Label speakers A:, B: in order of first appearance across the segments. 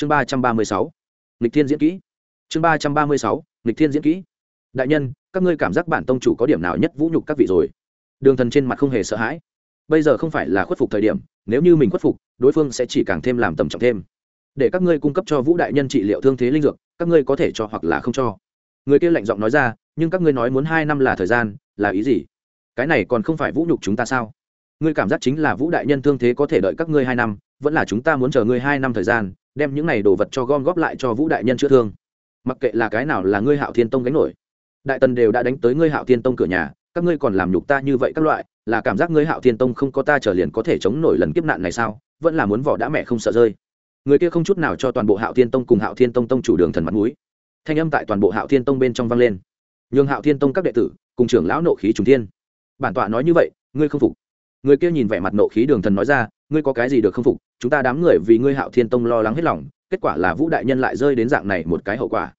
A: chương ba trăm ba mươi sáu lịch thiên diễn kỹ. Chương ba trăm ba mươi sáu lịch thiên diễn kỹ. Đại nhân, các ngươi cảm giác bản tông chủ có điểm nào nhất vũ nhục các vị rồi? Đường thần trên mặt không hề sợ hãi. Bây giờ không phải là khuất phục thời điểm, nếu như mình khuất phục, đối phương sẽ chỉ càng thêm làm tầm trọng thêm. Để các ngươi cung cấp cho vũ đại nhân trị liệu thương thế linh dược, các ngươi có thể cho hoặc là không cho. Người kia lạnh giọng nói ra, nhưng các ngươi nói muốn hai năm là thời gian, là ý gì? Cái này còn không phải vũ nhục chúng ta sao? Ngươi cảm giác chính là vũ đại nhân thương thế có thể đợi các ngươi hai năm, vẫn là chúng ta muốn chờ ngươi hai năm thời gian đem những này đồ vật cho gom góp lại cho vũ đại nhân chữa thương. Mặc kệ là cái nào là ngươi hạo thiên tông gánh nổi, đại tần đều đã đánh tới ngươi hạo thiên tông cửa nhà, các ngươi còn làm nhục ta như vậy các loại, là cảm giác ngươi hạo thiên tông không có ta trở liền có thể chống nổi lần kiếp nạn này sao? Vẫn là muốn vỏ đã mẹ không sợ rơi. Người kia không chút nào cho toàn bộ hạo thiên tông cùng hạo thiên tông tông chủ đường thần mặt mũi. Thanh âm tại toàn bộ hạo thiên tông bên trong vang lên. Nhường hạo thiên tông các đệ tử cùng trưởng lão nộ khí trùng thiên. Bản tọa nói như vậy, ngươi không phục. Người kia nhìn vẻ mặt nộ khí đường thần nói ra, ngươi có cái gì được không phục? Chúng ta đám người vì ngươi hạo thiên tông lo lắng hết lòng, kết quả là vũ đại nhân lại rơi đến dạng này một cái hậu quả.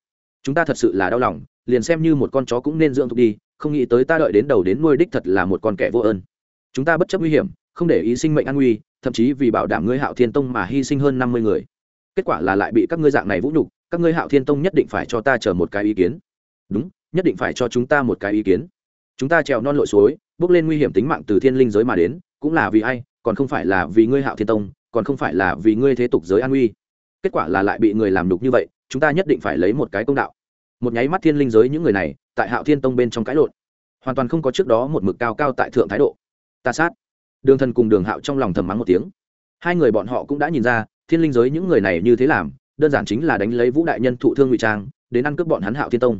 A: Chúng ta thật sự là đau lòng, liền xem như một con chó cũng nên dưỡng thục đi, không nghĩ tới ta đợi đến đầu đến nuôi đích thật là một con kẻ vô ơn. Chúng ta bất chấp nguy hiểm, không để ý sinh mệnh an nguy, thậm chí vì bảo đảm ngươi hạo thiên tông mà hy sinh hơn năm mươi người. Kết quả là lại bị các ngươi dạng này vũ nhục, các ngươi hạo thiên tông nhất định phải cho ta chờ một cái ý kiến. Đúng, nhất định phải cho chúng ta một cái ý kiến. Chúng ta trèo non lội suối, bước lên nguy hiểm tính mạng từ thiên linh giới mà đến, cũng là vì ai, còn không phải là vì ngươi hạo thiên tông còn không phải là vì ngươi thế tục giới an nguy kết quả là lại bị người làm đục như vậy, chúng ta nhất định phải lấy một cái công đạo. Một nháy mắt thiên linh giới những người này, tại hạo thiên tông bên trong cãi lộn. Hoàn toàn không có trước đó một mực cao cao tại thượng thái độ. Ta sát. Đường thần cùng đường hạo trong lòng thầm mắng một tiếng. Hai người bọn họ cũng đã nhìn ra, thiên linh giới những người này như thế làm, đơn giản chính là đánh lấy vũ đại nhân thụ thương ngụy trang, đến ăn cướp bọn hắn hạo thiên tông.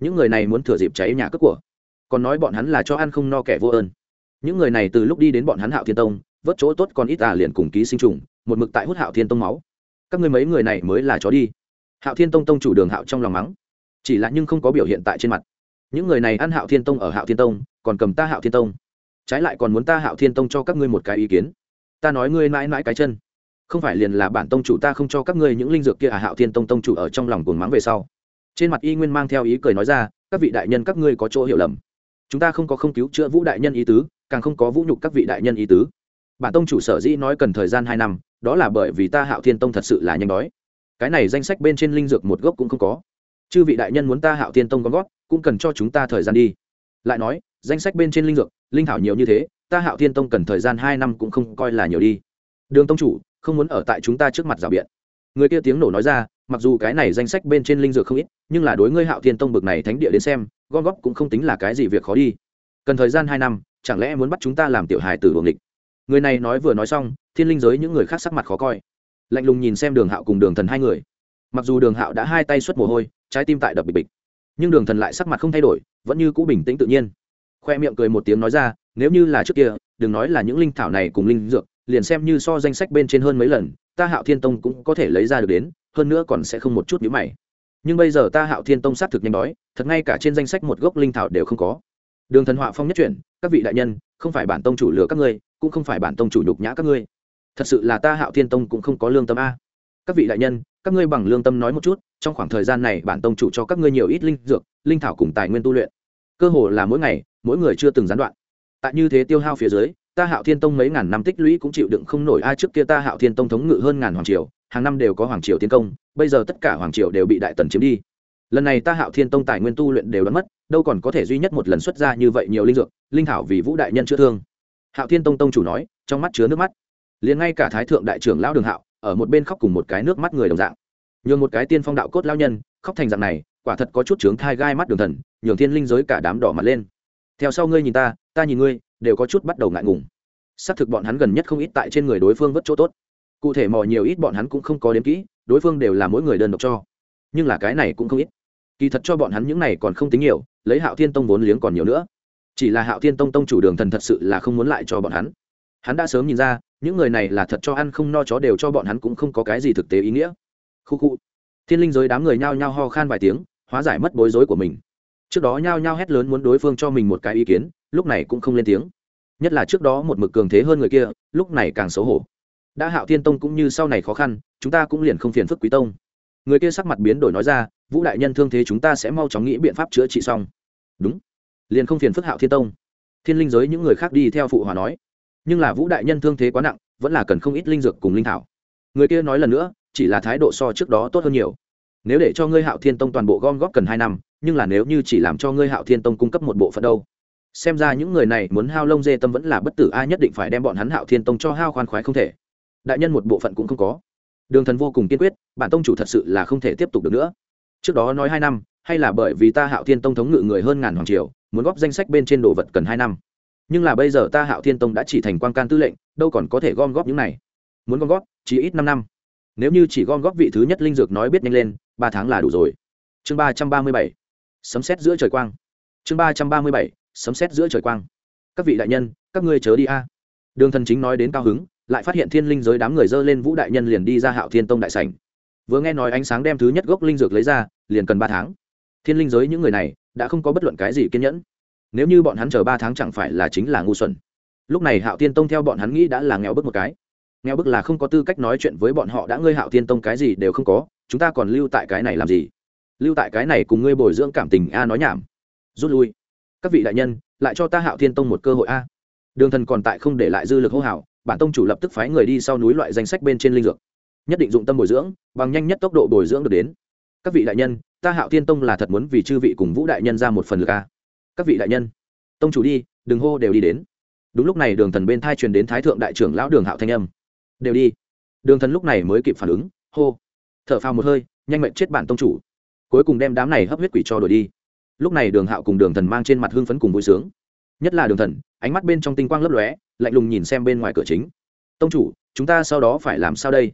A: Những người này muốn thừa dịp cháy nhà cướp của. Còn nói bọn hắn là cho ăn không no kẻ vô ơn. Những người này từ lúc đi đến bọn hắn hạo thiên tông vớt chỗ tốt còn ít à liền cùng ký sinh trùng, một mực tại hút hạo thiên tông máu. Các ngươi mấy người này mới là chó đi. Hạo thiên tông tông chủ đường hạo trong lòng mắng. Chỉ là nhưng không có biểu hiện tại trên mặt. Những người này ăn hạo thiên tông ở hạo thiên tông, còn cầm ta hạo thiên tông. Trái lại còn muốn ta hạo thiên tông cho các ngươi một cái ý kiến. Ta nói ngươi mãi mãi cái chân. Không phải liền là bản tông chủ ta không cho các ngươi những linh dược kia à hạo thiên tông tông chủ ở trong lòng cuồng mắng về sau. Trên mặt y nguyên mang theo ý cười nói ra, các vị đại nhân các ngươi có chỗ hiểu lầm. Chúng ta không có không cứu chữa vũ đại nhân ý tứ, càng không có vũ nhục các vị đại nhân ý tứ bản tông chủ sở dĩ nói cần thời gian hai năm, đó là bởi vì ta hạo thiên tông thật sự là nhanh đói. Cái này danh sách bên trên linh dược một gốc cũng không có. Chư vị đại nhân muốn ta hạo thiên tông gom gót cũng cần cho chúng ta thời gian đi. Lại nói, danh sách bên trên linh dược, linh thảo nhiều như thế, ta hạo thiên tông cần thời gian hai năm cũng không coi là nhiều đi. Đường tông chủ, không muốn ở tại chúng ta trước mặt rào biện. Người kia tiếng nổ nói ra, mặc dù cái này danh sách bên trên linh dược không ít, nhưng là đối ngươi hạo thiên tông bực này thánh địa đến xem, gom góp cũng không tính là cái gì việc khó đi. Cần thời gian hai năm, chẳng lẽ muốn bắt chúng ta làm tiểu hài tử luồng địch người này nói vừa nói xong, thiên linh giới những người khác sắc mặt khó coi. Lạnh lùng nhìn xem đường hạo cùng đường thần hai người. Mặc dù đường hạo đã hai tay xuất mồ hôi, trái tim tại đập bịch bịch, nhưng đường thần lại sắc mặt không thay đổi, vẫn như cũ bình tĩnh tự nhiên. Khoe miệng cười một tiếng nói ra, nếu như là trước kia, đừng nói là những linh thảo này cùng linh dược, liền xem như so danh sách bên trên hơn mấy lần, ta hạo thiên tông cũng có thể lấy ra được đến, hơn nữa còn sẽ không một chút nhữ mày. Nhưng bây giờ ta hạo thiên tông xác thực nhanh đói, thật ngay cả trên danh sách một gốc linh thảo đều không có. Đường thần họa phong nhất chuyển, các vị đại nhân, không phải bản tông chủ lừa các ngươi cũng không phải bản tông chủ nhục nhã các ngươi. Thật sự là ta hạo thiên tông cũng không có lương tâm a. Các vị đại nhân, các ngươi bằng lương tâm nói một chút, trong khoảng thời gian này bản tông chủ cho các ngươi nhiều ít linh dược, linh thảo cùng tài nguyên tu luyện. Cơ hồ là mỗi ngày, mỗi người chưa từng gián đoạn. Tại như thế tiêu hao phía dưới, ta hạo thiên tông mấy ngàn năm tích lũy cũng chịu đựng không nổi ai trước kia ta hạo thiên tông thống ngự hơn ngàn hoàng triều, hàng năm đều có hoàng triều tiến công, bây giờ tất cả hoàng triều đều bị đại tần chiếm đi. Lần này ta hạo thiên tông tài nguyên tu luyện đều đã mất, đâu còn có thể duy nhất một lần xuất ra như vậy nhiều linh dược, linh thảo vì vũ đại nhân chữa thương hạo thiên tông tông chủ nói, trong mắt chứa nước mắt. Liền ngay cả thái thượng đại trưởng lão đường hạo, ở một bên khóc cùng một cái nước mắt người đồng dạng. Nhường một cái tiên phong đạo cốt lao nhân, khóc thành dạng này, quả thật có chút trướng thai gai mắt đường thần, nhường thiên linh giới cả đám đỏ mặt lên. Theo sau ngươi nhìn ta ta nhìn ngươi, đều có chút bắt đầu ngại ngùng. Xác thực bọn hắn gần nhất không ít tại trên người đối phương vất chỗ tốt. Cụ thể mò nhiều ít bọn hắn cũng không có đếm kỹ, đối phương đều là mỗi người đơn độc cho. Nhưng là cái này cũng không ít. Kỳ thật cho bọn hắn những này còn không tính nhiều, lấy hạo thiên tông vốn liếng còn nhiều nữa chỉ là hạo thiên tông tông chủ đường thần thật sự là không muốn lại cho bọn hắn. Hắn đã sớm nhìn ra, những người này là thật cho ăn không no chó đều cho bọn hắn cũng không có cái gì thực tế ý nghĩa. Khu khu. Thiên linh giới đám người nhao nhao ho khan vài tiếng, hóa giải mất bối rối của mình. Trước đó nhao nhao hét lớn muốn đối phương cho mình một cái ý kiến, lúc này cũng không lên tiếng. Nhất là trước đó một mực cường thế hơn người kia, lúc này càng xấu hổ. Đã hạo thiên tông cũng như sau này khó khăn, chúng ta cũng liền không phiền phức quý tông. Người kia sắc mặt biến đổi nói ra, vũ đại nhân thương thế chúng ta sẽ mau chóng nghĩ biện pháp chữa trị xong. Đúng liền không phiền phức hạo thiên tông. Thiên linh giới những người khác đi theo phụ hòa nói. Nhưng là vũ đại nhân thương thế quá nặng, vẫn là cần không ít linh dược cùng linh thảo. Người kia nói lần nữa, chỉ là thái độ so trước đó tốt hơn nhiều. Nếu để cho ngươi hạo thiên tông toàn bộ gom góp cần hai năm, nhưng là nếu như chỉ làm cho ngươi hạo thiên tông cung cấp một bộ phận đâu? Xem ra những người này muốn hao lông dê tâm vẫn là bất tử, ai nhất định phải đem bọn hắn hạo thiên tông cho hao khoan khoái không thể. Đại nhân một bộ phận cũng không có. Đường thần vô cùng kiên quyết, bản tông chủ thật sự là không thể tiếp tục được nữa. Trước đó nói hai năm, hay là bởi vì ta hạo thiên tông thống ngự người hơn ngàn hoàng triều muốn góp danh sách bên trên đồ vật cần hai năm. Nhưng là bây giờ ta hạo thiên tông đã chỉ thành quan can tư lệnh, đâu còn có thể gom góp những này. Muốn gom góp, chỉ ít năm năm. Nếu như chỉ gom góp vị thứ nhất linh dược nói biết nhanh lên, ba tháng là đủ rồi. Chương ba trăm ba mươi bảy, sấm xét giữa trời quang. Chương ba trăm ba mươi bảy, sấm xét giữa trời quang. Các vị đại nhân, các ngươi chớ đi a. Đường thần chính nói đến cao hứng, lại phát hiện thiên linh giới đám người dơ lên vũ đại nhân liền đi ra hạo thiên tông đại sảnh. Vừa nghe nói ánh sáng đem thứ nhất gốc linh dược lấy ra, liền cần ba tháng thiên linh giới những người này đã không có bất luận cái gì kiên nhẫn. Nếu như bọn hắn chờ ba tháng chẳng phải là chính là ngu xuẩn. Lúc này hạo thiên tông theo bọn hắn nghĩ đã là nghèo bức một cái. Nghèo bức là không có tư cách nói chuyện với bọn họ đã ngươi hạo thiên tông cái gì đều không có, chúng ta còn lưu tại cái này làm gì? Lưu tại cái này cùng ngươi bồi dưỡng cảm tình a nói nhảm. Rút lui. Các vị đại nhân, lại cho ta hạo thiên tông một cơ hội a. Đường thần còn tại không để lại dư lực hô hào, bản tông chủ lập tức phái người đi sau núi loại danh sách bên trên linh dược. Nhất định dụng tâm bồi dưỡng, bằng nhanh nhất tốc độ bồi dưỡng được đến các vị đại nhân, ta hạo thiên tông là thật muốn vì chư vị cùng vũ đại nhân ra một phần lực a. Các vị đại nhân, tông chủ đi, đừng hô đều đi đến. Đúng lúc này đường thần bên thai truyền đến thái thượng đại trưởng lão đường hạo thanh âm. Đều đi. Đường thần lúc này mới kịp phản ứng, hô. T h ở phao một hơi, nhanh mệnh chết bản tông chủ. Cuối cùng đem đám này hấp huyết quỷ cho đổi đi. Lúc này đường hạo cùng đường thần mang trên mặt hưng phấn cùng vui sướng. Nhất là đường thần, ánh mắt bên trong tinh quang lấp lóe, lạnh lùng nhìn xem bên ngoài cửa chính. Tông chủ, chúng ta sau đó phải làm sao đây?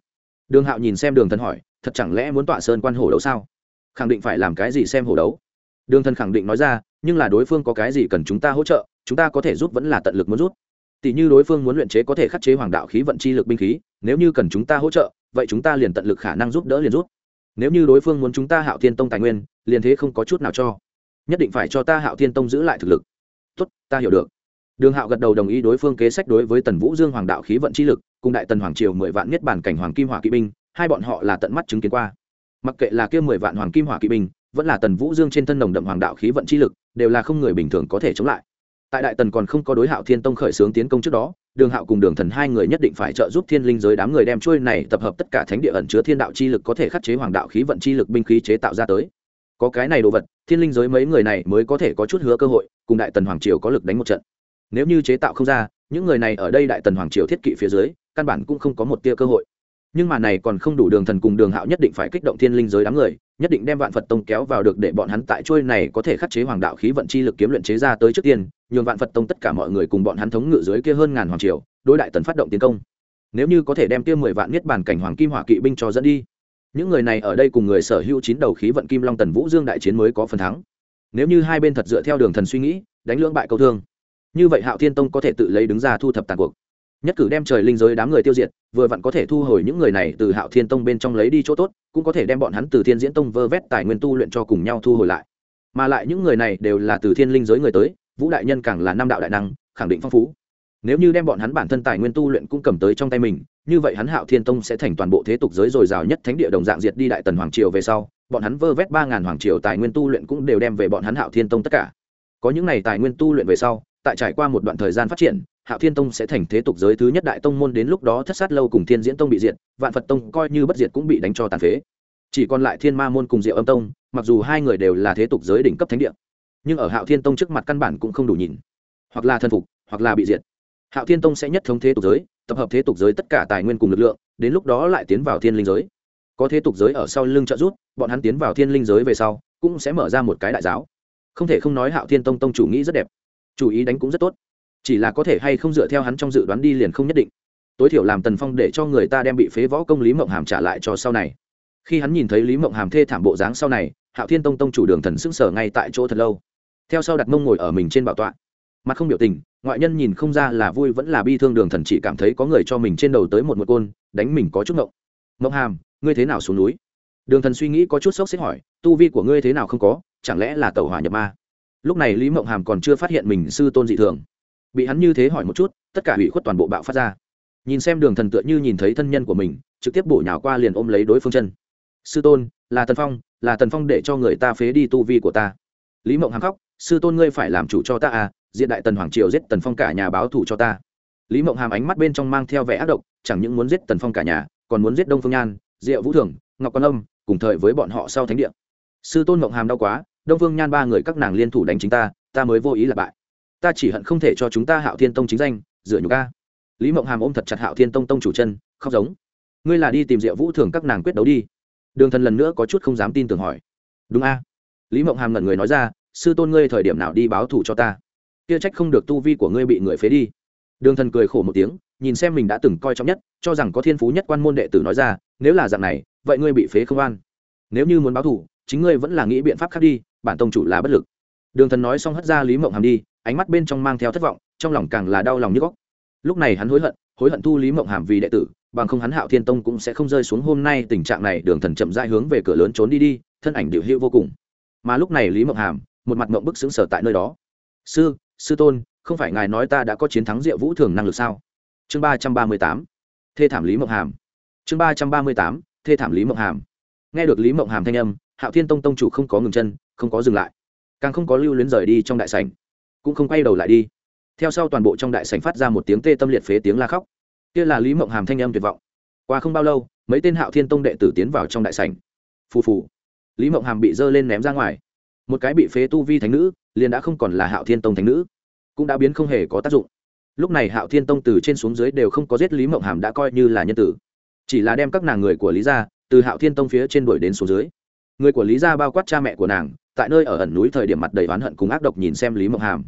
A: Đường hạo nhìn xem đường thần hỏi thật chẳng lẽ muốn tọa sơn quan hổ đấu sao? Khẳng định phải làm cái gì xem hổ đấu? Đường thần khẳng định nói ra, nhưng là đối phương có cái gì cần chúng ta hỗ trợ, chúng ta có thể giúp vẫn là tận lực muốn rút tỷ như đối phương muốn luyện chế có thể khắc chế hoàng đạo khí vận chi lực binh khí, nếu như cần chúng ta hỗ trợ, vậy chúng ta liền tận lực khả năng giúp đỡ liền rút nếu như đối phương muốn chúng ta hạo thiên tông tài nguyên, liền thế không có chút nào cho. Nhất định phải cho ta hạo thiên tông giữ lại thực lực. Tốt, ta hiểu được. Đường hạo gật đầu đồng ý đối phương kế sách đối với tần vũ dương hoàng đạo khí vận chi lực, cùng đại tần hoàng triều mười vạn nhất bản cảnh hoàng kim hỏa kỵ binh hai bọn họ là tận mắt chứng kiến qua. Mặc kệ là kia mười vạn hoàng kim hỏa kỵ binh, vẫn là tần vũ dương trên thân nồng đậm hoàng đạo khí vận chi lực, đều là không người bình thường có thể chống lại. Tại đại tần còn không có đối hạo thiên tông khởi xướng tiến công trước đó, đường hạo cùng đường thần hai người nhất định phải trợ giúp thiên linh giới đám người đem trôi này tập hợp tất cả thánh địa ẩn chứa thiên đạo chi lực có thể khắc chế hoàng đạo khí vận chi lực binh khí chế tạo ra tới. Có cái này đồ vật, thiên linh giới mấy người này mới có thể có chút hứa cơ hội, cùng đại tần hoàng triều có lực đánh một trận. Nếu như chế tạo không ra, những người này ở đây đại tần hoàng triều thiết kỵ phía dưới, căn bản cũng không có một tia cơ hội nhưng mà này còn không đủ đường thần cùng đường hạo nhất định phải kích động thiên linh giới đám người, nhất định đem vạn phật tông kéo vào được để bọn hắn tại trôi này có thể khắc chế hoàng đạo khí vận chi lực kiếm luyện chế ra tới trước tiên, nhường vạn phật tông tất cả mọi người cùng bọn hắn thống ngự dưới kia hơn ngàn hoàng triều, đối đại tần phát động tiến công. Nếu như có thể đem kia mười vạn niết bàn cảnh hoàng kim hỏa kỵ binh cho dẫn đi, những người này ở đây cùng người sở hữu chín đầu khí vận kim long tần vũ dương đại chiến mới có phần thắng. Nếu như hai bên thật dựa theo đường thần suy nghĩ, đánh lưỡng bại câu thương, như vậy hạo thiên tông có thể tự lấy đứng ra thu thập tàn cuộc nhất cử đem trời linh giới đám người tiêu diệt, vừa vặn có thể thu hồi những người này từ hạo thiên tông bên trong lấy đi chỗ tốt, cũng có thể đem bọn hắn từ thiên diễn tông vơ vét tài nguyên tu luyện cho cùng nhau thu hồi lại. Mà lại những người này đều là từ thiên linh giới người tới, vũ đại nhân càng là năm đạo đại năng, khẳng định phong phú. Nếu như đem bọn hắn bản thân tài nguyên tu luyện cũng cầm tới trong tay mình, như vậy hắn hạo thiên tông sẽ thành toàn bộ thế tục giới dồi dào nhất thánh địa đồng dạng diệt đi đại tần hoàng triều về sau, bọn hắn vơ vét ba ngàn hoàng triều tài nguyên tu luyện cũng đều đem về bọn hắn hạo thiên tông tất cả. Có những n à y tài nguyên tu luyện về sau, tại trải qua một đoạn thời gian phát triển hạo thiên tông sẽ thành thế tục giới thứ nhất đại tông môn đến lúc đó thất sát lâu cùng thiên diễn tông bị diệt, vạn phật tông coi như bất diệt cũng bị đánh cho tàn phế. Chỉ còn lại thiên ma môn cùng diệu âm tông, mặc dù hai người đều là thế tục giới đỉnh cấp thánh địa, nhưng ở hạo thiên tông trước mặt căn bản cũng không đủ nhìn. Hoặc là thân phục, hoặc là bị diệt. Hạo thiên tông sẽ nhất thống thế tục giới, tập hợp thế tục giới tất cả tài nguyên cùng lực lượng, đến lúc đó lại tiến vào thiên linh giới. Có thế tục giới ở sau lưng trợ rút bọn hắn tiến vào thiên linh giới về sau, cũng sẽ mở ra một cái đại giáo. Không thể không nói hạo thiên tông tông chủ nghĩ rất đẹp. Chủ ý đánh cũng rất tốt chỉ là có thể hay không dựa theo hắn trong dự đoán đi liền không nhất định. Tối thiểu làm tần phong để cho người ta đem bị phế võ công lý mộng hàm trả lại cho sau này. Khi hắn nhìn thấy lý mộng hàm thê thảm bộ dáng sau này, hạo thiên tông tông chủ đường thần sững sờ ngay tại chỗ thật lâu. Theo sau đặt mông ngồi ở mình trên bảo tọa. Mặt không biểu tình, ngoại nhân nhìn không ra là vui vẫn là bi thương đường thần chỉ cảm thấy có người cho mình trên đầu tới một một côn, đánh mình có chút ngộng. Mộng hàm, ngươi thế nào xuống núi? Đường thần suy nghĩ có chút sốc xếp hỏi, tu vi của ngươi thế nào không có, chẳng lẽ là tàu hỏa nhập ma? Lúc này lý mộng hàm còn chưa phát hiện mình sư tôn dị thường bị hắn như thế hỏi một chút, tất cả hủy khuất toàn bộ bạo phát ra. Nhìn xem đường thần tựa như nhìn thấy thân nhân của mình, trực tiếp bổ nhào qua liền ôm lấy đối phương chân. Sư tôn, là tần phong, là tần phong để cho người ta phế đi tu vi của ta. Lý mộng hàm khóc, sư tôn ngươi phải làm chủ cho ta à diện đại tần hoàng triều giết tần phong cả nhà báo thủ cho ta. Lý mộng hàm ánh mắt bên trong mang theo vẻ ác độc, chẳng những muốn giết tần phong cả nhà, còn muốn giết đông phương nhan, diệu vũ thường, ngọc quan âm, cùng thời với bọn họ sau thánh địa. Sư tôn mộng hàm đau quá, đông phương nhan ba người các nàng liên thủ đánh chính ta ta mới vô ý là bại ta chỉ hận không thể cho chúng ta hạo thiên tông chính danh dựa nhục ca lý mộng hàm ôm thật chặt hạo thiên tông tông chủ chân, khóc giống. Ngươi là đi tìm diệu vũ thường các nàng quyết đấu đi. Đường thần lần nữa có chút không dám tin tưởng hỏi. Đúng a. Lý mộng hàm ngẩn người nói ra, sư tôn ngươi thời điểm nào đi báo thù cho ta? Kia trách không được tu vi của ngươi bị người phế đi. Đường thần cười khổ một tiếng, nhìn xem mình đã từng coi trọng nhất, cho rằng có thiên phú nhất quan môn đệ tử nói ra, nếu là dạng này, vậy ngươi bị phế không an nếu như muốn báo thù, chính ngươi vẫn là nghĩ biện pháp khác đi, bản tông chủ là bất lực. Đường thần nói xong hất ra lý mộng hàm đi ánh mắt bên trong mang theo thất vọng, trong lòng càng là đau lòng như góc. Lúc này hắn hối hận hối hận thu lý mộng hàm vì đệ tử, bằng không hắn hạo thiên tông cũng sẽ không rơi xuống hôm nay tình trạng này, đường thần chậm rãi hướng về cửa lớn trốn đi đi, thân ảnh điệu hữu vô cùng. Mà lúc này lý mộng hàm, một mặt mộng bức xứng sở tại nơi đó. Sư sư tôn, không phải ngài nói ta đã có chiến thắng diệu vũ thường năng lực sao? Chương ba trăm ba mươi tám, thê thảm lý mộng hàm. Chương ba trăm ba mươi tám, thê thảm lý mộng hàm. Nghe được lý mộng hàm thanh âm, hạo thiên tông tông chủ không có ngừng chân, không có dừng lại. Càng không có lưu luyến rời đi trong đại sảnh cũng không quay đầu lại đi. Theo sau toàn bộ trong đại sảnh phát ra một tiếng tê tâm liệt phế tiếng la khóc. Kia là lý mộng hàm thanh âm tuyệt vọng. Qua không bao lâu, mấy tên hạo thiên tông đệ tử tiến vào trong đại sảnh. Phù phù. Lý mộng hàm bị dơ lên ném ra ngoài. Một cái bị phế tu vi thánh nữ, liền đã không còn là hạo thiên tông thánh nữ, cũng đã biến không hề có tác dụng. Lúc này hạo thiên tông từ trên xuống dưới đều không có giết lý mộng hàm đã coi như là nhân tử. Chỉ là đem các nàng người của lý gia từ hạo thiên tông phía trên đuổi đến xuống dưới. Người của lý gia bao quát cha mẹ của nàng tại nơi ở ẩn núi thời điểm mặt đầy oán hận cùng ác độc nhìn xem lý mộng hàm.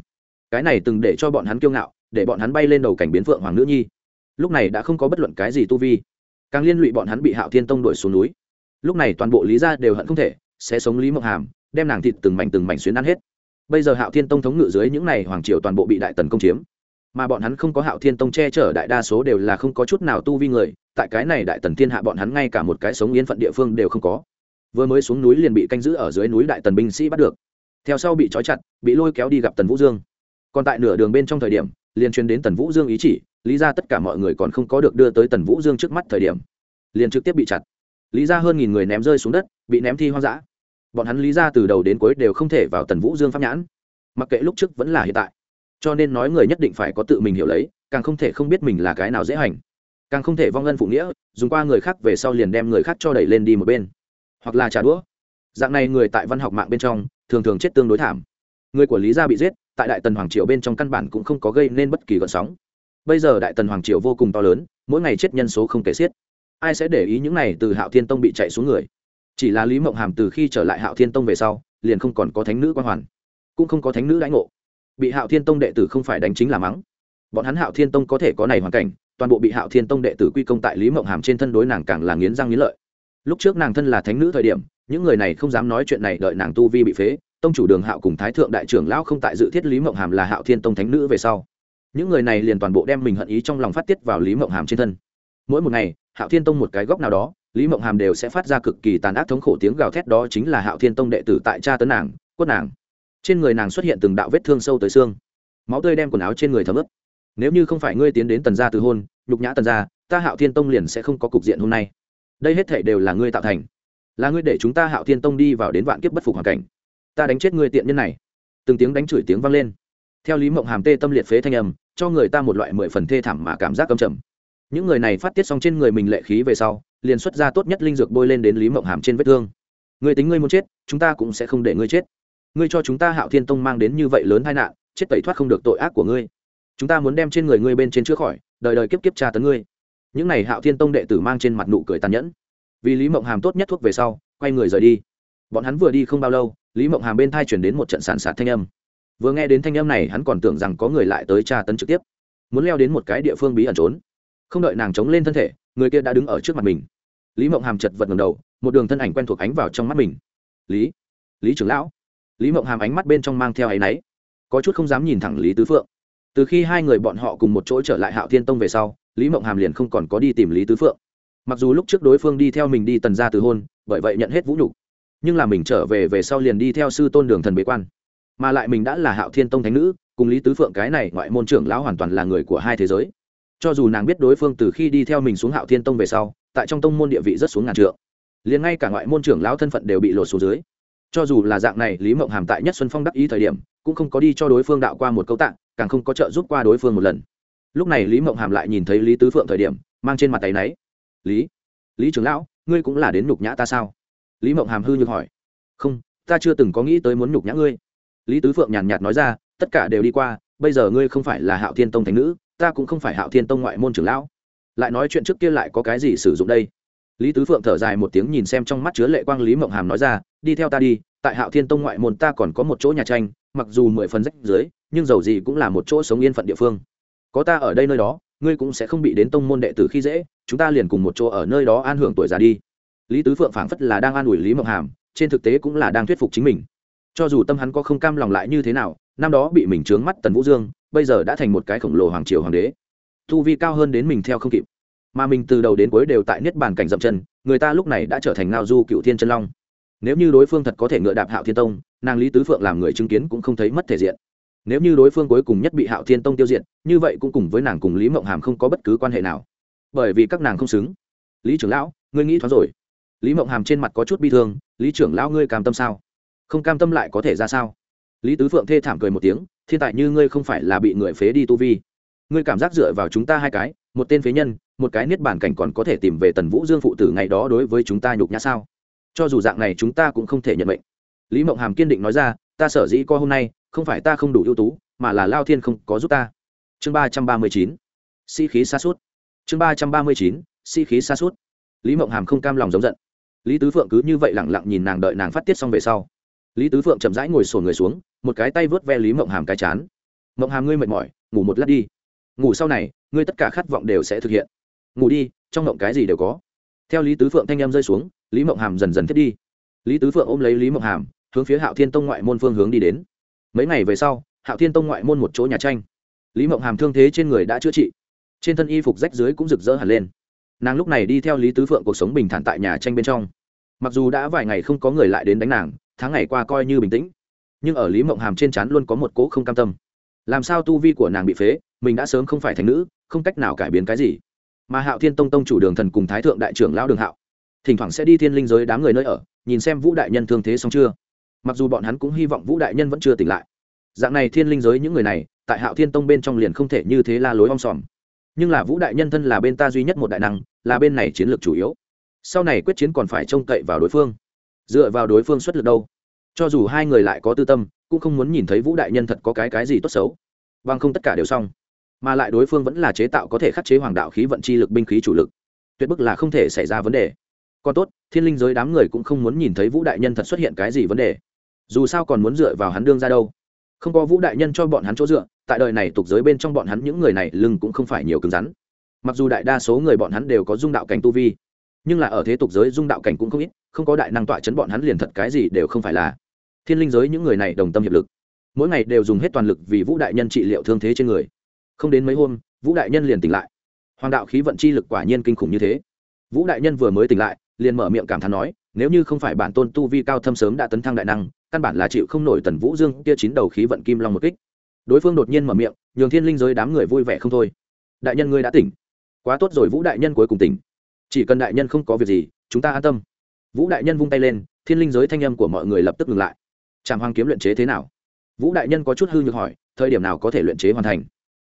A: Cái này từng để cho bọn hắn kiêu ngạo, để bọn hắn bay lên đầu cảnh biến phượng hoàng nữ nhi. Lúc này đã không có bất luận cái gì tu vi. Càng liên lụy bọn hắn bị hạo thiên tông đuổi xuống núi. Lúc này toàn bộ lý gia đều hận không thể, sẽ sống lý mộng hàm, đem nàng thịt từng mảnh từng mảnh xuyến ăn hết. Bây giờ hạo thiên tông thống ngự dưới những n à y hoàng triều toàn bộ bị đại tần công chiếm. Mà bọn hắn không có hạo thiên tông che chở đại đa số đều là không có chút nào tu vi người, tại cái này đại tần thiên hạ bọn hắn ngay cả một cái sống yên phận địa phương đều không có vừa mới xuống núi liền bị canh giữ ở dưới núi đại tần binh sĩ bắt được. Theo sau bị trói chặt, bị lôi kéo đi gặp tần vũ dương. Còn tại nửa đường bên trong thời điểm, liền truyền đến tần vũ dương ý chỉ, lý ra tất cả mọi người còn không có được đưa tới tần vũ dương trước mắt thời điểm, liền trực tiếp bị chặt. Lý ra hơn nghìn người ném rơi xuống đất, bị ném thi hoang dã. Bọn hắn lý ra từ đầu đến cuối đều không thể vào tần vũ dương pháp nhãn. Mặc kệ lúc trước vẫn là hiện tại, cho nên nói người nhất định phải có tự mình hiểu lấy, càng không thể không biết mình là cái nào dễ hành. Càng không thể vong ân phụ nghĩa, dùng qua người khác về sau liền đem người khác cho đẩy lên đi một bên hoặc là trả đũa. Dạng này người tại văn học mạng bên trong, thường thường chết tương đối thảm. Người của lý gia bị giết, tại đại tần hoàng triều bên trong căn bản cũng không có gây nên bất kỳ gợn sóng. Bây giờ đại tần hoàng triều vô cùng to lớn, mỗi ngày chết nhân số không kể xiết. Ai sẽ để ý những này từ hạo thiên tông bị chạy xuống người? Chỉ là lý mộng hàm từ khi trở lại hạo thiên tông về sau, liền không còn có thánh nữ quan hoàn, cũng không có thánh nữ lãnh ngộ. Bị hạo thiên tông đệ tử không phải đánh chính là mắng. Bọn hắn hạo thiên tông có thể có này hoàn cảnh, toàn bộ bị hạo thiên tông đệ tử quy công tại lý mộng hàm trên thân đối nàng càng là nghiến răng nghiến lợi lúc trước nàng thân là thánh nữ thời điểm, những người này không dám nói chuyện này, đợi nàng tu vi bị phế, tông chủ đường hạo cùng thái thượng đại trưởng lão không tại dự thiết lý mộng hàm là hạo thiên tông thánh nữ về sau. Những người này liền toàn bộ đem mình hận ý trong lòng phát tiết vào lý mộng hàm trên thân. Mỗi một ngày, hạo thiên tông một cái góc nào đó, lý mộng hàm đều sẽ phát ra cực kỳ tàn ác thống khổ tiếng gào thét đó chính là hạo thiên tông đệ tử tại cha tấn nàng, quất nàng. Trên người nàng xuất hiện từng đạo vết thương sâu tới xương. Máu tươi đem quần áo trên người thấm ướt. Nếu như không phải ngươi tiến đến tần gia từ hôn, nhục nhã tần gia, ta hạo thiên tông liền sẽ không có cục diện hôm nay đây hết thể đều là ngươi tạo thành. Là ngươi để chúng ta hạo thiên tông đi vào đến vạn kiếp bất phục hoàn cảnh. Ta đánh chết ngươi tiện nhân này. Từng tiếng đánh chửi tiếng vang lên. Theo lý mộng hàm tê tâm liệt phế thanh âm, cho người ta một loại mười phần thê thảm mà cảm giác âm trầm. Những người này phát tiết xong trên người mình lệ khí về sau, liền xuất ra tốt nhất linh dược bôi lên đến lý mộng hàm trên vết thương. Người tính ngươi muốn chết, chúng ta cũng sẽ không để ngươi chết. Ngươi cho chúng ta hạo thiên tông mang đến như vậy lớn tai nạn, chết tẩy thoát không được tội ác của ngươi. Chúng ta muốn đem trên người ngươi bên trên chữa khỏi, đời đời kiếp kiếp tra tấn ngươi những n à y hạo thiên tông đệ tử mang trên mặt nụ cười tàn nhẫn. Vì lý mộng hàm tốt nhất thuốc về sau, quay người rời đi. Bọn hắn vừa đi không bao lâu, lý mộng hàm bên thai chuyển đến một trận sàn sạt thanh âm. Vừa nghe đến thanh âm này, hắn còn tưởng rằng có người lại tới tra tấn trực tiếp. Muốn leo đến một cái địa phương bí ẩn trốn. Không đợi nàng chống lên thân thể, người kia đã đứng ở trước mặt mình. Lý mộng hàm chật vật ngầm đầu, một đường thân ảnh quen thuộc ánh vào trong mắt mình. Lý lý trưởng lão. Lý mộng hàm ánh mắt bên trong mang theo áy náy, có chút không dám nhìn thẳng lý tứ phượng. Từ khi hai người bọn họ cùng một chỗ trở lại hạo thiên tông về sau lý mộng hàm liền không còn có đi tìm lý tứ phượng. Mặc dù lúc trước đối phương đi theo mình đi tần ra từ hôn, bởi vậy nhận hết vũ nhục, nhưng là mình trở về về sau liền đi theo sư tôn đường thần bế quan. Mà lại mình đã là hạo thiên tông thánh nữ, cùng lý tứ phượng cái này ngoại môn trưởng lão hoàn toàn là người của hai thế giới. Cho dù nàng biết đối phương từ khi đi theo mình xuống hạo thiên tông về sau, tại trong tông môn địa vị rất xuống ngàn trượng, liền ngay cả ngoại môn trưởng lão thân phận đều bị lột xuống dưới. Cho dù là dạng này, lý mộng hàm tại nhất xuân phong đắc ý thời điểm, cũng không có đi cho đối phương đạo qua một câu tạng càng không có trợ giúp qua đối phương một lần lúc này lý mộng hàm lại nhìn thấy lý tứ phượng thời điểm, mang trên mặt tay náy. Lý lý trưởng lão, ngươi cũng là đến nhục nhã ta sao? Lý mộng hàm hư nhược hỏi. Không, ta chưa từng có nghĩ tới muốn nhục nhã ngươi. Lý tứ phượng nhàn nhạt nói ra, tất cả đều đi qua, bây giờ ngươi không phải là hạo thiên tông thánh nữ, ta cũng không phải hạo thiên tông ngoại môn trưởng lão. Lại nói chuyện trước kia lại có cái gì sử dụng đây? Lý tứ phượng thở dài một tiếng nhìn xem trong mắt chứa lệ quang lý mộng hàm nói ra, đi theo ta đi, tại hạo thiên tông ngoại môn ta còn có một chỗ nhà tranh, mặc dù mười phần rách dưới, nhưng dầu gì cũng là một chỗ sống yên phận địa phương có ta ở đây nơi đó, ngươi cũng sẽ không bị đến tông môn đệ tử khi dễ, chúng ta liền cùng một chỗ ở nơi đó an hưởng tuổi già đi. Lý tứ phượng phảng phất là đang an ủi lý mộng hàm, trên thực tế cũng là đang thuyết phục chính mình. Cho dù tâm hắn có không cam lòng lại như thế nào, năm đó bị mình trướng mắt tần vũ dương, bây giờ đã thành một cái khổng lồ hoàng triều hoàng đế. Thu vi cao hơn đến mình theo không kịp. Mà mình từ đầu đến cuối đều tại niết bàn cảnh dậm chân, người ta lúc này đã trở thành ngao du cựu thiên chân long. Nếu như đối phương thật có thể ngựa đạp hạo thiên tông, nàng lý tứ phượng làm người chứng kiến cũng không thấy mất thể diện nếu như đối phương cuối cùng nhất bị hạo thiên tông tiêu diệt, như vậy cũng cùng với nàng cùng lý mộng hàm không có bất cứ quan hệ nào. Bởi vì các nàng không xứng. Lý trưởng lão, ngươi nghĩ thoáng rồi. Lý mộng hàm trên mặt có chút bi thương, lý trưởng lão ngươi cam tâm sao? Không cam tâm lại có thể ra sao? Lý tứ phượng thê thảm cười một tiếng, thiên tại như ngươi không phải là bị người phế đi tu vi. Ngươi cảm giác dựa vào chúng ta hai cái, một tên phế nhân, một cái niết bản cảnh còn có thể tìm về tần vũ dương phụ tử ngày đó đối với chúng ta nhục nhã sao? Cho dù dạng này chúng ta cũng không thể nhận mệnh. Lý mộng hàm kiên định nói ra, ta sở dĩ co hôm nay không phải ta không đủ ưu tú, mà là lao thiên không có giúp ta. Chương ba trăm ba mươi chín, sĩ、si、khí xa suốt chương ba trăm ba mươi chín, sĩ、si、khí xa suốt lý mộng hàm không cam lòng giống giận. Lý tứ phượng cứ như vậy lẳng lặng nhìn nàng đợi nàng phát tiết xong về sau. Lý tứ phượng chậm rãi ngồi sổn người xuống, một cái tay vớt ve lý mộng hàm cái chán. Mộng hàm ngươi mệt mỏi, ngủ một lát đi. Ngủ sau này, ngươi tất cả khát vọng đều sẽ thực hiện. Ngủ đi, trong mộng cái gì đều có. Theo lý tứ phượng thanh em rơi xuống, lý mộng hàm dần dần thiết đi. Lý tứ phượng ôm lấy lý mộng hàm, hướng phía hạo thiên tông ngoại môn phương hướng đi đến mấy ngày về sau, hạo thiên tông ngoại môn một chỗ nhà tranh. Lý mộng hàm thương thế trên người đã chữa trị. Trên thân y phục rách dưới cũng rực rỡ hẳn lên. Nàng lúc này đi theo lý tứ phượng cuộc sống bình thản tại nhà tranh bên trong. Mặc dù đã vài ngày không có người lại đến đánh nàng, tháng ngày qua coi như bình tĩnh. Nhưng ở lý mộng hàm trên trán luôn có một cỗ không cam tâm. Làm sao tu vi của nàng bị phế, mình đã sớm không phải thành nữ, không cách nào cải biến cái gì. Mà hạo thiên tông tông chủ đường thần cùng thái thượng đại trưởng lão đường hạo, thỉnh thoảng sẽ đi thiên linh giới đám người nơi ở, nhìn xem vũ đại nhân thương thế xong chưa mặc dù bọn hắn cũng hy vọng vũ đại nhân vẫn chưa tỉnh lại. Dạng này thiên linh giới những người này, tại hạo thiên tông bên trong liền không thể như thế la lối om sòm. Nhưng là vũ đại nhân thân là bên ta duy nhất một đại năng, là bên này chiến lược chủ yếu. Sau này quyết chiến còn phải trông cậy vào đối phương. Dựa vào đối phương xuất lực đâu? Cho dù hai người lại có tư tâm, cũng không muốn nhìn thấy vũ đại nhân thật có cái cái gì tốt xấu. Bằng không tất cả đều xong. Mà lại đối phương vẫn là chế tạo có thể khắc chế hoàng đạo khí vận chi lực binh khí chủ lực. Tuyệt bức là không thể xảy ra vấn đề. Còn tốt, thiên linh giới đám người cũng không muốn nhìn thấy vũ đại nhân thật xuất hiện cái gì vấn đề dù sao còn muốn dựa vào hắn đương ra đâu. Không có vũ đại nhân cho bọn hắn chỗ dựa, tại đời này tục giới bên trong bọn hắn những người này lưng cũng không phải nhiều cứng rắn. Mặc dù đại đa số người bọn hắn đều có dung đạo cảnh tu vi, nhưng là ở thế tục giới dung đạo cảnh cũng không ít, không có đại năng tọa chấn bọn hắn liền thật cái gì đều không phải là. Thiên linh giới những người này đồng tâm hiệp lực, mỗi ngày đều dùng hết toàn lực vì vũ đại nhân trị liệu thương thế trên người. Không đến mấy hôm, vũ đại nhân liền tỉnh lại. Hoàng đạo khí vận chi lực quả nhiên kinh khủng như thế. Vũ đại nhân vừa mới tỉnh lại, liền mở miệng cảm thán nói, nếu như không phải bản tôn tu vi cao thâm sớm đã tấn thăng đại năng căn bản là chịu không nổi tần vũ dương kia chín đầu khí vận kim long một kích. Đối phương đột nhiên mở miệng, nhường thiên linh giới đám người vui vẻ không thôi. Đại nhân ngươi đã tỉnh. Quá tốt rồi, vũ đại nhân cuối cùng tỉnh. Chỉ cần đại nhân không có việc gì, chúng ta an tâm. Vũ đại nhân vung tay lên, thiên linh giới thanh âm của mọi người lập tức ngừng lại. Tràng hoàng kiếm luyện chế thế nào? Vũ đại nhân có chút hư nhược hỏi, thời điểm nào có thể luyện chế hoàn thành?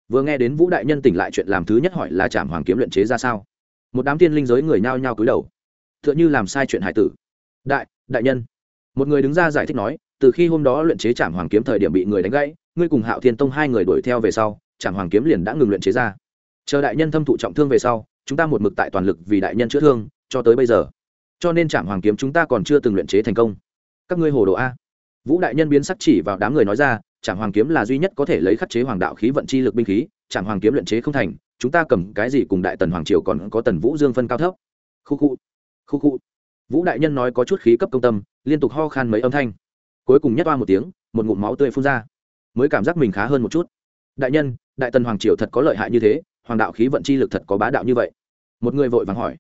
A: Vừa nghe đến vũ đại nhân tỉnh lại chuyện làm thứ nhất hỏi là trạm hoàng kiếm luyện chế ra sao? Một đám thiên linh giới người nhao nhao cúi đầu. T h ư ợ n h ư làm sai chuyện hải tử. Đại đại nhân một người đứng ra giải thích nói, từ khi hôm đó luyện chế trảm hoàng kiếm thời điểm bị người đánh gãy, ngươi cùng hạo thiên tông hai người đuổi theo về sau, trảm hoàng kiếm liền đã ngừng luyện chế ra. Chờ đại nhân thâm thụ trọng thương về sau, chúng ta một mực tại toàn lực vì đại nhân chữa thương, cho tới bây giờ. Cho nên trảm hoàng kiếm chúng ta còn chưa từng luyện chế thành công. Các ngươi hồ đồ a. Vũ đại nhân biến sắc chỉ vào đám người nói ra, trảm hoàng kiếm là duy nhất có thể lấy khắc chế hoàng đạo khí vận chi lực binh khí, trảm hoàng kiếm luyện chế không thành, chúng ta cầm cái gì cùng đại tần hoàng triều còn có tần vũ dương phân cao thấp. Khu khu. Khu khu. Vũ đại nhân nói có chút khí cấp công tâm liên tục ho khan mấy âm thanh. Cuối cùng nhất oa một tiếng, một ngụm máu tươi phun ra. Mới cảm giác mình khá hơn một chút. Đại nhân, đại tần hoàng triều thật có lợi hại như thế, hoàng đạo khí vận chi lực thật có bá đạo như vậy. Một người vội vàng hỏi.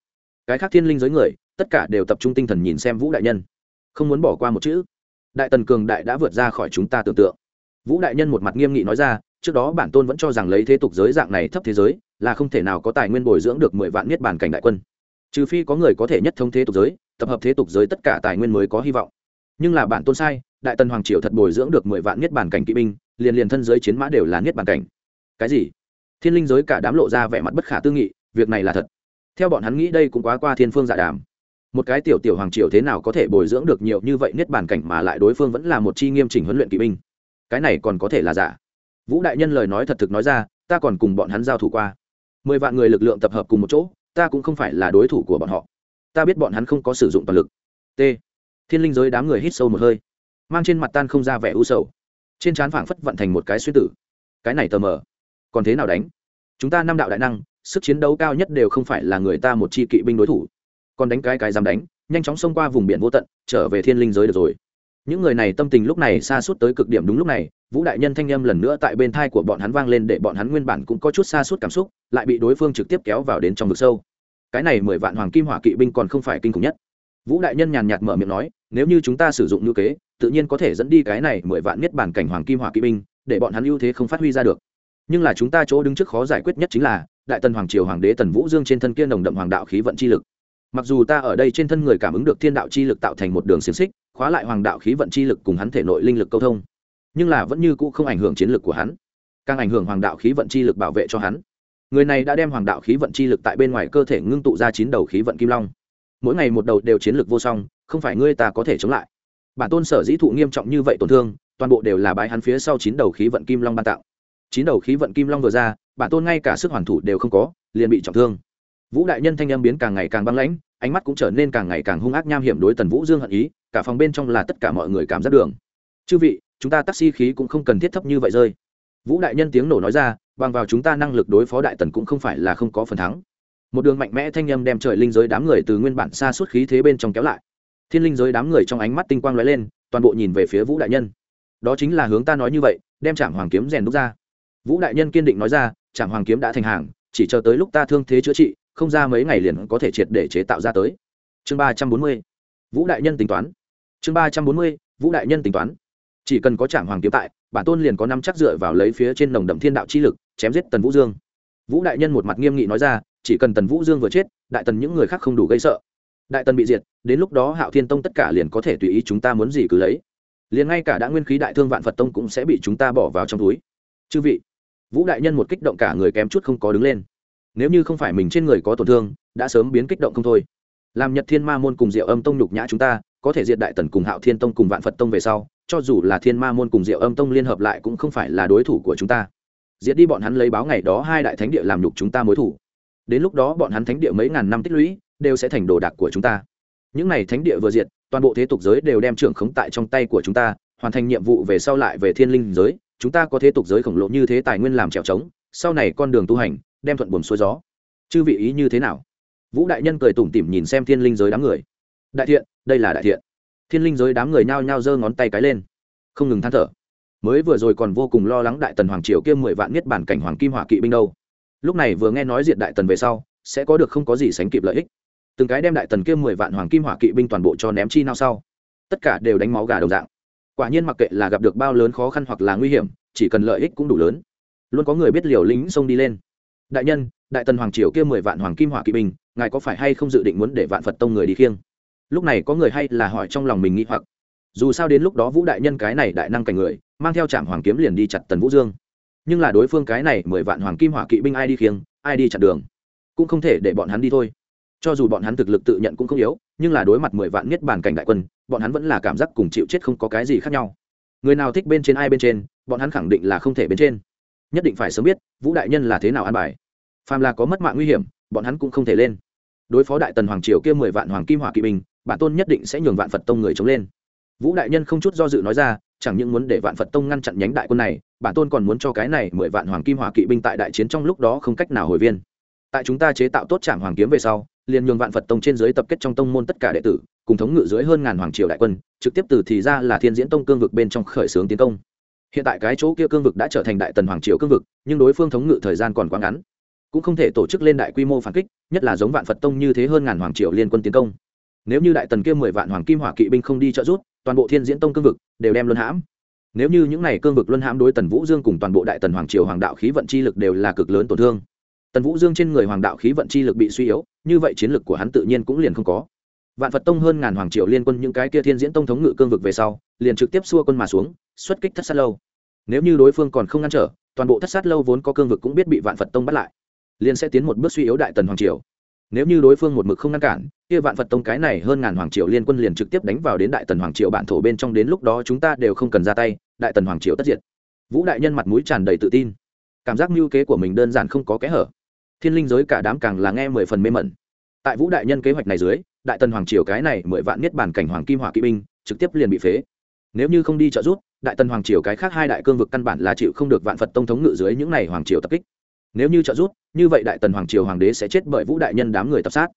A: Cái khác thiên linh giới người, tất cả đều tập trung tinh thần nhìn xem vũ đại nhân. Không muốn bỏ qua một chữ. Đại tần cường đại đã vượt ra khỏi chúng ta tưởng tượng. Vũ đại nhân một mặt nghiêm nghị nói ra, trước đó bản tôn vẫn cho rằng lấy thế tục giới dạng này thấp thế giới, là không thể nào có tài nguyên bồi dưỡng được mười vạn niết bàn cảnh đại quân. Trừ phi có người có thể nhất thống thế tục giới tập hợp thế tục giới tất cả tài nguyên mới có hy vọng. Nhưng là bản tôn sai, đại tần hoàng triều thật bồi dưỡng được mười vạn niết bàn cảnh kỵ binh, liền liền thân giới chiến mã đều là niết bàn cảnh. Cái gì? Thiên linh giới cả đám lộ ra vẻ mặt bất khả tư nghị, việc này là thật. Theo bọn hắn nghĩ đây cũng quá qua thiên phương dạ đàm. Một cái tiểu tiểu hoàng triều thế nào có thể bồi dưỡng được nhiều như vậy niết bàn cảnh mà lại đối phương vẫn là một chi nghiêm chỉnh huấn luyện kỵ binh? Cái này còn có thể là giả. Vũ đại nhân lời nói thật thực nói ra, ta còn cùng bọn hắn giao thủ qua. Mười vạn người lực lượng tập hợp cùng một chỗ, ta cũng không phải là đối thủ của bọn họ ta biết bọn hắn không có sử dụng toàn lực. T. Thiên linh giới đám người hít sâu một hơi. Mang trên mặt tan không ra vẻ u sầu. Trên trán phảng phất vận thành một cái suy tử. Cái này tờ mờ. Còn thế nào đánh? Chúng ta năm đạo đại năng, sức chiến đấu cao nhất đều không phải là người ta một chi kỵ binh đối thủ. Còn đánh cái cái dám đánh, nhanh chóng xông qua vùng biển vô tận, trở về thiên linh giới được rồi. Những người này tâm tình lúc này xa suốt tới cực điểm đúng lúc này, vũ đại nhân thanh â m lần nữa tại bên thai của bọn hắn vang lên để bọn hắn nguyên bản cũng có chút xa suốt cảm xúc, lại bị đối phương trực tiếp kéo vào đến trong vực sâu cái này mười vạn hoàng kim hỏa kỵ binh còn không phải kinh khủng nhất. Vũ đại nhân nhàn nhạt mở miệng nói, nếu như chúng ta sử dụng ngữ kế, tự nhiên có thể dẫn đi cái này mười vạn niết bản cảnh hoàng kim hỏa kỵ binh, để bọn hắn ưu thế không phát huy ra được. Nhưng là chúng ta chỗ đứng trước khó giải quyết nhất chính là, đại tần hoàng triều hoàng đế tần vũ dương trên thân kia nồng đậm hoàng đạo khí vận chi lực. Mặc dù ta ở đây trên thân người cảm ứng được thiên đạo chi lực tạo thành một đường xiềng xích, khóa lại hoàng đạo khí vận chi lực cùng hắn thể nội linh lực câu thông, nhưng là vẫn như cũ không ảnh hưởng chiến lực của hắn, càng ảnh hưởng hoàng đạo khí vận chi lực bảo vệ cho hắn người này đã đem hoàng đạo khí vận chi lực tại bên ngoài cơ thể ngưng tụ ra chín đầu khí vận kim long. Mỗi ngày một đầu đều chiến lược vô song, không phải ngươi ta có thể chống lại. Bản tôn sở dĩ thụ nghiêm trọng như vậy tổn thương, toàn bộ đều là bài hắn phía sau chín đầu khí vận kim long ban tạo. Chín đầu khí vận kim long vừa ra, bản tôn ngay cả sức hoàn thủ đều không có, liền bị trọng thương. Vũ đại nhân thanh âm biến càng ngày càng băng lãnh, ánh mắt cũng trở nên càng ngày càng hung ác nham hiểm đối tần vũ dương hận ý, cả phòng bên trong là tất cả mọi người cảm giác đường. Chư vị, chúng ta taxi khí cũng không cần thiết thấp như vậy rơi. Vũ đại nhân tiếng nổ nói ra bằng vào chúng ta năng lực đối phó đại tần cũng không phải là không có phần thắng. Một đường mạnh mẽ thanh âm đem trời linh giới đám người từ nguyên bản xa suốt khí thế bên trong kéo lại. Thiên linh giới đám người trong ánh mắt tinh quang lóe lên, toàn bộ nhìn về phía vũ đại nhân. Đó chính là hướng ta nói như vậy, đem trạm hoàng kiếm rèn đúc ra. Vũ đại nhân kiên định nói ra trạm hoàng kiếm đã thành hàng, chỉ chờ tới lúc ta thương thế chữa trị, không ra mấy ngày liền có thể triệt để chế tạo ra tới. Chương ba trăm bốn mươi, vũ đại nhân tính toán. Chương ba trăm bốn mươi, vũ đại nhân tính toán. Chỉ cần có trạm hoàng kiếm tại, bản tôn liền có năm chắc dựa vào lấy phía trên nồng đậm thiên đạo chi lực chém giết tần vũ dương. Vũ đại nhân một mặt nghiêm nghị nói ra, chỉ cần tần vũ dương vừa chết, đại tần những người khác không đủ gây sợ. Đại tần bị diệt, đến lúc đó hạo thiên tông tất cả liền có thể tùy ý chúng ta muốn gì cứ lấy. Liền ngay cả đã nguyên khí đại thương vạn phật tông cũng sẽ bị chúng ta bỏ vào trong túi. Chư vị, vũ đại nhân một kích động cả người kém chút không có đứng lên. Nếu như không phải mình trên người có tổn thương, đã sớm biến kích động không thôi. Làm nhật thiên ma môn cùng diệu âm tông nhục nhã chúng ta, có thể diệt đại tần cùng hạo thiên tông cùng vạn phật tông về sau, cho dù là thiên ma môn cùng diệu âm tông liên hợp lại cũng không phải là đối thủ của chúng ta diệt đi bọn hắn lấy báo ngày đó hai đại thánh địa làm nhục chúng ta mối thủ. Đến lúc đó bọn hắn thánh địa mấy ngàn năm tích lũy, đều sẽ thành đồ đạc của chúng ta. Những n à y thánh địa vừa diệt, toàn bộ thế tục giới đều đem trưởng khống tại trong tay của chúng ta, hoàn thành nhiệm vụ về sau lại về thiên linh giới, chúng ta có thế tục giới khổng lồ như thế tài nguyên làm trèo trống, sau này con đường tu hành, đem thuận buồm xuôi gió. Chư vị ý như thế nào? Vũ đại nhân cười tủm tỉm nhìn xem thiên linh giới đám người. Đại thiện, đây là đại thiện. Thiên linh giới đám người nhao nhao giơ ngón tay cái lên. Không ngừng than thở mới vừa rồi còn vô cùng lo lắng đại tần hoàng triều kiêm mười vạn nhất bản cảnh hoàng kim hỏa kỵ binh đâu. Lúc này vừa nghe nói diện đại tần về sau, sẽ có được không có gì sánh kịp lợi ích. Từng cái đem đại tần kiêm mười vạn hoàng kim hỏa kỵ binh toàn bộ cho ném chi nào sau, tất cả đều đánh máu gà đồng dạng. Quả nhiên mặc kệ là gặp được bao lớn khó khăn hoặc là nguy hiểm, chỉ cần lợi ích cũng đủ lớn. Luôn có người biết liều lính xông đi lên. Đại nhân, đại tần hoàng triều kia mười vạn hoàng kim hỏa kỵ binh, ngài có phải hay không dự định muốn để vạn phật tông người đi khiêng? Lúc này có người hay là hỏi trong lòng mình nghĩ hoặc. Dù sao đến lúc đó vũ đại nhân cái này đại năng cảnh người mang theo trạm hoàng kiếm liền đi chặt tần vũ dương nhưng là đối phương cái này mười vạn hoàng kim hỏa kỵ binh ai đi khiêng, ai đi chặt đường, cũng không thể để bọn hắn đi thôi. Cho dù bọn hắn thực lực tự nhận cũng không yếu, nhưng là đối mặt mười vạn niết bàn cảnh đại quân, bọn hắn vẫn là cảm giác cùng chịu chết không có cái gì khác nhau. Người nào thích bên trên ai bên trên, bọn hắn khẳng định là không thể bên trên. Nhất định phải sớm biết, vũ đại nhân là thế nào an bài. Phàm là có mất mạng nguy hiểm, bọn hắn cũng không thể lên. Đối phó đại tần hoàng triều kia mười vạn hoàng kim hỏa kỵ binh, bản tôn nhất định sẽ nhường vạn phật tông người chống lên. Vũ đại nhân không chút do dự nói ra chẳng những muốn để vạn phật tông ngăn chặn nhánh đại quân này, bản tôn còn muốn cho cái này mười vạn hoàng kim hỏa kỵ binh tại đại chiến trong lúc đó không cách nào hồi viên. Tại chúng ta chế tạo tốt trạm hoàng kiếm về sau, liền nhường vạn phật tông trên dưới tập kết trong tông môn tất cả đệ tử, cùng thống ngự dưới hơn ngàn hoàng triều đại quân, trực tiếp từ thì ra là thiên diễn tông cương vực bên trong khởi xướng tiến công. Hiện tại cái chỗ kia cương vực đã trở thành đại tần hoàng triều cương vực, nhưng đối phương thống ngự thời gian còn quá ngắn. Cũng không thể tổ chức lên đại quy mô phản kích, nhất là giống vạn phật tông như thế hơn ngàn hoàng triều liên quân tiến công. Nếu như đại tần kia mười vạn hoàng kim hỏa kỵ binh không đi trợ giúp toàn bộ thiên diễn tông cương vực đều đem luân hãm. Nếu như những n à y cương vực luân hãm đối tần vũ dương cùng toàn bộ đại tần hoàng triều hoàng đạo khí vận chi lực đều là cực lớn tổn thương. Tần vũ dương trên người hoàng đạo khí vận chi lực bị suy yếu, như vậy chiến lực của hắn tự nhiên cũng liền không có. Vạn phật tông hơn ngàn hoàng triều liên quân những cái kia thiên diễn tông thống ngự cương vực về sau, liền trực tiếp xua quân mà xuống, xuất kích thất sát lâu. Nếu như đối phương còn không ngăn trở, toàn bộ thất sát lâu vốn có cương vực cũng biết bị vạn phật tông bắt lại, liền sẽ tiến một bước suy yếu đại tần hoàng triều nếu như đối phương một mực không ngăn cản, kia vạn phật tông cái này hơn ngàn hoàng triều liên quân liền trực tiếp đánh vào đến đại tần hoàng triều bản thổ bên trong đến lúc đó chúng ta đều không cần ra tay, đại tần hoàng triều tất diệt. Vũ đại nhân mặt mũi tràn đầy tự tin. Cảm giác mưu kế của mình đơn giản không có kẽ hở. Thiên linh giới cả đám càng là nghe mười phần mê mẩn. Tại vũ đại nhân kế hoạch này dưới, đại tần hoàng triều cái này mười vạn niết bàn cảnh hoàng kim hỏa kỵ binh trực tiếp liền bị phế. Nếu như không đi trợ giúp, đại tần hoàng triều cái khác hai đại cương vực căn bản là chịu không được vạn phật tông thống ngự dưới những này hoàng triều tập kích nếu như trợ giúp, như vậy đại tần hoàng triều hoàng đế sẽ chết bởi vũ đại nhân đám người tập sát.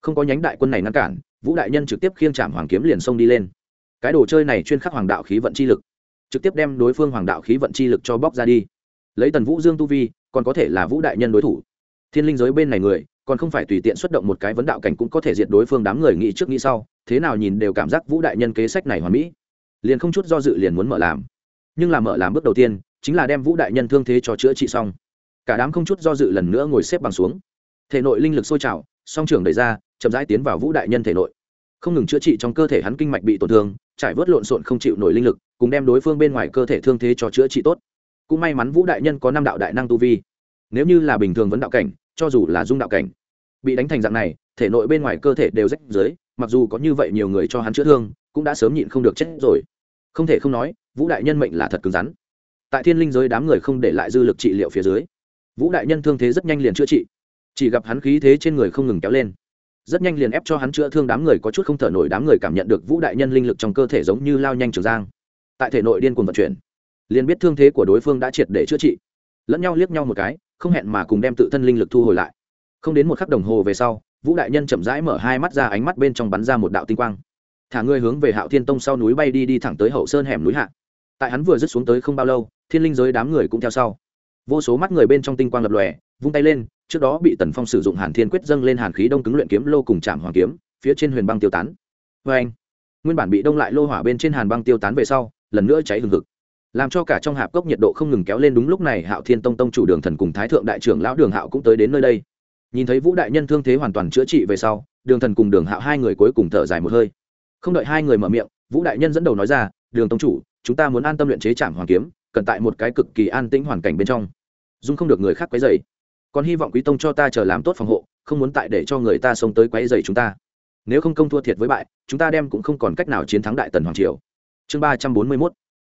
A: Không có nhánh đại quân này ngăn cản, vũ đại nhân trực tiếp khiêng trảm hoàng kiếm liền xông đi lên. Cái đồ chơi này chuyên khắc hoàng đạo khí vận chi lực. Trực tiếp đem đối phương hoàng đạo khí vận chi lực cho bóc ra đi. Lấy tần vũ dương tu vi, còn có thể là vũ đại nhân đối thủ. Thiên linh giới bên này người, còn không phải tùy tiện xuất động một cái vấn đạo cảnh cũng có thể diệt đối phương đám người nghĩ trước nghĩ sau, thế nào nhìn đều cảm giác vũ đại nhân kế sách này hoàn mỹ. Liền không chút do dự liền muốn mở làm. Nhưng là mở làm bước đầu tiên, chính là đem vũ đại nhân thương thế cho chữa trị xong cả đám không chút do dự lần nữa ngồi xếp bằng xuống. Thể nội linh lực sôi trào, song trưởng đẩy ra, chậm rãi tiến vào vũ đại nhân thể nội. Không ngừng chữa trị trong cơ thể hắn kinh mạch bị tổn thương, trải vớt lộn xộn không chịu nổi linh lực, cùng đem đối phương bên ngoài cơ thể thương thế cho chữa trị tốt. Cũng may mắn vũ đại nhân có năm đạo đại năng tu vi. Nếu như là bình thường vấn đạo cảnh, cho dù là dung đạo cảnh, bị đánh thành dạng này, thể nội bên ngoài cơ thể đều rách dưới mặc dù có như vậy nhiều người cho hắn chữa thương, cũng đã sớm nhịn không được chết rồi. Không thể không nói, vũ đại nhân mệnh là thật cứng rắn. Tại thiên linh giới đám người không để lại dư lực trị liệu phía dưới vũ đại nhân thương thế rất nhanh liền chữa trị. Chỉ gặp hắn khí thế trên người không ngừng kéo lên. Rất nhanh liền ép cho hắn chữa thương đám người có chút không thở nổi, đám người cảm nhận được vũ đại nhân linh lực trong cơ thể giống như lao nhanh trường giang. Tại thể nội điên cuồng vận chuyển, liền biết thương thế của đối phương đã triệt để chữa trị. Lẫn nhau liếc nhau một cái, không hẹn mà cùng đem tự thân linh lực thu hồi lại. Không đến một khắc đồng hồ về sau, vũ đại nhân chậm rãi mở hai mắt ra, ánh mắt bên trong bắn ra một đạo tinh quang. Thả người hướng về hạo thiên tông sau núi bay đi đi thẳng tới hậu sơn hẻm núi hạ. Tại hắn vừa dứt xuống tới không bao lâu, thiên linh giới đám người cũng theo sau vô số mắt người bên trong tinh quang lập lòe, vung tay lên, trước đó bị tần phong sử dụng hàn thiên quyết dâng lên hàn khí đông cứng luyện kiếm lô cùng chạm hoàng kiếm, phía trên huyền băng tiêu tán. Vê anh, nguyên bản bị đông lại lô hỏa bên trên hàn băng tiêu tán về sau, lần nữa cháy hừng hực. Làm cho cả trong hạp cốc nhiệt độ không ngừng kéo lên đúng lúc này hạo thiên tông tông chủ đường thần cùng thái thượng đại trưởng lão đường hạo cũng tới đến nơi đây. Nhìn thấy vũ đại nhân thương thế hoàn toàn chữa trị về sau, đường thần cùng đường hạo hai người cuối cùng thở dài một hơi. Không đợi hai người mở miệng, vũ đại nhân dẫn đầu nói ra, đường tông chủ, chúng ta muốn an tâm luyện chế trảm hoàng kiếm cần tại một cái cực kỳ an tĩnh hoàn cảnh bên trong. Dung không được người khác quấy dày còn hy vọng quý tông cho ta chờ làm tốt phòng hộ, không muốn tại để cho người ta xông tới quấy dày chúng ta. Nếu không công thua thiệt với bại, chúng ta đem cũng không còn cách nào chiến thắng đại tần hoàng triều. Chương ba trăm bốn mươi mốt.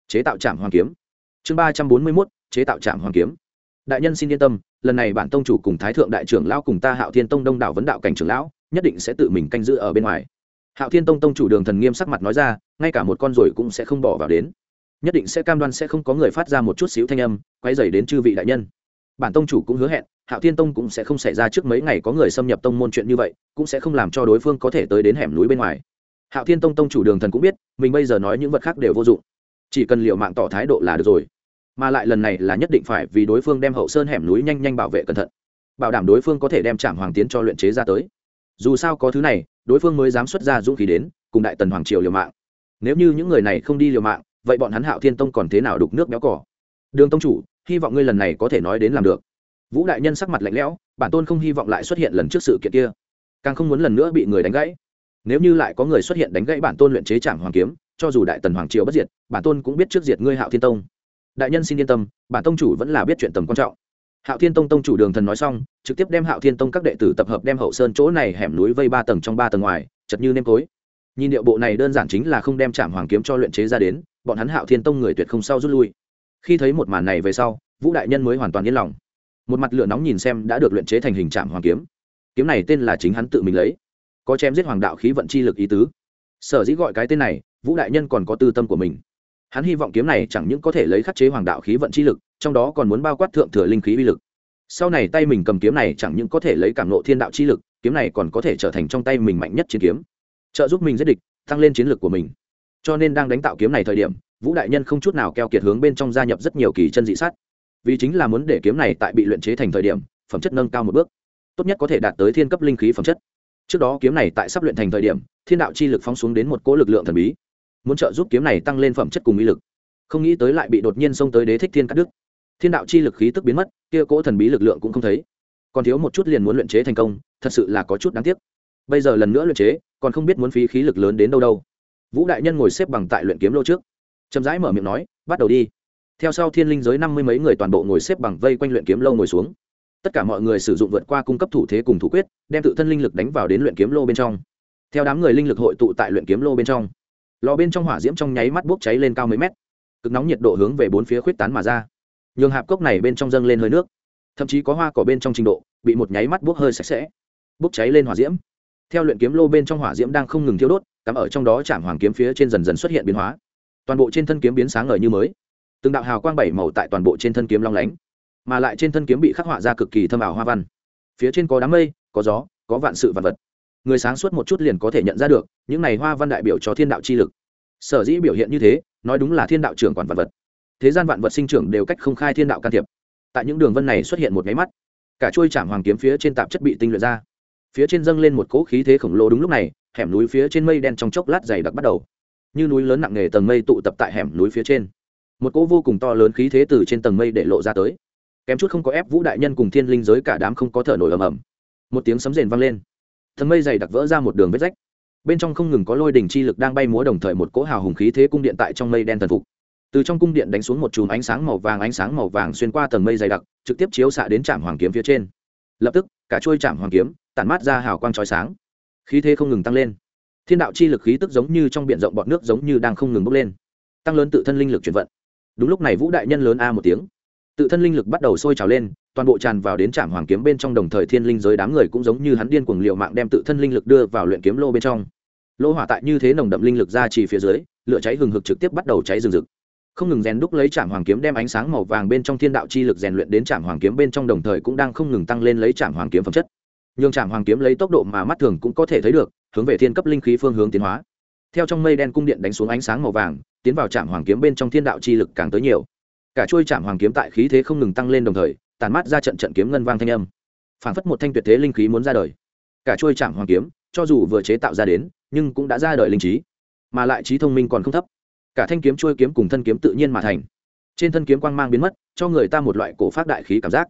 A: Chế tạo trạm hoàng kiếm. Chương ba trăm bốn mươi mốt. Chế tạo trạm hoàng kiếm. Đại nhân xin yên tâm, lần này bản tông chủ cùng thái thượng đại trưởng lão cùng ta hạo thiên tông đông đảo vấn đạo cảnh trưởng lão, nhất định sẽ tự mình canh giữ ở bên ngoài. Hạo thiên tông tông chủ đường thần nghiêm sắc mặt nói ra, ngay cả một con ruồi cũng sẽ không bỏ vào đến nhất định sẽ cam đoan sẽ không có người phát ra một chút xíu thanh âm, quay dày đến chư vị đại nhân. Bản tông chủ cũng hứa hẹn, hạo thiên tông cũng sẽ không xảy ra trước mấy ngày có người xâm nhập tông môn chuyện như vậy, cũng sẽ không làm cho đối phương có thể tới đến hẻm núi bên ngoài. Hạo thiên tông tông chủ đường thần cũng biết, mình bây giờ nói những vật khác đều vô dụng. Chỉ cần liệu mạng tỏ thái độ là được rồi. Mà lại lần này là nhất định phải vì đối phương đem hậu sơn hẻm núi nhanh nhanh bảo vệ cẩn thận, bảo đảm đối phương có thể đem trạm hoàng tiến cho luyện chế ra tới. Dù sao có thứ này, đối phương mới dám xuất ra dũng khí đến, cùng đại tần hoàng triều liều mạng. Nếu như những người này không đi liều mạng vậy bọn hắn hạo thiên tông còn thế nào đục nước béo cỏ đường tông chủ, hy vọng ngươi lần này có thể nói đến làm được. Vũ đại nhân sắc mặt lạnh lẽo, bản tôn không hy vọng lại xuất hiện lần trước sự kiện kia. Càng không muốn lần nữa bị người đánh gãy. Nếu như lại có người xuất hiện đánh gãy bản tôn luyện chế trạm hoàng kiếm, cho dù đại tần hoàng triều bất diệt, bản tôn cũng biết trước diệt ngươi hạo thiên tông. Đại nhân xin yên tâm, bản tông chủ vẫn là biết chuyện tầm quan trọng. Hạo thiên tông tông chủ đường thần nói xong, trực tiếp đem hạo thiên tông các đệ tử tập hợp đem hậu sơn chỗ này hẻm núi vây ba tầng trong ba tầng ngoài, chật như nêm tối. Nhìn điệu bộ này đơn giản chính là không đem trạm hoàng kiếm cho luyện chế ra đến bọn hắn hạo thiên tông người tuyệt không sau rút lui. Khi thấy một màn này về sau, vũ đại nhân mới hoàn toàn yên lòng. Một mặt lửa nóng nhìn xem đã được luyện chế thành hình trạm hoàng kiếm. Kiếm này tên là chính hắn tự mình lấy. Có chém giết hoàng đạo khí vận chi lực ý tứ. Sở dĩ gọi cái tên này, vũ đại nhân còn có tư tâm của mình. Hắn hy vọng kiếm này chẳng những có thể lấy khắc chế hoàng đạo khí vận chi lực, trong đó còn muốn bao quát thượng thừa linh khí uy lực. Sau này tay mình cầm kiếm này chẳng những có thể lấy cảm nộ thiên đạo chi lực, kiếm này còn có thể trở thành trong tay mình mạnh nhất chiến kiếm. Trợ giúp mình giết địch, tăng lên chiến lược của mình cho nên đang đánh tạo kiếm này thời điểm, vũ đại nhân không chút nào keo kiệt hướng bên trong gia nhập rất nhiều kỳ chân dị sát. Vì chính là muốn để kiếm này tại bị luyện chế thành thời điểm, phẩm chất nâng cao một bước, tốt nhất có thể đạt tới thiên cấp linh khí phẩm chất. Trước đó kiếm này tại sắp luyện thành thời điểm, thiên đạo chi lực phóng xuống đến một cỗ lực lượng thần bí, muốn trợ giúp kiếm này tăng lên phẩm chất cùng ý lực. Không nghĩ tới lại bị đột nhiên xông tới đế thích thiên cắt đức thiên đạo chi lực khí tức biến mất, kia cỗ thần bí lực lượng cũng không thấy. Còn thiếu một chút liền muốn luyện chế thành công, thật sự là có chút đáng tiếc. Bây giờ lần nữa luyện chế, còn không biết muốn phí khí lực lớn đến đâu đâu vũ đại nhân ngồi xếp bằng tại luyện kiếm lô trước. Chậm rãi mở miệng nói, bắt đầu đi. Theo sau thiên linh giới năm mươi mấy người toàn bộ ngồi xếp bằng vây quanh luyện kiếm lô ngồi xuống. Tất cả mọi người sử dụng vượt qua cung cấp thủ thế cùng thủ quyết, đem tự thân linh lực đánh vào đến luyện kiếm lô bên trong. Theo đám người linh lực hội tụ tại luyện kiếm lô bên trong, lò bên trong hỏa diễm trong nháy mắt bốc cháy lên cao mấy mét. Cực nóng nhiệt độ hướng về bốn phía khuyết tán mà ra. Nhường hạp cốc này bên trong dâng lên hơi nước, thậm chí có hoa cỏ bên trong trình độ, bị một nháy mắt bốc hơi sạch sẽ, bốc cháy lên hỏa diễm. Theo luyện kiếm lô bên trong hỏa diễm đang không ngừng thiêu đốt cắm ở trong đó chạm hoàng kiếm phía trên dần dần xuất hiện biến hóa. Toàn bộ trên thân kiếm biến sáng ngời như mới. Từng đạo hào quang bảy màu tại toàn bộ trên thân kiếm long lánh, mà lại trên thân kiếm bị khắc họa ra cực kỳ thâm ảo hoa văn. Phía trên có đám mây, có gió, có vạn sự vạn vật. Người sáng suốt một chút liền có thể nhận ra được, những này hoa văn đại biểu cho thiên đạo chi lực. Sở dĩ biểu hiện như thế, nói đúng là thiên đạo trưởng quản vạn vật. Thế gian vạn vật sinh trưởng đều cách không khai thiên đạo can thiệp. Tại những đường vân này xuất hiện một máy mắt, cả chuôi chạm hoàng kiếm phía trên tạp chất bị tinh luyện ra. Phía trên dâng lên một cỗ khí thế khổng lồ đúng lúc này hẻm núi phía trên mây đen trong chốc lát dày đặc bắt đầu. Như núi lớn nặng nề tầng mây tụ tập tại hẻm núi phía trên. Một cỗ vô cùng to lớn khí thế từ trên tầng mây để lộ ra tới. Kém chút không có ép vũ đại nhân cùng thiên linh giới cả đám không có thở nổi ầm ầm. Một tiếng sấm rền vang lên. Tầng mây dày đặc vỡ ra một đường vết rách. Bên trong không ngừng có lôi đình chi lực đang bay múa đồng thời một cỗ hào hùng khí thế cung điện tại trong mây đen thần phục. Từ trong cung điện đánh xuống một chùm ánh sáng màu vàng, ánh sáng màu vàng xuyên qua tầng mây dày đặc, trực tiếp chiếu xạ đến trạm hoàng kiếm phía trên. Lập tức, cả trôi trạm hoàng kiếm tản mát ra hào quang trói sáng khí thế không ngừng tăng lên. Thiên đạo chi lực khí tức giống như trong b i ể n rộng bọt nước giống như đang không ngừng bốc lên, tăng lớn tự thân linh lực chuyển vận. Đúng lúc này vũ đại nhân lớn a một tiếng, tự thân linh lực bắt đầu sôi trào lên, toàn bộ tràn vào đến trạm hoàng kiếm bên trong đồng thời thiên linh giới đám người cũng giống như hắn điên cuồng liệu mạng đem tự thân linh lực đưa vào luyện kiếm lô bên trong. Lô hỏa tại như thế nồng đậm linh lực ra chỉ phía dưới, lửa cháy hừng hực trực tiếp bắt đầu cháy rừng rực. Không ngừng rèn đúc lấy trạm hoàng kiếm đem ánh sáng màu vàng bên trong thiên đạo chi lực rèn luyện đến trạm hoàng kiếm bên trong đồng thời cũng đang không ngừng tăng lên lấy trạm hoàng kiếm phẩm chất nhường trạm hoàng kiếm lấy tốc độ mà mắt thường cũng có thể thấy được, hướng về thiên cấp linh khí phương hướng tiến hóa. Theo trong mây đen cung điện đánh xuống ánh sáng màu vàng, tiến vào trạm hoàng kiếm bên trong thiên đạo chi lực càng tới nhiều. Cả chuôi trạm hoàng kiếm tại khí thế không ngừng tăng lên đồng thời tàn mắt ra trận trận kiếm ngân vang thanh âm. Phảng phất một thanh tuyệt thế linh khí muốn ra đời. Cả chuôi trạm hoàng kiếm, cho dù vừa chế tạo ra đến, nhưng cũng đã ra đời linh trí, mà lại trí thông minh còn không thấp. Cả thanh kiếm chuôi kiếm cùng thân kiếm tự nhiên mà thành. Trên thân kiếm quang mang biến mất, cho người ta một loại cổ phát đại khí cảm giác.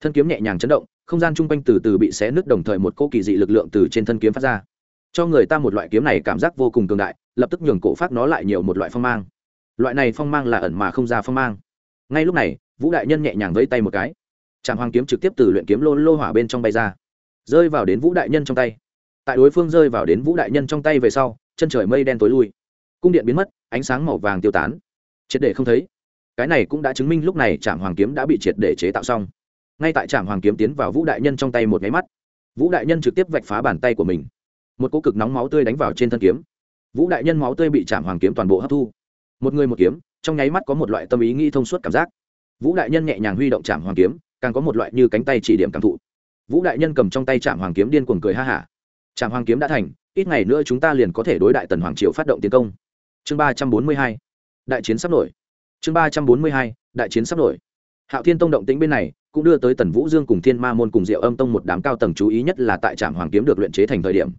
A: Thân kiếm nhẹ nhàng chấn động không gian chung quanh từ từ bị xé nứt đồng thời một cô kỳ dị lực lượng từ trên thân kiếm phát ra. Cho người ta một loại kiếm này cảm giác vô cùng cường đại, lập tức nhường cổ phát nó lại nhiều một loại phong mang. Loại này phong mang là ẩn mà không ra phong mang. Ngay lúc này, vũ đại nhân nhẹ nhàng vẫy tay một cái. Trạm hoàng kiếm trực tiếp từ luyện kiếm lô lô hỏa bên trong bay ra, rơi vào đến vũ đại nhân trong tay. Tại đối phương rơi vào đến vũ đại nhân trong tay về sau, chân trời mây đen tối lui. Cung điện biến mất, ánh sáng màu vàng tiêu tán. Triệt để không thấy. Cái này cũng đã chứng minh lúc này trạm hoàng kiếm đã bị triệt để chế tạo xong ngay tại trạm hoàng kiếm tiến vào vũ đại nhân trong tay một nháy mắt vũ đại nhân trực tiếp vạch phá bàn tay của mình một cỗ cực nóng máu tươi đánh vào trên thân kiếm vũ đại nhân máu tươi bị trạm hoàng kiếm toàn bộ hấp thu một người một kiếm trong nháy mắt có một loại tâm ý nghĩ thông suốt cảm giác vũ đại nhân nhẹ nhàng huy động trạm hoàng kiếm càng có một loại như cánh tay chỉ điểm cảm thụ vũ đại nhân cầm trong tay trạm hoàng kiếm điên cuồng cười ha hả trạm hoàng kiếm đã thành ít ngày nữa chúng ta liền có thể đối đại tần hoàng triều phát động tiến công chương ba trăm bốn mươi hai đại chiến sắp nổi chương ba trăm bốn mươi hai đại chiến sắp nổi hạo thiên tông động tĩnh bên này cũng đưa tới tần vũ dương cùng thiên ma môn cùng diệu âm tông một đám cao tầng chú ý nhất là tại trạm hoàng kiếm được luyện chế thành thời điểm.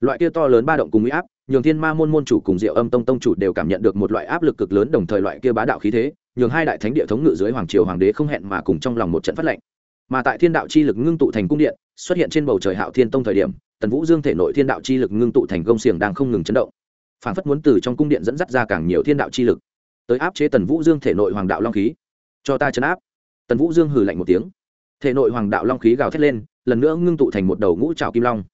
A: Loại kia to lớn ba động cùng uy áp, nhường thiên ma môn môn chủ cùng diệu âm tông tông chủ đều cảm nhận được một loại áp lực cực lớn, đồng thời loại kia bá đạo khí thế, nhường hai đại thánh địa thống ngự dưới hoàng triều hoàng đế không hẹn mà cùng trong lòng một trận phát lệnh. Mà tại thiên đạo chi lực ngưng tụ thành cung điện, xuất hiện trên bầu trời hạo thiên tông thời điểm, tần vũ dương thể nội thiên đạo chi lực ngưng tụ thành công xiềng đang không ngừng chấn động. Phản phất muốn từ trong cung điện dẫn dắt ra càng nhiều thiên đạo chi lực. Tới áp chế tần vũ dương thể nội hoàng đạo long khí. Cho ta chấn áp tần vũ dương hừ lạnh một tiếng. Thể nội hoàng đạo long khí gào thét lên, lần nữa ngưng tụ thành một đầu ngũ trào kim long.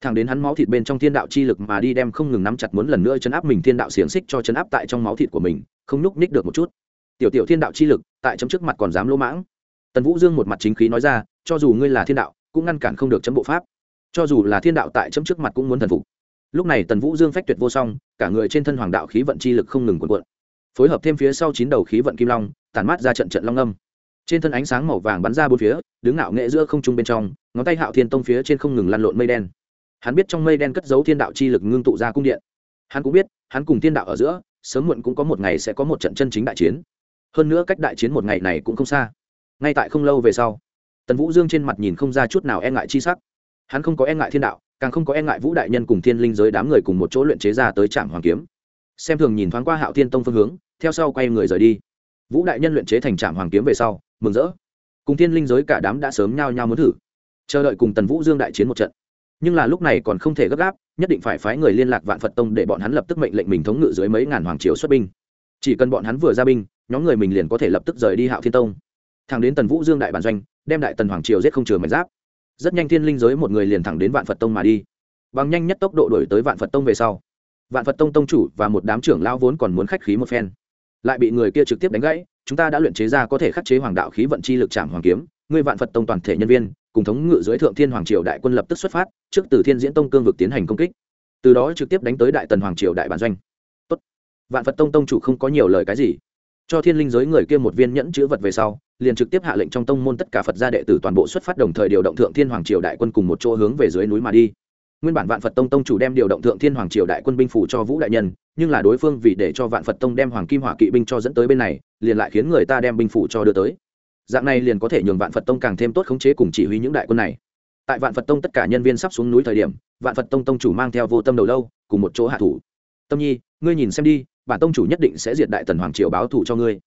A: Thẳng đến hắn máu thịt bên trong thiên đạo chi lực mà đi đem không ngừng nắm chặt muốn lần nữa chấn áp mình thiên đạo xiềng xích cho chấn áp tại trong máu thịt của mình, không nhúc ních được một chút. Tiểu tiểu thiên đạo chi lực, tại chấm trước mặt còn dám lỗ mãng. Tần vũ dương một mặt chính khí nói ra, cho dù ngươi là thiên đạo, cũng ngăn cản không được chấm bộ pháp. Cho dù là thiên đạo tại chấm trước mặt cũng muốn thần phục. Lúc này tần vũ dương phách tuyệt vô song, cả người trên thân hoàng đạo khí vận chi lực không ngừng cuộn cuộn. Phối hợp thêm phía sau chín đầu khí vận kim long tàn mát ra trận trận long âm trên thân ánh sáng màu vàng bắn ra bốn phía, đứng ngạo nghệ giữa không trung bên trong, ngón tay hạo thiên tông phía trên không ngừng lăn lộn mây đen. Hắn biết trong mây đen cất giấu thiên đạo chi lực ngưng tụ ra cung điện. Hắn cũng biết, hắn cùng thiên đạo ở giữa, sớm muộn cũng có một ngày sẽ có một trận chân chính đại chiến. Hơn nữa cách đại chiến một ngày này cũng không xa. Ngay tại không lâu về sau, tần vũ dương trên mặt nhìn không ra chút nào e ngại chi sắc. Hắn không có e ngại thiên đạo, càng không có e ngại vũ đại nhân cùng thiên linh giới đám người cùng một chỗ luyện chế ra tới trạm hoàng kiếm. Xem thường nhìn thoáng qua hạo thiên tông phương hướng, theo sau quay người rời đi vũ đại nhân luyện chế thành trạm hoàng kiếm về sau, mừng rỡ. Cùng thiên linh giới cả đám đã sớm nhao nhao muốn thử, chờ đợi cùng tần vũ dương đại chiến một trận. Nhưng là lúc này còn không thể gấp gáp, nhất định phải phái người liên lạc vạn phật tông để bọn hắn lập tức mệnh lệnh mình thống ngự dưới mấy ngàn hoàng triều xuất binh. Chỉ cần bọn hắn vừa ra binh, nhóm người mình liền có thể lập tức rời đi hạo thiên tông. Thẳng đến tần vũ dương đại bản doanh, đem đại tần hoàng triều giết không chừa mảnh giáp. Rất nhanh thiên linh giới một người liền thẳng đến vạn phật tông mà đi. Bằng nhanh nhất tốc độ đổi tới vạn phật tông về sau, vạn phật tông tông chủ và một đám trưởng lao vốn còn muốn khách khí một phen lại bị người kia trực tiếp đánh gãy, chúng ta đã luyện chế ra có thể khắc chế hoàng đạo khí vận chi lực trảm hoàng kiếm, ngươi vạn phật tông toàn thể nhân viên, cùng thống ngự dưới thượng thiên hoàng triều đại quân lập tức xuất phát, trước từ thiên diễn tông cương vực tiến hành công kích. Từ đó trực tiếp đánh tới đại tần hoàng triều đại bản doanh. Tốt. vạn phật tông tông chủ không có nhiều lời cái gì. Cho thiên linh giới người kia một viên nhẫn chữ vật về sau, liền trực tiếp hạ lệnh trong tông môn tất cả phật gia đệ tử toàn bộ xuất phát đồng thời điều động thượng thiên hoàng triều đại quân cùng một chỗ hướng về dưới núi mà đi nguyên bản vạn phật tông tông chủ đem điều động thượng thiên hoàng triều đại quân binh phủ cho vũ đại nhân, nhưng là đối phương vì để cho vạn phật tông đem hoàng kim hỏa kỵ binh cho dẫn tới bên này, liền lại khiến người ta đem binh phủ cho đưa tới. Dạng này liền có thể nhường vạn phật tông càng thêm tốt khống chế cùng chỉ huy những đại quân này. Tại vạn phật tông tất cả nhân viên sắp xuống núi thời điểm, vạn phật tông tông chủ mang theo vô tâm đầu lâu, cùng một chỗ hạ thủ. Tâm nhi, ngươi nhìn xem đi, bản tông chủ nhất định sẽ diệt đại tần hoàng triều báo thủ cho ngươi.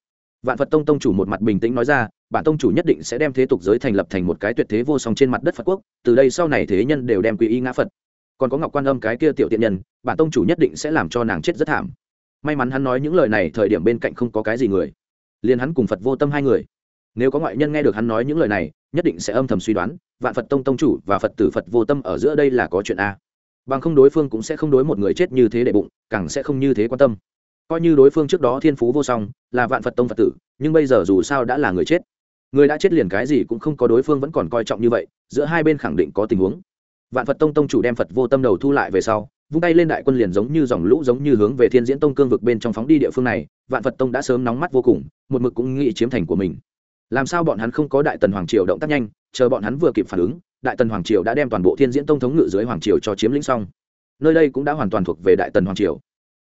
A: Vạn phật tông tông chủ một mặt bình tĩnh nói ra, bản tông chủ nhất định sẽ đem thế tục giới thành lập thành một cái tuyệt thế vô song trên mặt đất phật quốc, từ đây sau này thế nhân đều đem quy y ngã phật còn có ngọc quan âm cái kia tiểu tiện nhân, bản tông chủ nhất định sẽ làm cho nàng chết rất thảm. May mắn hắn nói những lời này thời điểm bên cạnh không có cái gì người. Liền hắn cùng phật vô tâm hai người. Nếu có ngoại nhân nghe được hắn nói những lời này, nhất định sẽ âm thầm suy đoán, vạn phật tông tông chủ và phật tử phật vô tâm ở giữa đây là có chuyện a. Bằng không đối phương cũng sẽ không đối một người chết như thế để bụng, càng sẽ không như thế quan tâm. Coi như đối phương trước đó thiên phú vô song, là vạn phật tông phật tử, nhưng bây giờ dù sao đã là người chết. Người đã chết liền cái gì cũng không có, đối phương vẫn còn coi trọng như vậy, giữa hai bên khẳng định có tình huống vạn phật tông tông chủ đem phật vô tâm đầu thu lại về sau, vung tay lên đại quân liền giống như dòng lũ giống như hướng về thiên diễn tông cương vực bên trong phóng đi địa phương này, vạn phật tông đã sớm nóng mắt vô cùng, một mực cũng nghĩ chiếm thành của mình. Làm sao bọn hắn không có đại tần hoàng triều động tác nhanh, chờ bọn hắn vừa kịp phản ứng, đại tần hoàng triều đã đem toàn bộ thiên diễn tông thống ngự dưới hoàng triều cho chiếm lĩnh xong. Nơi đây cũng đã hoàn toàn thuộc về đại tần hoàng triều.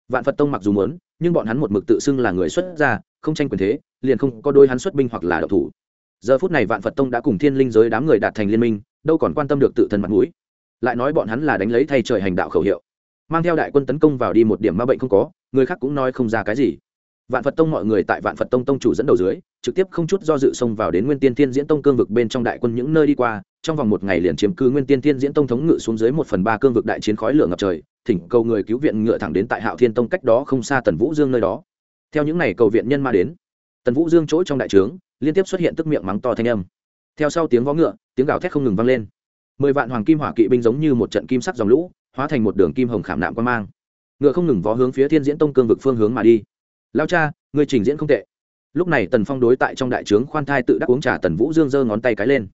A: Vạn phật tông mặc dù muốn, nhưng bọn hắn một mực tự xưng là người xuất gia, không tranh quyền thế, liền không có đôi hắn xuất binh hoặc là độc thủ. Giờ phút này vạn phật tông đã cùng thiên linh giới đám người đạt thành liên minh, đâu còn quan tâm được tự thân mặt mũi lại nói bọn hắn là đánh lấy thay trời hành đạo khẩu hiệu. Mang theo đại quân tấn công vào đi một điểm ma bệnh không có, người khác cũng nói không ra cái gì. Vạn phật tông mọi người tại vạn phật tông tông chủ dẫn đầu dưới, trực tiếp không chút do dự xông vào đến nguyên tiên thiên diễn tông cương vực bên trong đại quân những nơi đi qua, trong vòng một ngày liền chiếm cứ nguyên tiên thiên diễn tông thống ngự xuống dưới một phần ba cương vực đại chiến khói lửa ngập trời, thỉnh cầu người cứu viện ngựa thẳng đến tại hạo thiên tông cách đó không xa tần vũ dương nơi đó. Theo những ngày cầu viện nhân ma đến, tần vũ dương chỗ trong đại trướng, liên tiếp xuất hiện tức miệng mắng to thanh âm. Theo sau tiếng vó ngựa, tiếng gào thét không ngừng vang lên mười vạn hoàng kim hỏa kỵ binh giống như một trận kim sắc dòng lũ, hóa thành một đường kim hồng khảm nạm quan mang. Ngựa không ngừng vó hướng phía thiên diễn tông cương vực phương hướng mà đi. Lao cha, người trình diễn không tệ. Lúc này tần phong đối tại trong đại trướng khoan thai tự đắc uống trà tần vũ dương giơ ngón tay cái lên.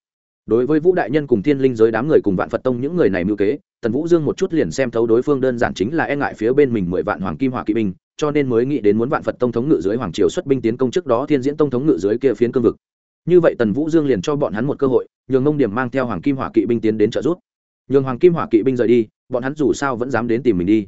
A: Đối với vũ đại nhân cùng thiên linh giới đám người cùng vạn phật tông những người này mưu kế, tần vũ dương một chút liền xem thấu đối phương đơn giản chính là e ngại phía bên mình mười vạn hoàng kim hỏa kỵ binh, cho nên mới nghĩ đến muốn vạn phật tông thống ngự dưới hoàng triều xuất binh tiến công trước đó thiên diễn tông thống ngự dưới kia phiến cương vực như vậy tần vũ dương liền cho bọn hắn một cơ hội, nhường mông điểm mang theo hoàng kim hỏa kỵ binh tiến đến trợ giúp. Nhường hoàng kim hỏa kỵ binh rời đi, bọn hắn dù sao vẫn dám đến tìm mình đi.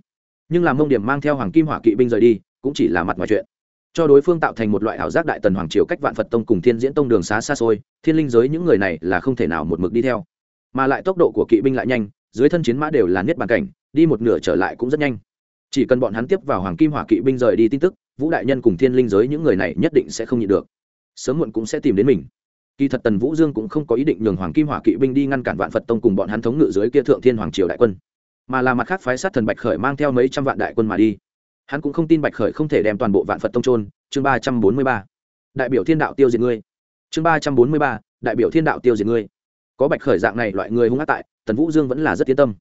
A: Nhưng làm mông điểm mang theo hoàng kim hỏa kỵ binh rời đi, cũng chỉ là mặt ngoài chuyện. Cho đối phương tạo thành một loại ảo giác đại tần hoàng triều cách vạn phật tông cùng thiên diễn tông đường xá xa xôi, thiên linh giới những người này là không thể nào một mực đi theo. Mà lại tốc độ của kỵ binh lại nhanh, dưới thân chiến mã đều là niết bàn cảnh, đi một nửa trở lại cũng rất nhanh. Chỉ cần bọn hắn tiếp vào hoàng kim hỏa kỵ binh rời đi tin tức, vũ đại nhân cùng thiên linh giới những người này nhất định sẽ không nhịn được sớm muộn cũng sẽ tìm đến mình. Kỳ thật tần vũ dương cũng không có ý định nhường hoàng kim hỏa kỵ binh đi ngăn cản vạn phật tông cùng bọn hắn thống ngự dưới kia thượng thiên hoàng triều đại quân, mà là mặt khác phái sát thần bạch khởi mang theo mấy trăm vạn đại quân mà đi. Hắn cũng không tin bạch khởi không thể đem toàn bộ vạn phật tông trôn chương ba trăm bốn mươi ba. Đại biểu thiên đạo tiêu diệt ngươi. Chương ba trăm bốn mươi ba. Đại biểu thiên đạo tiêu diệt ngươi. Có bạch khởi dạng này loại người hung ác tại, tần vũ dương vẫn là rất yên tâm.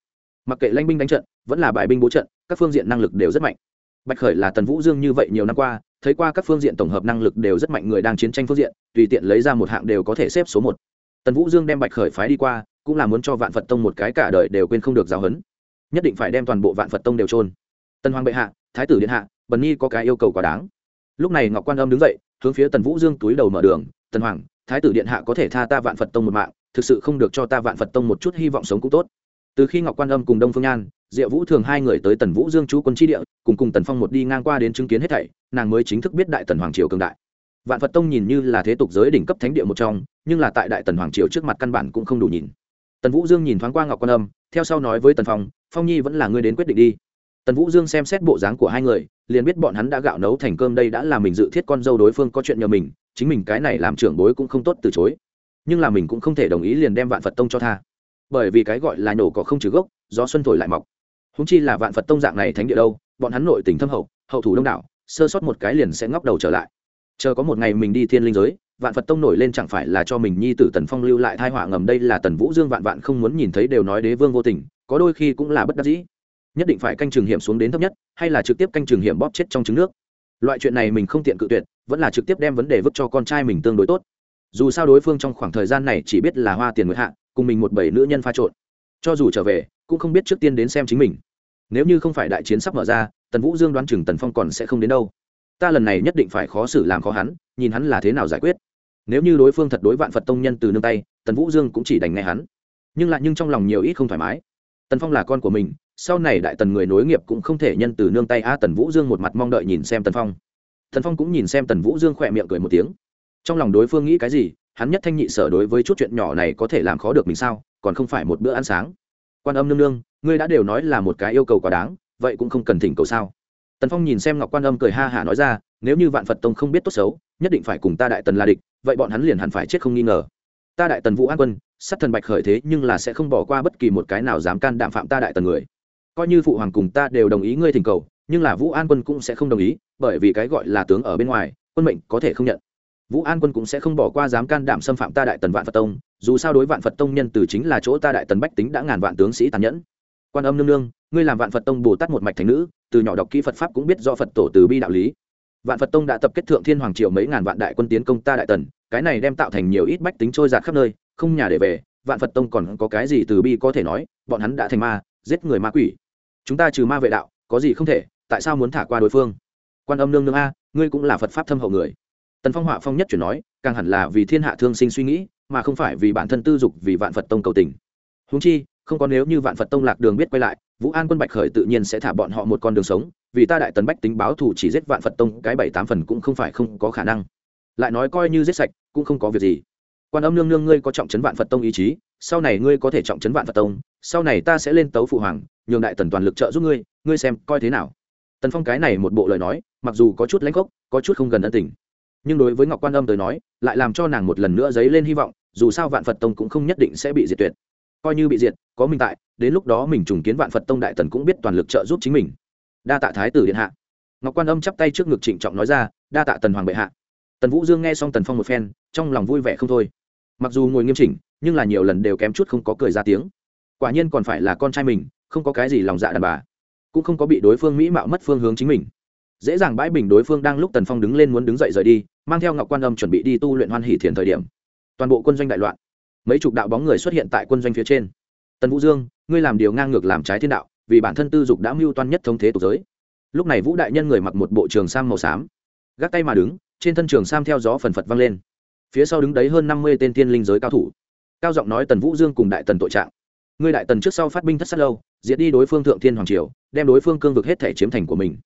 A: Mặc kệ lãnh binh đánh trận, vẫn là bài binh bố trận, các phương diện năng lực đều rất mạnh. Bạch khởi là tần vũ dương như vậy nhiều năm qua thấy qua các phương diện tổng hợp năng lực đều rất mạnh người đang chiến tranh phương diện, tùy tiện lấy ra một hạng đều có thể xếp số một. Tần vũ dương đem bạch khởi phái đi qua, cũng là muốn cho vạn phật tông một cái cả đời đều quên không được giáo huấn. Nhất định phải đem toàn bộ vạn phật tông đều trôn tần hoàng bệ hạ, thái tử điện hạ, bần nhi có cái yêu cầu quá đáng. Lúc này ngọc quan âm đứng dậy, hướng phía tần vũ dương túi đầu mở đường, tần hoàng, thái tử điện hạ có thể tha ta vạn phật tông một mạng, thực sự không được cho ta vạn phật tông một chút hy vọng sống cũng tốt. Từ khi ngọc quan âm cùng đông phương nhan diệu vũ thường hai người tới tần vũ dương chú quân tri địa, cùng cùng tần phong một đi ngang qua đến chứng kiến hết thảy, nàng mới chính thức biết đại tần hoàng triều cường đại. Vạn phật tông nhìn như là thế tục giới đỉnh cấp thánh địa một trong, nhưng là tại đại tần hoàng triều trước mặt căn bản cũng không đủ nhìn. Tần vũ dương nhìn thoáng qua ngọc quan âm, theo sau nói với tần phong phong nhi vẫn là ngươi đến quyết định đi. Tần vũ dương xem xét bộ dáng của hai người, liền biết bọn hắn đã gạo nấu thành cơm đây đã là mình dự thiết con dâu đối phương có chuyện nhờ mình, chính mình cái này làm trưởng bối cũng không tốt từ chối. Nhưng là mình cũng không thể đồng ý liền đem vạn phật tông cho tha. Bởi vì cái gọi là nổ cỏ không trừ gốc, gió xuân thổi lại mọc húng chi là vạn phật tông dạng này thánh địa đâu, bọn hắn nội tình thâm hậu hậu thủ đông đảo, sơ sót một cái liền sẽ ngóc đầu trở lại. Chờ có một ngày mình đi thiên linh giới, vạn phật tông nổi lên chẳng phải là cho mình nhi tử tần phong lưu lại thai họa ngầm đây là tần vũ dương vạn vạn không muốn nhìn thấy đều nói đế vương vô tình, có đôi khi cũng là bất đắc dĩ. Nhất định phải canh trường hiểm xuống đến thấp nhất, hay là trực tiếp canh trường hiểm bóp chết trong trứng nước. Loại chuyện này mình không tiện cự tuyệt, vẫn là trực tiếp đem vấn đề vứt cho con trai mình tương đối tốt. Dù sao đối phương trong khoảng thời gian này chỉ biết là hoa tiền nguyệt hạ, cùng mình một bảy nữ nhân pha trộn. Cho dù trở về, cũng không biết trước tiên đến xem chính mình nếu như không phải đại chiến sắp mở ra, tần vũ dương đoán chừng tần phong còn sẽ không đến đâu. Ta lần này nhất định phải khó xử làm khó hắn, nhìn hắn là thế nào giải quyết. Nếu như đối phương thật đối vạn phật tông nhân từ nương tay, tần vũ dương cũng chỉ đành nghe hắn. Nhưng lại nhưng trong lòng nhiều ít không thoải mái. Tần phong là con của mình, sau này đại tần người nối nghiệp cũng không thể nhân từ nương tay a tần vũ dương một mặt mong đợi nhìn xem tần phong. Tần phong cũng nhìn xem tần vũ dương khỏe miệng cười một tiếng. Trong lòng đối phương nghĩ cái gì, hắn nhất thanh nhị sở đối với chút chuyện nhỏ này có thể làm khó được mình sao, còn không phải một bữa ăn sáng. Quan âm nương nương ngươi đã đều nói là một cái yêu cầu quá đáng, vậy cũng không cần thỉnh cầu sao? Tần phong nhìn xem ngọc quan âm cười ha hả nói ra, nếu như vạn phật tông không biết tốt xấu, nhất định phải cùng ta đại tần là địch, vậy bọn hắn liền hẳn phải chết không nghi ngờ. Ta đại tần vũ an quân, sát thần bạch khởi thế nhưng là sẽ không bỏ qua bất kỳ một cái nào dám can đảm phạm ta đại tần người. Coi như phụ hoàng cùng ta đều đồng ý ngươi thỉnh cầu, nhưng là vũ an quân cũng sẽ không đồng ý, bởi vì cái gọi là tướng ở bên ngoài, quân mệnh có thể không nhận. Vũ an quân cũng sẽ không bỏ qua dám can đảm xâm phạm ta đại tần vạn phật tông, dù sao đối vạn phật tông nhân từ chính là chỗ ta đại tần bách tính đã ngàn vạn tướng sĩ tàn nhẫn quan âm nương nương, ngươi làm vạn phật tông bồ tát một mạch thành nữ, từ nhỏ đọc kỹ phật pháp cũng biết do phật tổ từ bi đạo lý. Vạn phật tông đã tập kết thượng thiên hoàng triều mấy ngàn vạn đại quân tiến công ta đại tần, cái này đem tạo thành nhiều ít bách tính trôi giạt khắp nơi, không nhà để về, vạn phật tông còn có cái gì từ bi có thể nói, bọn hắn đã thành ma, giết người ma quỷ. Chúng ta trừ ma vệ đạo, có gì không thể, tại sao muốn thả qua đối phương? Quan âm nương nương a, ngươi cũng là phật pháp thâm hậu người. Tần phong họa phong nhất chuyển nói, càng hẳn là vì thiên hạ thương sinh suy nghĩ, mà không phải vì bản thân tư dục vì vạn phật tông cầu tình. Húng chi không có nếu như vạn phật tông lạc đường biết quay lại vũ an quân bạch khởi tự nhiên sẽ thả bọn họ một con đường sống vì ta đại tần bách tính báo thù chỉ giết vạn phật tông cái bảy tám phần cũng không phải không có khả năng lại nói coi như giết sạch cũng không có việc gì quan âm nương nương ngươi có trọng chấn vạn phật tông ý chí sau này ngươi có thể trọng chấn vạn phật tông sau này ta sẽ lên tấu phụ hoàng nhường đại tần toàn lực trợ giúp ngươi ngươi xem coi thế nào tần phong cái này một bộ lời nói mặc dù có chút lãnh gốc có chút không gần ân tình. Nhưng đối với ngọc quan âm tới nói, lại làm cho nàng một lần nữa dấy lên hy vọng, dù sao vạn phật tông cũng không nhất định sẽ bị diệt tuyệt coi như bị diệt, có mình tại, đến lúc đó mình trùng kiến vạn phật tông đại tần cũng biết toàn lực trợ giúp chính mình. Đa tạ thái tử điện hạ. Ngọc quan âm chắp tay trước ngực trịnh trọng nói ra, đa tạ tần hoàng bệ hạ. Tần vũ dương nghe xong tần phong một phen, trong lòng vui vẻ không thôi. Mặc dù ngồi nghiêm chỉnh, nhưng là nhiều lần đều kém chút không có cười ra tiếng. Quả nhiên còn phải là con trai mình, không có cái gì lòng dạ đàn bà. Cũng không có bị đối phương mỹ mạo mất phương hướng chính mình. Dễ dàng bãi bình đối phương đang lúc tần phong đứng lên muốn đứng dậy rời đi, mang theo ngọc quan âm chuẩn bị đi tu luyện hoan hỷ thiền thời điểm. Toàn bộ quân doanh đại loạn mấy chục đạo bóng người xuất hiện tại quân doanh phía trên. Tần vũ dương, ngươi làm điều ngang ngược làm trái thiên đạo, vì bản thân tư dục đã mưu toan nhất thống thế tục giới. Lúc này vũ đại nhân người mặc một bộ trường sam màu xám, gác tay mà đứng, trên thân trường sam theo gió phần phật vang lên. Phía sau đứng đấy hơn năm mươi tên tiên linh giới cao thủ. Cao giọng nói tần vũ dương cùng đại tần tội trạng. Ngươi đại tần trước sau phát binh thất sát lâu, diệt đi đối phương thượng thiên hoàng triều, đem đối phương cương vực hết thể chiếm thành của mình.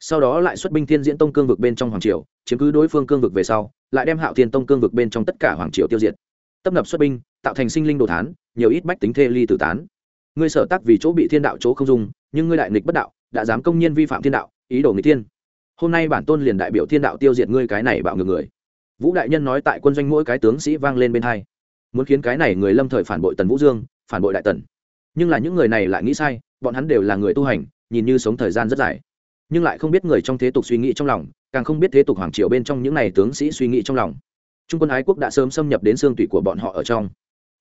A: Sau đó lại xuất binh thiên diễn tông cương vực bên trong hoàng triều, chiếm cứ đối phương cương vực về sau, lại đem hạo thiên tông cương vực bên trong tất cả hoàng triều tiêu diệt tấp nập xuất binh, tạo thành sinh linh đồ thán, nhiều ít bách tính thê ly tử tán. Ngươi sở tác vì chỗ bị thiên đạo chỗ không dung, nhưng ngươi đại nghịch bất đạo, đã dám công nhiên vi phạm thiên đạo, ý đồ người thiên. Hôm nay bản tôn liền đại biểu thiên đạo tiêu diệt ngươi cái này bạo ngược người. Vũ đại nhân nói tại quân doanh mỗi cái tướng sĩ vang lên bên hai. Muốn khiến cái này người lâm thời phản bội tần vũ dương, phản bội đại tần. Nhưng là những người này lại nghĩ sai, bọn hắn đều là người tu hành, nhìn như sống thời gian rất dài. Nhưng lại không biết người trong thế tục suy nghĩ trong lòng, càng không biết thế tục hoàng triều bên trong những n à y tướng sĩ suy nghĩ trong lòng trung quân ái quốc đã sớm xâm nhập đến xương tủy của bọn họ ở trong.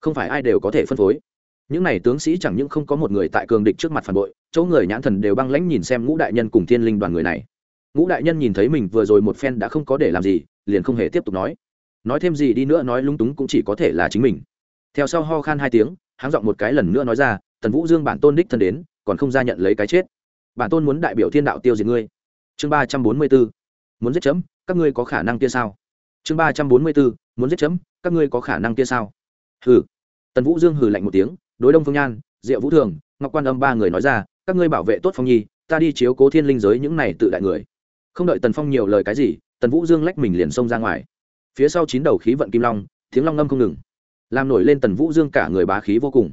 A: Không phải ai đều có thể phân phối. Những n à y tướng sĩ chẳng những không có một người tại cường địch trước mặt phản bội, chỗ người nhãn thần đều băng lãnh nhìn xem ngũ đại nhân cùng thiên linh đoàn người này. Ngũ đại nhân nhìn thấy mình vừa rồi một phen đã không có để làm gì, liền không hề tiếp tục nói. Nói thêm gì đi nữa nói lung túng cũng chỉ có thể là chính mình. Theo sau ho khan hai tiếng, háng giọng một cái lần nữa nói ra, tần vũ dương bản tôn đích thân đến, còn không ra nhận lấy cái chết. Bản tôn muốn đại biểu thiên đạo tiêu diệt ngươi. Chương ba trăm bốn mươi b ố muốn giết chấm, các ngươi có khả năng kia sao? Chương ba trăm bốn mươi bốn, muốn giết chấm các ngươi có khả năng kia sao? Hừ. Tần vũ dương hừ lạnh một tiếng đối đông phương nhan diệu vũ thường ngọc quan âm ba người nói ra các ngươi bảo vệ tốt phong nhi ta đi chiếu cố thiên linh giới những này tự đại người. Không đợi tần phong nhiều lời cái gì tần vũ dương lách mình liền xông ra ngoài. Phía sau chín đầu khí vận kim long tiếng long ngâm không ngừng. Làm nổi lên tần vũ dương cả người bá khí vô cùng.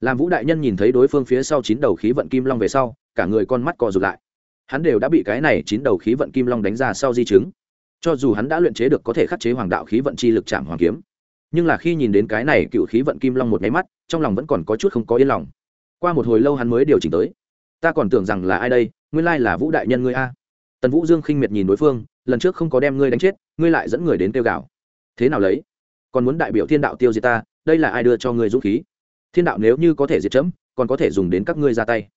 A: Làm vũ đại nhân nhìn thấy đối phương phía sau chín đầu khí vận kim long về sau cả người con mắt co rụt lại. Hắn đều đã bị cái này chín đầu khí vận kim long đánh ra sau di chứng cho dù hắn đã luyện chế được có thể khắc chế hoàng đạo khí vận chi lực chạm hoàng kiếm, nhưng là khi nhìn đến cái này cựu khí vận kim long một nháy mắt, trong lòng vẫn còn có chút không có yên lòng. Qua một hồi lâu hắn mới điều chỉnh tới. Ta còn tưởng rằng là ai đây, nguyên lai là vũ đại nhân ngươi a. Tần vũ dương khinh miệt nhìn đối phương, lần trước không có đem ngươi đánh chết, ngươi lại dẫn người đến tiêu gạo thế nào lấy? Còn muốn đại biểu thiên đạo tiêu diệt ta, đây là ai đưa cho ngươi dũng khí? Thiên đạo nếu như có thể diệt chấm, còn có thể dùng đến các ngươi ra tay.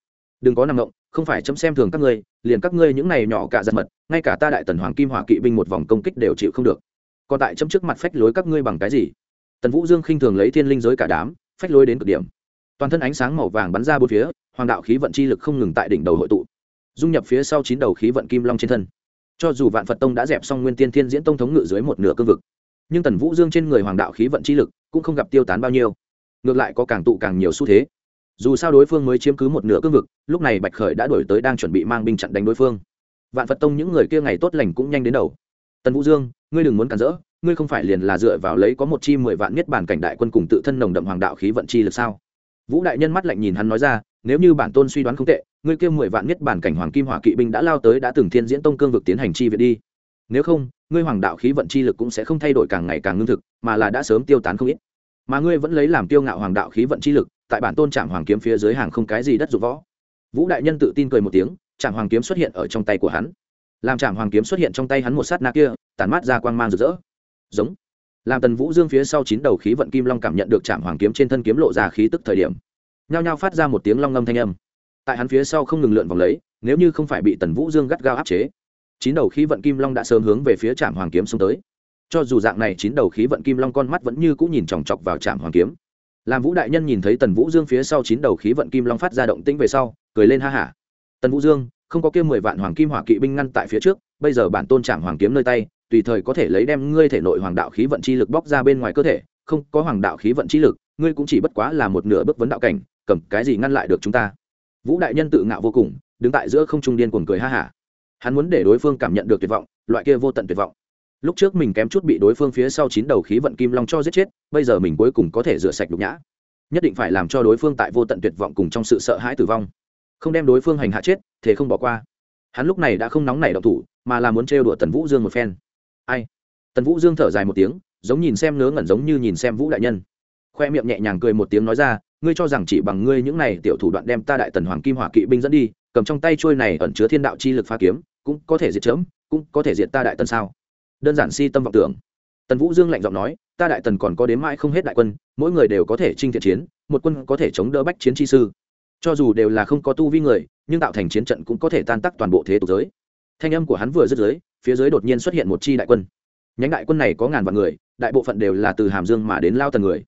A: Đừng có nằm ngộng không phải chấm xem thường các ngươi, liền các ngươi những này nhỏ cả giật mật, ngay cả ta đại tần hoàng kim hỏa kỵ binh một vòng công kích đều chịu không được. Còn tại chấm trước mặt phách lối các ngươi bằng cái gì? Tần vũ dương khinh thường lấy thiên linh giới cả đám, phách lối đến cực điểm. Toàn thân ánh sáng màu vàng bắn ra bốn phía, hoàng đạo khí vận chi lực không ngừng tại đỉnh đầu hội tụ, dung nhập phía sau chín đầu khí vận kim long trên thân. Cho dù vạn phật tông đã dẹp xong nguyên tiên thiên diễn tông thống ngự dưới một nửa cương vực, nhưng tần vũ dương trên người hoàng đạo khí vận chi lực cũng không gặp tiêu tán bao nhiêu, ngược lại có càng tụ càng nhiều xu thế dù sao đối phương mới chiếm cứ một nửa cương vực, lúc này bạch khởi đã đổi tới đang chuẩn bị mang binh chặn đánh đối phương. Vạn phật tông những người kia ngày tốt lành cũng nhanh đến đầu. Tần vũ dương, ngươi đừng muốn cản rỡ, ngươi không phải liền là dựa vào lấy có một chi mười vạn niết bản cảnh đại quân cùng tự thân nồng đậm hoàng đạo khí vận chi lực sao? Vũ đại nhân mắt lạnh nhìn hắn nói ra, nếu như bản tôn suy đoán không tệ, ngươi kia mười vạn niết bản cảnh hoàng kim hỏa kỵ binh đã lao tới đã từng thiên diễn tông cương vực tiến hành chi viện đi. Nếu không, ngươi hoàng đạo khí vận chi lực cũng sẽ không thay đổi càng ngày càng ngưng thực, mà là đã sớm tiêu tán không ít. Mà ngươi vẫn lấy làm tiêu ngạo hoàng đạo khí vận chi lực tại bản tôn trạm hoàng kiếm phía dưới hàng không cái gì đất dụng võ. Vũ đại nhân tự tin cười một tiếng, trạm hoàng kiếm xuất hiện ở trong tay của hắn. Làm trạm hoàng kiếm xuất hiện trong tay hắn một sát na kia, tản mát ra quang mang rực rỡ. Giống. Làm tần vũ dương phía sau chín đầu khí vận kim long cảm nhận được trạm hoàng kiếm trên thân kiếm lộ ra khí tức thời điểm, nhao nhao phát ra một tiếng long ngâm thanh âm. Tại hắn phía sau không ngừng lượn vòng lấy, nếu như không phải bị tần vũ dương gắt gao áp chế, chín đầu khí vận kim long đã sớm hướng về phía trạm hoàng kiếm xông tới. Cho dù dạng này chín đầu khí vận kim long con mắt vẫn như cũng nhìn chòng chọc vào trạm hoàng kiếm làm vũ đại nhân nhìn thấy tần vũ dương phía sau chín đầu khí vận kim long phát ra động tĩnh về sau, cười lên ha hả. Tần vũ dương, không có kia mười vạn hoàng kim hỏa kỵ binh ngăn tại phía trước, bây giờ bản tôn trạm hoàng kiếm nơi tay, tùy thời có thể lấy đem ngươi thể nội hoàng đạo khí vận chi lực bóc ra bên ngoài cơ thể, không có hoàng đạo khí vận chi lực, ngươi cũng chỉ bất quá là một nửa bước vấn đạo cảnh, cầm cái gì ngăn lại được chúng ta? Vũ đại nhân tự ngạo vô cùng, đứng tại giữa không trung điên cuồng cười ha hả. Hắn muốn để đối phương cảm nhận được tuyệt vọng, loại kia vô tận tuyệt vọng lúc trước mình kém chút bị đối phương phía sau chín đầu khí vận kim long cho giết chết, bây giờ mình cuối cùng có thể rửa sạch nhục nhã. Nhất định phải làm cho đối phương tại vô tận tuyệt vọng cùng trong sự sợ hãi tử vong. Không đem đối phương hành hạ chết thế không bỏ qua. Hắn lúc này đã không nóng nảy độc thủ, mà là muốn trêu đùa tần vũ dương một phen. Ai? Tần vũ dương thở dài một tiếng, giống nhìn xem ngớ ngẩn giống như nhìn xem vũ đại nhân. Khoe miệng nhẹ nhàng cười một tiếng nói ra, ngươi cho rằng chỉ bằng ngươi những này tiểu thủ đoạn đem ta đại tần hoàng kim hỏa kỵ binh dẫn đi, cầm trong tay trôi này ẩn chứa thiên đạo chi lực pha kiếm, cũng có thể diệt chớm cũng có thể diệt ta đại tần sao? Đơn giản si tâm vọng tưởng. Tần vũ dương lạnh giọng nói, ta đại tần còn có đến mãi không hết đại quân, mỗi người đều có thể trinh thiện chiến, một quân có thể chống đỡ bách chiến chi sư. Cho dù đều là không có tu vi người, nhưng tạo thành chiến trận cũng có thể tan tác toàn bộ thế tục giới. Thanh âm của hắn vừa dứt dưới, phía dưới đột nhiên xuất hiện một chi đại quân. Nhánh đại quân này có ngàn vạn người, đại bộ phận đều là từ hàm dương mà đến lao tần người.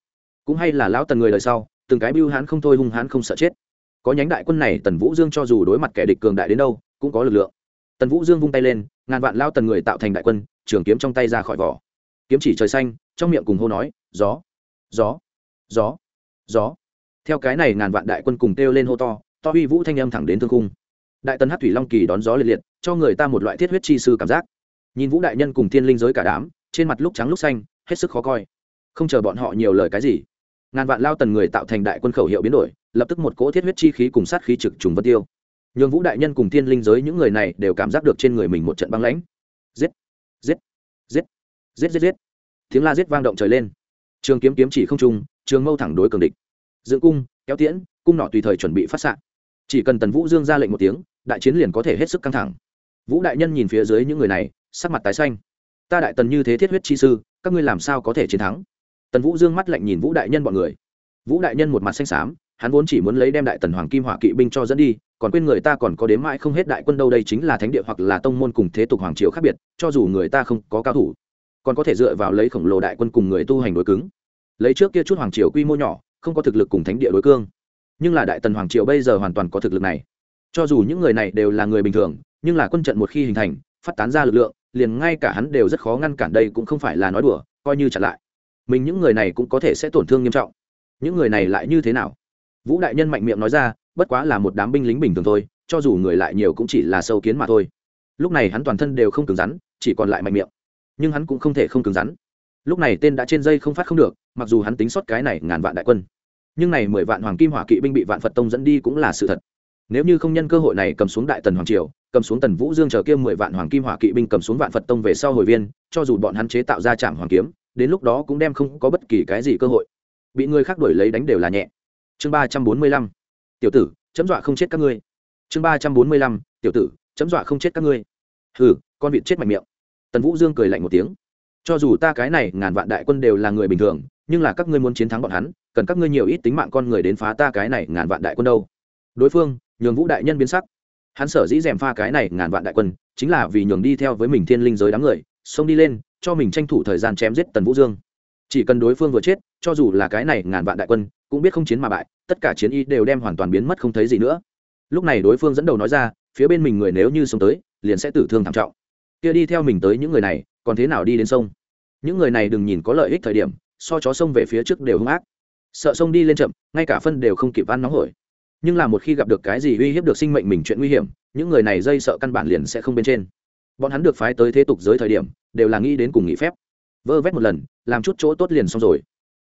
A: Cũng hay là lao tần người đời sau, từng cái bưu hán không thôi hung hán không sợ chết. Có nhánh đại quân này, tần vũ dương cho dù đối mặt kẻ địch cường đại đến đâu, cũng có lực lượng. Tần vũ dương vung tay lên ngàn vạn lao tần người tạo thành đại quân, trường kiếm trong tay ra khỏi vỏ. Kiếm chỉ trời xanh, trong miệng cùng hô nói, gió gió gió gió. Theo cái này ngàn vạn đại quân cùng kêu lên hô to to uy vũ thanh âm thẳng đến thương cung đại tần hát thủy long kỳ đón gió liệt liệt, cho người ta một loại thiết huyết chi sư cảm giác. Nhìn vũ đại nhân cùng thiên linh giới cả đám, trên mặt lúc trắng lúc xanh, hết sức khó coi. Không chờ bọn họ nhiều lời cái gì, ngàn vạn lao tần người tạo thành đại quân khẩu hiệu biến đổi, lập tức một cỗ thiết huyết chi khí cùng sát khí trực trùng vân tiêu nhường vũ đại nhân cùng thiên linh giới những người này đều cảm giác được trên người mình một trận băng lãnh. Giết giết giết giết giết giết. Tiếng la giết vang động trời lên. Trường kiếm kiếm chỉ không trung, trường mâu thẳng đối cường địch. Dưỡng cung, kéo tiễn, cung nọ tùy thời chuẩn bị phát s chỉ cần tần vũ dương ra lệnh một tiếng, đại chiến liền có thể hết sức căng thẳng. Vũ đại nhân nhìn phía dưới những người này, sắc mặt tái xanh. Ta đại tần như thế thiết huyết chi sư, các ngươi làm sao có thể chiến thắng? Tần vũ dương mắt lạnh nhìn vũ đại nhân bọn người. Vũ đại nhân một mặt xanh xám, hắn vốn chỉ muốn lấy đem đại tần hoàng kim hỏa kỵ binh cho dẫn đi còn quên người ta còn có đếm mãi không hết đại quân đâu đây chính là thánh địa hoặc là tông môn cùng thế tục hoàng triều khác biệt, cho dù người ta không có cao thủ, còn có thể dựa vào lấy khổng lồ đại quân cùng người tu hành đối cứng. Lấy trước kia chút hoàng triều quy mô nhỏ, không có thực lực cùng thánh địa đối cương. Nhưng là đại tần hoàng triều bây giờ hoàn toàn có thực lực này. Cho dù những người này đều là người bình thường, nhưng là quân trận một khi hình thành, phát tán ra lực lượng, liền ngay cả hắn đều rất khó ngăn cản đây cũng không phải là nói đùa, coi như chặn lại. Mình những người này cũng có thể sẽ tổn thương nghiêm trọng. Những người này lại như thế nào? Vũ đại nhân mạnh miệng nói ra bất quá là một đám binh lính bình thường thôi, cho dù người lại nhiều cũng chỉ là sâu kiến mà thôi. Lúc này hắn toàn thân đều không cứng rắn, chỉ còn lại mạnh miệng. Nhưng hắn cũng không thể không cứng rắn. Lúc này tên đã trên dây không phát không được, mặc dù hắn tính sót cái này ngàn vạn đại quân. Nhưng này mười vạn hoàng kim hỏa kỵ binh bị vạn phật tông dẫn đi cũng là sự thật. Nếu như không nhân cơ hội này cầm xuống đại tần hoàng triều, cầm xuống tần vũ dương chờ kia mười vạn hoàng kim hỏa kỵ binh cầm xuống vạn phật tông về sau hồi viên, cho dù bọn hắn chế tạo ra trạm hoàng kiếm, đến lúc đó cũng đem không có bất kỳ cái gì cơ hội. Bị người khác đuổi lấy đánh đều là nhẹ. Chương ba trăm bốn mươi lăm tiểu tử, chấm dọa không chết các ngươi. Chương ba trăm bốn mươi lăm, tiểu tử, chấm dọa không chết các ngươi. Hừ, con vịt chết mạnh miệng. Tần vũ dương cười lạnh một tiếng. Cho dù ta cái này ngàn vạn đại quân đều là người bình thường, nhưng là các ngươi muốn chiến thắng bọn hắn, cần các ngươi nhiều ít tính mạng con người đến phá ta cái này ngàn vạn đại quân đâu. Đối phương, nhường vũ đại nhân biến sắc. Hắn sở dĩ dèm pha cái này ngàn vạn đại quân, chính là vì nhường đi theo với mình thiên linh giới đám người, xông đi lên, cho mình tranh thủ thời gian chém giết tần vũ dương chỉ cần đối phương vừa chết, cho dù là cái này ngàn vạn đại quân, cũng biết không chiến mà bại, tất cả chiến y đều đem hoàn toàn biến mất không thấy gì nữa. Lúc này đối phương dẫn đầu nói ra, phía bên mình người nếu như sống tới, liền sẽ tử thương thảm trọng. Kia đi theo mình tới những người này, còn thế nào đi đến sông? Những người này đừng nhìn có lợi ích thời điểm, so chó sông về phía trước đều hung ác. Sợ sông đi lên chậm, ngay cả phân đều không kịp ăn nóng hổi. Nhưng là một khi gặp được cái gì uy hiếp được sinh mệnh mình chuyện nguy hiểm, những người này dây sợ căn bản liền sẽ không bên trên. Bọn hắn được phái tới thế tục giới thời điểm, đều là nghĩ đến cùng nghỉ phép vơ vét một lần, làm chút chỗ tốt liền xong rồi.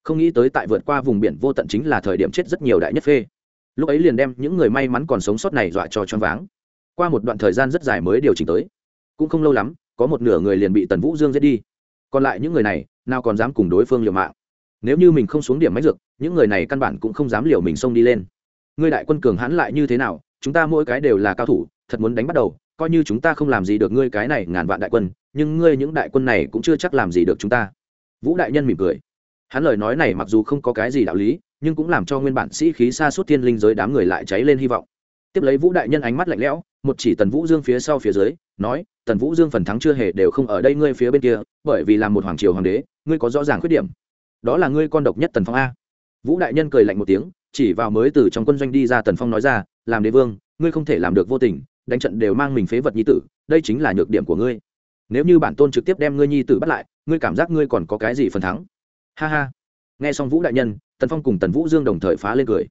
A: Không nghĩ tới tại vượt qua vùng biển vô tận chính là thời điểm chết rất nhiều đại nhất phê. Lúc ấy liền đem những người may mắn còn sống sót này dọa cho choáng váng. Qua một đoạn thời gian rất dài mới điều chỉnh tới. Cũng không lâu lắm, có một nửa người liền bị tần vũ dương giết đi. Còn lại những người này, nào còn dám cùng đối phương liều mạng. Nếu như mình không xuống điểm máy dược, những người này căn bản cũng không dám liều mình xông đi lên. Ngươi đại quân cường hãn lại như thế nào, chúng ta mỗi cái đều là cao thủ, thật muốn đánh bắt đầu, coi như chúng ta không làm gì được ngươi cái này ngàn vạn đại quân nhưng ngươi những đại quân này cũng chưa chắc làm gì được chúng ta. Vũ đại nhân mỉm cười. Hắn lời nói này mặc dù không có cái gì đạo lý, nhưng cũng làm cho nguyên bản sĩ khí xa suốt thiên linh giới đám người lại cháy lên hy vọng. Tiếp lấy vũ đại nhân ánh mắt lạnh lẽo, một chỉ tần vũ dương phía sau phía dưới, nói, tần vũ dương phần thắng chưa hề đều không ở đây ngươi phía bên kia, bởi vì làm một hoàng triều hoàng đế, ngươi có rõ ràng khuyết điểm. Đó là ngươi con độc nhất tần phong a. Vũ đại nhân cười lạnh một tiếng, chỉ vào mới từ trong quân doanh đi ra tần phong nói ra, làm đế vương, ngươi không thể làm được vô tình, đánh trận đều mang mình phế vật nhi tử, đây chính là nhược điểm của ngươi nếu như bản tôn trực tiếp đem ngươi nhi tử bắt lại, ngươi cảm giác ngươi còn có cái gì phần thắng? Ha ha. Nghe xong vũ đại nhân, tần phong cùng tần vũ dương đồng thời phá lên cười.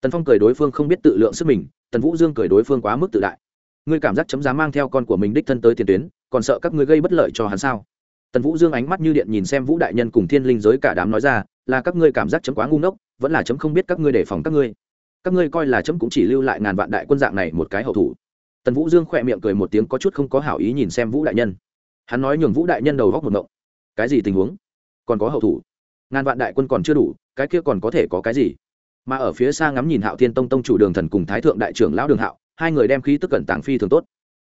A: Tần phong cười đối phương không biết tự lượng sức mình, tần vũ dương cười đối phương quá mức tự đại. Ngươi cảm giác chấm dám mang theo con của mình đích thân tới tiền tuyến, còn sợ các ngươi gây bất lợi cho hắn sao? Tần vũ dương ánh mắt như điện nhìn xem vũ đại nhân cùng thiên linh giới cả đám nói ra, là các ngươi cảm giác chấm quá ngu ngốc, vẫn là chấm không biết các ngươi đề phòng các ngươi. Các ngươi coi là chấm cũng chỉ lưu lại ngàn vạn đại quân dạng này một cái hậu thủ. Tần vũ dương khỏe miệng cười một tiếng có chút không có hảo ý nhìn xem vũ đại nhân hắn nói nhường vũ đại nhân đầu góc một ngộng. Cái gì tình huống? Còn có hậu thủ. Ngàn vạn đại quân còn chưa đủ, cái kia còn có thể có cái gì? Mà ở phía xa ngắm nhìn hạo thiên tông tông chủ đường thần cùng thái thượng đại trưởng lão đường hạo, hai người đem khí tức cẩn tàng phi thường tốt.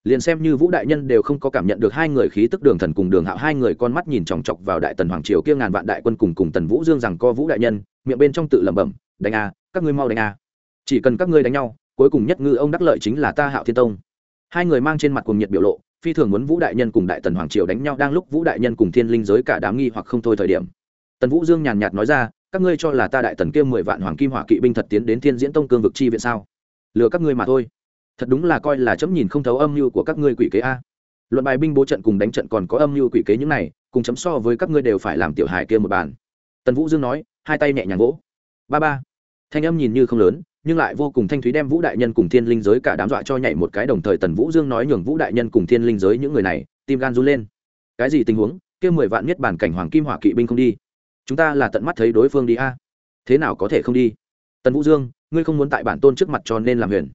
A: Liền xem như vũ đại nhân đều không có cảm nhận được hai người khí tức đường thần cùng đường hạo, hai người con mắt nhìn chòng chọc vào đại tần hoàng triều kia ngàn vạn đại quân cùng cùng tần vũ dương rằng co vũ đại nhân, miệng bên trong tự lẩm bẩm, đánh a, các ngươi mau đánh a. Chỉ cần các ngươi đánh nhau, cuối cùng nhất ngư ông đắc lợi chính là ta hạo thiên tông. Hai người mang trên mặt cùng nhiệt biểu lộ phi thường muốn vũ đại nhân cùng đại tần hoàng triều đánh nhau đang lúc vũ đại nhân cùng thiên linh giới cả đám nghi hoặc không thôi thời điểm. Tần vũ dương nhàn nhạt nói ra, các ngươi cho là ta đại tần kia mười vạn hoàng kim hỏa kỵ binh thật tiến đến thiên diễn tông cương vực chi viện sao? Lừa các ngươi mà thôi. Thật đúng là coi là chấm nhìn không thấu âm mưu của các ngươi quỷ kế a. Luận bài binh bố trận cùng đánh trận còn có âm mưu quỷ kế những này, cùng chấm so với các ngươi đều phải làm tiểu hài kia một bàn. Tần vũ dương nói, hai tay nhẹ nhàng gỗ ba ba. Thanh âm nhìn như không lớn nhưng lại vô cùng thanh thúy đem vũ đại nhân cùng thiên linh giới cả đám dọa cho nhảy một cái đồng thời tần vũ dương nói nhường vũ đại nhân cùng thiên linh giới những người này, tim gan run lên. Cái gì tình huống? Kia mười vạn nhất bản cảnh hoàng kim hỏa kỵ binh không đi. Chúng ta là tận mắt thấy đối phương đi a. Thế nào có thể không đi? Tần vũ dương, ngươi không muốn tại bản tôn trước mặt cho nên làm huyền.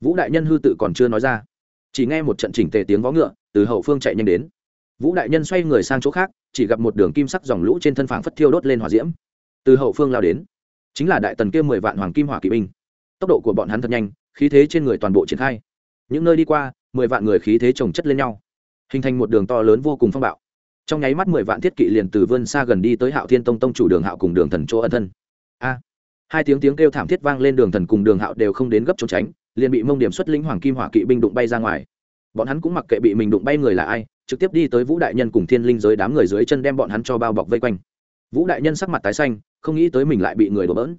A: Vũ đại nhân hư tự còn chưa nói ra. Chỉ nghe một trận chỉnh tề tiếng vó ngựa, từ hậu phương chạy nhanh đến. Vũ đại nhân xoay người sang chỗ khác, chỉ gặp một đường kim sắc dòng lũ trên thân phảng phất thiêu đốt lên hỏa diễm. Từ hậu phương lao đến. Chính là đại tần kia mười vạn hoàng kim hỏa kỵ binh tốc độ của bọn hắn thật nhanh, khí thế trên người toàn bộ triển khai. Những nơi đi qua, mười vạn người khí thế chồng chất lên nhau, hình thành một đường to lớn vô cùng phong bạo. Trong nháy mắt mười vạn thiết kỵ liền từ vươn xa gần đi tới hạo thiên tông tông chủ đường hạo cùng đường thần chỗ ân thân. A! Hai tiếng tiếng kêu thảm thiết vang lên đường thần cùng đường hạo đều không đến gấp trốn tránh, liền bị mông điểm xuất lĩnh hoàng kim hỏa kỵ binh đụng bay ra ngoài. Bọn hắn cũng mặc kệ bị mình đụng bay người là ai, trực tiếp đi tới vũ đại nhân cùng thiên linh giới đám người dưới chân đem bọn hắn cho bao bọc vây quanh. Vũ đại nhân sắc mặt tái xanh, không nghĩ tới mình lại bị người đổ bỡn.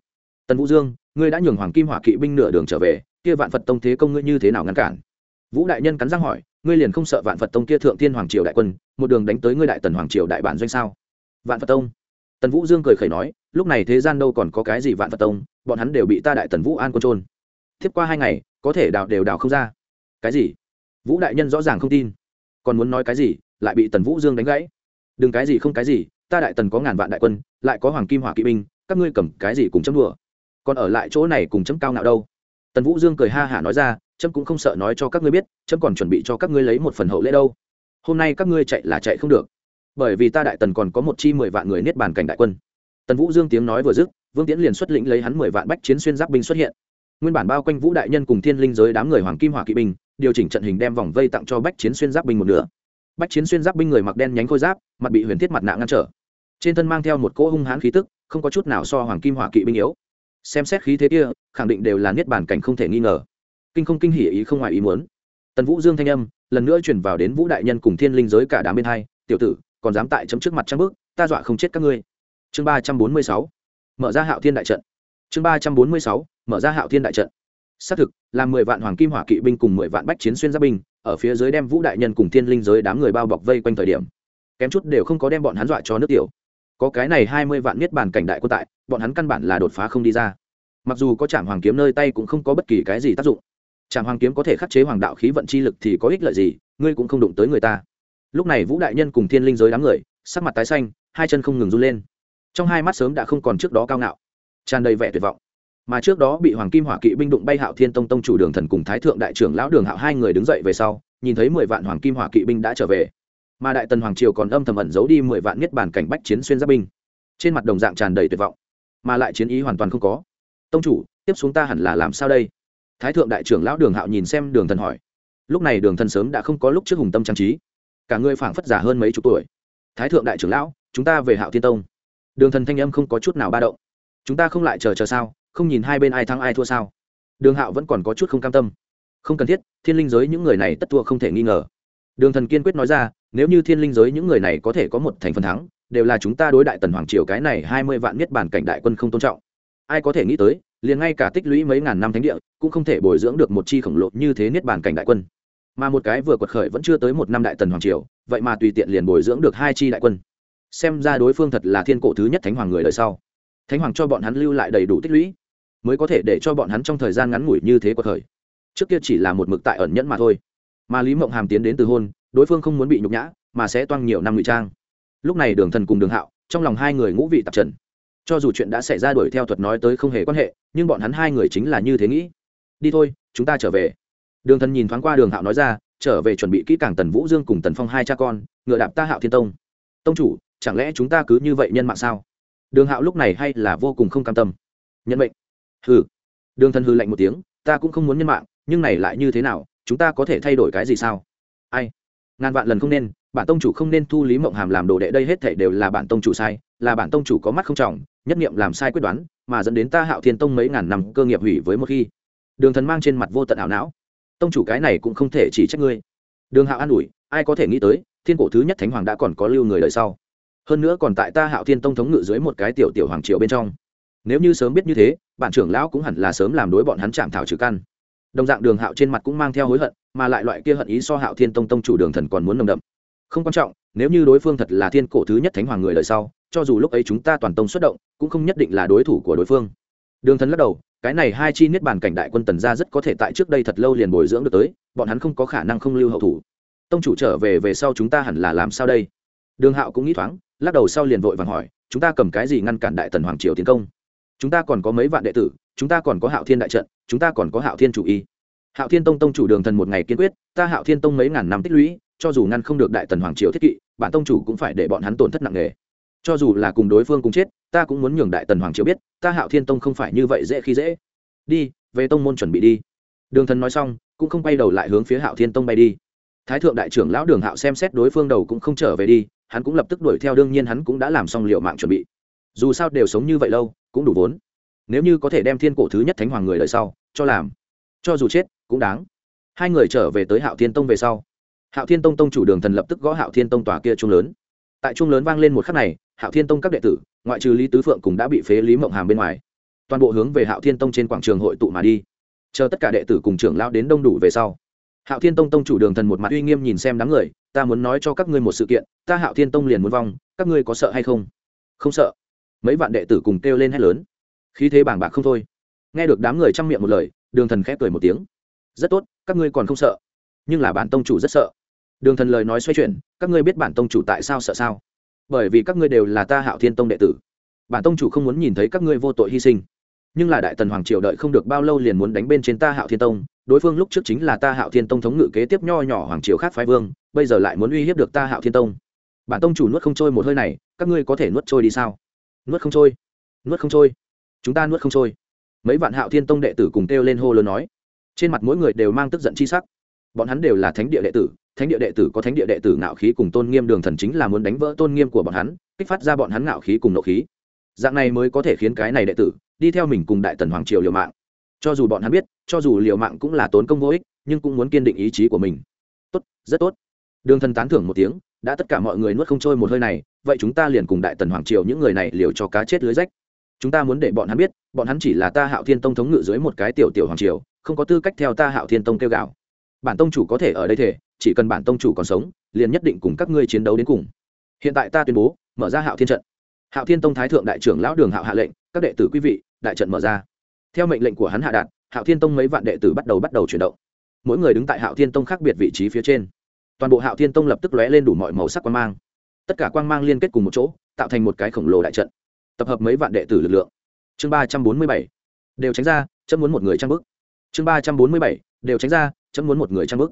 A: Tần vũ dương ngươi đã nhường hoàng kim hỏa kỵ binh nửa đường trở về, kia vạn phật tông thế công ngươi như thế nào ngăn cản? Vũ đại nhân cắn răng hỏi, ngươi liền không sợ vạn phật tông kia thượng thiên hoàng triều đại quân, một đường đánh tới ngươi đại tần hoàng triều đại bản doanh sao? Vạn phật tông? Tần vũ dương cười khẩy nói, lúc này thế gian đâu còn có cái gì vạn phật tông, bọn hắn đều bị ta đại tần vũ an quân trôn tiếp qua hai ngày, có thể đào đều đào không ra. Cái gì? Vũ đại nhân rõ ràng không tin. Còn muốn nói cái gì, lại bị tần vũ dương đánh gãy. Đừng cái gì không cái gì, ta đại tần có ngàn vạn đại quân, lại có hoàng kim hỏa kỵ binh, các ngươi cầm cái gì cùng chấm đùa? Còn ở lại chỗ này cùng chấm cao ngạo đâu. Tần vũ dương cười ha hả nói ra, chấm cũng không sợ nói cho các ngươi biết, chấm còn chuẩn bị cho các ngươi lấy một phần hậu lễ đâu. Hôm nay các ngươi chạy là chạy không được. Bởi vì ta đại tần còn có một chi mười vạn người niết bàn cảnh đại quân. Tần vũ dương tiếng nói vừa dứt, vương tiễn liền xuất lĩnh lấy hắn mười vạn bách chiến xuyên giáp binh xuất hiện. Nguyên bản bao quanh vũ đại nhân cùng thiên linh giới đám người hoàng kim hỏa kỵ binh, điều chỉnh trận hình đem vòng vây tặng cho bách chiến xuyên giáp binh một nửa. Bách chiến xuyên giáp binh người mặc đen nhánh khôi giáp, mặt bị huyền thiết mặt nạ ngăn trở. Trên thân mang theo một cỗ hung hãn khí tức, không có chút nào so hoàng kim hỏa kỵ binh yếu xem xét khí thế kia, khẳng định đều là niết bàn cảnh không thể nghi ngờ. Kinh không kinh hỉ ý không ngoài ý muốn. Tần vũ dương thanh âm, lần nữa chuyển vào đến vũ đại nhân cùng thiên linh giới cả đám bên hai, tiểu tử, còn dám tại chấm trước mặt trang bước, ta dọa không chết các ngươi. Chương ba trăm bốn mươi sáu, mở ra hạo thiên đại trận. Chương ba trăm bốn mươi sáu, mở ra hạo thiên đại trận. Xác thực, là mười vạn hoàng kim hỏa kỵ binh cùng mười vạn bách chiến xuyên giáp binh, ở phía dưới đem vũ đại nhân cùng thiên linh giới đám người bao bọc vây quanh thời điểm. Kém chút đều không có đem bọn hắn dọa cho nước tiểu có cái này hai mươi vạn niết bàn cảnh đại quân tại, bọn hắn căn bản là đột phá không đi ra. Mặc dù có trạm hoàng kiếm nơi tay cũng không có bất kỳ cái gì tác dụng. Trạm hoàng kiếm có thể khắc chế hoàng đạo khí vận chi lực thì có ích lợi gì, ngươi cũng không đụng tới người ta. Lúc này vũ đại nhân cùng thiên linh giới đám người, sắc mặt tái xanh, hai chân không ngừng run lên. Trong hai mắt sớm đã không còn trước đó cao ngạo, tràn đầy vẻ tuyệt vọng. Mà trước đó bị hoàng kim hỏa kỵ binh đụng bay hạo thiên tông tông chủ đường thần cùng thái thượng đại trưởng lão đường hạo hai người đứng dậy về sau, nhìn thấy mười vạn hoàng kim hỏa kỵ binh đã trở về mà đại tần hoàng triều còn âm thầm ẩn giấu đi mười vạn niết bàn cảnh bách chiến xuyên giáp binh. Trên mặt đồng dạng tràn đầy tuyệt vọng, mà lại chiến ý hoàn toàn không có. Tông chủ, tiếp xuống ta hẳn là làm sao đây? Thái thượng đại trưởng lão đường hạo nhìn xem đường thần hỏi. Lúc này đường thần sớm đã không có lúc trước hùng tâm trang trí. Cả người phảng phất giả hơn mấy chục tuổi. Thái thượng đại trưởng lão, chúng ta về hạo thiên tông. Đường thần thanh âm không có chút nào ba động. Chúng ta không lại chờ chờ sao? Không nhìn hai bên ai thắng ai thua sao? Đường hạo vẫn còn có chút không cam tâm. Không cần thiết, thiên linh giới những người này tất thua không thể nghi ngờ đường thần kiên quyết nói ra, nếu như thiên linh giới những người này có thể có một thành phần thắng, đều là chúng ta đối đại tần hoàng triều cái này hai mươi vạn niết bản cảnh đại quân không tôn trọng. Ai có thể nghĩ tới, liền ngay cả tích lũy mấy ngàn năm thánh địa, cũng không thể bồi dưỡng được một chi khổng lồ như thế niết bản cảnh đại quân. Mà một cái vừa quật khởi vẫn chưa tới một năm đại tần hoàng triều, vậy mà tùy tiện liền bồi dưỡng được hai chi đại quân. Xem ra đối phương thật là thiên cổ thứ nhất thánh hoàng người đời sau. Thánh hoàng cho bọn hắn lưu lại đầy đủ tích lũy, mới có thể để cho bọn hắn trong thời gian ngắn ngủi như thế quật khởi. Trước kia chỉ là một mực tại ẩn nhẫn mà thôi mà lý mộng hàm tiến đến từ hôn, đối phương không muốn bị nhục nhã, mà sẽ toang nhiều năm ngụy trang. Lúc này đường thần cùng đường hạo, trong lòng hai người ngũ vị tạp trần. Cho dù chuyện đã xảy ra đuổi theo thuật nói tới không hề quan hệ, nhưng bọn hắn hai người chính là như thế nghĩ. Đi thôi, chúng ta trở về. Đường thần nhìn thoáng qua đường hạo nói ra, trở về chuẩn bị kỹ càng tần vũ dương cùng tần phong hai cha con, ngựa đạp ta hạo thiên tông. Tông chủ, chẳng lẽ chúng ta cứ như vậy nhân mạng sao? Đường hạo lúc này hay là vô cùng không cam tâm. Nhân mệnh. Hừ. Đường thần hư lạnh một tiếng, ta cũng không muốn nhân mạng, nhưng này lại như thế nào? Chúng ta có thể thay đổi cái gì sao? Ai? Ngàn vạn lần không nên, bản tông chủ không nên thu lý mộng hàm làm đồ đệ đây hết thể đều là bản tông chủ sai, là bản tông chủ có mắt không trọng, nhất nghiệm làm sai quyết đoán, mà dẫn đến ta hạo thiên tông mấy ngàn năm cơ nghiệp hủy với một khi. Đường thần mang trên mặt vô tận ảo não. Tông chủ cái này cũng không thể chỉ trách ngươi. Đường hạo an ủi, ai có thể nghĩ tới, thiên cổ thứ nhất thánh hoàng đã còn có lưu người đời sau. Hơn nữa còn tại ta hạo thiên tông thống ngự dưới một cái tiểu tiểu hoàng triều bên trong. Nếu như sớm biết như thế, bản trưởng lão cũng hẳn là sớm làm đối bọn hắn chạm thảo trừ căn đồng dạng đường hạo trên mặt cũng mang theo hối hận, mà lại loại kia hận ý so hạo thiên tông tông chủ đường thần còn muốn nồng đậm. Không quan trọng, nếu như đối phương thật là thiên cổ thứ nhất thánh hoàng người đời sau, cho dù lúc ấy chúng ta toàn tông xuất động, cũng không nhất định là đối thủ của đối phương. Đường thần lắc đầu, cái này hai chi niết bàn cảnh đại quân tần ra rất có thể tại trước đây thật lâu liền bồi dưỡng được tới, bọn hắn không có khả năng không lưu hậu thủ. Tông chủ trở về về sau chúng ta hẳn là làm sao đây? Đường hạo cũng nghĩ thoáng, lắc đầu sau liền vội vàng hỏi, chúng ta cầm cái gì ngăn cản đại tần hoàng triều tiến công? Chúng ta còn có mấy vạn đệ tử, chúng ta còn có hạo thiên đại trận, chúng ta còn có hạo thiên chủ y. Hạo thiên tông tông chủ đường thần một ngày kiên quyết, ta hạo thiên tông mấy ngàn năm tích lũy, cho dù ngăn không được đại tần hoàng triều thiết kỵ, bản tông chủ cũng phải để bọn hắn tổn thất nặng nề. Cho dù là cùng đối phương cùng chết, ta cũng muốn nhường đại tần hoàng triều biết, ta hạo thiên tông không phải như vậy dễ khi dễ. Đi, về tông môn chuẩn bị đi. Đường thần nói xong, cũng không bay đầu lại hướng phía hạo thiên tông bay đi. Thái thượng đại trưởng lão đường hạo xem xét đối phương đầu cũng không trở về đi, hắn cũng lập tức đuổi theo, đương nhiên hắn cũng đã làm xong liệu mạng chuẩn bị. Dù sao đều sống như vậy lâu cũng đủ vốn. Nếu như có thể đem thiên cổ thứ nhất thánh hoàng người đời sau cho làm, cho dù chết cũng đáng. Hai người trở về tới hạo thiên tông về sau, hạo thiên tông tông chủ đường thần lập tức gõ hạo thiên tông tòa kia trung lớn. Tại trung lớn vang lên một khắc này, hạo thiên tông các đệ tử, ngoại trừ lý tứ phượng cũng đã bị phế lý mộng hàm bên ngoài, toàn bộ hướng về hạo thiên tông trên quảng trường hội tụ mà đi. Chờ tất cả đệ tử cùng trưởng lao đến đông đủ về sau, hạo thiên tông tông chủ đường thần một mặt uy nghiêm nhìn xem đám người, ta muốn nói cho các ngươi một sự kiện, ta hạo thiên tông liền muốn vong, các ngươi có sợ hay không? Không sợ mấy vạn đệ tử cùng kêu lên hét lớn. Khí thế bảng bạc không thôi. Nghe được đám người chăm miệng một lời, đường thần khép cười một tiếng. Rất tốt, các ngươi còn không sợ. Nhưng là bản tông chủ rất sợ. Đường thần lời nói xoay chuyển, các ngươi biết bản tông chủ tại sao sợ sao? Bởi vì các ngươi đều là ta hạo thiên tông đệ tử. Bản tông chủ không muốn nhìn thấy các ngươi vô tội hy sinh. Nhưng là đại tần hoàng triều đợi không được bao lâu liền muốn đánh bên trên ta hạo thiên tông, đối phương lúc trước chính là ta hạo thiên tông thống ngự kế tiếp nho nhỏ hoàng triều khác phái vương, bây giờ lại muốn uy hiếp được ta hạo thiên tông. Bản tông chủ nuốt không trôi một hơi này, các ngươi có thể nuốt trôi đi sao? Nuốt không trôi, nuốt không trôi, chúng ta nuốt không trôi. Mấy vạn hạo thiên tông đệ tử cùng kêu lên hô lớn nói. Trên mặt mỗi người đều mang tức giận chi sắc. Bọn hắn đều là thánh địa đệ tử, thánh địa đệ tử có thánh địa đệ tử ngạo khí cùng tôn nghiêm đường thần chính là muốn đánh vỡ tôn nghiêm của bọn hắn, kích phát ra bọn hắn ngạo khí cùng nộ khí. Dạng này mới có thể khiến cái này đệ tử đi theo mình cùng đại tần hoàng triều liều mạng. Cho dù bọn hắn biết, cho dù liều mạng cũng là tốn công vô ích, nhưng cũng muốn kiên định ý chí của mình. Tốt, rất tốt. Đường thần tán thưởng một tiếng, đã tất cả mọi người nuốt không trôi một hơi này vậy chúng ta liền cùng đại tần hoàng triều những người này liều cho cá chết lưới rách. Chúng ta muốn để bọn hắn biết, bọn hắn chỉ là ta hạo thiên tông thống ngự dưới một cái tiểu tiểu hoàng triều, không có tư cách theo ta hạo thiên tông kêu gạo. Bản tông chủ có thể ở đây thể chỉ cần bản tông chủ còn sống, liền nhất định cùng các ngươi chiến đấu đến cùng. Hiện tại ta tuyên bố, mở ra hạo thiên trận. Hạo thiên tông thái thượng đại trưởng lão đường hạo hạ lệnh, các đệ tử quý vị, đại trận mở ra. Theo mệnh lệnh của hắn hạ đạt, hạo thiên tông mấy vạn đệ tử bắt đầu bắt đầu chuyển động. Mỗi người đứng tại hạo thiên tông khác biệt vị trí phía trên. Toàn bộ hạo thiên tông lập tức lóe lên đủ mọi màu sắc quan mang tất cả quang mang liên kết cùng một chỗ, tạo thành một cái khổng lồ đại trận, tập hợp mấy vạn đệ tử lực lượng. Chương ba trăm bốn mươi bảy, đều tránh ra, chấm muốn một người trang bức chương ba trăm bốn mươi bảy, đều tránh ra, chấm muốn một người trang bức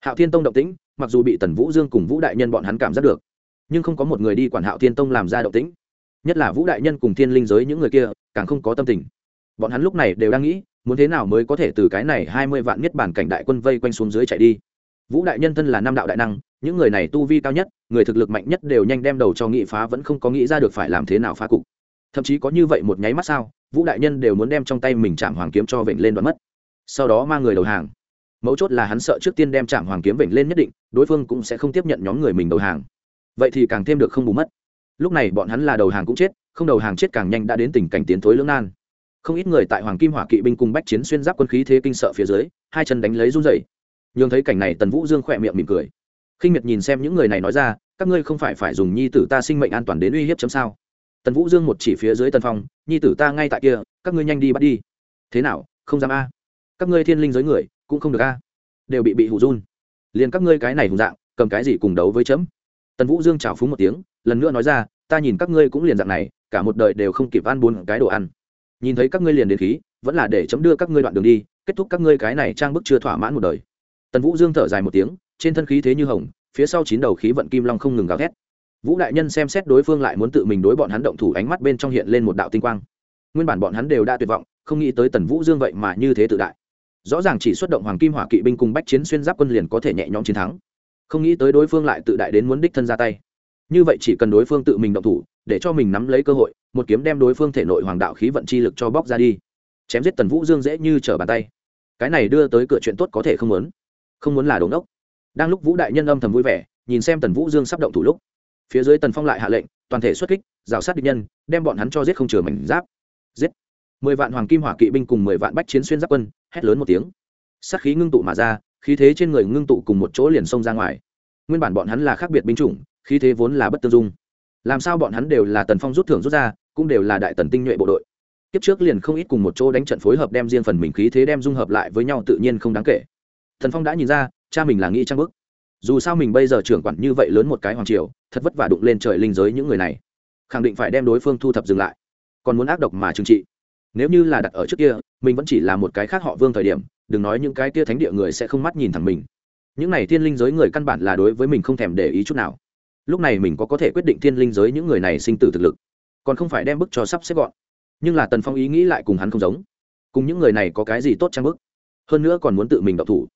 A: hạo thiên tông động tĩnh, mặc dù bị tần vũ dương cùng vũ đại nhân bọn hắn cảm giác được, nhưng không có một người đi quản hạo thiên tông làm ra động tĩnh. Nhất là vũ đại nhân cùng thiên linh giới những người kia, càng không có tâm tình. Bọn hắn lúc này đều đang nghĩ, muốn thế nào mới có thể từ cái này hai mươi vạn niết bản cảnh đại quân vây quanh xuống dưới chạy đi vũ đại nhân thân là nam đạo đại năng, những người này tu vi cao nhất, người thực lực mạnh nhất đều nhanh đem đầu cho nghị phá vẫn không có nghĩ ra được phải làm thế nào phá cục. Thậm chí có như vậy một nháy mắt sao, vũ đại nhân đều muốn đem trong tay mình chạm hoàng kiếm cho vịnh lên đoạn mất. Sau đó mang người đầu hàng. Mấu chốt là hắn sợ trước tiên đem chạm hoàng kiếm vịnh lên nhất định, đối phương cũng sẽ không tiếp nhận nhóm người mình đầu hàng. Vậy thì càng thêm được không bù mất. Lúc này bọn hắn là đầu hàng cũng chết, không đầu hàng chết càng nhanh đã đến tình cảnh tiến thối lưỡng nan. Không ít người tại hoàng kim hỏa kỵ binh cùng bách chiến xuyên giáp quân khí thế kinh sợ phía dưới, hai chân đánh lấy run rẩy nhường thấy cảnh này tần vũ dương khỏe miệng mỉm cười. Khinh miệt nhìn xem những người này nói ra, các ngươi không phải phải dùng nhi tử ta sinh mệnh an toàn đến uy hiếp chấm sao? Tần vũ dương một chỉ phía dưới tần phong, nhi tử ta ngay tại kia, các ngươi nhanh đi bắt đi. Thế nào, không dám a? Các ngươi thiên linh giới người, cũng không được a. Đều bị bị hụ run. Liền các ngươi cái này hùng dạng, cầm cái gì cùng đấu với chấm? Tần vũ dương chào phúng một tiếng, lần nữa nói ra, ta nhìn các ngươi cũng liền dạng này, cả một đời đều không kịp ăn bốn cái đồ ăn. Nhìn thấy các ngươi liền đến khí, vẫn là để chấm đưa các ngươi đoạn đường đi, kết thúc các ngươi cái này trang bức chưa thỏa mãn một đời tần vũ dương thở dài một tiếng, trên thân khí thế như hồng, phía sau chín đầu khí vận kim long không ngừng gào thét. Vũ đại nhân xem xét đối phương lại muốn tự mình đối bọn hắn động thủ, ánh mắt bên trong hiện lên một đạo tinh quang. Nguyên bản bọn hắn đều đã tuyệt vọng, không nghĩ tới tần vũ dương vậy mà như thế tự đại. Rõ ràng chỉ xuất động hoàng kim hỏa kỵ binh cùng bách chiến xuyên giáp quân liền có thể nhẹ nhõm chiến thắng. Không nghĩ tới đối phương lại tự đại đến muốn đích thân ra tay. Như vậy chỉ cần đối phương tự mình động thủ, để cho mình nắm lấy cơ hội, một kiếm đem đối phương thể nội hoàng đạo khí vận chi lực cho bóc ra đi. Chém giết tần vũ dương dễ như trở bàn tay. Cái này đưa tới cửa chuyện tốt có thể không muốn không muốn là đống ngốc. đang lúc vũ đại nhân âm thầm vui vẻ, nhìn xem tần vũ dương sắp động thủ lúc, phía dưới tần phong lại hạ lệnh, toàn thể xuất kích, rào sát địch nhân, đem bọn hắn cho giết không chừa mảnh giáp. Giết. Mười vạn hoàng kim hỏa kỵ binh cùng mười vạn bách chiến xuyên giáp quân, hét lớn một tiếng. Sát khí ngưng tụ mà ra, khí thế trên người ngưng tụ cùng một chỗ liền xông ra ngoài. Nguyên bản bọn hắn là khác biệt binh chủng, khí thế vốn là bất tương dung. Làm sao bọn hắn đều là tần phong rút thưởng rút ra, cũng đều là đại tần tinh nhuệ bộ đội. Kiếp trước liền không ít cùng một chỗ đánh trận phối hợp đem riêng phần mình khí thế đem dung hợp lại với nhau tự nhiên không đáng kể thần phong đã nhìn ra, cha mình là nghĩ trang bức. Dù sao mình bây giờ trưởng quản như vậy lớn một cái hoàng triều, thật vất vả đụng lên trời linh giới những người này. Khẳng định phải đem đối phương thu thập dừng lại. Còn muốn ác độc mà trừng trị. Nếu như là đặt ở trước kia, mình vẫn chỉ là một cái khác họ vương thời điểm, đừng nói những cái kia thánh địa người sẽ không mắt nhìn thẳng mình. Những này thiên linh giới người căn bản là đối với mình không thèm để ý chút nào. Lúc này mình có có thể quyết định thiên linh giới những người này sinh tử thực lực. Còn không phải đem bức cho sắp xếp gọn. Nhưng là tần phong ý nghĩ lại cùng hắn không giống. Cùng những người này có cái gì tốt trang bức? Hơn nữa còn muốn tự mình đậu thủ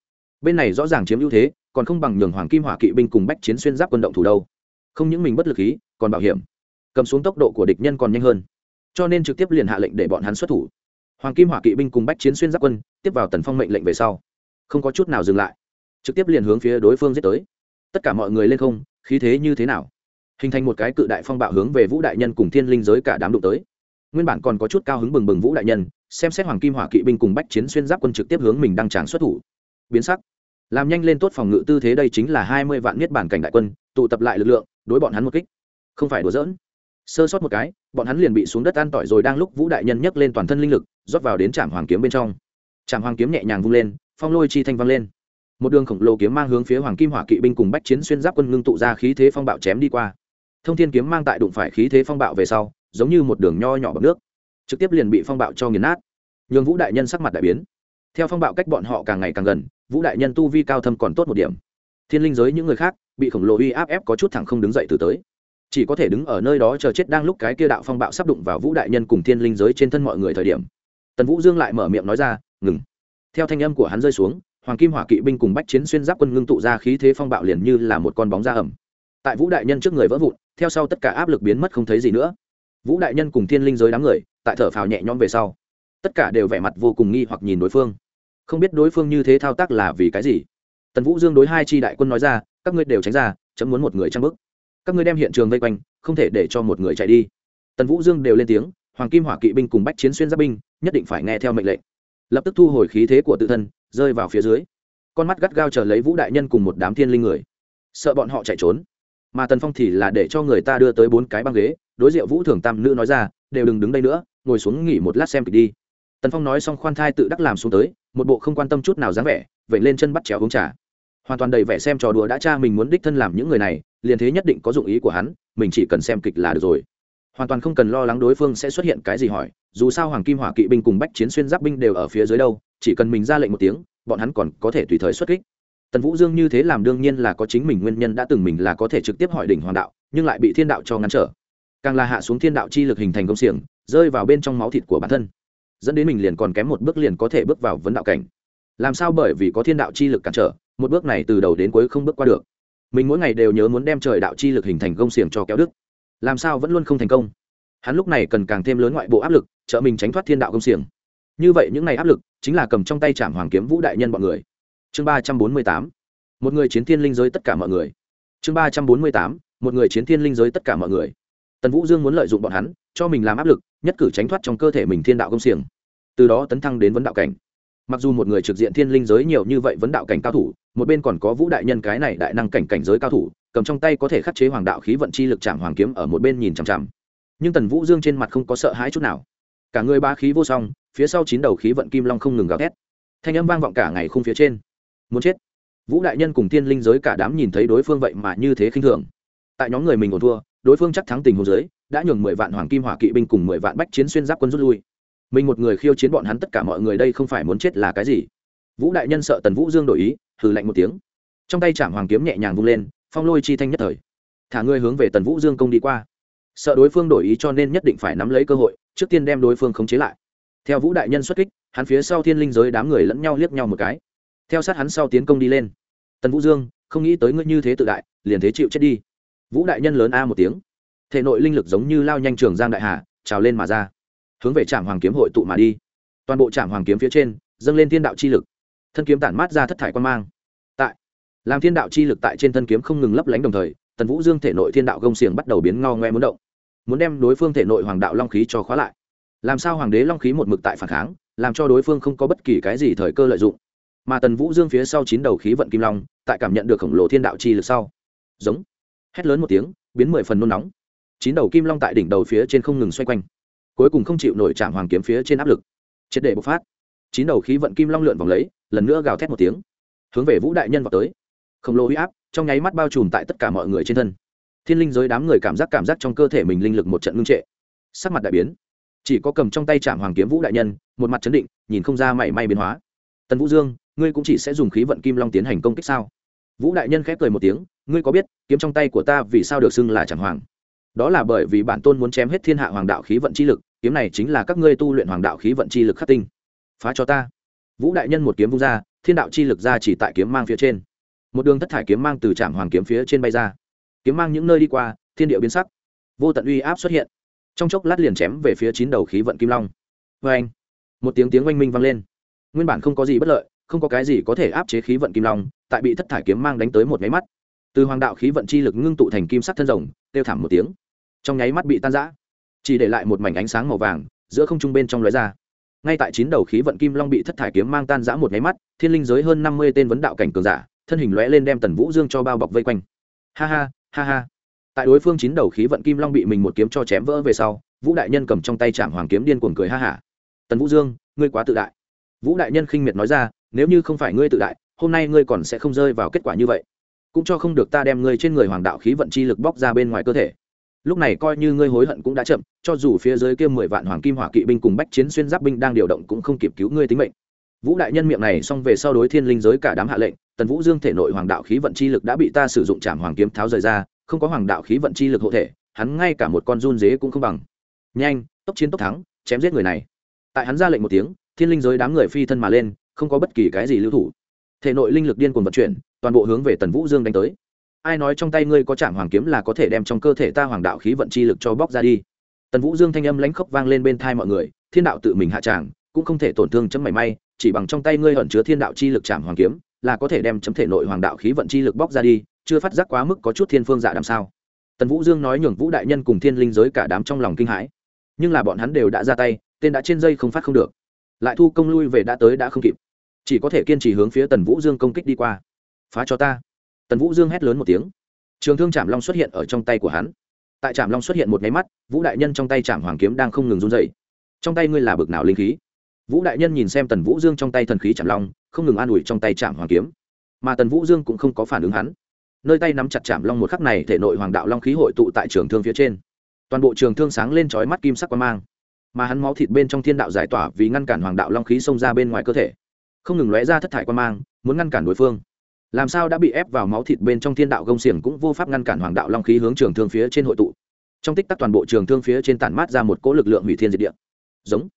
A: bên này rõ ràng chiếm ưu thế, còn không bằng nhường hoàng kim hỏa kỵ binh cùng bách chiến xuyên giáp quân động thủ đâu. Không những mình bất lực khí, còn bảo hiểm. Cầm xuống tốc độ của địch nhân còn nhanh hơn. Cho nên trực tiếp liền hạ lệnh để bọn hắn xuất thủ. Hoàng kim hỏa kỵ binh cùng bách chiến xuyên giáp quân tiếp vào tần phong mệnh lệnh về sau. Không có chút nào dừng lại. Trực tiếp liền hướng phía đối phương giết tới. Tất cả mọi người lên không, khí thế như thế nào? Hình thành một cái cự đại phong bạo hướng về vũ đại nhân cùng thiên linh giới cả đám đụng tới. Nguyên bản còn có chút cao hứng bừng bừng vũ đại nhân, xem xét hoàng kim hỏa kỵ binh cùng bách chiến xuyên giáp quân trực tiếp hướng mình đăng tràng xuất thủ. Biến sắc làm nhanh lên tốt phòng ngự tư thế đây chính là hai mươi vạn niết bản cảnh đại quân, tụ tập lại lực lượng, đối bọn hắn một kích. Không phải đùa giỡn. Sơ sót một cái, bọn hắn liền bị xuống đất an tỏi rồi đang lúc vũ đại nhân nhấc lên toàn thân linh lực, rót vào đến trạm hoàng kiếm bên trong. Trạm hoàng kiếm nhẹ nhàng vung lên, phong lôi chi thanh văng lên. Một đường khổng lồ kiếm mang hướng phía hoàng kim hỏa kỵ binh cùng bách chiến xuyên giáp quân ngưng tụ ra khí thế phong bạo chém đi qua. Thông thiên kiếm mang tại đụng phải khí thế phong bạo về sau, giống như một đường nho nhỏ bằng nước, trực tiếp liền bị phong bạo cho nghiền nát. Nhường vũ đại nhân sắc mặt đại biến. Theo phong bạo cách bọn họ càng ngày càng gần vũ đại nhân tu vi cao thâm còn tốt một điểm. Thiên linh giới những người khác, bị khổng lồ uy áp ép có chút thẳng không đứng dậy từ tới. Chỉ có thể đứng ở nơi đó chờ chết đang lúc cái kia đạo phong bạo sắp đụng vào vũ đại nhân cùng thiên linh giới trên thân mọi người thời điểm. Tần vũ dương lại mở miệng nói ra, ngừng. Theo thanh âm của hắn rơi xuống, hoàng kim hỏa kỵ binh cùng bách chiến xuyên giáp quân ngưng tụ ra khí thế phong bạo liền như là một con bóng da ẩm. Tại vũ đại nhân trước người vỡ vụn, theo sau tất cả áp lực biến mất không thấy gì nữa. Vũ đại nhân cùng thiên linh giới đám người, tại thở phào nhẹ nhõm về sau. Tất cả đều vẻ mặt vô cùng nghi hoặc nhìn đối phương không biết đối phương như thế thao tác là vì cái gì? Tần vũ dương đối hai tri đại quân nói ra, các ngươi đều tránh ra, chấm muốn một người trang bức các ngươi đem hiện trường vây quanh, không thể để cho một người chạy đi. Tần vũ dương đều lên tiếng, hoàng kim hỏa kỵ binh cùng bách chiến xuyên giáp binh, nhất định phải nghe theo mệnh lệnh. Lập tức thu hồi khí thế của tự thân, rơi vào phía dưới. Con mắt gắt gao chờ lấy vũ đại nhân cùng một đám thiên linh người. Sợ bọn họ chạy trốn. Mà tần phong thì là để cho người ta đưa tới bốn cái băng ghế, đối diện vũ thường tam nữ nói ra, đều đừng đứng đây nữa, ngồi xuống nghỉ một lát xem kịch đi. Tần phong nói xong khoan thai tự đắc làm xuống tới một bộ không quan tâm chút nào dáng vẻ vậy lên chân bắt chéo uống trà. Hoàn toàn đầy vẻ xem trò đùa đã cha mình muốn đích thân làm những người này, liền thế nhất định có dụng ý của hắn, mình chỉ cần xem kịch là được rồi. Hoàn toàn không cần lo lắng đối phương sẽ xuất hiện cái gì hỏi, dù sao hoàng kim hỏa kỵ binh cùng bách chiến xuyên giáp binh đều ở phía dưới đâu, chỉ cần mình ra lệnh một tiếng, bọn hắn còn có thể tùy thời xuất kích. Tần vũ dương như thế làm đương nhiên là có chính mình nguyên nhân đã từng mình là có thể trực tiếp hỏi đỉnh hoàng đạo, nhưng lại bị thiên đạo cho ngăn trở. Càng là hạ xuống thiên đạo chi lực hình thành công xiềng, rơi vào bên trong máu thịt của bản thân dẫn đến mình liền còn kém một bước liền có thể bước vào vấn đạo cảnh. Làm sao bởi vì có thiên đạo chi lực cản trở, một bước này từ đầu đến cuối không bước qua được. Mình mỗi ngày đều nhớ muốn đem trời đạo chi lực hình thành công xiềng cho kéo đức làm sao vẫn luôn không thành công? Hắn lúc này cần càng thêm lớn ngoại bộ áp lực, trợ mình tránh thoát thiên đạo công xiềng. Như vậy những ngày áp lực, chính là cầm trong tay trảm hoàng kiếm vũ đại nhân bọn người. Chương ba trăm bốn mươi tám, một người chiến thiên linh giới tất cả mọi người. Chương ba trăm bốn mươi tám, một người chiến thiên linh giới tất cả mọi người. Tần vũ dương muốn lợi dụng bọn hắn, cho mình làm áp lực, nhất cử tránh thoát trong cơ thể mình thiên đạo công xiềng từ đó tấn thăng đến vấn đạo cảnh. Mặc dù một người trực diện thiên linh giới nhiều như vậy vấn đạo cảnh cao thủ, một bên còn có vũ đại nhân cái này đại năng cảnh cảnh giới cao thủ, cầm trong tay có thể khắc chế hoàng đạo khí vận chi lực chạm hoàng kiếm ở một bên nhìn chằm chằm. Nhưng tần vũ dương trên mặt không có sợ hãi chút nào. Cả người ba khí vô song, phía sau chín đầu khí vận kim long không ngừng gào thét. Thanh âm vang vọng cả ngày không phía trên. Muốn chết. Vũ đại nhân cùng thiên linh giới cả đám nhìn thấy đối phương vậy mà như thế khinh thường. Tại nhóm người mình còn thua, đối phương chắc thắng tình hồ giới đã nhường mười vạn hoàng kim hỏa kỵ binh cùng mười vạn bách chiến xuyên giáp quân rút lui mình một người khiêu chiến bọn hắn tất cả mọi người đây không phải muốn chết là cái gì? Vũ đại nhân sợ tần vũ dương đổi ý, hừ lạnh một tiếng. Trong tay chạm hoàng kiếm nhẹ nhàng vung lên, phong lôi chi thanh nhất thời. Thả ngươi hướng về tần vũ dương công đi qua. Sợ đối phương đổi ý cho nên nhất định phải nắm lấy cơ hội, trước tiên đem đối phương khống chế lại. Theo vũ đại nhân xuất kích, hắn phía sau thiên linh giới đám người lẫn nhau liếc nhau một cái. Theo sát hắn sau tiến công đi lên. Tần vũ dương, không nghĩ tới ngươi như thế tự đại, liền thế chịu chết đi. Vũ đại nhân lớn a một tiếng. Thể nội linh lực giống như lao nhanh trường giang đại hà, trào lên mà ra hướng về trạm hoàng kiếm hội tụ mà đi. Toàn bộ trạm hoàng kiếm phía trên, dâng lên thiên đạo chi lực. Thân kiếm tản mát ra thất thải quan mang. Tại, làm thiên đạo chi lực tại trên thân kiếm không ngừng lấp lánh đồng thời, tần vũ dương thể nội thiên đạo gông xiềng bắt đầu biến ngao ngoe muốn động. Muốn đem đối phương thể nội hoàng đạo long khí cho khóa lại. Làm sao hoàng đế long khí một mực tại phản kháng, làm cho đối phương không có bất kỳ cái gì thời cơ lợi dụng. Mà tần vũ dương phía sau chín đầu khí vận kim long, tại cảm nhận được khổng lồ thiên đạo chi lực sau. Giống. Hét lớn một tiếng, biến mười phần nôn nóng. Chín đầu kim long tại đỉnh đầu phía trên không ngừng xoay quanh cuối cùng không chịu nổi trạm hoàng kiếm phía trên áp lực. Triệt để bộc phát. Chín đầu khí vận kim long lượn vòng lấy, lần nữa gào thét một tiếng. Hướng về vũ đại nhân vào tới. Khổng lồ huy áp, trong nháy mắt bao trùm tại tất cả mọi người trên thân. Thiên linh giới đám người cảm giác cảm giác trong cơ thể mình linh lực một trận ngưng trệ. Sắc mặt đại biến. Chỉ có cầm trong tay trạm hoàng kiếm vũ đại nhân, một mặt chấn định, nhìn không ra mảy may biến hóa. Tần vũ dương, ngươi cũng chỉ sẽ dùng khí vận kim long tiến hành công kích sao? Vũ đại nhân khép cười một tiếng, ngươi có biết, kiếm trong tay của ta vì sao được xưng là trạm hoàng? Đó là bởi vì bản tôn muốn chém hết thiên hạ hoàng đạo khí vận chi lực, kiếm này chính là các ngươi tu luyện hoàng đạo khí vận chi lực khắc tinh. Phá cho ta. Vũ đại nhân một kiếm vung ra, thiên đạo chi lực ra chỉ tại kiếm mang phía trên. Một đường thất thải kiếm mang từ trạm hoàng kiếm phía trên bay ra. Kiếm mang những nơi đi qua, thiên điệu biến sắc. Vô tận uy áp xuất hiện. Trong chốc lát liền chém về phía chín đầu khí vận kim long. Vê anh một tiếng tiếng oanh minh vang lên. Nguyên bản không có gì bất lợi, không có cái gì có thể áp chế khí vận kim long, tại bị thất thải kiếm mang đánh tới một máy mắt. Từ hoàng đạo khí vận chi lực ngưng tụ thành kim sắc thân rồng, kêu thảm một tiếng trong nháy mắt bị tan rã. Chỉ để lại một mảnh ánh sáng màu vàng giữa không trung bên trong lóe ra. Ngay tại chín đầu khí vận kim long bị thất thải kiếm mang tan rã một nháy mắt, thiên linh giới hơn năm mươi tên vấn đạo cảnh cường giả, thân hình lóe lên đem tần vũ dương cho bao bọc vây quanh. Ha ha ha ha. Tại đối phương chín đầu khí vận kim long bị mình một kiếm cho chém vỡ về sau, vũ đại nhân cầm trong tay trạm hoàng kiếm điên cuồng cười ha hả tần vũ dương, ngươi quá tự đại. Vũ đại nhân khinh miệt nói ra, nếu như không phải ngươi tự đại, hôm nay ngươi còn sẽ không rơi vào kết quả như vậy. Cũng cho không được ta đem ngươi trên người hoàng đạo khí vận chi lực bóc ra bên ngoài cơ thể lúc này coi như ngươi hối hận cũng đã chậm, cho dù phía dưới kia mười vạn hoàng kim hỏa kỵ binh cùng bách chiến xuyên giáp binh đang điều động cũng không kịp cứu ngươi tính mệnh. Vũ đại nhân miệng này xong về sau đối thiên linh giới cả đám hạ lệnh, tần vũ dương thể nội hoàng đạo khí vận chi lực đã bị ta sử dụng chạm hoàng kiếm tháo rời ra, không có hoàng đạo khí vận chi lực hộ thể, hắn ngay cả một con run dế cũng không bằng. Nhanh, tốc chiến tốc thắng, chém giết người này. Tại hắn ra lệnh một tiếng, thiên linh giới đám người phi thân mà lên, không có bất kỳ cái gì lưu thủ. Thể nội linh lực điên cuồng vận chuyển, toàn bộ hướng về tần vũ dương đánh tới ai nói trong tay ngươi có chạm hoàng kiếm là có thể đem trong cơ thể ta hoàng đạo khí vận chi lực cho bóc ra đi. Tần vũ dương thanh âm lãnh khốc vang lên bên thai mọi người, thiên đạo tự mình hạ tràng, cũng không thể tổn thương chấm mảy may, chỉ bằng trong tay ngươi ẩn chứa thiên đạo chi lực chạm hoàng kiếm, là có thể đem chấm thể nội hoàng đạo khí vận chi lực bóc ra đi, chưa phát giác quá mức có chút thiên phương dạ làm sao. Tần vũ dương nói nhường vũ đại nhân cùng thiên linh giới cả đám trong lòng kinh hãi. Nhưng là bọn hắn đều đã ra tay, tên đã trên dây không phát không được. Lại thu công lui về đã tới đã không kịp. Chỉ có thể kiên trì hướng phía tần vũ dương công kích đi qua. Phá cho ta tần vũ dương hét lớn một tiếng trường thương trảm long xuất hiện ở trong tay của hắn tại trảm long xuất hiện một nháy mắt vũ đại nhân trong tay trảm hoàng kiếm đang không ngừng run dậy trong tay ngươi là bực nào linh khí vũ đại nhân nhìn xem tần vũ dương trong tay thần khí trảm long không ngừng an ủi trong tay trảm hoàng kiếm mà tần vũ dương cũng không có phản ứng hắn nơi tay nắm chặt trảm long một khắc này thể nội hoàng đạo long khí hội tụ tại trường thương phía trên toàn bộ trường thương sáng lên trói mắt kim sắc qua mang mà hắn máu thịt bên trong thiên đạo giải tỏa vì ngăn cản hoàng đạo long khí xông ra bên ngoài cơ thể không ngừng lóe ra thất thải quan mang muốn ngăn cản đối phương làm sao đã bị ép vào máu thịt bên trong thiên đạo gông xiềng cũng vô pháp ngăn cản hoàng đạo long khí hướng trường thương phía trên hội tụ. Trong tích tắc toàn bộ trường thương phía trên tản mát ra một cỗ lực lượng hủy thiên diệt địa. Giống.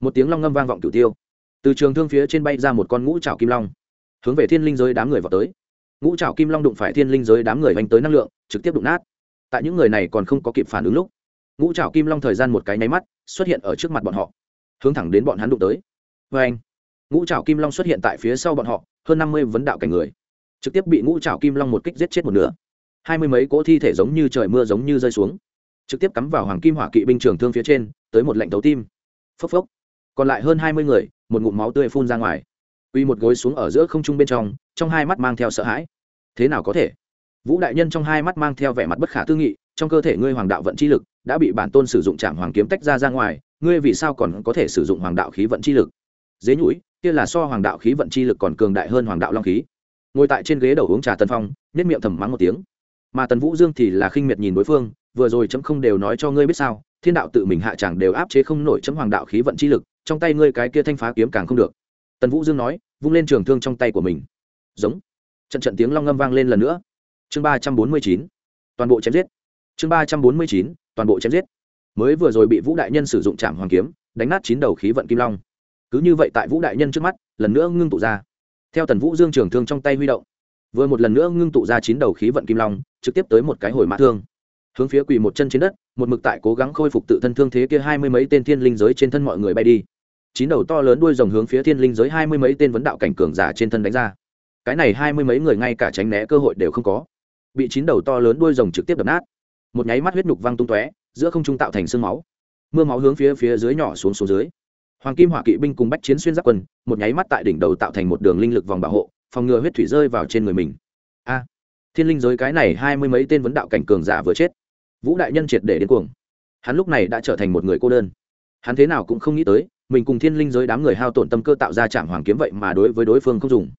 A: Một tiếng long ngâm vang vọng cửu tiêu. Từ trường thương phía trên bay ra một con ngũ trảo kim long. Hướng về thiên linh giới đám người vào tới. Ngũ trảo kim long đụng phải thiên linh giới đám người vanh tới năng lượng, trực tiếp đụng nát. Tại những người này còn không có kịp phản ứng lúc, ngũ trảo kim long thời gian một cái nháy mắt xuất hiện ở trước mặt bọn họ. Hướng thẳng đến bọn hắn đụng tới. Vê anh ngũ trảo kim long xuất hiện tại phía sau bọn họ, hơn năm mươi vấn đạo cảnh người trực tiếp bị ngũ trảo kim long một kích giết chết một nửa. Hai mươi mấy cỗ thi thể giống như trời mưa giống như rơi xuống, trực tiếp cắm vào hoàng kim hỏa kỵ binh trường thương phía trên, tới một lệnh tấu tim. Phốc phốc. Còn lại hơn hai mươi người, một ngụm máu tươi phun ra ngoài. Uy một gối xuống ở giữa không trung bên trong trong hai mắt mang theo sợ hãi. Thế nào có thể? Vũ đại nhân trong hai mắt mang theo vẻ mặt bất khả tư nghị, trong cơ thể ngươi hoàng đạo vận chi lực đã bị bản tôn sử dụng trạm hoàng kiếm tách ra ra ngoài, ngươi vì sao còn có thể sử dụng hoàng đạo khí vận chi lực? Dế nhũi, kia là so hoàng đạo khí vận chi lực còn cường đại hơn hoàng đạo long khí ngồi tại trên ghế đầu uống trà tân phong nhất miệng thầm mắng một tiếng. Mà tần vũ dương thì là khinh miệt nhìn đối phương, vừa rồi chấm không đều nói cho ngươi biết sao, thiên đạo tự mình hạ chẳng đều áp chế không nổi chấm hoàng đạo khí vận chi lực, trong tay ngươi cái kia thanh phá kiếm càng không được. Tần vũ dương nói, vung lên trường thương trong tay của mình. Giống. Trận trận tiếng long ngâm vang lên lần nữa. Chương ba trăm bốn mươi chín, toàn bộ chém giết. Chương ba trăm bốn mươi chín, toàn bộ chém giết. Mới vừa rồi bị vũ đại nhân sử dụng trảm hoàng kiếm, đánh nát chín đầu khí vận kim long. Cứ như vậy tại vũ đại nhân trước mắt, lần nữa ngưng tụ ra theo tần vũ dương trường thương trong tay huy động, vừa một lần nữa ngưng tụ ra chín đầu khí vận kim long, trực tiếp tới một cái hồi mã thương. Hướng phía quỳ một chân trên đất, một mực tại cố gắng khôi phục tự thân thương thế kia hai mươi mấy tên thiên linh giới trên thân mọi người bay đi. Chín đầu to lớn đuôi rồng hướng phía thiên linh giới hai mươi mấy tên vấn đạo cảnh cường giả trên thân đánh ra. Cái này hai mươi mấy người ngay cả tránh né cơ hội đều không có. Bị chín đầu to lớn đuôi rồng trực tiếp đập nát. Một nháy mắt huyết nhục văng tung tóe, giữa không trung tạo thành sương máu. Mưa máu hướng phía phía dưới nhỏ xuống xuống dưới hoàng kim hỏa kỵ binh cùng bách chiến xuyên giáp quân, một nháy mắt tại đỉnh đầu tạo thành một đường linh lực vòng bảo hộ, phòng ngừa huyết thủy rơi vào trên người mình. A! Thiên linh giới cái này hai mươi mấy tên vấn đạo cảnh cường giả vừa chết. Vũ đại nhân triệt để đến cuồng. Hắn lúc này đã trở thành một người cô đơn. Hắn thế nào cũng không nghĩ tới, mình cùng thiên linh giới đám người hao tổn tâm cơ tạo ra trạm hoàng kiếm vậy mà đối với đối phương không dùng.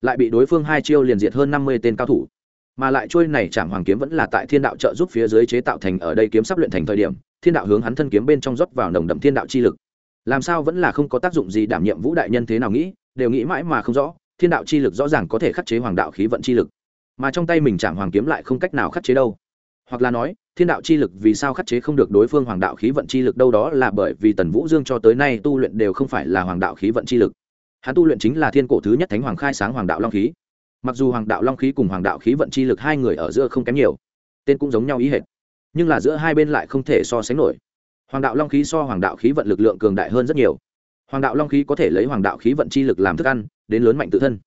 A: Lại bị đối phương hai chiêu liền diệt hơn năm mươi tên cao thủ. Mà lại trôi này chạm hoàng kiếm vẫn là tại thiên đạo trợ giúp phía dưới chế tạo thành ở đây kiếm sắp luyện thành thời điểm, thiên đạo hướng hắn thân kiếm bên trong rót vào nồng đậm thiên đạo chi lực làm sao vẫn là không có tác dụng gì đảm nhiệm vũ đại nhân thế nào nghĩ, đều nghĩ mãi mà không rõ, thiên đạo chi lực rõ ràng có thể khắc chế hoàng đạo khí vận chi lực. Mà trong tay mình chạm hoàng kiếm lại không cách nào khắc chế đâu. Hoặc là nói, thiên đạo chi lực vì sao khắc chế không được đối phương hoàng đạo khí vận chi lực đâu đó là bởi vì tần vũ dương cho tới nay tu luyện đều không phải là hoàng đạo khí vận chi lực. Hắn tu luyện chính là thiên cổ thứ nhất thánh hoàng khai sáng hoàng đạo long khí. Mặc dù hoàng đạo long khí cùng hoàng đạo khí vận chi lực hai người ở giữa không kém nhiều, tên cũng giống nhau ý hệt, nhưng là giữa hai bên lại không thể so sánh nổi hoàng đạo long khí so hoàng đạo khí vận lực lượng cường đại hơn rất nhiều hoàng đạo long khí có thể lấy hoàng đạo khí vận chi lực làm thức ăn đến lớn mạnh tự thân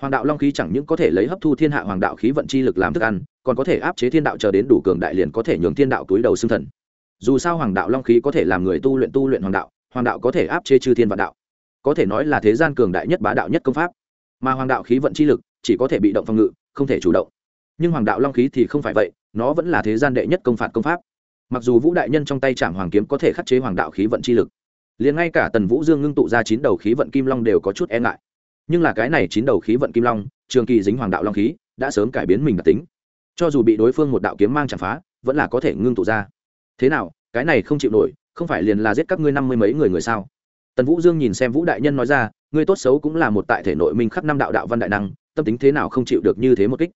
A: hoàng đạo long khí chẳng những có thể lấy hấp thu thiên hạ hoàng đạo khí vận chi lực làm thức ăn còn có thể áp chế thiên đạo chờ đến đủ cường đại liền có thể nhường thiên đạo túi đầu xương thần dù sao hoàng đạo long khí có thể làm người tu luyện tu luyện hoàng đạo hoàng đạo có thể áp chế chư thiên vạn đạo có thể nói là thế gian cường đại nhất bá đạo nhất công pháp mà hoàng đạo khí vận chi lực chỉ có thể bị động phòng ngự không thể chủ động nhưng hoàng đạo long khí thì không phải vậy nó vẫn là thế gian đệ nhất công phạt công pháp mặc dù vũ đại nhân trong tay trạm hoàng kiếm có thể khắc chế hoàng đạo khí vận chi lực, liền ngay cả tần vũ dương ngưng tụ ra chín đầu khí vận kim long đều có chút e ngại. Nhưng là cái này chín đầu khí vận kim long, trường kỳ dính hoàng đạo long khí, đã sớm cải biến mình đặc tính. Cho dù bị đối phương một đạo kiếm mang chạm phá, vẫn là có thể ngưng tụ ra. Thế nào, cái này không chịu nổi, không phải liền là giết các ngươi năm mươi mấy người người sao? Tần vũ dương nhìn xem vũ đại nhân nói ra, ngươi tốt xấu cũng là một tại thể nội minh khắp năm đạo đạo văn đại năng, tâm tính thế nào không chịu được như thế một kích.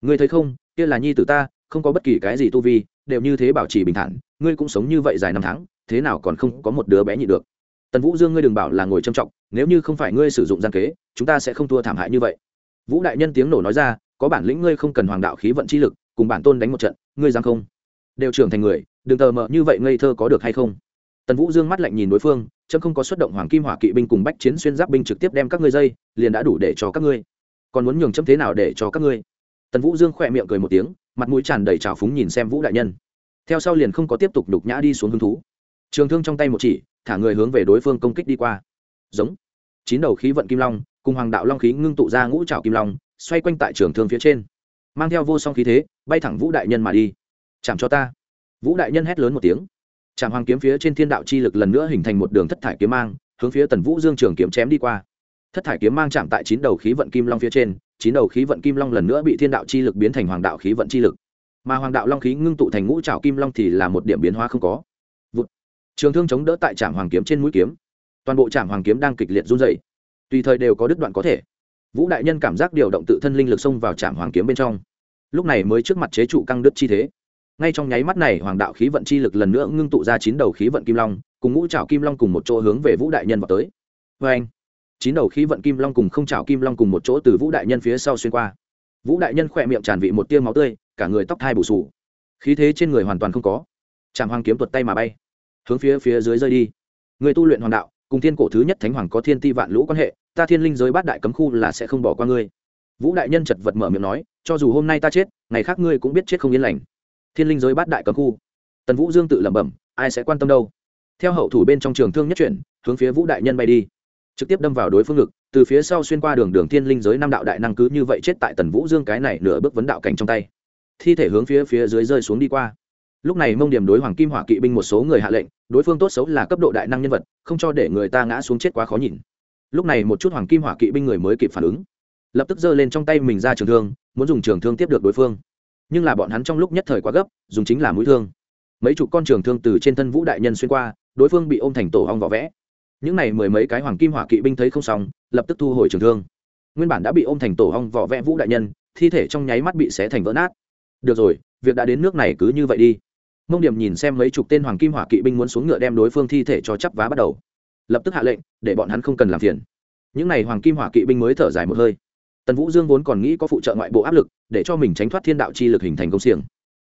A: Ngươi thấy không, kia là nhi tử ta không có bất kỳ cái gì tu vi, đều như thế bảo trì bình thản, ngươi cũng sống như vậy dài năm tháng, thế nào còn không có một đứa bé nhị được? Tần vũ dương ngươi đừng bảo là ngồi trầm trọng, nếu như không phải ngươi sử dụng gian kế, chúng ta sẽ không thua thảm hại như vậy. Vũ đại nhân tiếng nổ nói ra, có bản lĩnh ngươi không cần hoàng đạo khí vận chi lực, cùng bản tôn đánh một trận, ngươi dám không? Đều trưởng thành người, đừng tờ mờ như vậy ngây thơ có được hay không? Tần vũ dương mắt lạnh nhìn đối phương, chấm không có xuất động hoàng kim hỏa kỵ binh cùng bách chiến xuyên giáp binh trực tiếp đem các ngươi dây, liền đã đủ để cho các ngươi. Còn muốn nhường chấm thế nào để cho các ngươi? Tần vũ dương khỏe miệng cười một tiếng mặt mũi tràn đầy trào phúng nhìn xem vũ đại nhân. Theo sau liền không có tiếp tục đục nhã đi xuống hứng thú. Trường thương trong tay một chỉ, thả người hướng về đối phương công kích đi qua. Giống. Chín đầu khí vận kim long, cùng hoàng đạo long khí ngưng tụ ra ngũ trào kim long, xoay quanh tại trường thương phía trên. Mang theo vô song khí thế, bay thẳng vũ đại nhân mà đi. Chạm cho ta. Vũ đại nhân hét lớn một tiếng. Chạm hoàng kiếm phía trên thiên đạo chi lực lần nữa hình thành một đường thất thải kiếm mang, hướng phía tần vũ dương trường kiếm chém đi qua. Thất thải kiếm mang chạm tại chín đầu khí vận kim long phía trên chín đầu khí vận kim long lần nữa bị thiên đạo chi lực biến thành hoàng đạo khí vận chi lực. Mà hoàng đạo long khí ngưng tụ thành ngũ trào kim long thì là một điểm biến hóa không có. Vụt. trường thương chống đỡ tại trạm hoàng kiếm trên mũi kiếm. Toàn bộ trạm hoàng kiếm đang kịch liệt run dày tùy thời đều có đứt đoạn có thể. Vũ đại nhân cảm giác điều động tự thân linh lực xông vào trạm hoàng kiếm bên trong. Lúc này mới trước mặt chế trụ căng đứt chi thế. Ngay trong nháy mắt này, hoàng đạo khí vận chi lực lần nữa ngưng tụ ra chín đầu khí vận kim long, cùng ngũ trào kim long cùng một chỗ hướng về vũ đại nhân vào tới. Vê anh chín đầu khí vận kim long cùng không chảo kim long cùng một chỗ từ vũ đại nhân phía sau xuyên qua. Vũ đại nhân khỏe miệng tràn vị một tiêu máu tươi, cả người tóc thai bù sù. Khí thế trên người hoàn toàn không có. Chàng hoàng kiếm tuột tay mà bay, hướng phía phía dưới rơi đi. Người tu luyện hoàng đạo, cùng thiên cổ thứ nhất thánh hoàng có thiên ti vạn lũ quan hệ, ta thiên linh giới bát đại cấm khu là sẽ không bỏ qua ngươi. Vũ đại nhân chật vật mở miệng nói, cho dù hôm nay ta chết, ngày khác ngươi cũng biết chết không yên lành. Thiên linh giới bát đại cấm khu. Tần vũ dương tự lẩm bẩm, ai sẽ quan tâm đâu? Theo hậu thủ bên trong trường thương nhất chuyển, hướng phía vũ đại nhân bay đi trực tiếp đâm vào đối phương ngực, từ phía sau xuyên qua đường đường thiên linh giới năm đạo đại năng cứ như vậy chết tại tần vũ dương cái này nửa bước vấn đạo cảnh trong tay. Thi thể hướng phía phía dưới rơi xuống đi qua. Lúc này mông điểm đối hoàng kim hỏa kỵ binh một số người hạ lệnh, đối phương tốt xấu là cấp độ đại năng nhân vật, không cho để người ta ngã xuống chết quá khó nhìn. Lúc này một chút hoàng kim hỏa kỵ binh người mới kịp phản ứng. Lập tức giơ lên trong tay mình ra trường thương, muốn dùng trường thương tiếp được đối phương. Nhưng là bọn hắn trong lúc nhất thời quá gấp, dùng chính là mũi thương. Mấy chục con trường thương từ trên thân vũ đại nhân xuyên qua, đối phương bị ôm thành tổ hong vỏ vẽ những này mười mấy cái hoàng kim hỏa kỵ binh thấy không xong, lập tức thu hồi trường thương. Nguyên bản đã bị ôm thành tổ hong vỏ vẽ vũ đại nhân, thi thể trong nháy mắt bị xé thành vỡ nát. Được rồi, việc đã đến nước này cứ như vậy đi. Mông điểm nhìn xem mấy chục tên hoàng kim hỏa kỵ binh muốn xuống ngựa đem đối phương thi thể cho chắp vá bắt đầu. Lập tức hạ lệnh, để bọn hắn không cần làm phiền. Những n à y hoàng kim hỏa kỵ binh mới thở dài một hơi. Tần vũ dương vốn còn nghĩ có phụ trợ ngoại bộ áp lực, để cho mình tránh thoát thiên đạo chi lực hình thành công xiềng.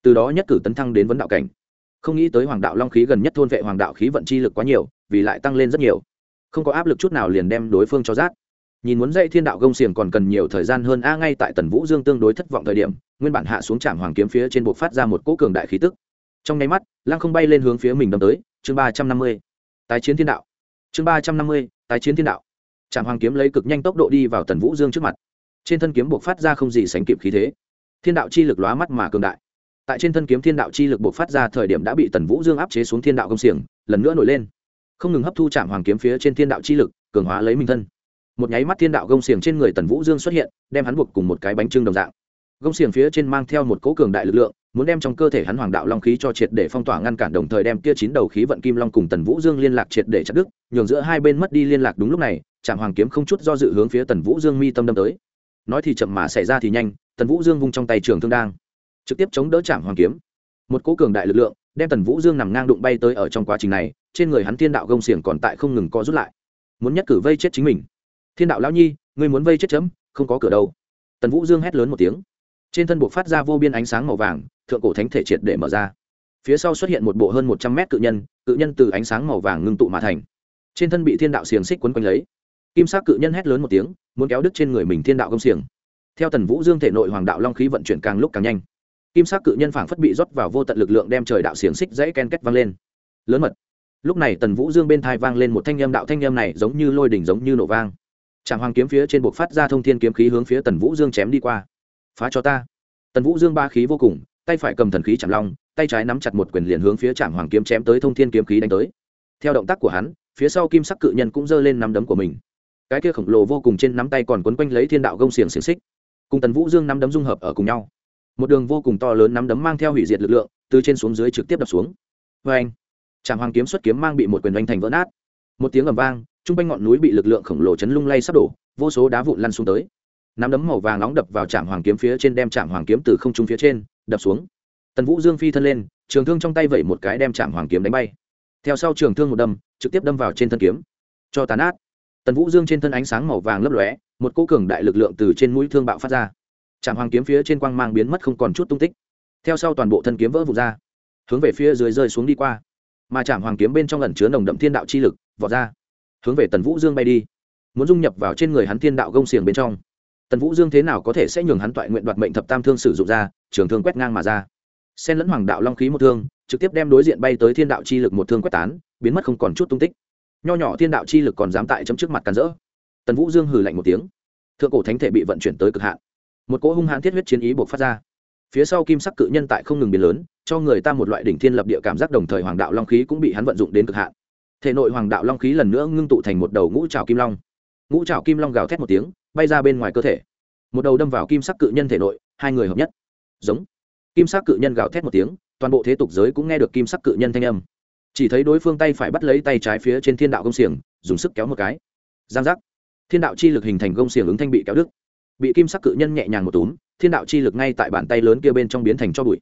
A: Từ đó nhất cử tấn thăng đến vấn đạo cảnh không nghĩ tới hoàng đạo long khí gần nhất thôn vệ hoàng đạo khí vận chi lực quá nhiều, vì lại tăng lên rất nhiều. Không có áp lực chút nào liền đem đối phương cho rát. Nhìn muốn dây thiên đạo gông xiềng còn cần nhiều thời gian hơn, a, ngay tại tần vũ dương tương đối thất vọng thời điểm, nguyên bản hạ xuống trạm hoàng kiếm phía trên bộ phát ra một cỗ cường đại khí tức. Trong nháy mắt, lăng không bay lên hướng phía mình đâm tới, chương ba trăm năm mươi, tái chiến thiên đạo. Chương ba trăm năm mươi, tái chiến thiên đạo. Trạm hoàng kiếm lấy cực nhanh tốc độ đi vào tần vũ dương trước mặt. Trên thân kiếm buộc phát ra không gì sánh kịp khí thế. Thiên đạo chi lực lóa mắt mà cường đại tại trên thân kiếm thiên đạo chi lực buộc phát ra thời điểm đã bị tần vũ dương áp chế xuống thiên đạo công xiềng, lần nữa nổi lên. Không ngừng hấp thu trạm hoàng kiếm phía trên thiên đạo chi lực, cường hóa lấy mình thân. Một nháy mắt thiên đạo gông xiềng trên người tần vũ dương xuất hiện, đem hắn buộc cùng một cái bánh trưng đồng dạng. Gông xiềng phía trên mang theo một cỗ cường đại lực lượng, muốn đem trong cơ thể hắn hoàng đạo long khí cho triệt để phong tỏa ngăn cản, đồng thời đem kia chín đầu khí vận kim long cùng tần vũ dương liên lạc triệt để chặt đứt, nhường giữa hai bên mất đi liên lạc đúng lúc này trạm hoàng kiếm không chút do dự hướng phía tần vũ dương mi tâm đâm tới. Nói thì chậm mà xảy ra thì nhanh, tần vũ dương vung trong tay trường thương đang trực tiếp chống đỡ trạm hoàng kiếm. Một cố cường đại lực lượng đem tần vũ dương nằm ngang đụng bay tới ở trong quá trình này, trên người hắn thiên đạo gông xiềng còn tại không ngừng co rút lại. Muốn nhất cử vây chết chính mình. Thiên đạo lão nhi, ngươi muốn vây chết chấm, không có cửa đâu. Tần vũ dương hét lớn một tiếng. Trên thân buộc phát ra vô biên ánh sáng màu vàng, thượng cổ thánh thể triệt để mở ra. Phía sau xuất hiện một bộ hơn một trăm mét cự nhân cự nhân từ ánh sáng màu vàng ngưng tụ mà thành. Trên thân bị thiên đạo xiềng xích quấn quanh lấy. Kim sắc cự nhân hét lớn một tiếng, muốn kéo đứt trên người mình thiên đạo công xiềng. Theo tần vũ dương thể nội hoàng đạo long khí vận chuyển càng lúc càng nhanh kim sắc cự nhân phảng phất bị rót vào vô tận lực lượng đem trời đạo xiềng xích dãy ken két vang lên. Lớn mật. Lúc này tần vũ dương bên thai vang lên một thanh â m đạo thanh â m này giống như lôi đỉnh giống như nổ vang. Tràng hoàng kiếm phía trên buộc phát ra thông thiên kiếm khí hướng phía tần vũ dương chém đi qua. Phá cho ta. Tần vũ dương ba khí vô cùng, tay phải cầm thần khí chạm long, tay trái nắm chặt một quyền liền hướng phía trạm hoàng kiếm chém tới thông thiên kiếm khí đánh tới. Theo động tác của hắn, phía sau kim sắc cự nhân cũng giơ lên nắm đấm của mình. Cái kia khổng lồ vô cùng trên nắm tay còn quấn quanh lấy thiên đạo gông xiềng xiềng xích. Cùng tần vũ dương nắm đấm dung hợp ở cùng nhau một đường vô cùng to lớn nắm đấm mang theo hủy diệt lực lượng, từ trên xuống dưới trực tiếp đập xuống. Vê anh tràng hoàng kiếm xuất kiếm mang bị một quyền đánh thành vỡ nát. Một tiếng ầm vang t r u n g quanh ngọn núi bị lực lượng khổng lồ chấn lung lay sắp đổ, vô số đá vụn lăn xuống tới. Nắm đấm màu vàng nóng đập vào trạm hoàng kiếm phía trên đem trạm hoàng kiếm từ không trung phía trên đập xuống. Tần vũ dương phi thân lên, trường thương trong tay vẩy một cái đem trạm hoàng kiếm đánh bay. Theo sau trường thương một đâm, trực tiếp đâm vào trên thân kiếm. Cho tàn át tần vũ dương trên thân ánh sáng màu vàng lấp lóe, một cỗ cường đại lực lượng từ trên mũi thương bạo phát ra trạm hoàng kiếm phía trên quang mang biến mất không còn chút tung tích. Theo sau toàn bộ thân kiếm vỡ vụt ra, hướng về phía dưới rơi xuống đi qua. Mà trạm hoàng kiếm bên trong ẩn chứa nồng đậm thiên đạo chi lực, vọt ra, hướng về tần vũ dương bay đi. Muốn dung nhập vào trên người hắn thiên đạo gông xiềng bên trong. Tần vũ dương thế nào có thể sẽ nhường hắn toại nguyện đoạt mệnh thập tam thương sử dụng ra, trường thương quét ngang mà ra. Xen lẫn hoàng đạo long khí một thương, trực tiếp đem đối diện bay tới thiên đạo chi lực một thương quét tán, biến mất không còn chút tung tích. Nho nhỏ thiên đạo chi lực còn dám tại chấm trước mặt càn rỡ. Tần vũ dương hừ lạnh một tiếng. Thượng cổ thánh thể bị vận chuyển tới cực hạn một cỗ hung hãn thiết huyết chiến ý buộc phát ra. Phía sau kim sắc cự nhân tại không ngừng biến lớn, cho người ta một loại đỉnh thiên lập địa cảm giác đồng thời hoàng đạo long khí cũng bị hắn vận dụng đến cực hạn. Thể nội hoàng đạo long khí lần nữa ngưng tụ thành một đầu ngũ trào kim long. Ngũ trào kim long gào thét một tiếng, bay ra bên ngoài cơ thể. Một đầu đâm vào kim sắc cự nhân thể nội, hai người hợp nhất. Giống. Kim sắc cự nhân gào thét một tiếng, toàn bộ thế tục giới cũng nghe được kim sắc cự nhân thanh âm. Chỉ thấy đối phương tay phải bắt lấy tay trái phía trên thiên đạo công xiềng, dùng sức kéo một cái. Giang giác. Thiên đạo chi lực hình thành công xiềng ứng thanh bị kéo đứt bị kim sắc cự nhân nhẹ nhàng một túm, thiên đạo chi lực ngay tại bàn tay lớn kia bên trong biến thành cho bụi.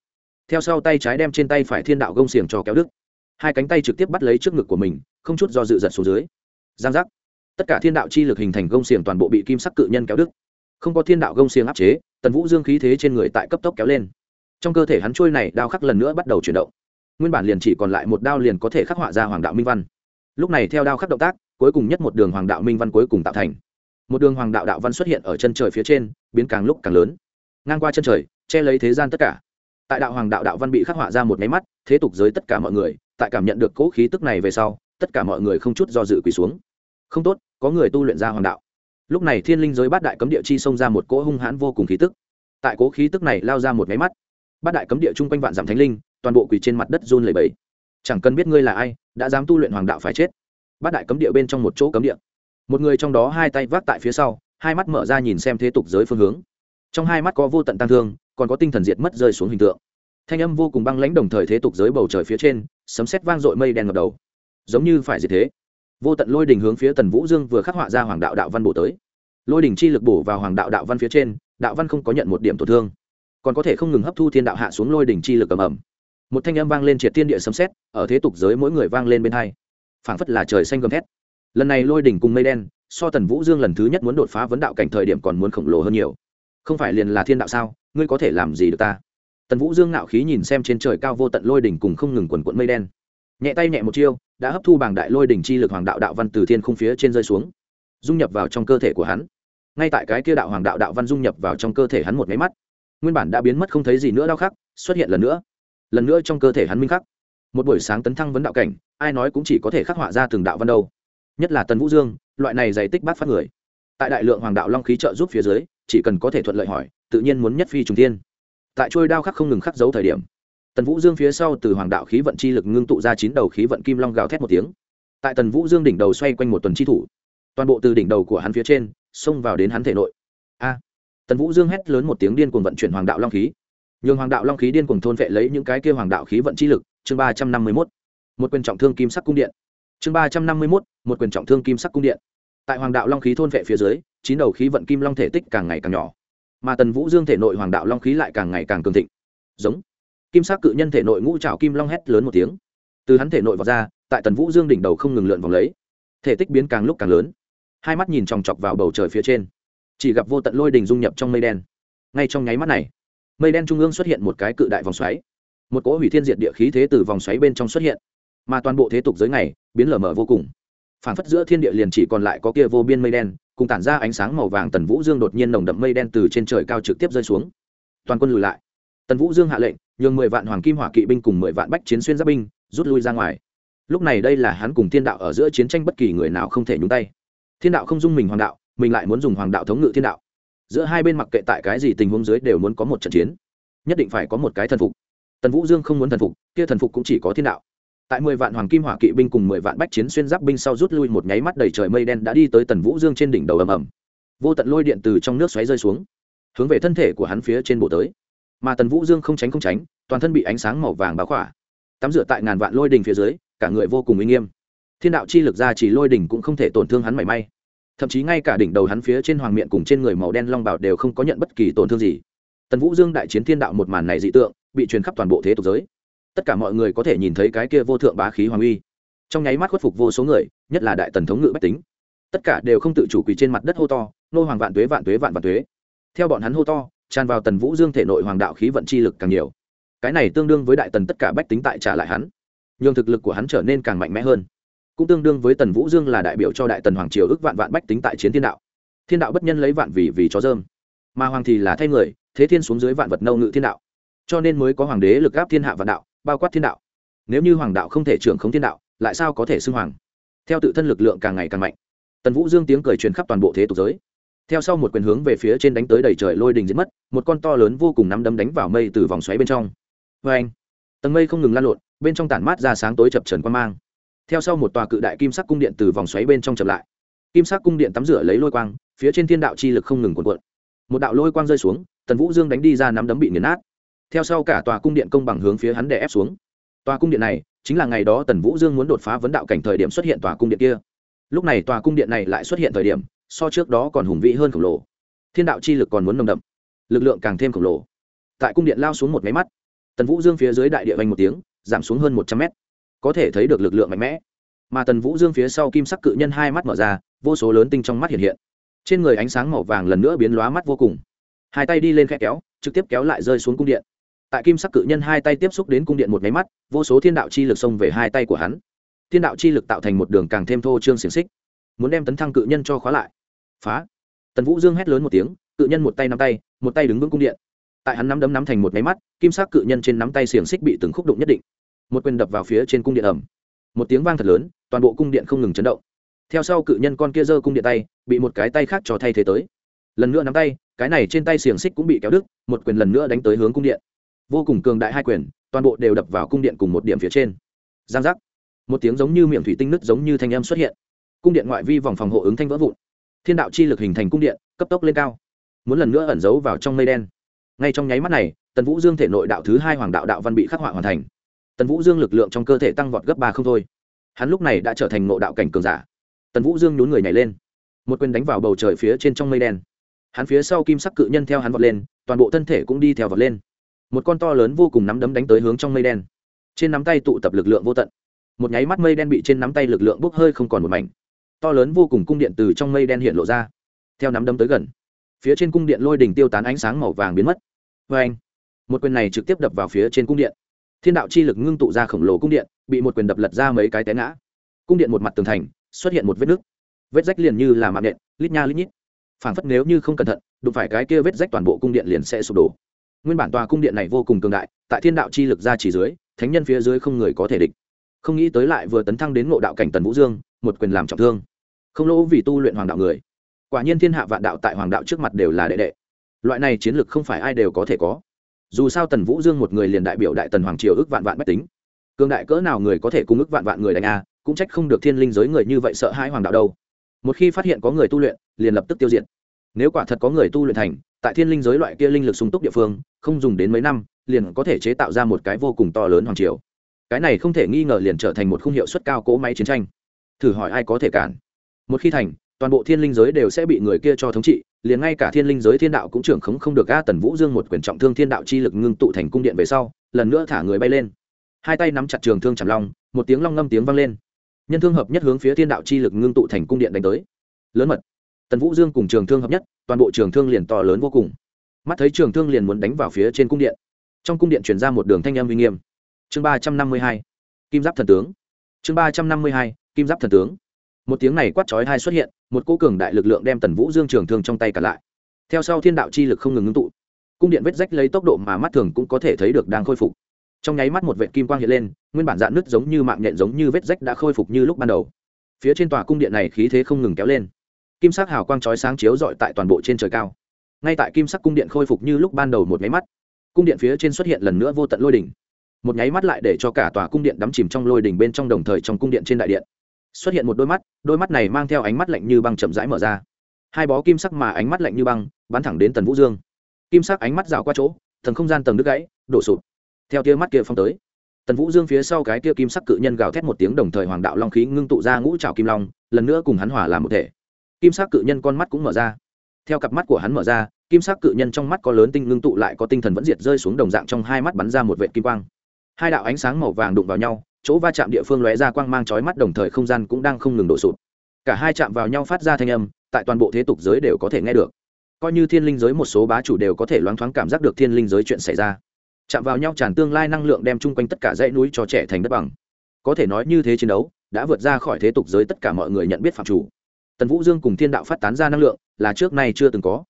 A: Theo sau tay trái đem trên tay phải thiên đạo gông xiềng cho kéo đứt. Hai cánh tay trực tiếp bắt lấy trước ngực của mình, không chút do dự giật xuống dưới. Giang giác. Tất cả thiên đạo chi lực hình thành gông xiềng toàn bộ bị kim sắc cự nhân kéo đứt. Không có thiên đạo gông xiềng áp chế, tần vũ dương khí thế trên người tại cấp tốc kéo lên. Trong cơ thể hắn trôi này đao khắc lần nữa bắt đầu chuyển động. Nguyên bản liền chỉ còn lại một đao liền có thể khắc họa ra hoàng đạo minh văn. Lúc này theo đao khắc động tác, cuối cùng nhất một đường hoàng đạo minh văn cuối cùng tạo thành một đường hoàng đạo đạo văn xuất hiện ở chân trời phía trên, biến càng lúc càng lớn. Ngang qua chân trời, che lấy thế gian tất cả. Tại đạo hoàng đạo đạo văn bị khắc họa ra một máy mắt, thế tục giới tất cả mọi người, tại cảm nhận được cỗ khí tức này về sau, tất cả mọi người không chút do dự quỳ xuống. Không tốt, có người tu luyện ra hoàng đạo. Lúc này thiên linh giới bát đại cấm địa chi xông ra một cỗ hung hãn vô cùng khí tức. Tại cỗ khí tức này lao ra một máy mắt, bát đại cấm địa chung quanh vạn giảm thánh linh, toàn bộ quỳ trên mặt đất run lầy bẫy chẳng cần biết ngươi là ai, đã dám tu luyện hoàng đạo phải chết. Bát đại cấm địa bên trong một chỗ cấm địa một người trong đó hai tay vác tại phía sau, hai mắt mở ra nhìn xem thế tục giới phương hướng. Trong hai mắt có vô tận tăng thương, còn có tinh thần diệt mất rơi xuống hình tượng. Thanh âm vô cùng băng lãnh đồng thời thế tục giới bầu trời phía trên, sấm sét vang dội mây đen ngập đầu. Giống như phải diệt thế. Vô tận lôi đình hướng phía tần vũ dương vừa khắc họa ra hoàng đạo đạo văn bổ tới. Lôi đình chi lực bổ vào hoàng đạo đạo văn phía trên, đạo văn không có nhận một điểm tổn thương. Còn có thể không ngừng hấp thu thiên đạo hạ xuống lôi đình chi lực ầm ầm. Một thanh âm vang lên triệt thiên địa sấm sét, ở thế tục giới mỗi người vang lên bên hai. Phảng phất là trời xanh gầm thét lần này lôi đỉnh cùng mây đen, so tần vũ dương lần thứ nhất muốn đột phá vấn đạo cảnh thời điểm còn muốn khổng lồ hơn nhiều. Không phải liền là thiên đạo sao? Ngươi có thể làm gì được ta? Tần vũ dương ngạo khí nhìn xem trên trời cao vô tận lôi đỉnh cùng không ngừng quần quận mây đen. Nhẹ tay nhẹ một chiêu, đã hấp thu bảng đại lôi đỉnh chi lực hoàng đạo đạo văn từ thiên không phía trên rơi xuống, dung nhập vào trong cơ thể của hắn. Ngay tại cái kia đạo hoàng đạo đạo văn dung nhập vào trong cơ thể hắn một máy mắt, nguyên bản đã biến mất không thấy gì nữa đau khắc, xuất hiện lần nữa. Lần nữa trong cơ thể hắn minh khắc. Một buổi sáng tấn thăng vấn đạo cảnh, ai nói cũng chỉ có thể khắc họa ra từng đạo văn đâu nhất là tần vũ dương, loại này dày tích bát phát người. Tại đại lượng hoàng đạo long khí trợ giúp phía dưới, chỉ cần có thể thuận lợi hỏi, tự nhiên muốn nhất phi trùng tiên tại trôi đao khắc không ngừng khắc dấu thời điểm, tần vũ dương phía sau từ hoàng đạo khí vận chi lực ngưng tụ ra chín đầu khí vận kim long gào thét một tiếng. Tại tần vũ dương đỉnh đầu xoay quanh một tuần chi thủ, toàn bộ từ đỉnh đầu của hắn phía trên, xông vào đến hắn thể nội. A! Tần vũ dương hét lớn một tiếng điên cuồng vận chuyển hoàng đạo long khí. Nhường hoàng đạo long khí điên cuồng thôn vệ lấy những cái kia hoàng đạo khí vận chi lực, chương ba trăm năm mươi mốt. Một quyền trọng thương kim sắc cung điện chương ba trăm năm mươi mốt, một quyền trọng thương kim sắc cung điện. Tại hoàng đạo long khí thôn vệ phía dưới, chín đầu khí vận kim long thể tích càng ngày càng nhỏ. Mà tần vũ dương thể nội hoàng đạo long khí lại càng ngày càng cường thịnh. Giống. Kim sắc cự nhân thể nội ngũ trào kim long hét lớn một tiếng. Từ hắn thể nội vào ra, tại tần vũ dương đỉnh đầu không ngừng lượn vòng lấy. Thể tích biến càng lúc càng lớn. Hai mắt nhìn chòng chọc vào bầu trời phía trên. Chỉ gặp vô tận lôi đình dung nhập trong mây đen. Ngay trong nháy mắt này, mây đen trung ương xuất hiện một cái cự đại vòng xoáy. Một cỗ hủy thiên diệt địa khí thế từ vòng xoáy bên trong xuất hiện mà toàn bộ thế tục giới này biến lở mở vô cùng. Phảng phất giữa thiên địa liền chỉ còn lại có kia vô biên mây đen, cùng tản ra ánh sáng màu vàng tần vũ dương đột nhiên nồng đậm mây đen từ trên trời cao trực tiếp rơi xuống. Toàn quân lùi lại. Tần vũ dương hạ lệnh, nhường mười vạn hoàng kim hỏa kỵ binh cùng mười vạn bách chiến xuyên giáp binh rút lui ra ngoài. Lúc này đây là hắn cùng thiên đạo ở giữa chiến tranh bất kỳ người nào không thể nhúng tay. Thiên đạo không dung mình hoàng đạo, mình lại muốn dùng hoàng đạo thống ngự thiên đạo. Giữa hai bên mặc kệ tại cái gì tình huống dưới đều muốn có một trận chiến. Nhất định phải có một cái thần phục. Tần vũ dương không muốn thần phục, kia thần phục cũng chỉ có thiên đạo tại mười vạn hoàng kim hỏa kỵ binh cùng mười vạn bách chiến xuyên giáp binh sau rút lui một nháy mắt đầy trời mây đen đã đi tới tần vũ dương trên đỉnh đầu ầm ầm. Vô tận lôi điện từ trong nước xoáy rơi xuống, hướng về thân thể của hắn phía trên bộ tới. Mà tần vũ dương không tránh không tránh, toàn thân bị ánh sáng màu vàng báo khỏa. Tắm rửa tại ngàn vạn lôi đình phía dưới, cả người vô cùng uy nghiêm. Thiên đạo chi lực ra chỉ lôi đỉnh cũng không thể tổn thương hắn mảy may. Thậm chí ngay cả đỉnh đầu hắn phía trên hoàng miệng cùng trên người màu đen long bảo đều không có nhận bất kỳ tổn thương gì. Tần vũ dương đại chiến thiên đạo một màn này dị tượng, bị truyền khắp toàn bộ thế tục giới tất cả mọi người có thể nhìn thấy cái kia vô thượng bá khí hoàng uy. Trong nháy mắt khuất phục vô số người, nhất là đại tần thống ngự bách tính. Tất cả đều không tự chủ quỳ trên mặt đất hô to, nô hoàng vạn tuế vạn tuế, vạn vạn tuế. Theo bọn hắn hô to, tràn vào tần vũ dương thể nội hoàng đạo khí vận chi lực càng nhiều. Cái này tương đương với đại tần tất cả bách tính tại trả lại hắn. Nhường thực lực của hắn trở nên càng mạnh mẽ hơn. Cũng tương đương với tần vũ dương là đại biểu cho đại tần hoàng triều ước vạn vạn bách tính tại chiến thiên đạo. Thiên đạo bất nhân lấy vạn vì vì chó dơm. Mà hoàng thì là thay người, thế thiên xuống dưới vạn vật nâu ngự thiên đạo. Cho nên mới có hoàng đế lực gáp thiên hạ vạn đạo bao quát thiên đạo. Nếu như hoàng đạo không thể trưởng khống thiên đạo, lại sao có thể xưng hoàng? Theo tự thân lực lượng càng ngày càng mạnh. Tần vũ dương tiếng cười truyền khắp toàn bộ thế tục giới. Theo sau một quyền hướng về phía trên đánh tới đầy trời lôi đình diễn mất, một con to lớn vô cùng nắm đấm đánh vào mây từ vòng xoáy bên trong. Vê anh, tầng mây không ngừng lan lộn, bên trong tản mát ra sáng tối chập trần quan mang. Theo sau một tòa cự đại kim sắc cung điện từ vòng xoáy bên trong chậm lại. Kim sắc cung điện tắm rửa lấy lôi quang, phía trên thiên đạo chi lực không ngừng cuộn cuộn. Một đạo lôi quang rơi xuống, tần vũ dương đánh đi ra nắm đấm bị nghiền nát theo sau cả tòa cung điện công bằng hướng phía hắn đè ép xuống. Tòa cung điện này chính là ngày đó tần vũ dương muốn đột phá vấn đạo cảnh thời điểm xuất hiện tòa cung điện kia. Lúc này tòa cung điện này lại xuất hiện thời điểm, so trước đó còn hùng vĩ hơn khổng lồ. Thiên đạo chi lực còn muốn nồng đậm, lực lượng càng thêm khổng lồ. Tại cung điện lao xuống một máy mắt, tần vũ dương phía dưới đại địa vành một tiếng, giảm xuống hơn một trăm mét. Có thể thấy được lực lượng mạnh mẽ. Mà tần vũ dương phía sau kim sắc cự nhân hai mắt mở ra, vô số lớn tinh trong mắt hiện hiện. Trên người ánh sáng màu vàng lần nữa biến lóa mắt vô cùng. Hai tay đi lên khe kéo, trực tiếp kéo lại rơi xuống cung điện tại kim sắc cự nhân hai tay tiếp xúc đến cung điện một máy mắt, vô số thiên đạo chi lực xông về hai tay của hắn. Thiên đạo chi lực tạo thành một đường càng thêm thô trương xiềng xích, muốn đem tấn thăng cự nhân cho khóa lại. Phá. Tần vũ dương hét lớn một tiếng, cự nhân một tay nắm tay, một tay đứng vững cung điện. Tại hắn nắm đấm nắm thành một máy mắt, kim sắc cự nhân trên nắm tay xiềng xích bị từng khúc đụng nhất định. Một quyền đập vào phía trên cung điện ẩm một tiếng vang thật lớn, toàn bộ cung điện không ngừng chấn động. Theo sau cự nhân con kia giơ cung điện tay, bị một cái tay khác cho thay thế tới. Lần nữa nắm tay, cái này trên tay xiềng xích cũng bị kéo đứt, một quyền lần nữa đánh tới hướng cung điện vô cùng cường đại hai quyền, toàn bộ đều đập vào cung điện cùng một điểm phía trên. Giang giác. Một tiếng giống như miệng thủy tinh nứt giống như thanh âm xuất hiện. Cung điện ngoại vi vòng phòng hộ ứng thanh vỡ vụn. Thiên đạo chi lực hình thành cung điện, cấp tốc lên cao. Muốn lần nữa ẩn giấu vào trong mây đen. Ngay trong nháy mắt này, tần vũ dương thể nội đạo thứ hai hoàng đạo đạo văn bị khắc họa hoàn thành. Tần vũ dương lực lượng trong cơ thể tăng vọt gấp ba không thôi. Hắn lúc này đã trở thành nội đạo cảnh cường giả. Tần vũ dương nhún người nhảy lên. Một quyền đánh vào bầu trời phía trên trong mây đen. Hắn phía sau kim sắc cự nhân theo hắn vọt lên, toàn bộ thân thể cũng đi theo vọt lên một con to lớn vô cùng nắm đấm đánh tới hướng trong mây đen. Trên nắm tay tụ tập lực lượng vô tận. Một nháy mắt mây đen bị trên nắm tay lực lượng bốc hơi không còn một mảnh. To lớn vô cùng cung điện từ trong mây đen hiện lộ ra. Theo nắm đấm tới gần, phía trên cung điện lôi đỉnh tiêu tán ánh sáng màu vàng biến mất. Vê anh, một quyền này trực tiếp đập vào phía trên cung điện. Thiên đạo chi lực ngưng tụ ra khổng lồ cung điện, bị một quyền đập lật ra mấy cái té ngã. Cung điện một mặt tường thành, xuất hiện một vết nứt. Vết rách liền như là mạng nện, lít nha lít nhít. Phảng phất nếu như không cẩn thận, đụng phải cái kia vết rách toàn bộ cung điện liền sẽ sụp đổ nguyên bản tòa cung điện này vô cùng cường đại, tại thiên đạo chi lực ra chỉ dưới, thánh nhân phía dưới không người có thể địch. Không nghĩ tới lại vừa tấn thăng đến ngộ đạo cảnh tần vũ dương, một quyền làm trọng thương. Không lỗ vì tu luyện hoàng đạo người. Quả nhiên thiên hạ vạn đạo tại hoàng đạo trước mặt đều là đệ đệ. Loại này chiến lược không phải ai đều có thể có. Dù sao tần vũ dương một người liền đại biểu đại tần hoàng triều ước vạn vạn bách tính. Cường đại cỡ nào người có thể cung ước vạn vạn người đánh a, cũng trách không được thiên linh giới người như vậy sợ hãi hoàng đạo đâu. Một khi phát hiện có người tu luyện, liền lập tức tiêu diệt. Nếu quả thật có người tu luyện thành tại thiên linh giới loại kia linh lực sung túc địa phương, không dùng đến mấy năm, liền có thể chế tạo ra một cái vô cùng to lớn hoàng triều. Cái này không thể nghi ngờ liền trở thành một khung hiệu suất cao cỗ máy chiến tranh. Thử hỏi ai có thể cản? Một khi thành, toàn bộ thiên linh giới đều sẽ bị người kia cho thống trị, liền ngay cả thiên linh giới thiên đạo cũng trưởng khống không được a tần vũ dương một quyền trọng thương thiên đạo chi lực ngưng tụ thành cung điện về sau, lần nữa thả người bay lên. Hai tay nắm chặt trường thương chạm long, một tiếng long ngâm tiếng vang lên. Nhân thương hợp nhất hướng phía thiên đạo chi lực ngưng tụ thành cung điện đánh tới. Lớn mật tần vũ dương cùng trường thương hợp nhất, toàn bộ trường thương liền to lớn vô cùng. Mắt thấy trường thương liền muốn đánh vào phía trên cung điện. Trong cung điện chuyển ra một đường thanh âm uy nghiêm. Chương ba trăm năm mươi hai, kim giáp thần tướng. Chương ba trăm năm mươi hai, kim giáp thần tướng. Một tiếng này quát chói hai xuất hiện, một cô cường đại lực lượng đem tần vũ dương trường thương trong tay cả lại. Theo sau thiên đạo chi lực không ngừng ngưng tụ. Cung điện vết rách lấy tốc độ mà mắt thường cũng có thể thấy được đang khôi phục. Trong nháy mắt một vệ kim quang hiện lên, nguyên bản dạn nứt giống như mạng nhện giống như vết rách đã khôi phục như lúc ban đầu. Phía trên tòa cung điện này khí thế không ngừng kéo lên kim sắc hào quang chói sáng chiếu rọi tại toàn bộ trên trời cao. Ngay tại kim sắc cung điện khôi phục như lúc ban đầu một nháy mắt, cung điện phía trên xuất hiện lần nữa vô tận lôi đỉnh. Một nháy mắt lại để cho cả tòa cung điện đắm chìm trong lôi đỉnh bên trong đồng thời trong cung điện trên đại điện. Xuất hiện một đôi mắt đôi mắt này mang theo ánh mắt lạnh như băng chậm rãi mở ra. Hai bó kim sắc mà ánh mắt lạnh như băng, bắn thẳng đến tần vũ dương. Kim sắc ánh mắt rào qua chỗ, thần không gian tầng đứt gãy, đổ sụp. Theo tia mắt kia phong tới, tần vũ dương phía sau cái tia kim sắc cự nhân gào thét một tiếng đồng thời hoàng đạo long khí ngưng tụ ra ngũ trào kim long, lần nữa cùng hắn hòa làm một thể kim sắc cự nhân con mắt cũng mở ra. Theo cặp mắt của hắn mở ra, kim sắc cự nhân trong mắt có lớn tinh ngưng tụ lại có tinh thần vẫn diệt rơi xuống đồng dạng trong hai mắt bắn ra một vệ kim quang. Hai đạo ánh sáng màu vàng đụng vào nhau, chỗ va chạm địa phương lóe ra quang mang chói mắt đồng thời không gian cũng đang không ngừng đổ sụp. Cả hai chạm vào nhau phát ra thanh âm, tại toàn bộ thế tục giới đều có thể nghe được. Coi như thiên linh giới một số bá chủ đều có thể loáng thoáng cảm giác được thiên linh giới chuyện xảy ra. Chạm vào nhau tràn tương lai năng lượng đem chung quanh tất cả dãy núi cho trẻ thành đất bằng. Có thể nói như thế chiến đấu, đã vượt ra khỏi thế tục giới tất cả mọi người nhận biết phạm chủ tần vũ dương cùng thiên đạo phát tán ra năng lượng là trước nay chưa từng có.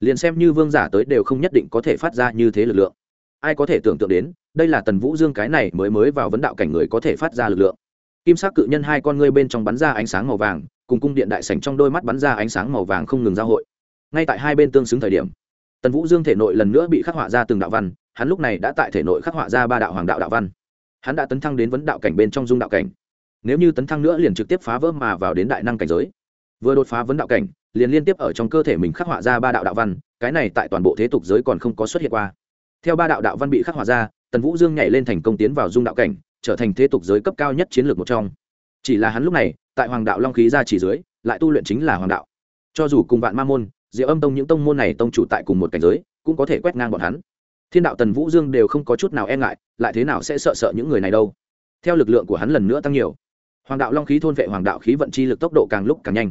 A: Liền xem như vương giả tới đều không nhất định có thể phát ra như thế lực lượng. Ai có thể tưởng tượng đến, đây là tần vũ dương cái này mới mới vào vấn đạo cảnh người có thể phát ra lực lượng. Kim sắc cự nhân hai con ngươi bên trong bắn ra ánh sáng màu vàng, cùng cung điện đại sảnh trong đôi mắt bắn ra ánh sáng màu vàng không ngừng giao hội. Ngay tại hai bên tương xứng thời điểm, tần vũ dương thể nội lần nữa bị khắc họa ra từng đạo văn, hắn lúc này đã tại thể nội khắc họa ra ba đạo hoàng đạo đạo văn. Hắn đã tấn thăng đến vấn đạo cảnh bên trong dung đạo cảnh. Nếu như tấn thăng nữa liền trực tiếp phá vỡ mà vào đến đại năng cảnh giới vừa đột phá vấn đạo cảnh, liền liên tiếp ở trong cơ thể mình khắc họa ra ba đạo đạo văn, cái này tại toàn bộ thế tục giới còn không có xuất hiện qua. Theo ba đạo đạo văn bị khắc họa ra, tần vũ dương nhảy lên thành công tiến vào dung đạo cảnh, trở thành thế tục giới cấp cao nhất chiến lược một trong. Chỉ là hắn lúc này, tại hoàng đạo long khí ra chỉ dưới, lại tu luyện chính là hoàng đạo. Cho dù cùng vạn ma môn, diệu âm tông những tông môn này tông chủ tại cùng một cảnh giới, cũng có thể quét ngang bọn hắn. Thiên đạo tần vũ dương đều không có chút nào e ngại, lại thế nào sẽ sợ sợ những người này đâu? Theo lực lượng của hắn lần nữa tăng nhiều, hoàng đạo long khí thôn vệ hoàng đạo khí vận chi lực tốc độ càng lúc càng nhanh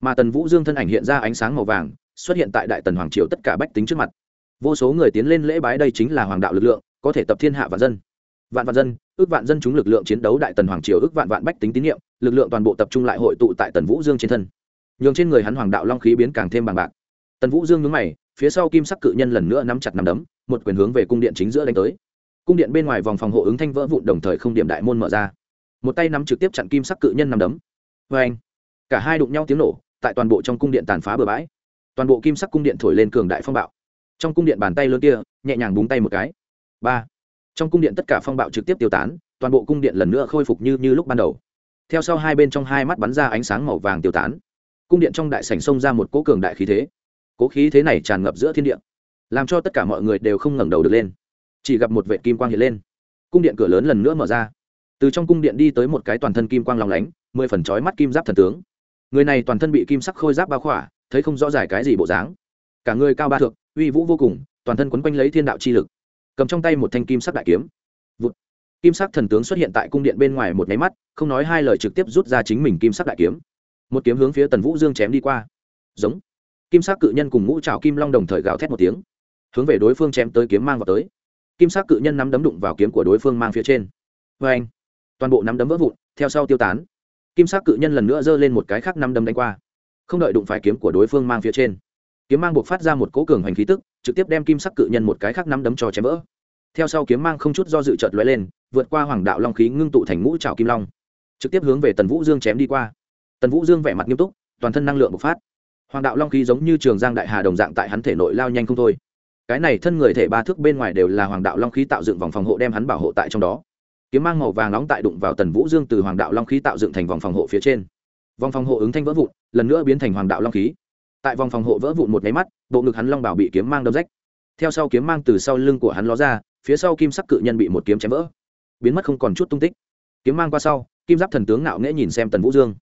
A: mà tần vũ dương thân ảnh hiện ra ánh sáng màu vàng, xuất hiện tại đại tần hoàng triều tất cả bách tính trước mặt. Vô số người tiến lên lễ bái đây chính là hoàng đạo lực lượng, có thể tập thiên hạ vạn dân. Vạn vạn dân, ước vạn dân chúng lực lượng chiến đấu đại tần hoàng triều ước vạn vạn bách tính tín nhiệm lực lượng toàn bộ tập trung lại hội tụ tại tần vũ dương trên thân. Nhường trên người hắn hoàng đạo long khí biến càng thêm bằng bạc. Tần vũ dương nhướng mày, phía sau kim sắc cự nhân lần nữa nắm chặt nắm đấm, một quyền hướng về cung điện chính giữa đánh tới. Cung điện bên ngoài vòng phòng hộ ứng thanh vỡ vụn đồng thời không điểm đại môn mở ra. Một tay nắm trực tiếp chặn kim sắc cự nhân nắm đấm. Vê anh cả hai đụng nhau tiếng nổ tại toàn bộ trong cung điện tàn phá bừa bãi. Toàn bộ kim sắc cung điện thổi lên cường đại phong bạo. Trong cung điện bàn tay lớn kia, nhẹ nhàng búng tay một cái. Ba. Trong cung điện tất cả phong bạo trực tiếp tiêu tán, toàn bộ cung điện lần nữa khôi phục như như lúc ban đầu. Theo sau hai bên trong hai mắt bắn ra ánh sáng màu vàng tiêu tán. Cung điện trong đại sảnh xông ra một cỗ cường đại khí thế. Cỗ khí thế này tràn ngập giữa thiên địa, làm cho tất cả mọi người đều không ngẩng đầu được lên. Chỉ gặp một vệ kim quang hiện lên. Cung điện cửa lớn lần nữa mở ra. Từ trong cung điện đi tới một cái toàn thân kim quang lòng lánh, mười phần trói mắt kim giáp thần tướng người này toàn thân bị kim sắc khôi giáp bao khỏa, thấy không rõ ràng cái gì bộ dáng. Cả người cao ba thượng uy vũ vô cùng, toàn thân quấn quanh lấy thiên đạo chi lực. Cầm trong tay một thanh kim sắc đại kiếm. Kim sắc thần tướng xuất hiện tại cung điện bên ngoài một nháy mắt, không nói hai lời trực tiếp rút ra chính mình kim sắc đại kiếm. Một kiếm hướng phía tần vũ dương chém đi qua. Giống. Kim sắc cự nhân cùng ngũ trào kim long đồng thời gào thét một tiếng. Hướng về đối phương chém tới kiếm mang vào tới. Kim sắc cự nhân nắm đấm đụng vào kiếm của đối phương mang phía trên. Vê anh toàn bộ nắm đấm vỡ vụn, theo sau tiêu tán kim sắc cự nhân lần nữa giơ lên một cái khác năm đấm đánh qua. Không đợi đụng phải kiếm của đối phương mang phía trên, kiếm mang buộc phát ra một cỗ cường hành khí tức, trực tiếp đem kim sắc cự nhân một cái khác năm đấm cho chém vỡ. Theo sau kiếm mang không chút do dự trợt lóe lên, vượt qua hoàng đạo long khí ngưng tụ thành ngũ trào kim long, trực tiếp hướng về tần vũ dương chém đi qua. Tần vũ dương vẻ mặt nghiêm túc, toàn thân năng lượng bộc phát. Hoàng đạo long khí giống như trường giang đại hà đồng dạng tại hắn thể nội lao nhanh không thôi. Cái này thân người thể ba thước bên ngoài đều là hoàng đạo long khí tạo dựng vòng phòng hộ đem hắn bảo hộ tại trong đó kiếm mang màu vàng nóng tại đụng vào tần vũ dương từ hoàng đạo long khí tạo dựng thành vòng phòng hộ phía trên. Vòng phòng hộ ứng thanh vỡ vụn, lần nữa biến thành hoàng đạo long khí. Tại vòng phòng hộ vỡ vụn một máy mắt, bộ ngực hắn long bảo bị kiếm mang đâm rách. Theo sau kiếm mang từ sau lưng của hắn ló ra, phía sau kim sắc cự nhân bị một kiếm chém vỡ. Biến mất không còn chút tung tích. Kiếm mang qua sau, kim giáp thần tướng ngạo nghễ nhìn xem tần vũ dương.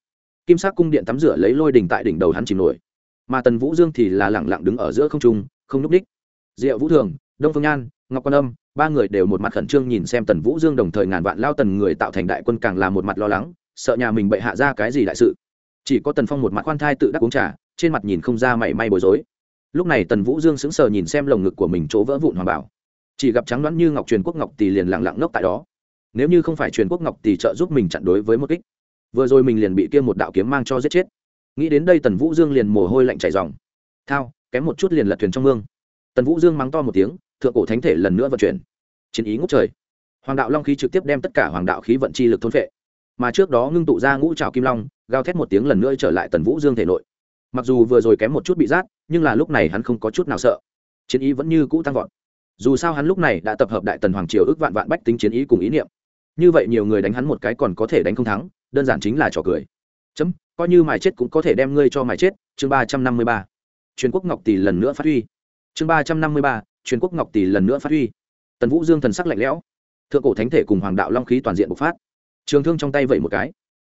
A: Kim sắc cung điện tắm rửa lấy lôi đỉnh tại đỉnh đầu hắn chìm nổi. Mà tần vũ dương thì là lẳng lặng đứng ở giữa không trung, không núp h diệu vũ thường, đông phương nhan, ngọc quan âm ba người đều một mặt khẩn trương nhìn xem tần vũ dương đồng thời ngàn vạn lao tần người tạo thành đại quân càng là một mặt lo lắng, sợ nhà mình bệ hạ ra cái gì đại sự. Chỉ có tần phong một mặt khoan thai tự đắc uống trà, trên mặt nhìn không ra mảy may bối rối. Lúc này tần vũ dương sững sờ nhìn xem lồng ngực của mình chỗ vỡ vụn hoàng bảo. Chỉ gặp trắng đoán như ngọc truyền quốc ngọc tỷ liền lặng lặng ngốc tại đó. Nếu như không phải truyền quốc ngọc tỷ trợ giúp mình chặn đối với một kích, vừa rồi mình liền bị kia một đạo kiếm mang cho giết chết. Nghĩ đến đây tần vũ dương liền mồ hôi lạnh chảy dòng. Thao, kém một chút liền lật thuyền trong mương. Tần vũ dương mắng to một tiếng thượng cổ thánh thể lần nữa vận chuyển. Chiến ý ngút trời. Hoàng đạo long khí trực tiếp đem tất cả hoàng đạo khí vận chi lực thôn phệ. Mà trước đó ngưng tụ ra ngũ trào kim long, gào thét một tiếng lần nữa trở lại tần vũ dương thể nội. Mặc dù vừa rồi kém một chút bị rát, nhưng là lúc này hắn không có chút nào sợ. Chiến ý vẫn như cũ tăng vọt. Dù sao hắn lúc này đã tập hợp đại tần hoàng triều ước vạn vạn bách tính chiến ý cùng ý niệm. Như vậy nhiều người đánh hắn một cái còn có thể đánh không thắng, đơn giản chính là trò cười. Chấm, coi như mài chết cũng có thể đem ngươi cho mài chết. Chương ba trăm năm mươi ba. Truyền quốc ngọc tỷ lần nữa phát huy. Chương ba trăm năm mươi ba truyền quốc ngọc tỷ lần nữa phát huy. Tần vũ dương thần sắc lạnh lẽo. Thượng cổ thánh thể cùng hoàng đạo long khí toàn diện bộc phát. Trường thương trong tay vậy một cái.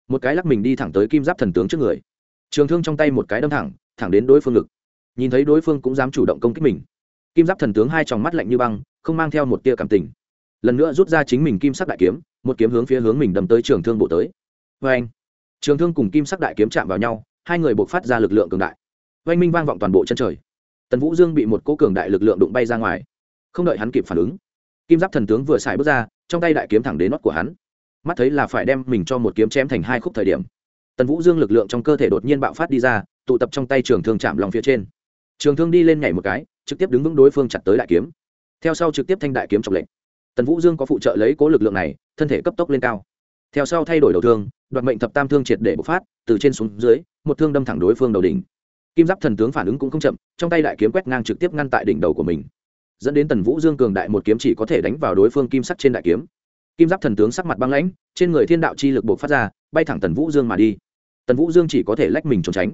A: Một cái lắc mình đi thẳng tới kim giáp thần tướng trước người. Trường thương trong tay một cái đâm thẳng thẳng đến đối phương ngực. Nhìn thấy đối phương cũng dám chủ động công kích mình. Kim giáp thần tướng hai tròng mắt lạnh như băng, không mang theo một tia cảm tình. Lần nữa rút ra chính mình kim sắc đại kiếm, một kiếm hướng phía hướng mình đâm tới trường thương bộ tới. Vê anh, trường thương cùng kim sắc đại kiếm chạm vào nhau, hai người buộc phát ra lực lượng cường đại. Oanh minh vang vọng toàn bộ chân trời tần vũ dương bị một cỗ cường đại lực lượng đụng bay ra ngoài. Không đợi hắn kịp phản ứng, kim giáp thần tướng vừa xài bước ra, trong tay đại kiếm thẳng đến nót của hắn. Mắt thấy là phải đem mình cho một kiếm chém thành hai khúc thời điểm, tần vũ dương lực lượng trong cơ thể đột nhiên bạo phát đi ra, tụ tập trong tay trường thương chạm lòng phía trên. Trường thương đi lên nhảy một cái, trực tiếp đứng vững đối phương chặt tới đại kiếm. Theo sau trực tiếp thanh đại kiếm trọng lệnh. Tần vũ dương có phụ trợ lấy cố lực lượng này, thân thể cấp tốc lên cao. Theo sau thay đổi đầu thương, đoạt mệnh thập tam thương triệt để bộc phát, từ trên xuống dưới, một thương đâm thẳng đối phương đầu đỉnh kim giáp thần tướng phản ứng cũng không chậm, trong tay đại kiếm quét ngang trực tiếp ngăn tại đỉnh đầu của mình. Dẫn đến tần vũ dương cường đại một kiếm chỉ có thể đánh vào đối phương kim sắc trên đại kiếm. Kim giáp thần tướng sắc mặt băng lãnh, trên người thiên đạo chi lực buộc phát ra, bay thẳng tần vũ dương mà đi. Tần vũ dương chỉ có thể lách mình trốn tránh.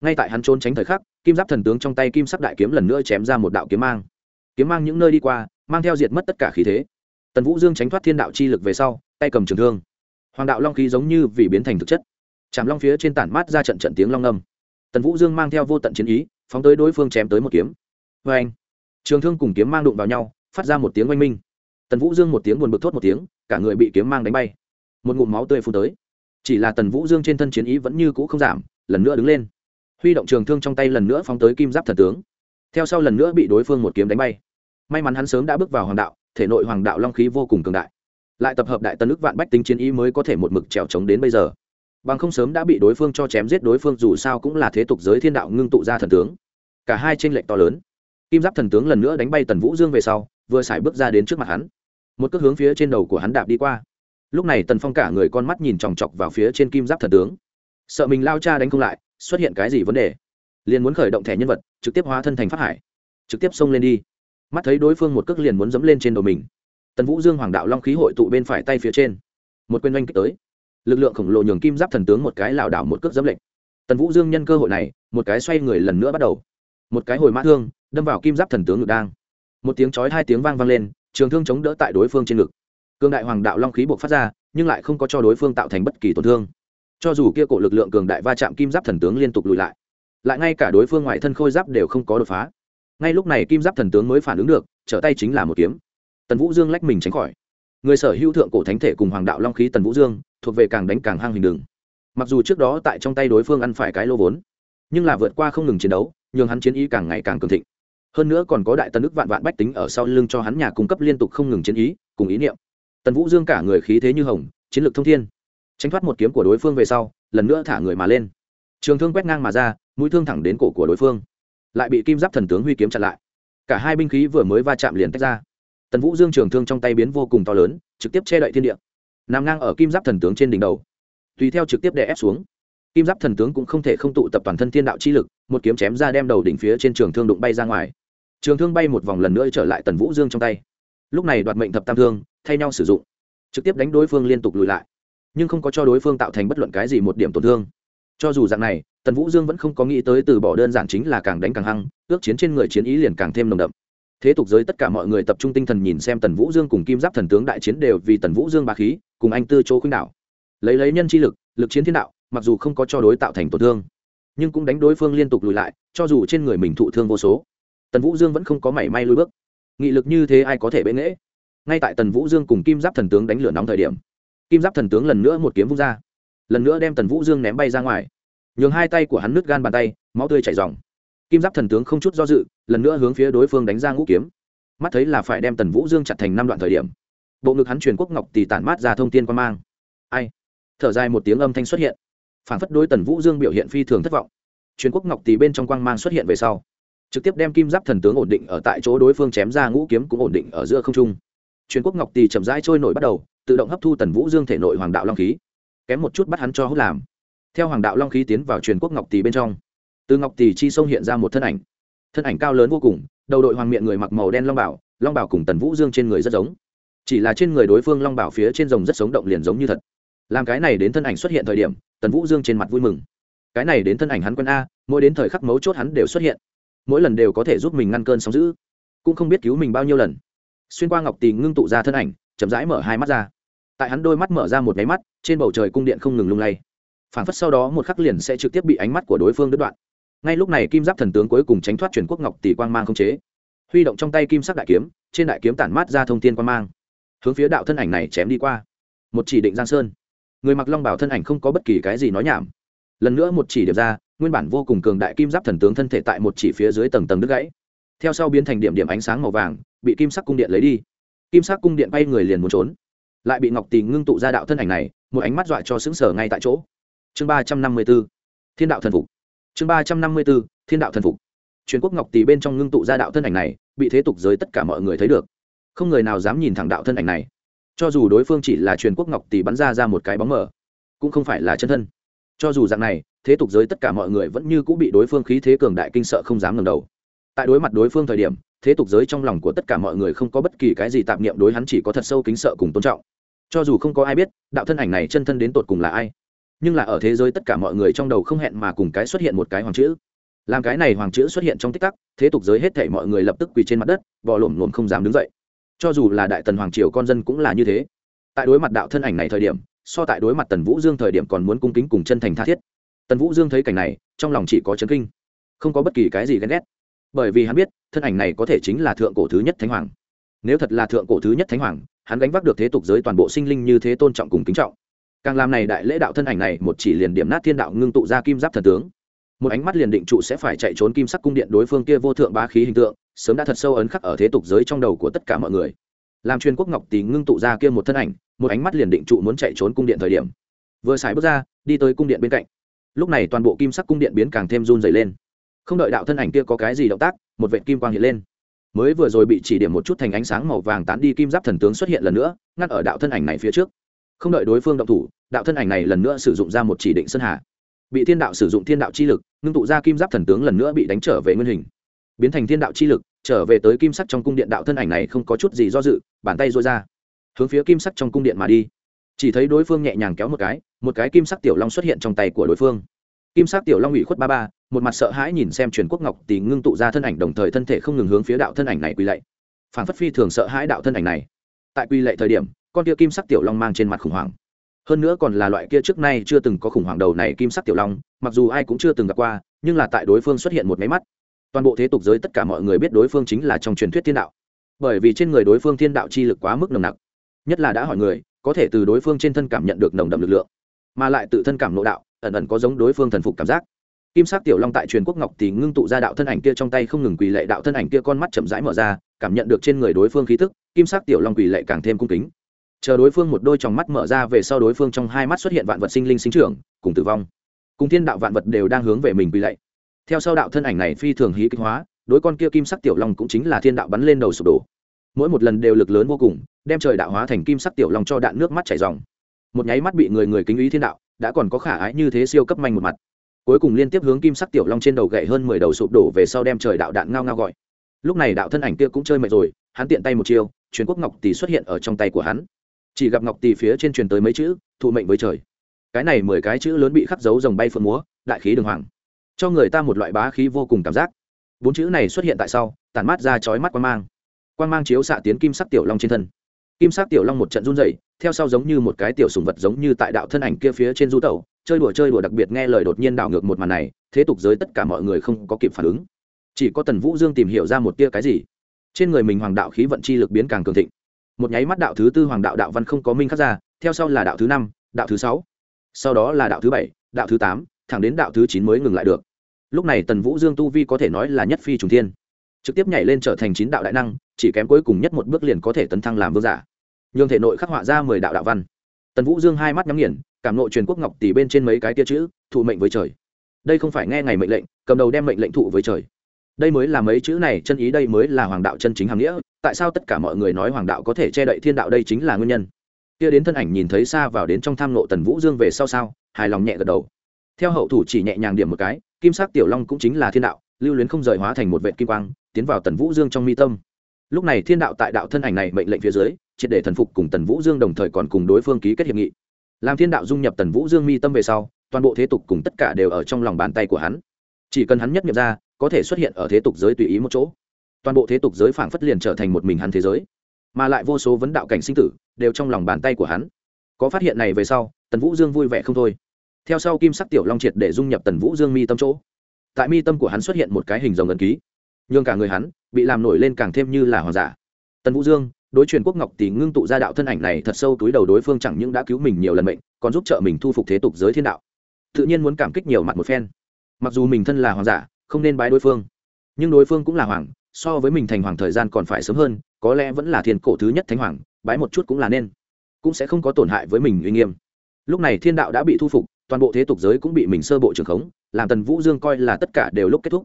A: Ngay tại hắn trốn tránh thời khắc, kim giáp thần tướng trong tay kim sắc đại kiếm lần nữa chém ra một đạo kiếm mang. Kiếm mang những nơi đi qua, mang theo diệt mất tất cả khí thế. Tần vũ dương tránh thoát thiên đạo chi lực về sau, tay cầm trường thương. Hoàng đạo long khí giống như vì biến thành thực chất. Chạm long phía trên tản mát ra trận trận tiếng long âm tần vũ dương mang theo vô tận chiến ý, phóng tới đối phương chém tới một kiếm. Vê anh, trường thương cùng kiếm mang đụng vào nhau, phát ra một tiếng oanh minh. Tần vũ dương một tiếng buồn bực thốt một tiếng, cả người bị kiếm mang đánh bay. Một ngụm máu tươi phun tới. Chỉ là tần vũ dương trên thân chiến ý vẫn như cũ không giảm, lần nữa đứng lên. Huy động trường thương trong tay lần nữa phóng tới kim giáp thần tướng. Theo sau lần nữa bị đối phương một kiếm đánh bay. May mắn hắn sớm đã bước vào hoàng đạo, thể nội hoàng đạo long khí vô cùng cường đại. Lại tập hợp đại tân ức vạn bách tính chiến ý mới có thể một mực trèo trống đến bây giờ bằng không sớm đã bị đối phương cho chém giết, đối phương dù sao cũng là thế tục giới thiên đạo ngưng tụ ra thần tướng. Cả hai tranh lệch to lớn. Kim giáp thần tướng lần nữa đánh bay tần vũ dương về sau, vừa xài bước ra đến trước mặt hắn. Một cước hướng phía trên đầu của hắn đạp đi qua. Lúc này tần phong cả người con mắt nhìn chòng chọc vào phía trên kim giáp thần tướng. Sợ mình lao cha đánh không lại, xuất hiện cái gì vấn đề? Liền muốn khởi động thẻ nhân vật, trực tiếp hóa thân thành phát hải. Trực tiếp xông lên đi. Mắt thấy đối phương một cước liền muốn dẫm lên trên đầu mình. Tần vũ dương hoàng đạo long khí hội tụ bên phải tay phía trên. Một quyền oanh kích tới lực lượng khổng lồ nhường kim giáp thần tướng một cái lảo đảo một cước dẫm lệnh. Tần vũ dương nhân cơ hội này, một cái xoay người lần nữa bắt đầu. Một cái hồi mã thương, đâm vào kim giáp thần tướng ngực đang. Một tiếng chói hai tiếng vang vang lên, trường thương chống đỡ tại đối phương trên ngực. Cương đại hoàng đạo long khí buộc phát ra, nhưng lại không có cho đối phương tạo thành bất kỳ tổn thương. Cho dù kia cổ lực lượng cường đại va chạm kim giáp thần tướng liên tục lùi lại lại ngay cả đối phương ngoại thân khôi giáp đều không có đột phá. Ngay lúc này kim giáp thần tướng mới phản ứng được, trở tay chính là một kiếm. Tần vũ dương lách mình tránh khỏi người sở hữu thượng cổ thánh thể cùng hoàng đạo long khí tần vũ dương, thuộc về càng đánh càng hang hình đường. Mặc dù trước đó tại trong tay đối phương ăn phải cái lô vốn, nhưng là vượt qua không ngừng chiến đấu, nhường hắn chiến ý càng ngày càng cường thịnh. Hơn nữa còn có đại tân ức vạn vạn bách tính ở sau lưng cho hắn nhà cung cấp liên tục không ngừng chiến ý, cùng ý niệm. Tần vũ dương cả người khí thế như hồng, chiến lược thông thiên. Tránh thoát một kiếm của đối phương về sau, lần nữa thả người mà lên. Trường thương quét ngang mà ra, mũi thương thẳng đến cổ của đối phương. Lại bị kim giáp thần tướng huy kiếm chặn lại. Cả hai binh khí vừa mới va chạm liền tách ra tần vũ dương trường thương trong tay biến vô cùng to lớn, trực tiếp che đậy thiên địa. Nằm ngang ở kim giáp thần tướng trên đỉnh đầu, tùy theo trực tiếp đè ép xuống. Kim giáp thần tướng cũng không thể không tụ tập toàn thân thiên đạo chi lực, một kiếm chém ra đem đầu đỉnh phía trên trường thương đụng bay ra ngoài. Trường thương bay một vòng lần nữa trở lại tần vũ dương trong tay. Lúc này đoạt mệnh thập tam thương, thay nhau sử dụng, trực tiếp đánh đối phương liên tục lùi lại. Nhưng không có cho đối phương tạo thành bất luận cái gì một điểm tổn thương. Cho dù dạng này, tần vũ dương vẫn không có nghĩ tới từ bỏ đơn giản chính là càng đánh càng hăng, ước chiến trên người chiến ý liền càng thêm nồng đậm thế tục giới tất cả mọi người tập trung tinh thần nhìn xem tần vũ dương cùng kim giáp thần tướng đại chiến đều vì tần vũ dương ba khí, cùng anh tư chỗ khuynh đạo lấy lấy nhân chi lực lực chiến thiên đạo, mặc dù không có cho đối tạo thành tổn thương, nhưng cũng đánh đối phương liên tục lùi lại, cho dù trên người mình thụ thương vô số. Tần vũ dương vẫn không có mảy may lui bước. Nghị lực như thế ai có thể bệ nghễ? Ngay tại tần vũ dương cùng kim giáp thần tướng đánh lửa nóng thời điểm, kim giáp thần tướng lần nữa một kiếm vung ra, lần nữa đem tần vũ dương ném bay ra ngoài. Nhường hai tay của hắn nứt gan bàn tay, máu tươi chảy dòng kim giáp thần tướng không chút do dự, lần nữa hướng phía đối phương đánh ra ngũ kiếm. Mắt thấy là phải đem tần vũ dương chặt thành năm đoạn thời điểm, bộ ngực hắn truyền quốc ngọc tỷ tản mát ra thông tin quan mang. Ai? Thở dài một tiếng âm thanh xuất hiện. Phản phất đối tần vũ dương biểu hiện phi thường thất vọng. Truyền quốc ngọc tỷ bên trong quang mang xuất hiện về sau, trực tiếp đem kim giáp thần tướng ổn định ở tại chỗ đối phương chém ra ngũ kiếm cũng ổn định ở giữa không trung. Truyền quốc ngọc tỷ chậm rãi trôi nổi bắt đầu, tự động hấp thu tần vũ dương thể nội hoàng đạo long khí, kém một chút bắt hắn cho hút làm. Theo hoàng đạo long khí tiến vào truyền quốc ngọc tỷ bên trong từ ngọc tỷ chi sông hiện ra một thân ảnh. Thân ảnh cao lớn vô cùng, đầu đội hoàng miệng người mặc màu đen long bảo long bảo cùng tần vũ dương trên người rất giống. Chỉ là trên người đối phương long bảo phía trên rồng rất sống động liền giống như thật. Làm cái này đến thân ảnh xuất hiện thời điểm, tần vũ dương trên mặt vui mừng. Cái này đến thân ảnh hắn quân a, mỗi đến thời khắc mấu chốt hắn đều xuất hiện. Mỗi lần đều có thể giúp mình ngăn cơn sóng giữ cũng không biết cứu mình bao nhiêu lần. Xuyên qua ngọc Tì ngưng tụ ra thân ảnh, chậm rãi mở hai mắt ra. Tại hắn đôi mắt mở ra một nháy mắt, trên bầu trời cung điện không ngừng lung lay. Phảng phất sau đó một khắc liền sẽ trực tiếp bị ánh mắt của đối phương đứt đoạn ngay lúc này kim giáp thần tướng cuối cùng tránh thoát truyền quốc ngọc tỷ quang mang không chế. Huy động trong tay kim sắc đại kiếm, trên đại kiếm tản mát ra thông tin quang mang. Hướng phía đạo thân ảnh này chém đi qua. Một chỉ định giang sơn. Người mặc long bảo thân ảnh không có bất kỳ cái gì nói nhảm. Lần nữa một chỉ điểm ra, nguyên bản vô cùng cường đại kim giáp thần tướng thân thể tại một chỉ phía dưới tầng tầng đứt gãy. Theo sau biến thành điểm điểm ánh sáng màu vàng, bị kim sắc cung điện lấy đi. Kim sắc cung điện bay người liền muốn trốn. Lại bị ngọc Tỳ ngưng tụ ra đạo thân ảnh này, một ánh mắt dọa cho xứng sở ngay tại chỗ. Chương ba trăm năm mươi b ố thiên đạo thần phục chương ba trăm năm mươi b ố thiên đạo thần phục. Truyền quốc ngọc tỷ bên trong ngưng tụ ra đạo thân ảnh này, bị thế tục giới tất cả mọi người thấy được. Không người nào dám nhìn thẳng đạo thân ảnh này. Cho dù đối phương chỉ là truyền quốc ngọc tỷ bắn ra ra một cái bóng mờ, cũng không phải là chân thân. Cho dù dạng này, thế tục giới tất cả mọi người vẫn như cũng bị đối phương khí thế cường đại kinh sợ không dám ngẩng đầu. Tại đối mặt đối phương thời điểm, thế tục giới trong lòng của tất cả mọi người không có bất kỳ cái gì tạp niệm đối hắn chỉ có thật sâu kính sợ cùng tôn trọng. Cho dù không có ai biết, đạo thân ảnh này chân thân đến tột cùng là ai nhưng là ở thế giới tất cả mọi người trong đầu không hẹn mà cùng cái xuất hiện một cái hoàng chữ. Làm cái này hoàng chữ xuất hiện trong tích tắc, thế tục giới hết thể mọi người lập tức quỳ trên mặt đất, bò lổm lổm không dám đứng dậy. Cho dù là đại tần hoàng triều con dân cũng là như thế. Tại đối mặt đạo thân ảnh này thời điểm, so tại đối mặt tần vũ dương thời điểm còn muốn cung kính cùng chân thành tha thiết. Tần vũ dương thấy cảnh này, trong lòng chỉ có chấn kinh, không có bất kỳ cái gì ghen ghét. Bởi vì hắn biết, thân ảnh này có thể chính là thượng cổ thứ nhất thánh hoàng. Nếu thật là thượng cổ thứ nhất thánh hoàng, hắn gánh vác được thế tục giới toàn bộ sinh linh như thế tôn trọng cùng kính trọng càng làm này đại lễ đạo thân ảnh này, một chỉ liền điểm nát thiên đạo ngưng tụ ra kim giáp thần tướng. Một ánh mắt liền định trụ sẽ phải chạy trốn kim sắc cung điện đối phương kia vô thượng bá khí hình tượng, sớm đã thật sâu ấn khắc ở thế tục giới trong đầu của tất cả mọi người. Làm truyền quốc ngọc tỷ ngưng tụ ra kia một thân ảnh, một ánh mắt liền định trụ muốn chạy trốn cung điện thời điểm. Vừa xài bước ra, đi tới cung điện bên cạnh. Lúc này toàn bộ kim sắc cung điện biến càng thêm run dày lên. Không đợi đạo thân ảnh kia có cái gì động tác, một vệ kim quang hiện lên. Mới vừa rồi bị chỉ điểm một chút thành ánh sáng màu vàng tán đi kim giáp thần tướng xuất hiện lần nữa, ngăn ở đạo thân ảnh này phía trước không đợi đối phương động thủ, đạo thân ảnh này lần nữa sử dụng ra một chỉ định sơn hà. Bị thiên đạo sử dụng thiên đạo chi lực, ngưng tụ ra kim giáp thần tướng lần nữa bị đánh trở về nguyên hình. Biến thành thiên đạo chi lực, trở về tới kim sắc trong cung điện đạo thân ảnh này không có chút gì do dự, bàn tay dối ra, hướng phía kim sắc trong cung điện mà đi. Chỉ thấy đối phương nhẹ nhàng kéo một cái một cái kim sắc tiểu long xuất hiện trong tay của đối phương. Kim sắc tiểu long ủy khuất ba ba, một mặt sợ hãi nhìn xem truyền quốc ngọc thì ngưng tụ ra thân ảnh đồng thời thân thể không ngừng hướng phía đạo thân ảnh này quỳ lạy. Phản phất phi thường sợ hãi đạo thân ảnh này. Tại quỳ lạy thời điểm con kia kim sắc tiểu long mang trên mặt khủng hoảng. Hơn nữa còn là loại kia trước nay chưa từng có khủng hoảng đầu này kim sắc tiểu long, mặc dù ai cũng chưa từng gặp qua, nhưng là tại đối phương xuất hiện một máy mắt. Toàn bộ thế tục giới tất cả mọi người biết đối phương chính là trong truyền thuyết thiên đạo. Bởi vì trên người đối phương thiên đạo chi lực quá mức nồng nặc. Nhất là đã hỏi người, có thể từ đối phương trên thân cảm nhận được nồng đậm lực lượng, mà lại tự thân cảm nộ đạo, ẩn ẩn có giống đối phương thần phục cảm giác. Kim sắc tiểu long tại truyền quốc ngọc thì ngưng tụ ra đạo thân ảnh kia trong tay không ngừng quỳ lệ đạo thân ảnh kia con mắt chậm rãi mở ra, cảm nhận được trên người đối phương khí tức, kim sắc tiểu long quỳ lệ càng thêm cung kính chờ đối phương một đôi tròng mắt mở ra về sau đối phương trong hai mắt xuất hiện vạn vật sinh linh sinh trưởng, cùng tử vong. Cùng thiên đạo vạn vật đều đang hướng về mình bị lạy. Theo sau đạo thân ảnh này phi thường hí kích hóa, đối con kia kim sắc tiểu long cũng chính là thiên đạo bắn lên đầu sụp đổ. Mỗi một lần đều lực lớn vô cùng, đem trời đạo hóa thành kim sắc tiểu long cho đạn nước mắt chảy dòng một nháy mắt bị người người kính ý thiên đạo, đã còn có khả ái như thế siêu cấp manh một mặt. Cuối cùng liên tiếp hướng kim sắc tiểu long trên đầu gậy hơn mười đầu sụp đổ về sau đem trời đạo đạn ngao ngao gọi. Lúc này đạo thân ảnh kia cũng chơi mệt rồi, hắn tiện tay một chiêu, truyền quốc ngọc tỷ xuất hiện ở trong tay của hắn chỉ gặp ngọc tỷ phía trên truyền tới mấy chữ, thụ mệnh với trời. Cái này mười cái chữ lớn bị khắc dấu dòng bay phượng múa, đại khí đường hoàng. Cho người ta một loại bá khí vô cùng cảm giác. Bốn chữ này xuất hiện tại sau tàn mát ra chói mắt quan mang. Quan mang chiếu xạ tiến kim sắc tiểu long trên thân. Kim sắc tiểu long một trận run dậy theo sau giống như một cái tiểu sùng vật giống như tại đạo thân ảnh kia phía trên du tẩu, chơi đùa chơi đùa đặc biệt nghe lời đột nhiên đảo ngược một màn này, thế tục giới tất cả mọi người không có kịp phản ứng. Chỉ có tần vũ dương tìm hiểu ra một tia cái gì. Trên người mình hoàng đạo khí vận chi lực biến càng cường thịnh một nháy mắt đạo thứ tư hoàng đạo đạo văn không có minh khắc ra, theo sau là đạo thứ năm, đạo thứ sáu, sau đó là đạo thứ bảy, đạo thứ tám, thẳng đến đạo thứ chín mới ngừng lại được. Lúc này tần vũ dương tu vi có thể nói là nhất phi trùng thiên. Trực tiếp nhảy lên trở thành chín đạo đại năng, chỉ kém cuối cùng nhất một bước liền có thể tấn thăng làm vương giả. Nhường thể nội khắc họa ra mười đạo đạo văn. Tần vũ dương hai mắt nhắm nghiền, cảm nội truyền quốc ngọc tỷ bên trên mấy cái tia chữ, thụ mệnh với trời. Đây không phải nghe ngày mệnh lệnh, cầm đầu đem mệnh lệnh thụ với trời đây mới là mấy chữ này, chân ý đây mới là hoàng đạo chân chính hàng nghĩa. Tại sao tất cả mọi người nói hoàng đạo có thể che đậy thiên đạo đây chính là nguyên nhân? Kia đến thân ảnh nhìn thấy xa vào đến trong tham lộ tần vũ dương về sau sao, hài lòng nhẹ gật đầu. Theo hậu thủ chỉ nhẹ nhàng điểm một cái, kim sắc tiểu long cũng chính là thiên đạo, lưu luyến không rời hóa thành một vệ kim quang, tiến vào tần vũ dương trong mi tâm. Lúc này thiên đạo tại đạo thân ảnh này mệnh lệnh phía dưới, triệt để thần phục cùng tần vũ dương đồng thời còn cùng đối phương ký kết hiệp nghị. Làm thiên đạo dung nhập tần vũ dương mi tâm về sau, toàn bộ thế tục cùng tất cả đều ở trong lòng bàn tay của hắn. Chỉ cần hắn nhất nghiệm ra có thể xuất hiện ở thế tục giới tùy ý một chỗ. Toàn bộ thế tục giới phảng phất liền trở thành một mình hắn thế giới, mà lại vô số vấn đạo cảnh sinh tử đều trong lòng bàn tay của hắn. Có phát hiện này về sau, tần vũ dương vui vẻ không thôi. Theo sau kim sắc tiểu long triệt để dung nhập tần vũ dương mi tâm chỗ. Tại mi tâm của hắn xuất hiện một cái hình rồng ấn ký. Nhường cả người hắn bị làm nổi lên càng thêm như là hoàng giả. Tần vũ dương, đối truyền quốc ngọc tỷ ngưng tụ ra đạo thân ảnh này thật sâu túi đầu đối phương chẳng những đã cứu mình nhiều lần mệnh, còn giúp trợ mình thu phục thế tục giới thiên đạo. Tự nhiên muốn cảm kích nhiều mặt một phen. Mặc dù mình thân là hoàng giả không nên bái đối phương. Nhưng đối phương cũng là hoàng, so với mình thành hoàng thời gian còn phải sớm hơn, có lẽ vẫn là thiên cổ thứ nhất thánh hoàng, bái một chút cũng là nên. Cũng sẽ không có tổn hại với mình uy nghiêm. Lúc này thiên đạo đã bị thu phục, toàn bộ thế tục giới cũng bị mình sơ bộ trưởng khống, làm tần vũ dương coi là tất cả đều lúc kết thúc.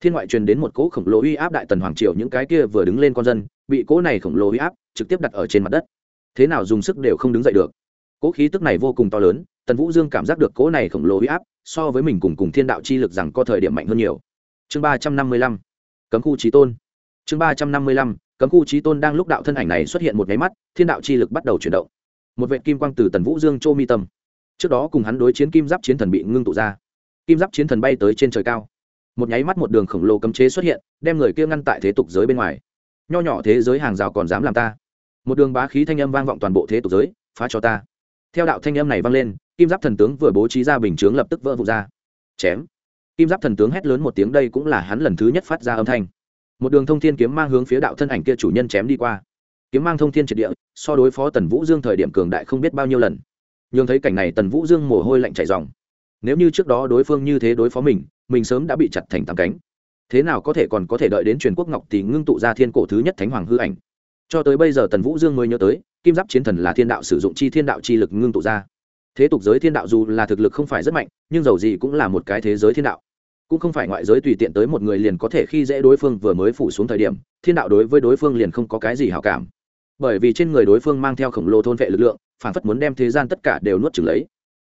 A: Thiên ngoại truyền đến một cỗ khổng lồ uy áp đại tần hoàng triều những cái kia vừa đứng lên con dân, bị cỗ này khổng lồ uy áp trực tiếp đặt ở trên mặt đất. Thế nào dùng sức đều không đứng dậy được cỗ khí tức này vô cùng to lớn, tần vũ dương cảm giác được cỗ này khổng lồ uy áp, so với mình cùng cùng thiên đạo chi lực rằng có thời điểm mạnh hơn nhiều. Chương ba trăm năm mươi lăm, cấm khu trí tôn. Chương ba trăm năm mươi lăm, cấm khu trí tôn đang lúc đạo thân ảnh này xuất hiện một nháy mắt, thiên đạo chi lực bắt đầu chuyển động. Một vệ kim quang từ tần vũ dương chô mi tâm. Trước đó cùng hắn đối chiến kim giáp chiến thần bị ngưng tụ ra. Kim giáp chiến thần bay tới trên trời cao. Một nháy mắt một đường khổng lồ cấm chế xuất hiện, đem người kia ngăn tại thế tục giới bên ngoài. Nho nhỏ thế giới hàng rào còn dám làm ta. Một đường bá khí thanh âm vang vọng toàn bộ thế tục giới, phá cho ta theo đạo thanh âm này vang lên, kim giáp thần tướng vừa bố trí ra bình chướng lập tức vỡ vụt ra. Chém. Kim giáp thần tướng hét lớn một tiếng, đây cũng là hắn lần thứ nhất phát ra âm thanh. Một đường thông thiên kiếm mang hướng phía đạo thân ảnh kia chủ nhân chém đi qua. Kiếm mang thông thiên triệt địa, so đối phó tần vũ dương thời điểm cường đại không biết bao nhiêu lần. Nhường thấy cảnh này tần vũ dương mồ hôi lạnh chảy dòng nếu như trước đó đối phương như thế đối phó mình mình sớm đã bị chặt thành tám cánh. Thế nào có thể còn có thể đợi đến truyền quốc ngọc thì ngưng tụ ra thiên cổ thứ nhất thánh hoàng hư ảnh? Cho tới bây giờ tần vũ dương mới nhớ tới, kim giáp chiến thần là thiên đạo sử dụng chi thiên đạo chi lực ngưng tụ ra. Thế tục giới thiên đạo dù là thực lực không phải rất mạnh, nhưng dầu gì cũng là một cái thế giới thiên đạo. Cũng không phải ngoại giới tùy tiện tới một người liền có thể khi dễ đối phương vừa mới phủ xuống thời điểm, thiên đạo đối với đối phương liền không có cái gì hảo cảm. Bởi vì trên người đối phương mang theo khổng lồ thôn vệ lực lượng, phản phất muốn đem thế gian tất cả đều nuốt trừng lấy.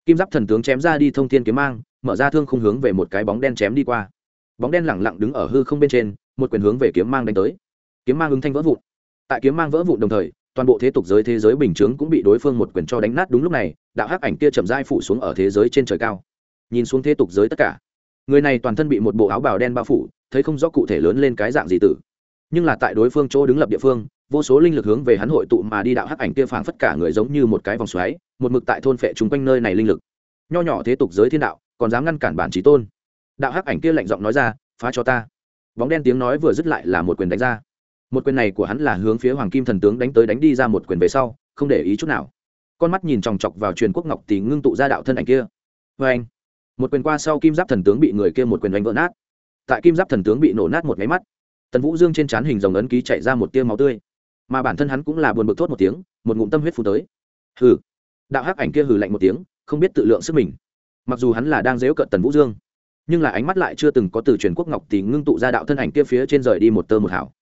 A: Kim giáp thần tướng chém ra đi thông thiên kiếm mang, mở ra thương không hướng về một cái bóng đen chém đi qua. Bóng đen lẳng lặng đứng ở hư không bên trên, một quyền hướng về kiếm mang đánh tới. Kiếm mang ứng thanh vỡ vụn tại kiếm mang vỡ vụn đồng thời, toàn bộ thế tục giới thế giới bình chướng cũng bị đối phương một quyền cho đánh nát đúng lúc này, đạo hắc ảnh kia chậm rãi phủ xuống ở thế giới trên trời cao. Nhìn xuống thế tục giới tất cả, người này toàn thân bị một bộ áo bào đen bao phủ, thấy không rõ cụ thể lớn lên cái dạng gì tử. Nhưng là tại đối phương chỗ đứng lập địa phương, vô số linh lực hướng về hắn hội tụ mà đi đạo hắc ảnh kia phảng phất cả người giống như một cái vòng xoáy, một mực tại thôn phệ chung quanh nơi này linh lực. Nho nhỏ thế tục giới thiên đạo, còn dám ngăn cản bản trí tôn. Đạo hắc ảnh kia lạnh giọng nói ra, phá cho ta. Bóng đen tiếng nói vừa dứt lại là một quyền đánh ra một quyền này của hắn là hướng phía hoàng kim thần tướng đánh tới đánh đi ra một quyền về sau, không để ý chút nào. Con mắt nhìn chòng chọc vào truyền quốc ngọc thì ngưng tụ ra đạo thân ảnh kia. Vê anh, một quyền qua sau kim giáp thần tướng bị người kia một quyền đánh vỡ nát. Tại kim giáp thần tướng bị nổ nát một máy mắt, tần vũ dương trên trán hình dòng ấn ký chạy ra một tia máu tươi. Mà bản thân hắn cũng là buồn bực thốt một tiếng, một ngụm tâm huyết phù tới. Hừ. Đạo hắc ảnh kia hừ lạnh một tiếng, không biết tự lượng sức mình. Mặc dù hắn là đang dếu cận tần vũ dương, nhưng là ánh mắt lại chưa từng có từ truyền quốc ngọc thì ngưng tụ ra đạo thân ảnh kia phía trên rời đi một tơ một hảo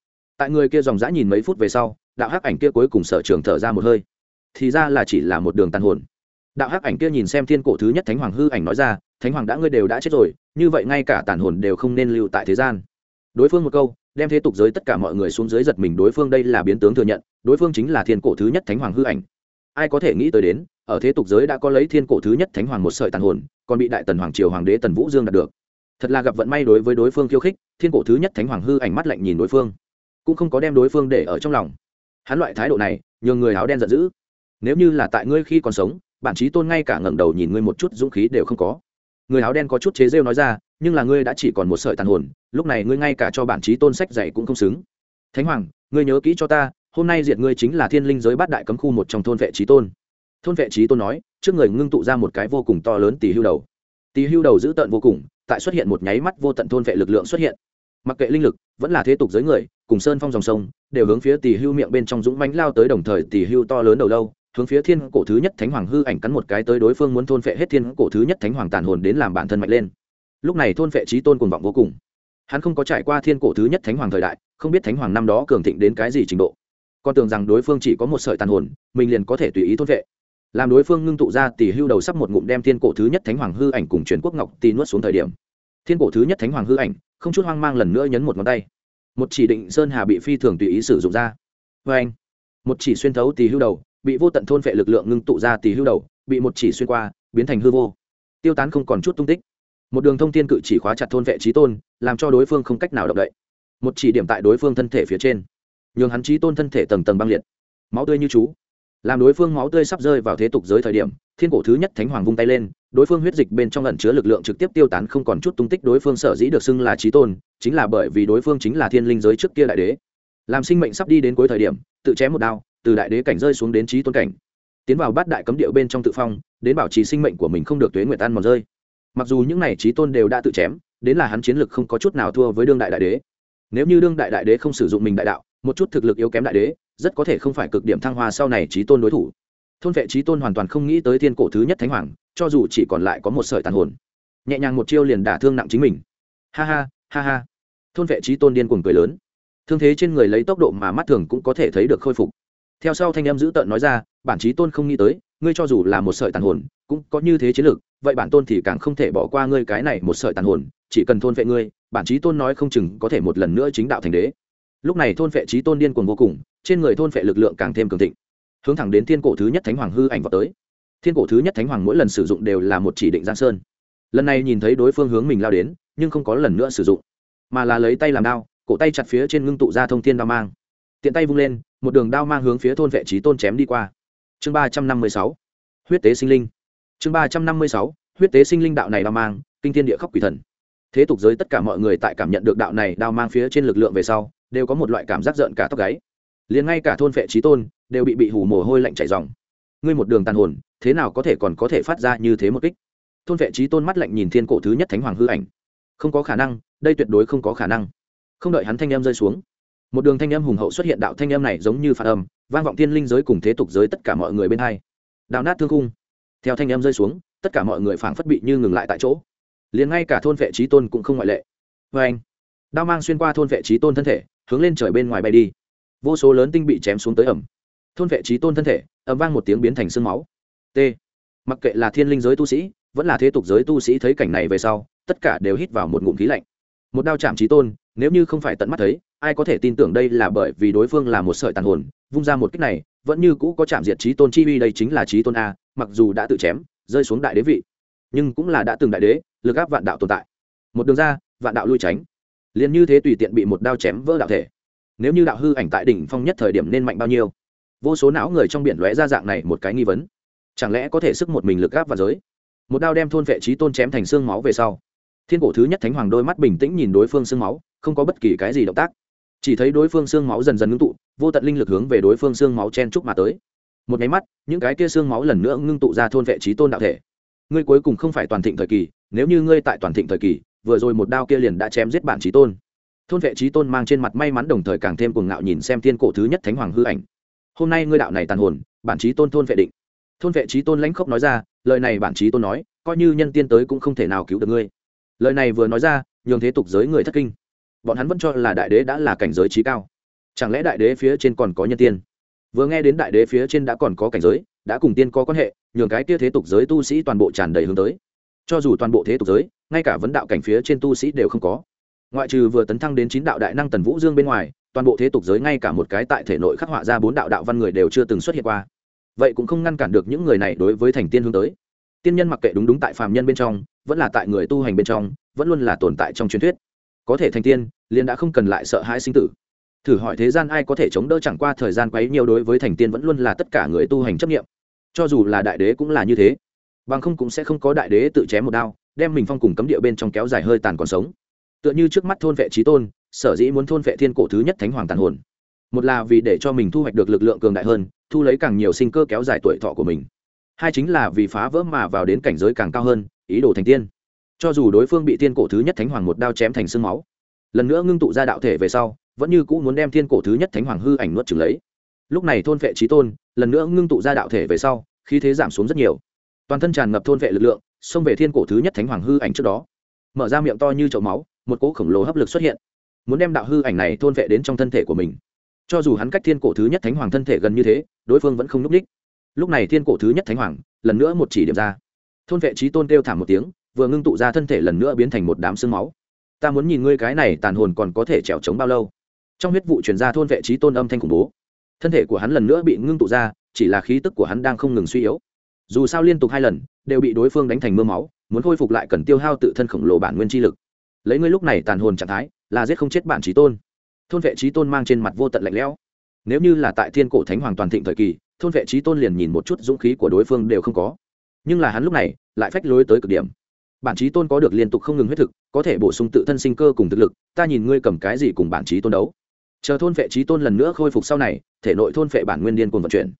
A: tại người kia dòng dã nhìn mấy phút về sau, đạo hắc ảnh kia cuối cùng sở trường thở ra một hơi. Thì ra là chỉ là một đường tàn hồn. Đạo hắc ảnh kia nhìn xem thiên cổ thứ nhất thánh hoàng hư ảnh nói ra, thánh hoàng đã ngươi đều đã chết rồi, như vậy ngay cả tàn hồn đều không nên lưu tại thế gian. Đối phương một câu, đem thế tục giới tất cả mọi người xuống dưới giật mình, đối phương đây là biến tướng thừa nhận, đối phương chính là thiên cổ thứ nhất thánh hoàng hư ảnh. Ai có thể nghĩ tới đến, ở thế tục giới đã có lấy thiên cổ thứ nhất thánh hoàng một sợi tàn hồn, còn bị đại tần hoàng triều hoàng đế tần vũ dương đạt được. Thật là gặp vận may đối với đối phương khiêu khích, thiên cổ thứ nhất thánh hoàng hư ảnh mắt lạnh nhìn đối phương cũng không có đem đối phương để ở trong lòng. Hắn loại thái độ này, nhường người áo đen giận dữ. Nếu như là tại ngươi khi còn sống bản trí tôn ngay cả ngẩng đầu nhìn ngươi một chút dũng khí đều không có. Người áo đen có chút chế rêu nói ra, nhưng là ngươi đã chỉ còn một sợi tàn hồn, lúc này ngươi ngay cả cho bản trí tôn sách dạy cũng không xứng. Thánh hoàng, ngươi nhớ kỹ cho ta, hôm nay diệt ngươi chính là thiên linh giới bát đại cấm khu một trong thôn vệ trí tôn. Thôn vệ trí tôn nói, trước người ngưng tụ ra một cái vô cùng to lớn tỷ hưu đầu. Tỷ hưu đầu giữ tợn vô cùng, tại xuất hiện một nháy mắt vô tận thôn vệ lực lượng xuất hiện mặc kệ linh lực, vẫn là thế tục giới người, cùng sơn phong dòng sông, đều hướng phía tỷ hưu miệng bên trong dũng mánh lao tới đồng thời tỷ hưu to lớn đầu lâu, hướng phía thiên cổ thứ nhất thánh hoàng hư ảnh cắn một cái tới đối phương muốn thôn phệ hết thiên cổ thứ nhất thánh hoàng tàn hồn đến làm bản thân mạnh lên. Lúc này thôn phệ trí tôn cuồng vọng vô cùng. Hắn không có trải qua thiên cổ thứ nhất thánh hoàng thời đại, không biết thánh hoàng năm đó cường thịnh đến cái gì trình độ. Con tưởng rằng đối phương chỉ có một sợi tàn hồn, mình liền có thể tùy ý thôn phệ. Làm đối phương ngưng tụ ra tỷ hưu đầu sắp một ngụm đem thiên cổ thứ nhất thánh hoàng hư ảnh cùng truyền quốc ngọc tì nuốt xuống thời điểm thiên cổ thứ nhất thánh hoàng hư ảnh, không chút hoang mang lần nữa nhấn một ngón tay. Một chỉ định sơn hà bị phi thường tùy ý sử dụng ra. Vê anh, một chỉ xuyên thấu tì hưu đầu, bị vô tận thôn phệ lực lượng ngưng tụ ra tì hưu đầu, bị một chỉ xuyên qua, biến thành hư vô. Tiêu tán không còn chút tung tích. Một đường thông tin cự chỉ khóa chặt thôn vệ trí tôn, làm cho đối phương không cách nào động đậy. Một chỉ điểm tại đối phương thân thể phía trên, nhường hắn trí tôn thân thể tầng tầng băng liệt. Máu tươi như chú làm đối phương máu tươi sắp rơi vào thế tục giới thời điểm, thiên cổ thứ nhất thánh hoàng vung tay lên, đối phương huyết dịch bên trong ẩn chứa lực lượng trực tiếp tiêu tán không còn chút tung tích đối phương sở dĩ được xưng là trí tôn, chính là bởi vì đối phương chính là thiên linh giới trước kia đại đế. Làm sinh mệnh sắp đi đến cuối thời điểm, tự chém một đao, từ đại đế cảnh rơi xuống đến trí tôn cảnh. Tiến vào bát đại cấm điệu bên trong tự phong, đến bảo trì sinh mệnh của mình không được tuế nguyệt tan mòn rơi. Mặc dù những này trí tôn đều đã tự chém, đến là hắn chiến lực không có chút nào thua với đương đại đại đế. Nếu như đương đại đại đế không sử dụng mình đại đạo, một chút thực lực yếu kém đại đế rất có thể không phải cực điểm thăng hoa sau này trí tôn đối thủ. Thôn vệ trí tôn hoàn toàn không nghĩ tới thiên cổ thứ nhất thánh hoàng, cho dù chỉ còn lại có một sợi tàn hồn. Nhẹ nhàng một chiêu liền đả thương nặng chính mình. Ha ha ha ha. Thôn vệ trí tôn điên cuồng cười lớn. Thương thế trên người lấy tốc độ mà mắt thường cũng có thể thấy được khôi phục. Theo sau thanh em dữ tợn nói ra, bản trí tôn không nghĩ tới, ngươi cho dù là một sợi tàn hồn, cũng có như thế chiến lược, vậy bản tôn thì càng không thể bỏ qua ngươi cái này một sợi tàn hồn, chỉ cần thôn vệ ngươi, bản trí tôn nói không chừng có thể một lần nữa chính đạo thành đế. Lúc này thôn vệ trí tôn điên cuồng vô cùng trên người thôn vệ lực lượng càng thêm cường thịnh, hướng thẳng đến thiên cổ thứ nhất thánh hoàng hư ảnh vào tới. Thiên cổ thứ nhất thánh hoàng mỗi lần sử dụng đều là một chỉ định giang sơn. Lần này nhìn thấy đối phương hướng mình lao đến, nhưng không có lần nữa sử dụng, mà là lấy tay làm đao, cổ tay chặt phía trên ngưng tụ ra thông thiên đao mang. Tiện tay vung lên, một đường đao mang hướng phía thôn vệ trí tôn chém đi qua. Chương ba trăm năm mươi sáu, huyết tế sinh linh. Chương ba trăm năm mươi sáu, huyết tế sinh linh đạo này đao mang, kinh thiên địa khóc quỷ thần. Thế tục giới tất cả mọi người tại cảm nhận được đạo này đao mang phía trên lực lượng về sau, đều có một loại cảm giác giận cả tóc gáy liền ngay cả thôn vệ trí tôn đều bị bị hủ mồ hôi lạnh chảy dòng. Ngươi một đường tàn hồn, thế nào có thể còn có thể phát ra như thế một kích? Thôn vệ trí tôn mắt lạnh nhìn thiên cổ thứ nhất thánh hoàng hư ảnh. Không có khả năng, đây tuyệt đối không có khả năng. Không đợi hắn thanh em rơi xuống, một đường thanh em hùng hậu xuất hiện đạo thanh em này giống như phạt âm, vang vọng thiên linh giới cùng thế tục giới tất cả mọi người bên hai. Đào nát thương cung theo thanh em rơi xuống, tất cả mọi người phảng phất bị như ngừng lại tại chỗ. Liền ngay cả thôn vệ trí tôn cũng không ngoại lệ. Vê anh, đao mang xuyên qua thôn vệ trí tôn thân thể, hướng lên trời bên ngoài bay đi vô số lớn tinh bị chém xuống tới ẩm. Thôn vệ trí tôn thân thể ẩm vang một tiếng biến thành sương máu. T. Mặc kệ là thiên linh giới tu sĩ, vẫn là thế tục giới tu sĩ thấy cảnh này về sau, tất cả đều hít vào một ngụm khí lạnh. Một đao chạm trí tôn, nếu như không phải tận mắt thấy, ai có thể tin tưởng đây là bởi vì đối phương là một sợi tàn hồn, vung ra một cách này, vẫn như cũ có chạm diệt trí tôn chi uy, đây chính là trí tôn a, mặc dù đã tự chém, rơi xuống đại đế vị, nhưng cũng là đã từng đại đế, lực áp vạn đạo tồn tại. Một đường ra, vạn đạo lui tránh. Liền như thế tùy tiện bị một đao chém vỡ đạo thể nếu như đạo hư ảnh tại đỉnh phong nhất thời điểm nên mạnh bao nhiêu? Vô số não người trong biển lóe ra dạng này một cái nghi vấn. Chẳng lẽ có thể sức một mình lực gáp và giới? Một đao đem thôn vệ trí tôn chém thành xương máu về sau, thiên cổ thứ nhất thánh hoàng đôi mắt bình tĩnh nhìn đối phương xương máu, không có bất kỳ cái gì động tác. Chỉ thấy đối phương xương máu dần dần ngưng tụ, vô tận linh lực hướng về đối phương xương máu chen trúc mà tới. Một nháy mắt, những cái kia xương máu lần nữa ngưng tụ ra thôn vệ trí tôn đạo thể. Ngươi cuối cùng không phải toàn thịnh thời kỳ, nếu như ngươi tại toàn thịnh thời kỳ, vừa rồi một đao kia liền đã chém giết bản trí tôn thôn vệ trí tôn mang trên mặt may mắn đồng thời càng thêm cuồng ngạo nhìn xem thiên cổ thứ nhất thánh hoàng hư ảnh. Hôm nay ngươi đạo này tàn hồn, bản trí tôn thôn vệ định. Thôn vệ trí tôn lãnh khốc nói ra, lời này bản trí tôn nói, coi như nhân tiên tới cũng không thể nào cứu được ngươi. Lời này vừa nói ra, nhường thế tục giới người thất kinh. Bọn hắn vẫn cho là đại đế đã là cảnh giới trí cao. Chẳng lẽ đại đế phía trên còn có nhân tiên? Vừa nghe đến đại đế phía trên đã còn có cảnh giới, đã cùng tiên có quan hệ, nhường cái kia thế tục giới tu sĩ toàn bộ tràn đầy hướng tới. Cho dù toàn bộ thế tục giới, ngay cả vấn đạo cảnh phía trên tu sĩ đều không có ngoại trừ vừa tấn thăng đến chín đạo đại năng tần vũ dương bên ngoài, toàn bộ thế tục giới ngay cả một cái tại thể nội khắc họa ra bốn đạo đạo văn người đều chưa từng xuất hiện qua. Vậy cũng không ngăn cản được những người này đối với thành tiên hướng tới. Tiên nhân mặc kệ đúng đúng tại phàm nhân bên trong, vẫn là tại người tu hành bên trong, vẫn luôn là tồn tại trong truyền thuyết. Có thể thành tiên, liền đã không cần lại sợ hãi sinh tử. Thử hỏi thế gian ai có thể chống đỡ chẳng qua thời gian quấy nhiều đối với thành tiên vẫn luôn là tất cả người tu hành chấp nghiệm cho dù là đại đế cũng là như thế. Bằng không cũng sẽ không có đại đế tự chém một đao, đem mình phong cùng cấm địa bên trong kéo dài hơi tàn còn sống tựa như trước mắt thôn vệ trí tôn, sở dĩ muốn thôn vệ thiên cổ thứ nhất thánh hoàng tàn hồn. Một là vì để cho mình thu hoạch được lực lượng cường đại hơn, thu lấy càng nhiều sinh cơ kéo dài tuổi thọ của mình. Hai chính là vì phá vỡ mà vào đến cảnh giới càng cao hơn, ý đồ thành tiên. Cho dù đối phương bị thiên cổ thứ nhất thánh hoàng một đao chém thành sương máu, lần nữa ngưng tụ ra đạo thể về sau, vẫn như cũ muốn đem thiên cổ thứ nhất thánh hoàng hư ảnh nuốt trừng lấy. Lúc này thôn vệ trí tôn, lần nữa ngưng tụ ra đạo thể về sau, khí thế giảm xuống rất nhiều. Toàn thân tràn ngập thôn vệ lực lượng, xông về thiên cổ thứ nhất thánh hoàng hư ảnh trước đó. Mở ra miệng to như chậu máu một cỗ khổng lồ hấp lực xuất hiện, muốn đem đạo hư ảnh này thôn vệ đến trong thân thể của mình. Cho dù hắn cách thiên cổ thứ nhất thánh hoàng thân thể gần như thế, đối phương vẫn không n ú c ních. Lúc này thiên cổ thứ nhất thánh hoàng, lần nữa một chỉ điểm ra. Thôn vệ trí tôn kêu thảm một tiếng, vừa ngưng tụ ra thân thể lần nữa biến thành một đám sương máu. Ta muốn nhìn ngươi cái này tàn hồn còn có thể trèo trống bao lâu. Trong huyết vụ chuyển ra thôn vệ trí tôn âm thanh khủng bố. Thân thể của hắn lần nữa bị ngưng tụ ra, chỉ là khí tức của hắn đang không ngừng suy yếu. Dù sao liên tục hai lần, đều bị đối phương đánh thành mưa máu, muốn khôi phục lại cần tiêu hao tự thân khổng lồ bản nguyên chi lực lấy ngươi lúc này tàn hồn trạng thái, là giết không chết bản trí tôn. Thôn vệ trí tôn mang trên mặt vô tận lạnh lẽo. Nếu như là tại thiên cổ thánh hoàng toàn thịnh thời kỳ, thôn vệ trí tôn liền nhìn một chút dũng khí của đối phương đều không có. Nhưng là hắn lúc này, lại phách lối tới cực điểm. Bản trí tôn có được liên tục không ngừng huyết thực, có thể bổ sung tự thân sinh cơ cùng thực lực, ta nhìn ngươi cầm cái gì cùng bản trí tôn đấu. Chờ thôn vệ trí tôn lần nữa khôi phục sau này, thể nội thôn vệ bản nguyên điên cùng vận chuyển.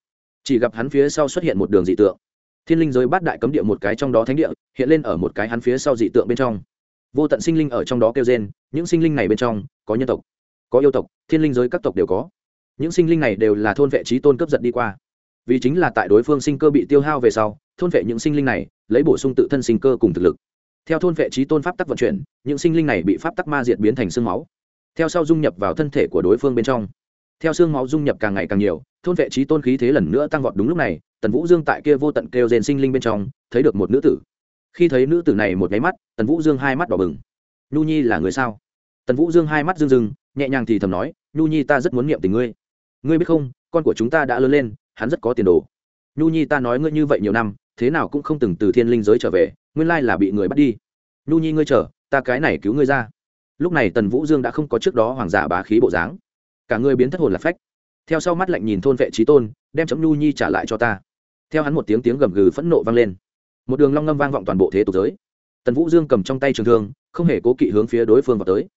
A: Chỉ gặp hắn phía sau xuất hiện một đường dị tượng. Thiên linh giới bát đại cấm địa một cái trong đó thánh địa, hiện lên ở một cái hắn phía sau dị tượng bên trong vô tận sinh linh ở trong đó kêu gen những sinh linh này bên trong có nhân tộc, có yêu tộc, thiên linh giới các tộc đều có. Những sinh linh này đều là thôn vệ trí tôn cấp giật đi qua. Vì chính là tại đối phương sinh cơ bị tiêu hao về sau, thôn vệ những sinh linh này, lấy bổ sung tự thân sinh cơ cùng thực lực. Theo thôn vệ trí tôn pháp tắc vận chuyển, những sinh linh này bị pháp tắc ma diệt biến thành xương máu. Theo sau dung nhập vào thân thể của đối phương bên trong. Theo xương máu dung nhập càng ngày càng nhiều, thôn vệ trí tôn khí thế lần nữa tăng vọt đúng lúc này, tần vũ dương tại kia vô tận kêu rền sinh linh bên trong, thấy được một nữ tử khi thấy nữ tử này một nháy mắt, tần vũ dương hai mắt đỏ bừng. Nhu nhi là người sao? Tần vũ dương hai mắt rưng rưng, nhẹ nhàng thì thầm nói, nhu nhi ta rất muốn niệm tình ngươi. Ngươi biết không, con của chúng ta đã lớn lên, hắn rất có tiền đồ. Nhu nhi ta nói ngươi như vậy nhiều năm, thế nào cũng không từng từ thiên linh giới trở về, nguyên lai là bị người bắt đi. Nhu nhi ngươi chờ, ta cái này cứu ngươi ra. Lúc này tần vũ dương đã không có trước đó hoàng giả bá khí bộ dáng. Cả ngươi biến thất hồn là phách. Theo sau mắt lạnh nhìn thôn vệ trí tôn, đem chấm nhu nhi trả lại cho ta. Theo hắn một tiếng tiếng gầm gừ phẫn nộ vang lên một đường long ngâm vang vọng toàn bộ thế tục giới. Tần vũ dương cầm trong tay trường thương, không hề cố kỵ hướng phía đối phương vào tới.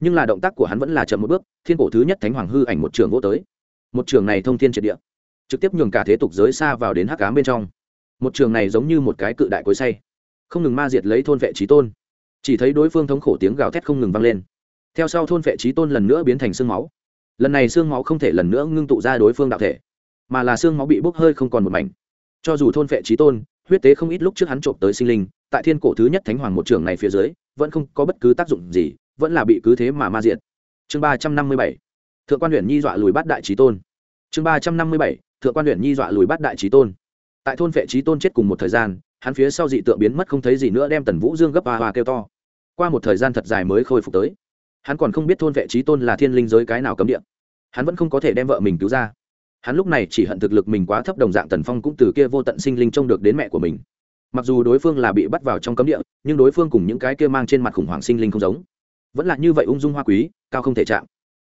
A: Nhưng là động tác của hắn vẫn là chậm một bước, thiên cổ thứ nhất thánh hoàng hư ảnh một trường vô tới. Một trường này thông thiên triệt địa, trực tiếp nhường cả thế tục giới xa vào đến hắc cám bên trong. Một trường này giống như một cái cự đại cối say, không ngừng ma diệt lấy thôn vệ trí tôn. Chỉ thấy đối phương thống khổ tiếng gào thét không ngừng vang lên. Theo sau thôn vệ trí tôn lần nữa biến thành xương máu. Lần này xương máu không thể lần nữa ngưng tụ ra đối phương đạo thể, mà là xương máu bị bốc hơi không còn một mảnh. Cho dù thôn vệ trí tôn huyết tế không ít lúc trước hắn trộm tới sinh linh, tại thiên cổ thứ nhất thánh hoàng một trường này phía dưới, vẫn không có bất cứ tác dụng gì, vẫn là bị cứ thế mà ma diện chương ba trăm năm mươi bảy, thượng quan huyện nhi dọa lùi bắt đại trí tôn. Chương ba trăm năm mươi bảy, thượng quan huyện nhi dọa lùi bắt đại trí tôn. Tại thôn vệ trí tôn chết cùng một thời gian, hắn phía sau dị tượng biến mất không thấy gì nữa đem tần vũ dương gấp ba hoa kêu to. Qua một thời gian thật dài mới khôi phục tới. Hắn còn không biết thôn vệ trí tôn là thiên linh giới cái nào cấm địa. Hắn vẫn không có thể đem vợ mình cứu ra hắn lúc này chỉ hận thực lực mình quá thấp, đồng dạng tần phong cũng từ kia vô tận sinh linh trông được đến mẹ của mình. Mặc dù đối phương là bị bắt vào trong cấm địa, nhưng đối phương cùng những cái kia mang trên mặt khủng hoảng sinh linh không giống. Vẫn là như vậy ung dung hoa quý, cao không thể chạm.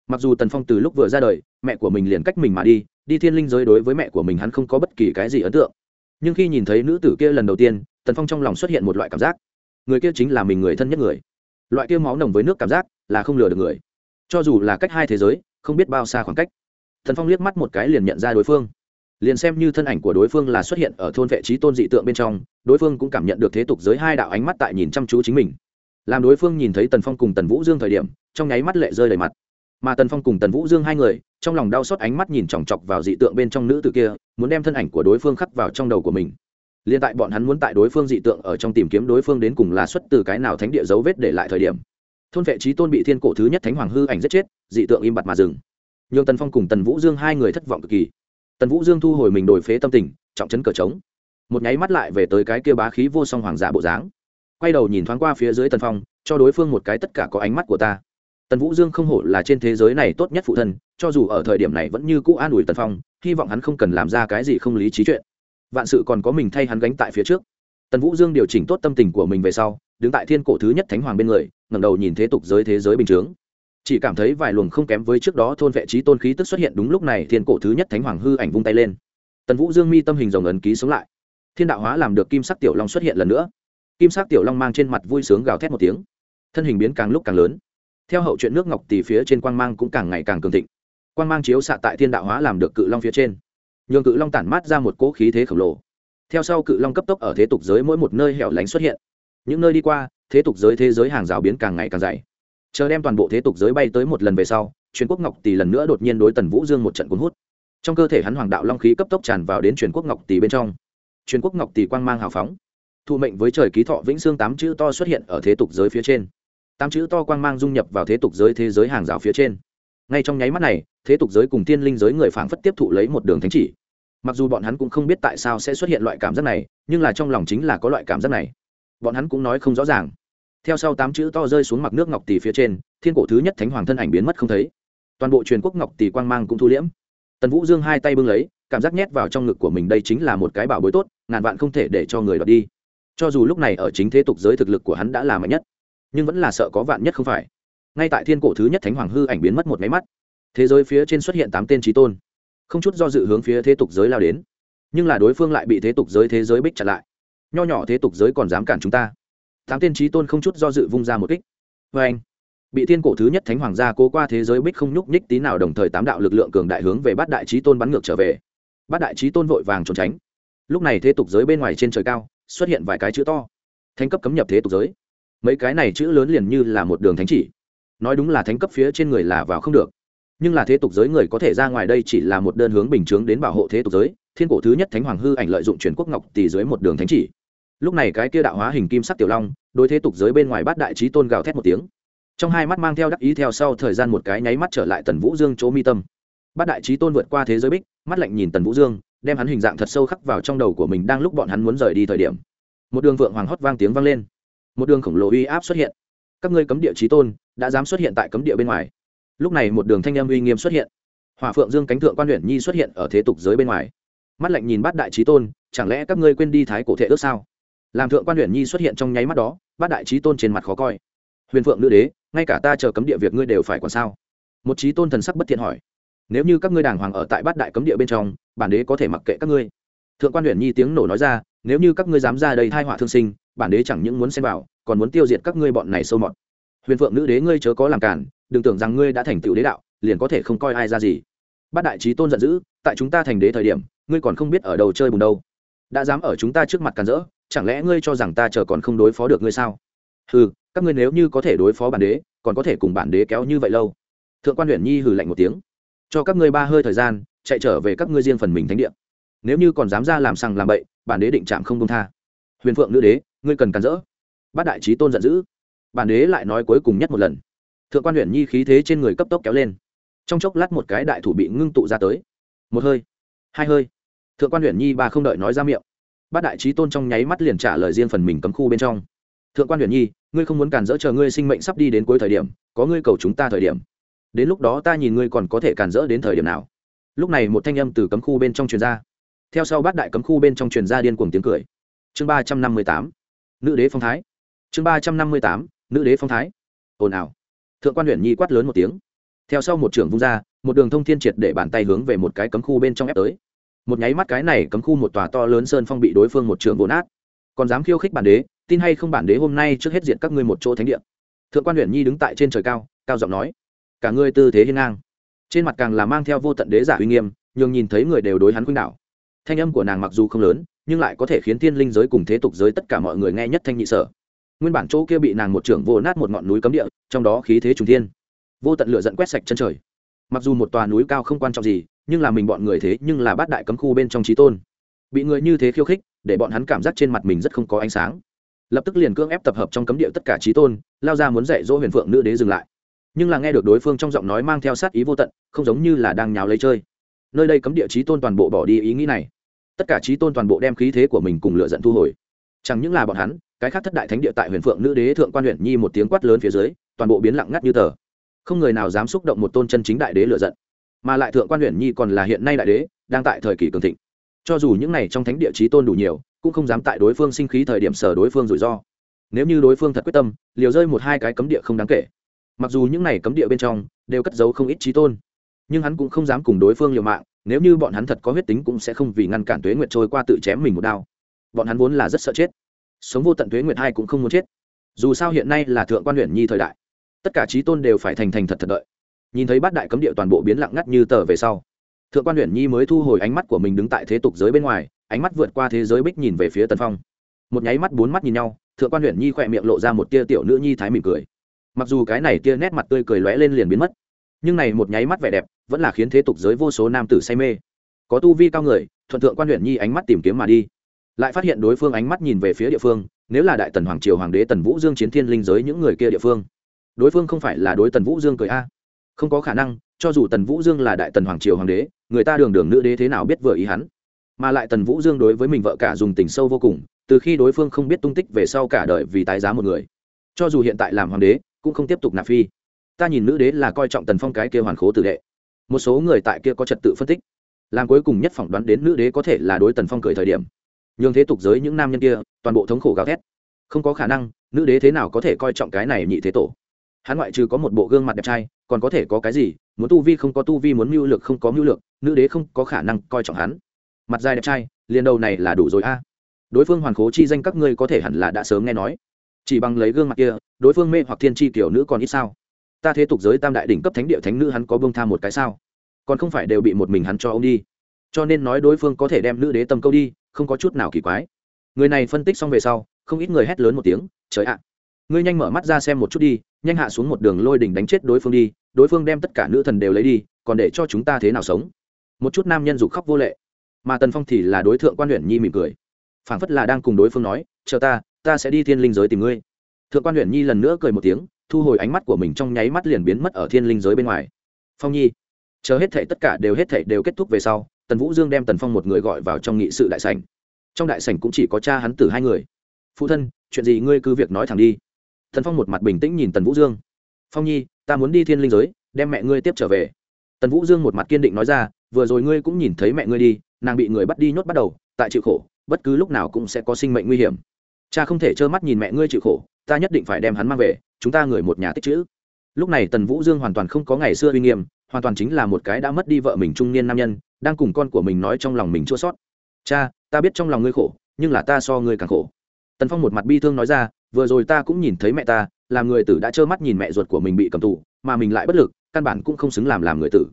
A: Mặc dù tần phong từ lúc vừa ra đời, mẹ của mình liền cách mình mà đi đi thiên linh giới đối với mẹ của mình hắn không có bất kỳ cái gì ấn tượng. Nhưng khi nhìn thấy nữ tử kia lần đầu tiên, tần phong trong lòng xuất hiện một loại cảm giác. Người kia chính là mình người thân nhất người. Loại kia máu nồng với nước cảm giác là không lừa được người. Cho dù là cách hai thế giới, không biết bao xa khoảng cách thần phong liếc mắt một cái liền nhận ra đối phương. Liền xem như thân ảnh của đối phương là xuất hiện ở thôn vệ trí tôn dị tượng bên trong, đối phương cũng cảm nhận được thế tục giới hai đạo ánh mắt tại nhìn chăm chú chính mình. Làm đối phương nhìn thấy tần phong cùng tần vũ dương thời điểm, trong nháy mắt lệ rơi đầy mặt. Mà tần phong cùng tần vũ dương hai người, trong lòng đau xót ánh mắt nhìn chòng chọc vào dị tượng bên trong nữ tử kia, muốn đem thân ảnh của đối phương khắc vào trong đầu của mình. Liền tại bọn hắn muốn tại đối phương dị tượng ở trong tìm kiếm đối phương đến cùng là xuất từ cái nào thánh địa dấu vết để lại thời điểm, thôn vệ trí tôn bị thiên cổ thứ nhất thánh hoàng hư ảnh giết chết, dị tượng im bặt mà dừng nhường tần phong cùng tần vũ dương hai người thất vọng cực kỳ. Tần vũ dương thu hồi mình đổi phế tâm tình, trọng chấn cờ trống. Một nháy mắt lại về tới cái kia bá khí vô song hoàng giả bộ dáng. Quay đầu nhìn thoáng qua phía dưới tần phong, cho đối phương một cái tất cả có ánh mắt của ta. Tần vũ dương không hổ là trên thế giới này tốt nhất phụ thân, cho dù ở thời điểm này vẫn như cũ an ủi tần phong, hy vọng hắn không cần làm ra cái gì không lý trí chuyện. Vạn sự còn có mình thay hắn gánh tại phía trước. Tần vũ dương điều chỉnh tốt tâm tình của mình về sau, đứng tại thiên cổ thứ nhất thánh hoàng bên người, ngẩng đầu nhìn thế tục giới thế giới bình chướng chỉ cảm thấy vài luồng không kém với trước đó thôn vệ trí tôn khí tức xuất hiện đúng lúc này thiên cổ thứ nhất thánh hoàng hư ảnh vung tay lên. Tần vũ dương mi tâm hình rồng ấn ký sống lại. Thiên đạo hóa làm được kim sắc tiểu long xuất hiện lần nữa. Kim sắc tiểu long mang trên mặt vui sướng gào thét một tiếng. Thân hình biến càng lúc càng lớn. Theo hậu chuyện nước ngọc tỷ phía trên quang mang cũng càng ngày càng cường thịnh. Quang mang chiếu xạ tại thiên đạo hóa làm được cự long phía trên. Nhường cự long tản mát ra một cỗ khí thế khổng lồ. Theo sau cự long cấp tốc ở thế tục giới mỗi một nơi hẻo lánh xuất hiện. Những nơi đi qua, thế tục giới thế giới hàng rào biến càng ngày càng dày chờ đem toàn bộ thế tục giới bay tới một lần về sau, truyền quốc ngọc tỷ lần nữa đột nhiên đối tần vũ dương một trận cuốn hút. Trong cơ thể hắn hoàng đạo long khí cấp tốc tràn vào đến truyền quốc ngọc tỷ bên trong. Truyền quốc ngọc tỷ quang mang hào phóng thụ mệnh với trời ký thọ vĩnh xương tám chữ to xuất hiện ở thế tục giới phía trên. Tám chữ to quang mang dung nhập vào thế tục giới thế giới hàng rào phía trên. Ngay trong nháy mắt này, thế tục giới cùng tiên linh giới người phảng phất tiếp thụ lấy một đường thánh chỉ. Mặc dù bọn hắn cũng không biết tại sao sẽ xuất hiện loại cảm giác này, nhưng là trong lòng chính là có loại cảm giác này. Bọn hắn cũng nói không rõ ràng theo sau tám chữ to rơi xuống mặt nước ngọc tỷ phía trên, thiên cổ thứ nhất thánh hoàng thân ảnh biến mất không thấy. Toàn bộ truyền quốc ngọc tỷ quang mang cũng thu liễm. Tần vũ dương hai tay bưng lấy, cảm giác nhét vào trong ngực của mình đây chính là một cái bảo bối tốt, ngàn vạn không thể để cho người đoạt đi. Cho dù lúc này ở chính thế tục giới thực lực của hắn đã là mạnh nhất, nhưng vẫn là sợ có vạn nhất không phải. Ngay tại thiên cổ thứ nhất thánh hoàng hư ảnh biến mất một máy mắt, thế giới phía trên xuất hiện tám tên trí tôn. Không chút do dự hướng phía thế tục giới lao đến, nhưng là đối phương lại bị thế tục giới thế giới bích chặt lại. Nho nhỏ thế tục giới còn dám cản chúng ta tám tên trí tôn không chút do dự vung ra một kích. Vê anh, bị thiên cổ thứ nhất thánh hoàng gia cố qua thế giới bích không nhúc nhích tí nào đồng thời tám đạo lực lượng cường đại hướng về bát đại trí tôn bắn ngược trở về. Bát đại trí tôn vội vàng trốn tránh. Lúc này thế tục giới bên ngoài trên trời cao, xuất hiện vài cái chữ to. Thánh cấp cấm nhập thế tục giới. Mấy cái này chữ lớn liền như là một đường thánh chỉ. Nói đúng là thánh cấp phía trên người là vào không được. Nhưng là thế tục giới người có thể ra ngoài đây chỉ là một đơn hướng bình chướng đến bảo hộ thế tục giới. Thiên cổ thứ nhất thánh hoàng hư ảnh lợi dụng truyền quốc ngọc tỷ dưới một đường thánh chỉ lúc này cái kia đạo hóa hình kim sắc tiểu long, đối thế tục giới bên ngoài bát đại trí tôn gào thét một tiếng. Trong hai mắt mang theo đắc ý theo sau thời gian một cái nháy mắt trở lại tần vũ dương chỗ mi tâm. Bát đại trí tôn vượt qua thế giới bích, mắt lạnh nhìn tần vũ dương, đem hắn hình dạng thật sâu khắc vào trong đầu của mình đang lúc bọn hắn muốn rời đi thời điểm. Một đường vượng hoàng hót vang tiếng vang lên. Một đường khổng lồ uy áp xuất hiện. Các ngươi cấm địa trí tôn, đã dám xuất hiện tại cấm địa bên ngoài. Lúc này một đường thanh em uy nghiêm xuất hiện. Hỏa phượng dương cánh thượng quan huyện nhi xuất hiện ở thế tục giới bên ngoài. Mắt lạnh nhìn bát đại trí tôn, chẳng lẽ các ngươi quên đi thái cổ thể ước sao? Làm thượng quan huyện nhi xuất hiện trong nháy mắt đó, bát đại trí tôn trên mặt khó coi. Huyền phượng nữ đế, ngay cả ta chờ cấm địa việc ngươi đều phải còn sao? Một trí tôn thần sắc bất thiện hỏi. Nếu như các ngươi đàng hoàng ở tại bát đại cấm địa bên trong, bản đế có thể mặc kệ các ngươi. Thượng quan huyện nhi tiếng nổ nói ra, nếu như các ngươi dám ra đây thai họa thương sinh, bản đế chẳng những muốn xem vào, còn muốn tiêu diệt các ngươi bọn này sâu mọt. Huyền phượng nữ đế ngươi chớ có làm cản, đừng tưởng rằng ngươi đã thành tựu đế đạo, liền có thể không coi ai ra gì. Bát đại trí tôn giận dữ, tại chúng ta thành đế thời điểm, ngươi còn không biết ở đầu chơi bùn đâu. Đã dám ở chúng ta trước mặt càn rỡ chẳng lẽ ngươi cho rằng ta chờ còn không đối phó được ngươi sao? Hừ, các ngươi nếu như có thể đối phó bản đế còn có thể cùng bản đế kéo như vậy lâu. Thượng quan huyện nhi hừ lạnh một tiếng. Cho các ngươi ba hơi thời gian chạy trở về các ngươi riêng phần mình thánh địa. Nếu như còn dám ra làm sằng làm bậy bản đế định chạm không công tha. Huyền phượng nữ đế ngươi cần cản rỡ. Bát đại trí tôn giận dữ. Bản đế lại nói cuối cùng nhất một lần. Thượng quan huyện nhi khí thế trên người cấp tốc kéo lên. Trong chốc lát một cái đại thủ bị ngưng tụ ra tới. Một hơi hai hơi. Thượng quan huyện nhi bà không đợi nói ra miệng bát đại trí tôn trong nháy mắt liền trả lời riêng phần mình cấm khu bên trong. Thượng quan Huyền nhi, ngươi không muốn cản dỡ chờ ngươi sinh mệnh sắp đi đến cuối thời điểm, có ngươi cầu chúng ta thời điểm. Đến lúc đó ta nhìn ngươi còn có thể cản dỡ đến thời điểm nào. Lúc này một thanh âm từ cấm khu bên trong truyền ra. Theo sau bát đại cấm khu bên trong truyền ra điên cuồng tiếng cười. Chương ba trăm năm mươi tám, nữ đế phong thái. Chương ba trăm năm mươi tám, nữ đế phong thái. Ồn ào. Thượng quan huyện nhi quát lớn một tiếng. Theo sau một trưởng vung ra, một đường thông thiên triệt để bàn tay hướng về một cái cấm khu bên trong ép tới một nháy mắt cái này cấm khu một tòa to lớn sơn phong bị đối phương một trường vỗ nát. Còn dám khiêu khích bản đế, tin hay không bản đế hôm nay trước hết diện các ngươi một chỗ thánh địa. Thượng quan huyện nhi đứng tại trên trời cao cao giọng nói, cả ngươi tư thế hiên ngang. Trên mặt càng là mang theo vô tận đế giả uy nghiêm, nhường nhìn thấy người đều đối hắn khuynh đảo. Thanh âm của nàng mặc dù không lớn, nhưng lại có thể khiến thiên linh giới cùng thế tục giới tất cả mọi người nghe nhất thanh nhị sở. Nguyên bản chỗ kia bị nàng một trưởng vô nát một ngọn núi cấm địa, trong đó khí thế trùng thiên. Vô tận lửa dẫn quét sạch chân trời. Mặc dù một tòa núi cao không quan trọng gì nhưng là mình bọn người thế nhưng là bát đại cấm khu bên trong trí tôn. Bị người như thế khiêu khích, để bọn hắn cảm giác trên mặt mình rất không có ánh sáng. Lập tức liền cưỡng ép tập hợp trong cấm địa tất cả trí tôn, lao ra muốn dạy dỗ huyền phượng nữ đế dừng lại. Nhưng là nghe được đối phương trong giọng nói mang theo sát ý vô tận, không giống như là đang nháo lấy chơi. Nơi đây cấm địa trí tôn toàn bộ bỏ đi ý nghĩ này. Tất cả trí tôn toàn bộ đem khí thế của mình cùng lựa dẫn thu hồi. Chẳng những là bọn hắn, cái khác thất đại thánh địa tại huyền phượng nữ đế thượng quan huyện nhi một tiếng quát lớn phía dưới, toàn bộ biến lặng ngắt như tờ. Không người nào dám xúc động một tôn chân chính đại đế lựa giận mà lại thượng quan huyện nhi còn là hiện nay đại đế, đang tại thời kỳ cường thịnh. Cho dù những này trong thánh địa trí tôn đủ nhiều, cũng không dám tại đối phương sinh khí thời điểm sở đối phương rủi ro. Nếu như đối phương thật quyết tâm, liều rơi một hai cái cấm địa không đáng kể. Mặc dù những này cấm địa bên trong đều cất giấu không ít trí tôn, nhưng hắn cũng không dám cùng đối phương liều mạng, nếu như bọn hắn thật có huyết tính cũng sẽ không vì ngăn cản tuế nguyệt trôi qua tự chém mình một đao. Bọn hắn vốn là rất sợ chết. Sống vô tận tuế nguyệt hai cũng không muốn chết. Dù sao hiện nay là thượng quan huyện nhi thời đại, tất cả trí tôn đều phải thành thành thật thật đợi nhìn thấy bát đại cấm địa toàn bộ biến lặng ngắt như tờ về sau. Thượng quan huyện nhi mới thu hồi ánh mắt của mình đứng tại thế tục giới bên ngoài, ánh mắt vượt qua thế giới bích nhìn về phía tần phong. Một nháy mắt bốn mắt nhìn nhau, thượng quan huyện nhi khỏe miệng lộ ra một tia tiểu nữ nhi thái mỉm cười. Mặc dù cái này tia nét mặt tươi cười lóe lên liền biến mất, nhưng này một nháy mắt vẻ đẹp vẫn là khiến thế tục giới vô số nam tử say mê. Có tu vi cao người, thuận thượng quan huyện nhi ánh mắt tìm kiếm mà đi. Lại phát hiện đối phương ánh mắt nhìn về phía địa phương, nếu là đại tần hoàng triều hoàng đế tần vũ dương chiến thiên linh giới những người kia địa phương. Đối phương không phải là đối tần vũ dương cười a không có khả năng, cho dù tần vũ dương là đại tần hoàng triều hoàng đế, người ta đường đường nữ đế thế nào biết vừa ý hắn. Mà lại tần vũ dương đối với mình vợ cả dùng tình sâu vô cùng, từ khi đối phương không biết tung tích về sau cả đời vì tái giá một người. Cho dù hiện tại làm hoàng đế, cũng không tiếp tục nạp phi. Ta nhìn nữ đế là coi trọng tần phong cái kia hoàn khố tử đệ. Một số người tại kia có trật tự phân tích. Làm cuối cùng nhất phỏng đoán đến nữ đế có thể là đối tần phong cười thời điểm. Nhường thế tục giới những nam nhân kia, toàn bộ thống khổ gào thét. Không có khả năng, nữ đế thế nào có thể coi trọng cái này nhị thế tổ hắn ngoại trừ có một bộ gương mặt đẹp trai, còn có thể có cái gì? Muốn tu vi không có tu vi, muốn mưu lược không có mưu lược, nữ đế không có khả năng coi trọng hắn. Mặt dài đẹp trai, liền đầu này là đủ rồi a. Đối phương hoàn khố chi danh các ngươi có thể hẳn là đã sớm nghe nói. Chỉ bằng lấy gương mặt kia, đối phương mê hoặc thiên tri kiểu nữ còn ít sao? Ta thế tục giới tam đại đỉnh cấp thánh địa thánh nữ hắn có bông tha một cái sao? Còn không phải đều bị một mình hắn cho ông đi. Cho nên nói đối phương có thể đem nữ đế tâm câu đi, không có chút nào kỳ quái. Người này phân tích xong về sau, không ít người hét lớn một tiếng, trời ạ ngươi nhanh mở mắt ra xem một chút đi, nhanh hạ xuống một đường lôi đỉnh đánh chết đối phương đi, đối phương đem tất cả nữ thần đều lấy đi, còn để cho chúng ta thế nào sống? Một chút nam nhân dục khóc vô lệ. Mà tần phong thì là đối tượng quan huyện nhi mỉm cười. Phảng phất là đang cùng đối phương nói, chờ ta ta sẽ đi thiên linh giới tìm ngươi. Thượng quan huyện nhi lần nữa cười một tiếng, thu hồi ánh mắt của mình trong nháy mắt liền biến mất ở thiên linh giới bên ngoài. Phong nhi, chờ hết thảy tất cả đều hết thảy đều kết thúc về sau, tần vũ dương đem tần phong một người gọi vào trong nghị sự đại sảnh. Trong đại sảnh cũng chỉ có cha hắn tử hai người. Phụ thân, chuyện gì ngươi cứ việc nói thẳng đi tần phong một mặt bình tĩnh nhìn tần vũ dương. Phong nhi, ta muốn đi thiên linh giới, đem mẹ ngươi tiếp trở về. Tần vũ dương một mặt kiên định nói ra, vừa rồi ngươi cũng nhìn thấy mẹ ngươi đi, nàng bị người bắt đi nhốt bắt đầu, tại chịu khổ, bất cứ lúc nào cũng sẽ có sinh mệnh nguy hiểm. Cha không thể trơ mắt nhìn mẹ ngươi chịu khổ, ta nhất định phải đem hắn mang về, chúng ta người một nhà tích chữ. Lúc này tần vũ dương hoàn toàn không có ngày xưa uy nghiêm, hoàn toàn chính là một cái đã mất đi vợ mình trung niên nam nhân, đang cùng con của mình nói trong lòng mình chua sót. Cha, ta biết trong lòng ngươi khổ, nhưng là ta so ngươi càng khổ. Tần phong một mặt bi thương nói ra vừa rồi ta cũng nhìn thấy mẹ ta, làm người tử đã trơ mắt nhìn mẹ ruột của mình bị cầm tù, mà mình lại bất lực, căn bản cũng không xứng làm làm người tử.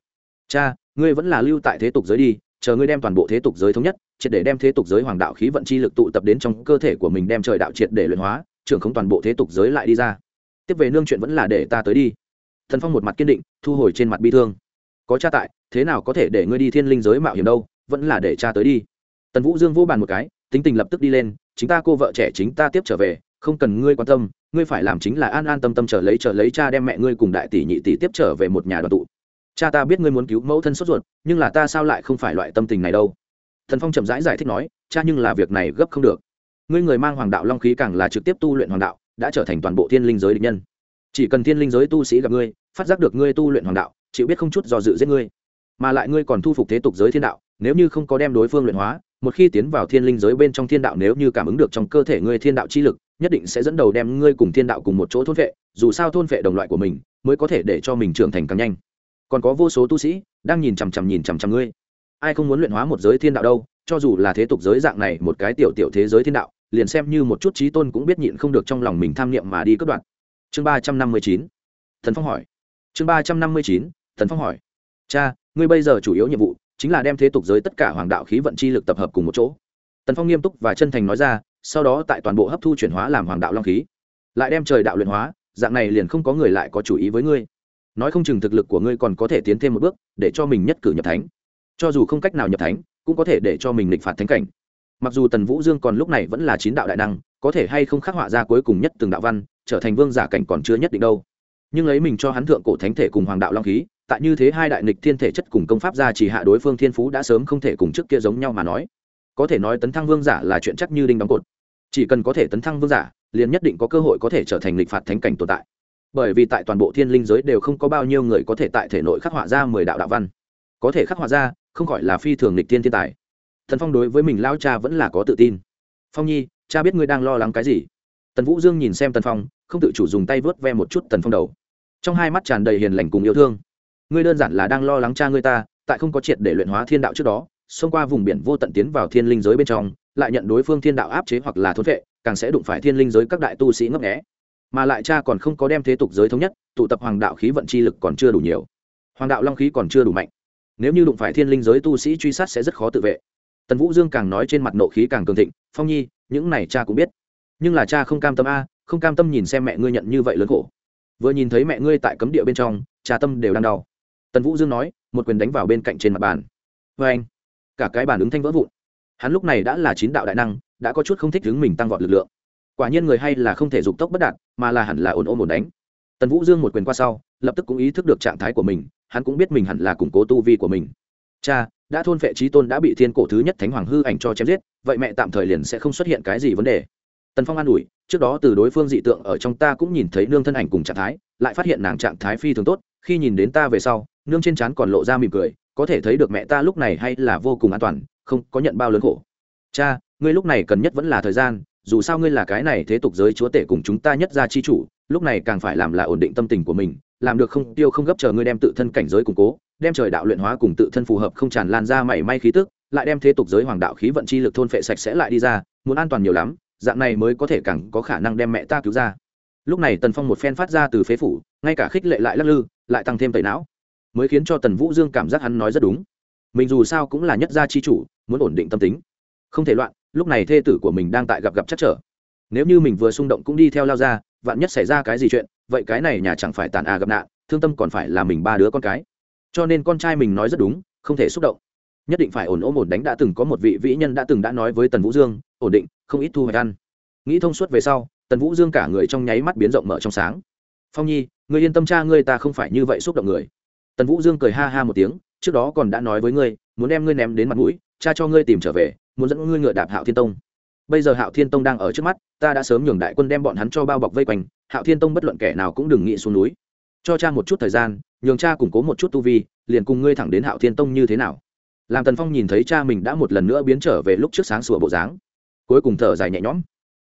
A: Cha, ngươi vẫn là lưu tại thế tục giới đi, chờ ngươi đem toàn bộ thế tục giới thống nhất, triệt để đem thế tục giới hoàng đạo khí vận chi lực tụ tập đến trong cơ thể của mình đem trời đạo triệt để luyện hóa, trưởng không toàn bộ thế tục giới lại đi ra. Tiếp về nương chuyện vẫn là để ta tới đi. Thần phong một mặt kiên định, thu hồi trên mặt bi thương. Có cha tại, thế nào có thể để ngươi đi thiên linh giới mạo hiểm đâu, vẫn là để cha tới đi. Tần vũ dương vô bàn một cái, tính tình lập tức đi lên, chính ta cô vợ trẻ chính ta tiếp trở về không cần ngươi quan tâm ngươi phải làm chính là an an tâm tâm trở lấy trở lấy cha đem mẹ ngươi cùng đại tỷ nhị tỷ tiếp trở về một nhà đoàn tụ. Cha ta biết ngươi muốn cứu mẫu thân sốt ruột nhưng là ta sao lại không phải loại tâm tình này đâu? Thần phong chậm rãi giải, giải thích nói cha nhưng là việc này gấp không được. Ngươi người mang hoàng đạo long khí càng là trực tiếp tu luyện hoàng đạo đã trở thành toàn bộ thiên linh giới địch nhân. Chỉ cần thiên linh giới tu sĩ gặp ngươi phát giác được ngươi tu luyện hoàng đạo chịu biết không chút do dự giết ngươi. Mà lại ngươi còn thu phục thế tục giới thiên đạo nếu như không có đem đối phương luyện hóa một khi tiến vào thiên linh giới bên trong thiên đạo nếu như cảm ứng được trong cơ thể ngươi thiên đạo chi lực nhất định sẽ dẫn đầu đem ngươi cùng thiên đạo cùng một chỗ thôn vệ, dù sao thôn vệ đồng loại của mình mới có thể để cho mình trưởng thành càng nhanh. Còn có vô số tu sĩ đang nhìn chằm chằm nhìn chằm chằm ngươi. Ai không muốn luyện hóa một giới thiên đạo đâu, cho dù là thế tục giới dạng này một cái tiểu tiểu thế giới thiên đạo, liền xem như một chút trí tôn cũng biết nhịn không được trong lòng mình tham niệm mà đi cất đoạn chương ba trăm năm mươi chín, thần phong hỏi. Chương ba trăm năm mươi chín, thần phong hỏi. Cha, ngươi bây giờ chủ yếu nhiệm vụ chính là đem thế tục giới tất cả hoàng đạo khí vận chi lực tập hợp cùng một chỗ. Tần phong nghiêm túc và chân thành nói ra sau đó tại toàn bộ hấp thu chuyển hóa làm hoàng đạo long khí, lại đem trời đạo luyện hóa, dạng này liền không có người lại có chủ ý với ngươi. Nói không chừng thực lực của ngươi còn có thể tiến thêm một bước, để cho mình nhất cử nhập thánh. Cho dù không cách nào nhập thánh, cũng có thể để cho mình lịch phạt thánh cảnh. Mặc dù tần vũ dương còn lúc này vẫn là chín đạo đại năng, có thể hay không khắc họa ra cuối cùng nhất từng đạo văn, trở thành vương giả cảnh còn chưa nhất định đâu. Nhưng lấy mình cho hắn thượng cổ thánh thể cùng hoàng đạo long khí, tại như thế hai đại nịch thiên thể chất cùng công pháp gia chỉ hạ đối phương thiên phú đã sớm không thể cùng trước kia giống nhau mà nói. Có thể nói tấn thăng vương giả là chuyện chắc như đinh đóng cột chỉ cần có thể tấn thăng vương giả, liền nhất định có cơ hội có thể trở thành lịch phạt thánh cảnh tồn tại. Bởi vì tại toàn bộ thiên linh giới đều không có bao nhiêu người có thể tại thể nội khắc họa ra mười đạo đạo văn. Có thể khắc họa ra, không gọi là phi thường lịch thiên thiên tài. Thần phong đối với mình lao cha vẫn là có tự tin. Phong nhi, cha biết ngươi đang lo lắng cái gì? Tần vũ dương nhìn xem tần phong, không tự chủ dùng tay vớt ve một chút tần phong đầu. Trong hai mắt tràn đầy hiền lành cùng yêu thương. Ngươi đơn giản là đang lo lắng cha ngươi ta, tại không có triệt để luyện hóa thiên đạo trước đó, xông qua vùng biển vô tận tiến vào thiên linh giới bên trong lại nhận đối phương thiên đạo áp chế hoặc là thốn vệ, càng sẽ đụng phải thiên linh giới các đại tu sĩ ngấp nghé. Mà lại cha còn không có đem thế tục giới thống nhất, tụ tập hoàng đạo khí vận chi lực còn chưa đủ nhiều. Hoàng đạo long khí còn chưa đủ mạnh. Nếu như đụng phải thiên linh giới tu sĩ truy sát sẽ rất khó tự vệ. Tần vũ dương càng nói trên mặt nộ khí càng cường thịnh, phong nhi, những này cha cũng biết. Nhưng là cha không cam tâm a, không cam tâm nhìn xem mẹ ngươi nhận như vậy lớn khổ. Vừa nhìn thấy mẹ ngươi tại cấm địa bên trong, cha tâm đều đang đau. Tần vũ dương nói, một quyền đánh vào bên cạnh trên mặt bàn. Vê anh cả cái bàn ứng thanh vỡ vụn hắn lúc này đã là chín đạo đại năng, đã có chút không thích đứng mình tăng vọt lực lượng. Quả nhiên người hay là không thể dục tốc bất đạt, mà là hẳn là ổn ổn ổn đánh. Tần vũ dương một quyền qua sau, lập tức cũng ý thức được trạng thái của mình, hắn cũng biết mình hẳn là củng cố tu vi của mình. Cha, đã thôn phệ trí tôn đã bị thiên cổ thứ nhất thánh hoàng hư ảnh cho chém giết, vậy mẹ tạm thời liền sẽ không xuất hiện cái gì vấn đề. Tần phong an ủi, trước đó từ đối phương dị tượng ở trong ta cũng nhìn thấy nương thân ảnh cùng trạng thái, lại phát hiện nàng trạng thái phi thường tốt, khi nhìn đến ta về sau, nương trên trán còn lộ ra mỉm cười, có thể thấy được mẹ ta lúc này hay là vô cùng an toàn không có nhận bao lớn khổ. Cha, ngươi lúc này cần nhất vẫn là thời gian, dù sao ngươi là cái này thế tục giới chúa tể cùng chúng ta nhất ra chi chủ, lúc này càng phải làm là ổn định tâm tình của mình, làm được không tiêu không gấp chờ ngươi đem tự thân cảnh giới củng cố, đem trời đạo luyện hóa cùng tự thân phù hợp không tràn lan ra mảy may khí tức, lại đem thế tục giới hoàng đạo khí vận chi lực thôn phệ sạch sẽ lại đi ra, muốn an toàn nhiều lắm, dạng này mới có thể càng có khả năng đem mẹ ta cứu ra. Lúc này tần phong một phen phát ra từ phế phủ, ngay cả khích lệ lại lắc lư, lại tăng thêm tẩy não, mới khiến cho tần vũ dương cảm giác hắn nói rất đúng mình dù sao cũng là nhất gia chi chủ, muốn ổn định tâm tính. Không thể loạn, lúc này thê tử của mình đang tại gặp gặp chắc trở. Nếu như mình vừa xung động cũng đi theo lao ra, vạn nhất xảy ra cái gì chuyện, vậy cái này nhà chẳng phải tàn à gặp nạn, thương tâm còn phải là mình ba đứa con cái. Cho nên con trai mình nói rất đúng, không thể xúc động. Nhất định phải ổn ổn ổn đánh đã từng có một vị vĩ nhân đã từng đã nói với tần vũ dương, ổn định, không ít thu hoạch ăn. Nghĩ thông suốt về sau, tần vũ dương cả người trong nháy mắt biến rộng mở trong sáng. Phong nhi người yên tâm cha, ngươi ta không phải như vậy xúc động người. Tần vũ dương cười ha ha một tiếng trước đó còn đã nói với ngươi, muốn đem ngươi ném đến mặt mũi, cha cho ngươi tìm trở về, muốn dẫn ngươi ngựa đạp hạo thiên tông. Bây giờ hạo thiên tông đang ở trước mắt, ta đã sớm nhường đại quân đem bọn hắn cho bao bọc vây quanh, hạo thiên tông bất luận kẻ nào cũng đừng nghĩ xuống núi. Cho cha một chút thời gian, nhường cha củng cố một chút tu vi, liền cùng ngươi thẳng đến hạo thiên tông như thế nào. Làm tần phong nhìn thấy cha mình đã một lần nữa biến trở về lúc trước sáng sủa bộ dáng, cuối cùng thở dài nhẹ nhõm.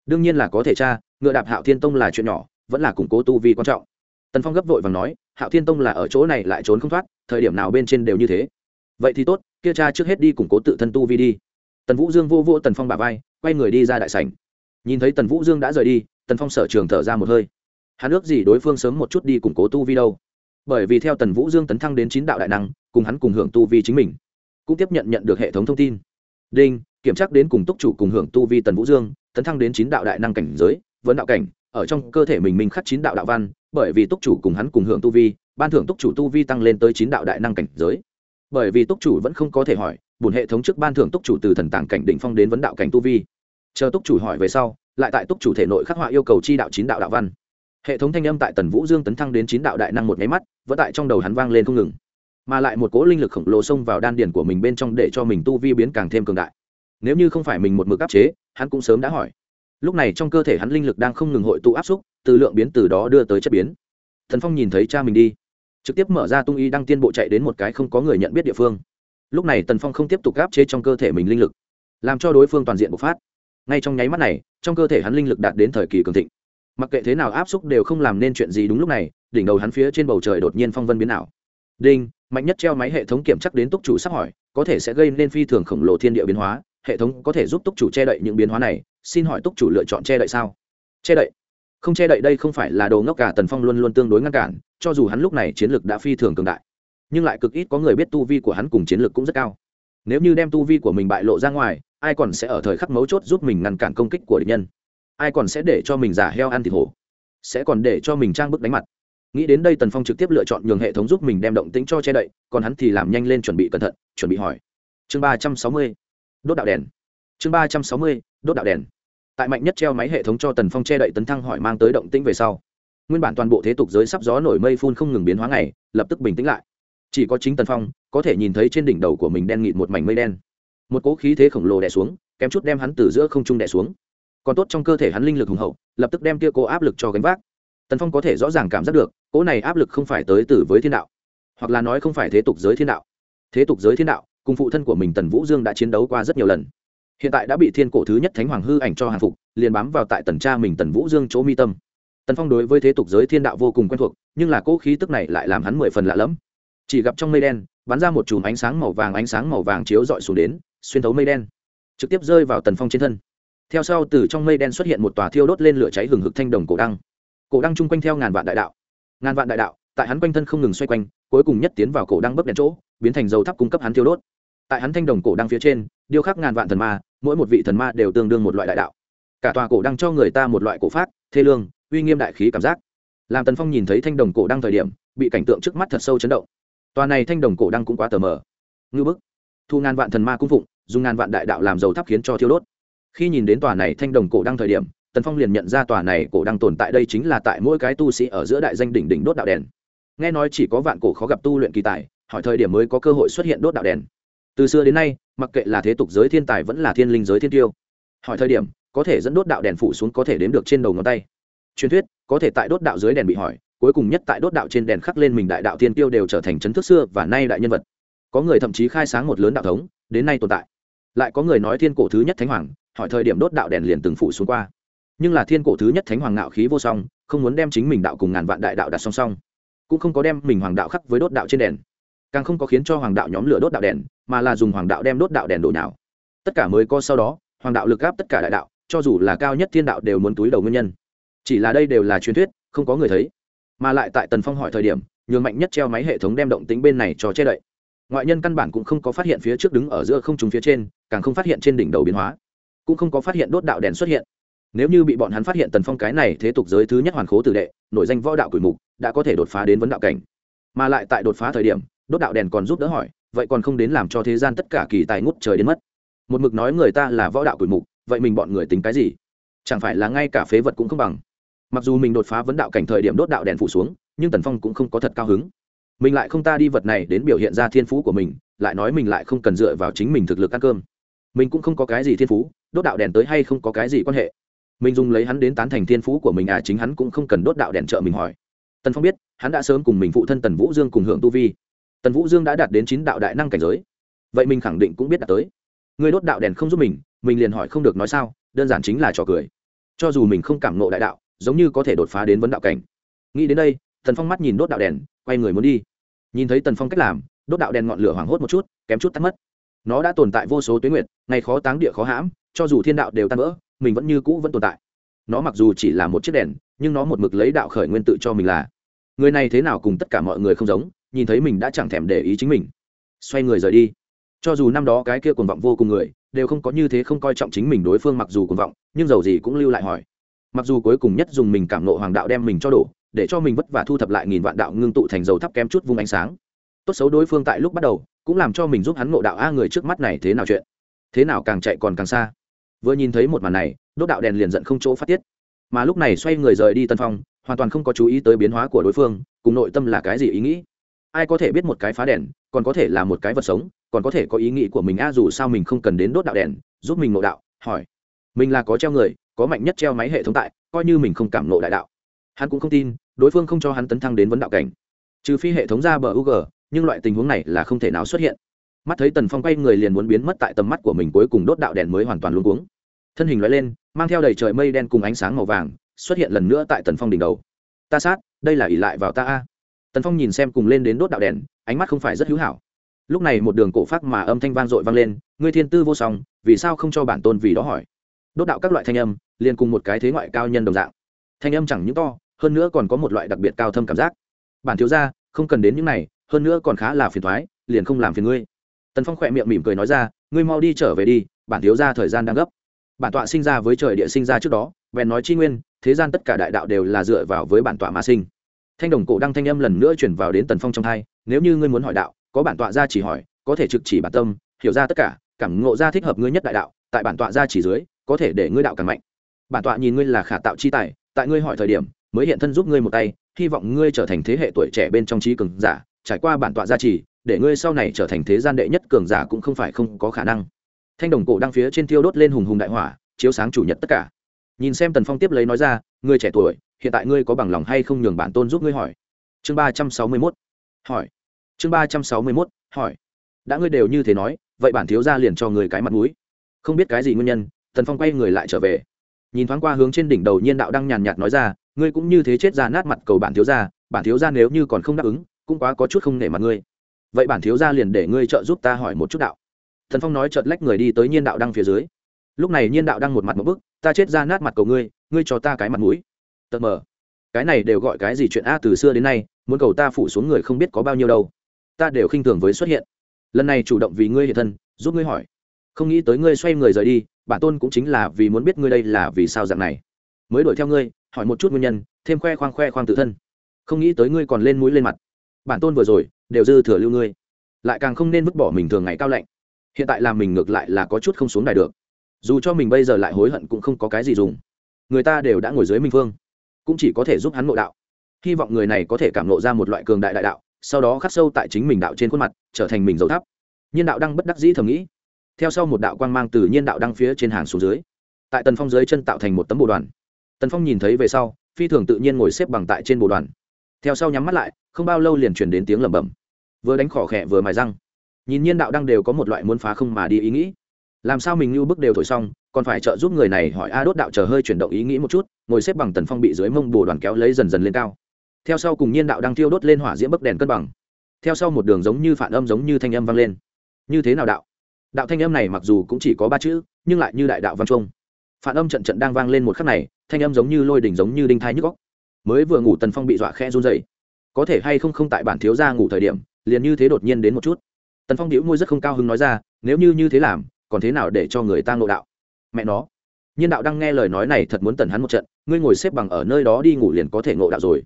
A: Đương nhiên là có thể cha, ngựa đạp hạo thiên tông là chuyện nhỏ, vẫn là củng cố tu vi quan trọng. Tần phong gấp vội và nói, hạo thiên tông là ở chỗ này lại trốn không thoát thời điểm nào bên trên đều như thế. Vậy thì tốt, kia cha trước hết đi củng cố tự thân tu vi đi. Tần vũ dương vô vô tần phong bà vai, quay người đi ra đại sảnh. Nhìn thấy tần vũ dương đã rời đi, tần phong sở trường thở ra một hơi. Hắn ước gì đối phương sớm một chút đi củng cố tu vi đâu. Bởi vì theo tần vũ dương tấn thăng đến chín đạo đại năng, cùng hắn cùng hưởng tu vi chính mình, cũng tiếp nhận nhận được hệ thống thông tin. Đinh, kiểm tra đến cùng túc chủ cùng hưởng tu vi tần vũ dương, tấn thăng đến chín đạo đại năng cảnh giới, vấn đạo cảnh, ở trong cơ thể mình mình khắc chín đạo đạo văn, bởi vì túc chủ cùng hắn cùng hưởng tu vi ban thưởng túc chủ tu vi tăng lên tới chín đạo đại năng cảnh giới. Bởi vì túc chủ vẫn không có thể hỏi bùn hệ thống trước ban thưởng túc chủ từ thần tàng cảnh định phong đến vấn đạo cảnh tu vi. Chờ túc chủ hỏi về sau, lại tại túc chủ thể nội khắc họa yêu cầu chi đạo chín đạo đạo văn. Hệ thống thanh âm tại tần vũ dương tấn thăng đến chín đạo đại năng một nháy mắt, vẫn tại trong đầu hắn vang lên không ngừng. Mà lại một cỗ linh lực khổng lồ xông vào đan điển của mình bên trong để cho mình tu vi biến càng thêm cường đại. Nếu như không phải mình một mực áp chế, hắn cũng sớm đã hỏi. Lúc này trong cơ thể hắn linh lực đang không ngừng hội tụ áp xúc, từ lượng biến từ đó đưa tới chất biến. Thần phong nhìn thấy cha mình đi trực tiếp mở ra tung y đăng tiên bộ chạy đến một cái không có người nhận biết địa phương. Lúc này tần phong không tiếp tục áp chế trong cơ thể mình linh lực, làm cho đối phương toàn diện bộc phát. Ngay trong nháy mắt này, trong cơ thể hắn linh lực đạt đến thời kỳ cường thịnh. Mặc kệ thế nào áp xúc đều không làm nên chuyện gì đúng lúc này, đỉnh đầu hắn phía trên bầu trời đột nhiên phong vân biến ảo. Đinh, mạnh nhất treo máy hệ thống kiểm chắc đến túc chủ sắp hỏi, có thể sẽ gây nên phi thường khổng lồ thiên địa biến hóa, hệ thống có thể giúp túc chủ che đậy những biến hóa này, xin hỏi túc chủ lựa chọn che đậy sao? Che đậy không che đậy đây không phải là đồ ngốc cả tần phong luôn luôn tương đối ngăn cản, cho dù hắn lúc này chiến lược đã phi thường cường đại, nhưng lại cực ít có người biết tu vi của hắn cùng chiến lược cũng rất cao. Nếu như đem tu vi của mình bại lộ ra ngoài, ai còn sẽ ở thời khắc mấu chốt giúp mình ngăn cản công kích của địch nhân? Ai còn sẽ để cho mình giả heo ăn thịt hổ? Sẽ còn để cho mình trang bức đánh mặt? Nghĩ đến đây tần phong trực tiếp lựa chọn nhường hệ thống giúp mình đem động tính cho che đậy, còn hắn thì làm nhanh lên chuẩn bị cẩn thận, chuẩn bị hỏi. Chương ba trăm sáu mươi, đốt đạo đèn. Chương ba trăm sáu mươi, đốt đạo đèn tại mạnh nhất treo máy hệ thống cho tần phong che đậy tấn thăng hỏi mang tới động tĩnh về sau. Nguyên bản toàn bộ thế tục giới sắp gió nổi mây phun không ngừng biến hóa ngày, lập tức bình tĩnh lại. Chỉ có chính tần phong, có thể nhìn thấy trên đỉnh đầu của mình đen nghịt một mảnh mây đen. Một cỗ khí thế khổng lồ đè xuống, kém chút đem hắn từ giữa không trung đè xuống. Còn tốt trong cơ thể hắn linh lực hùng hậu, lập tức đem kia cố áp lực cho gánh vác. Tần phong có thể rõ ràng cảm giác được, cỗ này áp lực không phải tới từ với thiên đạo, hoặc là nói không phải thế tục giới thiên đạo. Thế tục giới thiên đạo, cùng phụ thân của mình tần vũ dương đã chiến đấu qua rất nhiều lần hiện tại đã bị thiên cổ thứ nhất thánh hoàng hư ảnh cho hàng phục, liền bám vào tại tần cha mình tần vũ dương chỗ mi tâm. Tần phong đối với thế tục giới thiên đạo vô cùng quen thuộc, nhưng là cỗ khí tức này lại làm hắn mười phần lạ lẫm. Chỉ gặp trong mây đen, bắn ra một chùm ánh sáng màu vàng, ánh sáng màu vàng chiếu dọi xuống đến, xuyên thấu mây đen, trực tiếp rơi vào tần phong trên thân. Theo sau, từ trong mây đen xuất hiện một tòa thiêu đốt lên lửa cháy hừng hực thanh đồng cổ đăng. Cổ đăng chung quanh theo ngàn vạn đại đạo. Ngàn vạn đại đạo, tại hắn quanh thân không ngừng xoay quanh, cuối cùng nhất tiến vào cổ đăng bấp đèn chỗ, biến thành dầu thắp cung cấp hắn thiêu đốt tại hắn thanh đồng cổ đăng phía trên, điêu khắc ngàn vạn thần ma, mỗi một vị thần ma đều tương đương một loại đại đạo. Cả tòa cổ đăng cho người ta một loại cổ phát thê lương, uy nghiêm đại khí cảm giác. Làm tần phong nhìn thấy thanh đồng cổ đăng thời điểm, bị cảnh tượng trước mắt thật sâu chấn động. Tòa này thanh đồng cổ đăng cũng quá tờ mờ. Ngư bức. Thu ngàn vạn thần ma cung phụng, dùng ngàn vạn đại đạo làm dầu thắp khiến cho thiêu đốt. Khi nhìn đến tòa này thanh đồng cổ đăng thời điểm, tần phong liền nhận ra tòa này cổ đăng tồn tại đây chính là tại mỗi cái tu sĩ ở giữa đại danh đỉnh đỉnh đốt đạo đèn. Nghe nói chỉ có vạn cổ khó gặp tu luyện kỳ tài, hỏi thời điểm mới có cơ hội xuất hiện đốt đạo đèn từ xưa đến nay, mặc kệ là thế tục giới thiên tài vẫn là thiên linh giới thiên tiêu. Hỏi thời điểm, có thể dẫn đốt đạo đèn phủ xuống có thể đếm được trên đầu ngón tay. Truyền thuyết, có thể tại đốt đạo dưới đèn bị hỏi, cuối cùng nhất tại đốt đạo trên đèn khắc lên mình đại đạo thiên tiêu đều trở thành chấn thức xưa và nay đại nhân vật. Có người thậm chí khai sáng một lớn đạo thống, đến nay tồn tại. Lại có người nói thiên cổ thứ nhất thánh hoàng, hỏi thời điểm đốt đạo đèn liền từng phủ xuống qua. Nhưng là thiên cổ thứ nhất thánh hoàng ngạo khí vô song, không muốn đem chính mình đạo cùng ngàn vạn đại đạo đặt song song. Cũng không có đem mình hoàng đạo khắc với đốt đạo trên đèn. Càng không có khiến cho hoàng đạo nhóm lửa đốt đạo đèn mà là dùng hoàng đạo đem đốt đạo đèn đổ nào tất cả mới có sau đó, hoàng đạo lực gáp tất cả đại đạo, cho dù là cao nhất thiên đạo đều muốn túi đầu nguyên nhân. Chỉ là đây đều là truyền thuyết, không có người thấy. Mà lại tại tần phong hỏi thời điểm, nhường mạnh nhất treo máy hệ thống đem động tính bên này cho che đậy. Ngoại nhân căn bản cũng không có phát hiện phía trước đứng ở giữa không trùng phía trên, càng không phát hiện trên đỉnh đầu biến hóa. Cũng không có phát hiện đốt đạo đèn xuất hiện. Nếu như bị bọn hắn phát hiện tần phong cái này thế tục giới thứ nhất hoàn khố tử đệ, nổi danh võ đạo quỷ mục, đã có thể đột phá đến vấn đạo cảnh. Mà lại tại đột phá thời điểm, đốt đạo đèn còn giúp đỡ hỏi vậy còn không đến làm cho thế gian tất cả kỳ tài ngút trời đến mất. Một mực nói người ta là võ đạo quỷ mục, vậy mình bọn người tính cái gì? Chẳng phải là ngay cả phế vật cũng không bằng. Mặc dù mình đột phá vấn đạo cảnh thời điểm đốt đạo đèn phủ xuống, nhưng tần phong cũng không có thật cao hứng. Mình lại không ta đi vật này đến biểu hiện ra thiên phú của mình, lại nói mình lại không cần dựa vào chính mình thực lực ăn cơm. Mình cũng không có cái gì thiên phú, đốt đạo đèn tới hay không có cái gì quan hệ. Mình dùng lấy hắn đến tán thành thiên phú của mình à chính hắn cũng không cần đốt đạo đèn trợ mình hỏi. Tần phong biết, hắn đã sớm cùng mình phụ thân tần vũ dương cùng hưởng tu vi tần vũ dương đã đạt đến chín đạo đại năng cảnh giới. Vậy mình khẳng định cũng biết đạt tới. Người đốt đạo đèn không giúp mình mình liền hỏi không được nói sao, đơn giản chính là trò cười. Cho dù mình không cảm nộ đại đạo, giống như có thể đột phá đến vấn đạo cảnh. Nghĩ đến đây, tần phong mắt nhìn đốt đạo đèn, quay người muốn đi. Nhìn thấy tần phong cách làm, đốt đạo đèn ngọn lửa hoảng hốt một chút, kém chút tắt mất. Nó đã tồn tại vô số tuyến nguyệt, ngày khó táng địa khó hãm, cho dù thiên đạo đều tan vỡ, mình vẫn như cũ vẫn tồn tại. Nó mặc dù chỉ là một chiếc đèn, nhưng nó một mực lấy đạo khởi nguyên tự cho mình là. Người này thế nào cùng tất cả mọi người không giống nhìn thấy mình đã chẳng thèm để ý chính mình. Xoay người rời đi. Cho dù năm đó cái kia cuồng vọng vô cùng người, đều không có như thế không coi trọng chính mình đối phương mặc dù cuồng vọng, nhưng dầu gì cũng lưu lại hỏi. Mặc dù cuối cùng nhất dùng mình cảm nộ hoàng đạo đem mình cho đổ, để cho mình vất vả thu thập lại nghìn vạn đạo ngưng tụ thành dầu thắp kém chút vung ánh sáng. Tốt xấu đối phương tại lúc bắt đầu, cũng làm cho mình giúp hắn ngộ đạo a người trước mắt này thế nào chuyện? Thế nào càng chạy còn càng xa. Vừa nhìn thấy một màn này, đốt đạo đèn liền giận không chỗ phát tiết. Mà lúc này xoay người rời đi tân phong, hoàn toàn không có chú ý tới biến hóa của đối phương, cùng nội tâm là cái gì ý nghĩ? Ai có thể biết một cái phá đèn, còn có thể là một cái vật sống, còn có thể có ý nghĩ của mình, a, dù sao mình không cần đến đốt đạo đèn, giúp mình ngộ đạo, hỏi. Mình là có treo người, có mạnh nhất treo máy hệ thống tại, coi như mình không cảm nộ đại đạo. Hắn cũng không tin, đối phương không cho hắn tấn thăng đến vấn đạo cảnh. Trừ phi hệ thống ra bờ ug nhưng loại tình huống này là không thể nào xuất hiện. Mắt thấy tần phong quay người liền muốn biến mất tại tầm mắt của mình, cuối cùng đốt đạo đèn mới hoàn toàn luôn cuống. Thân hình loại lên, mang theo đầy trời mây đen cùng ánh sáng màu vàng, xuất hiện lần nữa tại tần phong đỉnh đầu. Ta sát, đây là ỉ lại vào ta a tần phong nhìn xem cùng lên đến đốt đạo đèn, ánh mắt không phải rất hữu hảo. Lúc này một đường cổ phát mà âm thanh vang dội vang lên, ngươi thiên tư vô song, vì sao không cho bản tôn vì đó hỏi? Đốt đạo các loại thanh âm, liền cùng một cái thế ngoại cao nhân đồng dạng. Thanh âm chẳng những to, hơn nữa còn có một loại đặc biệt cao thâm cảm giác. Bản thiếu ra không cần đến những này, hơn nữa còn khá là phiền thoái liền không làm phiền ngươi. Tần phong khỏe miệng mỉm cười nói ra, ngươi mau đi trở về đi, bản thiếu ra thời gian đang gấp. Bản tọa sinh ra với trời địa sinh ra trước đó, bèn nói chi nguyên, thế gian tất cả đại đạo đều là dựa vào với bản tọa mà sinh thanh đồng cổ đăng thanh âm lần nữa chuyển vào đến tần phong trong thai, nếu như ngươi muốn hỏi đạo, có bản tọa ra chỉ hỏi, có thể trực chỉ bản tâm, hiểu ra tất cả, cảm ngộ ra thích hợp ngươi nhất đại đạo, tại bản tọa ra chỉ dưới, có thể để ngươi đạo càng mạnh. Bản tọa nhìn ngươi là khả tạo chi tài, tại ngươi hỏi thời điểm, mới hiện thân giúp ngươi một tay, hy vọng ngươi trở thành thế hệ tuổi trẻ bên trong trí cường giả, trải qua bản tọa gia trì để ngươi sau này trở thành thế gian đệ nhất cường giả cũng không phải không có khả năng. Thanh đồng cổ đang phía trên thiêu đốt lên hùng hùng đại hỏa, chiếu sáng chủ nhật tất cả. Nhìn xem tần phong tiếp lấy nói ra, ngươi trẻ tuổi hiện tại ngươi có bằng lòng hay không nhường bản tôn giúp ngươi hỏi? Chương ba trăm sáu mươi mốt, hỏi. Chương ba trăm sáu mươi mốt, hỏi. Đã ngươi đều như thế nói, vậy bản thiếu ra liền cho người cái mặt mũi. Không biết cái gì nguyên nhân, tần phong quay người lại trở về. Nhìn thoáng qua hướng trên đỉnh đầu nhiên đạo đang nhàn nhạt nói ra, ngươi cũng như thế chết ra nát mặt cầu bản thiếu ra bản thiếu ra nếu như còn không đáp ứng, cũng quá có chút không nể mặt ngươi. Vậy bản thiếu ra liền để ngươi trợ giúp ta hỏi một chút đạo. Thần phong nói chợt lách người đi tới nhiên đạo đăng phía dưới. Lúc này nhiên đạo đang một mặt một bức, ta chết ra nát mặt cầu ngươi ngươi cho ta cái mặt mũi tật mờ. Cái này đều gọi cái gì chuyện a từ xưa đến nay, muốn cầu ta phủ xuống người không biết có bao nhiêu đâu. Ta đều khinh thường với xuất hiện. Lần này chủ động vì ngươi hiện thân, giúp ngươi hỏi. Không nghĩ tới ngươi xoay người rời đi, bản tôn cũng chính là vì muốn biết ngươi đây là vì sao dạng này. Mới đuổi theo ngươi, hỏi một chút nguyên nhân, thêm khoe khoang khoe khoang tự thân. Không nghĩ tới ngươi còn lên mũi lên mặt. Bản tôn vừa rồi, đều dư thừa lưu ngươi. Lại càng không nên vứt bỏ mình thường ngày cao lạnh. Hiện tại làm mình ngược lại là có chút không xuống đài được. Dù cho mình bây giờ lại hối hận cũng không có cái gì dùng. Người ta đều đã ngồi dưới minh phương cũng chỉ có thể giúp hắn ngộ đạo. Hy vọng người này có thể cảm ngộ ra một loại cường đại đại đạo, sau đó khắc sâu tại chính mình đạo trên khuôn mặt, trở thành mình dầu thắp nhiên đạo đang bất đắc dĩ thầm nghĩ. Theo sau một đạo quang mang từ nhiên đạo đăng phía trên hàng xuống dưới. Tại tần phong dưới chân tạo thành một tấm bồ đoàn. Tần phong nhìn thấy về sau, phi thường tự nhiên ngồi xếp bằng tại trên bồ đoàn. Theo sau nhắm mắt lại, không bao lâu liền truyền đến tiếng lẩm bẩm. Vừa đánh khỏ khẽ vừa mài răng. Nhìn nhiên đạo đăng đều có một loại muốn phá không mà đi ý nghĩ. Làm sao mình như bức đều thổi xong còn phải trợ giúp người này hỏi a đốt đạo chờ hơi chuyển động ý nghĩ một chút, ngồi xếp bằng tần phong bị dưới mông bồ đoàn kéo lấy dần dần lên cao. Theo sau cùng nhiên đạo đang thiêu đốt lên hỏa diễm bấc đèn cân bằng. Theo sau một đường giống như phản âm giống như thanh âm vang lên. Như thế nào đạo? Đạo thanh âm này mặc dù cũng chỉ có ba chữ, nhưng lại như đại đạo văn trung phản âm trận trận đang vang lên một khắc này, thanh âm giống như lôi đỉnh giống như đinh thai nhức góc mới vừa ngủ tần phong bị dọa khe run dày có thể hay không không tại bản thiếu gia ngủ thời điểm, liền như thế đột nhiên đến một chút. Tần phong đĩu môi rất không cao hứng nói ra, nếu như như thế làm, còn thế nào để cho người ta ngộ đạo? Mẹ nó. Nhiên đạo đang nghe lời nói này thật muốn tần hắn một trận, ngươi ngồi xếp bằng ở nơi đó đi ngủ liền có thể ngộ đạo rồi.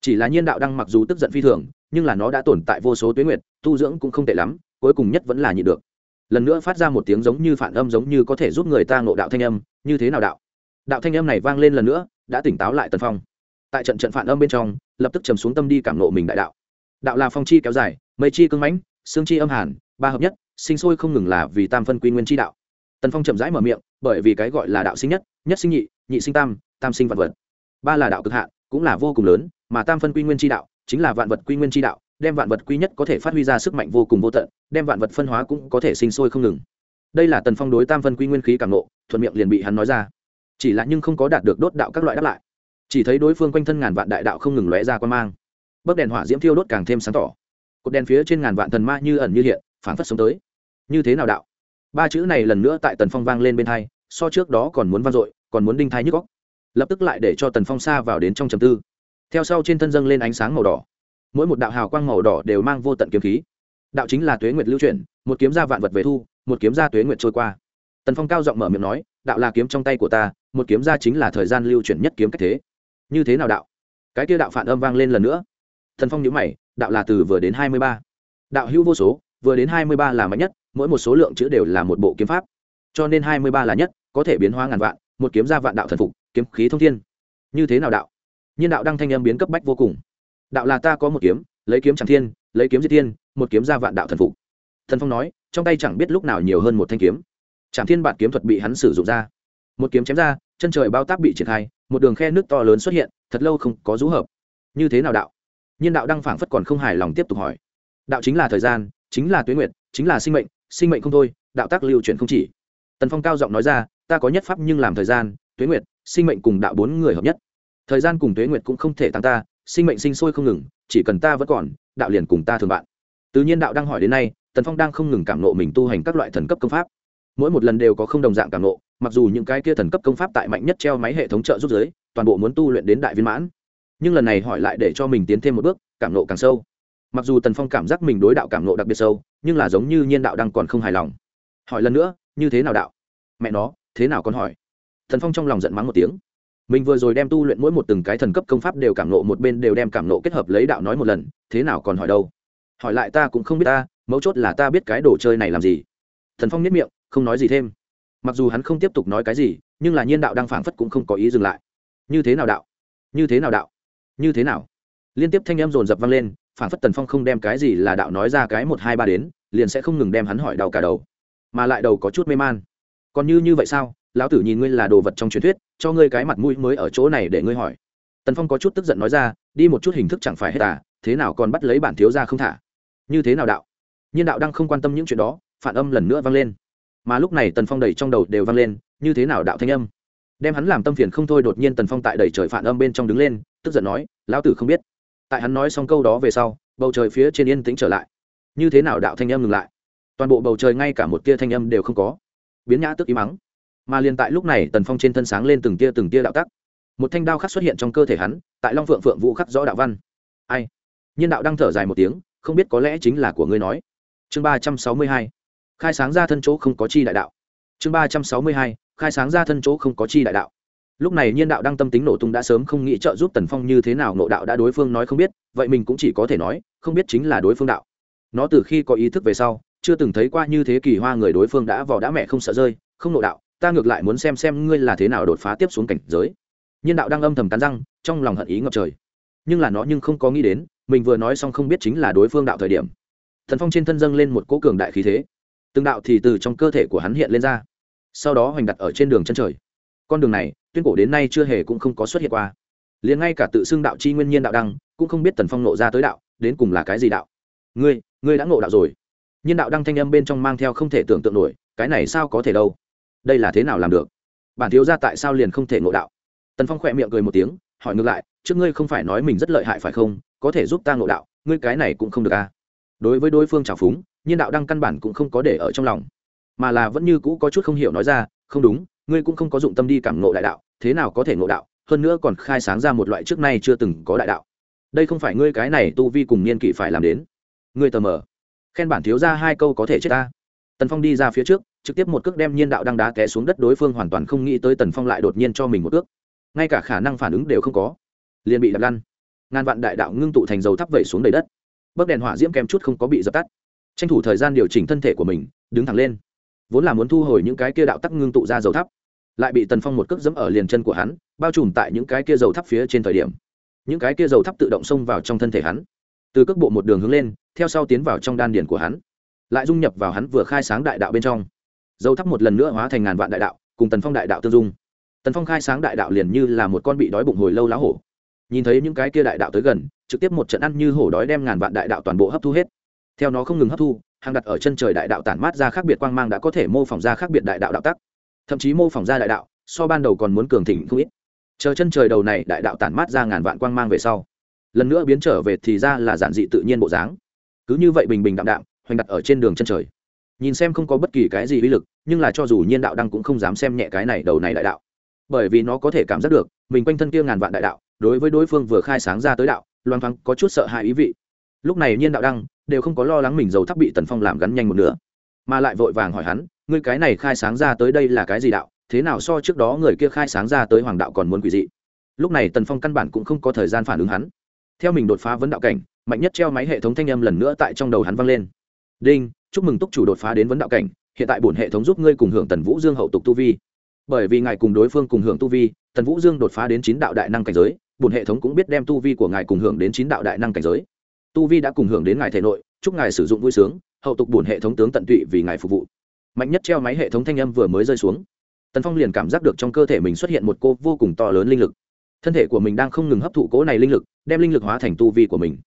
A: Chỉ là nhiên đạo đang mặc dù tức giận phi thường, nhưng là nó đã tồn tại vô số tuyến nguyệt, tu dưỡng cũng không tệ lắm, cuối cùng nhất vẫn là nhịn được. Lần nữa phát ra một tiếng giống như phản âm giống như có thể giúp người ta ngộ đạo thanh âm, như thế nào đạo? Đạo thanh âm này vang lên lần nữa, đã tỉnh táo lại tần phong. Tại trận trận phản âm bên trong, lập tức trầm xuống tâm đi cảm nộ mình đại đạo. Đạo là phong chi kéo dài, mây chi cưng mãnh, xương chi âm hàn, ba hợp nhất, sinh sôi không ngừng là vì tam phân quy nguyên chi đạo tần phong chậm rãi mở miệng, bởi vì cái gọi là đạo sinh nhất nhất sinh nhị nhị sinh tam tam sinh vạn vật. Ba là đạo cực hạn cũng là vô cùng lớn, mà tam phân quy nguyên chi đạo, chính là vạn vật quy nguyên chi đạo, đem vạn vật quy nhất có thể phát huy ra sức mạnh vô cùng vô tận, đem vạn vật phân hóa cũng có thể sinh sôi không ngừng. Đây là tần phong đối tam phân quy nguyên khí cảm nộ thuận miệng liền bị hắn nói ra. Chỉ là nhưng không có đạt được đốt đạo các loại đáp lại. Chỉ thấy đối phương quanh thân ngàn vạn đại đạo không ngừng lóe ra quan mang. Bấc đèn hỏa diễm thiêu đốt càng thêm sáng tỏ. Cột đèn phía trên ngàn vạn thần ma như ẩn như hiện phản phất sống tới. Như thế nào đạo? Ba chữ này lần nữa tại tần phong vang lên bên thai so trước đó còn muốn vang dội, còn muốn đinh thai nhức góc lập tức lại để cho tần phong xa vào đến trong trầm tư. Theo sau trên thân dâng lên ánh sáng màu đỏ. Mỗi một đạo hào quang màu đỏ đều mang vô tận kiếm khí. Đạo chính là tuế nguyệt lưu chuyển, một kiếm ra vạn vật về thu, một kiếm ra tuế nguyệt trôi qua. Tần phong cao giọng mở miệng nói, đạo là kiếm trong tay của ta, một kiếm ra chính là thời gian lưu chuyển nhất kiếm cách thế. Như thế nào đạo? Cái kia đạo phản âm vang lên lần nữa. Thần phong nhữ mày, đạo là từ vừa đến hai mươi ba. Đạo hữu vô số, vừa đến hai mươi ba là mạnh nhất mỗi một số lượng chữ đều là một bộ kiếm pháp. Cho nên hai mươi ba là nhất, có thể biến hóa ngàn vạn, một kiếm ra vạn đạo thần phục, kiếm khí thông thiên. Như thế nào đạo? Nhiên đạo đăng thanh âm biến cấp bách vô cùng. Đạo là ta có một kiếm, lấy kiếm chẳng thiên, lấy kiếm diệt thiên, một kiếm ra vạn đạo thần phục. Thần phong nói, trong tay chẳng biết lúc nào nhiều hơn một thanh kiếm. Trạm thiên bản kiếm thuật bị hắn sử dụng ra. Một kiếm chém ra, chân trời bao tác bị triển khai, một đường khe nước to lớn xuất hiện, thật lâu không có rũ hợp. Như thế nào đạo? Nhiên đạo đăng phảng phất còn không hài lòng tiếp tục hỏi. Đạo chính là thời gian, chính là tuyến nguyệt, chính là sinh mệnh sinh mệnh không thôi, đạo tác lưu chuyển không chỉ. Tần phong cao giọng nói ra, ta có nhất pháp nhưng làm thời gian, Tuế nguyệt, sinh mệnh cùng đạo bốn người hợp nhất. Thời gian cùng tuế nguyệt cũng không thể tăng ta, sinh mệnh sinh sôi không ngừng, chỉ cần ta vẫn còn, đạo liền cùng ta thường bạn. Tự nhiên đạo đang hỏi đến nay, tần phong đang không ngừng cảm nộ mình tu hành các loại thần cấp công pháp. Mỗi một lần đều có không đồng dạng cảm nộ, mặc dù những cái kia thần cấp công pháp tại mạnh nhất treo máy hệ thống trợ giúp giới, toàn bộ muốn tu luyện đến đại viên mãn. Nhưng lần này hỏi lại để cho mình tiến thêm một bước, cảm nộ càng sâu mặc dù tần phong cảm giác mình đối đạo cảm nộ đặc biệt sâu, nhưng là giống như nhiên đạo đang còn không hài lòng. Hỏi lần nữa, như thế nào đạo? Mẹ nó, thế nào con hỏi? Thần phong trong lòng giận mắng một tiếng. Mình vừa rồi đem tu luyện mỗi một từng cái thần cấp công pháp đều cảm nộ một bên đều đem cảm nộ kết hợp lấy đạo nói một lần, thế nào còn hỏi đâu? Hỏi lại ta cũng không biết ta, mấu chốt là ta biết cái đồ chơi này làm gì. Thần phong nhất miệng, không nói gì thêm. Mặc dù hắn không tiếp tục nói cái gì, nhưng là nhiên đạo đang phảng phất cũng không có ý dừng lại. Như thế nào đạo? Như thế nào đạo? Như thế nào? Liên tiếp thanh em dồn dập vang lên Phản phất tần phong không đem cái gì là đạo nói ra cái một hai ba đến, liền sẽ không ngừng đem hắn hỏi đau cả đầu. Mà lại đầu có chút mê man. Còn như như vậy sao? Lão tử nhìn ngươi là đồ vật trong truyền thuyết, cho ngươi cái mặt mũi mới ở chỗ này để ngươi hỏi. Tần phong có chút tức giận nói ra, đi một chút hình thức chẳng phải hết à thế nào còn bắt lấy bản thiếu ra không thả? Như thế nào đạo? Nhiên đạo đang không quan tâm những chuyện đó, phản âm lần nữa vang lên. Mà lúc này tần phong đầy trong đầu đều vang lên, như thế nào đạo thanh âm? Đem hắn làm tâm phiền không thôi, đột nhiên tần phong tại đầy trời phản âm bên trong đứng lên, tức giận nói, lão tử không biết tại hắn nói xong câu đó về sau, bầu trời phía trên yên tĩnh trở lại. Như thế nào đạo thanh âm ngừng lại? Toàn bộ bầu trời ngay cả một tia thanh âm đều không có. Biến nhã tức ý mắng. Mà liền tại lúc này, tần phong trên thân sáng lên từng tia từng tia đạo tắc. Một thanh đao khắc xuất hiện trong cơ thể hắn, tại long phượng phượng vũ khắc rõ đạo văn. Ai? Nhiên đạo đang thở dài một tiếng, không biết có lẽ chính là của ngươi nói. Chương ba trăm sáu mươi hai. Khai sáng ra thân chỗ không có chi đại đạo. Chương ba trăm sáu mươi hai. Khai sáng ra thân chỗ không có chi đại đạo lúc này nhiên đạo đang tâm tính nổ tung đã sớm không nghĩ trợ giúp tần phong như thế nào nộ đạo đã đối phương nói không biết, vậy mình cũng chỉ có thể nói, không biết chính là đối phương đạo. Nó từ khi có ý thức về sau, chưa từng thấy qua như thế kỳ hoa người đối phương đã vò đã mẹ không sợ rơi, không nộ đạo, ta ngược lại muốn xem xem ngươi là thế nào đột phá tiếp xuống cảnh giới. Nhiên đạo đang âm thầm cắn răng, trong lòng hận ý ngập trời. Nhưng là nó nhưng không có nghĩ đến, mình vừa nói xong không biết chính là đối phương đạo thời điểm. Thần phong trên thân dâng lên một cỗ cường đại khí thế. Từng đạo thì từ trong cơ thể của hắn hiện lên ra, sau đó hoành đặt ở trên đường chân trời. Con đường này tuyên cổ đến nay chưa hề cũng không có xuất hiện qua. Liền ngay cả tự xưng đạo chi nguyên nhiên đạo đăng, cũng không biết tần phong nộ ra tới đạo, đến cùng là cái gì đạo? Ngươi ngươi đã ngộ đạo rồi. Nhiên đạo đăng thanh âm bên trong mang theo không thể tưởng tượng nổi, cái này sao có thể đâu? Đây là thế nào làm được? Bản thiếu ra tại sao liền không thể ngộ đạo? Tần phong khỏe miệng cười một tiếng, hỏi ngược lại, trước ngươi không phải nói mình rất lợi hại phải không? Có thể giúp ta ngộ đạo, ngươi cái này cũng không được à? Đối với đối phương trào phúng, nhiên đạo đăng căn bản cũng không có để ở trong lòng, mà là vẫn như cũ có chút không hiểu nói ra, không đúng ngươi cũng không có dụng tâm đi cảm ngộ đại đạo, thế nào có thể ngộ đạo? Hơn nữa còn khai sáng ra một loại trước nay chưa từng có đại đạo. Đây không phải ngươi cái này tu vi cùng niên kỷ phải làm đến. Ngươi tờ mờ. Khen bản thiếu ra hai câu có thể chết ta. Tần phong đi ra phía trước, trực tiếp một cước đem nhiên đạo đang đá té xuống đất đối phương hoàn toàn không nghĩ tới tần phong lại đột nhiên cho mình một cước. Ngay cả khả năng phản ứng đều không có. Liền bị đập lăn. Ngàn vạn đại đạo ngưng tụ thành dầu thắp vẩy xuống đầy đất. Bấc đèn hỏa diễm kém chút không có bị dập tắt. Tranh thủ thời gian điều chỉnh thân thể của mình, đứng thẳng lên vốn là muốn thu hồi những cái kia đạo tắc ngưng tụ ra dầu thắp lại bị tần phong một cước dẫm ở liền chân của hắn, bao trùm tại những cái kia dầu thắp phía trên thời điểm. Những cái kia dầu thắp tự động xông vào trong thân thể hắn, từ cước bộ một đường hướng lên, theo sau tiến vào trong đan điển của hắn, lại dung nhập vào hắn vừa khai sáng đại đạo bên trong. Dầu thắp một lần nữa hóa thành ngàn vạn đại đạo, cùng tần phong đại đạo tương dung. Tần phong khai sáng đại đạo liền như là một con bị đói bụng hồi lâu lá hổ. Nhìn thấy những cái kia đại đạo tới gần, trực tiếp một trận ăn như hổ đói đem ngàn vạn đại đạo toàn bộ hấp thu hết theo nó không ngừng hấp thu, hàng đặt ở chân trời đại đạo tản mát ra khác biệt quang mang đã có thể mô phỏng ra khác biệt đại đạo đạo tắc. Thậm chí mô phỏng ra đại đạo, so ban đầu còn muốn cường thịnh không ít. Chờ chân trời đầu này đại đạo tản mát ra ngàn vạn quang mang về sau, lần nữa biến trở về thì ra là giản dị tự nhiên bộ dáng. Cứ như vậy bình bình đạm đạm, hoành đặt ở trên đường chân trời. Nhìn xem không có bất kỳ cái gì uy lực, nhưng là cho dù nhiên đạo đăng cũng không dám xem nhẹ cái này đầu này đại đạo. Bởi vì nó có thể cảm giác được, mình quanh thân kia ngàn vạn đại đạo, đối với đối phương vừa khai sáng ra tới đạo loan thoáng có chút sợ hãi ý vị. Lúc này nhiên đạo đăng đều không có lo lắng mình dầu thắp bị tần phong làm gắn nhanh một nửa. Mà lại vội vàng hỏi hắn, ngươi cái này khai sáng ra tới đây là cái gì đạo? Thế nào so trước đó người kia khai sáng ra tới hoàng đạo còn muốn quỷ dị? Lúc này tần phong căn bản cũng không có thời gian phản ứng hắn. Theo mình đột phá vấn đạo cảnh, mạnh nhất treo máy hệ thống thanh âm lần nữa tại trong đầu hắn vang lên. Đinh, chúc mừng túc chủ đột phá đến vấn đạo cảnh, hiện tại bổn hệ thống giúp ngươi cùng hưởng tần vũ dương hậu tục tu vi. Bởi vì ngài cùng đối phương cùng hưởng tu vi, tần vũ dương đột phá đến chín đạo đại năng cảnh giới, bổn hệ thống cũng biết đem tu vi của ngài cùng hưởng đến chín đạo đại năng cảnh giới tu vi đã cùng hưởng đến ngài thể nội, chúc ngài sử dụng vui sướng, hậu tục bổn hệ thống tướng tận tụy vì ngài phục vụ. Mạnh nhất treo máy hệ thống thanh âm vừa mới rơi xuống. Tần phong liền cảm giác được trong cơ thể mình xuất hiện một cô vô cùng to lớn linh lực. Thân thể của mình đang không ngừng hấp thụ cố này linh lực, đem linh lực hóa thành tu vi của mình.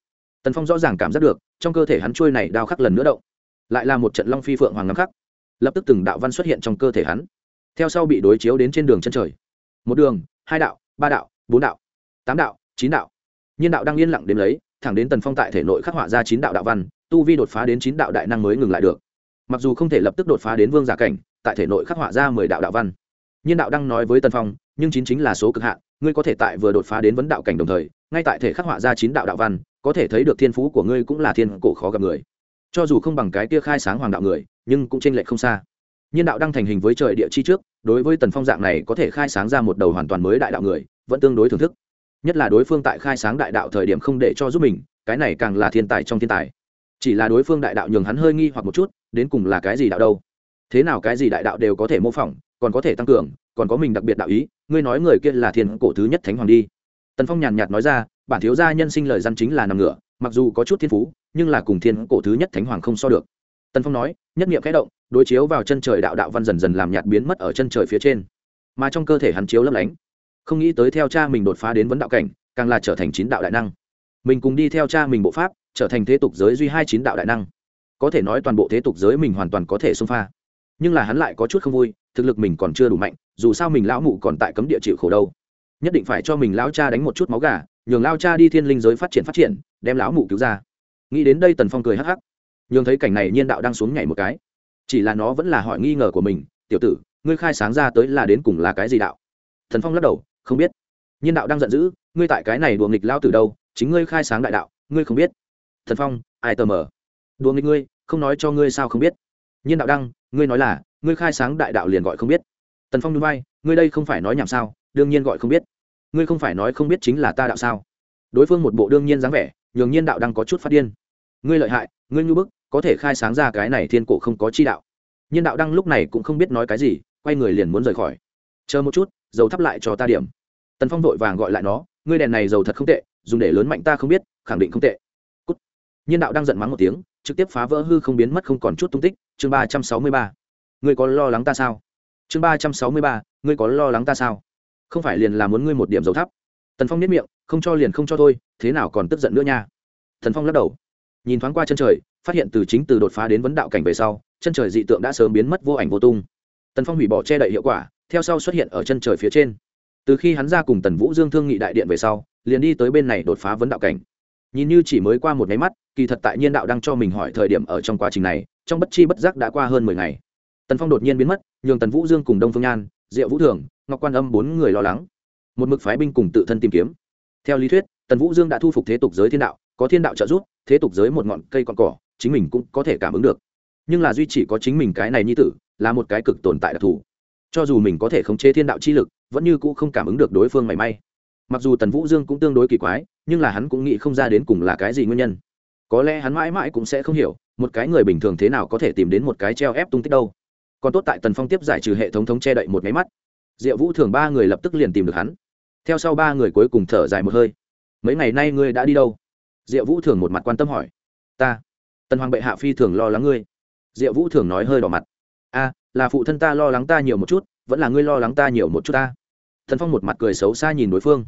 A: Tần phong rõ ràng cảm giác được, trong cơ thể hắn trôi này đao khắc lần nữa động. Lại là một trận long phi phượng hoàng ngắm khắc. Lập tức từng đạo văn xuất hiện trong cơ thể hắn. Theo sau bị đối chiếu đến trên đường chân trời. Một đường, hai đạo, ba đạo, bốn đạo, tám đạo, chín đạo. Nhiên đạo đang yên lặng đếm lấy thẳng đến tần phong tại thể nội khắc họa ra chín đạo đạo văn, tu vi đột phá đến chín đạo đại năng mới ngừng lại được. Mặc dù không thể lập tức đột phá đến vương giả cảnh, tại thể nội khắc họa ra mười đạo đạo văn. Nhiên đạo đang nói với tần phong, nhưng chín chính là số cực hạn, ngươi có thể tại vừa đột phá đến vấn đạo cảnh đồng thời, ngay tại thể khắc họa ra chín đạo đạo văn, có thể thấy được thiên phú của ngươi cũng là thiên cổ khó gặp người. Cho dù không bằng cái tia khai sáng hoàng đạo người, nhưng cũng t r ê n lệch không xa. Nhiên đạo đang thành hình với trời địa chi trước, đối với tần phong dạng này có thể khai sáng ra một đầu hoàn toàn mới đại đạo người, vẫn tương đối thưởng thức nhất là đối phương tại khai sáng đại đạo thời điểm không để cho giúp mình, cái này càng là thiên tài trong thiên tài. Chỉ là đối phương đại đạo nhường hắn hơi nghi hoặc một chút, đến cùng là cái gì đạo đâu? Thế nào cái gì đại đạo đều có thể mô phỏng, còn có thể tăng cường, còn có mình đặc biệt đạo ý, ngươi nói người kia là thiên cổ thứ nhất thánh hoàng đi. Tần phong nhàn nhạt nói ra, bản thiếu gia nhân sinh lời dân chính là nằm ngửa, mặc dù có chút thiên phú, nhưng là cùng thiên cổ thứ nhất thánh hoàng không so được. Tần phong nói, nhất nghiệm khẽ động, đối chiếu vào chân trời đạo đạo văn dần dần làm nhạt biến mất ở chân trời phía trên. Mà trong cơ thể hắn chiếu lấp lánh không nghĩ tới theo cha mình đột phá đến vấn đạo cảnh, càng là trở thành chín đạo đại năng. Mình cùng đi theo cha mình bộ pháp, trở thành thế tục giới duy hai chín đạo đại năng. Có thể nói toàn bộ thế tục giới mình hoàn toàn có thể xông pha. Nhưng là hắn lại có chút không vui, thực lực mình còn chưa đủ mạnh, dù sao mình lão mụ còn tại cấm địa chịu khổ đâu. Nhất định phải cho mình lão cha đánh một chút máu gà, nhường lao cha đi thiên linh giới phát triển phát triển, đem lão mụ cứu ra. Nghĩ đến đây tần phong cười hắc hắc. Nhường thấy cảnh này nhiên đạo đang xuống nhảy một cái. Chỉ là nó vẫn là hỏi nghi ngờ của mình, tiểu tử, ngươi khai sáng ra tới là đến cùng là cái gì đạo? Thần phong lắc đầu không biết. Nhiên đạo đang giận dữ, ngươi tại cái này đùa nghịch lao từ đâu, chính ngươi khai sáng đại đạo, ngươi không biết. Thần phong, ai tờ mờ? Đùa nghịch ngươi, không nói cho ngươi sao không biết. Nhiên đạo đăng, ngươi nói là, ngươi khai sáng đại đạo liền gọi không biết. Tần phong núi bay ngươi đây không phải nói nhảm sao, đương nhiên gọi không biết. Ngươi không phải nói không biết chính là ta đạo sao? Đối phương một bộ đương nhiên dáng vẻ, nhường nhiên đạo đang có chút phát điên. Ngươi lợi hại, ngươi nhu bức, có thể khai sáng ra cái này thiên cổ không có chi đạo. Nhiên đạo đăng lúc này cũng không biết nói cái gì, quay người liền muốn rời khỏi. Chờ một chút, dầu thắp lại cho ta điểm tần phong vội vàng gọi lại nó, ngươi đèn này giàu thật không tệ, dùng để lớn mạnh ta không biết, khẳng định không tệ. Cút. nhiên đạo đang giận mắng một tiếng, trực tiếp phá vỡ hư không biến mất không còn chút tung tích. Chương ba trăm sáu mươi ba. Ngươi có lo lắng ta sao? Chương ba trăm sáu mươi ba. Ngươi có lo lắng ta sao? Không phải liền là muốn ngươi một điểm dầu thắp. Tần phong nếp miệng, không cho liền không cho thôi, thế nào còn tức giận nữa nha? Thần phong lắc đầu. Nhìn thoáng qua chân trời, phát hiện từ chính từ đột phá đến vấn đạo cảnh về sau, chân trời dị tượng đã sớm biến mất vô ảnh vô tung. Tần phong hủy bỏ che đậy hiệu quả, theo sau xuất hiện ở chân trời phía trên từ khi hắn ra cùng tần vũ dương thương nghị đại điện về sau, liền đi tới bên này đột phá vấn đạo cảnh. Nhìn như chỉ mới qua một máy mắt, kỳ thật tại nhiên đạo đang cho mình hỏi thời điểm ở trong quá trình này, trong bất chi bất giác đã qua hơn mười ngày. Tần phong đột nhiên biến mất, nhường tần vũ dương cùng đông phương nhan, diệu vũ thường, ngọc quan âm bốn người lo lắng. Một mực phái binh cùng tự thân tìm kiếm. Theo lý thuyết, tần vũ dương đã thu phục thế tục giới thiên đạo, có thiên đạo trợ giúp, thế tục giới một ngọn cây con cỏ, chính mình cũng có thể cảm ứng được. Nhưng là duy chỉ có chính mình cái này như tử, là một cái cực tồn tại đặc thù. Cho dù mình có thể khống chế thiên đạo chi lực vẫn như cũ không cảm ứng được đối phương mảy may. Mặc dù tần vũ dương cũng tương đối kỳ quái, nhưng là hắn cũng nghĩ không ra đến cùng là cái gì nguyên nhân. Có lẽ hắn mãi mãi cũng sẽ không hiểu, một cái người bình thường thế nào có thể tìm đến một cái treo ép tung tích đâu. Còn tốt tại tần phong tiếp giải trừ hệ thống thống che đậy một máy mắt. Diệu vũ thường ba người lập tức liền tìm được hắn. Theo sau ba người cuối cùng thở dài một hơi. Mấy ngày nay ngươi đã đi đâu? Diệu vũ thường một mặt quan tâm hỏi. Ta. Tần hoàng bệ hạ phi thường lo lắng ngươi. Diệu vũ thường nói hơi đỏ mặt. A, là phụ thân ta lo lắng ta nhiều một chút vẫn là ngươi lo lắng ta nhiều một chút ta. Thần phong một mặt cười xấu xa nhìn đối phương.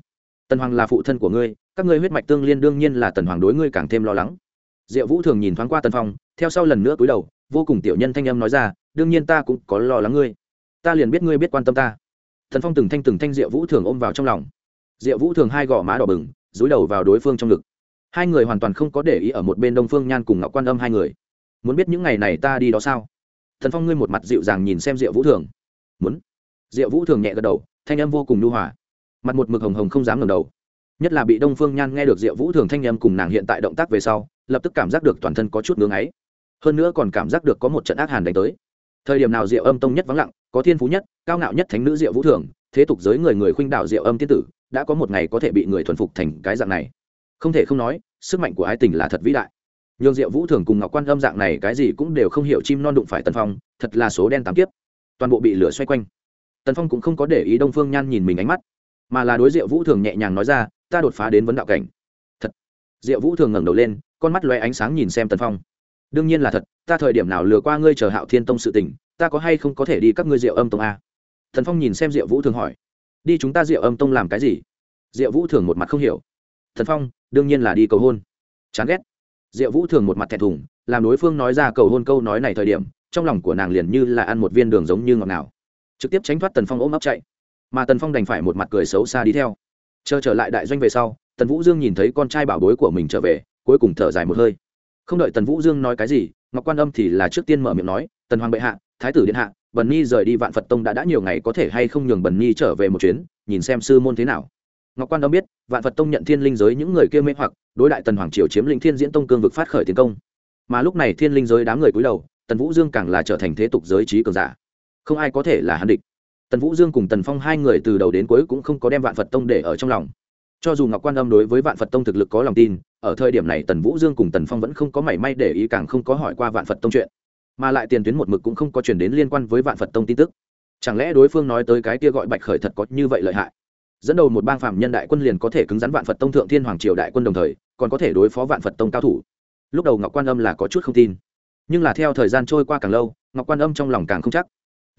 A: Tần hoàng là phụ thân của ngươi, các ngươi huyết mạch tương liên đương nhiên là tần hoàng đối ngươi càng thêm lo lắng. Diệu vũ thường nhìn thoáng qua tần phong, theo sau lần nữa cúi đầu, vô cùng tiểu nhân thanh âm nói ra, đương nhiên ta cũng có lo lắng ngươi. Ta liền biết ngươi biết quan tâm ta. Thần phong từng thanh từng thanh diệu vũ thường ôm vào trong lòng. Diệu vũ thường hai gò má đỏ bừng, dúi đầu vào đối phương trong ngực. Hai người hoàn toàn không có để ý ở một bên đông phương nhan cùng ngọc quan âm hai người. Muốn biết những ngày này ta đi đó sao? Thần phong ngươi một mặt dịu dàng nhìn xem diệu vũ thường. Muốn diệu vũ thường nhẹ gật đầu, thanh âm vô cùng nhu hòa. Mặt một mực hồng hồng không dám ngẩng đầu. Nhất là bị đông phương nhan nghe được diệu vũ thường thanh âm cùng nàng hiện tại động tác về sau, lập tức cảm giác được toàn thân có chút ngưỡng ấy hơn nữa còn cảm giác được có một trận ác hàn đánh tới. Thời điểm nào diệu âm tông nhất vắng lặng, có thiên phú nhất, cao ngạo nhất thánh nữ diệu vũ thường, thế tục giới người người khuynh đạo diệu âm tiên tử, đã có một ngày có thể bị người thuần phục thành cái dạng này. Không thể không nói, sức mạnh của ái tình là thật vĩ đại. Nhường diệu vũ thường cùng ngọc quan âm dạng này cái gì cũng đều không hiểu chim non đụng phải tần phong, thật là số đen tám kiếp. Toàn bộ bị lửa xoay quanh tần phong cũng không có để ý đông phương nhan nhìn mình ánh mắt, mà là đối diệu vũ thường nhẹ nhàng nói ra, ta đột phá đến vấn đạo cảnh. Thật. Diệu vũ thường ngẩng đầu lên, con mắt loe ánh sáng nhìn xem tần phong. Đương nhiên là thật, ta thời điểm nào lừa qua ngươi chờ hạo thiên tông sự tình, ta có hay không có thể đi các ngươi diệu âm tông a? Thần phong nhìn xem diệu vũ thường hỏi, đi chúng ta diệu âm tông làm cái gì? Diệu vũ thường một mặt không hiểu. Thần phong, đương nhiên là đi cầu hôn. Chán ghét. Diệu vũ thường một mặt thẹn thùng, làm đối phương nói ra cầu hôn câu nói này thời điểm, trong lòng của nàng liền như là ăn một viên đường giống như ngọt nào trực tiếp tránh thoát tần phong ôm ấp chạy mà tần phong đành phải một mặt cười xấu xa đi theo chờ trở lại đại doanh về sau tần vũ dương nhìn thấy con trai bảo bối của mình trở về cuối cùng thở dài một hơi không đợi tần vũ dương nói cái gì ngọc quan âm thì là trước tiên mở miệng nói tần hoàng bệ hạ thái tử điện hạ bần nhi rời đi vạn phật tông đã đã nhiều ngày có thể hay không nhường bần nhi trở về một chuyến nhìn xem sư môn thế nào ngọc quan âm biết vạn phật tông nhận thiên linh giới những người kia mê hoặc đối đại tần hoàng triều chiếm lĩnh thiên diễn tông cương vực phát khởi tiến công mà lúc này thiên linh giới đám người cúi đầu tần vũ dương càng là trở thành thế tục giới trí cường giả không ai có thể là hắn địch. Tần vũ dương cùng tần phong hai người từ đầu đến cuối cũng không có đem vạn phật tông để ở trong lòng. Cho dù ngọc quan âm đối với vạn phật tông thực lực có lòng tin, ở thời điểm này tần vũ dương cùng tần phong vẫn không có mảy may để ý càng không có hỏi qua vạn phật tông chuyện. Mà lại tiền tuyến một mực cũng không có chuyển đến liên quan với vạn phật tông tin tức. Chẳng lẽ đối phương nói tới cái kia gọi bạch khởi thật có như vậy lợi hại? Dẫn đầu một bang phạm nhân đại quân liền có thể cứng rắn vạn phật tông thượng thiên hoàng triều đại quân đồng thời, còn có thể đối phó vạn phật tông cao thủ. Lúc đầu ngọc quan âm là có chút không tin. Nhưng là theo thời gian trôi qua càng lâu, ngọc quan âm trong lòng càng không chắc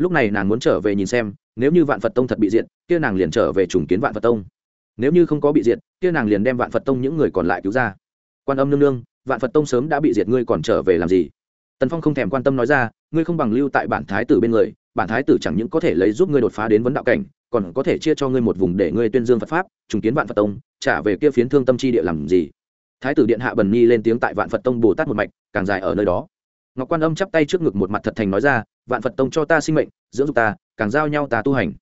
A: lúc này nàng muốn trở về nhìn xem, nếu như vạn phật tông thật bị diện kia nàng liền trở về trùng kiến vạn phật tông. Nếu như không có bị diệt, kia nàng liền đem vạn phật tông những người còn lại cứu ra. Quan âm nương nương, vạn phật tông sớm đã bị diệt, ngươi còn trở về làm gì? Tần phong không thèm quan tâm nói ra, ngươi không bằng lưu tại bản thái tử bên người, bản thái tử chẳng những có thể lấy giúp ngươi đột phá đến vấn đạo cảnh, còn có thể chia cho ngươi một vùng để ngươi tuyên dương phật pháp, trùng kiến vạn phật tông, trả về kia phiến thương tâm chi địa làm gì? Thái tử điện hạ bần nhi lên tiếng tại vạn phật tông bồ tát một mạch, càng dài ở nơi đó. Ngọc quan âm chắp tay trước ngực một mặt thật thành nói ra vạn phật tông cho ta sinh mệnh, dưỡng dục ta, càng giao nhau ta tu hành.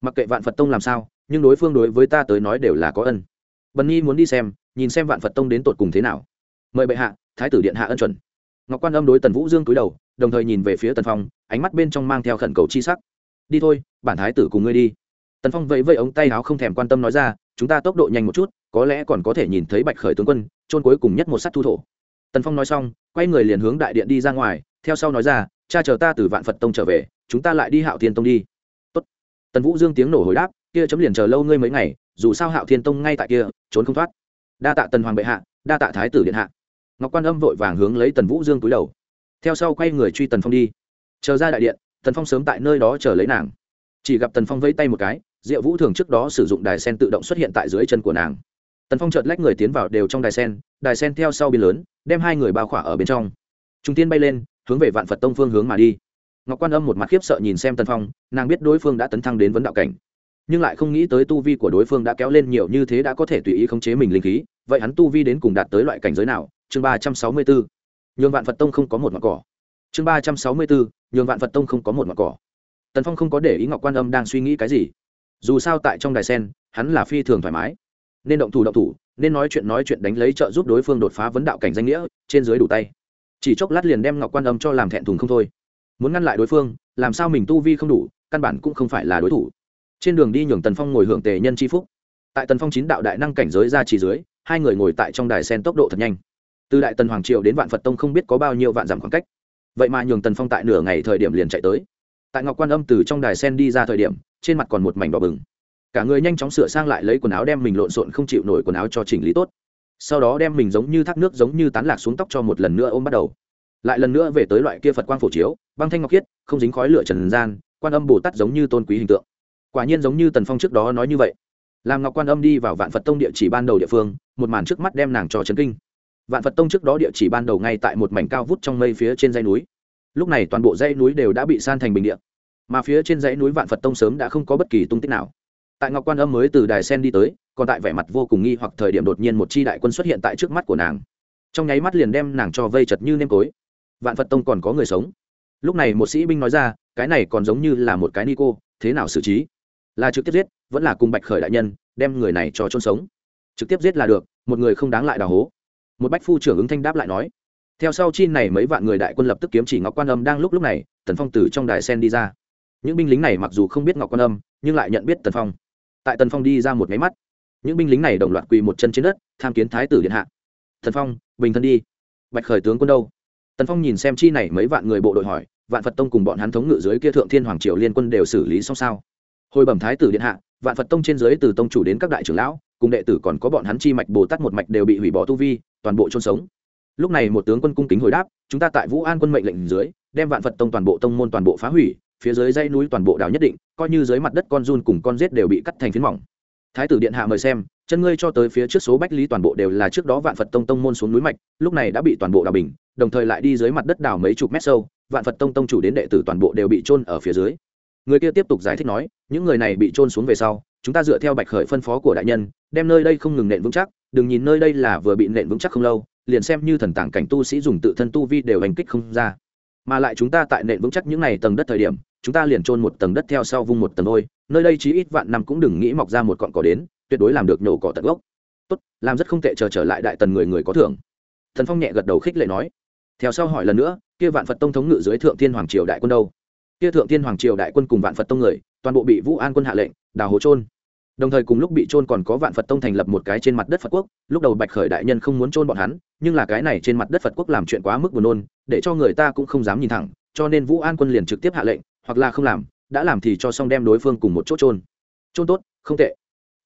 A: Mặc kệ vạn phật tông làm sao, nhưng đối phương đối với ta tới nói đều là có ân. Bần nhi muốn đi xem, nhìn xem vạn phật tông đến tột cùng thế nào. Mời bệ hạ, thái tử điện hạ ân chuẩn. Ngọc quan âm đối tần vũ dương cúi đầu, đồng thời nhìn về phía tần phong, ánh mắt bên trong mang theo khẩn cầu chi sắc. Đi thôi, bản thái tử cùng ngươi đi. Tần phong vẫy vẫy ống tay áo không thèm quan tâm nói ra, chúng ta tốc độ nhanh một chút, có lẽ còn có thể nhìn thấy bạch khởi tướng quân trôn cuối cùng nhất một sắt thu thổ. Tần phong nói xong, quay người liền hướng đại điện đi ra ngoài, theo sau nói ra cha chờ ta từ vạn phật tông trở về chúng ta lại đi hạo thiên tông đi Tốt. tần vũ dương tiếng nổ hồi đáp kia chấm liền chờ lâu ngươi mấy ngày dù sao hạo thiên tông ngay tại kia trốn không thoát đa tạ tần hoàng bệ hạ đa tạ thái tử điện hạ ngọc quan âm vội vàng hướng lấy tần vũ dương túi đầu theo sau quay người truy tần phong đi chờ ra đại điện tần phong sớm tại nơi đó chờ lấy nàng chỉ gặp tần phong vẫy tay một cái diệu vũ thường trước đó sử dụng đài sen tự động xuất hiện tại dưới chân của nàng tần phong chợt lách người tiến vào đều trong đài sen đài sen theo sau biên lớn đem hai người bao khỏa ở bên trong trung tiên bay lên hướng về vạn phật tông phương hướng mà đi ngọc quan âm một mặt khiếp sợ nhìn xem tần phong nàng biết đối phương đã tấn thăng đến vấn đạo cảnh nhưng lại không nghĩ tới tu vi của đối phương đã kéo lên nhiều như thế đã có thể tùy ý khống chế mình linh khí vậy hắn tu vi đến cùng đạt tới loại cảnh giới nào chương ba trăm sáu mươi bốn nhường vạn phật tông không có một mặt cỏ chương ba trăm sáu mươi bốn nhường vạn phật tông không có một mặt cỏ tần phong không có để ý ngọc quan âm đang suy nghĩ cái gì dù sao tại trong đài sen hắn là phi thường thoải mái nên động thủ động thủ nên nói chuyện nói chuyện đánh lấy trợ giúp đối phương đột phá vấn đạo cảnh danh nghĩa trên dưới đủ tay chỉ chốc lát liền đem ngọc quan âm cho làm thẹn thùng không thôi. Muốn ngăn lại đối phương, làm sao mình tu vi không đủ, căn bản cũng không phải là đối thủ. Trên đường đi nhường tần phong ngồi hưởng tề nhân c phúc. Tại tần phong chín đạo đại năng cảnh giới ra chỉ dưới, hai người ngồi tại trong đài sen tốc độ thật nhanh. Từ đại tần hoàng triều đến vạn phật tông không biết có bao nhiêu vạn dặm khoảng cách. Vậy mà nhường tần phong tại nửa ngày thời điểm liền chạy tới. Tại ngọc quan âm từ trong đài sen đi ra thời điểm, trên mặt còn một mảnh đỏ bừng. Cả người nhanh chóng sửa sang lại lấy quần áo đem mình lộn xộn không chịu nổi quần áo cho chỉnh lý tốt sau đó đem mình giống như thác nước giống như tán lạc xuống tóc cho một lần nữa ôm bắt đầu. Lại lần nữa về tới loại kia phật quang phổ chiếu, băng thanh ngọc khiết, không dính khói lửa trần gian, quan âm bồ tát giống như tôn quý hình tượng. Quả nhiên giống như tần phong trước đó nói như vậy. Làm ngọc quan âm đi vào vạn phật tông địa chỉ ban đầu địa phương, một màn trước mắt đem nàng cho trấn kinh. Vạn phật tông trước đó địa chỉ ban đầu ngay tại một mảnh cao vút trong mây phía trên dây núi. Lúc này toàn bộ dãy núi đều đã bị san thành bình địa. Mà phía trên dãy núi vạn phật tông sớm đã không có bất kỳ tung tích nào. Tại ngọc quan âm mới từ đài sen đi tới còn tại vẻ mặt vô cùng nghi hoặc thời điểm đột nhiên một chi đại quân xuất hiện tại trước mắt của nàng. Trong nháy mắt liền đem nàng cho vây chật như nêm tối. Vạn phật tông còn có người sống. Lúc này một sĩ binh nói ra, cái này còn giống như là một cái ni cô, thế nào xử trí? Là trực tiếp giết, vẫn là cùng bạch khởi đại nhân, đem người này cho chôn sống. Trực tiếp giết là được, một người không đáng lại đào hố. Một bách phu trưởng ứng thanh đáp lại nói, theo sau chi này mấy vạn người đại quân lập tức kiếm chỉ ngọc quan âm đang lúc lúc này, tần phong từ trong đài sen đi ra. Những binh lính này mặc dù không biết ngọc quan âm, nhưng lại nhận biết tần phong. Tại tần phong đi ra một máy mắt những binh lính này đồng loạt quỳ một chân trên đất, tham kiến thái tử điện hạ. Thần phong, bình thân đi. Bạch khởi tướng quân đâu? Tần phong nhìn xem chi này mấy vạn người bộ đội hỏi, vạn phật tông cùng bọn hắn thống ngự dưới kia thượng thiên hoàng triều liên quân đều xử lý xong sao? Hồi bẩm thái tử điện hạ, vạn phật tông trên dưới từ tông chủ đến các đại trưởng lão, cùng đệ tử còn có bọn hắn chi mạch bồ tát một mạch đều bị hủy bỏ tu vi, toàn bộ chôn sống. Lúc này một tướng quân cung kính hồi đáp, chúng ta tại vũ an quân mệnh lệnh dưới, đem vạn phật tông toàn bộ tông môn toàn bộ phá hủy, phía dưới dãy núi toàn bộ đảo nhất định, coi như dưới mặt đất con run cùng con rết đều bị cắt thành phiến mỏng thái tử điện hạ mời xem, chân ngươi cho tới phía trước số bách lý toàn bộ đều là trước đó vạn phật tông tông môn xuống núi mạch, lúc này đã bị toàn bộ đào bình, đồng thời lại đi dưới mặt đất đào mấy chục mét sâu, vạn phật tông tông chủ đến đệ tử toàn bộ đều bị trôn ở phía dưới. Người kia tiếp tục giải thích nói, những người này bị trôn xuống về sau, chúng ta dựa theo bạch khởi phân phó của đại nhân, đem nơi đây không ngừng nện vững chắc, đừng nhìn nơi đây là vừa bị nện vững chắc không lâu, liền xem như thần tàng cảnh tu sĩ dùng tự thân tu vi đều hành kích không ra. Mà lại chúng ta tại nện vững chắc những này tầng đất thời điểm chúng ta liền trôn một tầng đất theo sau vung một tầng thôi, nơi đây chí ít vạn năm cũng đừng nghĩ mọc ra một cọn cỏ đến, tuyệt đối làm được nhổ cỏ tận gốc. Tốt, làm rất không tệ chờ trở lại đại tần người người có thưởng. Thần phong nhẹ gật đầu khích lệ nói. Theo sau hỏi lần nữa, kia vạn phật tông thống ngự dưới thượng thiên hoàng triều đại quân đâu? Kia thượng thiên hoàng triều đại quân cùng vạn phật tông người, toàn bộ bị vũ an quân hạ lệnh, đào hố trôn đồng thời cùng lúc bị trôn còn có vạn phật tông thành lập một cái trên mặt đất phật quốc, lúc đầu bạch khởi đại nhân không muốn trôn bọn hắn, nhưng là cái này trên mặt đất phật quốc làm chuyện quá mức buồn nôn, để cho người ta cũng không dám nhìn thẳng, cho nên vũ an quân liền trực tiếp hạ lệnh hoặc là không làm, đã làm thì cho xong đem đối phương cùng một chỗ trôn trôn tốt, không tệ.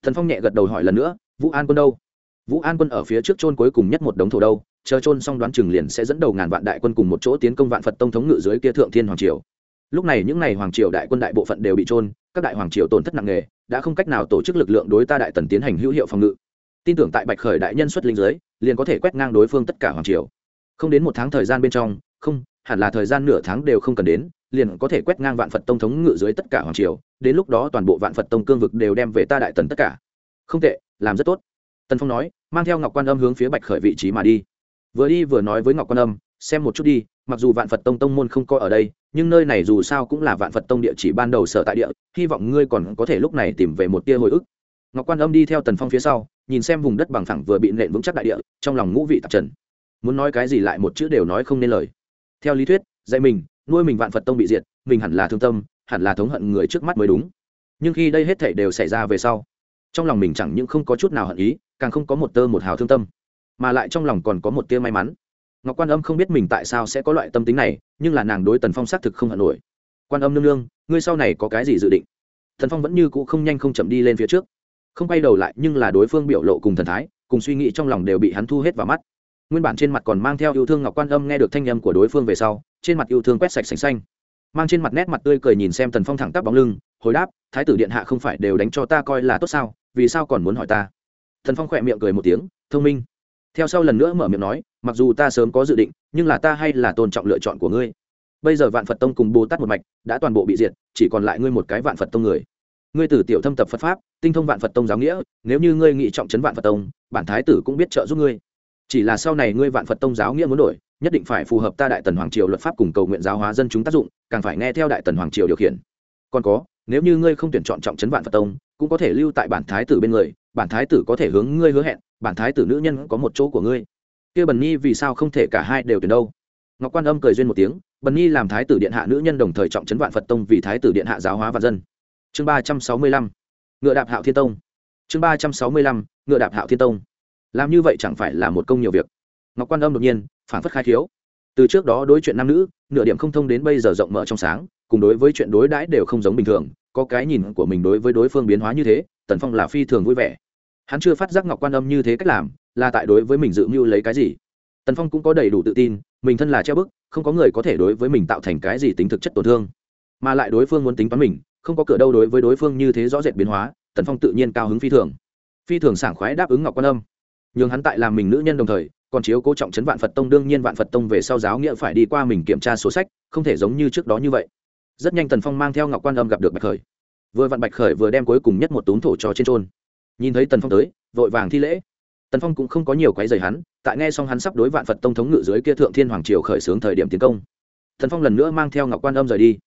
A: Thần phong nhẹ gật đầu hỏi lần nữa, vũ an quân đâu? Vũ an quân ở phía trước trôn cuối cùng nhất một đống thổ đâu, chờ trôn xong đoán chừng liền sẽ dẫn đầu ngàn vạn đại quân cùng một chỗ tiến công vạn phật tông thống ngự dưới kia thượng thiên hoàng triều. Lúc này những ngày hoàng triều đại quân đại bộ phận đều bị trôn các đại hoàng triều tổn thất nặng nề, đã không cách nào tổ chức lực lượng đối ta đại tần tiến hành hữu hiệu phòng ngự. Tin tưởng tại bạch khởi đại nhân xuất linh giới liền có thể quét ngang đối phương tất cả hoàng triều. Không đến một tháng thời gian bên trong, không, hẳn là thời gian nửa tháng đều không cần đến liền có thể quét ngang vạn phật tông thống ngự dưới tất cả hoàng triều, đến lúc đó toàn bộ vạn phật tông cương vực đều đem về ta đại tần tất cả. Không tệ, làm rất tốt. Tần phong nói, mang theo ngọc quan âm hướng phía bạch khởi vị trí mà đi. Vừa đi vừa nói với ngọc quan âm, xem một chút đi, mặc dù vạn phật tông tông môn không có ở đây, nhưng nơi này dù sao cũng là vạn phật tông địa chỉ ban đầu sở tại địa, hy vọng ngươi còn có thể lúc này tìm về một tia hồi ức. Ngọc quan âm đi theo tần phong phía sau, nhìn xem vùng đất bằng phẳng vừa bị nện vững chắc đại địa, trong lòng ngũ vị tạp trần. Muốn nói cái gì lại một chữ đều nói không nên lời. Theo lý thuyết, dạy mình nuôi mình vạn phật tông bị diệt, mình hẳn là thương tâm, hẳn là thống hận người trước mắt mới đúng. Nhưng khi đây hết thảy đều xảy ra về sau, trong lòng mình chẳng những không có chút nào hận ý, càng không có một tơ một hào thương tâm, mà lại trong lòng còn có một tia may mắn. Ngọc quan âm không biết mình tại sao sẽ có loại tâm tính này, nhưng là nàng đối tần phong xác thực không hận nổi. Quan âm nương nương, ngươi sau này có cái gì dự định? Thần phong vẫn như cũ không nhanh không chậm đi lên phía trước. Không quay đầu lại, nhưng là đối phương biểu lộ cùng thần thái, cùng suy nghĩ trong lòng đều bị hắn thu hết vào mắt nguyên bản trên mặt còn mang theo yêu thương ngọc quan âm nghe được thanh âm của đối phương về sau, trên mặt yêu thương quét sạch sành xanh. Mang trên mặt nét mặt tươi cười nhìn xem tần phong thẳng tắp bóng lưng, hồi đáp, thái tử điện hạ không phải đều đánh cho ta coi là tốt sao, vì sao còn muốn hỏi ta? Thần phong khỏe miệng cười một tiếng, thông minh. Theo sau lần nữa mở miệng nói, mặc dù ta sớm có dự định, nhưng là ta hay là tôn trọng lựa chọn của ngươi. Bây giờ vạn phật tông cùng bồ tát một mạch đã toàn bộ bị diệt, chỉ còn lại ngươi một cái vạn phật tông người. Ngươi tử tiểu thâm tập phật pháp, tinh thông vạn phật tông giáo nghĩa, nếu như ngươi nghị trọng trấn vạn phật tông, bản thái tử cũng biết trợ giúp ngươi chỉ là sau này ngươi vạn phật tông giáo nghĩa muốn đổi, nhất định phải phù hợp ta đại tần hoàng triều luật pháp cùng cầu nguyện giáo hóa dân chúng tác dụng, càng phải nghe theo đại tần hoàng triều điều khiển. Còn có, nếu như ngươi không tuyển chọn trọng trấn vạn phật tông, cũng có thể lưu tại bản thái tử bên người, bản thái tử có thể hướng ngươi hứa hẹn, bản thái tử nữ nhân có một chỗ của ngươi. Kia bần nhi vì sao không thể cả hai đều tuyển đâu? Ngọc quan âm cười duyên một tiếng, bần nhi làm thái tử điện hạ nữ nhân đồng thời trọng trấn vạn phật tông vì thái tử điện hạ giáo hóa và dân. Chương ba trăm sáu mươi lăm, ngựa đạp hạo thiên tông. Chương ba trăm sáu mươi lăm, ngựa đạp hạo thiên tông làm như vậy chẳng phải là một công nhiều việc. Ngọc quan âm đột nhiên, phản phất khai thiếu từ trước đó đối chuyện nam nữ, nửa điểm không thông đến bây giờ rộng mở trong sáng, cùng đối với chuyện đối đãi đều không giống bình thường, có cái nhìn của mình đối với đối phương biến hóa như thế, tần phong là phi thường vui vẻ. Hắn chưa phát giác ngọc quan âm như thế cách làm, là tại đối với mình dự mưu lấy cái gì. Tần phong cũng có đầy đủ tự tin, mình thân là treo bức, không có người có thể đối với mình tạo thành cái gì tính thực chất tổn thương. Mà lại đối phương muốn tính toán mình, không có cửa đâu đối với đối phương như thế rõ rệt biến hóa, tần phong tự nhiên cao hứng phi thường. Phi thường sảng khoái đáp ứng ngọc quan âm nhường hắn tại làm mình nữ nhân đồng thời, còn chiếu cố trọng trấn vạn phật tông, đương nhiên vạn phật tông về sau giáo nghĩa phải đi qua mình kiểm tra số sách, không thể giống như trước đó như vậy. Rất nhanh tần phong mang theo ngọc quan âm gặp được bạch khởi. Vừa vặn bạch khởi vừa đem cuối cùng nhất một túm thổ cho trên trôn nhìn thấy tần phong tới, vội vàng thi lễ. Tần phong cũng không có nhiều quái dày hắn, tại nghe xong hắn sắp đối vạn phật tông thống ngự dưới kia thượng thiên hoàng triều khởi xướng thời điểm tiến công. Tần phong lần nữa mang theo ngọc quan âm rời đi.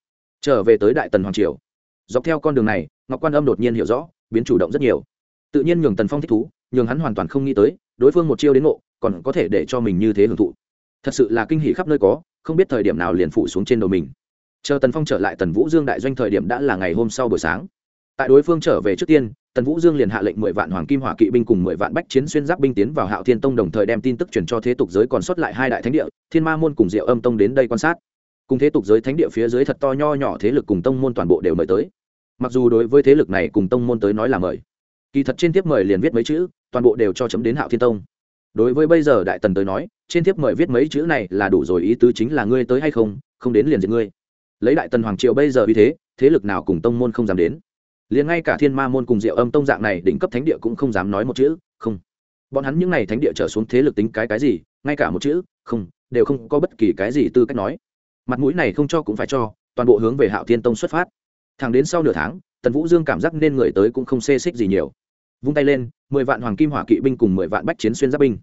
A: Trở về tới đại tần hoàng triều. Dọc theo con đường này, ngọc quan âm đột nhiên hiểu rõ, biến chủ động rất nhiều. Tự nhiên nhường tần phong thích thú nhường hắn hoàn toàn không nghĩ tới, đối phương một chiêu đến ngộ, còn có thể để cho mình như thế hưởng thụ. Thật sự là kinh hỷ khắp nơi có, không biết thời điểm nào liền phủ xuống trên đầu mình. Chờ tần phong trở lại tần vũ dương đại doanh thời điểm đã là ngày hôm sau buổi sáng. Tại đối phương trở về trước tiên, tần vũ dương liền hạ lệnh mười vạn hoàng kim hỏa kỵ binh cùng mười vạn bách chiến xuyên giáp binh tiến vào hạo thiên tông đồng thời đem tin tức truyền cho thế tục giới còn sót lại hai đại thánh địa, thiên ma môn cùng diệu âm tông đến đây quan sát. Cùng thế tục giới thánh địa phía dưới thật to nho nhỏ thế lực cùng tông môn toàn bộ đều mời tới. Mặc dù đối với thế lực này cùng tông môn tới nói là mời kỳ thật trên tiếp mời liền viết mấy chữ, toàn bộ đều cho chấm đến hạo thiên tông. Đối với bây giờ đại tần tới nói, trên tiếp mời viết mấy chữ này là đủ rồi ý tứ chính là ngươi tới hay không không đến liền diệt ngươi. Lấy đại tần hoàng Triệu bây giờ như thế thế lực nào cùng tông môn không dám đến. Liền ngay cả thiên ma môn cùng diệu âm tông dạng này đỉnh cấp thánh địa cũng không dám nói một chữ, không. Bọn hắn những n à y thánh địa trở xuống thế lực tính cái cái gì, ngay cả một chữ, không, đều không có bất kỳ cái gì tư cách nói. Mặt mũi này không cho cũng phải cho, toàn bộ hướng về hạo thiên tông xuất phát. Thẳng đến sau nửa tháng, tần vũ dương cảm giác nên người tới cũng không xê xích gì nhiều vung tay lên, mười vạn hoàng kim hỏa kỵ binh cùng mười vạn bách chiến xuyên giáp binh.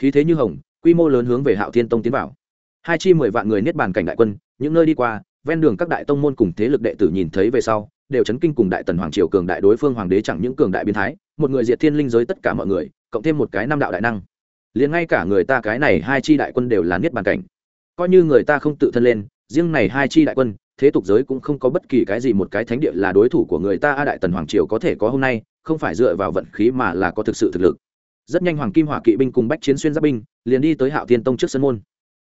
A: Khí thế như hồng, quy mô lớn hướng về hạo thiên tông tiến vào. Hai chi mười vạn người niết bàn cảnh đại quân, những nơi đi qua, ven đường các đại tông môn cùng thế lực đệ tử nhìn thấy về sau, đều chấn kinh cùng đại tần hoàng triều cường đại đối phương hoàng đế chẳng những cường đại biến thái, một người diệt thiên linh giới tất cả mọi người, cộng thêm một cái năm đạo đại năng. Liền ngay cả người ta cái này hai chi đại quân đều là niết bàn cảnh. Coi như người ta không tự thân lên, riêng này hai chi đại quân thế tục giới cũng không có bất kỳ cái gì một cái thánh địa là đối thủ của người ta. A đại tần hoàng triều có thể có hôm nay, không phải dựa vào vận khí mà là có thực sự thực lực. Rất nhanh hoàng kim hỏa kỵ binh cùng bách chiến xuyên giáp binh liền đi tới hạo thiên tông trước sân môn.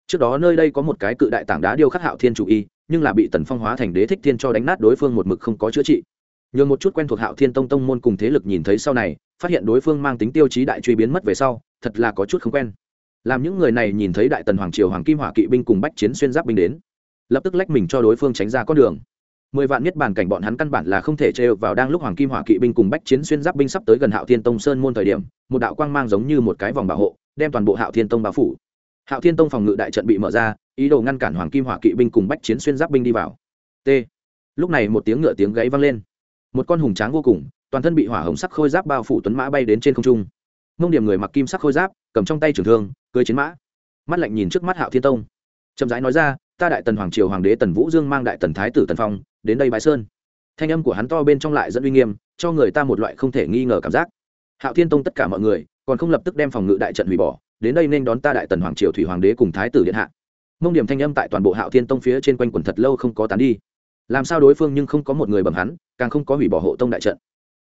A: Trước đó nơi đây có một cái cự đại tảng đá điêu khắc hạo thiên chủ y, nhưng là bị tần phong hóa thành đế thích thiên cho đánh nát đối phương một mực không có chữa trị. Nhường một chút quen thuộc hạo thiên tông tông môn cùng thế lực nhìn thấy sau này, phát hiện đối phương mang tính tiêu chí đại truy biến mất về sau, thật là có chút không quen. Làm những người này nhìn thấy đại tần hoàng triều hoàng kim hỏa kỵ binh cùng bách chiến xuyên giáp binh đến lập tức lách mình cho đối phương tránh ra con đường. Mười vạn nhất bản cảnh bọn hắn căn bản là không thể trêu vào đang lúc hoàng kim hỏa kỵ binh cùng bách chiến xuyên giáp binh sắp tới gần hạo thiên tông sơn môn thời điểm, một đạo quang mang giống như một cái vòng bảo hộ, đem toàn bộ hạo thiên tông bao phủ. Hạo thiên tông phòng ngự đại trận bị mở ra, ý đồ ngăn cản hoàng kim hỏa kỵ binh cùng bách chiến xuyên giáp binh đi vào. T. Lúc này một tiếng ngựa tiếng gáy vang lên. Một con hùng tráng vô cùng, toàn thân bị hỏa hồng sắc khôi giáp bao phủ tuấn mã bay đến trên không trung. Mông điểm người mặc kim sắc khôi giáp, cầm trong tay trường thương cưới chiến mã. Mắt lạnh nhìn trước mắt hạo thiên tông. Chậm rãi nói ra ta đại tần hoàng triều hoàng đế tần vũ dương mang đại tần thái tử tần phong, đến đây bãi sơn. Thanh âm của hắn to bên trong lại dẫn uy nghiêm, cho người ta một loại không thể nghi ngờ cảm giác. Hạo thiên tông tất cả mọi người, còn không lập tức đem phòng ngự đại trận hủy bỏ, đến đây nên đón ta đại tần hoàng triều thủy hoàng đế cùng thái tử điện hạ. Mông điểm thanh âm tại toàn bộ hạo thiên tông phía trên quanh quần thật lâu không có tán đi. Làm sao đối phương nhưng không có một người bẩm hắn, càng không có hủy bỏ hộ tông đại trận.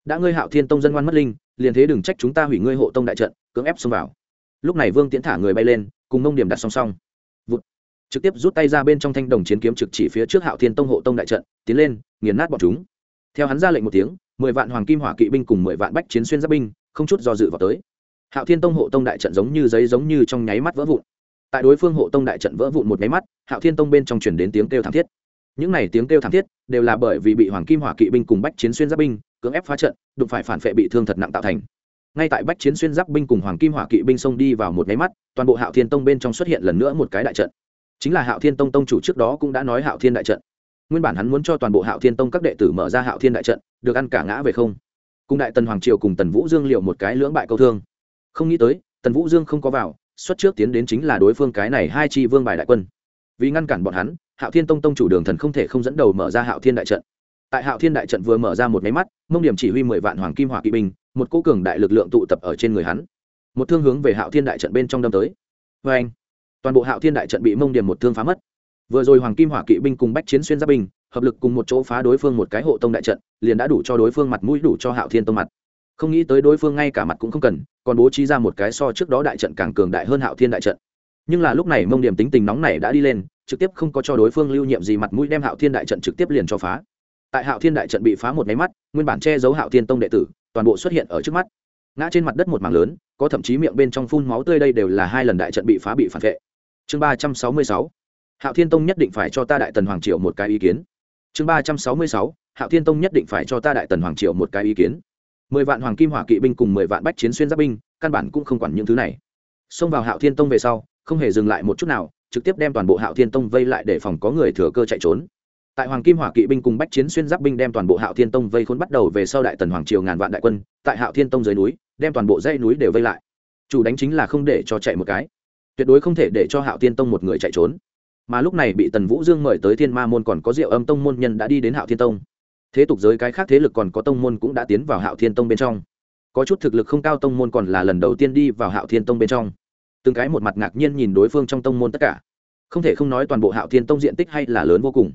A: Đã ngươi hạo thiên tông dân ngoan mất linh, liền thế đừng trách chúng ta hủy ngươi hộ tông đại trận, cưỡng ép xông vào. Lúc này vương tiễn thả người bay lên, cùng mông điểm đặt song song. Vụt trực tiếp rút tay ra bên trong thanh đồng chiến kiếm trực chỉ phía trước hạo thiên tông hộ tông đại trận, tiến lên, nghiền nát bọn chúng. Theo hắn ra lệnh một tiếng, mười vạn hoàng kim hỏa kỵ binh cùng mười vạn bách chiến xuyên giáp binh, không chút do dự vào tới. Hạo thiên tông hộ tông đại trận giống như giấy giống như trong nháy mắt vỡ vụn. Tại đối phương hộ tông đại trận vỡ vụn một nháy mắt, hạo thiên tông bên trong chuyển đến tiếng kêu thảm thiết. Những này tiếng kêu thảm thiết, đều là bởi vì bị hoàng kim hỏa kỵ binh cùng bách chiến xuyên giáp binh cưỡng ép phá trận, đụng phải phản vệ bị thương thật nặng tạo thành. Ngay tại bách chiến xuyên giáp binh cùng hoàng kim hỏa kỵ binh xông đi vào một nháy mắt, toàn bộ hạo thiên tông bên trong xuất hiện lần nữa một cái đại trận chính là hạo thiên tông tông chủ trước đó cũng đã nói hạo thiên đại trận. Nguyên bản hắn muốn cho toàn bộ hạo thiên tông các đệ tử mở ra hạo thiên đại trận, được ăn cả ngã về không. Cùng đại tần hoàng triều cùng tần vũ dương liệu một cái lưỡng bại câu thương. Không nghĩ tới, tần vũ dương không có vào, xuất trước tiến đến chính là đối phương cái này hai chi vương bài đại quân. Vì ngăn cản bọn hắn, hạo thiên tông tông chủ đường thần không thể không dẫn đầu mở ra hạo thiên đại trận. Tại hạo thiên đại trận vừa mở ra một máy mắt, mông điểm chỉ huy mười vạn hoàng kim hỏa kỵ binh, một cô cường đại lực lượng tụ tập ở trên người hắn. Một thương hướng về hạo thiên đại trận bên trong đâm tới. Vê anh toàn bộ hạo thiên đại trận bị mông điểm một thương phá mất. Vừa rồi hoàng kim hỏa kỵ binh cùng bách chiến xuyên giáp binh, hợp lực cùng một chỗ phá đối phương một cái hộ tông đại trận, liền đã đủ cho đối phương mặt mũi đủ cho hạo thiên tông mặt. Không nghĩ tới đối phương ngay cả mặt cũng không cần, còn bố trí ra một cái so trước đó đại trận càng cường đại hơn hạo thiên đại trận. Nhưng là lúc này mông điểm tính tình nóng này đã đi lên, trực tiếp không có cho đối phương lưu nhiệm gì mặt mũi đem hạo thiên đại trận trực tiếp liền cho phá. Tại hạo thiên đại trận bị phá một máy mắt, nguyên bản che giấu hạo thiên tông đệ tử, toàn bộ xuất hiện ở trước mắt. Ngã trên mặt đất một mảng lớn, có thậm chí miệng bên trong phun máu tươi đây đều là hai lần đại trận bị phá bị phản vệ chương ba trăm sáu mươi sáu. Hạo thiên tông nhất định phải cho ta đại tần hoàng triệu một cái ý kiến. Chương ba trăm sáu mươi sáu. Hạo thiên tông nhất định phải cho ta đại tần hoàng triệu một cái ý kiến. Mười vạn hoàng kim hỏa kỵ binh cùng mười vạn bách chiến xuyên giáp binh, căn bản cũng không quản những thứ này. Xông vào hạo thiên tông về sau, không hề dừng lại một chút nào, trực tiếp đem toàn bộ hạo thiên tông vây lại để phòng có người thừa cơ chạy trốn. Tại hoàng kim hỏa kỵ binh cùng bách chiến xuyên giáp binh đem toàn bộ hạo thiên tông vây khốn bắt đầu về sau đại tần hoàng triều ngàn vạn đại quân, tại hạo thiên tông dưới núi, đem toàn bộ dãy núi đều vây lại. Chủ đánh chính là không để cho chạy một cái tuyệt đối không thể để cho hạo thiên tông một người chạy trốn. Mà lúc này bị tần vũ dương mời tới thiên ma môn còn có diệu âm tông môn nhân đã đi đến hạo thiên tông. Thế tục giới cái khác thế lực còn có tông môn cũng đã tiến vào hạo thiên tông bên trong. Có chút thực lực không cao tông môn còn là lần đầu tiên đi vào hạo thiên tông bên trong. Từng cái một mặt ngạc nhiên nhìn đối phương trong tông môn tất cả. Không thể không nói toàn bộ hạo thiên tông diện tích hay là lớn vô cùng.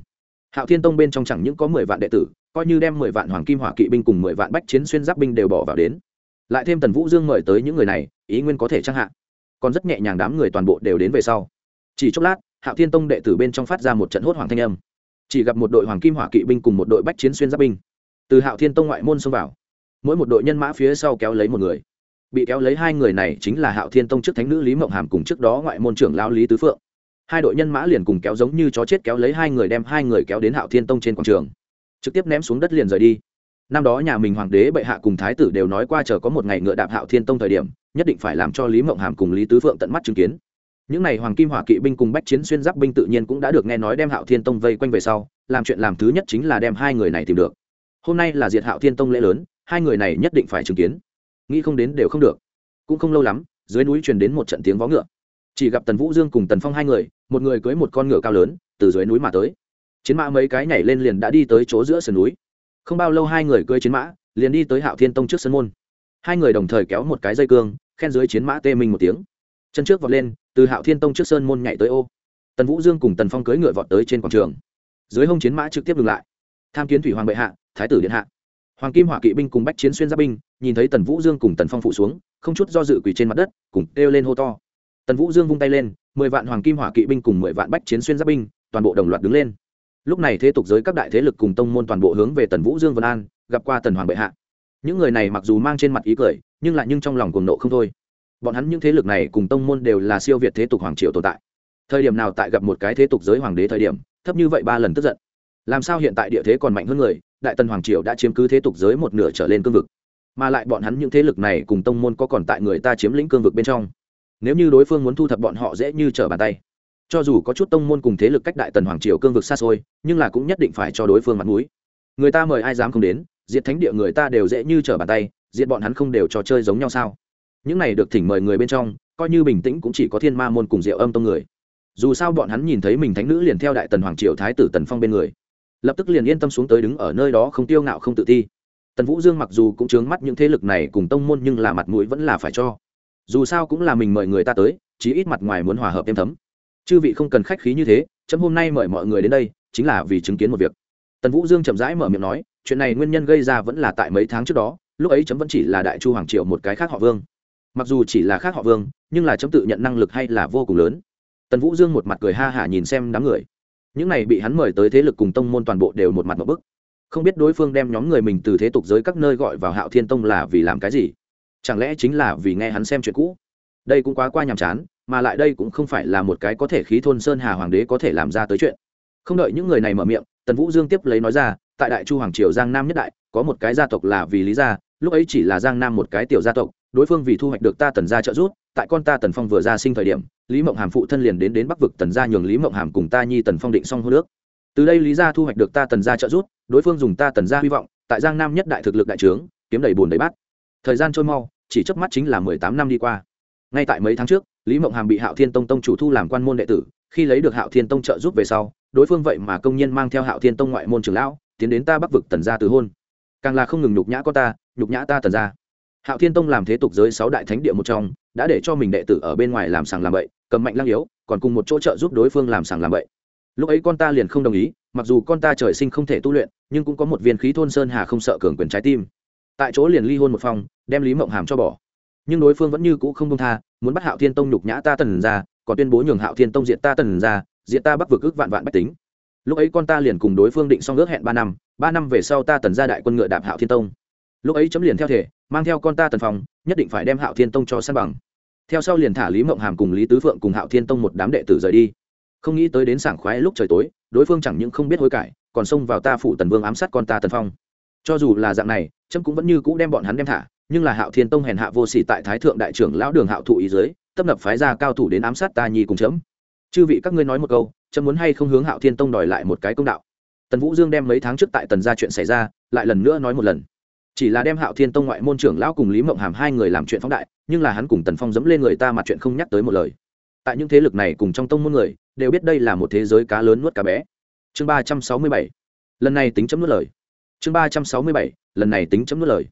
A: Hạo thiên tông bên trong chẳng những có mười vạn đệ tử, coi như đem mười vạn hoàng kim hỏa kỵ binh cùng mười vạn bách chiến xuyên giáp binh đều bỏ vào đến. Lại thêm tần vũ dương mời tới những người này, ý nguyên có thể trang hạ? Còn rất nhẹ nhàng đám người toàn bộ đều đến về sau. Chỉ chốc lát, hạo thiên tông đệ tử bên trong phát ra một trận hốt hoàng thanh âm. Chỉ gặp một đội hoàng kim hỏa kỵ binh cùng một đội bách chiến xuyên giáp binh. Từ hạo thiên tông ngoại môn xông vào. Mỗi một đội nhân mã phía sau kéo lấy một người. Bị kéo lấy hai người này chính là hạo thiên tông trước thánh nữ lý mộng hàm cùng trước đó ngoại môn trưởng lao lý tứ phượng. Hai đội nhân mã liền cùng kéo giống như chó chết kéo lấy hai người đem hai người kéo đến hạo thiên tông trên quảng trường. Trực tiếp ném xuống đất liền rời đi năm đó nhà mình hoàng đế bệ hạ cùng thái tử đều nói qua chờ có một ngày ngựa đạp hạo thiên tông thời điểm, nhất định phải làm cho lý mộng hàm cùng lý tứ phượng tận mắt chứng kiến. Những n à y hoàng kim hỏa kỵ binh cùng bách chiến xuyên giáp binh tự nhiên cũng đã được nghe nói đem hạo thiên tông vây quanh về sau, làm chuyện làm thứ nhất chính là đem hai người này tìm được. Hôm nay là diệt hạo thiên tông lễ lớn, hai người này nhất định phải chứng kiến. Nghĩ không đến đều không được. Cũng không lâu lắm, dưới núi truyền đến một trận tiếng vó ngựa. Chỉ gặp tần vũ dương cùng tần phong hai người, một người cưới một con ngựa cao lớn, từ dưới núi mà tới. Chiến mã mấy cái nhảy lên liền đã đi tới chỗ giữa sườn núi không bao lâu hai người cưới chiến mã, liền đi tới hạo thiên tông trước sân môn. Hai người đồng thời kéo một cái dây cương, khen dưới chiến mã tê minh một tiếng. Chân trước vọt lên, từ hạo thiên tông trước sơn môn nhảy tới ô. Tần vũ dương cùng tần phong cưới ngựa vọt tới trên quảng trường. Dưới hông chiến mã trực tiếp ngừng lại. Tham kiến thủy hoàng bệ hạ, thái tử điện hạ. Hoàng kim hỏa kỵ binh cùng bách chiến xuyên giáp binh, nhìn thấy tần vũ dương cùng tần phong phụ xuống, không chút do dự quỳ trên mặt đất, cùng kêu lên hô to. Tần vũ dương vung tay lên, mười vạn hoàng kim hỏa kỵ binh cùng mười vạn bách chiến xuyên giáp binh, toàn bộ đồng loạt đứng lên lúc này thế tục giới các đại thế lực cùng tông môn toàn bộ hướng về tần vũ dương vân an, gặp qua tần hoàng bệ hạ. Những người này mặc dù mang trên mặt ý cười, nhưng lại nhưng trong lòng cuồng nộ không thôi. Bọn hắn những thế lực này cùng tông môn đều là siêu việt thế tục hoàng triều tồn tại. Thời điểm nào tại gặp một cái thế tục giới hoàng đế thời điểm, thấp như vậy ba lần tức giận. Làm sao hiện tại địa thế còn mạnh hơn người, đại tần hoàng triều đã chiếm cứ thế tục giới một nửa trở lên cương vực. Mà lại bọn hắn những thế lực này cùng tông môn có còn tại người ta chiếm lĩnh cương vực bên trong. Nếu như đối phương muốn thu thập bọn họ dễ như trở bàn tay cho dù có chút tông môn cùng thế lực cách đại tần hoàng triều cương vực xa xôi, nhưng là cũng nhất định phải cho đối phương mặt mũi. Người ta mời ai dám không đến, diệt thánh địa người ta đều dễ như trở bàn tay, diệt bọn hắn không đều trò chơi giống nhau sao? Những này được thỉnh mời người bên trong, coi như bình tĩnh cũng chỉ có thiên ma môn cùng diệu âm tông người. Dù sao bọn hắn nhìn thấy mình thánh nữ liền theo đại tần hoàng triều thái tử tần phong bên người. Lập tức liền yên tâm xuống tới đứng ở nơi đó không tiêu ngạo không tự ti. Tần vũ dương mặc dù cũng chướng mắt những thế lực này cùng tông môn nhưng là mặt mũi vẫn là phải cho. Dù sao cũng là mình mời người ta tới, chí ít mặt ngoài muốn hòa hợp thêm thấm chư vị không cần khách khí như thế, chấm hôm nay mời mọi người đến đây, chính là vì chứng kiến một việc. Tần vũ dương chậm rãi mở miệng nói, chuyện này nguyên nhân gây ra vẫn là tại mấy tháng trước đó, lúc ấy chấm vẫn chỉ là đại chu hoàng triệu một cái khác họ vương. Mặc dù chỉ là khác họ vương, nhưng là chấm tự nhận năng lực hay là vô cùng lớn. Tần vũ dương một mặt cười ha hả nhìn xem đám người. Những này bị hắn mời tới thế lực cùng tông môn toàn bộ đều một mặt một bức. Không biết đối phương đem nhóm người mình từ thế tục giới các nơi gọi vào hạo thiên tông là vì làm cái gì? Chẳng lẽ chính là vì nghe hắn xem chuyện cũ? Đây cũng quá qua nhàm chán mà lại đây cũng không phải là một cái có thể khí thôn sơn hà hoàng đế có thể làm ra tới chuyện. Không đợi những người này mở miệng, tần vũ dương tiếp lấy nói ra, tại đại chu hoàng triều giang nam nhất đại, có một cái gia tộc là vì lý gia, lúc ấy chỉ là giang nam một cái tiểu gia tộc, đối phương vì thu hoạch được ta tần gia trợ giúp, tại con ta tần phong vừa ra sinh thời điểm, lý mộng hàm phụ thân liền đến đến bắc vực tần gia nhường lý mộng hàm cùng ta nhi tần phong định xong hô nước từ đây lý gia thu hoạch được ta tần gia trợ giúp, đối phương dùng ta tần gia hy vọng, tại giang nam nhất đại thực lực đại trướng, kiếm đầy bùn đầy bát. Thời gian trôi mau, chỉ chớp mắt chính là mười tám năm đi qua. Ngay tại mấy tháng trước lý mộng hàm bị hạo thiên tông tông chủ thu làm quan môn đệ tử khi lấy được hạo thiên tông trợ giúp về sau đối phương vậy mà công nhân mang theo hạo thiên tông ngoại môn trưởng lão tiến đến ta bắc vực tần gia từ hôn. Càng là không ngừng nhục nhã con ta nhục nhã ta tần gia. Hạo thiên tông làm thế tục giới sáu đại thánh địa một trong đã để cho mình đệ tử ở bên ngoài làm sàng làm bậy cầm mạnh lăng yếu còn cùng một chỗ trợ giúp đối phương làm sàng làm bậy. Lúc ấy con ta liền không đồng ý mặc dù con ta trời sinh không thể tu luyện nhưng cũng có một viên khí thôn sơn hà không sợ cường quyền trái tim. Tại chỗ liền ly hôn một phong, đem lý mộng hàm cho bỏ nhưng đối phương vẫn như cũ không công tha, muốn bắt hạo thiên tông nhục nhã ta tần ra, còn tuyên bố nhường hạo thiên tông diện ta tần ra diện ta bắc vực ước vạn vạn bách tính. Lúc ấy con ta liền cùng đối phương định xong ước hẹn ba năm ba năm về sau ta tần ra đại quân ngựa đạp hạo thiên tông. Lúc ấy chấm liền theo thể, mang theo con ta tần phòng, nhất định phải đem hạo thiên tông cho săn bằng. Theo sau liền thả lý mộng hàm cùng lý tứ phượng cùng hạo thiên tông một đám đệ tử rời đi. Không nghĩ tới đến sảng khoái lúc trời tối, đối phương chẳng những không biết hối cải, còn xông vào ta phụ tần vương ám sát con ta tần phong. Cho dù là dạng này trâm cũng vẫn như cũ đem bọn hắn đem thả nhưng là hạo thiên tông hèn hạ vô sỉ tại thái thượng đại trưởng lão đường hạo thụ ý dưới, tấp nập phái ra cao thủ đến ám sát ta nhi cùng chấm. Chư vị các ngươi nói một câu, chấm muốn hay không hướng hạo thiên tông đòi lại một cái công đạo? Tần vũ dương đem mấy tháng trước tại tần gia chuyện xảy ra, lại lần nữa nói một lần. Chỉ là đem hạo thiên tông ngoại môn trưởng lão cùng lý mộng hàm hai người làm chuyện phóng đại, nhưng là hắn cùng tần phong dẫm lên người ta mặt chuyện không nhắc tới một lời. Tại những thế lực này cùng trong tông môn người, đều biết đây là một thế giới cá lớn nuốt cá bé. Chương ba trăm sáu mươi bảy. Lần này tính chấm nuốt lời. Chương ba trăm sáu mươi bảy. Lần này tính chấm nuốt lời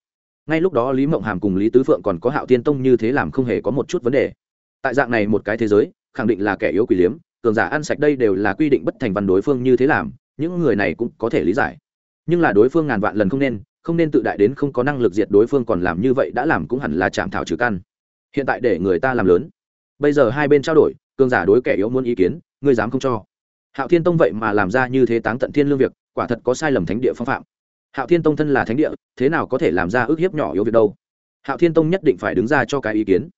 A: ngay lúc đó lý mộng hàm cùng lý tứ phượng còn có hạo thiên tông như thế làm không hề có một chút vấn đề. Tại dạng này một cái thế giới, khẳng định là kẻ yếu quỷ liếm, cường giả ăn sạch đây đều là quy định bất thành văn đối phương như thế làm, những người này cũng có thể lý giải. Nhưng là đối phương ngàn vạn lần không nên không nên tự đại đến không có năng lực diệt đối phương còn làm như vậy đã làm cũng hẳn là chạm thảo trừ căn. Hiện tại để người ta làm lớn. Bây giờ hai bên trao đổi, cường giả đối kẻ yếu muốn ý kiến, ngươi dám không cho. Hạo thiên tông vậy mà làm ra như thế táng tận thiên lương việc, quả thật có sai lầm thánh địa phong phạm hạo thiên tông thân là thánh địa, thế nào có thể làm ra ước hiếp nhỏ yếu việc đâu? Hạo thiên tông nhất định phải đứng ra cho cái ý kiến.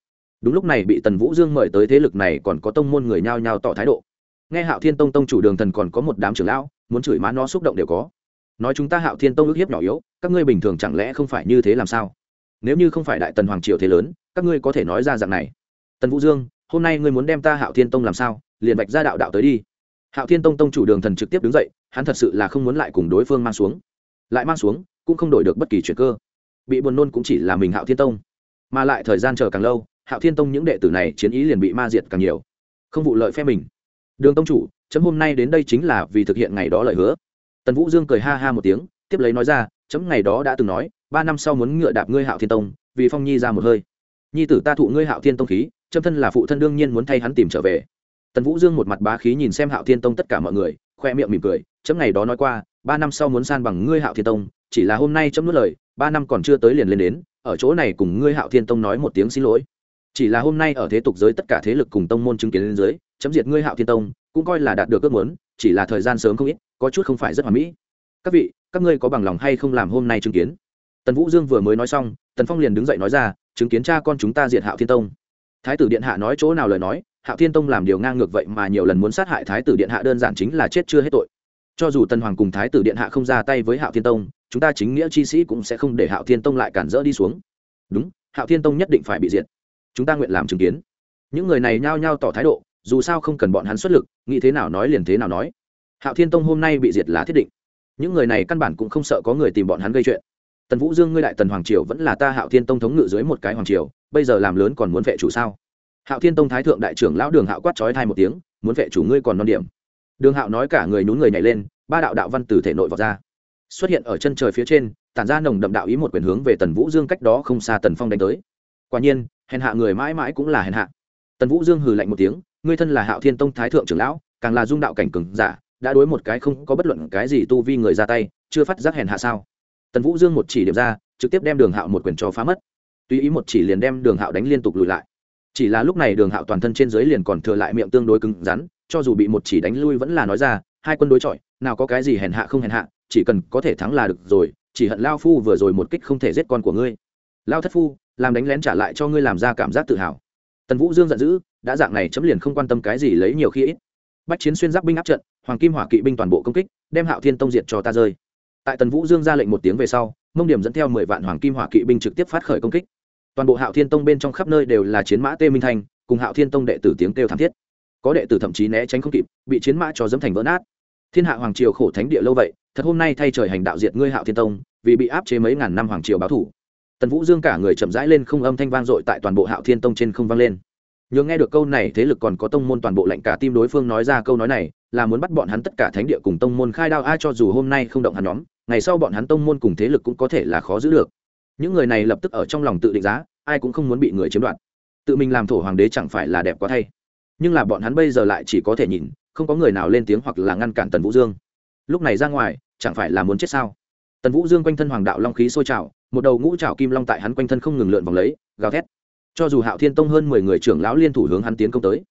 A: Đúng lúc này bị tần vũ dương mời tới thế lực này còn có tông môn người nhao nhao tỏ thái độ. Nghe hạo thiên tông tông chủ đường thần còn có một đám trưởng lão, muốn chửi má nó xúc động đều có. Nói chúng ta hạo thiên tông ước hiếp nhỏ yếu, các ngươi bình thường chẳng lẽ không phải như thế làm sao? Nếu như không phải đại tần hoàng triều thế lớn, các ngươi có thể nói ra dạng này. Tần vũ dương, hôm nay ngươi muốn đem ta hạo thiên tông làm sao? Liền bạch ra đạo đạo tới đi. Hạo thiên tông tông chủ đường thần trực tiếp đứng dậy, hắn thật sự là không muốn lại cùng đối phương mang xuống lại mang xuống, cũng không đổi được bất kỳ chuyện cơ. Bị buồn nôn cũng chỉ là mình hạo thiên tông. Mà lại thời gian chờ càng lâu, hạo thiên tông những đệ tử này chiến ý liền bị ma diệt càng nhiều. Không vụ lợi phe mình. Đường tông chủ, chấm hôm nay đến đây chính là vì thực hiện ngày đó lời hứa. Tần vũ dương cười ha ha một tiếng, tiếp lấy nói ra, chấm ngày đó đã từng nói, ba năm sau muốn ngựa đạp ngươi hạo thiên tông, vì phong nhi ra một hơi. Nhi tử ta thụ ngươi hạo thiên tông khí, chấm thân là phụ thân đương nhiên muốn thay hắn tìm trở về. Tần vũ dương một mặt bá khí nhìn xem hạo thiên tông tất cả mọi người, khoe miệng mỉm cười, chấm ngày đó nói qua ba năm sau muốn san bằng ngươi hạo thiên tông, chỉ là hôm nay chấm nuốt lời, ba năm còn chưa tới liền lên đến, ở chỗ này cùng ngươi hạo thiên tông nói một tiếng xin lỗi. Chỉ là hôm nay ở thế tục giới tất cả thế lực cùng tông môn chứng kiến lên dưới, chấm diệt ngươi hạo thiên tông, cũng coi là đạt được ước muốn, chỉ là thời gian sớm không ít, có chút không phải rất hoàn mỹ. Các vị, các ngươi có bằng lòng hay không làm hôm nay chứng kiến? Tần vũ dương vừa mới nói xong, tần phong liền đứng dậy nói ra, chứng kiến cha con chúng ta diệt hạo thiên tông. Thái tử điện hạ nói chỗ nào lời nói, hạo thiên tông làm điều ngang ngược vậy mà nhiều lần muốn sát hại thái tử điện hạ đơn giản chính là chết chưa hết tội cho dù tần hoàng cùng thái tử điện hạ không ra tay với hạo thiên tông, chúng ta chính nghĩa chi sĩ cũng sẽ không để hạo thiên tông lại cản rỡ đi xuống. Đúng, hạo thiên tông nhất định phải bị diệt. Chúng ta nguyện làm chứng kiến. Những người này nhao nhao tỏ thái độ, dù sao không cần bọn hắn xuất lực, nghĩ thế nào nói liền thế nào nói. Hạo thiên tông hôm nay bị diệt là thiết định. Những người này căn bản cũng không sợ có người tìm bọn hắn gây chuyện. Tần vũ dương, ngươi đại tần hoàng triều vẫn là ta hạo thiên tông thống ngự dưới một cái hoàng triều, bây giờ làm lớn còn muốn vệ chủ sao? Hạo thiên tông thái thượng đại trưởng lão đường hạo quát trói thai một tiếng, muốn vệ chủ ngươi còn non điểm đường hạo nói cả người nhún người nhảy lên, ba đạo đạo văn từ thể nội vào ra. Xuất hiện ở chân trời phía trên, tản ra nồng đậm đạo ý một quyền hướng về tần vũ dương cách đó không xa tần phong đánh tới. Quả nhiên, hèn hạ người mãi mãi cũng là hèn hạ. Tần vũ dương hừ lạnh một tiếng, ngươi thân là hạo thiên tông thái thượng trưởng lão, càng là dung đạo cảnh cừng giả, đã đối một cái không có bất luận cái gì tu vi người ra tay, chưa phát giác hèn hạ sao? Tần vũ dương một chỉ điểm ra, trực tiếp đem đường hạo một quyền cho phá mất. Tuy ý một chỉ liền đem đường hạo đánh liên tục lùi lại. Chỉ là lúc này đường hạo toàn thân trên dưới liền còn thừa lại miệng tương đối cứng rắn cho dù bị một chỉ đánh lui vẫn là nói ra, hai quân đối chọi, nào có cái gì hèn hạ không hèn hạ, chỉ cần có thể thắng là được rồi, chỉ hận lao phu vừa rồi một kích không thể giết con của ngươi. Lao thất phu, làm đánh lén trả lại cho ngươi làm ra cảm giác tự hào. Tần vũ dương giận dữ, đã dạng này chấm liền không quan tâm cái gì lấy nhiều khi ít. Bách chiến xuyên giáp binh áp trận, hoàng kim hỏa kỵ binh toàn bộ công kích, đem hạo thiên tông diệt cho ta rơi. Tại tần vũ dương ra lệnh một tiếng về sau, mông điểm dẫn theo mười vạn hoàng kim hỏa kỵ binh trực tiếp phát khởi công kích. Toàn bộ hạo thiên tông bên trong khắp nơi đều là chiến mã tê minh thanh cùng hạo thiên tông đệ tử tiếng kêu thảm thiết có đệ tử thậm chí né tránh không kịp, bị chiến mã cho dẫm thành vỡ nát. Thiên hạ hoàng triều khổ thánh địa lâu vậy, thật hôm nay thay trời hành đạo diệt ngươi hạo thiên tông, vì bị áp chế mấy ngàn năm hoàng triều báo thủ. Tần vũ dương cả người chậm rãi lên không âm thanh vang dội tại toàn bộ hạo thiên tông trên không vang lên. Nhường nghe được câu này, thế lực còn có tông môn toàn bộ lệnh cả tim đối phương nói ra câu nói này, là muốn bắt bọn hắn tất cả thánh địa cùng tông môn khai đao ai cho dù hôm nay không động hắn nhóm, ngày sau bọn hắn tông môn cùng thế lực cũng có thể là khó giữ được. Những người này lập tức ở trong lòng tự định giá, ai cũng không muốn bị người chiếm đoạt. Tự mình làm thổ hoàng đế chẳng phải là đẹp quá thay nhưng là bọn hắn bây giờ lại chỉ có thể nhìn, không có người nào lên tiếng hoặc là ngăn cản tần vũ dương. Lúc này ra ngoài, chẳng phải là muốn chết sao? Tần vũ dương quanh thân hoàng đạo long khí sôi trào, một đầu ngũ trào kim long tại hắn quanh thân không ngừng lượn vòng lấy, gào thét. Cho dù hạo thiên tông hơn mười người trưởng lão liên thủ hướng hắn tiến công tới,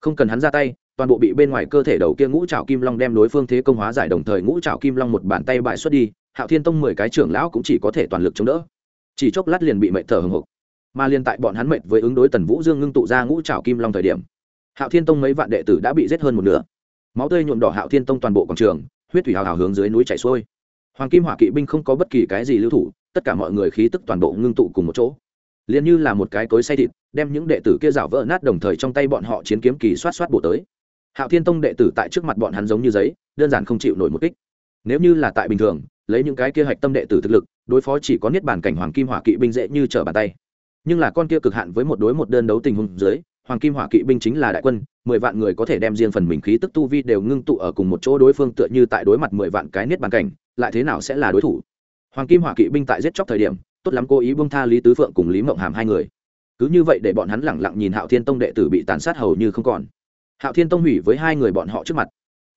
A: không cần hắn ra tay, toàn bộ bị bên ngoài cơ thể đầu kia ngũ trào kim long đem đối phương thế công hóa giải đồng thời ngũ trào kim long một bàn tay bại xuất đi, hạo thiên tông mười cái trưởng lão cũng chỉ có thể toàn lực chống đỡ. Chỉ chốc lát liền bị mệnh thở hồng hộc mà liên tại bọn hắn mệnh với ứng đối tần vũ dương ngưng tụ ra ngũ trào kim long thời điểm hạo thiên tông mấy vạn đệ tử đã bị giết hơn một nửa. Máu tươi nhuộm đỏ hạo thiên tông toàn bộ quảng trường, huyết thủy hào hào hướng dưới núi chảy xuôi. Hoàng kim hỏa kỵ binh không có bất kỳ cái gì lưu thủ, tất cả mọi người khí tức toàn bộ ngưng tụ cùng một chỗ. Liền như là một cái cối say thịt, đem những đệ tử kia rảo vỡ nát đồng thời trong tay bọn họ chiến kiếm kỳ xoát xoát bổ tới. Hạo thiên tông đệ tử tại trước mặt bọn hắn giống như giấy, đơn giản không chịu nổi một kích. Nếu như là tại bình thường, lấy những cái kia hạch tâm đệ tử thực lực, đối phó chỉ có niết bàn cảnh hoàng kim hỏa kỵ binh dễ như trở bàn tay. Nhưng là con kia cực hạn với một đối một đơn đấu tình huống dưới hoàng kim hỏa kỵ binh chính là đại quân, mười vạn người có thể đem riêng phần mình khí tức tu vi đều ngưng tụ ở cùng một chỗ đối phương tựa như tại đối mặt mười vạn cái niết bàn cảnh, lại thế nào sẽ là đối thủ? Hoàng kim hỏa kỵ binh tại giết chóc thời điểm, tốt lắm cố ý bông tha lý tứ phượng cùng lý mộng hàm hai người. Cứ như vậy để bọn hắn lẳng lặng nhìn hạo thiên tông đệ tử bị tàn sát hầu như không còn. Hạo thiên tông hủy với hai người bọn họ trước mặt.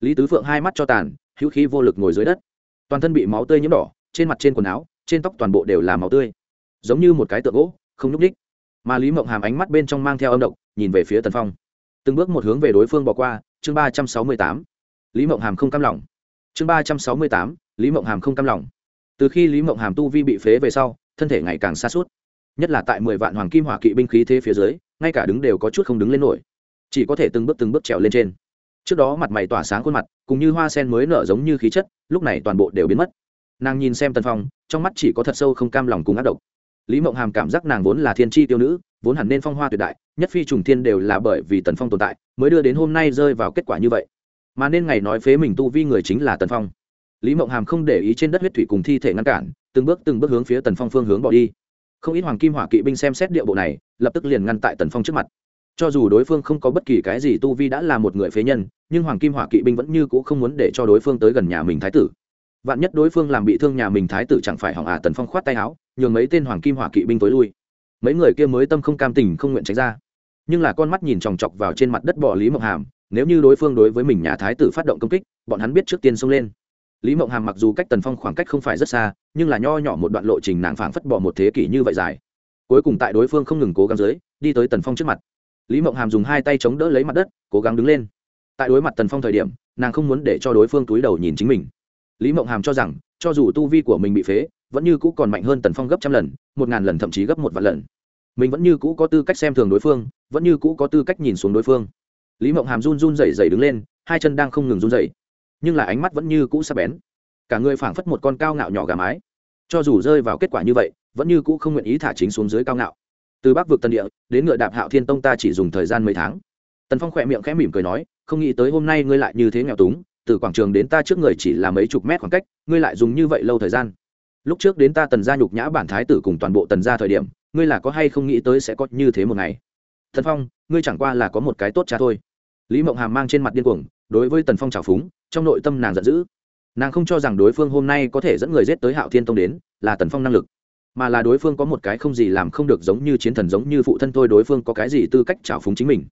A: Lý tứ phượng hai mắt cho tàn, hữu khí vô lực ngồi dưới đất. Toàn thân bị máu tươi nhiễm đỏ, trên mặt trên quần áo, trên tóc toàn bộ đều là máu tươi. Giống như một cái tượng gỗ, không nhúc ních mà lý mộng hàm ánh mắt bên trong mang theo âm động nhìn về phía tần phong. Từng bước một hướng về đối phương bỏ qua, chương ba trăm sáu mươi tám. Lý mộng hàm không cam lòng. Chương ba trăm sáu mươi tám, lý mộng hàm không cam lòng. Từ khi lý mộng hàm tu vi bị phế về sau, thân thể ngày càng xa suốt nhất là tại mười vạn hoàng kim hỏa kỵ binh khí thế phía dưới, ngay cả đứng đều có chút không đứng lên nổi. Chỉ có thể từng bước từng bước trèo lên trên. Trước đó mặt mày tỏa sáng khuôn mặt, cùng như hoa sen mới nở giống như khí chất, lúc này toàn bộ đều biến mất. Nàng nhìn xem tần phong, trong mắt chỉ có thật sâu không cam lòng cùng ác độc lý mộng hàm cảm giác nàng vốn là thiên tri tiêu nữ, vốn hẳn nên phong hoa tuyệt đại, nhất phi trùng thiên đều là bởi vì tần phong tồn tại, mới đưa đến hôm nay rơi vào kết quả như vậy. Mà nên ngày nói phế mình tu vi người chính là tần phong. Lý mộng hàm không để ý trên đất huyết thủy cùng thi thể ngăn cản, từng bước từng bước hướng phía tần phong phương hướng bỏ đi. Không ít hoàng kim hỏa kỵ binh xem xét địa bộ này, lập tức liền ngăn tại tần phong trước mặt. Cho dù đối phương không có bất kỳ cái gì tu vi đã là một người phế nhân, nhưng hoàng kim hỏa kỵ binh vẫn như c ũ không muốn để cho đối phương tới gần nhà mình thái tử vạn nhất đối phương làm bị thương nhà mình thái tử chẳng phải hỏng à tần phong khoát tay áo, nhường mấy tên hoàng kim hỏa kỵ binh tối lui. Mấy người kia mới tâm không cam tình, không nguyện tránh ra. Nhưng là con mắt nhìn chòng chọc vào trên mặt đất bỏ lý mộng hàm, nếu như đối phương đối với mình nhà thái tử phát động công kích, bọn hắn biết trước tiên xông lên. Lý mộng hàm mặc dù cách tần phong khoảng cách không phải rất xa, nhưng là nho nhỏ một đoạn lộ trình nàng phảng phất bỏ một thế kỷ như vậy dài. Cuối cùng tại đối phương không ngừng cố gắng dưới, đi tới tần phong trước mặt. Lý mộng hàm dùng hai tay chống đỡ lấy mặt đất, cố gắng đứng lên. Tại đối mặt tần phong thời điểm, nàng không muốn để cho đối phương túi đầu nhìn chính mình lý mộng hàm cho rằng, cho dù tu vi của mình bị phế, vẫn như cũ còn mạnh hơn tần phong gấp trăm lần, một ngàn lần thậm chí gấp một vạn lần. Mình vẫn như cũ có tư cách xem thường đối phương, vẫn như cũ có tư cách nhìn xuống đối phương. Lý mộng hàm run run rẩy rẩy đứng lên, hai chân đang không ngừng run rẩy. Nhưng là ánh mắt vẫn như cũ sắc bén. Cả người phảng phất một con cao ngạo nhỏ gà mái. Cho dù rơi vào kết quả như vậy, vẫn như cũ không nguyện ý thả chính xuống dưới cao ngạo. Từ bắc vực tân địa, đến ngựa đạp hạo thiên tông ta chỉ dùng thời gian mấy tháng. Tần phong khỏe miệng khẽ mỉm cười nói, không nghĩ tới hôm nay ngươi lại như thế nghèo túng từ quảng trường đến ta trước người chỉ là mấy chục mét khoảng cách, ngươi lại dùng như vậy lâu thời gian. Lúc trước đến ta tần gia nhục nhã bản thái tử cùng toàn bộ tần gia thời điểm, ngươi là có hay không nghĩ tới sẽ có như thế một ngày? Thần phong, ngươi chẳng qua là có một cái tốt cha thôi. Lý mộng hàm mang trên mặt điên cuồng, đối với tần phong trào phúng, trong nội tâm nàng giận dữ. Nàng không cho rằng đối phương hôm nay có thể dẫn người giết tới hạo thiên tông đến, là tần phong năng lực. Mà là đối phương có một cái không gì làm không được giống như chiến thần giống như phụ thân thôi, đối phương có cái gì tư cách trào phúng chính mình?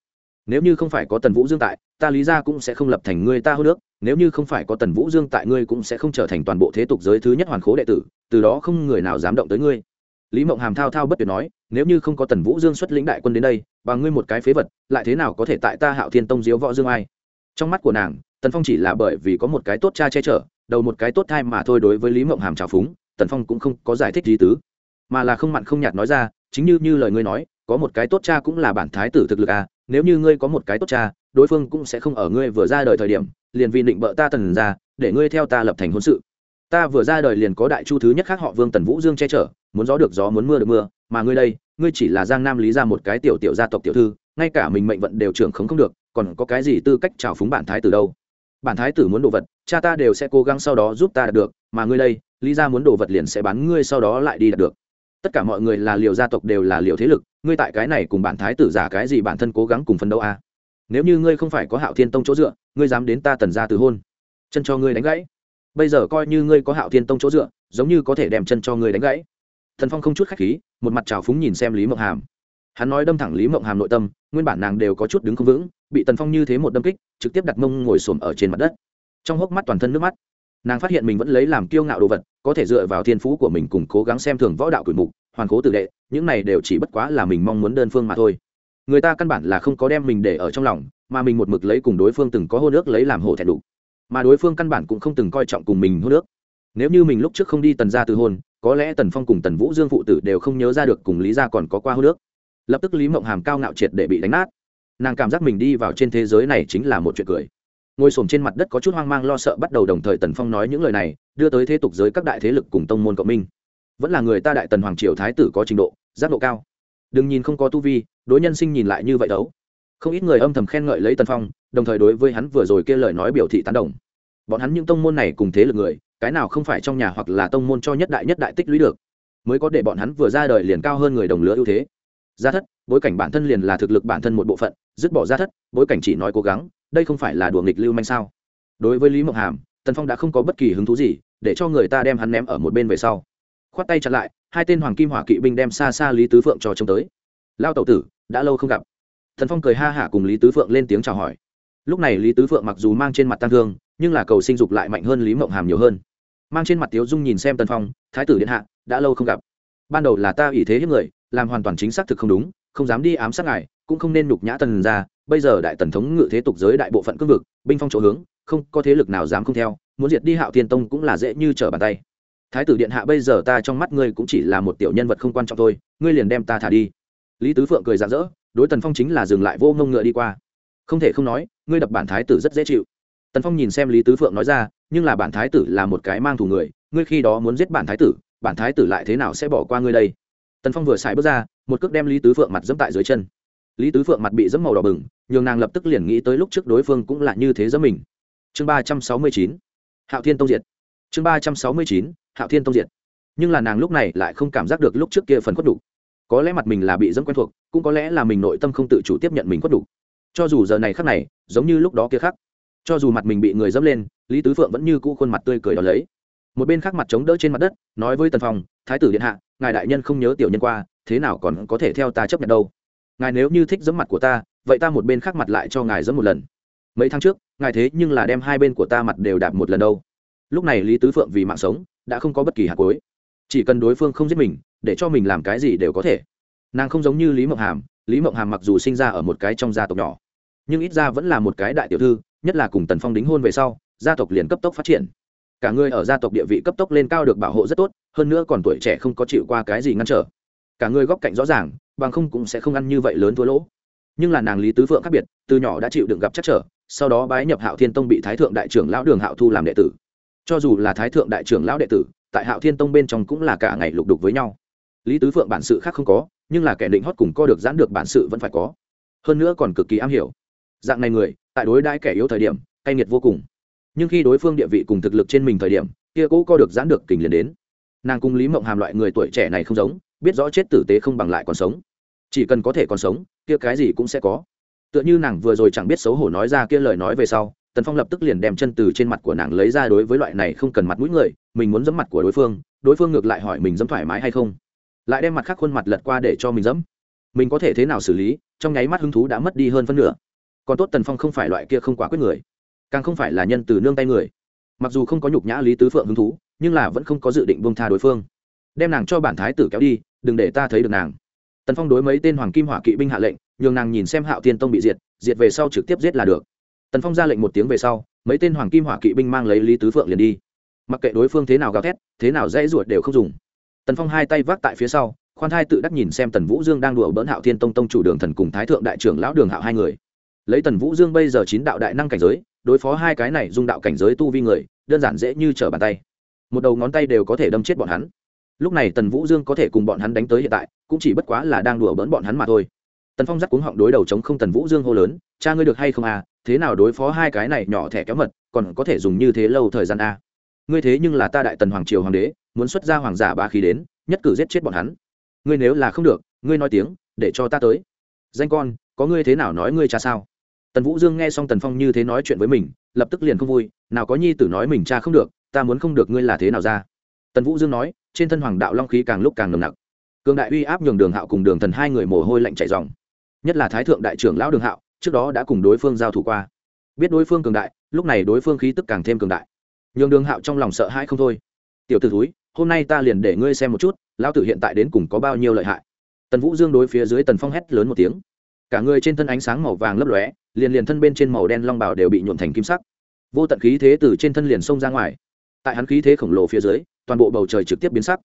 A: Nếu như không phải có tần vũ dương tại, ta lý ra cũng sẽ không lập thành ngươi ta hô nước. Nếu như không phải có tần vũ dương tại, ngươi cũng sẽ không trở thành toàn bộ thế tục giới thứ nhất hoàn khố đệ tử, từ đó không người nào dám động tới ngươi. Lý mộng hàm thao thao bất tuyệt nói, nếu như không có tần vũ dương xuất lĩnh đại quân đến đây, bằng ngươi một cái phế vật, lại thế nào có thể tại ta hạo thiên tông diếu võ dương ai? Trong mắt của nàng, tần phong chỉ là bởi vì có một cái tốt cha che chở, đầu một cái tốt thai mà thôi đối với lý mộng hàm trào phúng, tần phong cũng không có giải thích gì tứ. Mà là không mặn không nhạt nói ra, chính như như lời ngươi nói, có một cái tốt cha cũng là bản thái tử thực lực à nếu như ngươi có một cái tốt cha, đối phương cũng sẽ không ở ngươi vừa ra đời thời điểm, liền vì định bợ ta tần ra, để ngươi theo ta lập thành hôn sự. Ta vừa ra đời liền có đại chu thứ nhất khác họ vương tần vũ dương che chở, muốn gió được gió muốn mưa được mưa, mà ngươi đây, ngươi chỉ là giang nam lý ra một cái tiểu tiểu gia tộc tiểu thư, ngay cả mình mệnh vận đều trưởng khống không được, còn có cái gì tư cách trào phúng bản thái tử đâu? Bản thái tử muốn đồ vật, cha ta đều sẽ cố gắng sau đó giúp ta đạt được, mà ngươi đây, lý ra muốn đồ vật liền sẽ bán ngươi sau đó lại đi đạt được. Tất cả mọi người là liều gia tộc đều là liều thế lực ngươi tại cái này cùng bản thái tử giả cái gì bản thân cố gắng cùng phấn đấu a à? nếu như ngươi không phải có hạo thiên tông chỗ dựa, ngươi dám đến ta tần ra từ hôn, chân cho ngươi đánh gãy. Bây giờ coi như ngươi có hạo thiên tông chỗ dựa, giống như có thể đem chân cho ngươi đánh gãy. Thần phong không chút khách khí, một mặt trào phúng nhìn xem lý mộng hàm. Hắn nói đâm thẳng lý mộng hàm nội tâm, nguyên bản nàng đều có chút đứng không vững, bị tần phong như thế một đâm kích, trực tiếp đặt mông ngồi xổm ở trên mặt đất. Trong hốc mắt toàn thân nước mắt, nàng phát hiện mình vẫn lấy làm kiêu ngạo đồ vật, có thể dựa vào thiên phú của mình cùng cố gắng xem thường võ đạo cửi mục hoàn cố tử đệ, những này đều chỉ bất quá là mình mong muốn đơn phương mà thôi. Người ta căn bản là không có đem mình để ở trong lòng, mà mình một mực lấy cùng đối phương từng có hô nước lấy làm hổ thẹn đủ. Mà đối phương căn bản cũng không từng coi trọng cùng mình hô nước nếu như mình lúc trước không đi tần ra từ hôn, có lẽ tần phong cùng tần vũ dương phụ tử đều không nhớ ra được cùng lý ra còn có qua hô nước lập tức lý mộng hàm cao ngạo triệt để bị đánh nát. Nàng cảm giác mình đi vào trên thế giới này chính là một chuyện cười. Ngồi s trên mặt đất có chút hoang mang lo sợ bắt đầu đồng thời tần phong nói những lời này, đưa tới thế tục giới các đại thế lực cùng tông môn cộng minh vẫn là người ta đại tần hoàng triều thái tử có trình độ, giác độ cao. Đừng nhìn không có tu vi, đối nhân sinh nhìn lại như vậy đấu không ít người âm thầm khen ngợi lấy tần phong, đồng thời đối với hắn vừa rồi kia lời nói biểu thị tán đồng. Bọn hắn những tông môn này cùng thế lực người, cái nào không phải trong nhà hoặc là tông môn cho nhất đại nhất đại tích lũy được, mới có để bọn hắn vừa ra đời liền cao hơn người đồng lứa ưu thế. Gia thất, bối cảnh bản thân liền là thực lực bản thân một bộ phận, dứt bỏ gia thất, bối cảnh chỉ nói cố gắng, đây không phải là đùa nghịch lưu manh sao? Đối với lý mộng hàm, tần phong đã không có bất kỳ hứng thú gì, để cho người ta đem hắn ném ở một bên về sau khoát tay chặn lại, hai tên hoàng kim hỏa kỵ binh đem xa xa lý tứ phượng cho trông tới. Lao tẩu tử, đã lâu không gặp. Thần phong cười ha hả cùng lý tứ phượng lên tiếng chào hỏi. Lúc này lý tứ phượng mặc dù mang trên mặt tăng thương, nhưng là cầu sinh dục lại mạnh hơn lý mộng hàm nhiều hơn. Mang trên mặt tiếu dung nhìn xem tần phong, thái tử điện hạ, đã lâu không gặp. Ban đầu là ta ủy thế hiếp người, làm hoàn toàn chính xác thực không đúng, không dám đi ám sát ngài, cũng không nên nhục nhã tần ra bây giờ đại tần thống ngự thế tục giới đại bộ phận cương vực, binh phong chỗ hướng, không có thế lực nào dám không theo, muốn diệt đi hạo thiên tông cũng là dễ như trở bàn tay thái tử điện hạ bây giờ ta trong mắt ngươi cũng chỉ là một tiểu nhân vật không quan trọng thôi, ngươi liền đem ta thả đi. Lý tứ phượng cười rạng rỡ, đối tần phong chính là dừng lại vô ngông ngựa đi qua. Không thể không nói, ngươi đập bản thái tử rất dễ chịu. Tần phong nhìn xem lý tứ phượng nói ra, nhưng là bản thái tử là một cái mang thù người, ngươi khi đó muốn giết bản thái tử, bản thái tử lại thế nào sẽ bỏ qua ngươi đây? Tần phong vừa xài bước ra, một cước đem lý tứ phượng mặt dẫm tại dưới chân. Lý tứ phượng mặt bị dẫm màu đỏ bừng, nhường nàng lập tức liền nghĩ tới lúc trước đối phương cũng là như thế dẫm mình. Chương ba trăm sáu mươi chín, hạo thiên tông diệt. Chương ba trăm sáu mươi chín hạo thiên tông diệt. Nhưng là nàng lúc này lại không cảm giác được lúc trước kia phần khuất đủ. Có lẽ mặt mình là bị dẫm quen thuộc cũng có lẽ là mình nội tâm không tự chủ tiếp nhận mình khuất đủ. Cho dù giờ này khác này giống như lúc đó kia khác, cho dù mặt mình bị người dẫm lên lý tứ phượng vẫn như cũ khuôn mặt tươi cười đ ó lấy. Một bên khác mặt chống đỡ trên mặt đất nói với tần phong thái tử điện hạ ngài đại nhân không nhớ tiểu nhân qua thế nào còn có thể theo ta chấp nhận đâu? Ngài nếu như thích dẫm mặt của ta vậy ta một bên khác mặt lại cho ngài dẫm một lần. Mấy tháng trước ngài thế nhưng là đem hai bên của ta mặt đều đạp một lần đâu. Lúc này lý tứ phượng vì mạng sống đã không có bất kỳ hạt cối chỉ cần đối phương không giết mình, để cho mình làm cái gì đều có thể. Nàng không giống như lý mộng hàm, lý mộng hàm mặc dù sinh ra ở một cái trong gia tộc nhỏ, nhưng ít ra vẫn là một cái đại tiểu thư, nhất là cùng tần phong đính hôn về sau, gia tộc liền cấp tốc phát triển. Cả người ở gia tộc địa vị cấp tốc lên cao được bảo hộ rất tốt, hơn nữa còn tuổi trẻ không có chịu qua cái gì ngăn trở. Cả người góc cạnh rõ ràng, bằng không cũng sẽ không ăn như vậy lớn thua lỗ. Nhưng là nàng lý tứ phượng khác biệt, từ nhỏ đã chịu đựng gặp chắc trở, sau đó bái nhập hạo thiên tông bị thái thượng đại trưởng lão đường hạo thu làm đệ tử cho dù là thái thượng đại trưởng lão đệ tử, tại hạo thiên tông bên trong cũng là cả ngày lục đục với nhau. Lý tứ phượng bản sự khác không có, nhưng là kẻ định hót cùng co được giãn được bản sự vẫn phải có. Hơn nữa còn cực kỳ am hiểu. Dạng này người, tại đối đãi kẻ yếu thời điểm, cay nghiệt vô cùng. Nhưng khi đối phương địa vị cùng thực lực trên mình thời điểm, kia cũ co được giãn được kình liền đến. Nàng cung lý mộng hàm loại người tuổi trẻ này không giống, biết rõ chết tử tế không bằng lại còn sống. Chỉ cần có thể còn sống, kia cái gì cũng sẽ có. Tựa như nàng vừa rồi chẳng biết xấu hổ nói ra kia lời nói về sau tần phong lập tức liền đem chân từ trên mặt của nàng lấy ra đối với loại này không cần mặt mũi người, mình muốn dẫm mặt của đối phương đối phương ngược lại hỏi mình dẫm thoải mái hay không. Lại đem mặt khác khuôn mặt lật qua để cho mình dẫm mình có thể thế nào xử lý, trong nháy mắt hứng thú đã mất đi hơn phân nửa. Còn tốt tần phong không phải loại kia không quá quyết người, càng không phải là nhân từ nương tay người. Mặc dù không có nhục nhã lý tứ phượng hứng thú, nhưng là vẫn không có dự định buông tha đối phương. Đem nàng cho bản thái tử kéo đi, đừng để ta thấy được nàng. Tần phong đối mấy tên hoàng kim hỏa kỵ binh hạ lệnh, nhường nàng nhìn xem hạo tiên tông bị diệt diệt về sau trực tiếp giết là được tần phong ra lệnh một tiếng về sau mấy tên hoàng kim hỏa kỵ binh mang lấy lý tứ phượng liền đi mặc kệ đối phương thế nào gào thét thế nào dễ ruột đều không dùng tần phong hai tay vác tại phía sau khoan thai tự đắc nhìn xem tần vũ dương đang đùa bỡn hạo thiên tông tông chủ đường thần cùng thái thượng đại trưởng lão đường hạo hai người lấy tần vũ dương bây giờ chín đạo đại năng cảnh giới đối phó hai cái này dung đạo cảnh giới tu vi người đơn giản dễ như trở bàn tay một đầu ngón tay đều có thể đâm chết bọn hắn lúc này tần vũ dương có thể cùng bọn hắn đánh tới hiện tại cũng chỉ bất quá là đang đùa bỡn bọn hắn mà thôi tần phong dắt cuống họng đối đầu chống không tần vũ dương hô lớn cha ngươi được hay không à thế nào đối phó hai cái này nhỏ thẻ kéo mật, còn có thể dùng như thế lâu thời gian a? À? ngươi thế nhưng là ta đại tần hoàng triều hoàng đế, muốn xuất ra hoàng giả ba khí đến, nhất cử giết chết bọn hắn. Ngươi nếu là không được, ngươi nói tiếng, để cho ta tới. Danh con, có ngươi thế nào nói ngươi cha sao? Tần vũ dương nghe xong tần phong như thế nói chuyện với mình, lập tức liền không vui, nào có nhi tử nói mình cha không được, ta muốn không được ngươi là thế nào ra? Tần vũ dương nói, trên thân hoàng đạo long khí càng lúc càng nồng nặc. Cường đại uy áp nhường đường hạo cùng đường thần hai người mồ hôi lạnh chạy dòng nhất là thái thượng đại trưởng lão đường hạo trước đó đã cùng đối phương giao thủ qua. Biết đối phương cường đại, lúc này đối phương khí tức càng thêm cường đại. Nhường đường hạo trong lòng sợ hãi không thôi. Tiểu t ử túi hôm nay ta liền để ngươi xem một chút lao tử hiện tại đến cùng có bao nhiêu lợi hại. Tần vũ dương đối phía dưới tần phong hét lớn một tiếng. Cả người trên thân ánh sáng màu vàng lấp lóe, liền liền thân bên trên màu đen long bảo đều bị nhuộn thành kim sắc. Vô tận khí thế từ trên thân liền xông ra ngoài. Tại hắn khí thế khổng lồ phía dưới, toàn bộ bầu trời trực tiếp biến sắc.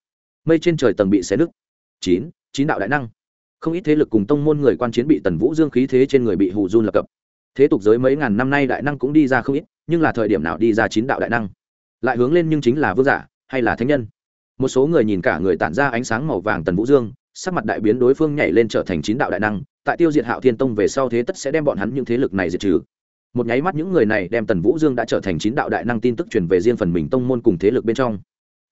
A: Mây trên trời tầng bị xé nứt. Chín chín đạo đại năng không ít thế lực cùng tông môn người quan chiến bị tần vũ dương khí thế trên người bị hù run lập cập. Thế tục giới mấy ngàn năm nay đại năng cũng đi ra không ít, nhưng là thời điểm nào đi ra chín đạo đại năng? Lại hướng lên nhưng chính là vương giả hay là thánh nhân? Một số người nhìn cả người tản ra ánh sáng màu vàng tần vũ dương, sắc mặt đại biến đối phương nhảy lên trở thành chín đạo đại năng, tại tiêu diệt hạo thiên tông về sau thế tất sẽ đem bọn hắn những thế lực này diệt trừ. Một nháy mắt những người này đem tần vũ dương đã trở thành chín đạo đại năng tin tức truyền về riêng phần mình tông môn cùng thế lực bên trong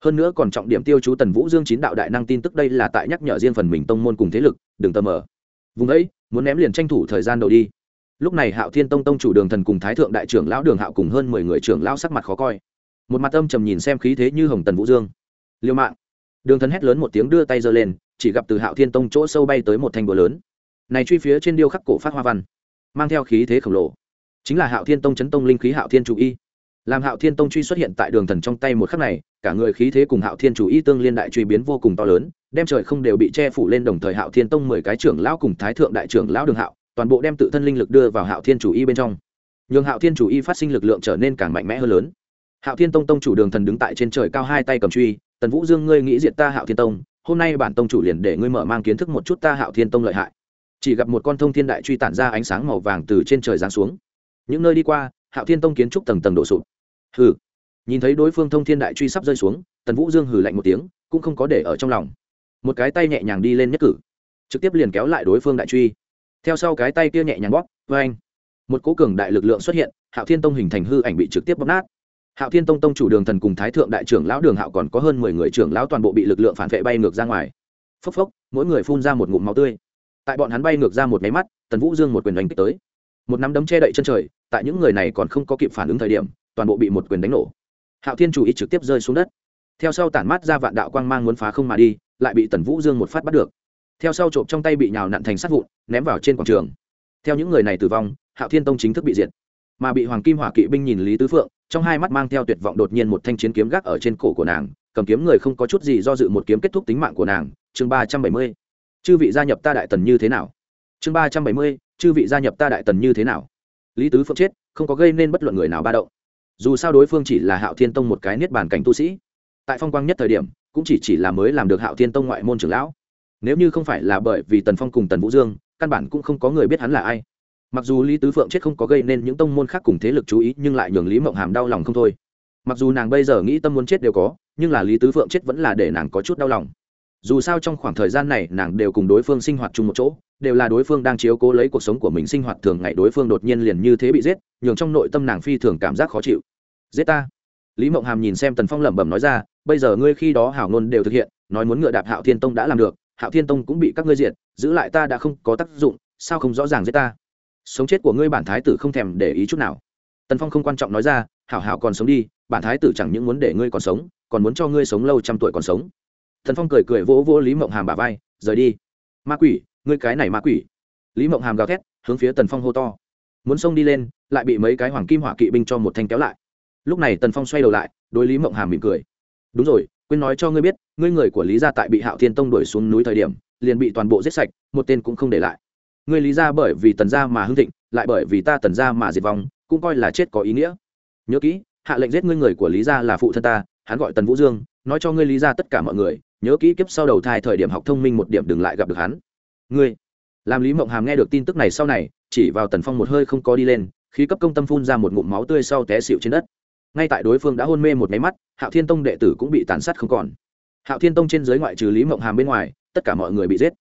A: hơn nữa còn trọng điểm tiêu chú tần vũ dương chín đạo đại năng tin tức đây là tại nhắc nhở riêng phần mình tông môn cùng thế lực, đừng tờ mờ vùng ấy, muốn ném liền tranh thủ thời gian đầu đi. Lúc này hạo thiên tông tông chủ đường thần cùng thái thượng đại trưởng lão đường hạo cùng hơn mười người trưởng lão sắc mặt khó coi. Một mặt âm trầm nhìn xem khí thế như hồng tần vũ dương. Liêu mạng. Đường thần hét lớn một tiếng đưa tay giơ lên, chỉ gặp từ hạo thiên tông chỗ sâu bay tới một thanh búa lớn. Này truy phía trên điêu khắc cổ phát hoa văn, mang theo khí thế khổng lồ. Chính là hạo thiên tông chấn tông linh khí hạo thiên chủ y làm hạo thiên tông truy xuất hiện tại đường thần trong tay một khắc này, cả người khí thế cùng hạo thiên chủ y tương liên đại truy biến vô cùng to lớn, đem trời không đều bị che phủ lên đồng thời hạo thiên tông mười cái trưởng lão cùng thái thượng đại trưởng lão đường hạo, toàn bộ đem tự thân linh lực đưa vào hạo thiên chủ y bên trong. Nhường hạo thiên chủ y phát sinh lực lượng trở nên càng mạnh mẽ hơn lớn. Hạo thiên tông tông chủ đường thần đứng tại trên trời cao hai tay cầm truy, tần vũ dương, ngươi nghĩ diệt ta hạo thiên tông, hôm nay bản tông chủ liền để ngươi mở mang kiến thức một chút ta hạo thiên tông lợi hại. Chỉ gặp một con thông thiên đại truy tản ra ánh sáng màu vàng từ trên trời giáng xuống. Những nơi đi qua, hạo thiên tông kiến trúc tầng tầng đổ sụp hừ. Nhìn thấy đối phương thông thiên đại truy sắp rơi xuống, tần vũ dương hừ lạnh một tiếng, cũng không có để ở trong lòng. Một cái tay nhẹ nhàng đi lên nhất cử, trực tiếp liền kéo lại đối phương đại truy. Theo sau cái tay kia nhẹ nhàng bóp vê anh một cố cường đại lực lượng xuất hiện, hạo thiên tông hình thành hư ảnh bị trực tiếp bóp nát. Hạo thiên tông tông chủ đường thần cùng thái thượng đại trưởng lão đường hạo còn có hơn mười người trưởng lão toàn bộ bị lực lượng phản vệ bay ngược ra ngoài. Phốc phốc, mỗi người phun ra một ngụm máu tươi. Tại bọn hắn bay ngược ra một máy mắt, tần vũ dương một quyền đánh kích tới. Một nắm đấm che đậy chân trời, tại những người này còn không có kịp phản ứng thời điểm toàn bộ bị một quyền đánh nổ. Hạo thiên chủ ý trực tiếp rơi xuống đất. Theo sau tản mát ra vạn đạo quang mang muốn phá không mà đi, lại bị tần vũ dương một phát bắt được. Theo sau trộm trong tay bị nhào nặn thành sát vụn, ném vào trên quảng trường. Theo những người này tử vong, hạo thiên tông chính thức bị diệt. Mà bị hoàng kim hỏa kỵ binh nhìn lý tứ phượng, trong hai mắt mang theo tuyệt vọng đột nhiên một thanh chiến kiếm gác ở trên cổ của nàng, cầm kiếm người không có chút gì do dự một kiếm kết thúc tính mạng của nàng. Chương ba trăm bảy mươi, chư vị gia nhập ta đại tần như thế nào? Chương ba trăm bảy mươi, chư vị gia nhập ta đại tần như thế nào? Lý tứ phượng chết, không có gây nên bất luận người nào ba động dù sao đối phương chỉ là hạo thiên tông một cái niết bàn cảnh tu sĩ. Tại phong quang nhất thời điểm, cũng chỉ chỉ là mới làm được hạo thiên tông ngoại môn trưởng lão. Nếu như không phải là bởi vì tần phong cùng tần vũ dương, căn bản cũng không có người biết hắn là ai. Mặc dù lý tứ phượng chết không có gây nên những tông môn khác cùng thế lực chú ý, nhưng lại nhường lý mộng hàm đau lòng không thôi. Mặc dù nàng bây giờ nghĩ tâm muốn chết đều có, nhưng là lý tứ phượng chết vẫn là để nàng có chút đau lòng. Dù sao trong khoảng thời gian này, nàng đều cùng đối phương sinh hoạt chung một chỗ, đều là đối phương đang chiếu cố lấy cuộc sống của mình sinh hoạt, thường ngày đối phương đột nhiên liền như thế bị giết, nhường trong nội tâm nàng phi thường cảm giác khó chịu giết ta. Lý mộng hàm nhìn xem tần phong lẩm bẩm nói ra, bây giờ ngươi khi đó hảo ngôn đều thực hiện, nói muốn ngựa đạp hạo thiên tông đã làm được, hạo thiên tông cũng bị các ngươi diệt, giữ lại ta đã không có tác dụng, sao không rõ ràng giết ta? Sống chết của ngươi bản thái tử không thèm để ý chút nào. Tần phong không quan trọng nói ra, hảo hảo còn sống đi, bản thái tử chẳng những muốn để ngươi còn sống, còn muốn cho ngươi sống lâu trăm tuổi còn sống. Tần phong cười cười vỗ vỗ lý mộng hàm bà vai, rời đi. Ma quỷ, ngươi cái này ma quỷ. Lý mộng hàm gào thét, hướng phía tần phong hô to. Muốn xông đi lên, lại bị mấy cái hoàng kim hỏa kỵ binh cho một thanh kéo lại lúc này tần phong xoay đầu lại, đối lý mộng hàm mỉm cười. Đúng rồi, quên nói cho ngươi biết, ngươi người của lý gia tại bị hạo thiên tông đuổi xuống núi thời điểm, liền bị toàn bộ giết sạch, một tên cũng không để lại. Ngươi lý gia bởi vì tần gia mà hưng thịnh, lại bởi vì ta tần gia mà diệt vong, cũng coi là chết có ý nghĩa. Nhớ kỹ, hạ lệnh giết ngươi người của lý gia là phụ thân ta, hắn gọi tần vũ dương, nói cho ngươi lý gia tất cả mọi người, nhớ kỹ kiếp sau đầu thai thời điểm học thông minh một điểm đừng lại gặp được hắn. Ngươi? Làm lý mộng hàm nghe được tin tức này sau này, chỉ vào tần phong một hơi không có đi lên, khí cấp công tâm phun ra một ngụm máu tươi sau té xịu trên đất ngay tại đối phương đã hôn mê một máy mắt, hạo thiên tông đệ tử cũng bị tàn sát không còn. Hạo thiên tông trên giới ngoại trừ lý mộng hàm bên ngoài, tất cả mọi người bị giết.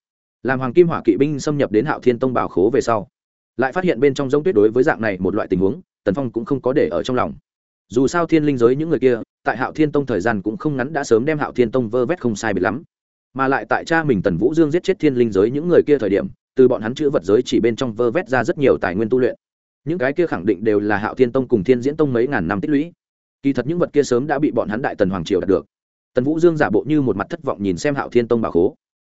A: Làm hoàng kim hỏa kỵ binh xâm nhập đến hạo thiên tông bảo khố về sau, lại phát hiện bên trong giống tuyết đối với dạng này một loại tình huống, tần phong cũng không có để ở trong lòng. Dù sao thiên linh giới những người kia, tại hạo thiên tông thời gian cũng không ngắn đã sớm đem hạo thiên tông vơ vét không sai bị lắm. Mà lại tại cha mình tần vũ dương giết chết thiên linh giới những người kia thời điểm, từ bọn hắn chữ vật giới chỉ bên trong vơ vét ra rất nhiều tài nguyên tu luyện. Những cái kia khẳng định đều là hạo thiên tông cùng thiên diễn tông mấy ngàn năm tích lũy kỳ thật những vật kia sớm đã bị bọn hắn đại tần hoàng triều đạt được. Tần vũ dương giả bộ như một mặt thất vọng nhìn xem hạo thiên tông bảo khố.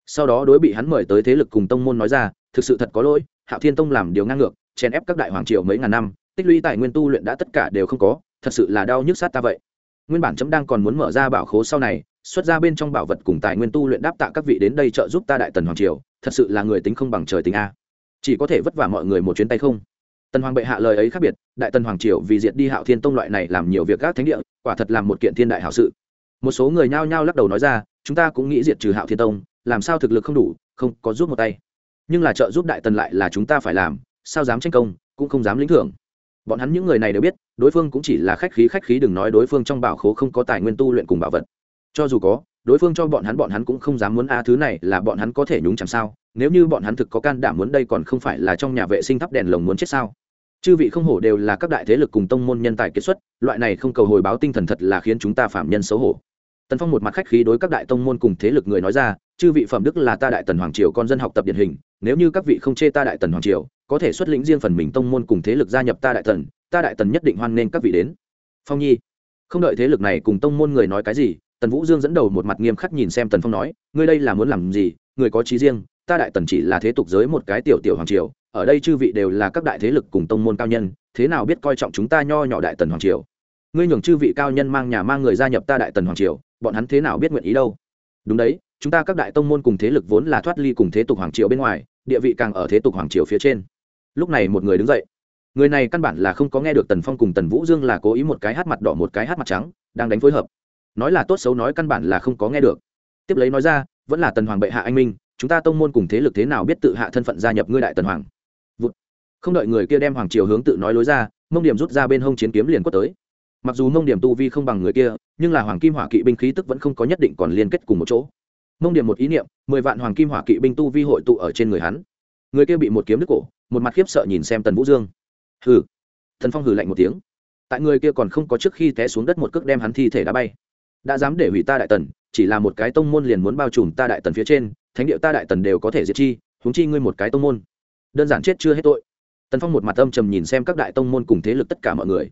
A: Sau đó đối bị hắn mời tới thế lực cùng tông môn nói ra, thực sự thật có lỗi, hạo thiên tông làm điều ngang ngược, chèn ép các đại hoàng triều mấy ngàn năm, tích lũy tài nguyên tu luyện đã tất cả đều không có, thật sự là đau nhức sát ta vậy. Nguyên bản chấm đang còn muốn mở ra bảo khố sau này, xuất ra bên trong bảo vật cùng tài nguyên tu luyện đáp tạ các vị đến đây trợ giúp ta đại tần hoàng triều, thật sự là người tính không bằng trời tính a. Chỉ có thể vất vả mọi người một chuyến tay không tần hoàng bệ hạ lời ấy khác biệt, đại tần hoàng triều vì diệt đi hạo thiên tông loại này làm nhiều việc các thánh địa, quả thật làm một kiện thiên đại hảo sự. Một số người nhao nhao lắc đầu nói ra, chúng ta cũng nghĩ diệt trừ hạo thiên tông, làm sao thực lực không đủ, không có giúp một tay. Nhưng là trợ giúp đại tần lại là chúng ta phải làm, sao dám tranh công, cũng không dám lĩnh thưởng. Bọn hắn những người này đều biết, đối phương cũng chỉ là khách khí khách khí đừng nói đối phương trong bảo khố không có tài nguyên tu luyện cùng bảo vật. Cho dù có, đối phương cho bọn hắn bọn hắn cũng không dám muốn a, thứ này là bọn hắn có thể nhúng chẳng sao? Nếu như bọn hắn thực có can đảm muốn đây còn không phải là trong nhà vệ sinh thắp đèn lồng muốn chết sao? Chư vị không hổ đều là các đại thế lực cùng tông môn nhân tài kết xuất, loại này không cầu hồi báo tinh thần thật là khiến chúng ta phạm nhân xấu hổ. Tần phong một mặt khách khí đối các đại tông môn cùng thế lực người nói ra, chư vị phẩm đức là ta đại tần hoàng triều con dân học tập điển hình, nếu như các vị không chê ta đại tần hoàng triều, có thể xuất lĩnh riêng phần mình tông môn cùng thế lực gia nhập ta đại tần, ta đại tần nhất định hoan nghênh các vị đến. Phong nhi, không đợi thế lực này cùng tông môn người nói cái gì, tần vũ dương dẫn đầu một mặt nghiêm khắc nhìn xem tần phong nói, ngươi đây là muốn làm gì? Người có trí riêng ta đại tần chỉ là thế tục giới một cái tiểu tiểu hoàng triều, ở đây chư vị đều là các đại thế lực cùng tông môn cao nhân, thế nào biết coi trọng chúng ta nho nhỏ đại tần hoàng triều? Ngươi nhường chư vị cao nhân mang nhà mang người gia nhập ta đại tần hoàng triều, bọn hắn thế nào biết nguyện ý đâu? Đúng đấy, chúng ta các đại tông môn cùng thế lực vốn là thoát ly cùng thế tục hoàng triều bên ngoài, địa vị càng ở thế tục hoàng triều phía trên. Lúc này một người đứng dậy. Người này căn bản là không có nghe được tần phong cùng tần vũ dương là cố ý một cái hát mặt đỏ một cái hát mặt trắng, đang đánh phối hợp. Nói là tốt xấu nói căn bản là không có nghe được. Tiếp lấy nói ra, vẫn là tần hoàng bệ hạ anh minh chúng ta tông môn cùng thế lực thế nào biết tự hạ thân phận gia nhập ngươi đại tần hoàng? Vụt. không đợi người kia đem hoàng triều hướng tự nói lối ra, mông điểm rút ra bên hông chiến kiếm liền quất tới. Mặc dù mông điểm tu vi không bằng người kia, nhưng là hoàng kim hỏa kỵ binh khí tức vẫn không có nhất định còn liên kết cùng một chỗ. Mông điểm một ý niệm, mười vạn hoàng kim hỏa kỵ binh tu vi hội tụ ở trên người hắn. Người kia bị một kiếm đứt cổ, một mặt khiếp sợ nhìn xem tần vũ dương. Hừ. Thần phong hừ lạnh một tiếng. Tại người kia còn không có trước khi té xuống đất một cước đem hắn thi thể đá bay. Đã dám để hủy ta đại tần chỉ là một cái tông môn liền muốn bao trùm ta đại tần phía trên, thánh địa ta đại tần đều có thể diệt chi, huống chi ngươi một cái tông môn. Đơn giản chết chưa hết tội. Tần phong một mặt âm trầm nhìn xem các đại tông môn cùng thế lực tất cả mọi người.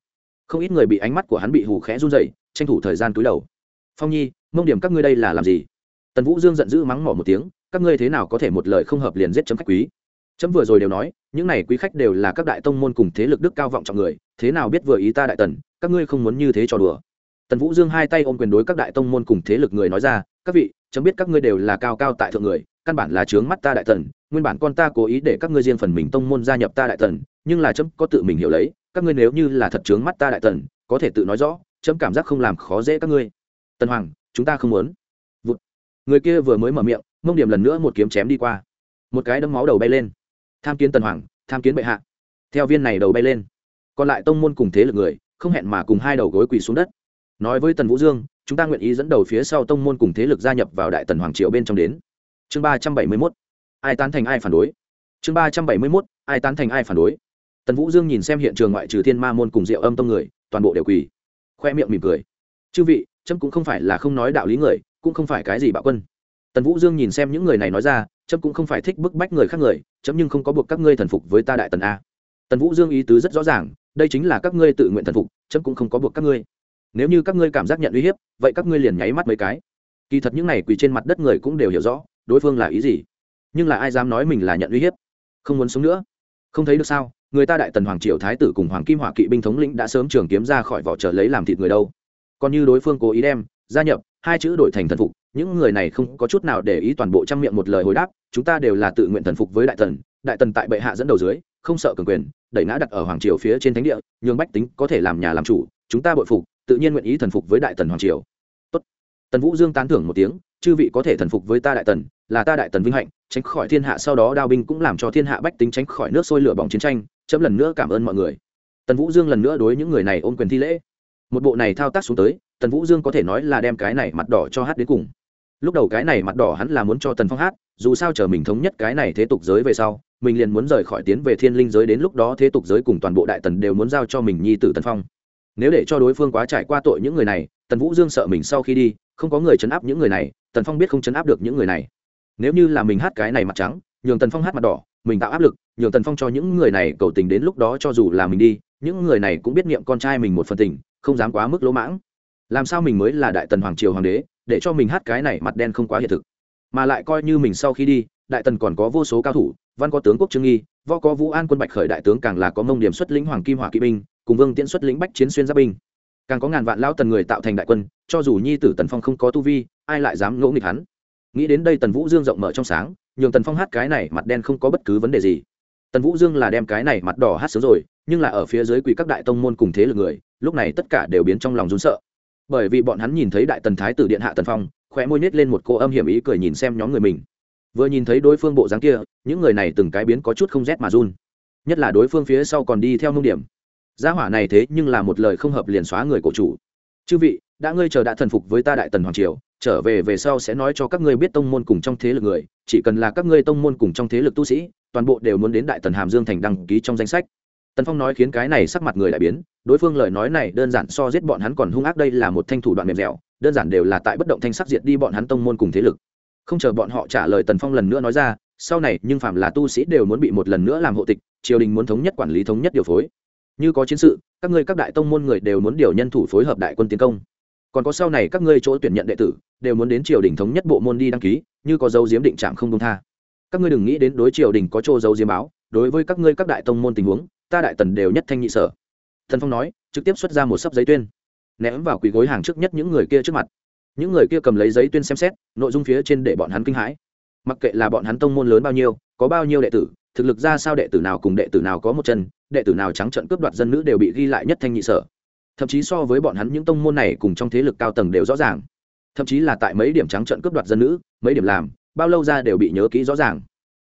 A: Không ít người bị ánh mắt của hắn bị hù khẽ run dậy tranh thủ thời gian túi đầu. Phong nhi, mông điểm các ngươi đây là làm gì? Tần vũ dương giận dữ mắng mỏ một tiếng, các ngươi thế nào có thể một lời không hợp liền giết chấm khách quý? Chấm vừa rồi đều nói, những này quý khách đều là các đại tông môn cùng thế lực đức cao vọng trọng người, thế nào biết vừa ý ta đại tần, các ngươi không muốn như thế trò đùa tần vũ dương hai tay ôm quyền đối các đại tông môn cùng thế lực người nói ra, các vị, chấm biết các ngươi đều là cao cao tại thượng người, căn bản là trướng mắt ta đại tần nguyên bản con ta cố ý để các ngươi riêng phần mình tông môn gia nhập ta đại tần nhưng là chấm có tự mình hiểu lấy, các ngươi nếu như là thật trướng mắt ta đại tần có thể tự nói rõ, chấm cảm giác không làm khó dễ các ngươi. Tần hoàng, chúng ta không muốn. Vụt. người kia vừa mới mở miệng, mông điểm lần nữa một kiếm chém đi qua. Một cái đấm máu đầu bay lên. Tham kiến tần hoàng, tham kiến bệ hạ. Theo viên này đầu bay lên. Còn lại tông môn cùng thế lực người, không hẹn mà cùng hai đầu gối quỳ xuống đất nói với tần vũ dương, chúng ta nguyện ý dẫn đầu phía sau tông môn cùng thế lực gia nhập vào đại tần hoàng triệu bên trong đến. Chương ba trăm bảy mươi mốt. Ai tán thành ai phản đối? Chương ba trăm bảy mươi mốt. Ai tán thành ai phản đối? Tần vũ dương nhìn xem hiện trường ngoại trừ thiên ma môn cùng diệu âm tông người, toàn bộ đều quỳ. Khoe miệng mỉm cười. Chư vị trâm cũng không phải là không nói đạo lý người, cũng không phải cái gì bạo quân. Tần vũ dương nhìn xem những người này nói ra trâm cũng không phải thích bức bách người khác người trâm nhưng không có buộc các ngươi thần phục với ta đại tần a. Tần vũ dương ý tứ rất rõ ràng, đây chính là các ngươi tự nguyện thần phục trâm cũng không có buộc các ngươi nếu như các ngươi cảm giác nhận uy hiếp, vậy các ngươi liền nháy mắt mấy cái. Kỳ thật những này quỳ trên mặt đất người cũng đều hiểu rõ, đối phương là ý gì. Nhưng là ai dám nói mình là nhận uy hiếp? Không muốn sống nữa. Không thấy được sao, người ta đại tần hoàng triều thái tử cùng hoàng kim hỏa kỵ binh thống lĩnh đã sớm trường kiếm ra khỏi vỏ trở lấy làm thịt người đâu. Còn như đối phương cố ý đem, gia nhập, hai chữ đổi thành thần phục, những người này không có chút nào để ý toàn bộ trang miệng một lời hồi đáp, chúng ta đều là tự nguyện thần phục với đại tần đại tần tại bệ hạ dẫn đầu dưới, không sợ cường quyền, đẩy ngã đặt ở hoàng triều phía trên thánh địa, nhường bách tính có thể làm nhà làm chủ, chúng ta bội phục tự nhiên nguyện ý thần phục với đại tần hoàng triều. Tốt. tần vũ dương tán thưởng một tiếng, chư vị có thể thần phục với ta đại tần, là ta đại tần vinh hạnh, tránh khỏi thiên hạ sau đó đao binh cũng làm cho thiên hạ bách tính tránh khỏi nước sôi lửa bỏng chiến tranh, chấm lần nữa cảm ơn mọi người. Tần vũ dương lần nữa đối những người này ôm quyền thi lễ. Một bộ này thao tác xuống tới, tần vũ dương có thể nói là đem cái này mặt đỏ cho hát đến cùng. Lúc đầu cái này mặt đỏ hắn là muốn cho tần phong hát, dù sao chờ mình thống nhất cái này thế tục giới về sau, mình liền muốn rời khỏi tiến về thiên linh giới đến lúc đó thế tục giới cùng toàn bộ đại tần đều muốn giao cho mình nhi tử tần phong nếu để cho đối phương quá trải qua tội những người này, tần vũ dương sợ mình sau khi đi, không có người chấn áp những người này, tần phong biết không chấn áp được những người này. Nếu như là mình hát cái này mặt trắng, nhường tần phong hát mặt đỏ, mình tạo áp lực, nhường tần phong cho những người này cầu tình đến lúc đó cho dù là mình đi, những người này cũng biết niệm con trai mình một phần tình, không dám quá mức lỗ mãng. Làm sao mình mới là đại tần hoàng triều hoàng đế, để cho mình hát cái này mặt đen không quá hiện thực? Mà lại coi như mình sau khi đi, đại tần còn có vô số cao thủ, văn có tướng quốc trương nghi, võ có vũ an quân bạch khởi đại tướng càng là có mông điểm xuất lĩnh hoàng kim hỏa kỵ binh cùng vương tiễn xuất lĩnh bách chiến xuyên giáp binh. Càng có ngàn vạn lao tần người tạo thành đại quân, cho dù nhi tử tần phong không có tu vi, ai lại dám ngỗ nghịch hắn? Nghĩ đến đây tần vũ dương rộng mở trong sáng, nhường tần phong hát cái này mặt đen không có bất cứ vấn đề gì. Tần vũ dương là đem cái này mặt đỏ hát sớm rồi, nhưng là ở phía dưới quỷ các đại tông môn cùng thế lực người, lúc này tất cả đều biến trong lòng rún sợ. Bởi vì bọn hắn nhìn thấy đại tần thái tử điện hạ tần phong, khóe môi nhếch lên một cô âm hiểm ý cười nhìn xem nhóm người mình. Vừa nhìn thấy đối phương bộ dáng kia, những người này từng cái biến có chút không rét mà run. Nhất là đối phương phía sau còn đi theo nông điểm gia hỏa này thế nhưng là một lời không hợp liền xóa người cổ chủ. Chư vị, đã ngươi chờ đã thần phục với ta đại tần hoàng triều, trở về về sau sẽ nói cho các ngươi biết tông môn cùng trong thế lực người, chỉ cần là các ngươi tông môn cùng trong thế lực tu sĩ, toàn bộ đều muốn đến đại tần hàm dương thành đăng ký trong danh sách. Tần phong nói khiến cái này sắc mặt người đại biến, đối phương lời nói này đơn giản so giết bọn hắn còn hung ác đây là một thanh thủ đoạn mềm dẻo, đơn giản đều là tại bất động thanh sắc diệt đi bọn hắn tông môn cùng thế lực. Không chờ bọn họ trả lời tần phong lần nữa nói ra, sau này nhưng phạm là tu sĩ đều muốn bị một lần nữa làm hộ tịch, triều đình muốn thống nhất quản lý thống nhất điều phối như có chiến sự, các ngươi các đại tông môn người đều muốn điều nhân thủ phối hợp đại quân tiến công. Còn có sau này các ngươi chỗ tuyển nhận đệ tử, đều muốn đến triều đình thống nhất bộ môn đi đăng ký, như có dấu diếm định trạm không công tha. Các ngươi đừng nghĩ đến đối triều đình có chỗ dấu diếm báo, đối với các ngươi các đại tông môn tình huống, ta đại tần đều nhất thanh nhị sở. Thần phong nói, trực tiếp xuất ra một sấp giấy tuyên, ném vào quỳ gối hàng trước nhất những người kia trước mặt. Những người kia cầm lấy giấy tuyên xem xét, nội dung phía trên để bọn hắn kinh hãi. Mặc kệ là bọn hắn tông môn lớn bao nhiêu, có bao nhiêu đệ tử, thực lực ra sao đệ tử nào cùng đệ tử nào có một chân đệ tử nào trắng trận cướp đoạt dân nữ đều bị ghi lại nhất thanh nhị sở. Thậm chí so với bọn hắn những tông môn này cùng trong thế lực cao tầng đều rõ ràng. Thậm chí là tại mấy điểm trắng trận cướp đoạt dân nữ, mấy điểm làm, bao lâu ra đều bị nhớ kỹ rõ ràng.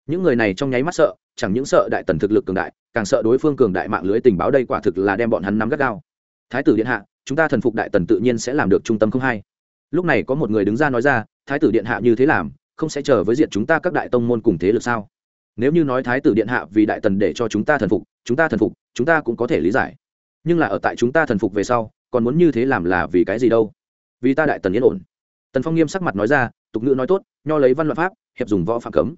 A: Những người này trong nháy mắt sợ, chẳng những sợ đại tần thực lực cường đại, càng sợ đối phương cường đại mạng lưới tình báo đây quả thực là đem bọn hắn nắm gắt gao. Thái tử điện hạ, chúng ta thần phục đại tần tự nhiên sẽ làm được trung tâm không hay. lúc này có một người đứng ra nói ra, thái tử điện hạ như thế làm, không sẽ chờ với diện chúng ta các đại tông môn cùng thế lực sao? Nếu như nói thái tử điện hạ vì đại tần để cho chúng ta thần phục, chúng ta thần phục, chúng ta cũng có thể lý giải. Nhưng là ở tại chúng ta thần phục về sau, còn muốn như thế làm là vì cái gì đâu? Vì ta đại tần yên ổn. Tần phong nghiêm sắc mặt nói ra, tục ngữ nói tốt, nho lấy văn luật pháp, hiệp dùng võ phạm cấm.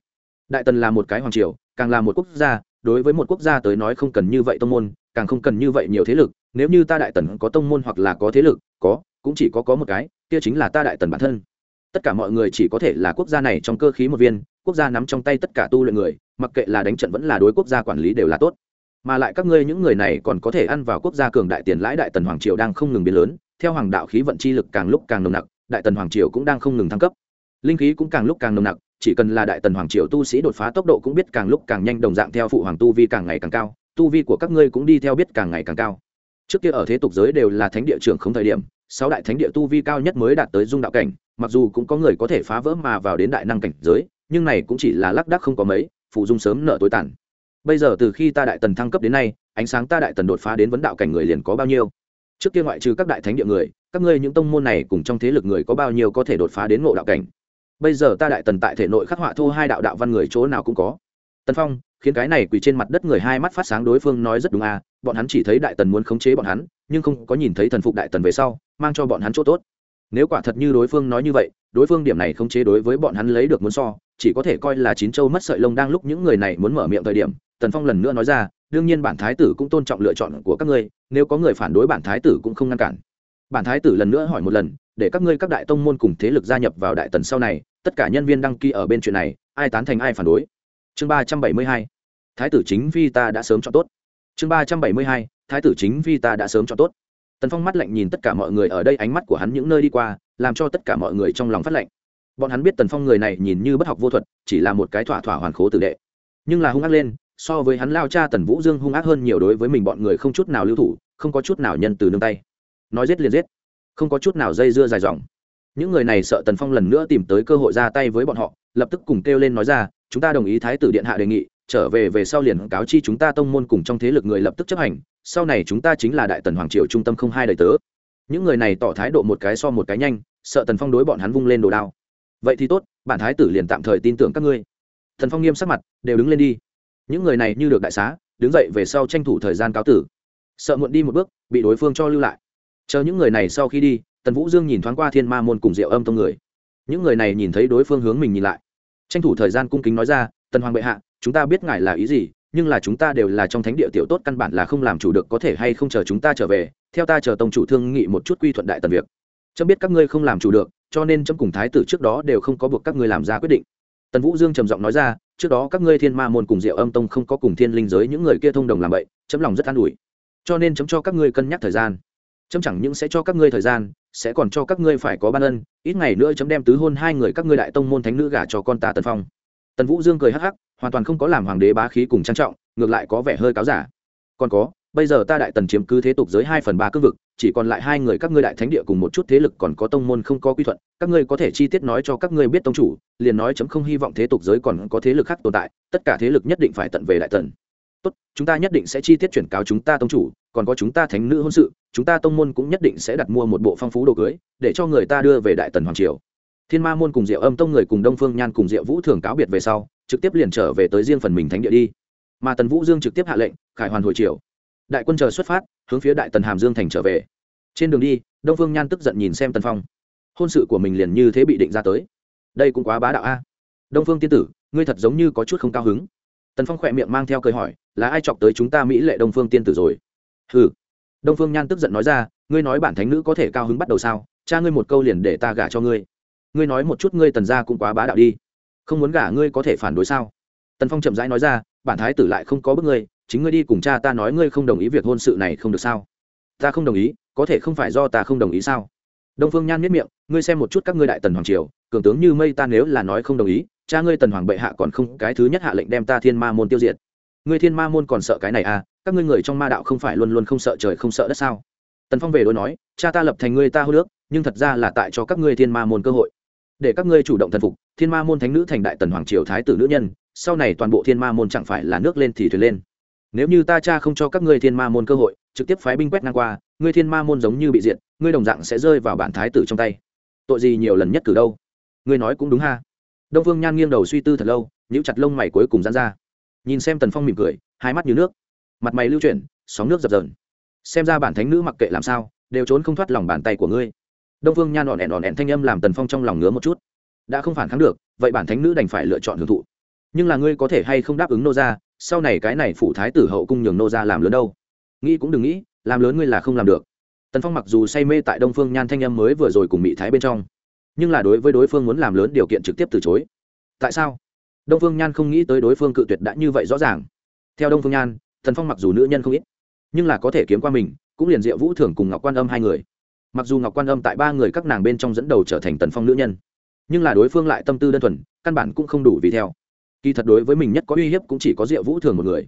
A: Đại tần là một cái hoàng triều, càng là một quốc gia, đối với một quốc gia tới nói không cần như vậy tông môn, càng không cần như vậy nhiều thế lực. Nếu như ta đại tần có tông môn hoặc là có thế lực, có, cũng chỉ có có một cái, kia chính là ta đại tần bản thân. Tất cả mọi người chỉ có thể là quốc gia này trong cơ khí một viên, quốc gia nắm trong tay tất cả tu luyện người mặc kệ là đánh trận vẫn là đối quốc gia quản lý đều là tốt. Mà lại các ngươi những người này còn có thể ăn vào quốc gia cường đại tiền lãi, đại tần hoàng triều đang không ngừng biến lớn, theo hoàng đạo khí vận chi lực càng lúc càng nồng nặc, đại tần hoàng triều cũng đang không ngừng thăng cấp. Linh khí cũng càng lúc càng nồng nặc, chỉ cần là đại tần hoàng triều tu sĩ đột phá tốc độ cũng biết càng lúc càng nhanh, đồng dạng theo phụ hoàng tu vi càng ngày càng cao, tu vi của các ngươi cũng đi theo biết càng ngày càng cao. Trước kia ở thế tục giới đều là thánh địa trưởng không thời điểm, sáu đại thánh địa tu vi cao nhất mới đạt tới dung đạo cảnh, mặc dù cũng có người có thể phá vỡ mà vào đến đại năng cảnh giới, nhưng này cũng chỉ là lác đác không có mấy phụ dung sớm nợ tối tàn. Bây giờ từ khi ta đại tần thăng cấp đến nay, ánh sáng ta đại tần đột phá đến vấn đạo cảnh người liền có bao nhiêu? Trước kia ngoại trừ các đại thánh địa người, các ngươi những tông môn này cùng trong thế lực người có bao nhiêu có thể đột phá đến ngộ đạo cảnh? Bây giờ ta đại tần tại thể nội khắc họa thu hai đạo đạo văn người chỗ nào cũng có. Tần phong, khiến cái này quỳ trên mặt đất người hai mắt phát sáng đối phương nói rất đúng à bọn hắn chỉ thấy đại tần muốn khống chế bọn hắn, nhưng không có nhìn thấy thần phục đại tần về sau, mang cho bọn hắn chỗ tốt nếu quả thật như đối phương nói như vậy, đối phương điểm này không chế đối với bọn hắn lấy được muốn so, chỉ có thể coi là chín châu mất sợi lông đang lúc những người này muốn mở miệng thời điểm, tần phong lần nữa nói ra, đương nhiên bản thái tử cũng tôn trọng lựa chọn của các ngươi, nếu có người phản đối bản thái tử cũng không ngăn cản. Bản thái tử lần nữa hỏi một lần, để các ngươi các đại tông môn cùng thế lực gia nhập vào đại tần sau này, tất cả nhân viên đăng ký ở bên chuyện này, ai tán thành ai phản đối? Chương ba trăm bảy mươi hai, thái tử chính vi ta đã sớm cho tốt. Chương ba trăm bảy mươi hai, thái tử chính vi ta đã sớm cho tốt tần phong mắt lạnh nhìn tất cả mọi người ở đây, ánh mắt của hắn những nơi đi qua, làm cho tất cả mọi người trong lòng phát lạnh. Bọn hắn biết tần phong người này nhìn như bất học vô thuật, chỉ là một cái thỏa thỏa hoàn khố tử đệ. Nhưng là hung ác lên, so với hắn lao cha tần vũ dương hung ác hơn nhiều đối với mình bọn người không chút nào lưu thủ, không có chút nào nhân từ nương tay. Nói giết liền giết, không có chút nào dây dưa dài dòng. Những người này sợ tần phong lần nữa tìm tới cơ hội ra tay với bọn họ, lập tức cùng kêu lên nói ra, chúng ta đồng ý thái tử điện hạ đề nghị, trở về về sau liền cáo chi chúng ta tông môn cùng trong thế lực người lập tức chấp hành sau này chúng ta chính là đại tần hoàng triều trung tâm không hai đời tớ. Những người này tỏ thái độ một cái so một cái nhanh, sợ tần phong đối bọn hắn vung lên đồ đao. Vậy thì tốt, bản thái tử liền tạm thời tin tưởng các ngươi. Thần phong nghiêm sắc mặt, đều đứng lên đi. Những người này như được đại xá, đứng dậy về sau tranh thủ thời gian cáo tử. Sợ muộn đi một bước, bị đối phương cho lưu lại. Chờ những người này sau khi đi, tần vũ dương nhìn thoáng qua thiên ma môn cùng diệu âm tông người. Những người này nhìn thấy đối phương hướng mình nhìn lại. Tranh thủ thời gian cung kính nói ra, tần hoàng bệ hạ, chúng ta biết ngài là ý gì nhưng là chúng ta đều là trong thánh địa tiểu tốt căn bản là không làm chủ được có thể hay không chờ chúng ta trở về, theo ta chờ tông chủ thương nghị một chút quy thuận đại tần việc. Chấm biết các ngươi không làm chủ được, cho nên chấm cùng thái tử trước đó đều không có buộc các ngươi làm ra quyết định. Tần vũ dương trầm giọng nói ra, trước đó các ngươi thiên ma môn cùng diệu âm tông không có cùng thiên linh giới những người kia thông đồng làm vậy, chấm lòng rất an ủi. Cho nên chấm cho các ngươi cân nhắc thời gian. Chấm chẳng những sẽ cho các ngươi thời gian, sẽ còn cho các ngươi phải có ban ân, ít ngày nữa chấm đem tứ hôn hai người các ngươi đại tông môn thánh nữ gả cho con ta tần phong. Tần vũ dương cười hắc hắc hoàn toàn không có làm hoàng đế bá khí cùng trang trọng, ngược lại có vẻ hơi cáo giả. Còn có, bây giờ ta đại tần chiếm cứ thế tục giới hai phần ba cương vực, chỉ còn lại hai người các ngươi đại thánh địa cùng một chút thế lực còn có tông môn không có quy thuận, các ngươi có thể chi tiết nói cho các ngươi biết tông chủ, liền nói chấm không hy vọng thế tục giới còn có thế lực khác tồn tại, tất cả thế lực nhất định phải tận về đại tần. Tốt, chúng ta nhất định sẽ chi tiết chuyển cáo chúng ta tông chủ, còn có chúng ta thánh nữ hôn sự, chúng ta tông môn cũng nhất định sẽ đặt mua một bộ phong phú đồ cưới, để cho người ta đưa về đại tần hoàng triều. Thiên ma môn cùng diệu âm tông người cùng đông phương nhan cùng diệu vũ thường cáo biệt về sau trực tiếp liền trở về tới riêng phần mình thánh địa đi. Mà tần vũ dương trực tiếp hạ lệnh, khải hoàn hồi triều. Đại quân chờ xuất phát, hướng phía đại tần hàm dương thành trở về. Trên đường đi, đông phương nhan tức giận nhìn xem tần phong. Hôn sự của mình liền như thế bị định ra tới. Đây cũng quá bá đạo a. Đông phương tiên tử, ngươi thật giống như có chút không cao hứng. Tần phong khỏe miệng mang theo cười hỏi, là ai chọc tới chúng ta mỹ lệ đông phương tiên tử rồi? Ừ đông phương nhan tức giận nói ra, ngươi nói bản thánh nữ có thể cao hứng bắt đầu sao? Cha ngươi một câu liền để ta gả cho ngươi. Ngươi nói một chút ngươi tần ra cũng quá bá đạo đi không muốn gả ngươi có thể phản đối sao? Tần phong chậm rãi nói ra, bản thái tử lại không có bức ngươi, chính ngươi đi cùng cha ta nói ngươi không đồng ý việc hôn sự này không được sao? Ta không đồng ý, có thể không phải do ta không đồng ý sao? Đông phương nhan miết miệng, ngươi xem một chút các ngươi đại tần hoàng triều, cường tướng như mây ta nếu là nói không đồng ý, cha ngươi tần hoàng bệ hạ còn không, cái thứ nhất hạ lệnh đem ta thiên ma môn tiêu diệt. Ngươi thiên ma môn còn sợ cái này à? Các ngươi người trong ma đạo không phải luôn luôn không sợ trời không sợ đất sao? Tần phong về đối nói, cha ta lập thành ngươi ta hô nước, nhưng thật ra là tại cho các ngươi thiên ma môn cơ hội để các ngươi chủ động thần phục, thiên ma môn thánh nữ thành đại tần hoàng triều thái tử nữ nhân, sau này toàn bộ thiên ma môn chẳng phải là nước lên thì thuyền lên. Nếu như ta cha không cho các ngươi thiên ma môn cơ hội, trực tiếp phái binh quét ngang qua, ngươi thiên ma môn giống như bị diện ngươi đồng dạng sẽ rơi vào bản thái tử trong tay. Tội gì nhiều lần nhất cử đâu? Ngươi nói cũng đúng ha. Đông phương nhan nghiêng đầu suy tư thật lâu, nhíu chặt lông mày cuối cùng dán ra. Nhìn xem tần phong mỉm cười, hai mắt như nước. Mặt mày lưu chuyển, sóng nước dập dờn. Xem ra bản thánh nữ mặc kệ làm sao, đều trốn không thoát lòng bàn tay của ngươi đông phương nhan ỏn ẻn ỏn ẻn thanh âm làm tần phong trong lòng ngứa một chút. Đã không phản kháng được, vậy bản thánh nữ đành phải lựa chọn hưởng thụ. Nhưng là ngươi có thể hay không đáp ứng nô ra sau này cái này phủ thái tử hậu cung nhường nô ra làm lớn đâu? Nghĩ cũng đừng nghĩ, làm lớn ngươi là không làm được. Tần phong mặc dù say mê tại đông phương nhan thanh âm mới vừa rồi cùng mỹ thái bên trong, nhưng là đối với đối phương muốn làm lớn điều kiện trực tiếp từ chối. Tại sao? Đông phương nhan không nghĩ tới đối phương cự tuyệt đã như vậy rõ ràng. Theo đông phương nhan, Tần phong mặc dù nữ nhân không ít, nhưng là có thể kiếm qua mình, cũng liền diệu vũ thường cùng ngọc quan âm hai người mặc dù ngọc quan âm tại ba người các nàng bên trong dẫn đầu trở thành tần phong nữ nhân, nhưng là đối phương lại tâm tư đơn thuần, căn bản cũng không đủ vì theo. Kỳ thật đối với mình nhất có uy hiếp cũng chỉ có diệu vũ thường một người.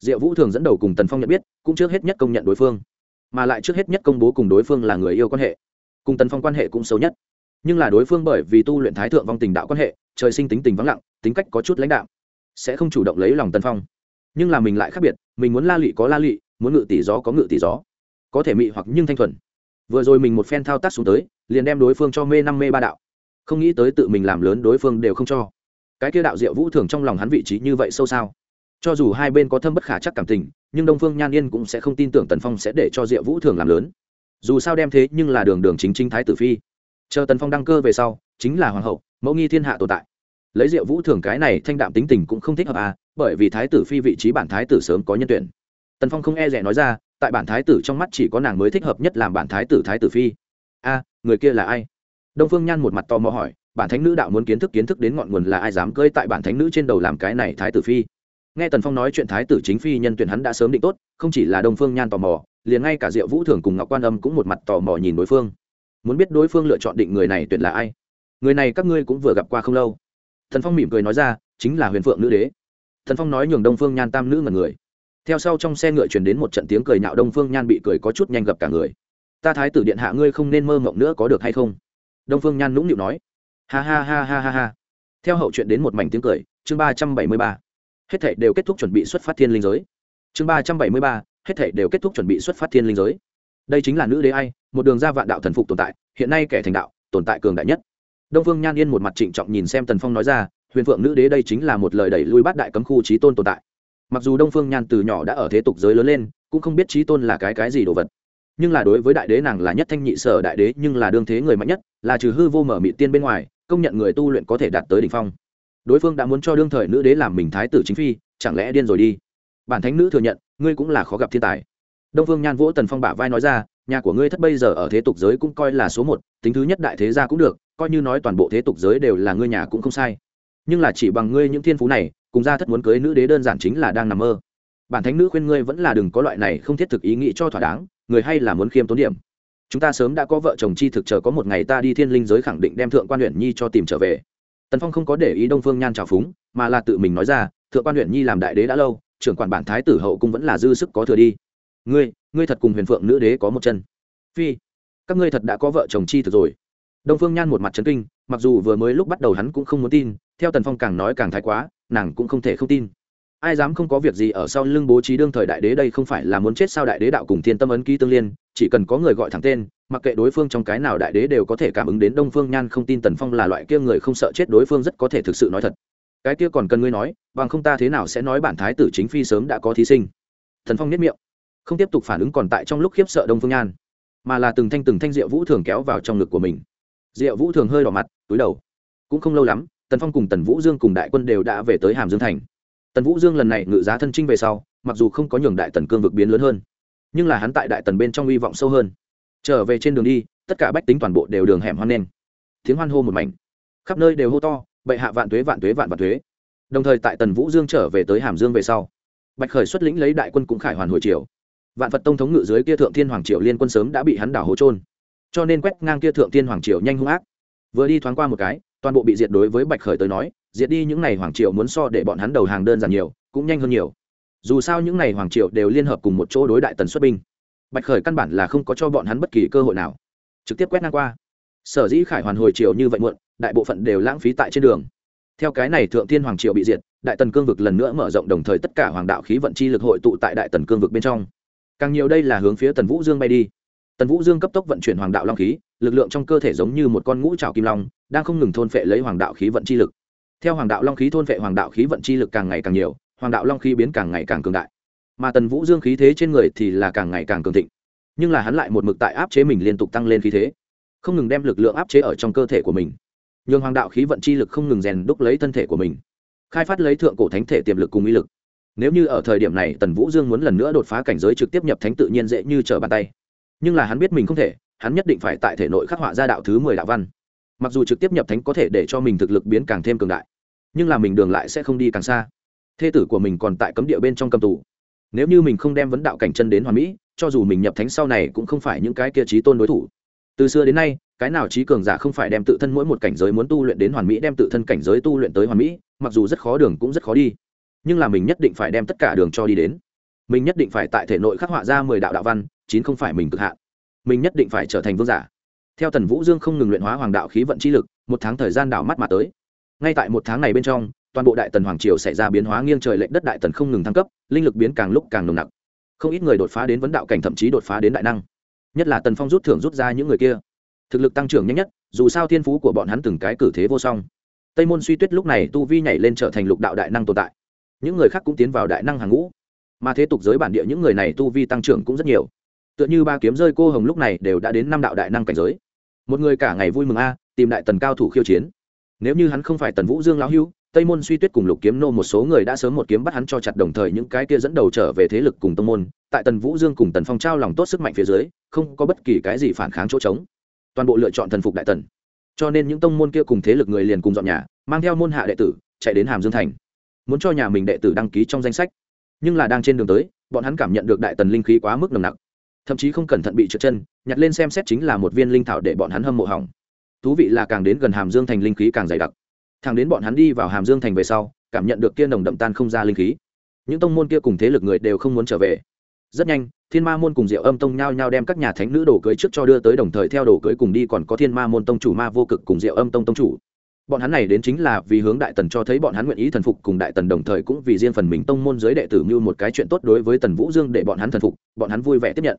A: Diệu vũ thường dẫn đầu cùng tần phong nhận biết, cũng trước hết nhất công nhận đối phương, mà lại trước hết nhất công bố cùng đối phương là người yêu quan hệ. Cùng tần phong quan hệ cũng xấu nhất. Nhưng là đối phương bởi vì tu luyện thái thượng vong tình đạo quan hệ, trời sinh tính tình vắng lặng, tính cách có chút lãnh đạo sẽ không chủ động lấy lòng tần phong. Nhưng là mình lại khác biệt, mình muốn la lị có la lị, muốn ngự tỷ gió có ngự tỷ gió. Có thể mị hoặc nhưng thanh thuần vừa rồi mình một phen thao tác xuống tới, liền đem đối phương cho mê năm mê ba đạo. Không nghĩ tới tự mình làm lớn đối phương đều không cho. Cái kia đạo diệu vũ thường trong lòng hắn vị trí như vậy sâu sao? Cho dù hai bên có thâm bất khả chắc cảm tình, nhưng đông phương nhan yên cũng sẽ không tin tưởng tần phong sẽ để cho diệu vũ thường làm lớn. Dù sao đem thế nhưng là đường đường chính chính thái tử phi. Chờ tần phong đăng cơ về sau, chính là hoàng hậu, mẫu nghi thiên hạ tồn tại. Lấy diệu vũ thường cái này thanh đạm tính tình cũng không thích hợp à bởi vì thái tử phi vị trí bản thái tử sớm có nhân tuyển. Tần phong không e rẻ nói ra tại bản thái tử trong mắt chỉ có nàng mới thích hợp nhất làm bản thái tử thái tử phi. A, người kia là ai? Đông phương nhan một mặt tò mò hỏi, bản thánh nữ đạo muốn kiến thức kiến thức đến ngọn nguồn là ai dám cơi tại bản thánh nữ trên đầu làm cái này thái tử phi. Nghe tần phong nói chuyện thái tử chính phi nhân tuyển hắn đã sớm định tốt, không chỉ là đông phương nhan tò mò, liền ngay cả diệu vũ thường cùng ngọc quan âm cũng một mặt tò mò nhìn đối phương. Muốn biết đối phương lựa chọn định người này tuyển là ai? Người này các ngươi cũng vừa gặp qua không lâu. Thần phong mỉm cười nói ra, chính là huyền phượng nữ đế. Thần phong nói nhường đông phương nhan tam nữ ngần người theo sau trong xe ngựa truyền đến một trận tiếng cười nhạo đông phương nhan bị cười có chút nhanh gặp cả người. Ta thái tử điện hạ ngươi không nên mơ mộng nữa có được hay không? Đông phương nhan nũng nịu nói. Ha ha ha ha ha ha. Theo hậu chuyện đến một mảnh tiếng cười, chương ba trăm bảy mươi ba. Hết thảy đều kết thúc chuẩn bị xuất phát thiên linh giới. Chương ba trăm bảy mươi ba, hết thảy đều kết thúc chuẩn bị xuất phát thiên linh giới. Đây chính là nữ đế ai, một đường ra vạn đạo thần phục tồn tại, hiện nay kẻ thành đạo, tồn tại cường đại nhất. Đông phương nhan yên một mặt trịnh trọng nhìn xem tần phong nói ra, huyền phượng nữ đế đây chính là một lời đẩy lui bát đại cấm khu trí tôn tồn tại mặc dù đông phương nhan từ nhỏ đã ở thế tục giới lớn lên, cũng không biết trí tôn là cái cái gì đồ vật. Nhưng là đối với đại đế nàng là nhất thanh nhị sở đại đế, nhưng là đương thế người mạnh nhất, là trừ hư vô mở mị tiên bên ngoài, công nhận người tu luyện có thể đạt tới đ ỉ n h phong. Đối phương đã muốn cho đương thời nữ đế làm mình thái tử chính phi, chẳng lẽ điên rồi đi? Bản thánh nữ thừa nhận, ngươi cũng là khó gặp thiên tài. Đông phương nhan vỗ tần phong bả vai nói ra, nhà của ngươi thất bây giờ ở thế tục giới cũng coi là số một, tính thứ nhất đại thế gia cũng được, coi như nói toàn bộ thế tục giới đều là ngươi nhà cũng không sai. Nhưng là chỉ bằng ngươi những thiên phú này cùng gia thất muốn cưới nữ đế đơn giản chính là đang nằm mơ. Bản thánh nữ khuyên ngươi vẫn là đừng có loại này không thiết thực ý nghĩ cho thỏa đáng, người hay là muốn khiêm tốn điểm. Chúng ta sớm đã có vợ chồng chi thực chờ có một ngày ta đi thiên linh giới khẳng định đem thượng quan huyện nhi cho tìm trở về. Tần phong không có để ý đông phương nhan trào phúng, mà là tự mình nói ra, thượng quan huyện nhi làm đại đế đã lâu, trưởng quản bản thái tử hậu cung vẫn là dư sức có thừa đi. Ngươi ngươi thật cùng huyền phượng nữ đế có một chân. Phi, các ngươi thật đã có vợ chồng chi thực rồi đông phương nhan một mặt trấn kinh, mặc dù vừa mới lúc bắt đầu hắn cũng không muốn tin, theo tần phong càng nói càng thái quá, nàng cũng không thể không tin. Ai dám không có việc gì ở sau lưng bố trí đương thời đại đế đây không phải là muốn chết sao đại đế đạo cùng thiên tâm ấn ký tương liên, chỉ cần có người gọi thẳng tên, mặc kệ đối phương trong cái nào đại đế đều có thể cảm ứng đến đông phương nhan không tin tần phong là loại kia người không sợ chết đối phương rất có thể thực sự nói thật. Cái kia còn cần ngươi nói, bằng không ta thế nào sẽ nói bản thái tử chính phi sớm đã có thí sinh. Thần phong nhất miệng, không tiếp tục phản ứng còn tại trong lúc khiếp sợ đông phương nhan, mà là từng thanh từng thanh diệu vũ thường kéo vào trong ngực của mình diệu vũ thường hơi đỏ mặt, túi đầu. Cũng không lâu lắm, tần phong cùng tần vũ dương cùng đại quân đều đã về tới hàm dương thành. Tần vũ dương lần này ngự giá thân trinh về sau, mặc dù không có nhường đại tần cương vực biến lớn hơn, nhưng là hắn tại đại tần bên trong hy vọng sâu hơn. Trở về trên đường đi, tất cả bách tính toàn bộ đều đường hẻm hoan nen tiếng hoan hô một mảnh. Khắp nơi đều hô to, bệ hạ vạn tuế vạn tuế, vạn vạn tuế. Đồng thời tại tần vũ dương trở về tới hàm dương về sau, bạch khởi xuất lĩnh lấy đại quân cũng khải hoàn hồi triều. Vạn phật tông thống ngự dưới kia thượng thiên hoàng triều liên quân sớm đã bị hắn đảo hố trôn cho nên quét ngang kia thượng tiên hoàng triều nhanh hung ác. Vừa đi thoáng qua một cái, toàn bộ bị diệt đối với bạch khởi tới nói, diệt đi những n à y hoàng triều muốn so để bọn hắn đầu hàng đơn giản nhiều, cũng nhanh hơn nhiều. Dù sao những n à y hoàng triều đều liên hợp cùng một chỗ đối đại tần xuất binh. Bạch khởi căn bản là không có cho bọn hắn bất kỳ cơ hội nào. Trực tiếp quét ngang qua. Sở dĩ khải hoàn hồi triều như vậy muộn, đại bộ phận đều lãng phí tại trên đường. Theo cái này thượng thiên hoàng triều bị diệt, đại tần cương vực lần nữa mở rộng đồng thời tất cả hoàng đạo khí vận chi lực hội tụ tại đại tần cương vực bên trong. Càng nhiều đây là hướng phía tần vũ dương bay đi tần vũ dương cấp tốc vận chuyển hoàng đạo long khí, lực lượng trong cơ thể giống như một con ngũ trào kim long, đang không ngừng thôn phệ lấy hoàng đạo khí vận chi lực. Theo hoàng đạo long khí thôn phệ hoàng đạo khí vận chi lực càng ngày càng nhiều, hoàng đạo long khí biến càng ngày càng cường đại. Mà tần vũ dương khí thế trên người thì là càng ngày càng cường thịnh. Nhưng là hắn lại một mực tại áp chế mình liên tục tăng lên khí thế, không ngừng đem lực lượng áp chế ở trong cơ thể của mình. Nhường hoàng đạo khí vận chi lực không ngừng rèn đúc lấy thân thể của mình, khai phát lấy thượng cổ thánh thể tiềm lực cùng ý lực. Nếu như ở thời điểm này tần vũ dương muốn lần nữa đột phá cảnh giới trực tiếp nhập thánh tự nhiên dễ như trở bàn tay nhưng là hắn biết mình không thể, hắn nhất định phải tại thể nội khắc họa ra đạo thứ mười đạo văn. Mặc dù trực tiếp nhập thánh có thể để cho mình thực lực biến càng thêm cường đại, nhưng là mình đường lại sẽ không đi càng xa. Thê tử của mình còn tại cấm địa bên trong cầm tù. Nếu như mình không đem vấn đạo cảnh chân đến hoàn mỹ, cho dù mình nhập thánh sau này cũng không phải những cái kia trí tôn đối thủ. Từ xưa đến nay, cái nào trí cường giả không phải đem tự thân mỗi một cảnh giới muốn tu luyện đến hoàn mỹ, đem tự thân cảnh giới tu luyện tới hoàn mỹ, mặc dù rất khó đường cũng rất khó đi. Nhưng là mình nhất định phải đem tất cả đường cho đi đến. Mình nhất định phải tại thể nội khắc họa ra mười đạo đạo văn chín không phải mình cực hạn. Mình nhất định phải trở thành vương giả. Theo tần vũ dương không ngừng luyện hóa hoàng đạo khí vận chi lực, một tháng thời gian đảo mắt mà tới. Ngay tại một tháng này bên trong, toàn bộ đại tần hoàng triều xảy ra biến hóa nghiêng trời lệnh đất đại tần không ngừng thăng cấp, linh lực biến càng lúc càng nồng nặc. Không ít người đột phá đến vấn đạo cảnh thậm chí đột phá đến đại năng. Nhất là tần phong rút thưởng rút ra những người kia. Thực lực tăng trưởng nhanh nhất, dù sao thiên phú của bọn hắn từng cái cử thế vô song. Tây môn suy tuyết lúc này tu vi nhảy lên trở thành lục đạo đại năng tồn tại. Những người khác cũng tiến vào đại năng hàng ngũ. Mà thế tục giới bản địa những người này tu vi tăng trưởng cũng rất nhiều tựa như ba kiếm rơi cô hồng lúc này đều đã đến năm đạo đại năng cảnh giới. Một người cả ngày vui mừng a, tìm đại tần cao thủ khiêu chiến. Nếu như hắn không phải tần vũ dương lão hưu, tây môn suy tuyết cùng lục kiếm nô một số người đã sớm một kiếm bắt hắn cho chặt đồng thời những cái kia dẫn đầu trở về thế lực cùng tông môn, tại tần vũ dương cùng tần phong trao lòng tốt sức mạnh phía dưới, không có bất kỳ cái gì phản kháng chỗ trống. Toàn bộ lựa chọn thần phục đại tần. Cho nên những tông môn kia cùng thế lực người liền cùng dọn nhà, mang theo môn hạ đệ tử, chạy đến hàm dương thành. Muốn cho nhà mình đệ tử đăng ký trong danh sách. Nhưng là đang trên đường tới, bọn hắn cảm nhận được đại tần linh khí quá mức nồng nặc thậm chí không cẩn thận bị trượt chân, nhặt lên xem xét chính là một viên linh thảo để bọn hắn hâm mộ hỏng. Thú vị là càng đến gần hàm dương thành linh khí càng dày đặc. Thằng đến bọn hắn đi vào hàm dương thành về sau, cảm nhận được kia nồng đậm tan không ra linh khí. Những tông môn kia cùng thế lực người đều không muốn trở về. Rất nhanh, thiên ma môn cùng diệu âm tông nhao nhao đem các nhà thánh nữ đồ cưới trước cho đưa tới đồng thời theo đồ cưới cùng đi còn có thiên ma môn tông chủ ma vô cực cùng diệu âm tông tông chủ. Bọn hắn này đến chính là vì hướng đại tần cho thấy bọn hắn nguyện ý thần phục cùng đại tần đồng thời cũng vì riêng phần mình tông môn giới đệ tử như một cái chuyện tốt đối với tần vũ dương để bọn hắn thần phục, bọn hắn vui vẻ tiếp nhận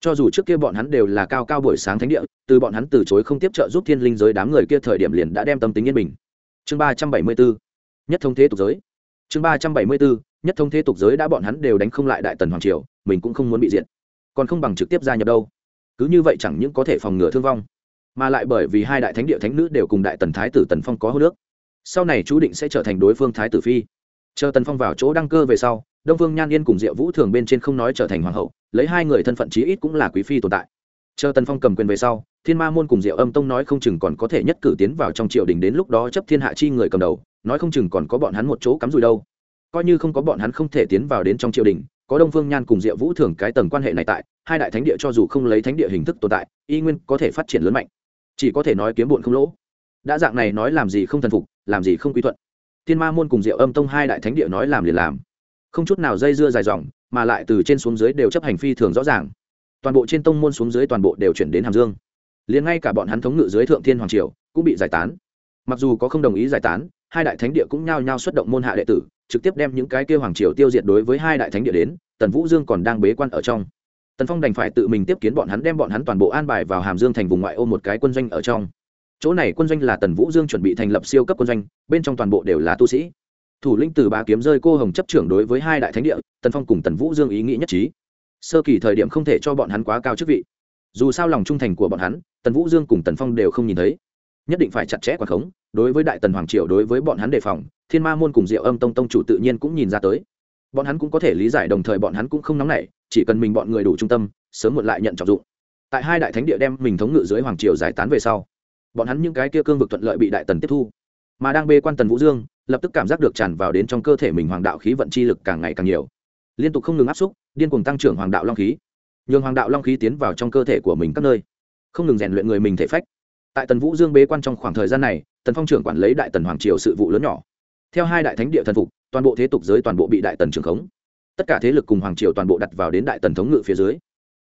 A: cho dù trước kia bọn hắn đều là cao cao buổi sáng thánh địa, từ bọn hắn từ chối không tiếp trợ giúp thiên linh giới đám người kia thời điểm liền đã đem tâm tính yên bình. Chương ba trăm bảy mươi bốn, nhất thông thế tục giới. Chương ba trăm bảy mươi bốn, nhất thông thế tục giới đã bọn hắn đều đánh không lại đại tần hoàng triều, mình cũng không muốn bị diện còn không bằng trực tiếp gia nhập đâu. Cứ như vậy chẳng những có thể phòng ngừa thương vong, mà lại bởi vì hai đại thánh địa thánh nữ đều cùng đại tần thái tử tần phong có hô nước. Sau này chú định sẽ trở thành đối phương thái tử phi. Chờ tần phong vào chỗ đăng cơ về sau đông vương nhan yên cùng diệu vũ thường bên trên không nói trở thành hoàng hậu, lấy hai người thân phận chí ít cũng là quý phi tồn tại. Chờ tần phong cầm quyền về sau, thiên ma môn cùng diệu âm tông nói không chừng còn có thể nhất cử tiến vào trong triều đình đến lúc đó chấp thiên hạ chi người cầm đầu, nói không chừng còn có bọn hắn một chỗ cắm rùi đâu. Coi như không có bọn hắn không thể tiến vào đến trong triều đình, có đông phương nhan cùng diệu vũ thường cái tầng quan hệ này tại, hai đại thánh địa cho dù không lấy thánh địa hình thức tồn tại, y nguyên có thể phát triển lớn mạnh. Chỉ có thể nói kiếm bụn không lỗ. Đã dạng này nói làm gì không thần phục, làm gì không quy thuận. Thiên ma môn cùng diệu âm tông hai đại thánh địa nói làm liền làm không chút nào dây dưa dài dòng, mà lại từ trên xuống dưới đều chấp hành phi thường rõ ràng. Toàn bộ trên tông môn xuống dưới toàn bộ đều chuyển đến hàm dương. Liền ngay cả bọn hắn thống ngự dưới thượng thiên hoàng triều cũng bị giải tán. Mặc dù có không đồng ý giải tán, hai đại thánh địa cũng nhao nhao xuất động môn hạ đệ tử, trực tiếp đem những cái kêu hoàng triều tiêu diệt đối với hai đại thánh địa đến, tần vũ dương còn đang bế quan ở trong. Tần phong đành phải tự mình tiếp kiến bọn hắn, đem bọn hắn toàn bộ an bài vào hàm dương thành vùng ngoại ô một cái quân doanh ở trong. Chỗ này quân doanh là tần vũ dương chuẩn bị thành lập siêu cấp quân doanh, bên trong toàn bộ đều là tu sĩ thủ lĩnh từ ba kiếm rơi cô hồng chấp trưởng đối với hai đại thánh địa, tần phong cùng tần vũ dương ý nghĩ nhất trí. Sơ kỳ thời điểm không thể cho bọn hắn quá cao chức vị. Dù sao lòng trung thành của bọn hắn, tần vũ dương cùng tần phong đều không nhìn thấy. Nhất định phải chặt chẽ quản khống, đối với đại tần hoàng triều đối với bọn hắn đề phòng, thiên ma môn cùng diệu âm tông tông chủ tự nhiên cũng nhìn ra tới. Bọn hắn cũng có thể lý giải đồng thời bọn hắn cũng không nóng nảy, chỉ cần mình bọn người đủ trung tâm, sớm muộn lại nhận trọng dụng. Tại hai đại thánh địa đem mình thống ngự dưới hoàng triều giải tán về sau, bọn hắn những cái kia cương vực thuận lợi bị đại tần tiếp thu. Mà đang bê quan tần vũ dương lập tức cảm giác được tràn vào đến trong cơ thể mình hoàng đạo khí vận chi lực càng ngày càng nhiều. Liên tục không ngừng áp xúc, điên cuồng tăng trưởng hoàng đạo long khí. Nhường hoàng đạo long khí tiến vào trong cơ thể của mình các nơi. Không ngừng rèn luyện người mình thể phách. Tại tần vũ dương bế quan trong khoảng thời gian này, tần phong trưởng quản lấy đại tần hoàng triều sự vụ lớn nhỏ. Theo hai đại thánh địa thần phục, toàn bộ thế tục giới toàn bộ bị đại tần trưởng khống. Tất cả thế lực cùng hoàng triều toàn bộ đặt vào đến đại tần thống ngự phía dưới.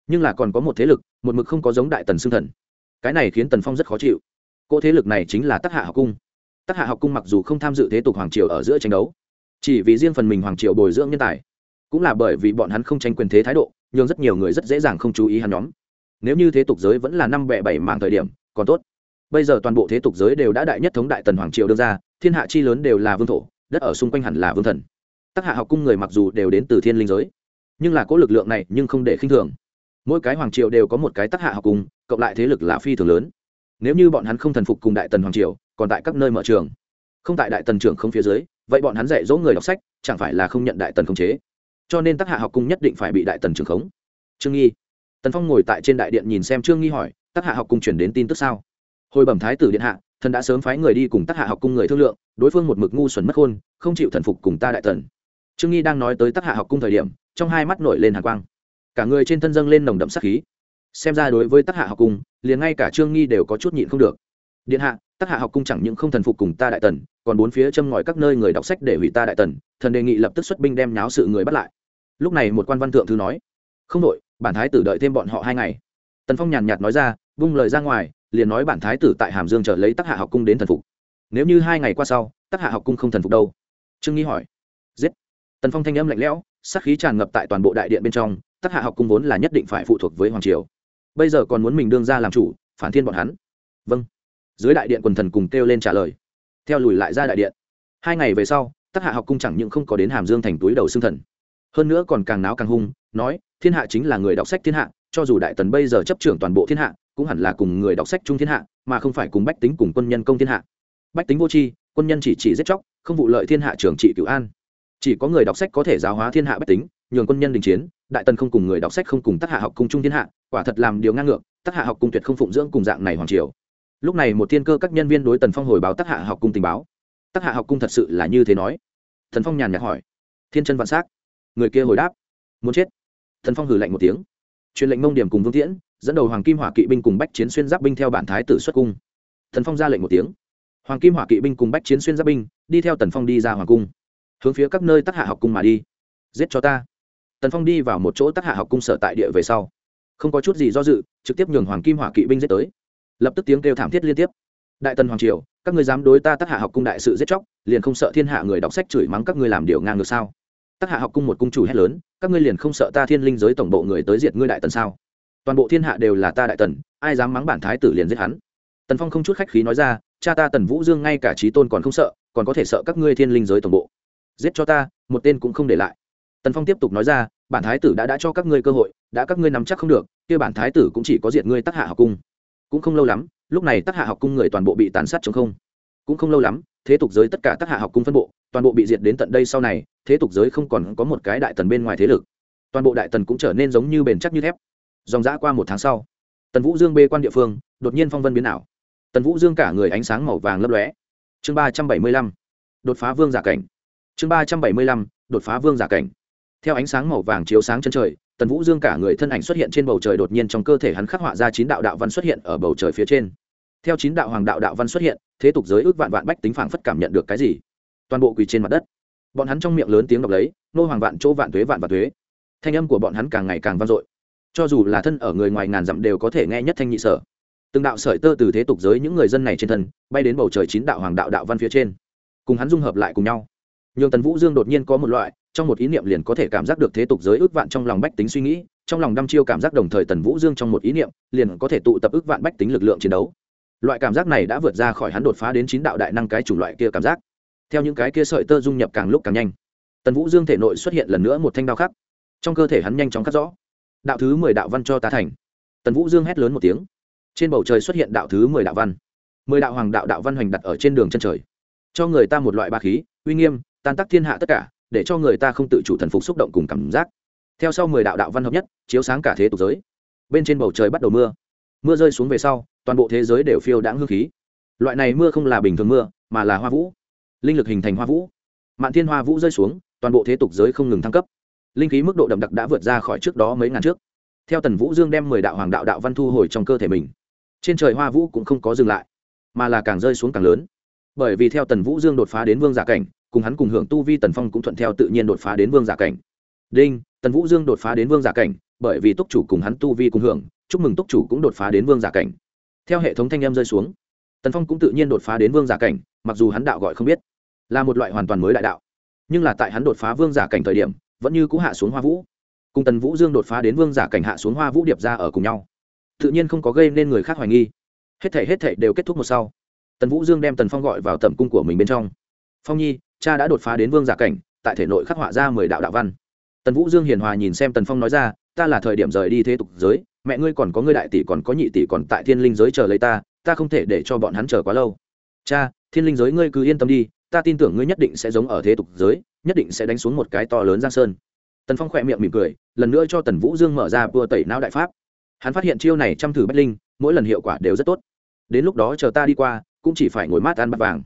A: Nhưng là còn có một thế lực, một mực không có giống đại tần xương thần. Cái này khiến tần phong rất khó chịu. Cỗ thế lực này chính là tác hạ học cung tác hạ học cung mặc dù không tham dự thế tục hoàng triều ở giữa tranh đấu, chỉ vì riêng phần mình hoàng triều bồi dưỡng nhân tài, cũng là bởi vì bọn hắn không tranh quyền thế thái độ nhưng rất nhiều người rất dễ dàng không chú ý hắn nhóm. Nếu như thế tục giới vẫn là năm bẹ bảy mạng thời điểm, còn tốt. Bây giờ toàn bộ thế tục giới đều đã đại nhất thống đại tần hoàng triều đưa ra, thiên hạ chi lớn đều là vương thổ, đất ở xung quanh hẳn là vương thần. Tác hạ học cung người mặc dù đều đến từ thiên linh giới, nhưng là có lực lượng này nhưng không để khinh thường. Mỗi cái hoàng triều đều có một cái tác hạ học cung, cộng lại thế lực là phi thường lớn. Nếu như bọn hắn không thần phục cùng đại tần hoàng triều còn tại các nơi mở trường. Không tại đại tần trưởng không phía dưới, vậy bọn hắn dạy dỗ người đọc sách, chẳng phải là không nhận đại tần khống chế? Cho nên tác hạ học cung nhất định phải bị đại tần trưởng khống. Trương nghi, tần phong ngồi tại trên đại điện nhìn xem trương nghi hỏi tác hạ học cung chuyển đến tin tức sao? Hồi bẩm thái tử điện hạ, thần đã sớm phái người đi cùng tác hạ học cung người thương lượng, đối phương một mực ngu xuẩn mất khôn, không chịu thần phục cùng ta đại tần. Trương nghi đang nói tới tác hạ học cung thời điểm, trong hai mắt nổi lên hàn quang. Cả người trên thân dâng lên nồng đậm sắc khí. Xem ra đối với tác hạ học cung, liền ngay cả trương nghi đều có chút nhịn không được. Điện hạ tác hạ học cung chẳng những không thần phục cùng ta đại tần, còn bốn phía châm ngòi các nơi người đọc sách để hủy ta đại tần, thần đề nghị lập tức xuất binh đem nháo sự người bắt lại. Lúc này một quan văn thượng thư nói, không đội bản thái tử đợi thêm bọn họ hai ngày. Tần phong nhàn nhạt nói ra, vung lời ra ngoài, liền nói bản thái tử tại hàm dương chờ lấy tác hạ học cung đến thần phục. Nếu như hai ngày qua sau tác hạ học cung không thần phục đâu? Trương nghi hỏi. Giết. Tần phong thanh âm lạnh lẽo sắc khí tràn ngập tại toàn bộ đại điện bên trong tác hạ học cung vốn là nhất định phải phụ thuộc với hoàng triều. Bây giờ còn muốn mình đương ra làm chủ, phản thiên bọn hắn. Vâng dưới đại điện quần thần cùng kêu lên trả lời. Theo lùi lại ra đại điện. Hai ngày về sau tác hạ học cung chẳng những không có đến hàm dương thành túi đầu xương thần, hơn nữa còn càng náo càng hung, nói, thiên hạ chính là người đọc sách thiên hạ, cho dù đại tần bây giờ chấp trưởng toàn bộ thiên hạ, cũng hẳn là cùng người đọc sách chung thiên hạ, mà không phải cùng bách tính cùng quân nhân công thiên hạ. Bách tính vô tri, quân nhân chỉ chỉ giết chóc, không vụ lợi thiên hạ trưởng trị cửu an. Chỉ có người đọc sách có thể giáo hóa thiên hạ bách tính, nhường quân nhân đình chiến, đại tần không cùng người đọc sách không cùng tác hạ học cung chung thiên hạ, quả thật làm điều ngang ngược tác hạ học cung tuyệt không phụng dưỡng cùng dạng này hoàng triều lúc này một thiên cơ các nhân viên đối tần phong hồi báo tác hạ học cung tình báo. Tác hạ học cung thật sự là như thế nói. Thần phong nhàn nhạt hỏi. Thiên chân vạn s á c người kia hồi đáp. Muốn chết. Thần phong hử lạnh một tiếng. Truyền lệnh mông điểm cùng vương tiễn, dẫn đầu hoàng kim hỏa kỵ binh cùng bách chiến xuyên giáp binh theo bản thái tử xuất cung. Thần phong ra lệnh một tiếng. Hoàng kim hỏa kỵ binh cùng bách chiến xuyên giáp binh đi theo tần phong đi ra hoàng cung. Hướng phía các nơi tác hạ học cung mà đi. Giết cho ta. Tần phong đi vào một chỗ tác hạ học cung sở tại địa về sau. Không có chút gì do dự, trực tiếp nhường hoàng kim hỏa kỵ binh giết tới lập tức tiếng kêu thảm thiết liên tiếp. Đại tần hoàng triều, các người dám đối ta tác hạ học cung đại sự giết chóc, liền không sợ thiên hạ người đọc sách chửi mắng các ngươi làm điều ngang ngược sao? Tác hạ học cung một cung chủ hét lớn, các ngươi liền không sợ ta thiên linh giới tổng bộ người tới diệt ngươi đại tần sao? Toàn bộ thiên hạ đều là ta đại tần, ai dám mắng bản thái tử liền giết hắn? Tần phong không chút khách khí nói ra, cha ta tần vũ dương ngay cả trí tôn còn không sợ, còn có thể sợ các ngươi thiên linh giới tổng bộ. Giết cho ta, một tên cũng không để lại. Tần phong tiếp tục nói ra, bản thái tử đã đã cho các ngươi cơ hội, đã các ngươi nắm chắc không được, kia bản thái tử cũng chỉ có diệt ngươi tác hạ học cung cũng không lâu lắm, lúc này tác hạ học cung người toàn bộ bị tàn sát chống không. Cũng không lâu lắm, thế tục giới tất cả tác hạ học cung phân bộ, toàn bộ bị diệt đến tận đây sau này, thế tục giới không còn có một cái đại tần bên ngoài thế lực. Toàn bộ đại tần cũng trở nên giống như bền chắc như thép. Dòng dã qua một tháng sau, tần vũ dương bê quan địa phương, đột nhiên phong vân biến ảo. Tần vũ dương cả người ánh sáng màu vàng lấp lóe. Chương ba trăm bảy mươi lăm, đột phá vương giả cảnh. Chương ba trăm bảy mươi lăm, đột phá vương giả cảnh theo ánh sáng màu vàng chiếu sáng chân trời, tần vũ dương cả người thân ảnh xuất hiện trên bầu trời đột nhiên trong cơ thể hắn khắc họa ra chín đạo đạo văn xuất hiện ở bầu trời phía trên. Theo chín đạo hoàng đạo đạo văn xuất hiện, thế tục giới ước vạn vạn bách tính phảng phất cảm nhận được cái gì? Toàn bộ quỳ trên mặt đất. Bọn hắn trong miệng lớn tiếng đọc lấy, nô hoàng vạn chỗ vạn thuế vạn và thuế thanh âm của bọn hắn càng ngày càng vang dội. Cho dù là thân ở người ngoài ngàn dặm đều có thể nghe nhất thanh nhị sở. Từng đạo sợi tơ từ thế tục giới những người dân này trên thân, bay đến bầu trời chín đạo hoàng đạo đạo văn phía trên. Cùng hắn dung hợp lại cùng nhau nhường tần vũ dương đột nhiên có một loại, trong một ý niệm liền có thể cảm giác được thế tục giới ước vạn trong lòng bách tính suy nghĩ, trong lòng đăm chiêu cảm giác đồng thời tần vũ dương trong một ý niệm liền có thể tụ tập ước vạn bách tính lực lượng chiến đấu. Loại cảm giác này đã vượt ra khỏi hắn đột phá đến chín đạo đại năng cái chủng loại kia cảm giác. Theo những cái kia sợi tơ dung nhập càng lúc càng nhanh, tần vũ dương thể nội xuất hiện lần nữa một thanh đao khắc. Trong cơ thể hắn nhanh chóng khắc rõ, đạo thứ mười đạo văn cho ta thành. Tần vũ dương hét lớn một tiếng, trên bầu trời xuất hiện đạo thứ mười đạo văn. Mười đạo hoàng đạo đạo văn hoành đặt ở trên đường chân trời. Cho người ta một loại ba khí, uy nghiêm tan tác thiên hạ tất cả, để cho người ta không tự chủ thần phục xúc động cùng cảm giác. Theo sau mười đạo đạo văn hợp nhất, chiếu sáng cả thế tục giới. Bên trên bầu trời bắt đầu mưa. Mưa rơi xuống về sau, toàn bộ thế giới đều phiêu đãng hương khí. Loại này mưa không là bình thường mưa, mà là hoa vũ. Linh lực hình thành hoa vũ. Mạn thiên hoa vũ rơi xuống, toàn bộ thế tục giới không ngừng thăng cấp. Linh khí mức độ đậm đặc đã vượt ra khỏi trước đó mấy ngàn trước. Theo tần vũ dương đem mười đạo hoàng đạo đạo văn thu hồi trong cơ thể mình, trên trời hoa vũ cũng không có dừng lại, mà là càng rơi xuống càng lớn. Bởi vì theo tần vũ dương đột phá đến vương giả cảnh cùng hắn cùng hưởng tu vi tần phong cũng thuận theo tự nhiên đột phá đến vương giả cảnh. Đinh, tần vũ dương đột phá đến vương giả cảnh, bởi vì túc chủ cùng hắn tu vi cùng hưởng, chúc mừng túc chủ cũng đột phá đến vương giả cảnh. Theo hệ thống thanh em rơi xuống, tần phong cũng tự nhiên đột phá đến vương giả cảnh, mặc dù hắn đạo gọi không biết, là một loại hoàn toàn mới đại đạo. Nhưng là tại hắn đột phá vương giả cảnh thời điểm, vẫn như cũ hạ xuống hoa vũ. Cùng tần vũ dương đột phá đến vương giả cảnh hạ xuống hoa vũ điệp ra ở cùng nhau. Tự nhiên không có gây nên người khác hoài nghi. Hết thể hết thể đều kết thúc một sau. Tần vũ dương đem tần phong gọi vào tầm cung của mình bên trong. Phong nhi cha đã đột phá đến vương giả cảnh, tại thể nội khắc họa ra mười đạo đạo văn. Tần vũ dương hiền hòa nhìn xem tần phong nói ra, ta là thời điểm rời đi thế tục giới, mẹ ngươi còn có ngươi đại tỷ còn có nhị tỷ còn tại thiên linh giới chờ lấy ta ta không thể để cho bọn hắn chờ quá lâu. Cha, thiên linh giới ngươi cứ yên tâm đi, ta tin tưởng ngươi nhất định sẽ giống ở thế tục giới, nhất định sẽ đánh xuống một cái to lớn giang sơn. Tần phong khỏe miệng mỉm cười, lần nữa cho tần vũ dương mở ra vừa tẩy não đại pháp. Hắn phát hiện chiêu này chăm thử bách linh, mỗi lần hiệu quả đều rất tốt. Đến lúc đó chờ ta đi qua, cũng chỉ phải ngồi mát ăn bát vàng.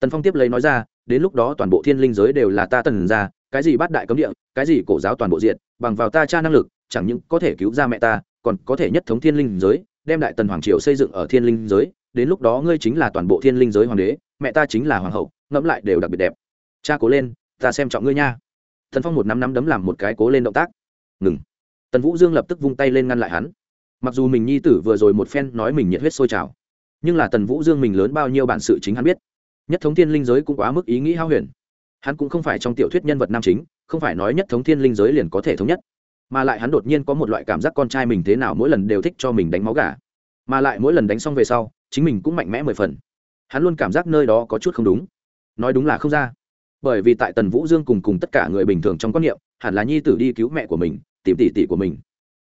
A: Tần phong tiếp lấy nói ra đến lúc đó toàn bộ thiên linh giới đều là ta tần ra, cái gì bát đại cấm địa, cái gì cổ giáo toàn bộ diện, bằng vào ta cha năng lực, chẳng những có thể cứu ra mẹ ta, còn có thể nhất thống thiên linh giới, đem đại tần hoàng triều xây dựng ở thiên linh giới, đến lúc đó ngươi chính là toàn bộ thiên linh giới hoàng đế, mẹ ta chính là hoàng hậu, ngẫm lại đều đặc biệt đẹp. Cha cố lên, ta xem trọng ngươi nha. Thần phong một nắm nắm đấm làm một cái cố lên động tác. Ngừng. Tần vũ dương lập tức vung tay lên ngăn lại hắn. Mặc dù mình nhi tử vừa rồi một phen nói mình nhiệt huyết sôi trào, nhưng là tần vũ dương mình lớn bao nhiêu bản sự chính hắn biết nhất thống thiên linh giới cũng quá mức ý nghĩ hao huyền. Hắn cũng không phải trong tiểu thuyết nhân vật nam chính, không phải nói nhất thống thiên linh giới liền có thể thống nhất. Mà lại hắn đột nhiên có một loại cảm giác con trai mình thế nào mỗi lần đều thích cho mình đánh máu gà. Mà lại mỗi lần đánh xong về sau, chính mình cũng mạnh mẽ mười phần. Hắn luôn cảm giác nơi đó có chút không đúng. Nói đúng là không ra. Bởi vì tại tần vũ dương cùng cùng tất cả người bình thường trong quan niệm, hẳn là nhi tử đi cứu mẹ của mình, tìm tỷ tỷ của mình.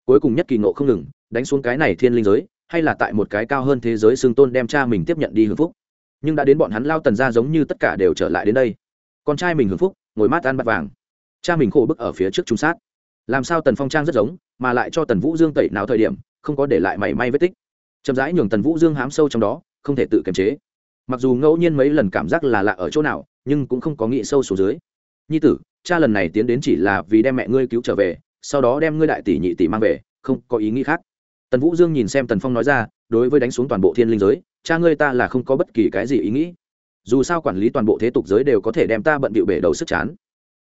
A: Cuối cùng nhất kỳ ngộ không ngừng, đánh xuống cái này thiên linh giới, hay là tại một cái cao hơn thế giới xương tôn đem cha mình tiếp nhận đi hưởng phúc nhưng đã đến bọn hắn lao tần ra giống như tất cả đều trở lại đến đây. Con trai mình hưởng phúc, ngồi mát ăn bát vàng. Cha mình khổ bức ở phía trước trung sát. Làm sao tần phong trang rất giống, mà lại cho tần vũ dương tẩy nào thời điểm, không có để lại mảy may vết tích. Chậm rãi nhường tần vũ dương hám sâu trong đó, không thể tự kiềm chế. Mặc dù ngẫu nhiên mấy lần cảm giác là lạ ở chỗ nào, nhưng cũng không có nghĩ sâu xuống dưới. Nhi tử, cha lần này tiến đến chỉ là vì đem mẹ ngươi cứu trở về, sau đó đem ngươi đại tỷ nhị tỷ mang về, không có ý nghĩ khác. Tần vũ dương nhìn xem tần phong nói ra, đối với đánh xuống toàn bộ thiên linh giới cha ngươi ta là không có bất kỳ cái gì ý nghĩ. Dù sao quản lý toàn bộ thế tục giới đều có thể đem ta bận bịu bể đầu sức chán.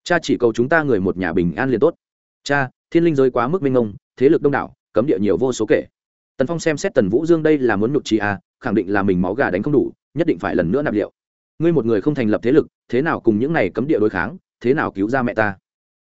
A: Cha chỉ cầu chúng ta người một nhà bình an liền tốt. Cha, thiên linh giới quá mức minh ngông thế lực đông đảo, cấm địa nhiều vô số kể. Tần phong xem xét tần vũ dương đây là muốn nhục trí à khẳng định là mình máu gà đánh không đủ, nhất định phải lần nữa nạp liệu. Ngươi một người không thành lập thế lực, thế nào cùng những này cấm địa đối kháng, thế nào cứu ra mẹ ta?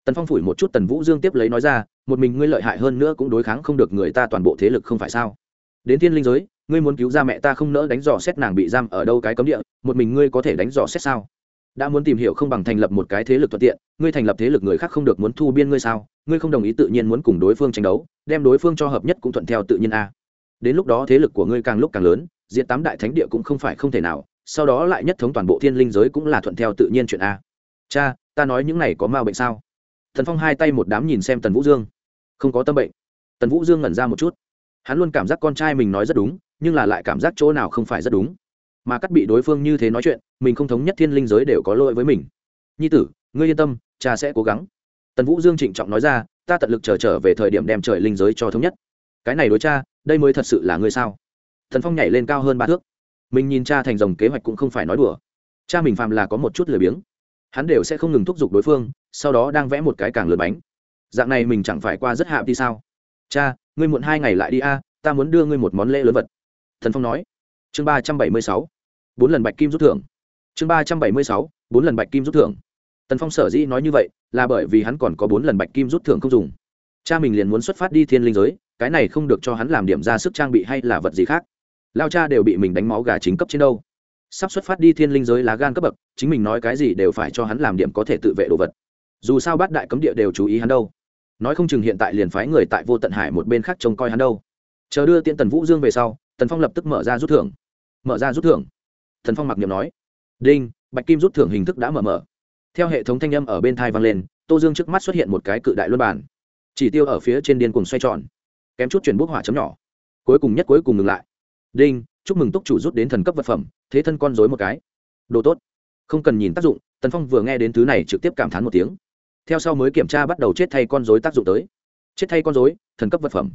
A: Tần phong phủi một chút tần vũ dương tiếp lấy nói ra, một mình ngươi lợi hại hơn nữa cũng đối kháng không được người ta toàn bộ thế lực không phải sao? Đến thiên linh giới ngươi muốn cứu ra mẹ ta không nỡ đánh dò xét nàng bị giam ở đâu cái cấm địa, một mình ngươi có thể đánh dò xét sao? Đã muốn tìm hiểu không bằng thành lập một cái thế lực thuận tiện, ngươi thành lập thế lực người khác không được muốn thu biên ngươi sao? Ngươi không đồng ý tự nhiên muốn cùng đối phương tranh đấu, đem đối phương cho hợp nhất cũng thuận theo tự nhiên a. Đến lúc đó thế lực của ngươi càng lúc càng lớn, diện tám đại thánh địa cũng không phải không thể nào, sau đó lại nhất thống toàn bộ thiên linh giới cũng là thuận theo tự nhiên chuyện a. Cha, ta nói những này có ma bệnh sao? Thần phong hai tay một đám nhìn xem tần vũ dương. Không có tâm bệnh. Tần vũ dương ngẩn ra một chút. Hắn luôn cảm giác con trai mình nói rất đúng nhưng là lại cảm giác chỗ nào không phải rất đúng. Mà cắt bị đối phương như thế nói chuyện mình không thống nhất thiên linh giới đều có lỗi với mình. Nhi tử ngươi yên tâm cha sẽ cố gắng. Tần vũ dương trịnh trọng nói ra ta tận lực chờ trở, trở về thời điểm đem trời linh giới cho thống nhất. Cái này đối cha đây mới thật sự là ngươi sao? Thần phong nhảy lên cao hơn ba thước. Mình nhìn cha thành rồng kế hoạch cũng không phải nói đùa. Cha mình phàm là có một chút lười biếng. Hắn đều sẽ không ngừng thúc giục đối phương sau đó đang vẽ một cái càng lượt bánh. Dạng này mình chẳng phải qua rất hạ đi sao? Cha ngươi muộn hai ngày lại đi a ta muốn đưa ngươi một món lễ lớn vật thần phong nói. Chương ba trăm bảy mươi sáu, bốn lần bạch kim rút thưởng. Chương ba trăm bảy mươi sáu, bốn lần bạch kim rút thưởng. Tần phong sở dĩ nói như vậy, là bởi vì hắn còn có bốn lần bạch kim rút thưởng không dùng. Cha mình liền muốn xuất phát đi thiên linh giới, cái này không được cho hắn làm điểm ra sức trang bị hay là vật gì khác. Lao cha đều bị mình đánh máu gà chính cấp trên đâu. Sắp xuất phát đi thiên linh giới lá gan cấp bậc, chính mình nói cái gì đều phải cho hắn làm điểm có thể tự vệ đồ vật. Dù sao bát đại cấm địa đều chú ý hắn đâu. Nói không chừng hiện tại liền phái người tại vô tận hải một bên khác trông coi hắn đâu. Chờ đưa tiễn tần vũ dương về sau tần phong lập tức mở ra rút thưởng mở ra rút thưởng Tần phong mặc niệm nói đinh bạch kim rút thưởng hình thức đã mở mở theo hệ thống thanh âm ở bên thai vang lên tô dương trước mắt xuất hiện một cái cự đại luân bản chỉ tiêu ở phía trên điên cùng xoay tròn kém chút chuyển bút hỏa chấm nhỏ cuối cùng nhất cuối cùng ngừng lại đinh chúc mừng túc chủ rút đến thần cấp vật phẩm thế thân con dối một cái đồ tốt không cần nhìn tác dụng tần phong vừa nghe đến thứ này trực tiếp cảm thán một tiếng theo sau mới kiểm tra bắt đầu chết thay con dối tác dụng tới chết thay con dối thần cấp vật phẩm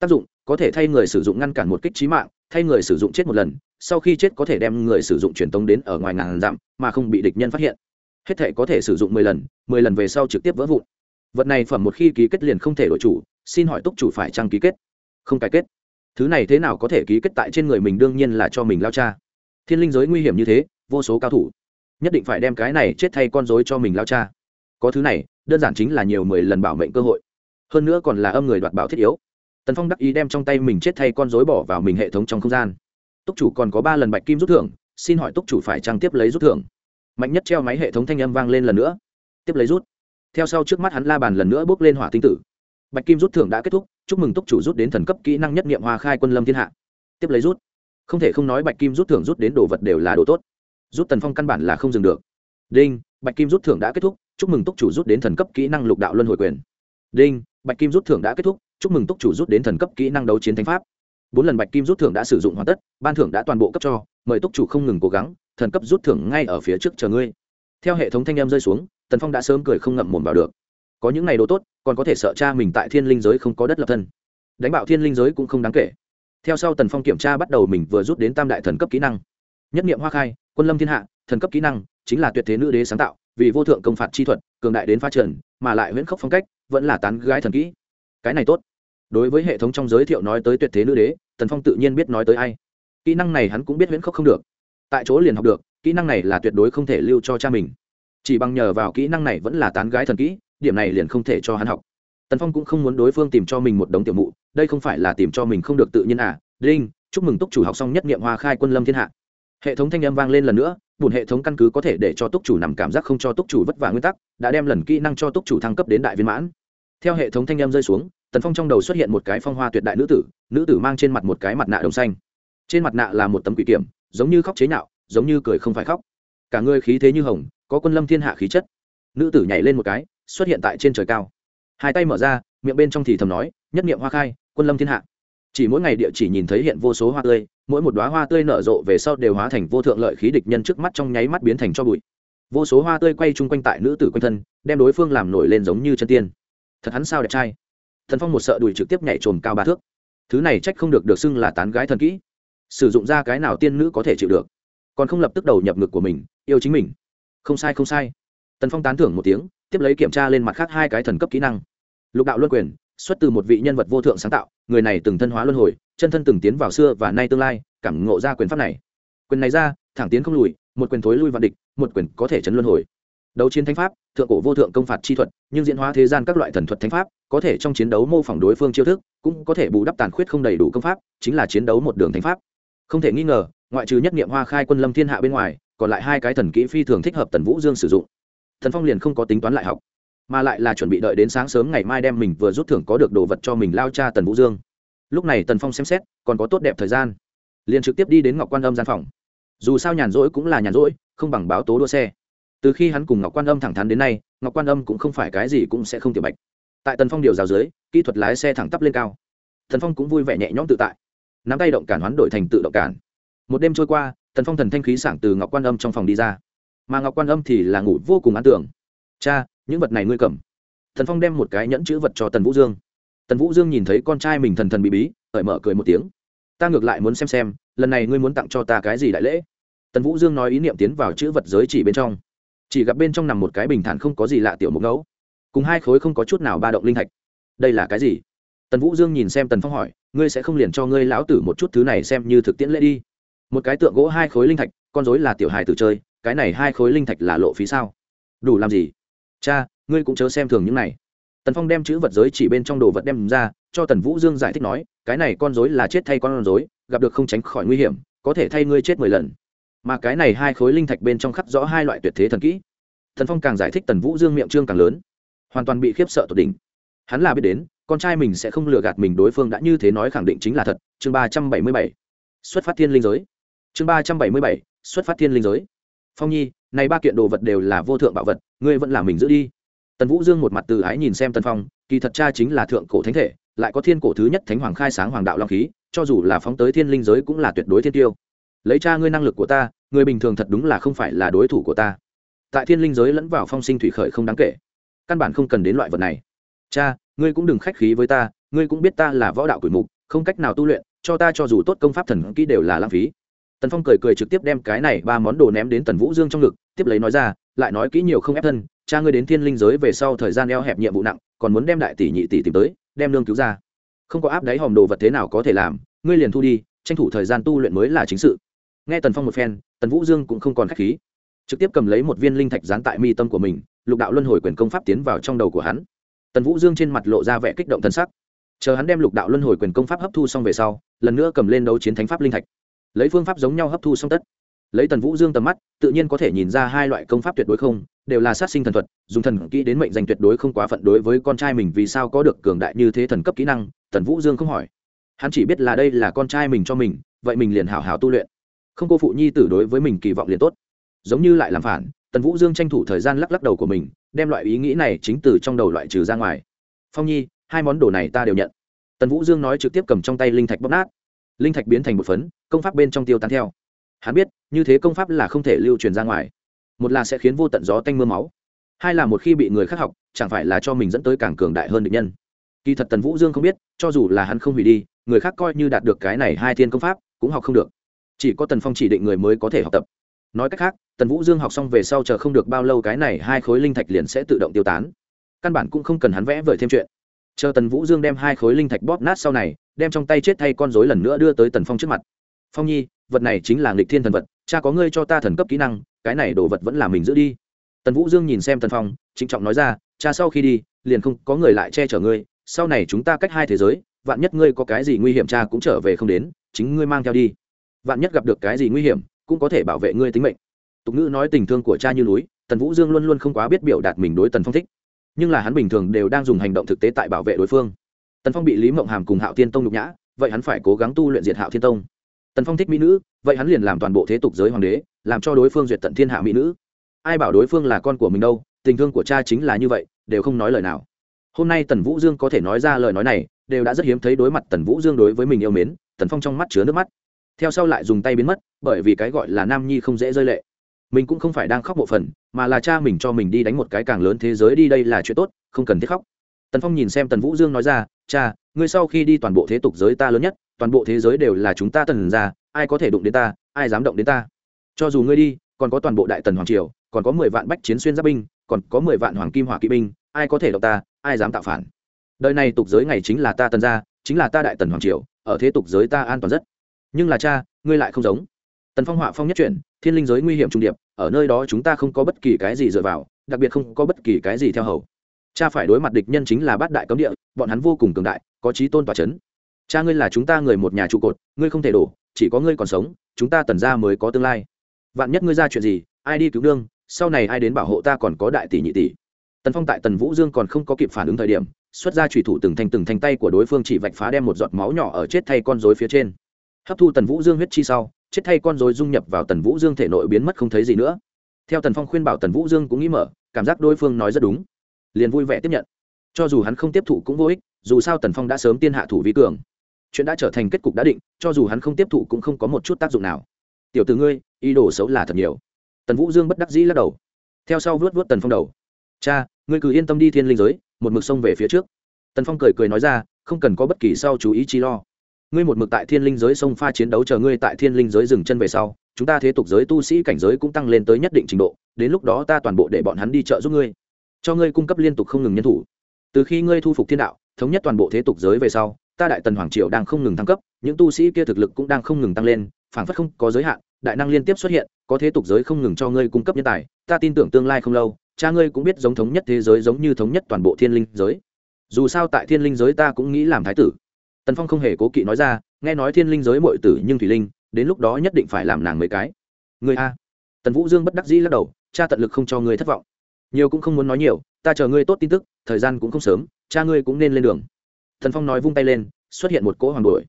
A: tác dụng, có thể thay người sử dụng ngăn cản một kích trí mạng, thay người sử dụng chết một lần, sau khi chết có thể đem người sử dụng truyền tống đến ở ngoài ngàn dặm, mà không bị địch nhân phát hiện. Hết thể có thể sử dụng mười lần mười lần về sau trực tiếp vỡ vụn. Vật này phẩm một khi ký kết liền không thể đổi chủ, xin hỏi túc chủ phải trăng ký kết? Không cải kết. Thứ này thế nào có thể ký kết tại trên người mình đương nhiên là cho mình lao cha. Thiên linh giới nguy hiểm như thế, vô số cao thủ. Nhất định phải đem cái này chết thay con dối cho mình lao cha. Có thứ này, đơn giản chính là nhiều mười lần bảo mệnh cơ hội. Hơn nữa còn là âm người đoạt bảo thiết yếu tần phong đắc ý đem trong tay mình chết thay con dối bỏ vào mình hệ thống trong không gian. Túc chủ còn có ba lần bạch kim rút thưởng, xin hỏi túc chủ phải trăng tiếp lấy rút thưởng? Mạnh nhất treo máy hệ thống thanh âm vang lên lần nữa. Tiếp lấy rút. Theo sau trước mắt hắn la bàn lần nữa bước lên hỏa tinh tử. Bạch kim rút thưởng đã kết thúc, chúc mừng túc chủ rút đến thần cấp kỹ năng nhất nghiệm hoa khai quân lâm thiên hạ. Tiếp lấy rút. Không thể không nói bạch kim rút thưởng rút đến đồ vật đều là đồ tốt. Rút tần phong căn bản là không dừng được. Đinh, bạch kim rút thưởng đã kết thúc, chúc mừng túc chủ rút đến thần cấp kỹ năng lục đạo luân hồi quyền. Đinh, bạch kim rút thưởng đã kết thúc chúc mừng túc chủ rút đến thần cấp kỹ năng đấu chiến thánh pháp. Bốn lần bạch kim rút thưởng đã sử dụng hoàn tất, ban thưởng đã toàn bộ cấp cho, mời túc chủ không ngừng cố gắng, thần cấp rút thưởng ngay ở phía trước chờ ngươi. Theo hệ thống thanh em rơi xuống, tần phong đã sớm cười không ngậm mồm vào được. Có những ngày đồ tốt, còn có thể sợ cha mình tại thiên linh giới không có đất lập thân. Đánh bạo thiên linh giới cũng không đáng kể. Theo sau tần phong kiểm tra bắt đầu mình vừa rút đến tam đại thần cấp kỹ năng. Nhất nghiệm hoa khai, quân lâm thiên hạ, thần cấp kỹ năng, chính là tuyệt thế nữ đế sáng tạo, vì vô thượng công phạt chi thuật, cường đại đến pha trần, mà lại huyễn khốc phong cách, vẫn là tán gái thần kỹ. Cái này tốt đối với hệ thống trong giới thiệu nói tới tuyệt thế nữ đế, tần phong tự nhiên biết nói tới ai. Kỹ năng này hắn cũng biết huyễn khốc không được. Tại chỗ liền học được, kỹ năng này là tuyệt đối không thể lưu cho cha mình. Chỉ bằng nhờ vào kỹ năng này vẫn là tán gái thần kỹ, điểm này liền không thể cho hắn học. Tần phong cũng không muốn đối phương tìm cho mình một đống tiểu mụ, đây không phải là tìm cho mình không được tự nhiên à? Đinh, chúc mừng túc chủ học xong nhất nghiệm hoa khai quân lâm thiên hạ. Hệ thống thanh âm vang lên lần nữa bùn hệ thống căn cứ có thể để cho túc chủ nằm cảm giác không cho túc chủ vất vả nguyên tắc, đã đem lần kỹ năng cho túc chủ thăng cấp đến đại viên mãn. Theo hệ thống thanh âm rơi xuống tần phong trong đầu xuất hiện một cái phong hoa tuyệt đại nữ tử nữ tử mang trên mặt một cái mặt nạ đồng xanh. Trên mặt nạ là một tấm quỷ kiểm, giống như khóc chế nhạo, giống như cười không phải khóc. Cả người khí thế như hồng, có quân lâm thiên hạ khí chất. Nữ tử nhảy lên một cái, xuất hiện tại trên trời cao. Hai tay mở ra, miệng bên trong thì thầm nói, nhất nghiệm hoa khai, quân lâm thiên hạ. Chỉ mỗi ngày địa chỉ nhìn thấy hiện vô số hoa tươi, mỗi một đoá hoa tươi nở rộ về sau đều hóa thành vô thượng lợi khí địch nhân trước mắt trong nháy mắt biến thành cho bụi. Vô số hoa tươi quay chung quanh tại nữ tử quanh thân, đem đối phương làm nổi lên giống như chân tiên. Thật hắn sao đẹp trai thần phong một sợ đùi trực tiếp nhảy trồm cao ba thước. Thứ này trách không được được xưng là tán gái thần kỹ. Sử dụng ra cái nào tiên nữ có thể chịu được. Còn không lập tức đầu nhập ngực của mình, yêu chính mình. Không sai không sai. Tần phong tán thưởng một tiếng, tiếp lấy kiểm tra lên mặt khác hai cái thần cấp kỹ năng. Lục đạo luân quyền, xuất từ một vị nhân vật vô thượng sáng tạo, người này từng thân hóa luân hồi, chân thân từng tiến vào xưa và nay tương lai, cảm ngộ ra quyền pháp này. Quyền này ra, thẳng tiến không lùi, một quyền thối lui vạn địch, một quyền có thể chấn luân hồi. Đấu chiến thánh pháp thượng cổ vô thượng công phạt chi thuật, nhưng diễn hóa thế gian các loại thần thuật thánh pháp, có thể trong chiến đấu mô phỏng đối phương chiêu thức, cũng có thể bù đắp tàn khuyết không đầy đủ công pháp, chính là chiến đấu một đường thánh pháp. Không thể nghi ngờ, ngoại trừ nhất nghiệm hoa khai quân lâm thiên hạ bên ngoài, còn lại hai cái thần kỹ phi thường thích hợp tần vũ dương sử dụng. Thần phong liền không có tính toán lại học, mà lại là chuẩn bị đợi đến sáng sớm ngày mai đem mình vừa rút thưởng có được đồ vật cho mình lao cha tần vũ dương. Lúc này tần phong xem xét, còn có tốt đẹp thời gian. Liền trực tiếp đi đến ngọc quan âm gian phòng. Dù sao nhàn rỗi cũng là nhàn rỗi, không bằng báo tố đua xe từ khi hắn cùng ngọc quan âm thẳng thắn đến nay, ngọc quan âm cũng không phải cái gì cũng sẽ không tiểu bạch. Tại tần phong điều rào dưới, kỹ thuật lái xe thẳng tắp lên cao. Thần phong cũng vui vẻ nhẹ nhõm tự tại. Nắm tay động cản hoán đổi thành tự động cản. Một đêm trôi qua thần phong thần thanh khí sảng từ ngọc quan âm trong phòng đi ra. Mà ngọc quan âm thì là ngủ vô cùng an tưởng. Cha, những vật này ngươi cầm. Thần phong đem một cái nhẫn chữ vật cho tần vũ dương. Tần vũ dương nhìn thấy con trai mình thần thần bị bí hởi mở cười một tiếng. Ta ngược lại muốn xem xem, lần này ngươi muốn tặng cho ta cái gì đại lễ? Tần vũ dương nói ý niệm tiến vào chữ vật giới chỉ bên trong chỉ gặp bên trong nằm một cái bình thản không có gì lạ tiểu mục ngẫu cùng hai khối không có chút nào ba động linh thạch. Đây là cái gì? Tần vũ dương nhìn xem tần phong hỏi, ngươi sẽ không liền cho ngươi lão tử một chút thứ này xem như thực tiễn lễ đi. Một cái tượng gỗ hai khối linh thạch, con dối là tiểu hài tử chơi, cái này hai khối linh thạch là lộ phí sao? Đủ làm gì? Cha, ngươi cũng chớ xem thường những này. Tần phong đem chữ vật giới chỉ bên trong đồ vật đem ra, cho tần vũ dương giải thích nói, cái này con dối là chết thay con dối gặp được không tránh khỏi nguy hiểm, có thể thay ngươi chết mười lần mà cái này hai khối linh thạch bên trong khắc rõ hai loại tuyệt thế thần kỹ. Thần phong càng giải thích tần vũ dương miệng trương càng lớn. Hoàn toàn bị khiếp sợ tột đỉnh. Hắn là biết đến, con trai mình sẽ không lừa gạt mình, đối phương đã như thế nói khẳng định chính là thật. Chương ba trăm bảy mươi bảy. Xuất phát thiên linh giới. Chương ba trăm bảy mươi bảy. Xuất phát thiên linh giới. Phong nhi, này ba kiện đồ vật đều là vô thượng bảo vật, ngươi vẫn là mình giữ đi. Tần vũ dương một mặt từ ái nhìn xem tần phong, kỳ thật cha chính là thượng cổ thánh thể, lại có thiên cổ thứ nhất thánh hoàng khai sáng hoàng đạo long khí, cho dù là phóng tới thiên linh giới cũng là tuyệt đối thiên tiêu lấy cha ngươi năng lực của ta, người bình thường thật đúng là không phải là đối thủ của ta. Tại thiên linh giới lẫn vào phong sinh thủy khởi không đáng kể. Căn bản không cần đến loại vật này. Cha, ngươi cũng đừng khách khí với ta, ngươi cũng biết ta là võ đạo quỷ mục, không cách nào tu luyện, cho ta cho dù tốt công pháp thần kỹ đều là lãng phí. Tần phong cười cười trực tiếp đem cái này ba món đồ ném đến tần vũ dương trong ngực, tiếp lấy nói ra, lại nói kỹ nhiều không ép thân, cha ngươi đến thiên linh giới về sau thời gian eo hẹp nhiệm vụ nặng, còn muốn đem đại tỷ nhị tỷ tìm tới, đem lương cứu ra. Không có áp đáy hòm đồ vật thế nào có thể làm, ngươi liền thu đi, tranh thủ thời gian tu luyện mới là chính sự nghe tần phong một phen, tần vũ dương cũng không còn k h á c h khí. Trực tiếp cầm lấy một viên linh thạch dán tại mi tâm của mình, lục đạo luân hồi quyền công pháp tiến vào trong đầu của hắn. Tần vũ dương trên mặt lộ ra vẻ kích động thân sắc. Chờ hắn đem lục đạo luân hồi quyền công pháp hấp thu xong về sau, lần nữa cầm lên đấu chiến thánh pháp linh thạch. Lấy phương pháp giống nhau hấp thu xong tất. Lấy tần vũ dương tầm mắt, tự nhiên có thể nhìn ra hai loại công pháp tuyệt đối không, đều là sát sinh thần thuật, dùng thần kỹ đến mệnh danh tuyệt đối không quá phận đối với con trai mình vì sao có được cường đại như thế thần cấp kỹ năng, tần vũ dương không hỏi. Hắn chỉ biết là đây là con trai mình cho mình, vậy mình liền hảo hảo tu luyện không cô phụ nhi tử đối với mình kỳ vọng liền tốt. Giống như lại làm phản, tần vũ dương tranh thủ thời gian lắc lắc đầu của mình, đem loại ý nghĩ này chính từ trong đầu loại trừ ra ngoài. Phong nhi, hai món đồ này ta đều nhận. Tần vũ dương nói trực tiếp cầm trong tay linh thạch bóp nát. Linh thạch biến thành một phấn, công pháp bên trong tiêu tán theo. Hắn biết, như thế công pháp là không thể lưu truyền ra ngoài. Một là sẽ khiến vô tận gió tanh m ư a máu. Hai là một khi bị người khác học, chẳng phải là cho mình dẫn tới càng cường đại hơn định nhân. Kỳ thật tần vũ dương không biết, cho dù là hắn không hủy đi, người khác coi như đạt được cái này hai thiên công pháp, cũng học không được chỉ có tần phong chỉ định người mới có thể học tập. Nói cách khác, tần vũ dương học xong về sau chờ không được bao lâu cái này hai khối linh thạch liền sẽ tự động tiêu tán. Căn bản cũng không cần hắn vẽ vời thêm chuyện. Chờ tần vũ dương đem hai khối linh thạch bóp nát sau này, đem trong tay chết thay con dối lần nữa đưa tới tần phong trước mặt. Phong nhi, vật này chính là nghịch thiên thần vật, cha có ngươi cho ta thần cấp kỹ năng, cái này đồ vật vẫn là mình giữ đi. Tần vũ dương nhìn xem tần phong, trịnh trọng nói ra, cha sau khi đi, liền không có người lại che chở ngươi, sau này chúng ta cách hai thế giới, vạn nhất ngươi có cái gì nguy hiểm cha cũng trở về không đến, chính ngươi mang theo đi vạn nhất gặp được cái gì nguy hiểm, cũng có thể bảo vệ ngươi tính mệnh. Tục ngữ nói tình thương của cha như núi, tần vũ dương luôn luôn không quá biết biểu đạt mình đối tần phong thích. Nhưng là hắn bình thường đều đang dùng hành động thực tế tại bảo vệ đối phương. Tần phong bị lý mộng hàm cùng hạo thiên tông nhục nhã, vậy hắn phải cố gắng tu luyện diệt hạo thiên tông. Tần phong thích mỹ nữ, vậy hắn liền làm toàn bộ thế tục giới hoàng đế, làm cho đối phương duyệt tận thiên hạ mỹ nữ. Ai bảo đối phương là con của mình đâu, tình thương của cha chính là như vậy, đều không nói lời nào. Hôm nay tần vũ dương có thể nói ra lời nói này, đều đã rất hiếm thấy đối mặt tần vũ dương đối với mình yêu mến, tần phong trong mắt chứa nước mắt theo sau lại dùng tay biến mất, bởi vì cái gọi là nam nhi không dễ rơi lệ. Mình cũng không phải đang khóc bộ phần, mà là cha mình cho mình đi đánh một cái càng lớn thế giới đi, đây là chuyện tốt, không cần thiết khóc. Tần phong nhìn xem tần vũ dương nói ra, cha, ngươi sau khi đi toàn bộ thế tục giới ta lớn nhất, toàn bộ thế giới đều là chúng ta tần ra ai có thể đụng đến ta, ai dám động đến ta? Cho dù ngươi đi, còn có toàn bộ đại tần hoàng triều, còn có mười vạn bách chiến xuyên giáp binh, còn có mười vạn hoàng kim hỏa kỵ binh, ai có thể động ta, ai dám tạo phản? Đời này tục giới ngày chính là ta tần gia, chính là ta đại tần hoàng triều, ở thế tục giới ta an toàn rất nhưng là cha, ngươi lại không giống. Tần phong họa phong nhất chuyển thiên linh giới nguy hiểm trung điệp, ở nơi đó chúng ta không có bất kỳ cái gì dựa vào, đặc biệt không có bất kỳ cái gì theo hầu. Cha phải đối mặt địch nhân chính là bát đại cấm địa, bọn hắn vô cùng cường đại, có trí tôn tòa c h ấ n cha ngươi là chúng ta người một nhà trụ cột, ngươi không thể đổ, chỉ có ngươi còn sống, chúng ta tần ra mới có tương lai. Vạn nhất ngươi ra chuyện gì, ai đi cứu đương sau này ai đến bảo hộ ta còn có đại tỷ nhị tỷ. Tần phong tại tần vũ dương còn không có kịp phản ứng thời điểm, xuất ra thủy thủ từng thành từng thành tay của đối phương chỉ vạch phá đem một giọt máu nhỏ ở chết thay con dối phía trên hấp thu tần vũ dương huyết chi sau, chết thay con dối dung nhập vào tần vũ dương thể nội biến mất không thấy gì nữa. Theo tần phong khuyên bảo tần vũ dương cũng nghĩ mở, cảm giác đối phương nói rất đúng. Liền vui vẻ tiếp nhận. Cho dù hắn không tiếp thụ cũng vô ích, dù sao tần phong đã sớm tiên hạ thủ vi cường. Chuyện đã trở thành kết cục đã định, cho dù hắn không tiếp thụ cũng không có một chút tác dụng nào. Tiểu từ ngươi, ý đồ xấu là thật nhiều. Tần vũ dương bất đắc dĩ lắc đầu. Theo sau vớt vớt tần phong đầu. Cha, ngươi cứ yên tâm đi thiên linh giới, một mực sông về phía trước. Tần phong cười cười nói ra, không cần có bất kỳ sau chú ý chi lo ngươi một mực tại thiên linh giới sông pha chiến đấu chờ ngươi tại thiên linh giới dừng chân về sau, chúng ta thế tục giới tu sĩ cảnh giới cũng tăng lên tới nhất định trình độ, đến lúc đó ta toàn bộ để bọn hắn đi chợ giúp ngươi, cho ngươi cung cấp liên tục không ngừng nhân thủ. Từ khi ngươi thu phục thiên đạo, thống nhất toàn bộ thế tục giới về sau, ta đại tần hoàng triều đang không ngừng thăng cấp, những tu sĩ kia thực lực cũng đang không ngừng tăng lên, phảng phất không có giới hạn, đại năng liên tiếp xuất hiện, có thế tục giới không ngừng cho ngươi cung cấp nhân tài, ta tin tưởng tương lai không lâu, cha ngươi cũng biết giống thống nhất thế giới giống như thống nhất toàn bộ thiên linh giới. Dù sao tại thiên linh giới ta cũng nghĩ làm thái tử tần phong không hề cố kỵ nói ra, nghe nói thiên linh giới mọi tử nhưng thủy linh, đến lúc đó nhất định phải làm nàng mấy cái. Người a. Tần vũ dương bất đắc dĩ lắc đầu, cha tận lực không cho ngươi thất vọng. Nhiều cũng không muốn nói nhiều, ta chờ ngươi tốt tin tức, thời gian cũng không sớm, cha ngươi cũng nên lên đường. Thần phong nói vung tay lên, xuất hiện một cỗ hoàng đuổi.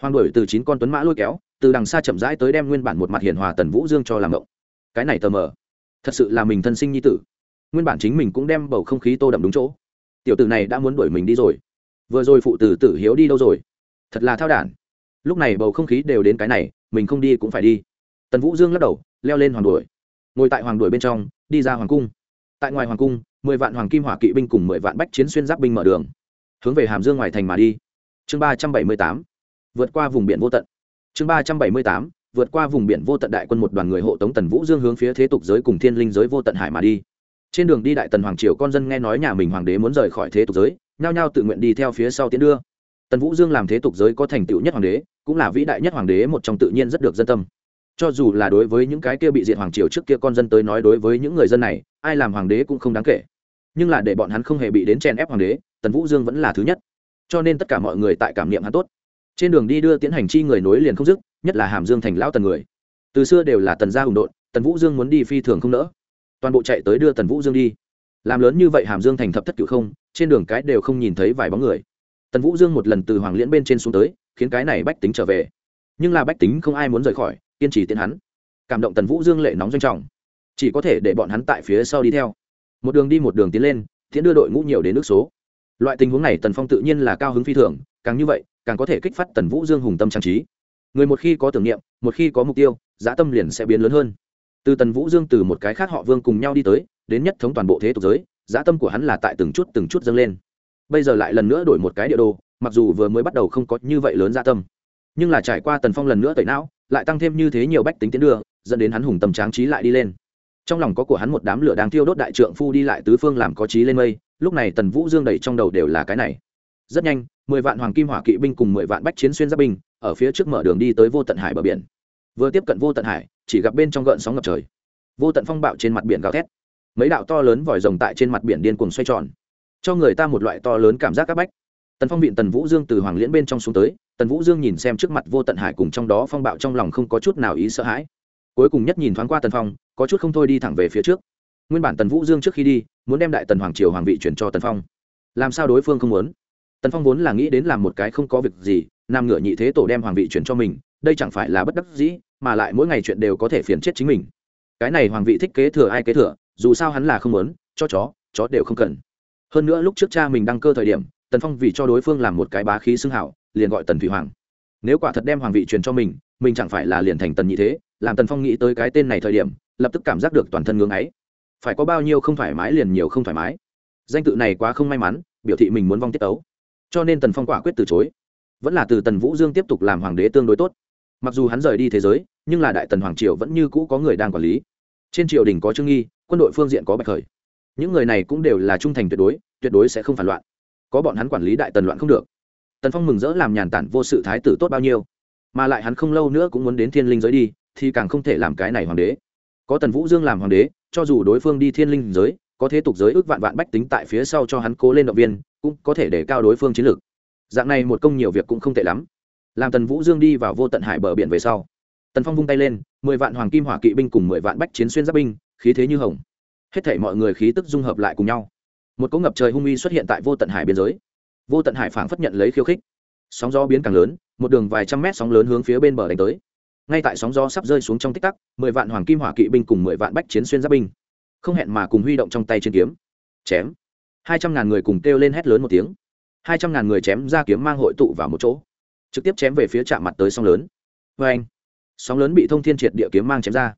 A: Hoàng đuổi từ chín con tuấn mã lôi kéo, từ đằng xa chậm rãi tới đem nguyên bản một mặt hiền hòa tần vũ dương cho làm ngộng cái này tờ mờ. Thật sự là mình thân sinh nhi tử. Nguyên bản chính mình cũng đem bầu không khí tô đậm đúng chỗ. Tiểu tử này đã muốn đuổi mình đi rồi vừa rồi phụ tử tử hiếu đi đâu rồi? Thật là thao đản. Lúc này bầu không khí đều đến cái này, mình không đi cũng phải đi. Tần vũ dương lắc đầu, leo lên hoàng đuổi. Ngồi tại hoàng đuổi bên trong, đi ra hoàng cung. Tại ngoài hoàng cung, mười vạn hoàng kim hỏa kỵ binh cùng mười vạn bách chiến xuyên giáp binh mở đường. Hướng về hàm dương ngoài thành mà đi. Chương ba trăm bảy mươi tám, vượt qua vùng biển vô tận. Chương ba trăm bảy mươi tám, vượt qua vùng biển vô tận đại quân một đoàn người hộ tống tần vũ dương hướng phía thế tục giới cùng thiên linh giới vô tận hải mà đi. Trên đường đi đại tần hoàng triều con dân nghe nói nhà mình hoàng đế muốn rời khỏi thế tục giới nhao nhao tự nguyện đi theo phía sau tiến đưa. Tần vũ dương làm thế tục giới có thành tựu nhất hoàng đế, cũng là vĩ đại nhất hoàng đế một trong tự nhiên rất được dân tâm. Cho dù là đối với những cái kia bị diệt hoàng triều trước kia con dân tới nói đối với những người dân này, ai làm hoàng đế cũng không đáng kể. Nhưng là để bọn hắn không hề bị đến chèn ép hoàng đế, tần vũ dương vẫn là thứ nhất. Cho nên tất cả mọi người tại cảm niệm hắn tốt. Trên đường đi đưa tiến hành chi người nối liền không dứt, nhất là hàm dương thành lão tần người. Từ xưa đều là tần gia hùng đội tần vũ dương muốn đi phi thường không nỡ. Toàn bộ chạy tới đưa tần vũ dương đi làm lớn như vậy hàm dương thành thập thất cựu không, trên đường cái đều không nhìn thấy vài bóng người. Tần vũ dương một lần từ hoàng liễn bên trên xuống tới, khiến cái này bách tính trở về. Nhưng là bách tính không ai muốn rời khỏi, kiên trì tiến hắn. Cảm động tần vũ dương lệ nóng doanh trọng. Chỉ có thể để bọn hắn tại phía sau đi theo. Một đường đi một đường tiến lên tiến đưa đội ngũ nhiều đến nước số. Loại tình huống này tần phong tự nhiên là cao hứng phi thường, càng như vậy, càng có thể kích phát tần vũ dương hùng tâm trang trí. Người một khi có tưởng niệm, một khi có mục tiêu, giá tâm liền sẽ biến lớn hơn. Từ tần vũ dương từ một cái khác họ vương cùng nhau đi tới đến nhất thống toàn bộ thế tục giới dã tâm của hắn là tại từng chút từng chút dâng lên. Bây giờ lại lần nữa đổi một cái địa đồ, mặc dù vừa mới bắt đầu không có như vậy lớn dã tâm, nhưng là trải qua tần phong lần nữa tẩy não, lại tăng thêm như thế nhiều bách tính tiến đưa, dẫn đến hắn hùng tầm tráng trí lại đi lên. Trong lòng có của hắn một đám lửa đang thiêu đốt đại trượng phu đi lại tứ phương làm có trí lên mây, lúc này tần vũ dương đầy trong đầu đều là cái này. Rất nhanh, mười vạn hoàng kim hỏa kỵ binh cùng mười vạn bách chiến xuyên giáp binh, ở phía trước mở đường đi tới vô tận hải bờ biển. Vừa tiếp cận vô tận hải, chỉ gặp bên trong gợn sóng ngập trời. Vô tận phong bạo trên mặt biển gào thét mấy đạo to lớn vòi rồng tại trên mặt biển điên cuồng xoay tròn, cho người ta một loại to lớn cảm giác áp bách. Tần phong vịn tần vũ dương từ hoàng liễn bên trong xuống tới, tần vũ dương nhìn xem trước mặt vô tận hải cùng trong đó phong bạo trong lòng không có chút nào ý sợ hãi. Cuối cùng nhất nhìn thoáng qua tần phong, có chút không thôi đi thẳng về phía trước. Nguyên bản tần vũ dương trước khi đi, muốn đem đại tần hoàng triều hoàng vị chuyển cho tần phong. Làm sao đối phương không muốn? Tần phong vốn là nghĩ đến làm một cái không có việc gì, nam ngựa nhị thế tổ đem hoàng vị chuyển cho mình, đây chẳng phải là bất đắc dĩ, mà lại mỗi ngày chuyện đều có thể phiền chết chính mình. Cái này hoàng vị thích kế thừa ai kế thừa dù sao hắn là không muốn, cho chó chó đều không cần. Hơn nữa lúc trước cha mình đăng cơ thời điểm, tần phong vì cho đối phương làm một cái bá khí xưng hảo, liền gọi tần thủy hoàng. Nếu quả thật đem hoàng vị truyền cho mình mình chẳng phải là liền thành tần nhị thế, làm tần phong nghĩ tới cái tên này thời điểm, lập tức cảm giác được toàn thân ngưỡng ấy. Phải có bao nhiêu không thoải mái liền nhiều không thoải mái. Danh tự này quá không may mắn, biểu thị mình muốn vong tiết ấu cho nên tần phong quả quyết từ chối. Vẫn là từ tần vũ dương tiếp tục làm hoàng đế tương đối tốt. Mặc dù hắn rời đi thế giới, nhưng là đại tần hoàng triều vẫn như cũ có người đang quản lý. Trên triều đình có trương nghi quân đội phương diện có bạch khởi. Những người này cũng đều là trung thành tuyệt đối tuyệt đối sẽ không phản loạn. Có bọn hắn quản lý đại tần loạn không được. Tần phong mừng rỡ làm nhàn tản vô sự thái tử tốt bao nhiêu. Mà lại hắn không lâu nữa cũng muốn đến thiên linh giới đi, thì càng không thể làm cái này hoàng đế. Có tần vũ dương làm hoàng đế, cho dù đối phương đi thiên linh giới, có thế tục giới ước vạn vạn bách tính tại phía sau cho hắn cố lên động viên, cũng có thể để cao đối phương chiến lược. Dạng này một công nhiều việc cũng không tệ lắm. Làm tần vũ dương đi vào vô tận hải bờ biển về sau, tần phong vung tay lên, mười vạn hoàng kim hỏa kỵ binh cùng mười vạn bách chiến xuyên giáp binh khí thế như hồng. Hết thể mọi người khí tức dung hợp lại cùng nhau. Một cỗ ngập trời hung uy xuất hiện tại vô tận hải biên giới. Vô tận hải phảng phất nhận lấy khiêu khích. Sóng gió biến càng lớn, một đường vài trăm mét sóng lớn hướng phía bên bờ đánh tới. Ngay tại sóng gió sắp rơi xuống trong tích tắc, mười vạn hoàng kim hỏa kỵ binh cùng mười vạn bách chiến xuyên giáp binh, không hẹn mà cùng huy động trong tay trên kiếm. Chém. Hai trăm ngàn người cùng kêu lên hét lớn một tiếng. Hai trăm ngàn người chém ra kiếm mang hội tụ vào một chỗ, trực tiếp chém về phía chạm mặt tới sóng lớn. Vê anh sóng lớn bị thông thiên triệt địa kiếm mang chém ra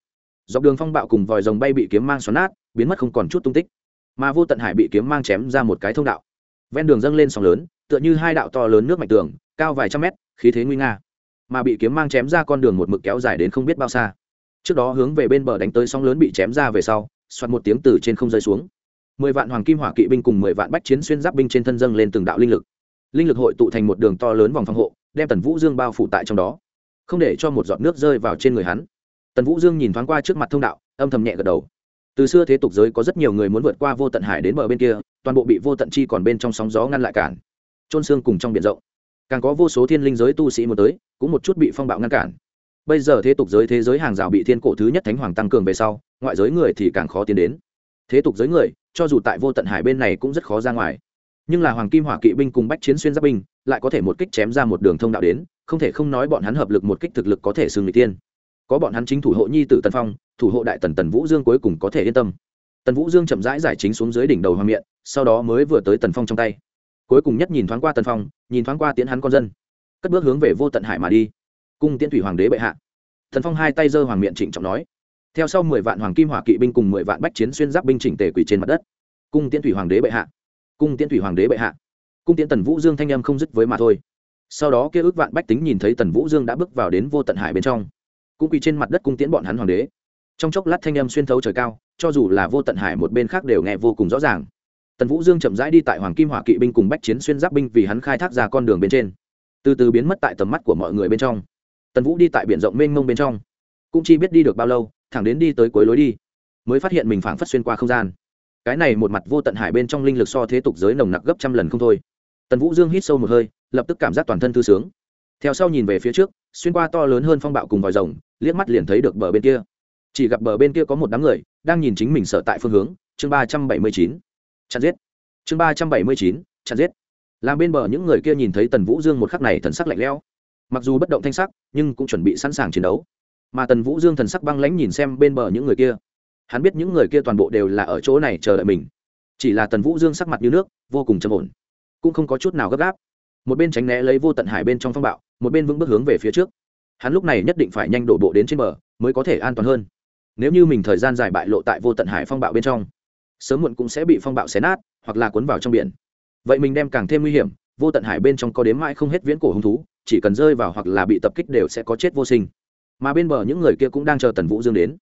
A: dọc đường phong bạo cùng vòi rồng bay bị kiếm mang xoắn nát, biến mất không còn chút tung tích. Mà vô tận hải bị kiếm mang chém ra một cái thông đạo. Ven đường dâng lên sóng lớn, tựa như hai đạo to lớn nước mạch tường, cao vài trăm mét, khí thế nguy nga. Mà bị kiếm mang chém ra con đường một mực kéo dài đến không biết bao xa. Trước đó hướng về bên bờ đánh tới sóng lớn bị chém ra về sau xoặt một tiếng từ trên không rơi xuống. Mười vạn hoàng kim hỏa kỵ binh cùng mười vạn bách chiến xuyên giáp binh trên thân dâng lên từng đạo linh lực. Linh lực hội tụ thành một đường to lớn vòng phòng hộ, đem tần vũ dương bao phủ tại trong đó. Không để cho một giọt nước rơi vào trên người hắn tần vũ dương nhìn thoáng qua trước mặt thông đạo, âm thầm nhẹ gật đầu. Từ xưa thế tục giới có rất nhiều người muốn vượt qua vô tận hải đến bờ bên kia, toàn bộ bị vô tận chi còn bên trong sóng gió ngăn lại cản. Trôn xương cùng trong biển rộng. Càng có vô số thiên linh giới tu sĩ muốn tới, cũng một chút bị phong bạo ngăn cản. Bây giờ thế tục giới thế giới hàng rào bị thiên cổ thứ nhất thánh hoàng tăng cường về sau, ngoại giới người thì càng khó tiến đến. Thế tục giới người, cho dù tại vô tận hải bên này cũng rất khó ra ngoài. Nhưng là hoàng kim hỏa kỵ binh cùng bách chiến xuyên giáp binh, lại có thể một kích chém ra một đường thông đạo đến, không thể không nói bọn hắn hợp lực một kích thực lực có thể xưng người tiên có bọn hắn chính thủ hộ nhi tử tần phong, thủ hộ đại tần tần vũ dương cuối cùng có thể yên tâm. Tần vũ dương chậm rãi giải chính xuống dưới đỉnh đầu hoàng miệng sau đó mới vừa tới tần phong trong tay. Cuối cùng nhất nhìn thoáng qua tần phong, nhìn thoáng qua tiến hắn con dân. Cất bước hướng về vô tận hải mà đi. Cung tiễn thủy hoàng đế bệ hạ. Tần phong hai tay giơ hoàng miệng trịnh trọng nói. Theo sau mười vạn hoàng kim hỏa kỵ binh cùng mười vạn bách chiến xuyên giáp binh chỉnh tề quỷ trên mặt đất. Cung tiễn thủy hoàng đế bệ hạ. Cung tiễn thủy hoàng đế bệ hạ. Cung tiễn tần vũ dương thanh em không dứt với mà thôi. Sau đó kia ước vạn bách tính nhìn thấy tần vũ dương đã bước vào đến vô tận hải bên trong cũng quỳ trên mặt đất cung tiễn bọn hắn hoàng đế. Trong chốc lát thanh âm xuyên thấu trời cao, cho dù là vô tận hải một bên khác đều nghe vô cùng rõ ràng. Tần vũ dương chậm rãi đi tại hoàng kim hỏa kỵ binh cùng bách chiến xuyên giáp binh vì hắn khai thác ra con đường bên trên. Từ từ biến mất tại tầm mắt của mọi người bên trong. Tần vũ đi tại biển rộng mênh mông bên trong. Cũng chỉ biết đi được bao lâu, thẳng đến đi tới cuối lối đi, mới phát hiện mình phảng phất xuyên qua không gian. Cái này một mặt vô tận hải bên trong linh lực so thế tục giới nồng nặc gấp trăm lần không thôi. Tần vũ dương hít sâu một hơi, lập tức cảm giác toàn thân thư sướng theo sau nhìn về phía trước, xuyên qua to lớn hơn phong bạo cùng vòi rồng, liếc mắt liền thấy được bờ bên kia. Chỉ gặp bờ bên kia có một đám người, đang nhìn chính mình sợ tại phương hướng. Chương ba trăm bảy mươi chín. Chặn giết. Chương ba trăm bảy mươi chín. Chặn giết. Làm bên bờ những người kia nhìn thấy tần vũ dương một khắc này thần sắc lạnh lẽo. Mặc dù bất động thanh sắc, nhưng cũng chuẩn bị sẵn sàng chiến đấu. Mà tần vũ dương thần sắc băng lãnh nhìn xem bên bờ những người kia. Hắn biết những người kia toàn bộ đều là ở chỗ này chờ đợi mình. Chỉ là tần vũ dương sắc mặt như nước, vô cùng trầm ổn. Cũng không có chút nào gấp gáp một bên tránh né lấy vô tận hải bên trong phong bạo, một bên vững bước hướng về phía trước. Hắn lúc này nhất định phải nhanh đổ bộ đến trên bờ, mới có thể an toàn hơn. Nếu như mình thời gian dài bại lộ tại vô tận hải phong bạo bên trong, sớm muộn cũng sẽ bị phong bạo xé nát hoặc là cuốn vào trong biển. Vậy mình đem càng thêm nguy hiểm, vô tận hải bên trong có đếm mãi không hết viễn cổ hứng thú, chỉ cần rơi vào hoặc là bị tập kích đều sẽ có chết vô sinh. Mà bên bờ những người kia cũng đang chờ tần vũ dương đến.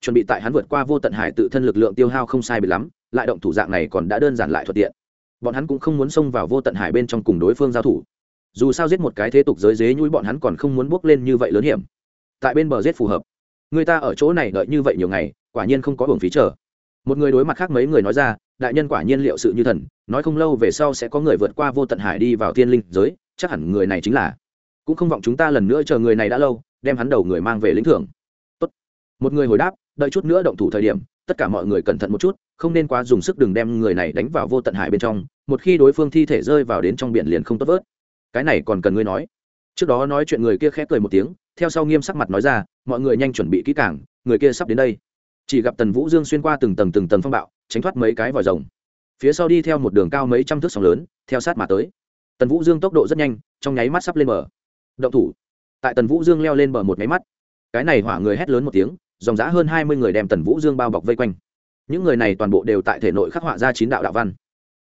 A: Chuẩn bị tại hắn vượt qua vô tận hải tự thân lực lượng tiêu hao không sai bị lắm, lại động thủ dạng này còn đã đơn giản lại thuận tiện bọn hắn cũng không muốn xông vào vô tận hải bên trong cùng đối phương giao thủ. Dù sao giết một cái thế tục giới dế nhũi bọn hắn còn không muốn bước lên như vậy lớn hiểm. Tại bên bờ giết phù hợp. Người ta ở chỗ này đợi như vậy nhiều ngày, quả nhiên không có hưởng phí chờ. Một người đối mặt khác mấy người nói ra, đại nhân quả nhiên liệu sự như thần, nói không lâu về sau sẽ có người vượt qua vô tận hải đi vào thiên linh giới, chắc hẳn người này chính là. Cũng không vọng chúng ta lần nữa chờ người này đã lâu, đem hắn đầu người mang về lĩnh thưởng. Tốt. một người hồi đáp, đợi chút nữa động thủ thời điểm tất cả mọi người cẩn thận một chút, không nên quá dùng sức đừng đem người này đánh vào vô tận hải bên trong, một khi đối phương thi thể rơi vào đến trong biển liền không tốt vớt. Cái này còn cần ngươi nói. Trước đó nói chuyện người kia khẽ cười một tiếng, theo sau nghiêm sắc mặt nói ra, mọi người nhanh chuẩn bị kỹ cảng người kia sắp đến đây. Chỉ gặp tần vũ dương xuyên qua từng tầng từng tầng phong bạo, tránh thoát mấy cái vòi rồng. Phía sau đi theo một đường cao mấy trăm thước sóng lớn, theo sát mà tới. Tần vũ dương tốc độ rất nhanh, trong nháy mắt sắp lên bờ. Động thủ. Tại tần vũ dương leo lên bờ một nháy mắt. Cái này hỏa người hét lớn một tiếng dòng giã hơn hai mươi người đem tần vũ dương bao bọc vây quanh. Những người này toàn bộ đều tại thể nội khắc họa ra chín đạo đạo văn.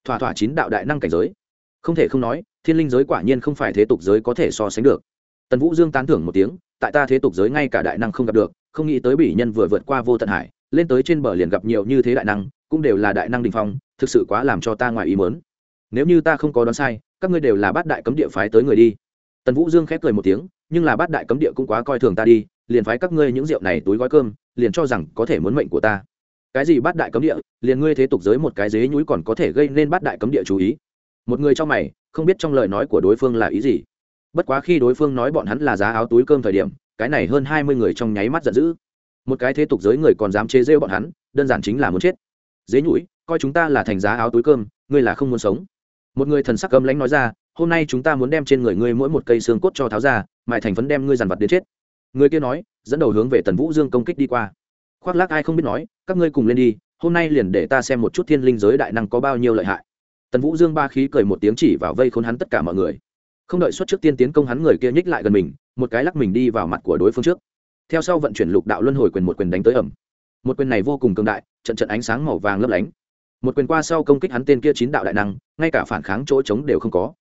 A: Thỏa thỏa chín đạo đại năng cảnh giới. Không thể không nói, thiên linh giới quả nhiên không phải thế tục giới có thể so sánh được. Tần vũ dương tán thưởng một tiếng, tại ta thế tục giới ngay cả đại năng không gặp được, không nghĩ tới bỉ nhân vừa vượt qua vô tận hải, lên tới trên bờ liền gặp nhiều như thế đại năng, cũng đều là đại năng đình phong, thực sự quá làm cho ta ngoài ý mớn nếu như ta không có đoán sai, các ngươi đều là bát đại cấm địa phái tới người đi. Tần vũ dương khép cười một tiếng, nhưng là bát đại cấm địa cũng quá coi thường ta đi liền phái các ngươi những rượu này túi gói cơm, liền cho rằng có thể muốn mệnh của ta. Cái gì bát đại cấm địa, liền ngươi thế tục giới một cái dế nhúi còn có thể gây nên bát đại cấm địa chú ý. Một người trong mày, không biết trong lời nói của đối phương là ý gì. Bất quá khi đối phương nói bọn hắn là giá áo túi cơm thời điểm, cái này hơn hai mươi người trong nháy mắt giận dữ. Một cái thế tục giới người còn dám chế rêu bọn hắn, đơn giản chính là muốn chết. Dế nhũi coi chúng ta là thành giá áo túi cơm, ngươi là không muốn sống. Một người thần sắc cấm lãnh nói ra, hôm nay chúng ta muốn đem trên người ngươi mỗi một cây xương cốt cho tháo ra mại thành phấn đem ngươi dàn vật đến chết người kia nói, dẫn đầu hướng về tần vũ dương công kích đi qua. Khoác lác ai không biết nói, các ngươi cùng lên đi, hôm nay liền để ta xem một chút thiên linh giới đại năng có bao nhiêu lợi hại. Tần vũ dương ba khí cười một tiếng chỉ vào vây khốn hắn tất cả mọi người. Không đợi xuất trước tiên tiến công hắn người kia nhích lại gần mình, một cái lắc mình đi vào mặt của đối phương trước. Theo sau vận chuyển lục đạo luân hồi quyền một quyền đánh tới ẩm. Một quyền này vô cùng cường đại, trận trận ánh sáng màu vàng lấp lánh. Một quyền qua sau công kích hắn tên kia chín đạo đại năng, ngay cả phản kháng chỗ trống đều không có.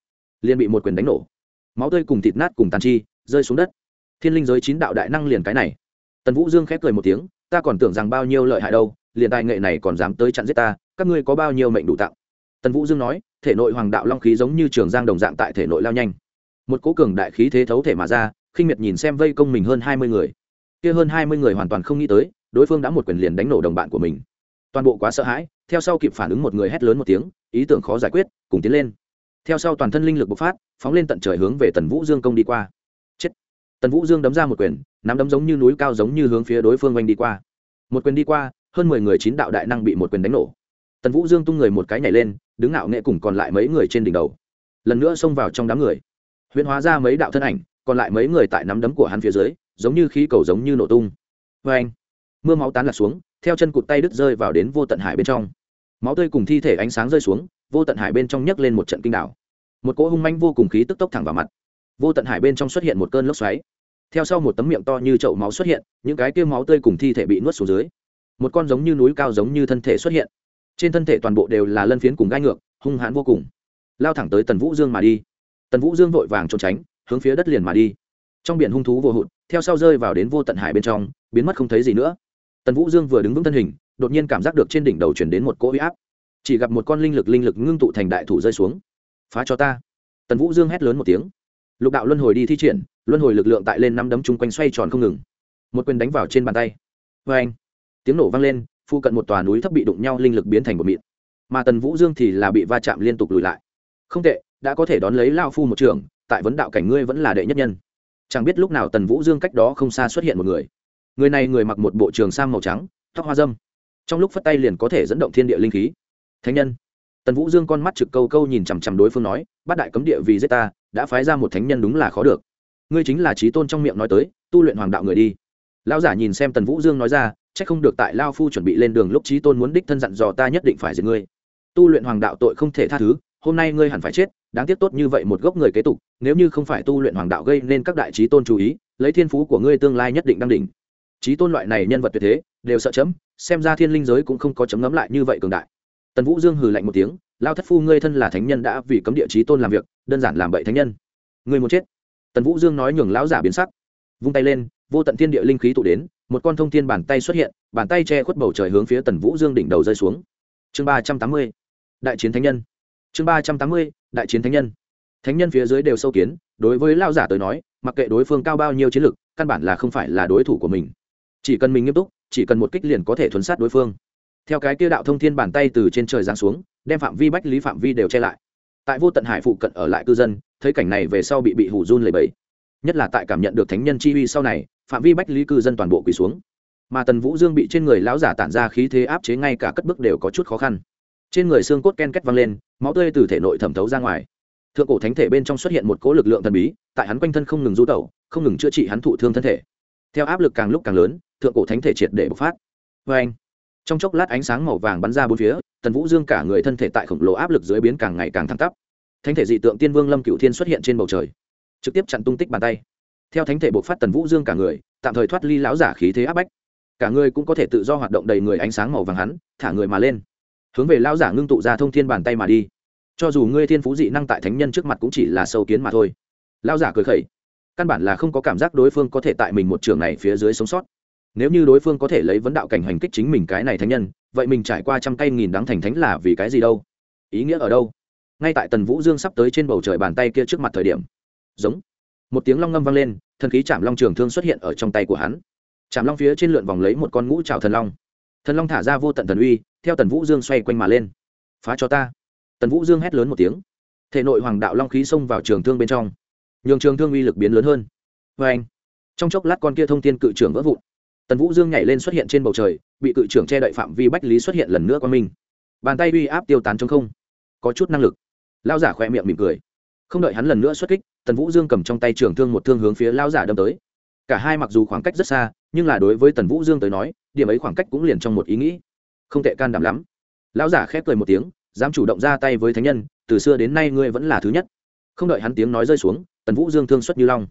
A: Liền bị một quyền đánh nổ. Máu tươi cùng thịt nát cùng tàn chi, rơi xuống đất thiên linh giới chín đạo đại năng liền cái này. Tần vũ dương khép cười một tiếng, ta còn tưởng rằng bao nhiêu lợi hại đâu, liền tài nghệ này còn dám tới chặn giết ta, các ngươi có bao nhiêu mệnh đủ tặng? Tần vũ dương nói, thể nội hoàng đạo long khí giống như trường giang đồng dạng tại thể nội lao nhanh. Một cố cường đại khí thế thấu thể mà ra, khinh miệt nhìn xem vây công mình hơn hai mươi người. Kia hơn hai mươi người hoàn toàn không nghĩ tới, đối phương đã một quyền liền đánh nổ đồng bạn của mình. Toàn bộ quá sợ hãi, theo sau kịp phản ứng một người hét lớn một tiếng, ý tưởng khó giải quyết, cùng tiến lên. Theo sau toàn thân linh lực bộc phát, phóng lên tận trời hướng về tần vũ dương công đi qua tần vũ dương đấm ra một quyền, nắm đấm giống như núi cao giống như hướng phía đối phương oanh đi qua. Một quyền đi qua, hơn mười người chín đạo đại năng bị một quyền đánh nổ. Tần vũ dương tung người một cái nhảy lên, đứng ngạo nghệ cùng còn lại mấy người trên đỉnh đầu. Lần nữa xông vào trong đám người. Huyễn hóa ra mấy đạo thân ảnh, còn lại mấy người tại nắm đấm của hắn phía dưới, giống như khí cầu giống như nổ tung. Vê anh mưa máu tán lạc xuống, theo chân cụt tay đứt rơi vào đến vô tận hải bên trong. Máu tươi cùng thi thể ánh sáng rơi xuống, vô tận hải bên trong nhấc lên một trận kinh đảo. Một cỗ hung manh vô cùng khí tức tốc thẳng vào mặt vô tận hải bên trong xuất hiện một cơn lốc xoáy. Theo sau một tấm miệng to như chậu máu xuất hiện, những cái kia máu tươi cùng thi thể bị nuốt xuống dưới. Một con giống như núi cao giống như thân thể xuất hiện. Trên thân thể toàn bộ đều là lân phiến cùng gai ngược, hung hãn vô cùng. Lao thẳng tới tần vũ dương mà đi. Tần vũ dương vội vàng trốn tránh, hướng phía đất liền mà đi. Trong biển hung thú vô hụt, theo sau rơi vào đến vô tận hải bên trong, biến mất không thấy gì nữa. Tần vũ dương vừa đứng vững thân hình, đột nhiên cảm giác được trên đỉnh đầu chuyển đến một cỗ huy áp. Chỉ gặp một con linh lực linh lực ngưng tụ thành đại thủ rơi xuống. Phá cho ta! Tần vũ dương hét lớn một tiếng lục đạo luân hồi đi thi triển, luân hồi lực lượng tại lên năm đấm chung quanh xoay tròn không ngừng. Một quyền đánh vào trên bàn tay. Vê anh, tiếng nổ vang lên, phụ cận một tòa núi thấp bị đụng nhau linh lực biến thành một mịn. Mà tần vũ dương thì là bị va chạm liên tục lùi lại. Không tệ, đã có thể đón lấy lao phu một trường, tại vấn đạo cảnh ngươi vẫn là đệ nhất nhân. Chẳng biết lúc nào tần vũ dương cách đó không xa xuất hiện một người. Người này người mặc một bộ trường sang màu trắng, tóc hoa dâm. Trong lúc phất tay liền có thể dẫn động thiên địa linh khí. Thánh nhân tần vũ dương con mắt trực câu câu nhìn chằm chằm đối phương nói, bát đại cấm địa vì giết ta, đã phái ra một thánh nhân đúng là khó được. Ngươi chính là trí tôn trong miệng nói tới, tu luyện hoàng đạo người đi. Lão giả nhìn xem tần vũ dương nói ra c h ắ c không được tại lao phu chuẩn bị lên đường lúc trí tôn muốn đích thân dặn dò ta nhất định phải giết ngươi. Tu luyện hoàng đạo tội không thể tha thứ, hôm nay ngươi hẳn phải chết, đáng tiếc tốt như vậy một gốc người kế tục, nếu như không phải tu luyện hoàng đạo gây nên các đại trí tôn chú ý, lấy thiên phú của ngươi tương lai nhất định đăng đỉnh. Trí tôn loại này nhân vật tuyệt thế, đều sợ chấm, xem ra thiên linh giới cũng không có chấm ngấm lại như vậy cường đại tần vũ dương hừ lạnh một tiếng, lao thất phu, ngươi thân là thánh nhân đã vì cấm địa trí tôn làm việc, đơn giản làm bậy thánh nhân. Ngươi muốn chết. Tần vũ dương nói nhường lão giả biến sắc, vung tay lên, vô tận thiên địa linh khí tụ đến, một con thông thiên bàn tay xuất hiện, bàn tay che khuất bầu trời hướng phía tần vũ dương đỉnh đầu rơi xuống. Chương ba trăm tám mươi, đại chiến thánh nhân. Chương ba trăm tám mươi, đại chiến thánh nhân. Thánh nhân phía dưới đều sâu kiến, đối với lao giả tới nói, mặc kệ đối phương cao bao nhiêu chiến lực, căn bản là không phải là đối thủ của mình. Chỉ cần mình nghiêm túc, chỉ cần một kích liền có thể thuấn sát đối phương theo cái kia đạo thông thiên bàn tay từ trên trời giáng xuống, đem phạm vi bách lý phạm vi đều che lại. Tại vô tận hải phụ cận ở lại cư dân, thấy cảnh này về sau bị bị hủ run lầy bẫy. Nhất là tại cảm nhận được thánh nhân chi uy sau này, phạm vi bách lý cư dân toàn bộ quỳ xuống. Mà tần vũ dương bị trên người lão giả tản ra khí thế áp chế ngay cả cất bước đều có chút khó khăn. Trên người xương cốt ken két văng lên, máu tươi từ thể nội thẩm thấu ra ngoài. Thượng cổ thánh thể bên trong xuất hiện một cỗ lực lượng thần bí, tại hắn quanh thân không ngừng du tẩu, không ngừng chữa trị hắn thụ thương thân thể. Theo áp lực càng lúc càng lớn, thượng cổ thánh thể triệt để bộc phát. Vê anh trong chốc lát ánh sáng màu vàng bắn ra bốn phía, tần vũ dương cả người thân thể tại khổng lồ áp lực dưới biến càng ngày càng thăng tắp. Thánh thể dị tượng tiên vương lâm cựu thiên xuất hiện trên bầu trời, trực tiếp chặn tung tích bàn tay. Theo thánh thể bộc phát tần vũ dương cả người, tạm thời thoát ly lão giả khí thế áp bách. Cả người cũng có thể tự do hoạt động đầy người ánh sáng màu vàng hắn, thả người mà lên. Hướng về lão giả ngưng tụ ra thông thiên bàn tay mà đi. Cho dù ngươi thiên phú dị năng tại thánh nhân trước mặt cũng chỉ là sâu kiến mà thôi. Lão giả cười khẩy. Căn bản là không có cảm giác đối phương có thể tại mình một trường này phía dưới sống sót nếu như đối phương có thể lấy vấn đạo cảnh hành kích chính mình cái này thánh nhân, vậy mình trải qua trăm tay nghìn đắng thành thánh là vì cái gì đâu? Ý nghĩa ở đâu? Ngay tại tần vũ dương sắp tới trên bầu trời bàn tay kia trước mặt thời điểm. Giống. Một tiếng long ngâm vang lên, thần khí chạm long trường thương xuất hiện ở trong tay của hắn. Chạm long phía trên lượn vòng lấy một con ngũ trào thần long. Thần long thả ra vô tận thần uy, theo tần vũ dương xoay quanh mà lên. Phá cho ta. Tần vũ dương hét lớn một tiếng. Thể nội hoàng đạo long khí xông vào trường thương bên trong. Nhường trường thương uy lực biến lớn hơn. Vê anh trong chốc lát con kia thông tin cự trưởng vỡ vụn tần vũ dương nhảy lên xuất hiện trên bầu trời, bị cự trưởng che đậy phạm vi bách lý xuất hiện lần nữa qua mình. Bàn tay uy áp tiêu tán trong không. Có chút năng lực. Lao giả khoe miệng mỉm cười. Không đợi hắn lần nữa xuất kích, tần vũ dương cầm trong tay trường thương một thương hướng phía lao giả đâm tới. Cả hai mặc dù khoảng cách rất xa, nhưng là đối với tần vũ dương tới nói, điểm ấy khoảng cách cũng liền trong một ý nghĩ. Không tệ can đảm lắm. Lão giả khép cười một tiếng, dám chủ động ra tay với thánh nhân, từ xưa đến nay ngươi vẫn là thứ nhất. Không đợi hắn tiếng nói rơi xuống, tần vũ dương thương xuất như long,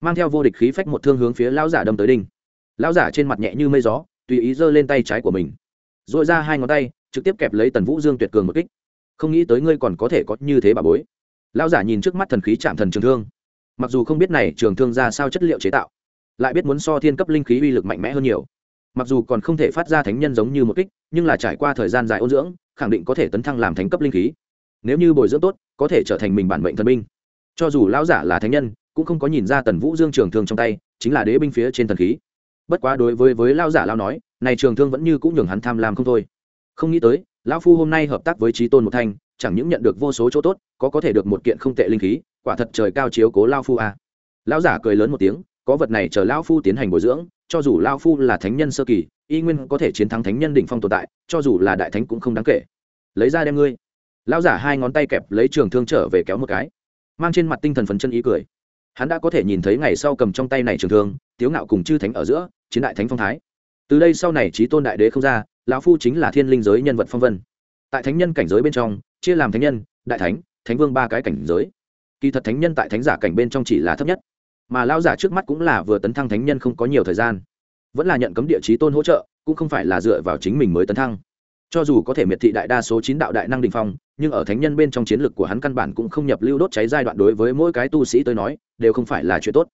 A: mang theo vô địch khí phách một thương hướng phía lão giả đâm tới đinh lão giả trên mặt nhẹ như mây gió, tùy ý giơ lên tay trái của mình. Dội ra hai ngón tay, trực tiếp kẹp lấy tần vũ dương tuyệt cường một kích. Không nghĩ tới ngươi còn có thể có như thế bà bối. Lão giả nhìn trước mắt thần khí chạm thần trường thương. Mặc dù không biết này trường thương ra sao chất liệu chế tạo, lại biết muốn so thiên cấp linh khí uy lực mạnh mẽ hơn nhiều. Mặc dù còn không thể phát ra thánh nhân giống như một kích, nhưng là trải qua thời gian dài ôn dưỡng, khẳng định có thể tấn thăng làm thánh cấp linh khí. Nếu như bồi dưỡng tốt, có thể trở thành mình bản mệnh thần binh. Cho dù lão giả là thánh nhân, cũng không có nhìn ra tần vũ dương trường thương trong tay, chính là đế binh phía trên thần khí bất quá đối với với lão giả lão nói, này trường thương vẫn như cũng nhường hắn tham lam không thôi. Không nghĩ tới, lão phu hôm nay hợp tác với trí tôn một thanh, chẳng những nhận được vô số chỗ tốt, có có thể được một kiện không tệ linh khí, quả thật trời cao chiếu cố lao phu à. lão giả cười lớn một tiếng, có vật này chờ lão phu tiến hành bồi dưỡng, cho dù lao phu là thánh nhân sơ kỳ, y nguyên có thể chiến thắng thánh nhân đỉnh phong tồn tại, cho dù là đại thánh cũng không đáng kể. Lấy ra đem ngươi. Lão giả hai ngón tay kẹp, lấy trường thương trở về kéo một cái. Mang trên mặt tinh thần phấn chân ý cười. Hắn đã có thể nhìn thấy ngày sau cầm trong tay này trường thương, tiếu ngạo cùng chư thánh ở giữa chiến đại thánh phong thái. Từ đây sau này trí tôn đại đế không ra, lão phu chính là thiên linh giới nhân vật phong vân. Tại thánh nhân cảnh giới bên trong, chia làm thánh nhân, đại thánh thánh vương ba cái cảnh giới. Kỳ thật thánh nhân tại thánh giả cảnh bên trong chỉ là thấp nhất, mà lao giả trước mắt cũng là vừa tấn thăng thánh nhân không có nhiều thời gian. Vẫn là nhận cấm địa chí tôn hỗ trợ, cũng không phải là dựa vào chính mình mới tấn thăng. Cho dù có thể miệt thị đại đa số chín đạo đại năng đình phong, nhưng ở thánh nhân bên trong chiến lược của hắn căn bản cũng không nhập lưu đốt cháy giai đoạn đối với mỗi cái tu sĩ tới nói, đều không phải là chuyện tốt.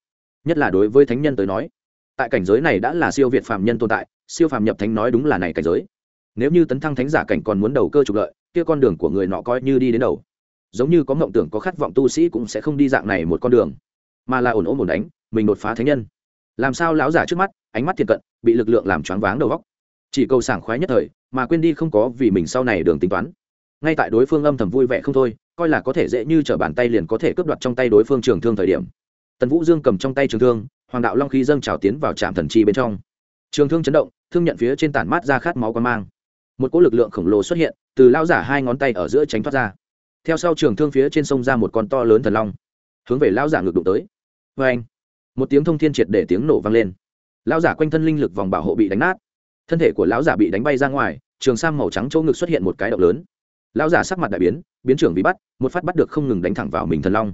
A: Nhất là đối với thánh nhân tới nói tại cảnh giới này đã là siêu việt phạm nhân tồn tại, siêu phàm nhập thánh nói đúng là này cảnh giới. Nếu như tấn thăng thánh giả cảnh còn muốn đầu cơ trục lợi, kia con đường của người nọ coi như đi đến đầu. Giống như có mộng tưởng, có khát vọng tu sĩ cũng sẽ không đi dạng này một con đường, mà là ổn ổn ổn đánh, mình đột phá thánh nhân. Làm sao lão giả trước mắt, ánh mắt thiệt cận, bị lực lượng làm choáng váng đầu góc chỉ cầu sảng khoái nhất thời, mà quên đi không có vì mình sau này đường tính toán. Ngay tại đối phương âm thầm vui vẻ không thôi, coi là có thể dễ như t r ở bàn tay liền có thể cướp đoạt trong tay đối phương trường thương thời điểm. Tần vũ dương cầm trong tay trường thương hoàng đạo long khí dâng trào tiến vào trạm thần chi bên trong. Trường thương chấn động, thương nhận phía trên tản mát ra khát máu quan mang. Một cỗ lực lượng khổng lồ xuất hiện, từ lao giả hai ngón tay ở giữa tránh thoát ra. Theo sau trường thương phía trên sông ra một con to lớn thần long, hướng về lao giả ngược đụng tới. Vê anh một tiếng thông thiên triệt để tiếng nổ vang lên. Lao giả quanh thân linh lực vòng bảo hộ bị đánh nát. Thân thể của lão giả bị đánh bay ra ngoài, trường sam màu trắng chỗ ngực xuất hiện một cái động lớn. Lão giả sắc mặt đại biến biến trưởng bị bắt, một phát bắt được không ngừng đánh thẳng vào mình thần long.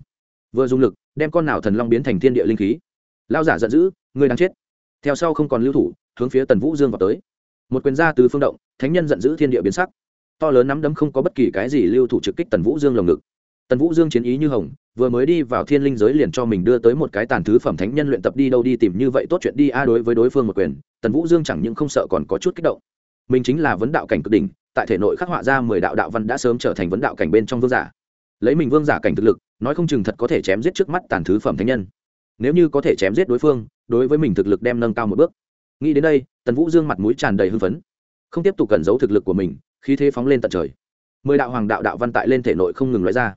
A: Vừa dùng lực, đem con nào thần long biến thành thiên địa linh khí lão giả giận dữ người đang chết. Theo sau không còn lưu thủ, hướng phía tần vũ dương vào tới. Một quyền gia từ phương động, thánh nhân giận dữ thiên địa biến sắc. To lớn nắm đấm không có bất kỳ cái gì lưu thủ trực kích tần vũ dương lồng ngực. Tần vũ dương chiến ý như hồng, vừa mới đi vào thiên linh giới liền cho mình đưa tới một cái tàn thứ phẩm thánh nhân luyện tập đi đâu đi tìm như vậy tốt chuyện đi a đối với đối phương một quyền, tần vũ dương chẳng những không sợ còn có chút kích động. Mình chính là vấn đạo cảnh cực đỉnh, tại thể nội khắc họa ra mười đạo đạo văn đã sớm trở thành vấn đạo cảnh bên trong vương giả. Lấy mình vương giả cảnh thực lực, nói không chừng thật có thể chém giết trước mắt tàn thứ phẩm thánh nhân nếu như có thể chém giết đối phương, đối với mình thực lực đem nâng cao một bước. Nghĩ đến đây, tần vũ dương mặt mũi tràn đầy hưng phấn. Không tiếp tục cẩn giấu thực lực của mình, khí thế phóng lên tận trời. Mười đạo hoàng đạo đạo văn tại lên thể nội không ngừng loại ra.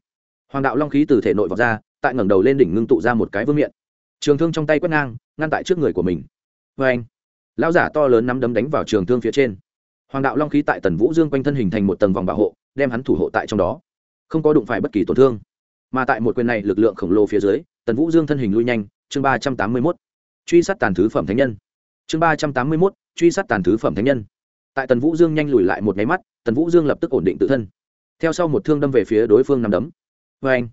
A: Hoàng đạo long khí từ thể nội vọt ra, tại ngẩng đầu lên đỉnh ngưng tụ ra một cái vương miện. Trường thương trong tay quét ngang, ngăn tại trước người của mình. Vê anh, lão giả to lớn nắm đấm đánh vào trường thương phía trên. Hoàng đạo long khí tại tần vũ dương quanh thân hình thành một tầng vòng bảo hộ, đem hắn thủ hộ tại trong đó. Không có đụng phải bất kỳ tổn thương. Mà tại một quyền này lực lượng khổng lồ phía dưới, tần vũ dương thân hình lui nhanh chương ba trăm tám mươi mốt, truy sát tàn thứ phẩm thánh nhân. Chương ba trăm tám mươi mốt, truy sát tàn thứ phẩm thánh nhân. Tại tần vũ dương nhanh lùi lại một máy mắt, tần vũ dương lập tức ổn định tự thân. Theo sau một thương đâm về phía đối phương nằm đấm. Vê anh,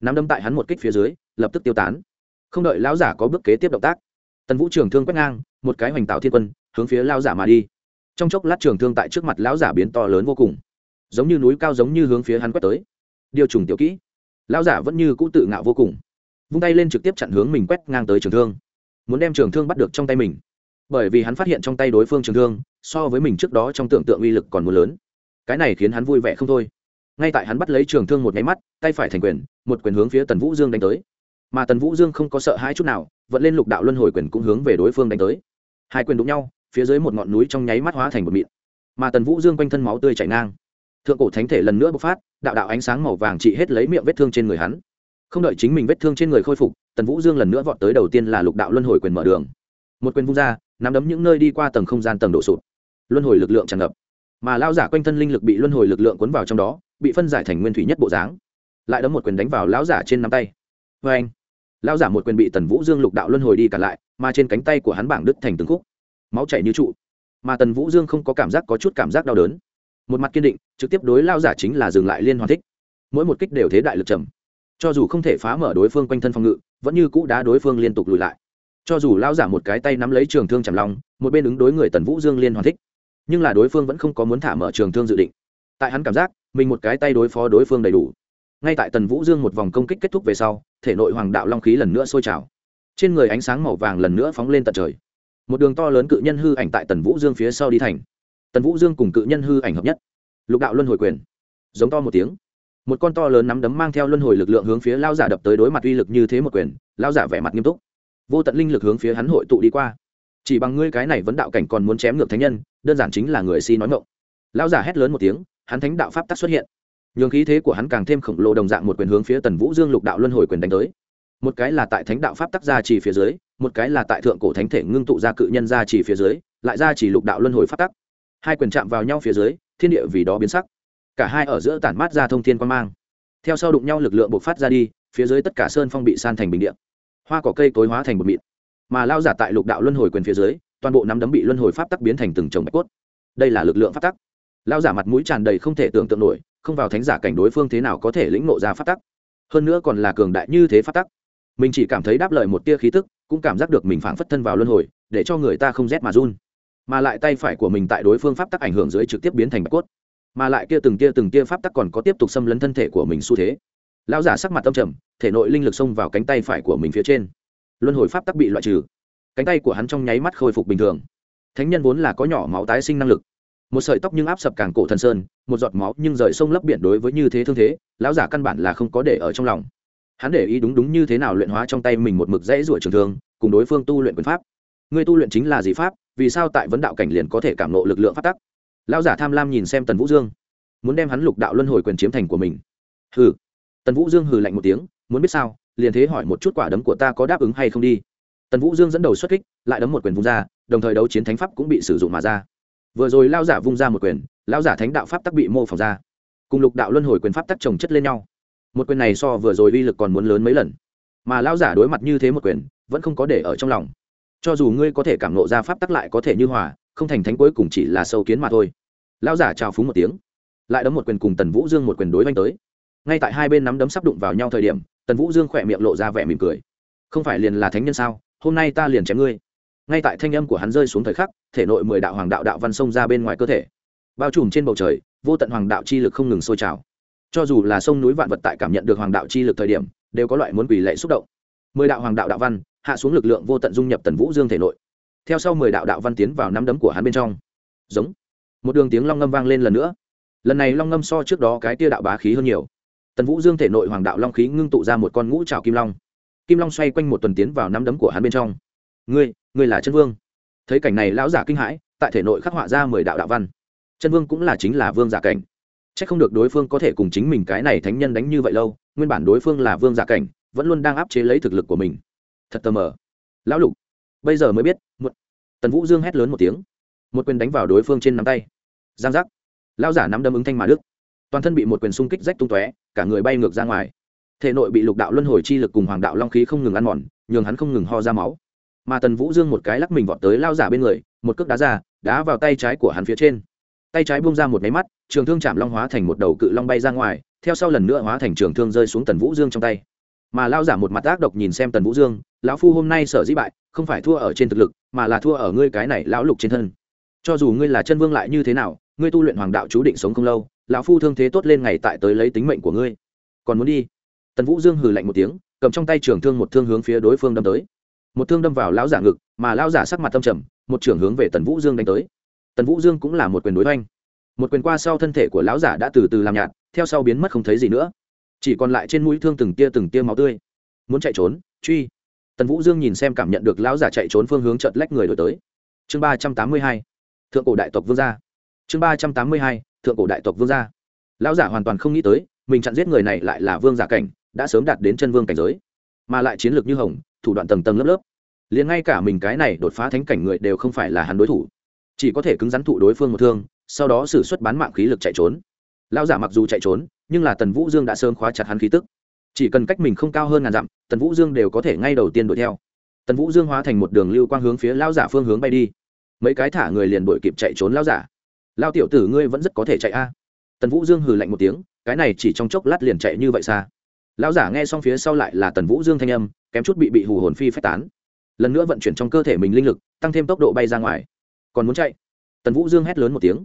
A: nắm đấm tại hắn một kích phía dưới, lập tức tiêu tán. Không đợi lão giả có bước kế tiếp động tác, tần vũ trường thương quét ngang, một cái hoành tạo thiên quân, hướng phía lao giả mà đi. Trong chốc lát trường thương tại trước mặt lão giả biến to lớn vô cùng, giống như núi cao giống như hướng phía hắn quét tới. Điều trùng tiểu kỹ, lão giả vẫn như cũ tự ngạo vô cùng vung tay lên trực tiếp chặn hướng mình quét ngang tới trường thương. Muốn đem trường thương bắt được trong tay mình. Bởi vì hắn phát hiện trong tay đối phương trường thương, so với mình trước đó trong tưởng tượng uy lực còn muốn lớn. Cái này khiến hắn vui vẻ không thôi. Ngay tại hắn bắt lấy trường thương một nháy mắt, tay phải thành quyền, một quyền hướng phía tần vũ dương đánh tới. Mà tần vũ dương không có sợ hãi chút nào vẫn lên lục đạo luân hồi quyền cũng hướng về đối phương đánh tới. Hai quyền đụng nhau, phía dưới một ngọn núi trong nháy mắt hóa thành một mịn. Mà tần vũ dương quanh thân máu tươi chảy ngang. Thượng cổ thánh thể lần nữa bộc phát, đạo đạo ánh sáng màu vàng trị hết lấy miệng vết thương trên người hắn không đợi chính mình vết thương trên người khôi phục, tần vũ dương lần nữa vọt tới đầu tiên là lục đạo luân hồi quyền mở đường. Một quyền vung ra, nắm đấm những nơi đi qua tầng không gian tầng đổ sụt luân hồi lực lượng tràn ngập. Mà lao giả quanh thân linh lực bị luân hồi lực lượng cuốn vào trong đó, bị phân giải thành nguyên thủy nhất bộ dáng. Lại đấm một quyền đánh vào lão giả trên nắm tay. Vê anh lão giả một quyền bị tần vũ dương lục đạo luân hồi đi cả lại, mà trên cánh tay của hắn bảng đứt thành từng khúc. Máu chảy như trụ. Mà tần vũ dương không có cảm giác, có chút cảm giác đau đớn. Một mặt kiên định, trực tiếp đối lao giả chính là dừng lại liên hoàn thích. Mỗi một kích đều thế đại lực trầm cho dù không thể phá mở đối phương quanh thân phòng ngự, vẫn như cũ đá đối phương liên tục lùi lại. Cho dù lao giả một cái tay nắm lấy trường thương chầm lòng một bên ứng đối người tần vũ dương liên hoàn thích, nhưng là đối phương vẫn không có muốn thả mở trường thương dự định. Tại hắn cảm giác, mình một cái tay đối phó đối phương đầy đủ. Ngay tại tần vũ dương một vòng công kích kết thúc về sau, thể nội hoàng đạo long khí lần nữa sôi trào. Trên người ánh sáng màu vàng lần nữa phóng lên tận trời. Một đường to lớn cự nhân hư ảnh tại tần vũ dương phía sau đi thành. Tần vũ dương cùng cự nhân hư ảnh hợp nhất. Lục đạo luân hồi quyền. Giống to một tiếng một con to lớn nắm đấm mang theo luân hồi lực lượng hướng phía lao giả đập tới đối mặt uy lực như thế một quyền, lao giả vẻ mặt nghiêm túc. Vô tận linh lực hướng phía hắn hội tụ đi qua. Chỉ bằng ngươi cái này vẫn đạo cảnh còn muốn chém ngược thánh nhân, đơn giản chính là người si nói ngộng lao giả hét lớn một tiếng, hắn thánh đạo pháp tắc xuất hiện. Nhường khí thế của hắn càng thêm khổng lồ đồng dạng một quyền hướng phía tần vũ dương lục đạo luân hồi quyền đánh tới. Một cái là tại thánh đạo pháp tắc gia trì phía dưới, một cái là tại thượng cổ thánh thể ngưng tụ ra cự nhân gia trì phía dưới, lại gia trì lục đạo luân hồi pháp tắc. Hai quyền chạm vào nhau phía dưới, thiên địa vì đó biến sắc cả hai ở giữa tản mát ra thông thiên quan mang. Theo sau đụng nhau lực lượng bộc phát ra đi, phía dưới tất cả sơn phong bị san thành bình điện hoa cỏ cây tối hóa thành một mịn. Mà lao giả tại lục đạo luân hồi quyền phía dưới, toàn bộ nắm đấm bị luân hồi pháp tắc biến thành từng chồng bạch cốt. Đây là lực lượng pháp tắc. Lao giả mặt mũi tràn đầy không thể tưởng tượng nổi, không vào thánh giả cảnh đối phương thế nào có thể lĩnh nộ ra pháp tắc. Hơn nữa còn là cường đại như thế pháp tắc. Mình chỉ cảm thấy đáp lời một tia khí tức, cũng cảm giác được mình phảng phất thân vào luân hồi, để cho người ta không rét mà run. Mà lại tay phải của mình tại đối phương pháp tắc ảnh hưởng dưới trực tiếp biến thành bạch cốt mà lại kia từng kia từng kia pháp tắc còn có tiếp tục xâm lấn thân thể của mình xu thế. Lão giả sắc mặt tâm trầm, thể nội linh lực xông vào cánh tay phải của mình phía trên. Luân hồi pháp tắc bị loại trừ. Cánh tay của hắn trong nháy mắt khôi phục bình thường. Thánh nhân vốn là có nhỏ máu tái sinh năng lực. Một sợi tóc nhưng áp sập càng cổ thần sơn, một giọt máu nhưng rời sông lấp biển đối với như thế thương thế, lão giả căn bản là không có để ở trong lòng. Hắn để ý đúng đúng như thế nào luyện hóa trong tay mình một mực dãy ruổi trường thương, cùng đối phương tu luyện quyền pháp. Người tu luyện chính là gì pháp, vì sao tại vấn đạo cảnh liền có thể cảm nộ lực lượng pháp tắc? Lão giả tham lam nhìn xem tần vũ dương, muốn đem hắn lục đạo luân hồi quyền chiếm thành của mình. Hừ. Tần vũ dương hừ lạnh một tiếng, muốn biết sao, liền thế hỏi một chút quả đấm của ta có đáp ứng hay không đi. Tần vũ dương dẫn đầu xuất kích, lại đấm một quyền vung ra, đồng thời đấu chiến thánh pháp cũng bị sử dụng mà ra. Vừa rồi lao giả vung ra một quyền lao giả thánh đạo pháp tắc bị mô phỏng ra. Cùng lục đạo luân hồi quyền pháp tắc trồng chất lên nhau. Một quyền này so vừa rồi uy lực còn muốn lớn mấy lần. Mà lao giả đối mặt như thế một quyền, vẫn không có để ở trong lòng. Cho dù ngươi có thể cảm nộ ra pháp tắc lại có thể như hòa không thành thánh cuối cùng chỉ là sâu kiến mà thôi. Lao giả trào phúng một tiếng, lại đấm một quyền cùng tần vũ dương một quyền đối oanh tới. Ngay tại hai bên nắm đấm sắp đụng vào nhau thời điểm, tần vũ dương khỏe miệng lộ ra vẻ mỉm cười. Không phải liền là thánh nhân sao? Hôm nay ta liền chém ngươi. Ngay tại thanh âm của hắn rơi xuống thời khắc, thể nội mười đạo hoàng đạo đạo văn sông ra bên ngoài cơ thể. Bao trùm trên bầu trời, vô tận hoàng đạo chi lực không ngừng sôi trào. Cho dù là sông núi vạn vật tại cảm nhận được hoàng đạo chi lực thời điểm, đều có loại muốn quỷ lệ xúc động. Mười đạo hoàng đạo đạo văn hạ xuống lực lượng vô tận dung nhập tần vũ dương thể nội theo sau mười đạo đạo văn tiến vào nắm đấm của hắn bên trong. Giống. Một đường tiếng long ngâm vang lên lần nữa. Lần này long ngâm so trước đó cái tia đạo bá khí hơn nhiều. Tần vũ dương thể nội hoàng đạo long khí ngưng tụ ra một con ngũ trào kim long. Kim long xoay quanh một tuần tiến vào nắm đấm của hắn bên trong. Ngươi ngươi là chân vương. Thấy cảnh này lão giả kinh hãi, tại thể nội khắc họa ra mười đạo đạo văn. Chân vương cũng là chính là vương giả cảnh. C h ắ c không được đối phương có thể cùng chính mình cái này thánh nhân đánh như vậy lâu, nguyên bản đối phương là vương giả cảnh, vẫn luôn đang áp chế lấy thực lực của mình. Thật tờ mờ. Lão lục bây giờ mới biết, một tần vũ dương hét lớn một tiếng. Một quyền đánh vào đối phương trên nắm tay. Giang giác. Lão giả nắm đâm ứng thanh mà đức toàn thân bị một quyền xung kích rách tung tóe, cả người bay ngược ra ngoài. Thể nội bị lục đạo luân hồi chi lực cùng hoàng đạo long khí không ngừng ăn mòn, nhường hắn không ngừng ho ra máu. Mà tần vũ dương một cái lắc mình vọt tới lao giả bên người, một cước đá ra, đá vào tay trái của hắn phía trên. Tay trái bung ra một máy mắt, trường thương chạm long hóa thành một đầu cự long bay ra ngoài, theo sau lần nữa hóa thành trường thương rơi xuống tần vũ dương trong tay. Mà lao giả một mặt ác độc nhìn xem tần vũ dương, lão phu hôm nay sở dĩ bại không phải thua ở trên thực lực, mà là thua ở ngươi cái này lão lục trên thân. Cho dù ngươi là chân vương lại như thế nào, ngươi tu luyện hoàng đạo chú định sống không lâu, lão phu thương thế tốt lên ngày tại tới lấy tính mệnh của ngươi. Còn muốn đi? Tần vũ dương hừ lạnh một tiếng, cầm trong tay trường thương một thương hướng phía đối phương đâm tới. Một thương đâm vào lão giả ngực, mà lão giả sắc mặt tâm trầm, một trường hướng về tần vũ dương đánh tới. Tần vũ dương cũng là một quyền đối oanh một quyền qua sau thân thể của lão giả đã từ từ làm nhạt, theo sau biến mất không thấy gì nữa. Chỉ còn lại trên mũi thương từng tia từng tia máu tươi. Muốn chạy trốn, truy tần vũ dương nhìn xem cảm nhận được lão giả chạy trốn phương hướng chợt lách người đổi tới. Chương ba trăm tám mươi hai, thượng cổ đại tộc vương gia. Chương ba trăm tám mươi hai, thượng cổ đại tộc vương gia. Lão giả hoàn toàn không nghĩ tới, mình chặn giết người này lại là vương giả cảnh, đã sớm đạt đến chân vương cảnh giới. Mà lại chiến lược như hồng, thủ đoạn tầng tầng lớp lớp. Liền ngay cả mình cái này đột phá thánh cảnh người đều không phải là hắn đối thủ. Chỉ có thể cứng rắn thụ đối phương một thương, sau đó xử suất bán mạng khí lực chạy trốn. Lão giả mặc dù chạy trốn, nhưng là tần vũ dương đã sớm khóa chặt hắn khí tức chỉ cần cách mình không cao hơn ngàn dặm, tần vũ dương đều có thể ngay đầu tiên đuổi theo. Tần vũ dương hóa thành một đường lưu quang hướng phía lao giả phương hướng bay đi. Mấy cái thả người liền đuổi kịp chạy trốn lao giả. Lao tiểu tử ngươi vẫn rất có thể chạy a. Tần vũ dương hừ lạnh một tiếng, cái này chỉ trong chốc lát liền chạy như vậy xa. Lão giả nghe xong phía sau lại là tần vũ dương thanh âm, kém chút bị bị hù hồn phi phách tán. Lần nữa vận chuyển trong cơ thể mình linh lực, tăng thêm tốc độ bay ra ngoài. Còn muốn chạy? Tần vũ dương hét lớn một tiếng.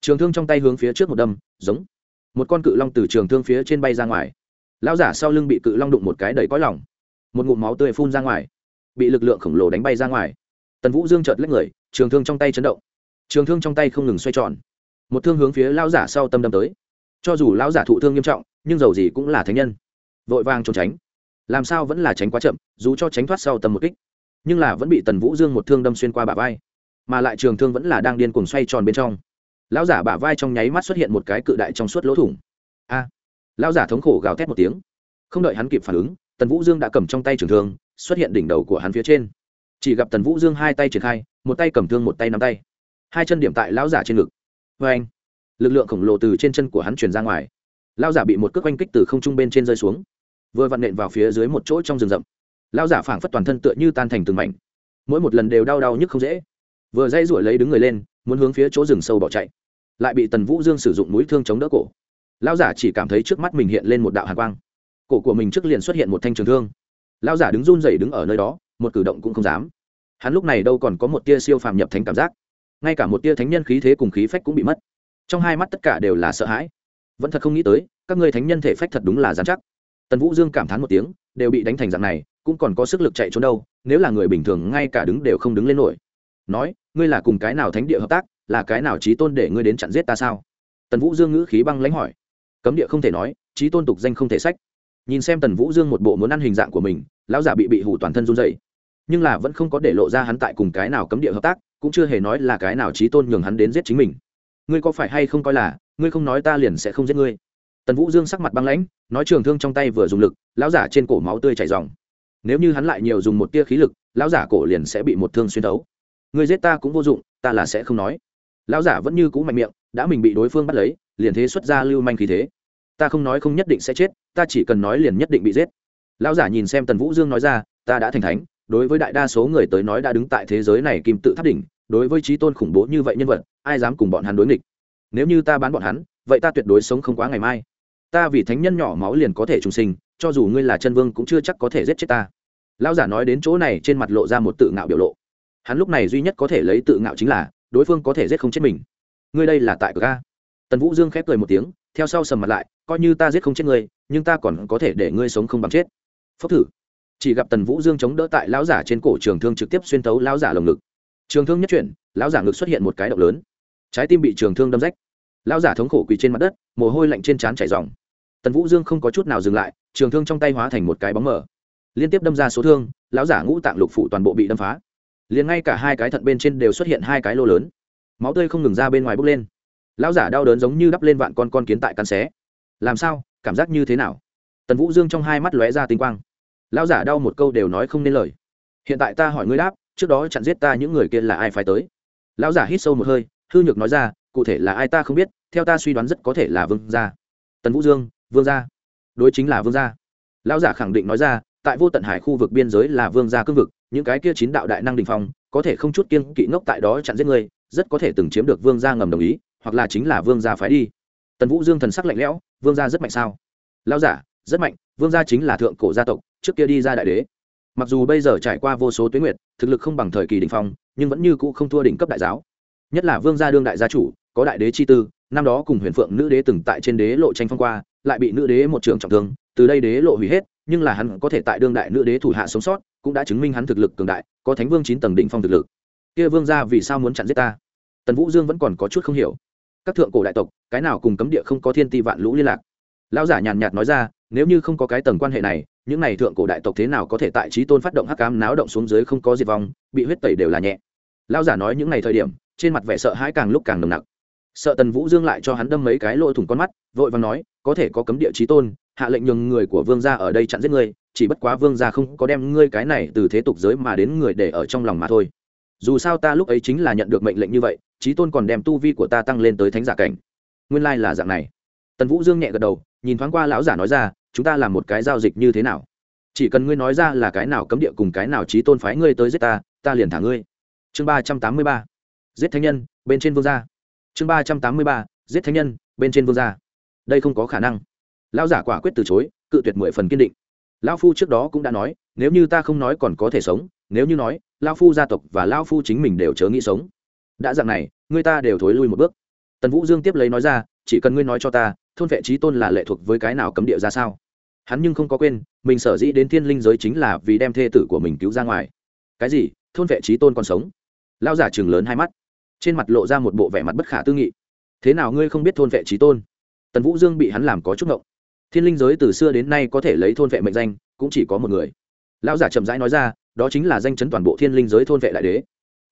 A: Trường thương trong tay hướng phía trước một đâm, giống. Một con cự long từ trường thương phía trên bay ra ngoài lão giả sau lưng bị cự long đụng một cái đầy cõi lòng. Một ngụm máu tươi phun ra ngoài. Bị lực lượng khổng lồ đánh bay ra ngoài. Tần vũ dương chợt lấy người, trường thương trong tay chấn động. Trường thương trong tay không ngừng xoay tròn. Một thương hướng phía lão giả sau tâm đâm tới. Cho dù lão giả thụ thương nghiêm trọng, nhưng dầu gì cũng là thánh nhân. Vội vàng trốn tránh. Làm sao vẫn là tránh quá chậm, dù cho tránh thoát sau tầm một kích. Nhưng là vẫn bị tần vũ dương một thương đâm xuyên qua bả vai. Mà lại trường thương vẫn là đang điên cuồng xoay tròn bên trong. Lão giả bả vai trong nháy mắt xuất hiện một cái cự đại trong suốt lỗ thủng. A! Lão giả thống khổ gào thét một tiếng. Không đợi hắn kịp phản ứng, tần vũ dương đã cầm trong tay trường thương, xuất hiện đỉnh đầu của hắn phía trên. Chỉ gặp tần vũ dương hai tay triển khai, một tay cầm thương một tay nắm tay. Hai chân điểm tại lão giả trên ngực. Vê anh, lực lượng khổng lồ từ trên chân của hắn truyền ra ngoài. Lão giả bị một cước oanh kích từ không trung bên trên rơi xuống. Vừa vặn nện vào phía dưới một chỗ trong rừng rậm. Lão giả phảng phất toàn thân tựa như tan thành từng mảnh. Mỗi một lần đều đau đau nhức không dễ. Vừa dây ruổi lấy đứng người lên, muốn hướng phía chỗ rừng sâu bỏ chạy. Lại bị tần vũ dương sử dụng mũi thương chống đỡ cổ lão giả chỉ cảm thấy trước mắt mình hiện lên một đạo hàn quang. Cổ của mình trước liền xuất hiện một thanh trường thương. Lão giả đứng run rẩy đứng ở nơi đó, một cử động cũng không dám. Hắn lúc này đâu còn có một tia siêu phàm nhập thánh cảm giác. Ngay cả một tia thánh nhân khí thế cùng khí phách cũng bị mất. Trong hai mắt tất cả đều là sợ hãi. Vẫn thật không nghĩ tới, các ngươi thánh nhân thể phách thật đúng là dán chắc. Tần vũ dương cảm thán một tiếng, đều bị đánh thành dạng này, cũng còn có sức lực chạy trốn đâu, nếu là người bình thường ngay cả đứng đều không đứng lên nổi. Nói, ngươi là cùng cái nào thánh địa hợp tác, là cái nào trí tôn để ngươi đến chặn giết ta sao? Tần vũ dương ngữ khí băng lãnh hỏi cấm địa không thể nói, trí tôn tục danh không thể sách. Nhìn xem tần vũ dương một bộ muốn ăn hình dạng của mình, lão giả bị bị hủ toàn thân run dậy nhưng là vẫn không có để lộ ra hắn tại cùng cái nào cấm địa hợp tác, cũng chưa hề nói là cái nào trí tôn nhường hắn đến giết chính mình. Ngươi có phải hay không coi là, ngươi không nói ta liền sẽ không giết ngươi. Tần vũ dương sắc mặt băng lãnh, nói trường thương trong tay vừa dùng lực, lão giả trên cổ máu tươi chảy dòng nếu như hắn lại nhiều dùng một tia khí lực, lão giả cổ liền sẽ bị một thương xuyên thấu. Người giết ta cũng vô dụng, ta là sẽ không nói. Lão giả vẫn như cũ mạnh miệng, đã mình bị đối phương bắt lấy liền thế xuất ra lưu manh khí thế. Ta không nói không nhất định sẽ chết, ta chỉ cần nói liền nhất định bị giết. Lão giả nhìn xem tần vũ dương nói ra, ta đã thành thánh, đối với đại đa số người tới nói đã đứng tại thế giới này kim tự tháp đỉnh, đối với trí tôn khủng bố như vậy nhân vật, ai dám cùng bọn hắn đối nghịch? Nếu như ta bán bọn hắn, vậy ta tuyệt đối sống không quá ngày mai. Ta vì thánh nhân nhỏ máu liền có thể trùng sinh, cho dù ngươi là chân vương cũng chưa chắc có thể giết chết ta. Lão giả nói đến chỗ này trên mặt lộ ra một tự ngạo biểu lộ. Hắn lúc này duy nhất có thể lấy tự ngạo chính là, đối phương có thể giết không chết mình. Ngươi đây là tại cửa ga tần vũ dương khép cười một tiếng, theo sau sầm mặt lại, coi như ta giết không chết ngươi, nhưng ta còn có thể để ngươi sống không bằng chết. Phốc thử. Chỉ gặp tần vũ dương chống đỡ tại lão giả trên cổ trường thương trực tiếp xuyên tấu lão giả lồng ngực. Trường thương nhất chuyển, lão giả ngực xuất hiện một cái động lớn. Trái tim bị trường thương đâm rách. Lão giả thống khổ quỳ trên mặt đất, mồ hôi lạnh trên trán chảy dòng tần vũ dương không có chút nào dừng lại, trường thương trong tay hóa thành một cái bóng mở liên tiếp đâm ra số thương, lão giả ngũ tạng lục phủ toàn bộ bị đâm phá. Liền ngay cả hai cái thận bên trên đều xuất hiện hai cái lô lớn. Máu tươi không ngừng ra bên ngoài bốc lên lão giả đau đớn giống như đắp lên vạn con con kiến tại căn xé. Làm sao? Cảm giác như thế nào? Tần vũ dương trong hai mắt lóe ra tinh quang. Lão giả đau một câu đều nói không nên lời. Hiện tại ta hỏi ngươi đáp, trước đó chặn giết ta những người kia là ai phải tới? Lão giả hít sâu một hơi, hư nhược nói ra, cụ thể là ai ta không biết, theo ta suy đoán rất có thể là vương gia. Tần vũ dương, vương gia. Đối chính là vương gia. Lão giả khẳng định nói ra, tại vô tận hải khu vực biên giới là vương gia cương vực, những cái kia chín đạo đại năng đình phong, có thể không chút kiên kỵ ngốc tại đó chặn giết người, rất có thể từng chiếm được vương gia ngầm đồng ý hoặc là chính là vương gia phái đi. Tần vũ dương thần sắc lạnh lẽo, vương gia rất mạnh sao? Lão giả, rất mạnh, vương gia chính là thượng cổ gia tộc, trước kia đi ra đại đế. Mặc dù bây giờ trải qua vô số tuyến nguyệt, thực lực không bằng thời kỳ đình phong, nhưng vẫn như cũ không thua đỉnh cấp đại giáo. Nhất là vương gia đương đại gia chủ, có đại đế chi tư, năm đó cùng huyền phượng nữ đế từng tại trên đế lộ tranh phong qua, lại bị nữ đế một trường trọng thương, từ đây đế lộ hủy hết, nhưng là hắn có thể tại đương đại nữ đế thủ hạ sống sót, cũng đã chứng minh hắn thực lực cường đại, có thánh vương chín tầng đỉnh phong thực lực. Kia vương gia vì sao muốn chặn giết ta? Tần vũ dương vẫn còn có chút không hiểu các thượng cổ đại tộc, cái nào cùng cấm địa không có thiên ti vạn lũ liên lạc. Lão giả nhàn nhạt nói ra, nếu như không có cái tầng quan hệ này, những này thượng cổ đại tộc thế nào có thể tại trí tôn phát động hắc cám náo động xuống dưới không có diệt vong, bị huyết tẩy đều là nhẹ. Lão giả nói những ngày thời điểm, trên mặt vẻ sợ hãi càng lúc càng nồng nặc. Sợ tần vũ dương lại cho hắn đâm mấy cái lỗ thủng con mắt, vội và nói, có thể có cấm địa trí tôn, hạ lệnh nhường người của vương gia ở đây chặn giết ngươi, chỉ bất quá vương gia không có đem ngươi cái này từ thế tục giới mà đến người để ở trong lòng mà thôi dù sao ta lúc ấy chính là nhận được mệnh lệnh như vậy trí tôn còn đem tu vi của ta tăng lên tới thánh giả cảnh. Nguyên lai là dạng này. Tần vũ dương nhẹ gật đầu, nhìn thoáng qua lão giả nói ra, chúng ta làm một cái giao dịch như thế nào? Chỉ cần ngươi nói ra là cái nào cấm địa cùng cái nào trí tôn phái ngươi tới giết ta ta liền thả ngươi. Chương ba trăm tám mươi ba. Giết thánh nhân, bên trên vương gia. Chương ba trăm tám mươi ba. Giết thánh nhân, bên trên vương gia. Đây không có khả năng. Lão giả quả quyết từ chối, cự tuyệt mười phần kiên định. Lão phu trước đó cũng đã nói nếu như ta không nói còn có thể sống, nếu như nói, lão phu gia tộc và lão phu chính mình đều chớ nghĩ sống. Đã dạng này, người ta đều thối lui một bước. Tần vũ dương tiếp lấy nói ra, chỉ cần ngươi nói cho ta, thôn vệ trí tôn là lệ thuộc với cái nào cấm địa ra sao? Hắn nhưng không có quên, mình sở dĩ đến thiên linh giới chính là vì đem thê tử của mình cứu ra ngoài. Cái gì? Thôn vệ trí tôn còn sống? Lao giả chừng lớn hai mắt. Trên mặt lộ ra một bộ vẻ mặt bất khả tư nghị. Thế nào ngươi không biết thôn vệ trí tôn? Tần vũ dương bị hắn làm có chút ngộng. Thiên linh giới từ xưa đến nay có thể lấy thôn vệ mệnh danh, cũng chỉ có một người lão giả chậm rãi nói ra, đó chính là danh chấn toàn bộ thiên linh giới thôn vệ đại đế.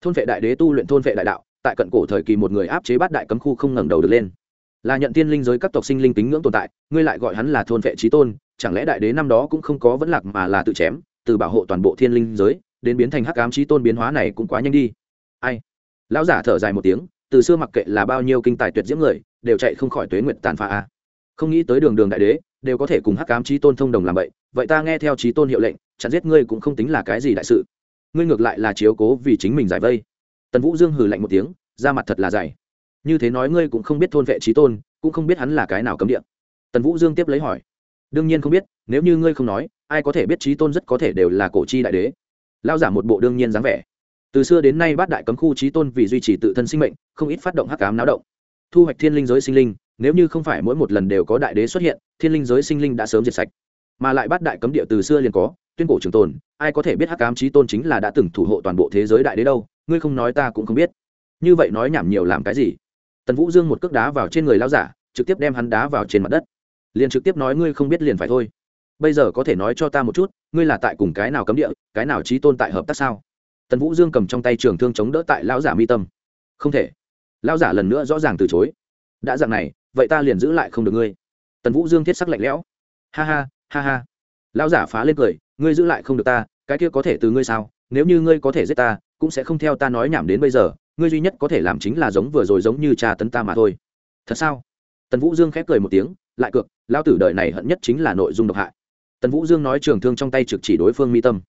A: Thôn vệ đại đế tu luyện thôn vệ đại đạo, tại cận cổ thời kỳ một người áp chế bát đại cấm khu không ngẩng đầu được lên. Là nhận thiên linh giới các tộc sinh linh tính ngưỡng tồn tại, ngươi lại gọi hắn là thôn vệ trí tôn, chẳng lẽ đại đế năm đó cũng không có vẫn lạc mà là tự chém, từ bảo hộ toàn bộ thiên linh giới, đến biến thành hắc ám trí tôn biến hóa này cũng quá nhanh đi. Ai? Lão giả thở dài một tiếng, từ xưa mặc kệ là bao nhiêu kinh tài tuyệt diễm người, đều chạy không khỏi tuế nguyện tàn phá a. Không nghĩ tới đường đường đại đế, đều có thể cùng hắc ám trí tôn thông đồng làm vậy vậy ta nghe theo trí tôn hiệu lệnh chặn giết ngươi cũng không tính là cái gì đại sự. Ngươi ngược lại là chiếu cố vì chính mình giải vây. Tần vũ dương hừ lạnh một tiếng ra mặt thật là dày. Như thế nói ngươi cũng không biết thôn vệ trí tôn, cũng không biết hắn là cái nào cấm địa. Tần vũ dương tiếp lấy hỏi. Đương nhiên không biết, nếu như ngươi không nói, ai có thể biết trí tôn rất có thể đều là cổ chi đại đế? Lao giả một bộ đương nhiên dáng vẻ. Từ xưa đến nay bát đại cấm khu trí tôn vì duy trì tự thân sinh mệnh, không ít phát động hắc cám náo động. Thu hoạch thiên linh giới sinh linh, nếu như không phải mỗi một lần đều có đại đế xuất hiện, thiên linh giới sinh linh đã sớm diệt sạch. Mà lại bát đại cấm địa từ xưa liền có tuyên cổ trường tồn, ai có thể biết hắc cám trí tôn chính là đã từng thủ hộ toàn bộ thế giới đại đế đâu, ngươi không nói ta cũng không biết. Như vậy nói nhảm nhiều làm cái gì? Tần vũ dương một cước đá vào trên người lao giả, trực tiếp đem hắn đá vào trên mặt đất. Liền trực tiếp nói ngươi không biết liền phải thôi. Bây giờ có thể nói cho ta một chút, ngươi là tại cùng cái nào cấm địa, cái nào trí tôn tại hợp tác sao? Tần vũ dương cầm trong tay trường thương chống đỡ tại lão giả mi tâm. Không thể. Lão giả lần nữa rõ ràng từ chối. Đã dạng này, vậy ta liền giữ lại không được ngươi. Tần vũ dương thiết sắc lạnh lẽo. Ha ha ha ha. Lão giả phá lên cười ngươi giữ lại không được ta, cái kia có thể từ ngươi sao? Nếu như ngươi có thể giết ta, cũng sẽ không theo ta nói nhảm đến bây giờ. Ngươi duy nhất có thể làm chính là giống vừa rồi giống như trà tấn ta mà thôi. Thật sao? Tần vũ dương khép cười một tiếng, lại cược lao tử đời này hận nhất chính là nội dung độc hại. Tần vũ dương nói trường thương trong tay trực chỉ đối phương mi tâm.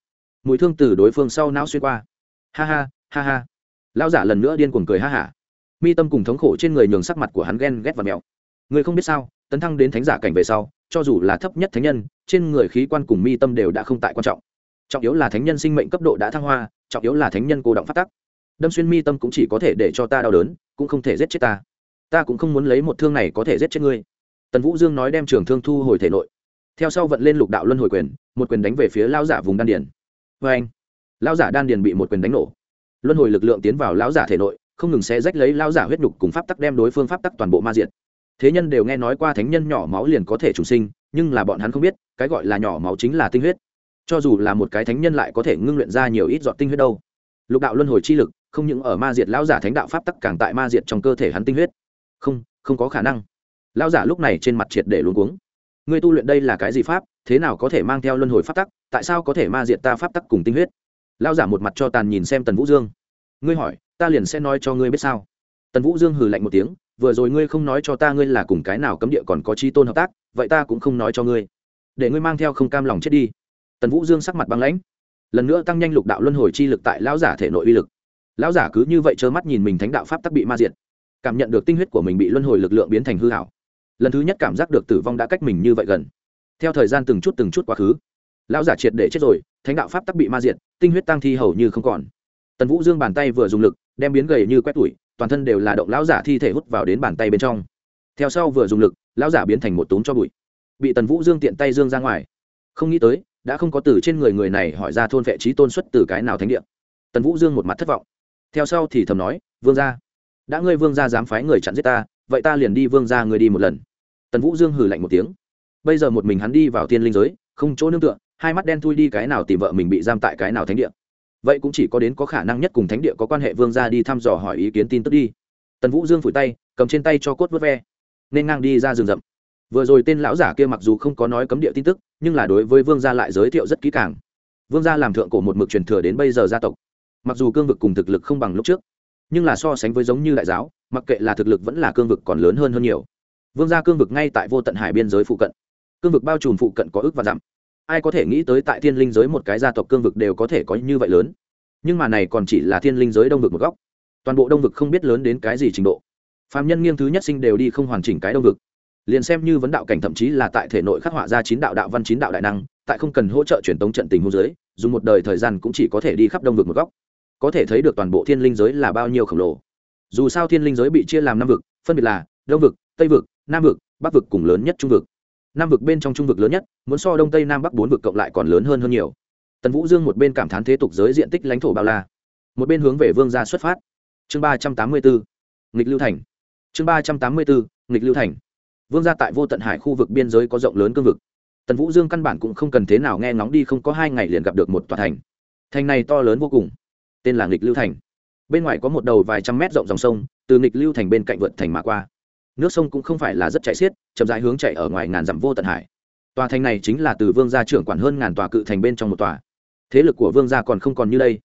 A: Mũi thương từ đối phương sau não xuyên qua. Ha ha ha ha. Lao giả lần nữa điên cuồng cười ha hả mi tâm cùng thống khổ trên người nhường sắc mặt của hắn ghen ghét và mẹo. Người không biết sao tấn thăng đến thánh giả cảnh về sau, cho dù là thấp nhất thánh nhân, trên người khí quan cùng mi tâm đều đã không tại quan trọng. Trọng yếu là thánh nhân sinh mệnh cấp độ đã thăng hoa, trọng yếu là thánh nhân cô động phát tắc. Đâm xuyên mi tâm cũng chỉ có thể để cho ta đau đớn, cũng không thể giết chết ta. Ta cũng không muốn lấy một thương này có thể giết chết ngươi. Tần vũ dương nói đem trường thương thu hồi thể nội. Theo sau vận lên lục đạo luân hồi quyền, một quyền đánh về phía lao giả vùng đan điền. Vê anh lao giả đan điền bị một quyền đánh nổ. Luân hồi lực lượng tiến vào lao giả thể nội, không ngừng xé rách lấy lao giả huyết nhục cùng pháp tắc đem đối phương pháp tắc toàn bộ ma diện thế nhân đều nghe nói qua thánh nhân nhỏ máu liền có thể trùng sinh, nhưng là bọn hắn không biết, cái gọi là nhỏ máu chính là tinh huyết. Cho dù là một cái thánh nhân lại có thể ngưng luyện ra nhiều ít giọt tinh huyết đâu. Lục đạo luân hồi chi lực, không những ở ma diệt lão giả thánh đạo pháp tắc càng tại ma diệt trong cơ thể hắn tinh huyết. Không không có khả năng. Lão giả lúc này trên mặt triệt để luống cuống. Ngươi tu luyện đây là cái gì pháp, thế nào có thể mang theo luân hồi pháp tắc, tại sao có thể ma diệt ta pháp tắc cùng tinh huyết? Lão giả một mặt cho tàn nhìn xem tần vũ dương. Ngươi hỏi, ta liền sẽ nói cho ngươi biết sao? Tần vũ dương hừ lạnh một tiếng vừa rồi ngươi không nói cho ta ngươi là cùng cái nào cấm địa còn có chi tôn hợp tác, vậy ta cũng không nói cho ngươi. Để ngươi mang theo không cam lòng chết đi. Tần vũ dương sắc mặt băng lãnh. Lần nữa tăng nhanh lục đạo luân hồi chi lực tại lão giả thể nội uy lực. Lão giả cứ như vậy trơ mắt nhìn mình thánh đạo pháp tắc bị ma diệt. Cảm nhận được tinh huyết của mình bị luân hồi lực lượng biến thành hư hảo lần thứ nhất cảm giác được tử vong đã cách mình như vậy gần. Theo thời gian từng chút từng chút quá khứ, lão giả triệt để chết rồi, thánh đạo pháp tắc bị ma diệt, tinh huyết tăng thi hầu như không còn. Tần vũ dương bàn tay vừa dùng lực, đem biến gầy như quét tủi toàn thân đều là động lão giả thi thể hút vào đến bàn tay bên trong. Theo sau vừa dùng lực, lão giả biến thành một túm cho bụi. Bị tần vũ dương tiện tay dương ra ngoài. Không nghĩ tới, đã không có từ trên người người này hỏi ra thôn vệ trí tôn xuất từ cái nào thánh địa. Tần vũ dương một mặt thất vọng. Theo sau thì thầm nói, vương gia, đã ngươi vương gia dám phái người chặn giết ta, vậy ta liền đi vương gia ngươi đi một lần. Tần vũ dương hừ lạnh một tiếng. Bây giờ một mình hắn đi vào tiên linh giới, không chỗ nương tựa, hai mắt đen thui đi cái nào tìm vợ mình bị giam tại cái nào thánh địa vậy cũng chỉ có đến có khả năng nhất cùng thánh địa có quan hệ vương gia đi thăm dò hỏi ý kiến tin tức đi. Tần vũ dương phủi tay, cầm trên tay cho cốt vớt ve, nên ngang đi ra rừng rậm. Vừa rồi tên lão giả kia mặc dù không có nói cấm địa tin tức, nhưng là đối với vương gia lại giới thiệu rất kỹ càng. Vương gia làm thượng cổ một mực truyền thừa đến bây giờ gia tộc. Mặc dù cương vực cùng thực lực không bằng lúc trước, nhưng là so sánh với giống như đại giáo, mặc kệ là thực lực vẫn là cương vực còn lớn hơn hơn nhiều. Vương gia cương vực ngay tại vô tận hải biên giới phụ cận. Cương vực bao trùm phụ cận có ước và dặm ai có thể nghĩ tới tại thiên linh giới một cái gia tộc cương vực đều có thể có như vậy lớn. Nhưng mà này còn chỉ là thiên linh giới đông vực một góc. Toàn bộ đông vực không biết lớn đến cái gì trình độ. Phạm nhân nghiêng thứ nhất sinh đều đi không hoàn chỉnh cái đông vực. Liền xem như vấn đạo cảnh thậm chí là tại thể nội khắc họa ra chín đạo đạo văn, chín đạo đại năng, tại không cần hỗ trợ truyền tống trận tình hô giới, dùng một đời thời gian cũng chỉ có thể đi khắp đông vực một góc. Có thể thấy được toàn bộ thiên linh giới là bao nhiêu khổng lồ. Dù sao thiên linh giới bị chia làm năm vực, phân biệt là đông vực, tây vực, nam vực, bắc vực cùng lớn nhất trung vực nam vực bên trong trung vực lớn nhất, muốn so đông tây nam bắc bốn vực cộng lại còn lớn hơn hơn nhiều. Tần vũ dương một bên cảm thán thế tục giới diện tích lãnh thổ bao la, một bên hướng về vương gia xuất phát. Chương ba trăm tám mươi bốn, nghịch lưu thành. Chương ba trăm tám mươi bốn, nghịch lưu thành. Vương gia tại vô tận hải khu vực biên giới có rộng lớn cương vực. Tần vũ dương căn bản cũng không cần thế nào nghe ngóng đi, không có hai ngày liền gặp được một tòa thành. Thành này to lớn vô cùng, tên là nghịch lưu thành. Bên ngoài có một đầu vài trăm mét rộng dòng sông, từ nghịch lưu thành bên cạnh vượt thành mà qua nước sông cũng không phải là rất chạy xiết, chậm rãi hướng chạy ở ngoài ngàn dặm vô tận hải. Tòa thành này chính là từ vương gia trưởng quản hơn ngàn tòa cự thành bên trong một tòa. Thế lực của vương gia còn không còn như đây.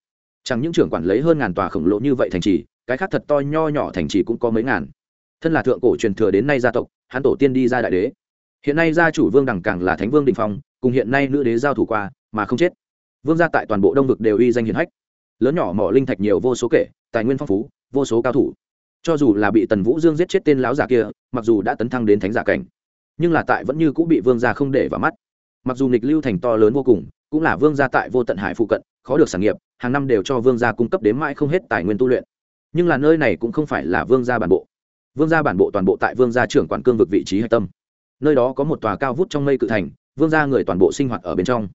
A: Chẳng những trưởng quản lấy hơn ngàn tòa khổng lồ như vậy thành trì, cái khác thật to nho nhỏ thành trì cũng có mấy ngàn. Thân là thượng cổ truyền thừa đến nay gia tộc, hắn tổ tiên đi ra đại đế. Hiện nay gia chủ vương đẳng càng là thánh vương đình phong, cùng hiện nay nữ đế giao thủ qua, mà không chết. Vương gia tại toàn bộ đông vực đều uy danh hiển hách. Lớn nhỏ mỏ linh thạch nhiều vô số kể, tài nguyên phong phú, vô số cao thủ cho dù là bị tần vũ dương giết chết tên láo giả kia, mặc dù đã tấn thăng đến thánh giả cảnh, nhưng là tại vẫn như cũng bị vương gia không để vào mắt. Mặc dù nghịch lưu thành to lớn vô cùng, cũng là vương gia tại vô tận hải phụ cận, khó được sản nghiệp, hàng năm đều cho vương gia cung cấp đến mãi không hết tài nguyên tu luyện. Nhưng là nơi này cũng không phải là vương gia bản bộ. Vương gia bản bộ toàn bộ tại vương gia trưởng quản cương vực vị trí hạch tâm. Nơi đó có một tòa cao vút trong mây cự thành, vương gia người toàn bộ sinh hoạt ở bên trong.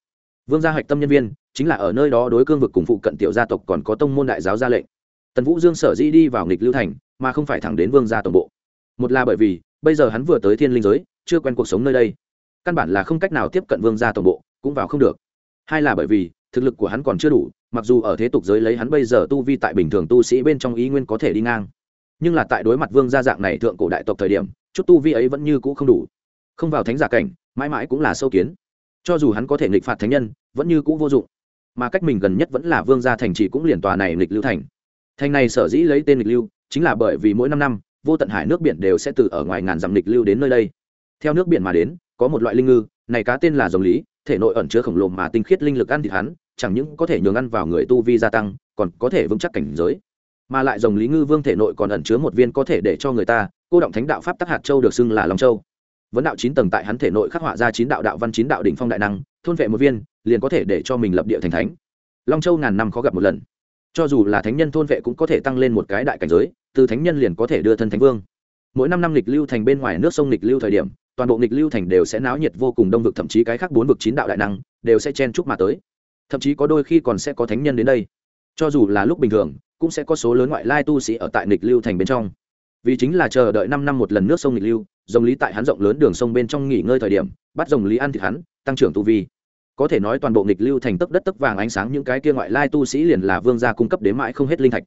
A: Vương gia hạch tâm nhân viên, chính là ở nơi đó đối cương vực cùng phụ cận tiểu gia tộc còn có tông môn đại giáo gia lệnh. Tần vũ dương sở di đi vào nghịch lưu thành mà không phải thẳng đến vương gia tổng bộ. Một là bởi vì, bây giờ hắn vừa tới thiên linh giới, chưa quen cuộc sống nơi đây. Căn bản là không cách nào tiếp cận vương gia tổng bộ, cũng vào không được. Hai là bởi vì, thực lực của hắn còn chưa đủ, mặc dù ở thế tục giới lấy hắn bây giờ tu vi tại bình thường tu sĩ bên trong ý nguyên có thể đi ngang. Nhưng là tại đối mặt vương gia dạng này thượng cổ đại tộc thời điểm, chút tu vi ấy vẫn như cũ không đủ. Không vào thánh giả cảnh, mãi mãi cũng là sâu kiến. Cho dù hắn có thể nghịch phạt thánh nhân, vẫn như cũ vô dụng. Mà cách mình gần nhất vẫn là vương gia thành trì cũng liền tòa này nghịch lưu thành. Thành này sở dĩ lấy tên nghịch lưu chính là bởi vì mỗi năm năm, vô tận hải nước biển đều sẽ từ ở ngoài ngàn dặm lịch lưu đến nơi đây. Theo nước biển mà đến, có một loại linh ngư, này cá tên là dòng lý, thể nội ẩn chứa khổng lồ mà tinh khiết linh lực ăn thịt hắn, chẳng những có thể nhường ăn vào người tu vi gia tăng, còn có thể vững chắc cảnh giới. Mà lại dòng lý ngư vương thể nội còn ẩn chứa một viên có thể để cho người ta, cô động thánh đạo pháp tắc hạt châu được xưng là long châu. Vấn đạo chín tầng tại hắn thể nội khắc họa ra chín đạo đạo văn chín đạo đỉnh phong đại năng, thôn vệ một viên, liền có thể để cho mình lập địa thành thánh. Long châu ngàn năm khó gặp một lần. Cho dù là thánh nhân thôn vệ cũng có thể tăng lên một cái đại cảnh giới từ thánh nhân liền có thể đưa thân thánh vương. Mỗi năm năm lịch lưu thành bên ngoài nước sông lịch lưu thời điểm, toàn bộ lịch lưu thành đều sẽ náo nhiệt vô cùng đông vực, thậm chí cái khác bốn vực chín đạo đại năng đều sẽ chen chúc mà tới. Thậm chí có đôi khi còn sẽ có thánh nhân đến đây. Cho dù là lúc bình thường, cũng sẽ có số lớn ngoại lai tu sĩ ở tại lịch lưu thành bên trong. Vì chính là chờ đợi năm năm một lần nước sông lịch lưu, dòng lý tại hắn rộng lớn đường sông bên trong nghỉ ngơi thời điểm, bắt dòng lý ăn thịt hắn, tăng trưởng tu vi. Có thể nói toàn bộ nghịch lưu thành tấc đất tấc vàng ánh sáng những cái kia ngoại lai tu sĩ liền là vương gia cung cấp đến mãi không hết linh thạch.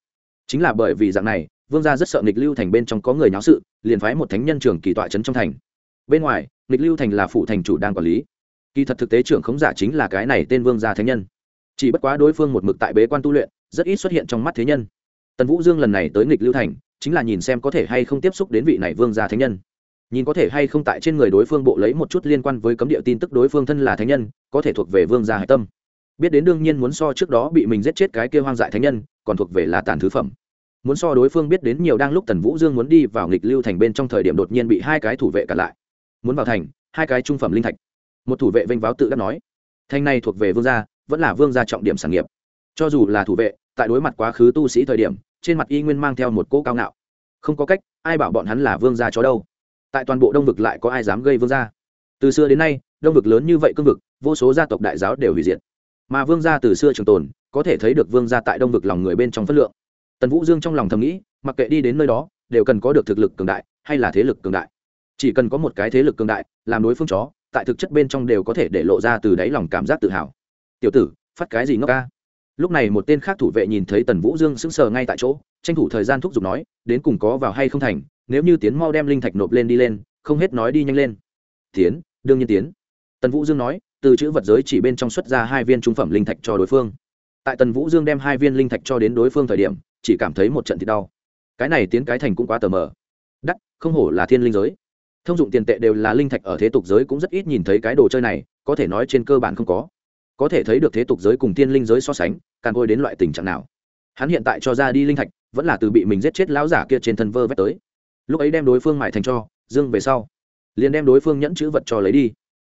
A: Chính là bởi vì dạng này vương gia rất sợ nghịch lưu thành bên trong có người nháo sự, liền phái một thánh nhân trưởng kỳ tọa trấn trong thành. Bên ngoài, nghịch lưu thành là phụ thành chủ đang quản lý. Kỳ thật thực tế trưởng khống giả chính là cái này tên vương gia thánh nhân. Chỉ bất quá đối phương một mực tại bế quan tu luyện, rất ít xuất hiện trong mắt thế nhân. Tần vũ dương lần này tới nghịch lưu thành, chính là nhìn xem có thể hay không tiếp xúc đến vị này vương gia thánh nhân. Nhìn có thể hay không tại trên người đối phương bộ lấy một chút liên quan với cấm địa tin tức đối phương thân là thánh nhân, có thể thuộc về vương gia hải tâm. Biết đến đương nhiên muốn so trước đó bị mình giết chết cái kia hoang dại thánh nhân, còn thuộc về là tàn thứ phẩm muốn so đối phương biết đến nhiều đang lúc tần vũ dương muốn đi vào nghịch lưu thành bên trong thời điểm đột nhiên bị hai cái thủ vệ cản lại. Muốn vào thành, hai cái trung phẩm linh thạch. Một thủ vệ vênh váo tự đắc nói, thành này thuộc về vương gia, vẫn là vương gia trọng điểm sản nghiệp. Cho dù là thủ vệ, tại đối mặt quá khứ tu sĩ thời điểm, trên mặt y nguyên mang theo một cỗ cao ngạo. Không có cách, ai bảo bọn hắn là vương gia chó đâu. Tại toàn bộ đông vực lại có ai dám gây vương gia? Từ xưa đến nay, đông vực lớn như vậy cương vực, vô số gia tộc đại giáo đều hủy diệt. Mà vương gia từ xưa trường tồn, có thể thấy được vương gia tại đông vực lòng người bên trong phất lượng tần vũ dương trong lòng thầm nghĩ, mặc kệ đi đến nơi đó, đều cần có được thực lực cường đại, hay là thế lực cường đại. Chỉ cần có một cái thế lực cường đại, làm đối phương chó, tại thực chất bên trong đều có thể để lộ ra từ đáy lòng cảm giác tự hào. Tiểu tử, phát cái gì ngốc ca? Lúc này một tên khác thủ vệ nhìn thấy tần vũ dương sững sờ ngay tại chỗ, tranh thủ thời gian thúc giục nói, đến cùng có vào hay không thành, nếu như tiến mau đem linh thạch nộp lên đi lên, không hết nói đi nhanh lên. Tiến, đương nhiên tiến. Tần vũ dương nói, từ chữ vật giới chỉ bên trong xuất ra hai viên trung phẩm linh thạch cho đối phương. Tại tần vũ dương đem hai viên linh thạch cho đến đối phương thời điểm chỉ cảm thấy một trận thì đau. Cái này tiến cái thành cũng quá tờ mờ. Đắt không hổ là thiên linh giới. Thông dụng tiền tệ đều là linh thạch ở thế tục giới cũng rất ít nhìn thấy cái đồ chơi này, có thể nói trên cơ bản không có. Có thể thấy được thế tục giới cùng thiên linh giới so sánh, càng ngôi đến loại tình trạng nào. Hắn hiện tại cho ra đi linh thạch, vẫn là từ bị mình giết chết lão giả kia trên thân vơ vét tới. Lúc ấy đem đối phương mại thành cho, dương về sau, liền đem đối phương nhẫn chữ vật cho lấy đi.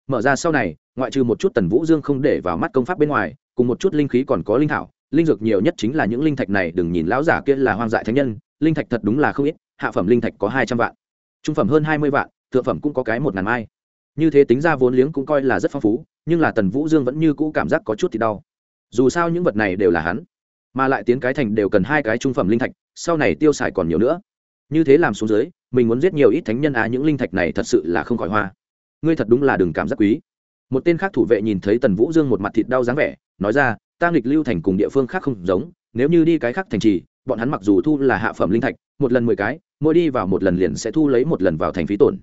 A: Mở ra sau này, ngoại trừ một chút tần vũ dương không để vào mắt công pháp bên ngoài, cùng một chút linh khí còn có linh thảo linh dược nhiều nhất chính là những linh thạch này, đừng nhìn lão giả kia là hoang dại thánh nhân, linh thạch thật đúng là không ít, hạ phẩm linh thạch có hai trăm vạn, trung phẩm hơn hai mươi vạn, thượng phẩm cũng có cái một ngàn mai. Như thế tính ra vốn liếng cũng coi là rất phong phú, nhưng là tần vũ dương vẫn như cũ cảm giác có chút thì đau. Dù sao những vật này đều là hắn, mà lại tiến cái thành đều cần hai cái trung phẩm linh thạch, sau này tiêu xài còn nhiều nữa. Như thế làm xuống dưới, mình muốn giết nhiều ít thánh nhân á, những linh thạch này thật sự là không khỏi hoa. Ngươi thật đúng là đừng cảm giác quý. Một tên khác thủ vệ nhìn thấy tần vũ dương một mặt thịt đau dáng vẻ, nói ra ta nghịch lưu thành cùng địa phương khác không giống, nếu như đi cái khác thành trì, bọn hắn mặc dù thu là hạ phẩm linh thạch, một lần mười cái, mỗi đi vào một lần liền sẽ thu lấy một lần vào thành phí tổn.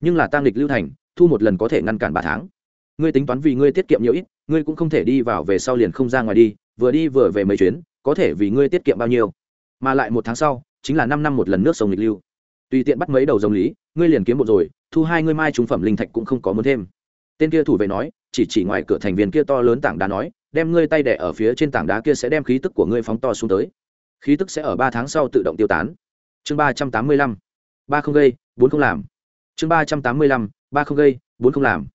A: Nhưng là ta nghịch lưu thành, thu một lần có thể ngăn cản ba tháng. Ngươi tính toán vì ngươi tiết kiệm nhiều ít, ngươi cũng không thể đi vào về sau liền không ra ngoài đi, vừa đi vừa về mấy chuyến, có thể vì ngươi tiết kiệm bao nhiêu. Mà lại một tháng sau, chính là năm năm một lần nước sông nghịch lưu. Tùy tiện bắt mấy đầu dòng lý, ngươi liền kiếm một rồi, thu hai ngươi mai trung phẩm linh thạch cũng không có muốn thêm. Tên kia thủ vệ nói chỉ chỉ ngoài cửa thành viên kia to lớn tảng đá nói, đem ngươi tay đẻ ở phía trên tảng đá kia sẽ đem khí tức của ngươi phóng to xuống tới. Khí tức sẽ ở ba tháng sau tự động tiêu tán. Chương ba trăm tám mươi lăm, ba không gây, bốn không làm. Chương ba trăm tám mươi lăm, ba không gây, bốn không làm.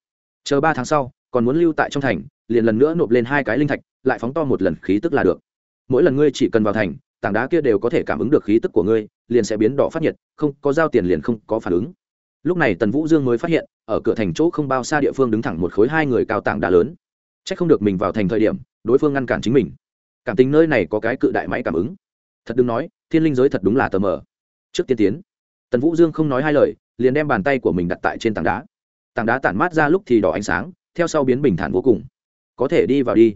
A: Chờ ba tháng sau, còn muốn lưu tại trong thành, liền lần nữa nộp lên hai cái linh thạch, lại phóng to một lần khí tức là được. Mỗi lần ngươi chỉ cần vào thành, tảng đá kia đều có thể cảm ứng được khí tức của ngươi, liền sẽ biến đỏ phát nhiệt, không có giao tiền liền không có phản ứng. Lúc này tần vũ dương mới phát hiện ở cửa thành chỗ không bao xa địa phương đứng thẳng một khối hai người cao tảng đá lớn. C h ắ c không được mình vào thành thời điểm, đối phương ngăn cản chính mình. Cảm tính nơi này có cái cự đại máy cảm ứng. Thật đừng nói, thiên linh giới thật đúng là tờ mờ. Trước tiên tiến. Tần vũ dương không nói hai lời, liền đem bàn tay của mình đặt tại trên tảng đá. Tảng đá tản mát ra lúc thì đỏ ánh sáng, theo sau biến bình thản vô cùng. Có thể đi vào đi.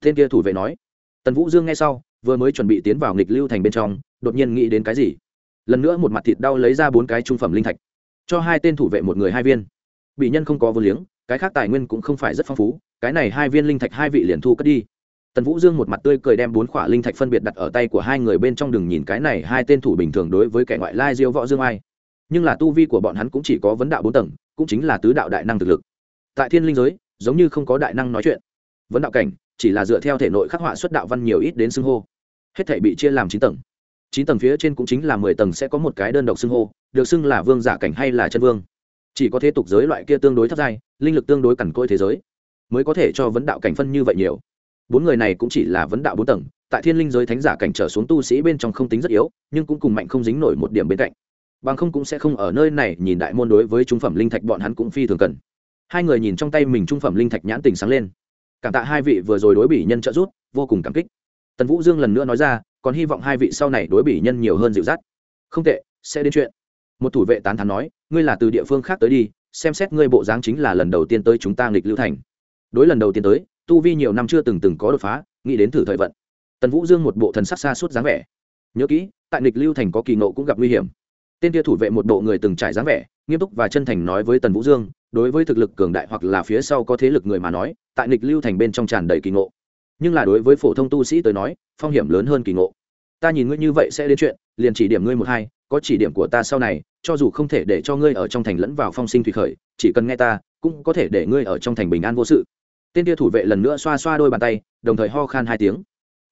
A: Tên kia thủ vệ nói. Tần vũ dương nghe sau, vừa mới chuẩn bị tiến vào nghịch lưu thành bên trong, đột nhiên nghĩ đến cái gì. Lần nữa một mặt thịt đau lấy ra bốn cái trung phẩm linh thạch. Cho hai tên thủ vệ một người hai viên bị nhân không có vô liếng, cái khác tài nguyên cũng không phải rất phong phú, cái này hai viên linh thạch hai vị liền thu cất đi. Tần vũ dương một mặt tươi cười đem bốn khỏa linh thạch phân biệt đặt ở tay của hai người bên trong đường nhìn cái này hai tên thủ bình thường đối với kẻ ngoại lai diêu võ dương ai. Nhưng là tu vi của bọn hắn cũng chỉ có vấn đạo bốn tầng, cũng chính là tứ đạo đại năng thực lực. Tại thiên linh giới, giống như không có đại năng nói chuyện. Vấn đạo cảnh, chỉ là dựa theo thể nội khắc họa xuất đạo văn nhiều ít đến xưng hô. Hết thể bị chia làm chín tầng. Chín tầng phía trên cũng chính là mười tầng sẽ có một cái đơn độc xưng hô, được xưng là vương giả cảnh hay là chân vương chỉ có thế tục giới loại kia tương đối thấp dai linh lực tương đối cằn côi thế giới, mới có thể cho vấn đạo cảnh phân như vậy nhiều. Bốn người này cũng chỉ là vấn đạo bốn tầng, tại thiên linh giới thánh giả cảnh trở xuống tu sĩ bên trong không tính rất yếu, nhưng cũng cùng mạnh không dính nổi một điểm bên cạnh. Bằng không cũng sẽ không ở nơi này nhìn đại môn đối với trung phẩm linh thạch bọn hắn cũng phi thường cần hai người nhìn trong tay mình trung phẩm linh thạch nhãn tình sáng lên. Cảm tạ hai vị vừa rồi đối bỉ nhân trợ giúp, vô cùng cảm kích. Tần vũ dương lần nữa nói ra, còn hy vọng hai vị sau này đối bỉ nhân nhiều hơn dịu dắt. Không tệ, sẽ đến chuyện một thủ vệ tán thán nói, ngươi là từ địa phương khác tới đi, xem xét ngươi bộ dáng chính là lần đầu tiên tới chúng ta nghịch lưu thành. Đối lần đầu tiên tới, tu vi nhiều năm chưa từng từng có đột phá, nghĩ đến thử thời vận. Tần vũ dương một bộ thần sắc xa suốt dáng vẻ. Nhớ kỹ, tại nghịch lưu thành có kỳ nộ cũng gặp nguy hiểm. Tên kia thủ vệ một bộ người từng trải dáng vẻ, nghiêm túc và chân thành nói với tần vũ dương, đối với thực lực cường đại hoặc là phía sau có thế lực người mà nói, tại nghịch lưu thành bên trong tràn đầy kỳ ngộ. Nhưng là đối với phổ thông tu sĩ tới nói, phong hiểm lớn hơn kỳ ngộ. Ta nhìn ngươi như vậy sẽ đến chuyện, liền chỉ điểm ngươi một hai, có chỉ điểm của ta sau này cho dù không thể để cho ngươi ở trong thành lẫn vào phong sinh thủy khởi, chỉ cần nghe ta, cũng có thể để ngươi ở trong thành bình an vô sự. Tên kia thủ vệ lần nữa xoa xoa đôi bàn tay, đồng thời ho khan hai tiếng.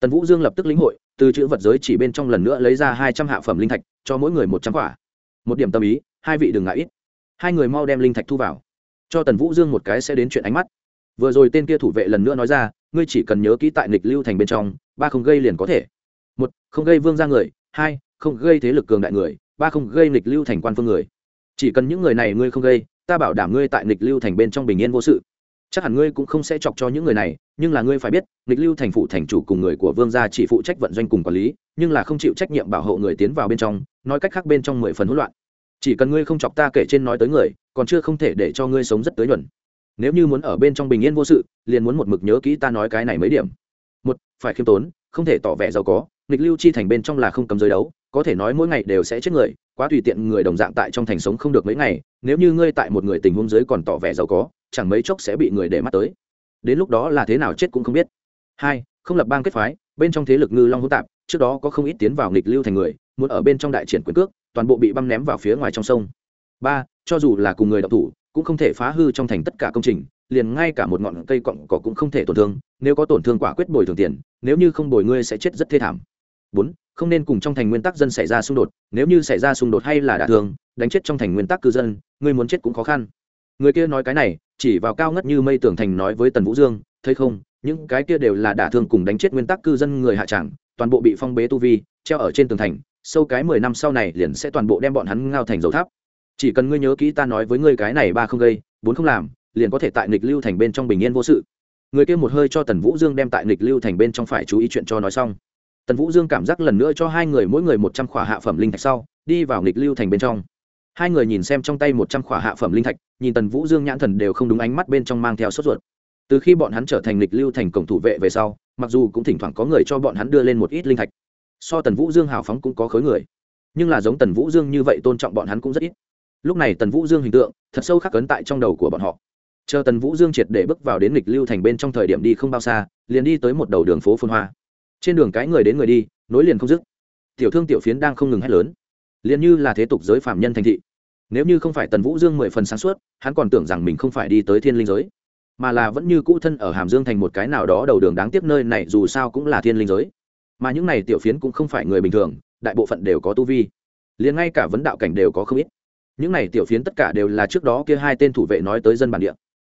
A: Tần vũ dương lập tức lĩnh hội, từ chữ vật giới chỉ bên trong lần nữa lấy ra hai trăm hạ phẩm linh thạch, cho mỗi người một trăm quả. Một điểm tâm ý, hai vị đừng ngại ít. Hai người mau đem linh thạch thu vào. Cho tần vũ dương một cái sẽ đến chuyện ánh mắt. Vừa rồi tên kia thủ vệ lần nữa nói ra, ngươi chỉ cần nhớ kỹ tại nghịch lưu thành bên trong, ba không gây liền có thể. Một, không gây vương ra người. Hai, không gây thế lực cường đại người ba không gây nghịch lưu thành quan phương người. Chỉ cần những người này ngươi không gây, ta bảo đảm ngươi tại nghịch lưu thành bên trong bình yên vô sự. Chắc hẳn ngươi cũng không sẽ chọc cho những người này, nhưng là ngươi phải biết, nghịch lưu thành phụ thành chủ cùng người của vương gia chỉ phụ trách vận doanh cùng quản lý, nhưng là không chịu trách nhiệm bảo hộ người tiến vào bên trong, nói cách khác bên trong mười phần hỗn loạn. Chỉ cần ngươi không chọc ta kể trên nói tới người, còn chưa không thể để cho ngươi sống rất tới nhuần nếu như muốn ở bên trong bình yên vô sự, liền muốn một mực nhớ kỹ ta nói cái này mấy điểm. Một, phải khiêm tốn, không thể tỏ vẻ giàu có, nghịch lưu chi thành bên trong là không cấm giới đấu có thể nói mỗi ngày đều sẽ chết người, quá tùy tiện người đồng dạng tại trong thành sống không được mấy ngày, nếu như ngươi tại một người tình huống giới còn tỏ vẻ giàu có, chẳng mấy chốc sẽ bị người để mắt tới. Đến lúc đó là thế nào chết cũng không biết. Hai, không lập bang kết phái, bên trong thế lực ngư long hỗn tạp, trước đó có không ít tiến vào nghịch lưu thành người, muốn ở bên trong đại triển quyền cước, toàn bộ bị băm ném vào phía ngoài trong sông. Ba, cho dù là cùng người đọc thủ, cũng không thể phá hư trong thành tất cả công trình, liền ngay cả một ngọn cây cọng cỏ cũng không thể tổn thương, nếu có tổn thương quả quyết bồi thường tiền, nếu như không bồi ngươi sẽ chết rất thê thảm bốn, không nên cùng trong thành nguyên tắc dân xảy ra xung đột, nếu như xảy ra xung đột hay là đả thương, đánh chết trong thành nguyên tắc cư dân, ngươi muốn chết cũng khó khăn. Người kia nói cái này, chỉ vào cao ngất như mây tưởng thành nói với tần vũ dương, thấy không, những cái kia đều là đả thương cùng đánh chết nguyên tắc cư dân người hạ tràng toàn bộ bị phong bế tu vi, treo ở trên tường thành, sâu cái mười năm sau này liền sẽ toàn bộ đem bọn hắn ngao thành dầu tháp. Chỉ cần ngươi nhớ kỹ ta nói với ngươi cái này ba không gây, bốn không làm, liền có thể tại nghịch lưu thành bên trong bình yên vô sự. Người kia một hơi cho tần vũ dương đem tại nghịch lưu thành bên trong phải chú ý chuyện cho nói xong tần vũ dương cảm giác lần nữa cho hai người mỗi người một trăm khỏa hạ phẩm linh thạch sau, đi vào nghịch lưu thành bên trong. Hai người nhìn xem trong tay một trăm khỏa hạ phẩm linh thạch, nhìn tần vũ dương nhãn thần đều không đúng ánh mắt bên trong mang theo sốt ruột. Từ khi bọn hắn trở thành lịch lưu thành cổng thủ vệ về sau, mặc dù cũng thỉnh thoảng có người cho bọn hắn đưa lên một ít linh thạch, so tần vũ dương hào phóng cũng có khối người. Nhưng là giống tần vũ dương như vậy tôn trọng bọn hắn cũng rất ít. Lúc này tần vũ dương hình tượng thật sâu khắc ấn tại trong đầu của bọn họ. Chờ tần vũ dương triệt để bước vào đến lịch lưu thành bên trong thời điểm đi không bao xa, liền đi tới một đầu đường phố phun hoa trên đường cái người đến người đi, nối liền không dứt. Tiểu thương, tiểu phiến đang không ngừng hét lớn. Liền như là thế tục giới phạm nhân thành thị. Nếu như không phải tần vũ dương mười phần sáng suốt, hắn còn tưởng rằng mình không phải đi tới thiên linh giới. Mà là vẫn như cũ thân ở hàm dương thành một cái nào đó đầu đường đáng tiếc nơi này, dù sao cũng là thiên linh giới. Mà những này tiểu phiến cũng không phải người bình thường, đại bộ phận đều có tu vi. Liền ngay cả vấn đạo cảnh đều có không ít. Những này tiểu phiến tất cả đều là trước đó kia hai tên thủ vệ nói tới dân bản địa.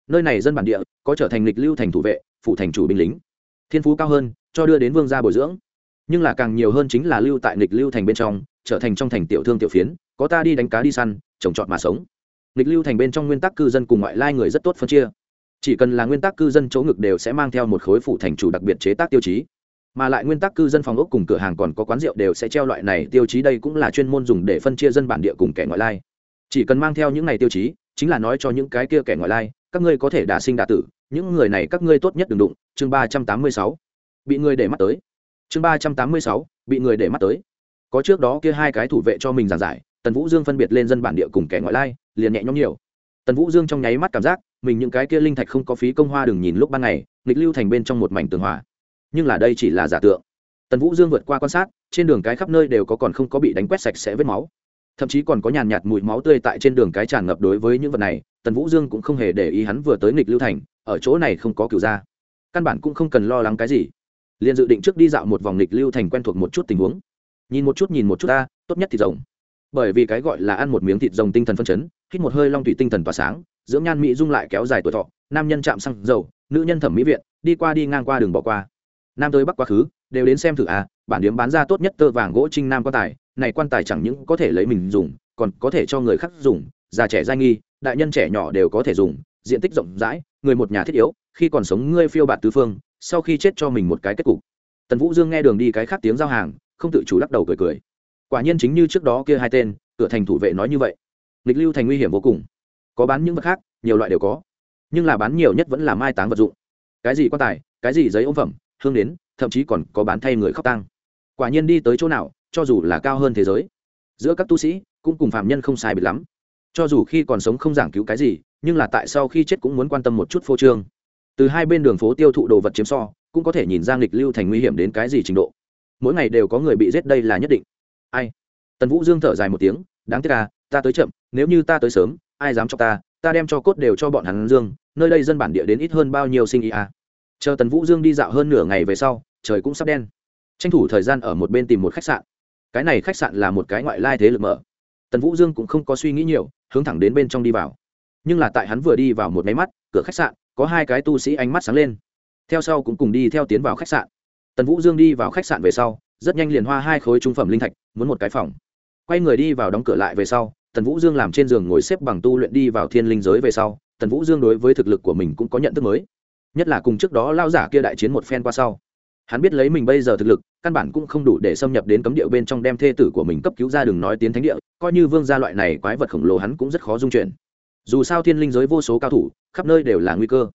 A: Nơi này dân bản địa có trở thành lịch lưu thành thủ vệ phụ thành chủ binh lính. Thiên phú cao hơn cho đưa đến vương gia bồi dưỡng. Nhưng là càng nhiều hơn chính là lưu tại lịch lưu thành bên trong, trở thành trong thành tiểu thương tiểu phiến, có ta đi đánh cá đi săn, trồng trọt mà sống. Lịch lưu thành bên trong nguyên tắc cư dân cùng ngoại lai người rất tốt phân chia. Chỉ cần là nguyên tắc cư dân chỗ ngực đều sẽ mang theo một khối phụ thành chủ đặc biệt chế tác tiêu chí. Mà lại nguyên tắc cư dân phòng ốc cùng cửa hàng còn có quán rượu đều sẽ treo loại này tiêu chí đây cũng là chuyên môn dùng để phân chia dân bản địa cùng kẻ ngoại lai. Chỉ cần mang theo những này tiêu chí, chính là nói cho những cái kia kẻ ngoại lai, các ngươi có thể đả sinh đả tử, những người này các ngươi tốt nhất đừng đụng. Chương ba trăm tám mươi sáu bị người để mắt tới. Chương ba trăm tám mươi sáu, bị người để mắt tới. Có trước đó kia hai cái thủ vệ cho mình giàn giải, tần vũ dương phân biệt lên dân bản địa cùng kẻ ngoại lai, liền nhẹ nhõm nhiều. Tần vũ dương trong nháy mắt cảm giác, mình những cái kia linh thạch không có phí công hoa đừng nhìn lúc ban ngày, nghịch lưu thành bên trong một mảnh tường hòa. Nhưng là đây chỉ là giả tượng. Tần vũ dương vượt qua quan sát, trên đường cái khắp nơi đều có còn không có bị đánh quét sạch sẽ vết máu. Thậm chí còn có nhàn nhạt mùi máu tươi tại trên đường cái tràn ngập đối với những vật này, tần vũ dương cũng không hề để ý hắn vừa tới nghịch lưu thành, ở chỗ này không có cựu gia căn bản cũng không cần lo lắng cái gì liền dự định trước đi dạo một vòng nghịch lưu thành quen thuộc một chút tình huống. Nhìn một chút, nhìn một chút ta, tốt nhất thì rồng. Bởi vì cái gọi là ăn một miếng thịt rồng tinh thần phân chấn, hít một hơi long thủy tinh thần tỏa sáng, dưỡng nhan mỹ dung lại kéo dài tuổi thọ, nam nhân chạm xăng dầu, nữ nhân thẩm mỹ viện, đi qua đi ngang qua đường bỏ qua. Nam tới bắc quá khứ, đều đến xem thử à bản điếm bán ra tốt nhất tơ vàng gỗ trinh nam quan tài, này quan tài chẳng những có thể lấy mình dùng, còn có thể cho người khác dùng, già trẻ giai nghi, đại nhân trẻ nhỏ đều có thể dùng, diện tích rộng rãi, người một nhà thiết yếu, khi còn sống ngươi phiêu bạt tứ phương sau khi chết cho mình một cái kết cục. Tần vũ dương nghe đường đi cái khác tiếng giao hàng, không tự chủ lắc đầu cười cười. Quả nhiên chính như trước đó kia hai tên, cửa thành thủ vệ nói như vậy. Nghịch lưu thành nguy hiểm vô cùng. Có bán những vật khác, nhiều loại đều có. Nhưng là bán nhiều nhất vẫn là mai táng vật dụng. Cái gì quan tài, cái gì giấy ôm phẩm, hương đến thậm chí còn có bán thay người khóc tăng quả nhiên đi tới chỗ nào, cho dù là cao hơn thế giới, giữa các tu sĩ cũng cùng phạm nhân không sai biệt lắm. Cho dù khi còn sống không giảng cứu cái gì, nhưng là tại sau khi chết cũng muốn quan tâm một chút phô trương từ hai bên đường phố tiêu thụ đồ vật chiếm so, cũng có thể nhìn ra nghịch lưu thành nguy hiểm đến cái gì trình độ. Mỗi ngày đều có người bị giết đây là nhất định. Ai? Tần vũ dương thở dài một tiếng, đáng tiếc à ta tới chậm, nếu như ta tới sớm, ai dám cho ta ta đem cho cốt đều cho bọn hắn dương, nơi đây dân bản địa đến ít hơn bao nhiêu sinh ý à? Chờ tần vũ dương đi dạo hơn nửa ngày về sau, trời cũng sắp đen. Tranh thủ thời gian ở một bên tìm một khách sạn. Cái này khách sạn là một cái ngoại lai thế lực mở. Tần vũ dương cũng không có suy nghĩ nhiều, hướng thẳng đến bên trong đi vào. Nhưng là tại hắn vừa đi vào một máy mắt, cửa khách sạn có hai cái tu sĩ ánh mắt sáng lên. Theo sau cũng cùng đi theo tiến vào khách sạn. Tần vũ dương đi vào khách sạn về sau, rất nhanh liền hoa hai khối trung phẩm linh thạch, muốn một cái phòng. Quay người đi vào đóng cửa lại về sau, tần vũ dương làm trên giường ngồi xếp bằng tu luyện đi vào thiên linh giới về sau, tần vũ dương đối với thực lực của mình cũng có nhận thức mới. Nhất là cùng trước đó lao giả kia đại chiến một phen qua sau. Hắn biết lấy mình bây giờ thực lực, căn bản cũng không đủ để xâm nhập đến cấm địa bên trong đem thê tử của mình cấp cứu ra đường nói tiến thánh địa, coi như vương gia loại này quái vật khổng lồ hắn cũng rất khó dung chuyển dù sao thiên linh giới vô số cao thủ, khắp nơi đều là nguy cơ.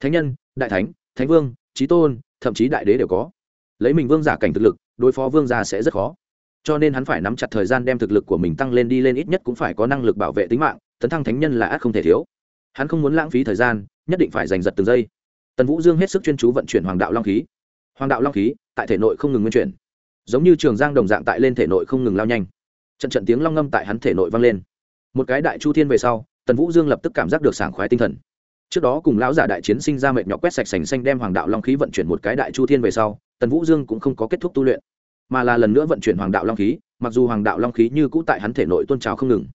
A: Thánh nhân, đại thánh thánh vương trí tôn, thậm chí đại đế đều có. Lấy mình vương giả cảnh thực lực, đối phó vương gia sẽ rất khó. Cho nên hắn phải nắm chặt thời gian đem thực lực của mình tăng lên đi lên ít nhất cũng phải có năng lực bảo vệ tính mạng, tấn thăng thánh nhân là ác không thể thiếu. Hắn không muốn lãng phí thời gian, nhất định phải giành giật từng giây. Tần vũ dương hết sức chuyên chú vận chuyển hoàng đạo long khí. Hoàng đạo long khí, tại thể nội không ngừng nguyên chuyển. Giống như trường giang đồng dạng tại lên thể nội không ngừng lao nhanh. Trận trận tiếng long ngâm tại hắn thể nội vang lên. Một cái đại chu thiên về sau tần vũ dương lập tức cảm giác được sảng khoái tinh thần trước đó cùng lão giả đại chiến sinh ra mệt nhọc quét sạch sành xanh đem hoàng đạo long khí vận chuyển một cái đại chu thiên về sau tần vũ dương cũng không có kết thúc tu luyện mà là lần nữa vận chuyển hoàng đạo long khí mặc dù hoàng đạo long khí như cũ tại hắn thể nội tôn trào không ngừng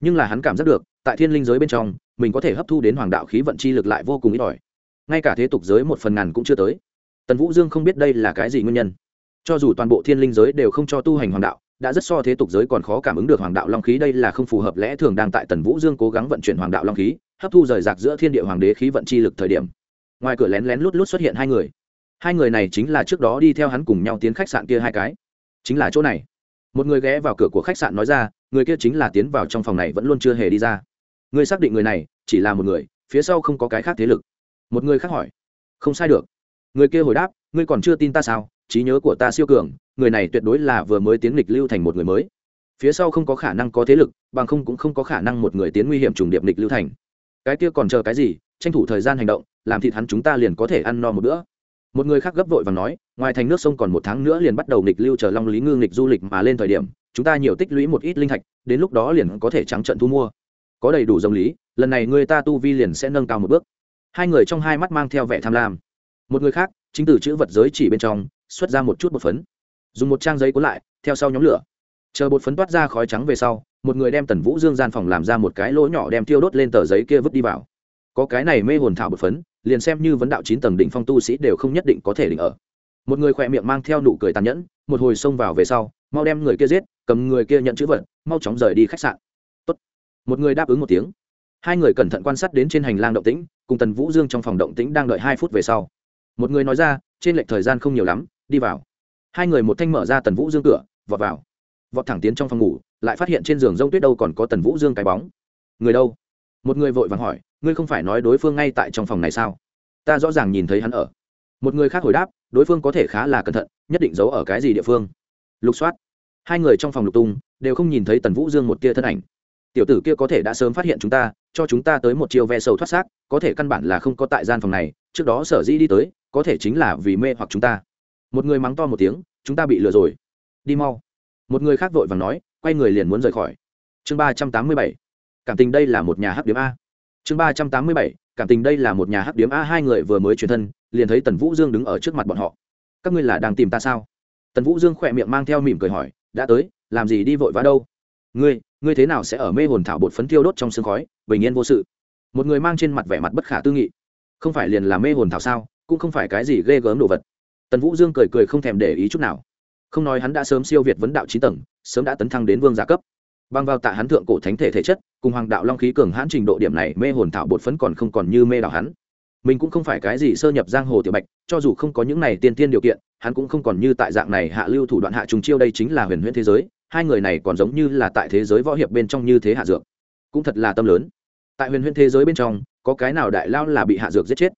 A: nhưng là hắn cảm giác được tại thiên linh giới bên trong mình có thể hấp thu đến hoàng đạo khí vận chi lực lại vô cùng ít ỏi ngay cả thế tục giới một phần ngàn cũng chưa tới tần vũ dương không biết đây là cái gì nguyên nhân cho dù toàn bộ thiên linh giới đều không cho tu hành hoàng đạo đã rất so thế tục giới còn khó cảm ứng được hoàng đạo long khí, đây là không phù hợp lẽ thường đang tại tần vũ dương cố gắng vận chuyển hoàng đạo long khí, hấp thu rời rạc giữa thiên địa hoàng đế khí vận chi lực thời điểm. Ngoài cửa lén lén lút lút xuất hiện hai người. Hai người này chính là trước đó đi theo hắn cùng nhau tiến khách sạn kia hai cái. Chính là chỗ này. Một người ghé vào cửa của khách sạn nói ra, người kia chính là tiến vào trong phòng này vẫn luôn chưa hề đi ra. Người xác định người này chỉ là một người, phía sau không có cái khác thế lực. Một người khác hỏi, không sai được. Người kia hồi đáp, ngươi còn chưa tin ta sao? Trí nhớ của ta siêu cường, người này tuyệt đối là vừa mới tiến lịch lưu thành một người mới. Phía sau không có khả năng có thế lực, bằng không cũng không có khả năng một người tiến nguy hiểm trùng điệp lịch lưu thành. Cái kia còn chờ cái gì? Tranh thủ thời gian hành động, làm thịt hắn chúng ta liền có thể ăn no một bữa. Một người khác gấp vội và nói, ngoài thành nước sông còn một tháng nữa liền bắt đầu nghịch lưu chờ long lý ngư nghịch du lịch mà lên thời điểm, chúng ta nhiều tích lũy một ít linh thạch, đến lúc đó liền có thể trắng trận thu mua. Có đầy đủ dòng lý, lần này người ta tu vi liền sẽ nâng cao một bước. Hai người trong hai mắt mang theo vẻ tham lam. Một người khác, chính từ chữ vật giới chỉ bên trong xuất ra một chút bột phấn. Dùng một trang giấy cuốn lại, theo sau nhóm lửa. Chờ bột phấn toát ra khói trắng về sau, một người đem tần vũ dương gian phòng làm ra một cái lỗ nhỏ đem tiêu đốt lên tờ giấy kia vứt đi vào. Có cái này mê hồn thảo bột phấn, liền xem như vấn đạo chín tầng đỉnh phong tu sĩ đều không nhất định có thể định ở. Một người khỏe miệng mang theo nụ cười tàn nhẫn, một hồi xông vào về sau, mau đem người kia giết, cầm người kia nhận chữ vật, mau chóng rời đi khách sạn. Tốt. một người đáp ứng một tiếng. Hai người cẩn thận quan sát đến trên hành lang động tĩnh, cùng tần vũ dương trong phòng động tĩnh đang đợi hai phút về sau. Một người nói ra, trên lệch thời gian không nhiều lắm đi vào. Hai người một thanh mở ra tần vũ dương cửa, vọt vào. Vọt thẳng tiến trong phòng ngủ, lại phát hiện trên giường rông tuyết đâu còn có tần vũ dương cái bóng. Người đâu? Một người vội vàng hỏi, ngươi không phải nói đối phương ngay tại trong phòng này sao? Ta rõ ràng nhìn thấy hắn ở. Một người khác hồi đáp, đối phương có thể khá là cẩn thận, nhất định giấu ở cái gì địa phương. Lục soát. Hai người trong phòng lục tung, đều không nhìn thấy tần vũ dương một kia thân ảnh. Tiểu tử kia có thể đã sớm phát hiện chúng ta, cho chúng ta tới một chiều ve sầu thoát xác, có thể căn bản là không có tại gian phòng này, trước đó sở dĩ đi tới, có thể chính là vì mê hoặc chúng ta một người mắng to một tiếng, chúng ta bị lừa rồi. Đi mau. Một người khác vội vàng nói, quay người liền muốn rời khỏi. Chương ba trăm tám mươi bảy. Cảm tình đây là một nhà hắc điếm a. Chương ba trăm tám mươi bảy. Cảm tình đây là một nhà hắc điếm a. Hai người vừa mới chuyển thân, liền thấy tần vũ dương đứng ở trước mặt bọn họ. Các ngươi là đang tìm ta sao? Tần vũ dương khỏe miệng mang theo mỉm cười hỏi, đã tới, làm gì đi vội vã đâu? Ngươi ngươi thế nào sẽ ở mê hồn thảo bột phấn tiêu đốt trong sương khói, bình yên vô sự? Một người mang trên mặt vẻ mặt bất khả tư nghị. Không phải liền là mê hồn thảo sao? Cũng không phải cái gì ghê gớm đồ vật tần vũ dương cười cười không thèm để ý chút nào không nói hắn đã sớm siêu việt vấn đạo trí tầng sớm đã tấn thăng đến vương gia cấp băng vào tạ hắn thượng cổ thánh thể thể chất cùng hoàng đạo long khí cường hãn trình độ điểm này mê hồn thảo bột phấn còn không còn như mê đảo hắn mình cũng không phải cái gì sơ nhập giang hồ tiểu bạch cho dù không có những này tiên tiên điều kiện hắn cũng không còn như tại dạng này hạ lưu thủ đoạn hạ trùng chiêu đây chính là huyền huyễn thế giới hai người này còn giống như là tại thế giới võ hiệp bên trong như thế hạ dược cũng thật là tâm lớn tại huyền huyễn thế giới bên trong có cái nào đại lao là bị hạ dược giết chết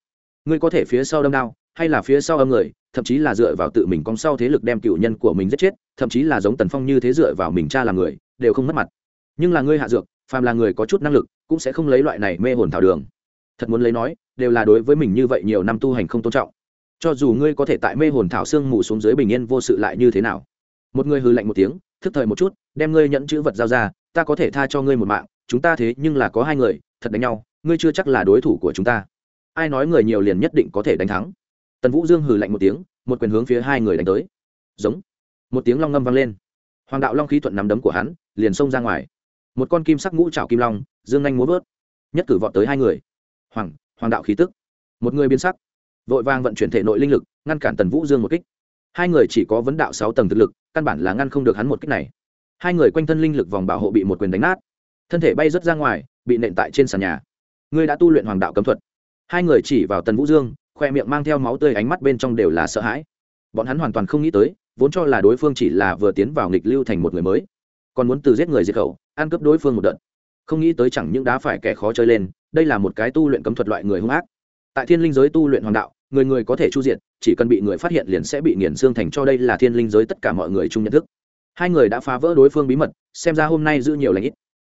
A: ngươi có thể phía sau đâm đao hay là phía sau âm người thậm chí là dựa vào tự mình con sau thế lực đem cựu nhân của mình giết chết, thậm chí là giống tần phong như thế dựa vào mình cha là người, đều không mất mặt. Nhưng là ngươi hạ dược, phàm là người có chút năng lực, cũng sẽ không lấy loại này mê hồn thảo đường. Thật muốn lấy nói, đều là đối với mình như vậy nhiều năm tu hành không tôn trọng. Cho dù ngươi có thể tại mê hồn thảo xương mù xuống dưới bình yên vô sự lại như thế nào? Một người hư lạnh một tiếng, thức thời một chút, đem ngươi nhận chữ vật giao ra, ta có thể tha cho ngươi một mạng, chúng ta thế nhưng là có hai người, thật đánh nhau, ngươi chưa chắc là đối thủ của chúng ta. Ai nói người nhiều liền nhất định có thể đánh thắng? Tần vũ dương hừ lạnh một tiếng, một quyền hướng phía hai người đánh tới. Giống. Một tiếng long ngâm vang lên. Hoàng đạo long khí thuận nắm đấm của hắn, liền xông ra ngoài. Một con kim sắc ngũ trào kim long, dương nhanh múa vớt. Nhất cử vọt tới hai người. Hoàng hoàng đạo khí tức. Một người biến sắc. Vội vàng vận chuyển thể nội linh lực, ngăn cản tần vũ dương một kích. Hai người chỉ có vấn đạo sáu tầng thực lực, căn bản là ngăn không được hắn một kích này. Hai người quanh thân linh lực vòng bảo hộ bị một quyền đánh nát. Thân thể bay rớt ra ngoài, bị nện tại trên sàn nhà. Ngươi đã tu luyện hoàng đạo cấm thuật. Hai người chỉ vào tần vũ dương khoe miệng mang theo máu tươi, ánh mắt bên trong đều là sợ hãi. Bọn hắn hoàn toàn không nghĩ tới, vốn cho là đối phương chỉ là vừa tiến vào nghịch lưu thành một người mới, còn muốn từ giết người diệt khẩu, ăn cướp đối phương một đợt. Không nghĩ tới chẳng những đá phải kẻ khó chơi lên, đây là một cái tu luyện cấm thuật loại người hung ác. Tại thiên linh giới tu luyện hoàng đạo, người người có thể chu diện chỉ cần bị người phát hiện liền sẽ bị nghiền xương thành cho đây là thiên linh giới tất cả mọi người chung nhận thức. Hai người đã phá vỡ đối phương bí mật, xem ra hôm nay giữ nhiều lãnh ít.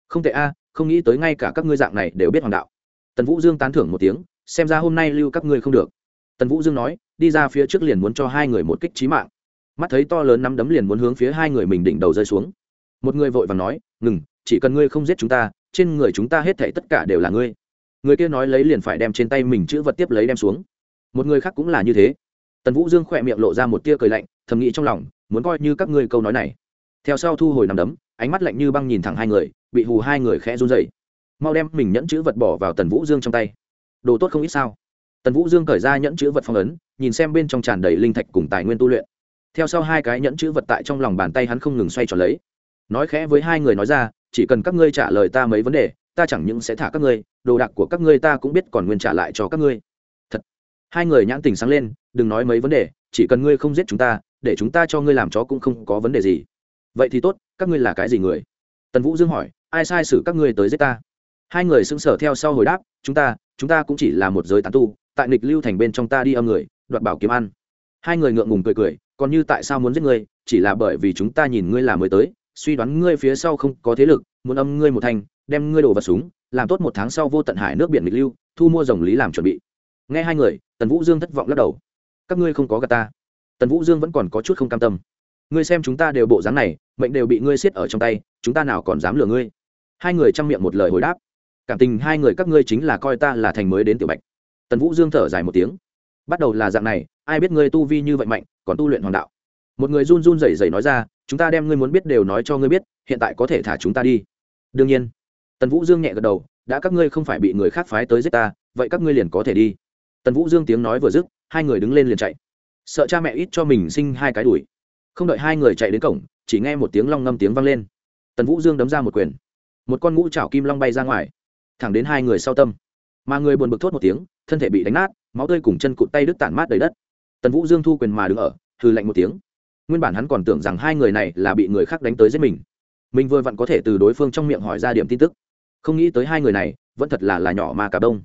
A: Không tệ a, không nghĩ tới ngay cả các ngươi dạng này đều biết hoàng đạo. Tần vũ dương tán thưởng một tiếng xem ra hôm nay lưu các ngươi không được. Tần vũ dương nói, đi ra phía trước liền muốn cho hai người một kích trí mạng. Mắt thấy to lớn nắm đấm liền muốn hướng phía hai người mình đỉnh đầu rơi xuống. Một người vội và nói, ngừng, chỉ cần ngươi không giết chúng ta, trên người chúng ta hết thảy tất cả đều là ngươi. Người kia nói lấy liền phải đem trên tay mình chữ vật tiếp lấy đem xuống. Một người khác cũng là như thế. Tần vũ dương khỏe miệng lộ ra một tia cười lạnh, thầm nghĩ trong lòng, muốn coi như các ngươi câu nói này. Theo sau thu hồi nằm đấm, ánh mắt lạnh như băng nhìn thẳng hai người, bị hù hai người khẽ run dậy mau đem mình nhẫn chữ vật bỏ vào tần vũ dương trong tay đồ tốt không ít sao? Tần vũ dương cởi ra nhẫn chữ vật phong ấn, nhìn xem bên trong tràn đầy linh thạch cùng tài nguyên tu luyện. Theo sau hai cái nhẫn chữ vật tại trong lòng bàn tay hắn không ngừng xoay tròn lấy. Nói khẽ với hai người nói ra, chỉ cần các ngươi trả lời ta mấy vấn đề, ta chẳng những sẽ thả các ngươi, đồ đạc của các ngươi ta cũng biết còn nguyên trả lại cho các ngươi. Thật. Hai người nhãn tình sáng lên, đừng nói mấy vấn đề, chỉ cần ngươi không giết chúng ta, để chúng ta cho ngươi làm chó cũng không có vấn đề gì. Vậy thì tốt, các ngươi là cái gì người? Tần vũ dương hỏi, ai sai xử các ngươi tới giết ta? Hai người xứng sở theo sau hồi đáp, chúng ta chúng ta cũng chỉ là một giới tán tu, tại nịch lưu thành bên trong ta đi âm người, đoạt bảo kiếm ăn. Hai người ngượng ngùng cười cười, còn như tại sao muốn giết ngươi? Chỉ là bởi vì chúng ta nhìn ngươi là mới tới, suy đoán ngươi phía sau không có thế lực, muốn âm ngươi một thành, đem ngươi đổ vào súng, làm tốt một tháng sau vô tận hải nước biển nghịch lưu, thu mua dòng lý làm chuẩn bị. Nghe hai người, tần vũ dương thất vọng lắc đầu. Các ngươi không có gà ta. Tần vũ dương vẫn còn có chút không cam tâm. Ngươi xem chúng ta đều bộ dáng này, mệnh đều bị ngươi siết ở trong tay, chúng ta nào còn dám lừa ngươi? Hai người chăm miệng một lời hồi đáp cảm tình hai người các ngươi chính là coi ta là thành mới đến tiểu bạch. Tần vũ dương thở dài một tiếng. Bắt đầu là dạng này, ai biết ngươi tu vi như vậy mạnh, còn tu luyện hoàng đạo. Một người run run rẩy rẩy nói ra, chúng ta đem ngươi muốn biết đều nói cho ngươi biết, hiện tại có thể thả chúng ta đi. Đương nhiên. Tần vũ dương nhẹ gật đầu, đã các ngươi không phải bị người khác phái tới giết ta, vậy các ngươi liền có thể đi. Tần vũ dương tiếng nói vừa dứt, hai người đứng lên liền chạy. Sợ cha mẹ ít cho mình sinh hai cái đuổi. Không đợi hai người chạy đến cổng, chỉ nghe một tiếng long ngâm tiếng vang lên. Tần vũ dương đấm ra một quyền. Một con ngũ trảo kim long bay ra ngoài thẳng đến hai người sau tâm. Mà người buồn bực thốt một tiếng, thân thể bị đánh nát, máu tươi cùng chân cụt tay đứt tản mát đầy đất. Tần vũ dương thu quyền mà đứng ở hư lạnh một tiếng. Nguyên bản hắn còn tưởng rằng hai người này là bị người khác đánh tới giết mình. Mình vừa vặn có thể từ đối phương trong miệng hỏi ra điểm tin tức. Không nghĩ tới hai người này, vẫn thật là là nhỏ mà cả đông.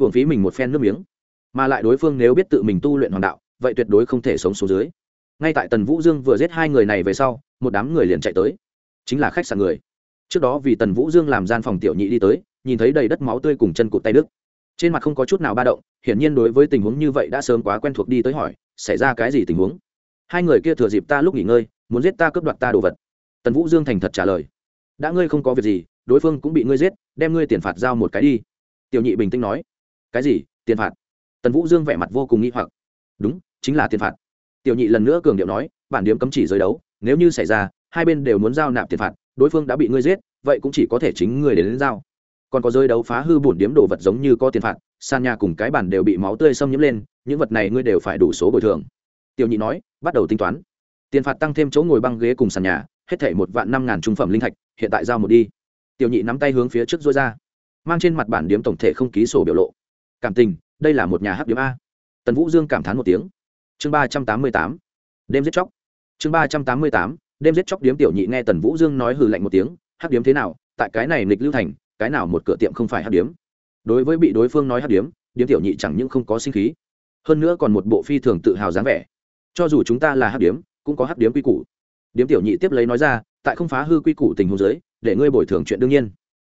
A: Hưởng phí mình một phen nước miếng. Mà lại đối phương nếu biết tự mình tu luyện hoàng đạo, vậy tuyệt đối không thể sống xuống dưới. Ngay tại tần vũ dương vừa giết hai người này về sau, một đám người liền chạy tới. Chính là khách sạn người. Trước đó vì tần vũ dương làm gian phòng tiểu nhị đi tới nhìn thấy đầy đất máu tươi cùng chân cụt tay đứt. Trên mặt không có chút nào ba động hiển nhiên đối với tình huống như vậy đã sớm quá quen thuộc đi tới hỏi xảy ra cái gì tình huống? Hai người kia thừa dịp ta lúc nghỉ ngơi muốn giết ta cướp đoạt ta đồ vật. Tần vũ dương thành thật trả lời đã ngươi không có việc gì đối phương cũng bị ngươi giết đem ngươi tiền phạt giao một cái đi. Tiểu nhị bình tĩnh nói cái gì? Tiền phạt? Tần vũ dương vẻ mặt vô cùng nghi hoặc đúng chính là tiền phạt. Tiểu nhị lần nữa cường điệu nói bản điếm cấm chỉ giới đấu nếu như xảy ra hai bên đều muốn giao nạp tiền phạt đối phương đã bị ngươi giết vậy cũng chỉ có thể chính người đến, đến giao còn có rơi đấu phá hư bổn điếm đồ vật giống như có tiền phạt, sàn nhà cùng cái bàn đều bị máu tươi xâm nhiễm lên, những vật này ngươi đều phải đủ số bồi thường. Tiểu nhị nói, bắt đầu tính toán. Tiền phạt tăng thêm chỗ ngồi băng ghế cùng sàn nhà, hết thể một vạn năm ngàn trung phẩm linh thạch, hiện tại giao một đi. Tiểu nhị nắm tay hướng phía trước dối ra, mang trên mặt bản điếm tổng thể không ký sổ biểu lộ. Cảm tình, đây là một nhà hát điếm a. Tần vũ dương cảm thán một tiếng. Chương ba trăm tám mươi tám. Đêm giết chóc. Chương ba trăm tám mươi tám. Đêm giết chóc điếm tiểu nhị nghe tần vũ dương nói hừ lạnh một tiếng. Hát điếm thế nào? Tại cái này nghịch lưu thành cái nào một cửa tiệm không phải hắc điếm. Đối với bị đối phương nói hắc điếm điếm tiểu nhị chẳng những không có sinh khí, hơn nữa còn một bộ phi thường tự hào dáng vẻ. Cho dù chúng ta là hắc điếm, cũng có hắc điếm quy củ. Điếm tiểu nhị tiếp lấy nói ra, tại không phá hư quy củ tình huống giới để ngươi bồi thường chuyện đương nhiên.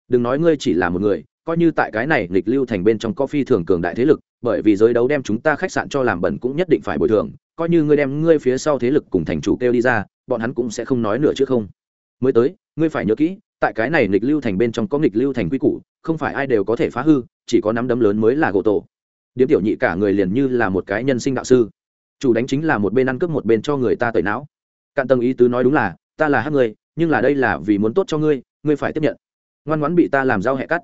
A: Đừng nói ngươi chỉ là một người, coi như tại cái này nghịch lưu thành bên trong có phi thường cường đại thế lực, bởi vì giới đấu đem chúng ta khách sạn cho làm bẩn cũng nhất định phải bồi thường, coi như ngươi đem ngươi phía sau thế lực cùng thành chủ kêu đi ra, bọn hắn cũng sẽ không nói nữa chứ không. Mới tới, ngươi phải nhớ kỹ tại cái này nghịch lưu thành bên trong có nghịch lưu thành quy củ, không phải ai đều có thể phá hư, chỉ có nắm đấm lớn mới là gỗ tổ. Điếm tiểu nhị cả người liền như là một cái nhân sinh đạo sư. Chủ đánh chính là một bên ăn cướp một bên cho người ta tẩy não. Cạn tầng ý tứ nói đúng là, ta là hát người, nhưng là đây là vì muốn tốt cho ngươi ngươi phải tiếp nhận. Ngoan ngoãn bị ta làm dao hẹ cắt.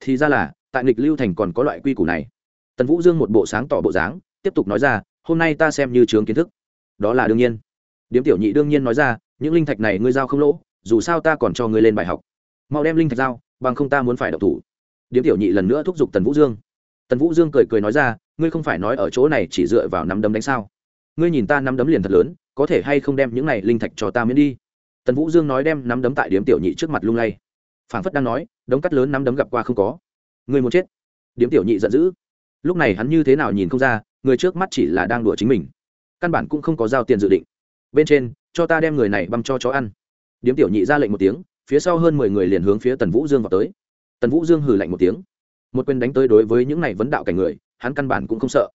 A: Thì ra là, tại nghịch lưu thành còn có loại quy củ này. Tần vũ dương một bộ sáng tỏ bộ dáng, tiếp tục nói ra, hôm nay ta xem như trường kiến thức. Đó là đương nhiên. Điếm tiểu nhị đương nhiên nói ra, những linh thạch này ngươi giao không lỗ dù sao ta còn cho ngươi lên bài học. Mau đem linh thạch giao, bằng không ta muốn phải độc thủ. Điếm tiểu nhị lần nữa thúc giục tần vũ dương. Tần vũ dương cười cười nói ra, ngươi không phải nói ở chỗ này chỉ dựa vào nắm đấm đánh sao? Ngươi nhìn ta nắm đấm liền thật lớn, có thể hay không đem những này linh thạch cho ta miễn đi? Tần vũ dương nói đem nắm đấm tại điếm tiểu nhị trước mặt lung lay. Phảng phất đang nói, đống cắt lớn nắm đấm gặp qua không có. Ngươi muốn chết? Điếm tiểu nhị giận dữ. Lúc này hắn như thế nào nhìn không ra, người trước mắt chỉ là đang đùa chính mình. Căn bản cũng không có giao tiền dự định. Bên trên, cho ta đem người này băm cho chó ăn điếm tiểu nhị ra lệnh một tiếng, phía sau hơn mười người liền hướng phía tần vũ dương vào tới. Tần vũ dương hừ lạnh một tiếng. Một quyền đánh tới đối với những này vấn đạo cảnh người, hắn căn bản cũng không sợ.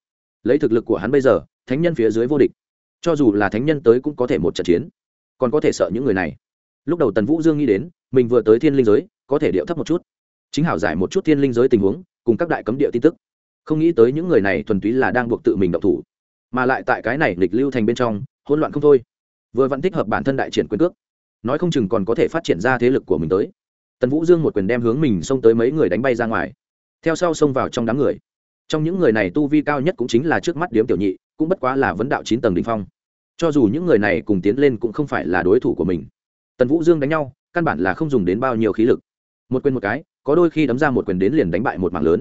A: Lấy thực lực của hắn bây giờ, thánh nhân phía dưới vô địch. Cho dù là thánh nhân tới cũng có thể một trận chiến. Còn có thể sợ những người này. Lúc đầu tần vũ dương nghĩ đến, mình vừa tới thiên linh giới, có thể điệu thấp một chút. Chính hảo giải một chút thiên linh giới tình huống, cùng các đại cấm địa tin tức. Không nghĩ tới những người này thuần túy là đang buộc tự mình động thủ. Mà lại tại cái này nghịch lưu thành bên trong, hỗn loạn không thôi. Vừa vẫn thích hợp bản thân đại triển quyền cước nói không chừng còn có thể phát triển ra thế lực của mình tới. Tần vũ dương một quyền đem hướng mình xông tới mấy người đánh bay ra ngoài. Theo sau xông vào trong đám người. Trong những người này tu vi cao nhất cũng chính là trước mắt điếm tiểu nhị, cũng bất quá là vấn đạo chín tầng đ ỉ n h phong. Cho dù những người này cùng tiến lên cũng không phải là đối thủ của mình. Tần vũ dương đánh nhau, căn bản là không dùng đến bao nhiêu khí lực. Một quyền một cái, có đôi khi đấm ra một quyền đến liền đánh bại một mảng lớn.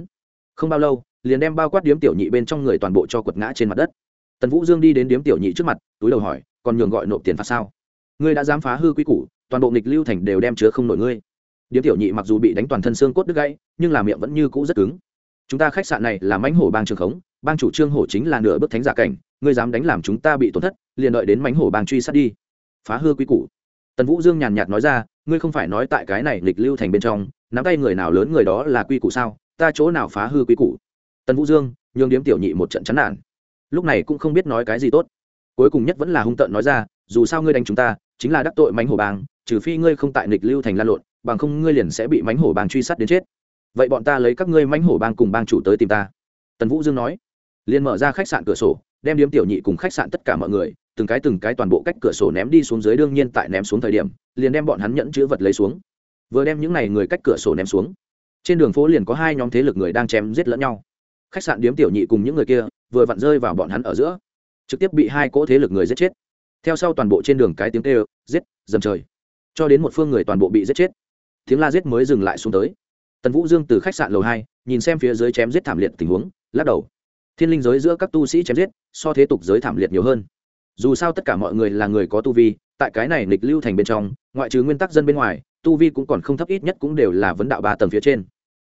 A: Không bao lâu, liền đem bao quát điếm tiểu nhị bên trong người toàn bộ cho quật ngã trên mặt đất. Tần vũ dương đi đến điếm tiểu nhị trước mặt, túi đầu hỏi, còn nhường gọi nộp tiền phạt sao? Ngươi đã dám phá hư quy củ, toàn bộ nghịch lưu thành đều đem chứa không nổi ngươi. Điếm tiểu nhị mặc dù bị đánh toàn thân xương cốt đứt gãy, nhưng là miệng vẫn như cũ rất cứng. Chúng ta khách sạn này là mãnh hổ bang trường khống, bang chủ trương hổ chính là nửa bước thánh giả cảnh, ngươi dám đánh làm chúng ta bị tổn thất, liền đợi đến mãnh hổ bang truy sát đi. Phá hư quy củ. Tần vũ dương nhàn nhạt nói ra, ngươi không phải nói tại cái này lịch lưu thành bên trong, nắm tay người nào lớn người đó là quy củ sao? Ta chỗ nào phá hư quy củ? Tần vũ dương nhường điếm tiểu nhị một trận chán nản. Lúc này cũng không biết nói cái gì tốt. Cuối cùng nhất vẫn là hung tợn nói ra dù sao ngươi đánh chúng ta, chính là đắc tội mánh hổ bang trừ phi ngươi không tại nịch lưu thành lan lộn, bằng không ngươi liền sẽ bị mánh hổ bang truy sát đến chết. Vậy bọn ta lấy các ngươi mánh hổ bang cùng bang chủ tới tìm ta. Tần vũ dương nói. Liền mở ra khách sạn cửa sổ, đem điếm tiểu nhị cùng khách sạn tất cả mọi người, từng cái từng cái toàn bộ cách cửa sổ ném đi xuống dưới đương nhiên tại ném xuống thời điểm, liền đem bọn hắn nhẫn chữ vật lấy xuống. Vừa đem những n à y người cách cửa sổ ném xuống, trên đường phố liền có hai nhóm thế lực người đang chém giết lẫn nhau. Khách sạn điếm tiểu nhị cùng những người kia vừa vặn rơi vào bọn hắn ở giữa, trực tiếp bị hai cỗ thế lực người giết chết theo sau toàn bộ trên đường cái tiếng kêu, giết, dầm trời. Cho đến một phương người toàn bộ bị giết chết. Tiếng la giết mới dừng lại xuống tới. Tần vũ dương từ khách sạn lầu hai, nhìn xem phía dưới chém giết thảm liệt tình huống, lắc đầu. Thiên linh giới giữa các tu sĩ chém giết, so thế tục giới thảm liệt nhiều hơn. Dù sao tất cả mọi người là người có tu vi, tại cái này nịch lưu thành bên trong, ngoại trừ nguyên tắc dân bên ngoài, tu vi cũng còn không thấp ít nhất cũng đều là vấn đạo ba tầng phía trên.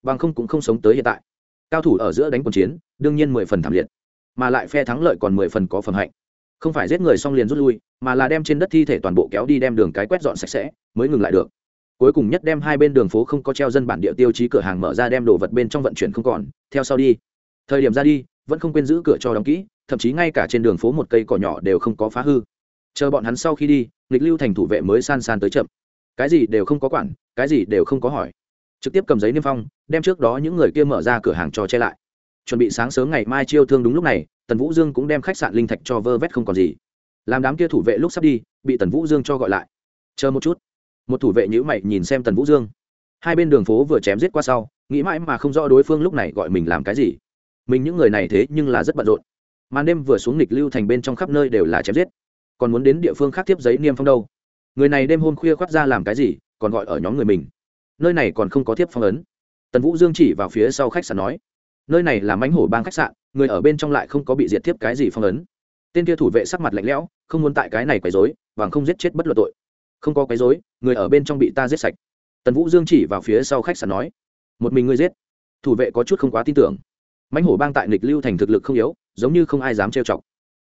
A: Bằng không cũng không sống tới hiện tại. Cao thủ ở giữa đánh quần chiến, đương nhiên mười phần thảm liệt. Mà lại phe thắng lợi còn mười phần có phần hạnh không phải giết người xong liền rút lui, mà là đem trên đất thi thể toàn bộ kéo đi đem đường cái quét dọn sạch sẽ, mới ngừng lại được. Cuối cùng nhất đem hai bên đường phố không có treo dân bản địa tiêu chí cửa hàng mở ra đem đồ vật bên trong vận chuyển không còn, theo sau đi. Thời điểm ra đi, vẫn không quên giữ cửa cho đóng kỹ, thậm chí ngay cả trên đường phố một cây cỏ nhỏ đều không có phá hư. Chờ bọn hắn sau khi đi, nghịch lưu thành thủ vệ mới san san tới chậm. Cái gì đều không có quản, cái gì đều không có hỏi. Trực tiếp cầm giấy niêm phong, đem trước đó những người kia mở ra cửa hàng cho che lại. Chuẩn bị sáng sớm ngày mai chiêu thương đúng lúc này tần vũ dương cũng đem khách sạn linh thạch cho vơ vét không còn gì làm đám kia thủ vệ lúc sắp đi bị tần vũ dương cho gọi lại chờ một chút một thủ vệ nhữ mày nhìn xem tần vũ dương hai bên đường phố vừa chém giết qua sau nghĩ mãi mà không rõ đối phương lúc này gọi mình làm cái gì mình những người này thế nhưng là rất bận rộn màn đêm vừa xuống nghịch lưu thành bên trong khắp nơi đều là chém giết còn muốn đến địa phương khác tiếp giấy niêm phong đâu người này đêm hôm khuya khoác ra làm cái gì còn gọi ở nhóm người mình nơi này còn không có tiếp phong ấn tần vũ dương chỉ vào phía sau khách sạn nói nơi này là mãnh hổ bang khách sạn, người ở bên trong lại không có bị diệt tiếp cái gì phong ấn. Tên kia thủ vệ sắc mặt lạnh lẽo, không muốn tại cái này quấy dối và không giết chết bất luận tội. Không có quấy dối người ở bên trong bị ta giết sạch. Tần vũ dương chỉ vào phía sau khách sạn nói, một mình ngươi giết? Thủ vệ có chút không quá tin tưởng. Mãnh hổ bang tại nghịch lưu thành thực lực không yếu, giống như không ai dám trêu chọc.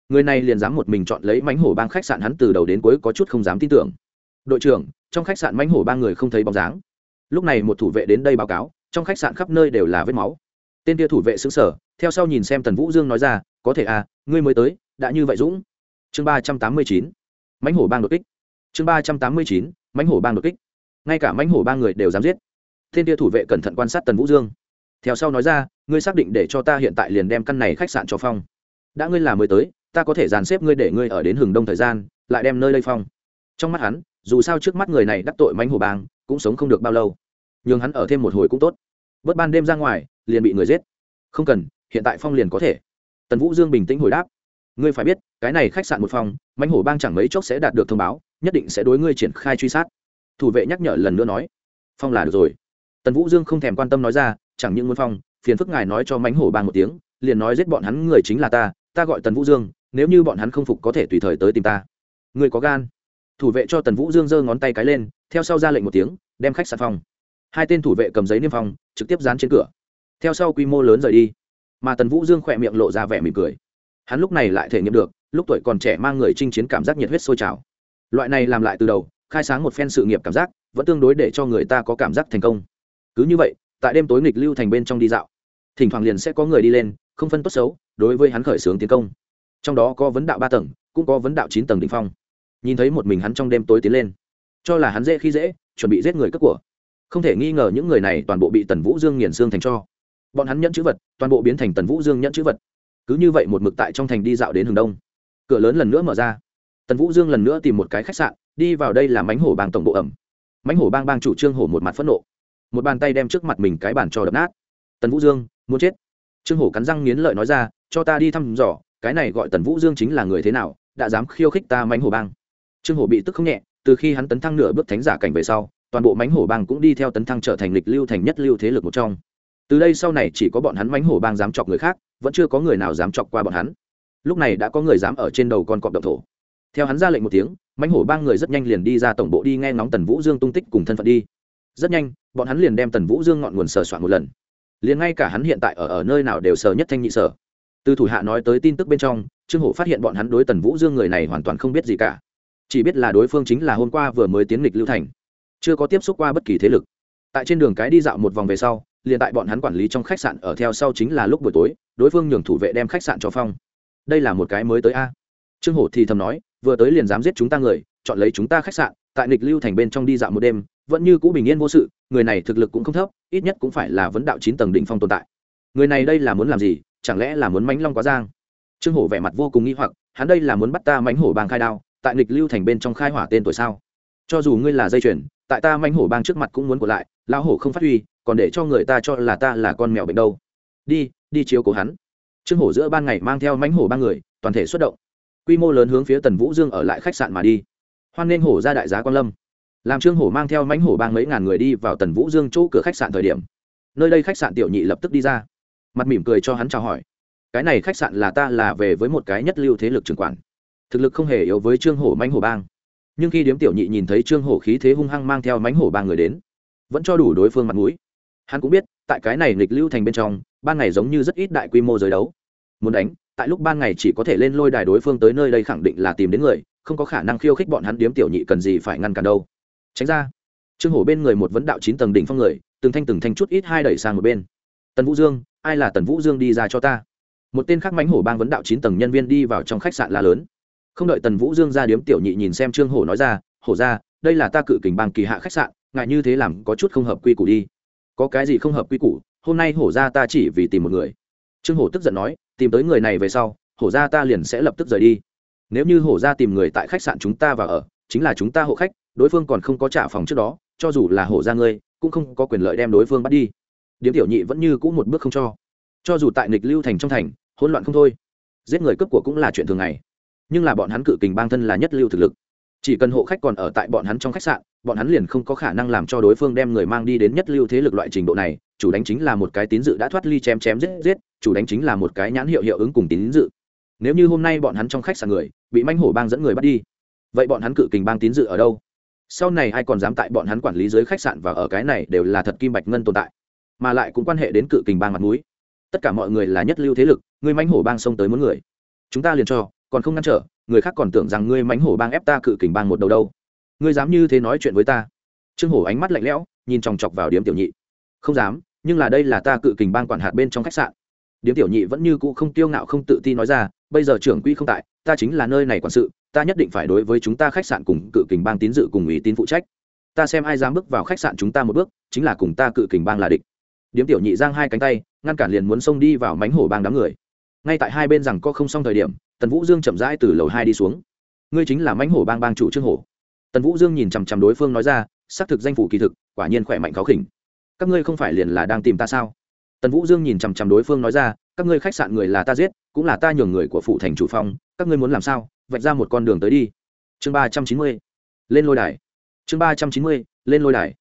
A: Người này liền dám một mình chọn lấy mãnh hổ bang khách sạn hắn từ đầu đến cuối có chút không dám tin tưởng. Đội trưởng, trong khách sạn mãnh hổ ba người không thấy bóng dáng. Lúc này một thủ vệ đến đây báo cáo, trong khách sạn khắp nơi đều là vết máu tên kia thủ vệ xứng sở, theo sau nhìn xem tần vũ dương nói ra, có thể à ngươi mới tới, đã như vậy dũng. Chương ba trăm tám mươi chín, mãnh hổ bang đột kích. Chương ba trăm tám mươi chín, mãnh hổ bang đột kích. Ngay cả mãnh hổ ba người đều dám giết. Thiên tia thủ vệ cẩn thận quan sát tần vũ dương. Theo sau nói ra, ngươi xác định để cho ta hiện tại liền đem căn này khách sạn cho phong. Đã ngươi là mới tới, ta có thể dàn xếp ngươi để ngươi ở đến hừng đông thời gian, lại đem nơi lây phong. Trong mắt hắn, dù sao trước mắt người này đắc tội mãnh hổ bang, cũng sống không được bao lâu. Nhưng hắn ở thêm một hồi cũng tốt bớt ban đêm ra ngoài, liền bị người giết. Không cần, hiện tại phong liền có thể. Tần vũ dương bình tĩnh hồi đáp. Ngươi phải biết, cái này khách sạn một phòng, mãnh hổ bang chẳng mấy chốc sẽ đạt được thông báo, nhất định sẽ đối ngươi triển khai truy sát. Thủ vệ nhắc nhở lần nữa nói. Phong là được rồi. Tần vũ dương không thèm quan tâm nói ra, chẳng những muốn phong, phiền phức ngài nói cho mãnh hổ bang một tiếng, liền nói giết bọn hắn người chính là ta ta gọi tần vũ dương, nếu như bọn hắn không phục có thể tùy thời tới tìm ta. Ngươi có gan. Thủ vệ cho tần vũ dương giơ ngón tay cái lên, theo sau ra lệnh một tiếng, đem khách sạn phòng hai tên thủ vệ cầm giấy niêm phong, trực tiếp dán trên cửa. Theo sau quy mô lớn rời đi. Mà tần vũ dương khỏe miệng lộ ra vẻ mỉm cười. Hắn lúc này lại thể nghiệm được, lúc tuổi còn trẻ mang người chinh chiến cảm giác nhiệt huyết sôi trào. Loại này làm lại từ đầu, khai sáng một phen sự nghiệp cảm giác, vẫn tương đối để cho người ta có cảm giác thành công. Cứ như vậy, tại đêm tối nghịch lưu thành bên trong đi dạo. Thỉnh thoảng liền sẽ có người đi lên, không phân tốt xấu, đối với hắn khởi xướng tiến công. Trong đó có vấn đạo ba tầng, cũng có vấn đạo chín tầng đ ỉ n h phong. Nhìn thấy một mình hắn trong đêm tối tiến lên, cho là hắn dễ khi dễ, chuẩn bị giết người cất của không thể nghi ngờ những người này toàn bộ bị tần vũ dương nghiền xương thành cho. Bọn hắn nhẫn chữ vật, toàn bộ biến thành tần vũ dương nhẫn chữ vật. Cứ như vậy một mực tại trong thành đi dạo đến hướng đông. Cửa lớn lần nữa mở ra. Tần vũ dương lần nữa tìm một cái khách sạn, đi vào đây là mánh hổ bang tổng bộ ẩm. Mánh hổ bang bang chủ trương hổ một mặt phẫn nộ. Một bàn tay đem trước mặt mình cái bàn cho đập nát. Tần vũ dương, muốn chết. Trương hổ cắn răng nghiến lợi nói ra, cho ta đi thăm dò, cái này gọi tần vũ dương chính là người thế nào, đã dám khiêu khích ta mánh hổ bang. Trương hổ bị tức không nhẹ, từ khi hắn tấn thăng nửa bước thánh giả cảnh về sau toàn bộ mánh hổ bang cũng đi theo tấn thăng trở thành lịch lưu thành nhất lưu thế lực một trong. Từ đây sau này chỉ có bọn hắn mánh hổ bang dám chọc người khác, vẫn chưa có người nào dám chọc qua bọn hắn. Lúc này đã có người dám ở trên đầu con cọp động thổ. Theo hắn ra lệnh một tiếng, mánh hổ bang người rất nhanh liền đi ra tổng bộ đi nghe ngóng tần vũ dương tung tích cùng thân phận đi. Rất nhanh, bọn hắn liền đem tần vũ dương ngọn nguồn sờ soạn một lần. Liền ngay cả hắn hiện tại ở ở nơi nào đều sờ nhất thanh nhị sở từ thủ hạ nói tới tin tức bên trong, trương hổ phát hiện bọn hắn đối tần vũ dương người này hoàn toàn không biết gì cả. Chỉ biết là đối phương chính là hôm qua vừa mới tiến lịch lưu thành chưa có tiếp xúc qua bất kỳ thế lực. Tại trên đường cái đi dạo một vòng về sau, liền tại bọn hắn quản lý trong khách sạn ở theo sau chính là lúc buổi tối, đối phương nhường thủ vệ đem khách sạn cho phong. Đây là một cái mới tới a. Trương hổ thì thầm nói, vừa tới liền dám giết chúng ta người, chọn lấy chúng ta khách sạn, tại nịch lưu thành bên trong đi dạo một đêm, vẫn như cũ bình yên vô sự, người này thực lực cũng không thấp, ít nhất cũng phải là vấn đạo chín tầng đỉnh phong tồn tại. Người này đây là muốn làm gì, chẳng lẽ là muốn mánh long quá giang? Trương hổ vẻ mặt vô cùng nghi hoặc, hắn đây là muốn bắt ta mánh hổ bang khai đao, tại nịch lưu thành bên trong khai hỏa tên tuổi sao? Cho dù ngươi là dây chuyền tại ta mánh hổ bang trước mặt cũng muốn của lại, lão hổ không phát huy, còn để cho người ta cho là ta là con mèo bệnh đâu. Đi đi chiếu cố hắn. Trương hổ giữa ban ngày mang theo mánh hổ ba người, toàn thể xuất động. Quy mô lớn hướng phía tần vũ dương ở lại khách sạn mà đi. Hoan nên hổ ra đại giá quan lâm. Làm trương hổ mang theo mánh hổ ba mấy ngàn người đi vào tần vũ dương chỗ cửa khách sạn thời điểm. Nơi đây khách sạn tiểu nhị lập tức đi ra. Mặt mỉm cười cho hắn chào hỏi. Cái này khách sạn là ta là về với một cái nhất lưu thế lực trưởng quản. Thực lực không hề yếu với trương hổ mánh hổ bang nhưng khi điếm tiểu nhị nhìn thấy trương hổ khí thế hung hăng mang theo mánh hổ ba người đến, vẫn cho đủ đối phương mặt mũi. Hắn cũng biết, tại cái này nghịch lưu thành bên trong, ban ngày giống như rất ít đại quy mô giới đấu. Muốn đánh, tại lúc ban ngày chỉ có thể lên lôi đài đối phương tới nơi đây khẳng định là tìm đến người, không có khả năng khiêu khích bọn hắn điếm tiểu nhị cần gì phải ngăn cản đâu. Tránh ra. Trương hổ bên người một vấn đạo chín tầng đỉnh phong người, từng thanh từng thanh chút ít hai đẩy sang một bên. Tần vũ dương, ai là tần vũ dương đi ra cho ta? Một tên khác mánh hổ bang vấn đạo chín tầng nhân viên đi vào trong khách sạn la lớn không đợi tần vũ dương ra điếm tiểu nhị nhìn xem trương hổ nói ra, hổ ra, đây là ta cự kình bang kỳ hạ khách sạn ngại như thế làm có chút không hợp quy củ đi. Có cái gì không hợp quy củ? Hôm nay hổ ra ta chỉ vì tìm một người. Trương hổ tức giận nói, tìm tới người này về sau, hổ ra ta liền sẽ lập tức rời đi. Nếu như hổ ra tìm người tại khách sạn chúng ta và ở, chính là chúng ta hộ khách, đối phương còn không có trả phòng trước đó, cho dù là hổ ra ngươi, cũng không có quyền lợi đem đối phương bắt đi. Điếm tiểu nhị vẫn như cũ một bước không cho. Cho dù tại Nịch lưu thành trong thành, hỗn loạn không thôi. Giết người cướp của cũng là chuyện thường ngày nhưng là bọn hắn cự kình bang thân là nhất lưu thực lực. Chỉ cần hộ khách còn ở tại bọn hắn trong khách sạn, bọn hắn liền không có khả năng làm cho đối phương đem người mang đi đến nhất lưu thế lực loại trình độ này, chủ đánh chính là một cái tín dự đã thoát ly chém chém giết giết, chủ đánh chính là một cái nhãn hiệu hiệu ứng cùng tín dự. Nếu như hôm nay bọn hắn trong khách sạn người, bị manh hổ bang dẫn người bắt đi, vậy bọn hắn cự kình bang tín dự ở đâu? Sau này ai còn dám tại bọn hắn quản lý dưới khách sạn và ở cái này đều là thật kim bạch ngân tồn tại, mà lại cũng quan hệ đến cự kình bang mặt mũi. Tất cả mọi người là nhất lưu thế lực, người manh hổ bang xông tới muốn người. Chúng ta liền cho còn không ngăn trở, người khác còn tưởng rằng ngươi mánh hổ bang ép ta cự kình bang một đầu đâu. Ngươi dám như thế nói chuyện với ta? Trương hổ ánh mắt lạnh lẽo, nhìn chòng chọc vào điếm tiểu nhị. Không dám, nhưng là đây là ta cự kình bang quản hạt bên trong khách sạn. Điếm tiểu nhị vẫn như cũ không tiêu ngạo không tự ti nói ra, bây giờ trưởng quỹ không tại, ta chính là nơi này quản sự, ta nhất định phải đối với chúng ta khách sạn cùng cự kình bang tín dự cùng ủy tín phụ trách. Ta xem ai dám bước vào khách sạn chúng ta một bước, chính là cùng ta cự kình bang là địch. Điếm tiểu nhị giang hai cánh tay, ngăn cản liền muốn xông đi vào mánh hổ bang đám người. Ngay tại hai bên rằng có không xong thời điểm tần vũ dương chậm rãi từ lầu hai đi xuống. Ngươi chính là mãnh hổ bang bang chủ trương hổ. Tần vũ dương nhìn chằm chằm đối phương nói ra, xác thực danh phủ kỳ thực, quả nhiên khỏe mạnh khó khỉnh. Các ngươi không phải liền là đang tìm ta sao? Tần vũ dương nhìn chằm chằm đối phương nói ra, các ngươi khách sạn người là ta giết, cũng là ta nhường người của phụ thành chủ phong, các ngươi muốn làm sao? Vạch ra một con đường tới đi. Chương ba trăm chín mươi, lên lôi đài. Chương ba trăm chín mươi, lên lôi đài.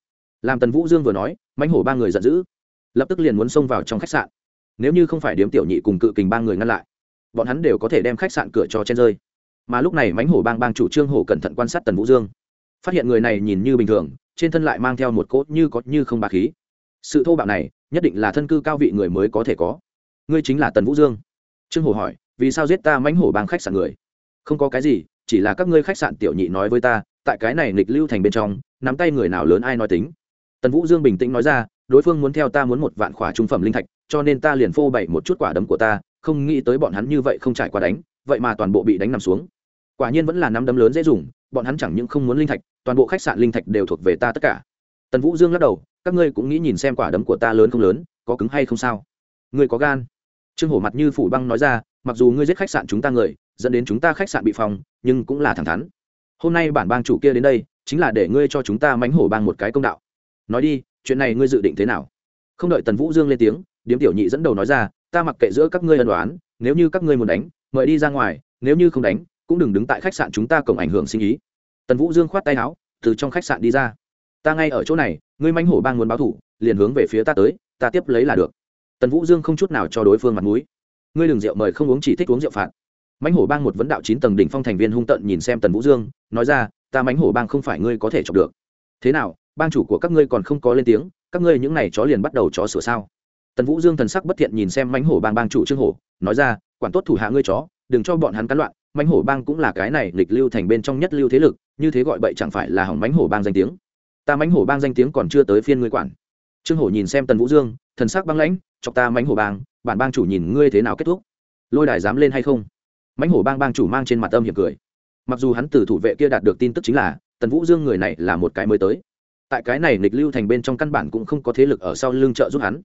A: Làm tần vũ dương vừa nói, mãnh hổ ba người giận dữ, lập tức liền muốn xông vào trong khách sạn. Nếu như không phải điếm tiểu nhị cùng cự kình ba người ngăn lại bọn hắn đều có thể đem khách sạn cửa cho chen rơi. Mà lúc này mánh hổ bang bang chủ trương hổ cẩn thận quan sát tần vũ dương. Phát hiện người này nhìn như bình thường, trên thân lại mang theo một cốt như có như không bà khí. Sự thô bạo này, nhất định là thân cư cao vị người mới có thể có. Ngươi chính là tần vũ dương. Trương hổ hỏi, vì sao giết ta mánh hổ bang khách sạn người? Không có cái gì, chỉ là các ngươi khách sạn tiểu nhị nói với ta, tại cái này nghịch lưu thành bên trong, nắm tay người nào lớn ai nói tính. Tần vũ dương bình tĩnh nói ra, đối phương muốn theo ta muốn một vạn khỏa trung phẩm linh thạch, cho nên ta liền phô bày một chút quả đấm của ta không nghĩ tới bọn hắn như vậy không trải qua đánh, vậy mà toàn bộ bị đánh nằm xuống. Quả nhiên vẫn là nắm đấm lớn dễ dùng, bọn hắn chẳng những không muốn linh thạch, toàn bộ khách sạn linh thạch đều thuộc về ta tất cả. Tần vũ dương lắc đầu, các ngươi cũng nghĩ nhìn xem quả đấm của ta lớn không lớn, có cứng hay không sao? Ngươi có gan. Trương hổ mặt như phủ băng nói ra, mặc dù ngươi giết khách sạn chúng ta người, dẫn đến chúng ta khách sạn bị phòng nhưng cũng là thẳng thắn. Hôm nay bản bang chủ kia đến đây, chính là để ngươi cho chúng ta mánh hổ bang một cái công đạo. Nói đi, chuyện này ngươi dự định thế nào? Không đợi tần vũ dương lên tiếng, điếm tiểu nhị dẫn đầu nói ra ta mặc kệ giữa các ngươi ân đoán nếu như các ngươi muốn đánh, mời đi ra ngoài, nếu như không đánh, cũng đừng đứng tại khách sạn chúng ta cổng ảnh hưởng sinh ý. Tần vũ dương khoát tay áo, từ trong khách sạn đi ra. Ta ngay ở chỗ này, ngươi manh hổ bang muốn báo thủ, liền hướng về phía ta tới, ta tiếp lấy là được. Tần vũ dương không chút nào cho đối phương mặt mũi. Ngươi đừng rượu mời không uống chỉ thích uống rượu phạt. Mãnh hổ bang một vấn đạo chín tầng đỉnh phong thành viên hung tận nhìn xem tần vũ dương, nói ra, ta mãnh hổ bang không phải ngươi có thể chọc được. Thế nào, bang chủ của các ngươi còn không có lên tiếng, các ngươi những n à y chó liền bắt đầu chó sửa sao? Tần vũ dương thần sắc bất thiện nhìn xem Mánh hổ bang bang chủ trương hổ, nói ra, quản tốt thủ hạ ngươi chó, đừng cho bọn hắn cán loạn Mánh hổ bang cũng là cái này lịch lưu thành bên trong nhất lưu thế lực, như thế gọi bậy chẳng phải là hỏng Mánh hổ bang danh tiếng. Ta Mánh hổ bang danh tiếng còn chưa tới phiên ngươi quản. Trương hổ nhìn xem tần vũ dương, thần sắc băng lãnh, chọc ta Mánh hổ bang, bản bang chủ nhìn ngươi thế nào kết thúc? Lôi đài dám lên hay không? Mánh hổ bang bang chủ mang trên mặt âm hiểm cười. Mặc dù hắn từ thủ vệ kia đạt được tin tức chính là, tần vũ dương người này là một cái mới tới. Tại cái này nghịch lưu thành bên trong căn bản cũng không có thế lực ở sau lưng trợ giúp hắn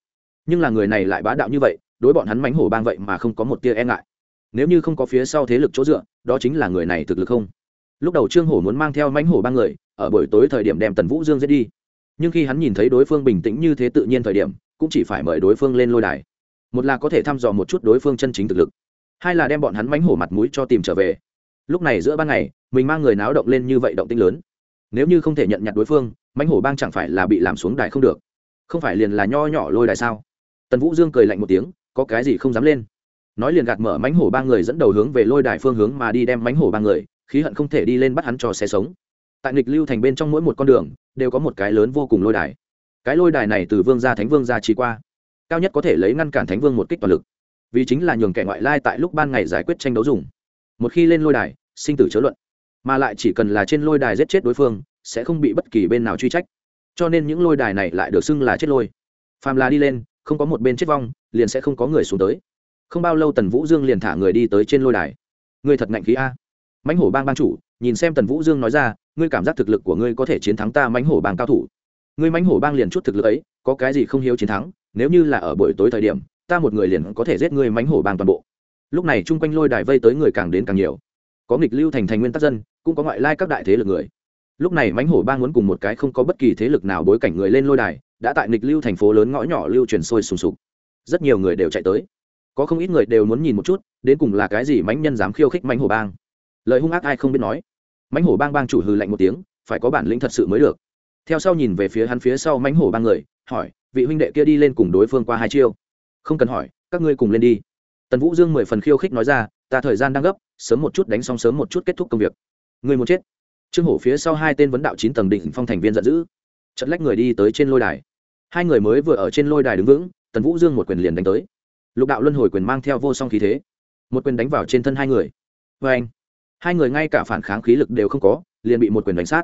A: nhưng là người này lại bá đạo như vậy, đối bọn hắn mánh hổ bang vậy mà không có một tia e ngại. Nếu như không có phía sau thế lực chỗ dựa, đó chính là người này thực lực không? Lúc đầu trương hổ muốn mang theo mánh hổ ba người, ở buổi tối thời điểm đem tần vũ dương giết đi. Nhưng khi hắn nhìn thấy đối phương bình tĩnh như thế tự nhiên thời điểm, cũng chỉ phải mời đối phương lên lôi đài. Một là có thể thăm dò một chút đối phương chân chính thực lực, hai là đem bọn hắn mánh hổ mặt mũi cho tìm trở về. Lúc này giữa ban ngày, mình mang người náo động lên như vậy động tinh lớn. Nếu như không thể nhận nhặt đối phương mánh hổ bang chẳng phải là bị làm xuống đài không được. Không phải liền là nho nhỏ lôi đài sao? Tần vũ dương cười lạnh một tiếng, có cái gì không dám lên. Nói liền gạt mở mánh hổ ba người dẫn đầu hướng về lôi đài phương hướng mà đi đem mánh hổ ba người, khí hận không thể đi lên bắt hắn cho xe sống. Tại nghịch lưu thành bên trong mỗi một con đường, đều có một cái lớn vô cùng lôi đài. Cái lôi đài này từ vương gia thánh vương gia trí qua, cao nhất có thể lấy ngăn cản thánh vương một kích toàn lực. Vì chính là nhường kẻ ngoại lai tại lúc ban ngày giải quyết tranh đấu dùng. Một khi lên lôi đài, sinh tử chớ luận. Mà lại chỉ cần là trên lôi đài giết chết đối phương, sẽ không bị bất kỳ bên nào truy trách. Cho nên những lôi đài này lại được xưng là chết lôi. Phàm là đi lên không có một bên chết vong, liền sẽ không có người xuống tới. Không bao lâu tần vũ dương liền thả người đi tới trên lôi đài. Người thật ngạnh khí a. Mãnh hổ bang ban chủ, nhìn xem tần vũ dương nói ra, ngươi cảm giác thực lực của ngươi có thể chiến thắng ta mãnh hổ bang cao thủ. Ngươi mãnh hổ bang liền chút thực lực ấy, có cái gì không hiếu chiến thắng, nếu như là ở buổi tối thời điểm, ta một người liền có thể giết ngươi mãnh hổ bang toàn bộ. Lúc này chung quanh lôi đài vây tới người càng đến càng nhiều. Có nghịch lưu thành thành nguyên tắc dân, cũng có ngoại lai các đại thế lực người. Lúc này mãnh hổ bang muốn cùng một cái không có bất kỳ thế lực nào bối cảnh người lên lôi đài đã tại nghịch lưu thành phố lớn ngõ nhỏ lưu truyền sôi sùng sục. Rất nhiều người đều chạy tới. Có không ít người đều muốn nhìn một chút, đến cùng là cái gì mãnh nhân dám khiêu khích mãnh hổ bang. Lời hung ác ai không biết nói. Mãnh hổ bang bang chủ hư lạnh một tiếng, phải có bản lĩnh thật sự mới được. Theo sau nhìn về phía hắn phía sau mãnh hổ bang người, hỏi, vị huynh đệ kia đi lên cùng đối phương qua hai chiêu. Không cần hỏi, các ngươi cùng lên đi. Tần vũ dương mười phần khiêu khích nói ra, ta thời gian đang gấp, sớm một chút đánh xong sớm một chút kết thúc công việc. Người muốn chết. Trương hổ phía sau hai tên vấn đạo chín tầng đỉnh phong thành viên giận dữ. Trận lách người đi tới trên lôi đài hai người mới vừa ở trên lôi đài đứng vững, tần vũ dương một quyền liền đánh tới. Lục đạo luân hồi quyền mang theo vô song khí thế, một quyền đánh vào trên thân hai người. Vê anh, hai người ngay cả phản kháng khí lực đều không có, liền bị một quyền đánh sát.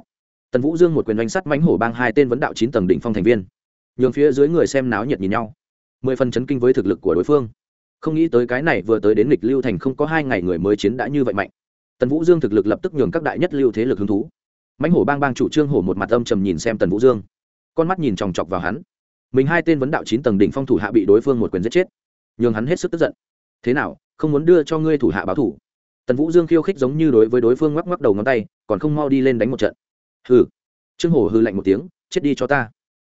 A: Tần vũ dương một quyền đánh sát mánh hổ bang hai tên vấn đạo chín tầng đỉnh phong thành viên. Nhường phía dưới người xem náo nhiệt nhìn nhau. Mười phần chấn kinh với thực lực của đối phương. Không nghĩ tới cái này vừa tới đến lịch lưu thành không có hai ngày người mới chiến đã như vậy mạnh. Tần vũ dương thực lực lập tức nhường các đại nhất lưu thế lực hứng thú. Mãnh hổ bang bang chủ trương hổ một mặt âm trầm nhìn xem tần vũ dương. Con mắt nhìn chòng chọc vào hắn mình hai tên vấn đạo chín tầng đỉnh phong thủ hạ bị đối phương một quyền giết chết. Nhường hắn hết sức tức giận. Thế nào không muốn đưa cho ngươi thủ hạ báo thủ? Tần vũ dương khiêu khích giống như đối với đối phương ngoắc ngoắc đầu ngón tay còn không mau đi lên đánh một trận. Hừ. Trương hổ hư lạnh một tiếng chết đi cho ta.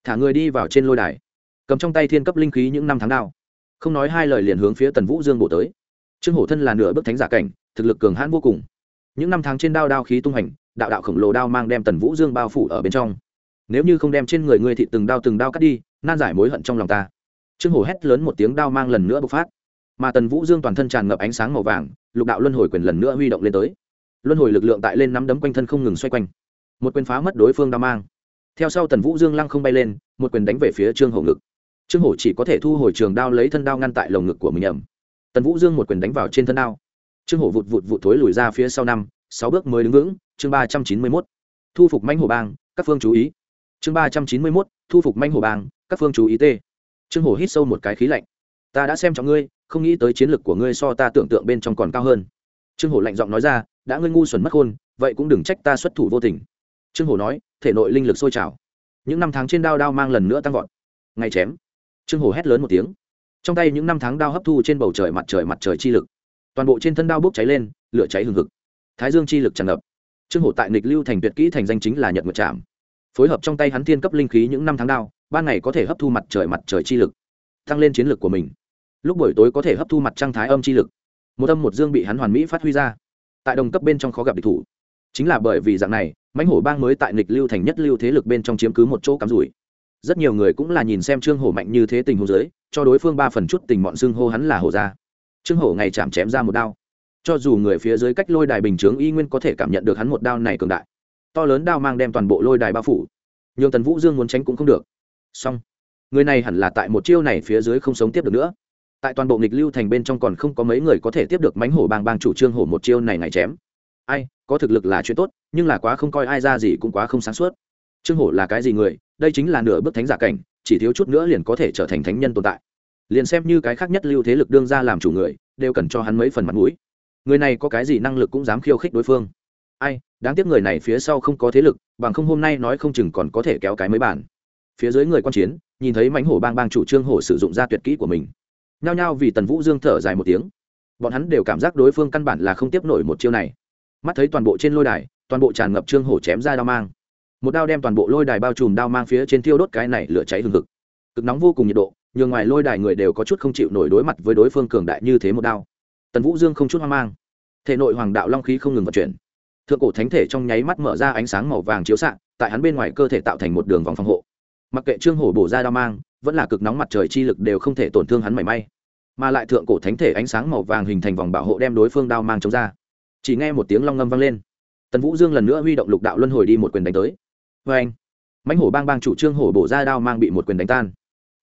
A: Thả người đi vào trên lôi đài. Cầm trong tay thiên cấp linh khí những năm tháng nào, không nói hai lời liền hướng phía tần vũ dương bổ tới. Trương hổ thân là nửa bước thánh giả cảnh thực lực cường hãn vô cùng. Những năm tháng trên đao đao khí tung hành đạo đạo khổng lồ đao mang đem tần vũ dương bao phủ ở bên trong nếu như không đem trên người ngươi thị từng đao từng đao cắt đi, nan giải mối hận trong lòng ta. Trương hổ hét lớn một tiếng đao mang lần nữa bộc phát. Mà tần vũ dương toàn thân tràn ngập ánh sáng màu vàng, lục đạo luân hồi quyền lần nữa huy động lên tới. Luân hồi lực lượng tại lên nắm đấm quanh thân không ngừng xoay quanh. Một quyền phá mất đối phương đao mang. Theo sau tần vũ dương lăng không bay lên, một quyền đánh về phía trương hổ ngực. Trương hổ chỉ có thể thu hồi trường đao lấy thân đao ngăn tại lồng ngực của mình ẩm tần vũ dương một quyền đánh vào trên thân đao. Trương hổ vụt vụt vụt thối lùi ra phía sau năm, sáu bước mới đứng vững, chương ba trăm chín mươi mốt. Thu phục mãnh hổ bang, các phương chú ý chương ba trăm chín mươi mốt, thu phục manh hồ bang các phương chú ý t trương hổ hít sâu một cái khí lạnh. Ta đã xem trọng ngươi, không nghĩ tới chiến lược của ngươi so ta tưởng tượng bên trong còn cao hơn. Trương hổ lạnh giọng nói ra, đã ngươi ngu xuẩn mất hôn vậy cũng đừng trách ta xuất thủ vô tình. Trương hổ nói, thể nội linh lực sôi trào. Những năm tháng trên đao đao mang lần nữa tăng vọt. Ngay chém. Trương hổ hét lớn một tiếng. Trong tay những năm tháng đao hấp thu trên bầu trời mặt trời mặt trời chi lực. Toàn bộ trên thân đao bốc cháy lên, lửa cháy hừng hực. Thái dương chi lực tràn ngập. Trương hổ tại nghịch lưu thành tuyệt kỹ thành danh chính là nhật nguyệt trạm phối hợp trong tay hắn thiên cấp linh khí những năm tháng đao, ban ngày có thể hấp thu mặt trời mặt trời chi lực, tăng lên chiến lực của mình. Lúc buổi tối có thể hấp thu mặt trăng thái âm chi lực. Một âm một dương bị hắn hoàn mỹ phát huy ra. Tại đồng cấp bên trong khó gặp địch thủ. Chính là bởi vì dạng này, mãnh hổ bang mới tại nịch lưu thành nhất lưu thế lực bên trong chiếm cứ một chỗ cắm rủi. Rất nhiều người cũng là nhìn xem trương hổ mạnh như thế tình hồ dưới, cho đối phương ba phần chút tình bọn xưng hô hắn là hổ ra trương hổ ngày chạm chém ra một đao. Cho dù người phía dưới cách lôi đài bình chướng y nguyên có thể cảm nhận được hắn một đao này cường đại to lớn đao mang đem toàn bộ lôi đài bao phủ. Nhường tần vũ dương muốn tránh cũng không được. Song người này hẳn là tại một chiêu này phía dưới không sống tiếp được nữa. Tại toàn bộ nghịch lưu thành bên trong còn không có mấy người có thể tiếp được mánh hổ bang bang chủ trương hổ một chiêu này ngày chém. Ai, có thực lực là chuyện tốt, nhưng là quá không coi ai ra gì cũng quá không sáng suốt. Trương hổ là cái gì người? Đây chính là nửa bước thánh giả cảnh, chỉ thiếu chút nữa liền có thể trở thành thánh nhân tồn tại. Liền xem như cái khác nhất lưu thế lực đương ra làm chủ người, đều cần cho hắn mấy phần mặt mũi. Người này có cái gì năng lực cũng dám khiêu khích đối phương. Ai đáng tiếc người này phía sau không có thế lực, bằng không hôm nay nói không chừng còn có thể kéo cái mấy bản phía dưới người quan chiến, nhìn thấy mãnh hổ bang bang chủ trương hổ sử dụng ra tuyệt kỹ của mình. Nhao nhao vì tần vũ dương thở dài một tiếng. Bọn hắn đều cảm giác đối phương căn bản là không tiếp nổi một chiêu này. Mắt thấy toàn bộ trên lôi đài, toàn bộ tràn ngập trương hổ chém ra đao mang. Một đao đem toàn bộ lôi đài bao trùm đao mang phía trên thiêu đốt cái này lửa cháy hừng hực. Cực nóng vô cùng nhiệt độ, nhường ngoài lôi đài người đều có chút không chịu nổi đối mặt với đối phương cường đại như thế một đao. Tần vũ dương không chút hoang mang. Thể nội hoàng đạo long khí không ngừng vận chuyển thượng cổ thánh thể trong nháy mắt mở ra ánh sáng màu vàng chiếu s tại hắn bên ngoài cơ thể tạo thành một đường vòng phòng hộ. Mặc kệ trương hổ bổ ra đao mang, vẫn là cực nóng mặt trời chi lực đều không thể tổn thương hắn mảy may. Mà lại thượng cổ thánh thể ánh sáng màu vàng hình thành vòng bảo hộ đem đối phương đao mang chống ra. Chỉ nghe một tiếng long ngâm vang lên. Tần vũ dương lần nữa huy động lục đạo luân hồi đi một quyền đánh tới. Vê anh, mãnh hổ bang bang chủ trương hổ bổ ra đao mang bị một quyền đánh tan.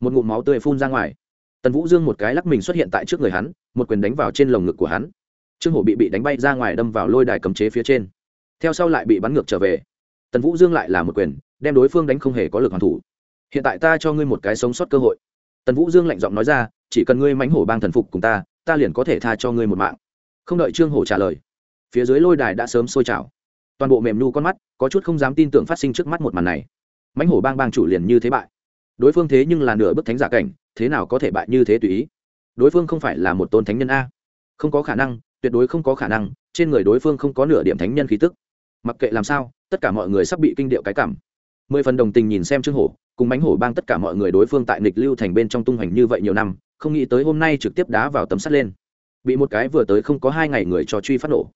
A: Một ngụm máu tươi phun ra ngoài. Tần vũ dương một cái lắc mình xuất hiện tại trước người hắn, một quyền đánh vào trên lồng ngực của hắn. Trương hổ bị bị đánh bay ra ngoài đâm vào lôi đài cấm chế phía trên theo sau lại bị bắn ngược trở về. Tần vũ dương lại là một quyền, đem đối phương đánh không hề có lực hoàn thủ. Hiện tại ta cho ngươi một cái sống sót cơ hội. Tần vũ dương lạnh giọng nói ra, chỉ cần ngươi mánh hổ bang thần phục cùng ta ta liền có thể tha cho ngươi một mạng. Không đợi trương hổ trả lời, phía dưới lôi đài đã sớm sôi trào. Toàn bộ mềm nu con mắt, có chút không dám tin tưởng phát sinh trước mắt một màn này. Mánh hổ bang bang chủ liền như thế bại. Đối phương thế nhưng là nửa bức thánh giả cảnh, thế nào có thể bại như thế tùy ý? Đối phương không phải là một tôn thánh nhân a. Không có khả năng, tuyệt đối không có khả năng, trên người đối phương không có nửa điểm thánh nhân khí tức mặc kệ làm sao, tất cả mọi người sắp bị kinh điệu cái cảm. Mười phần đồng tình nhìn xem trương hổ, cùng bánh hổ bang tất cả mọi người đối phương tại nịch lưu thành bên trong tung hoành như vậy nhiều năm, không nghĩ tới hôm nay trực tiếp đá vào tấm sắt lên. Bị một cái vừa tới không có hai ngày người cho truy phát nổ.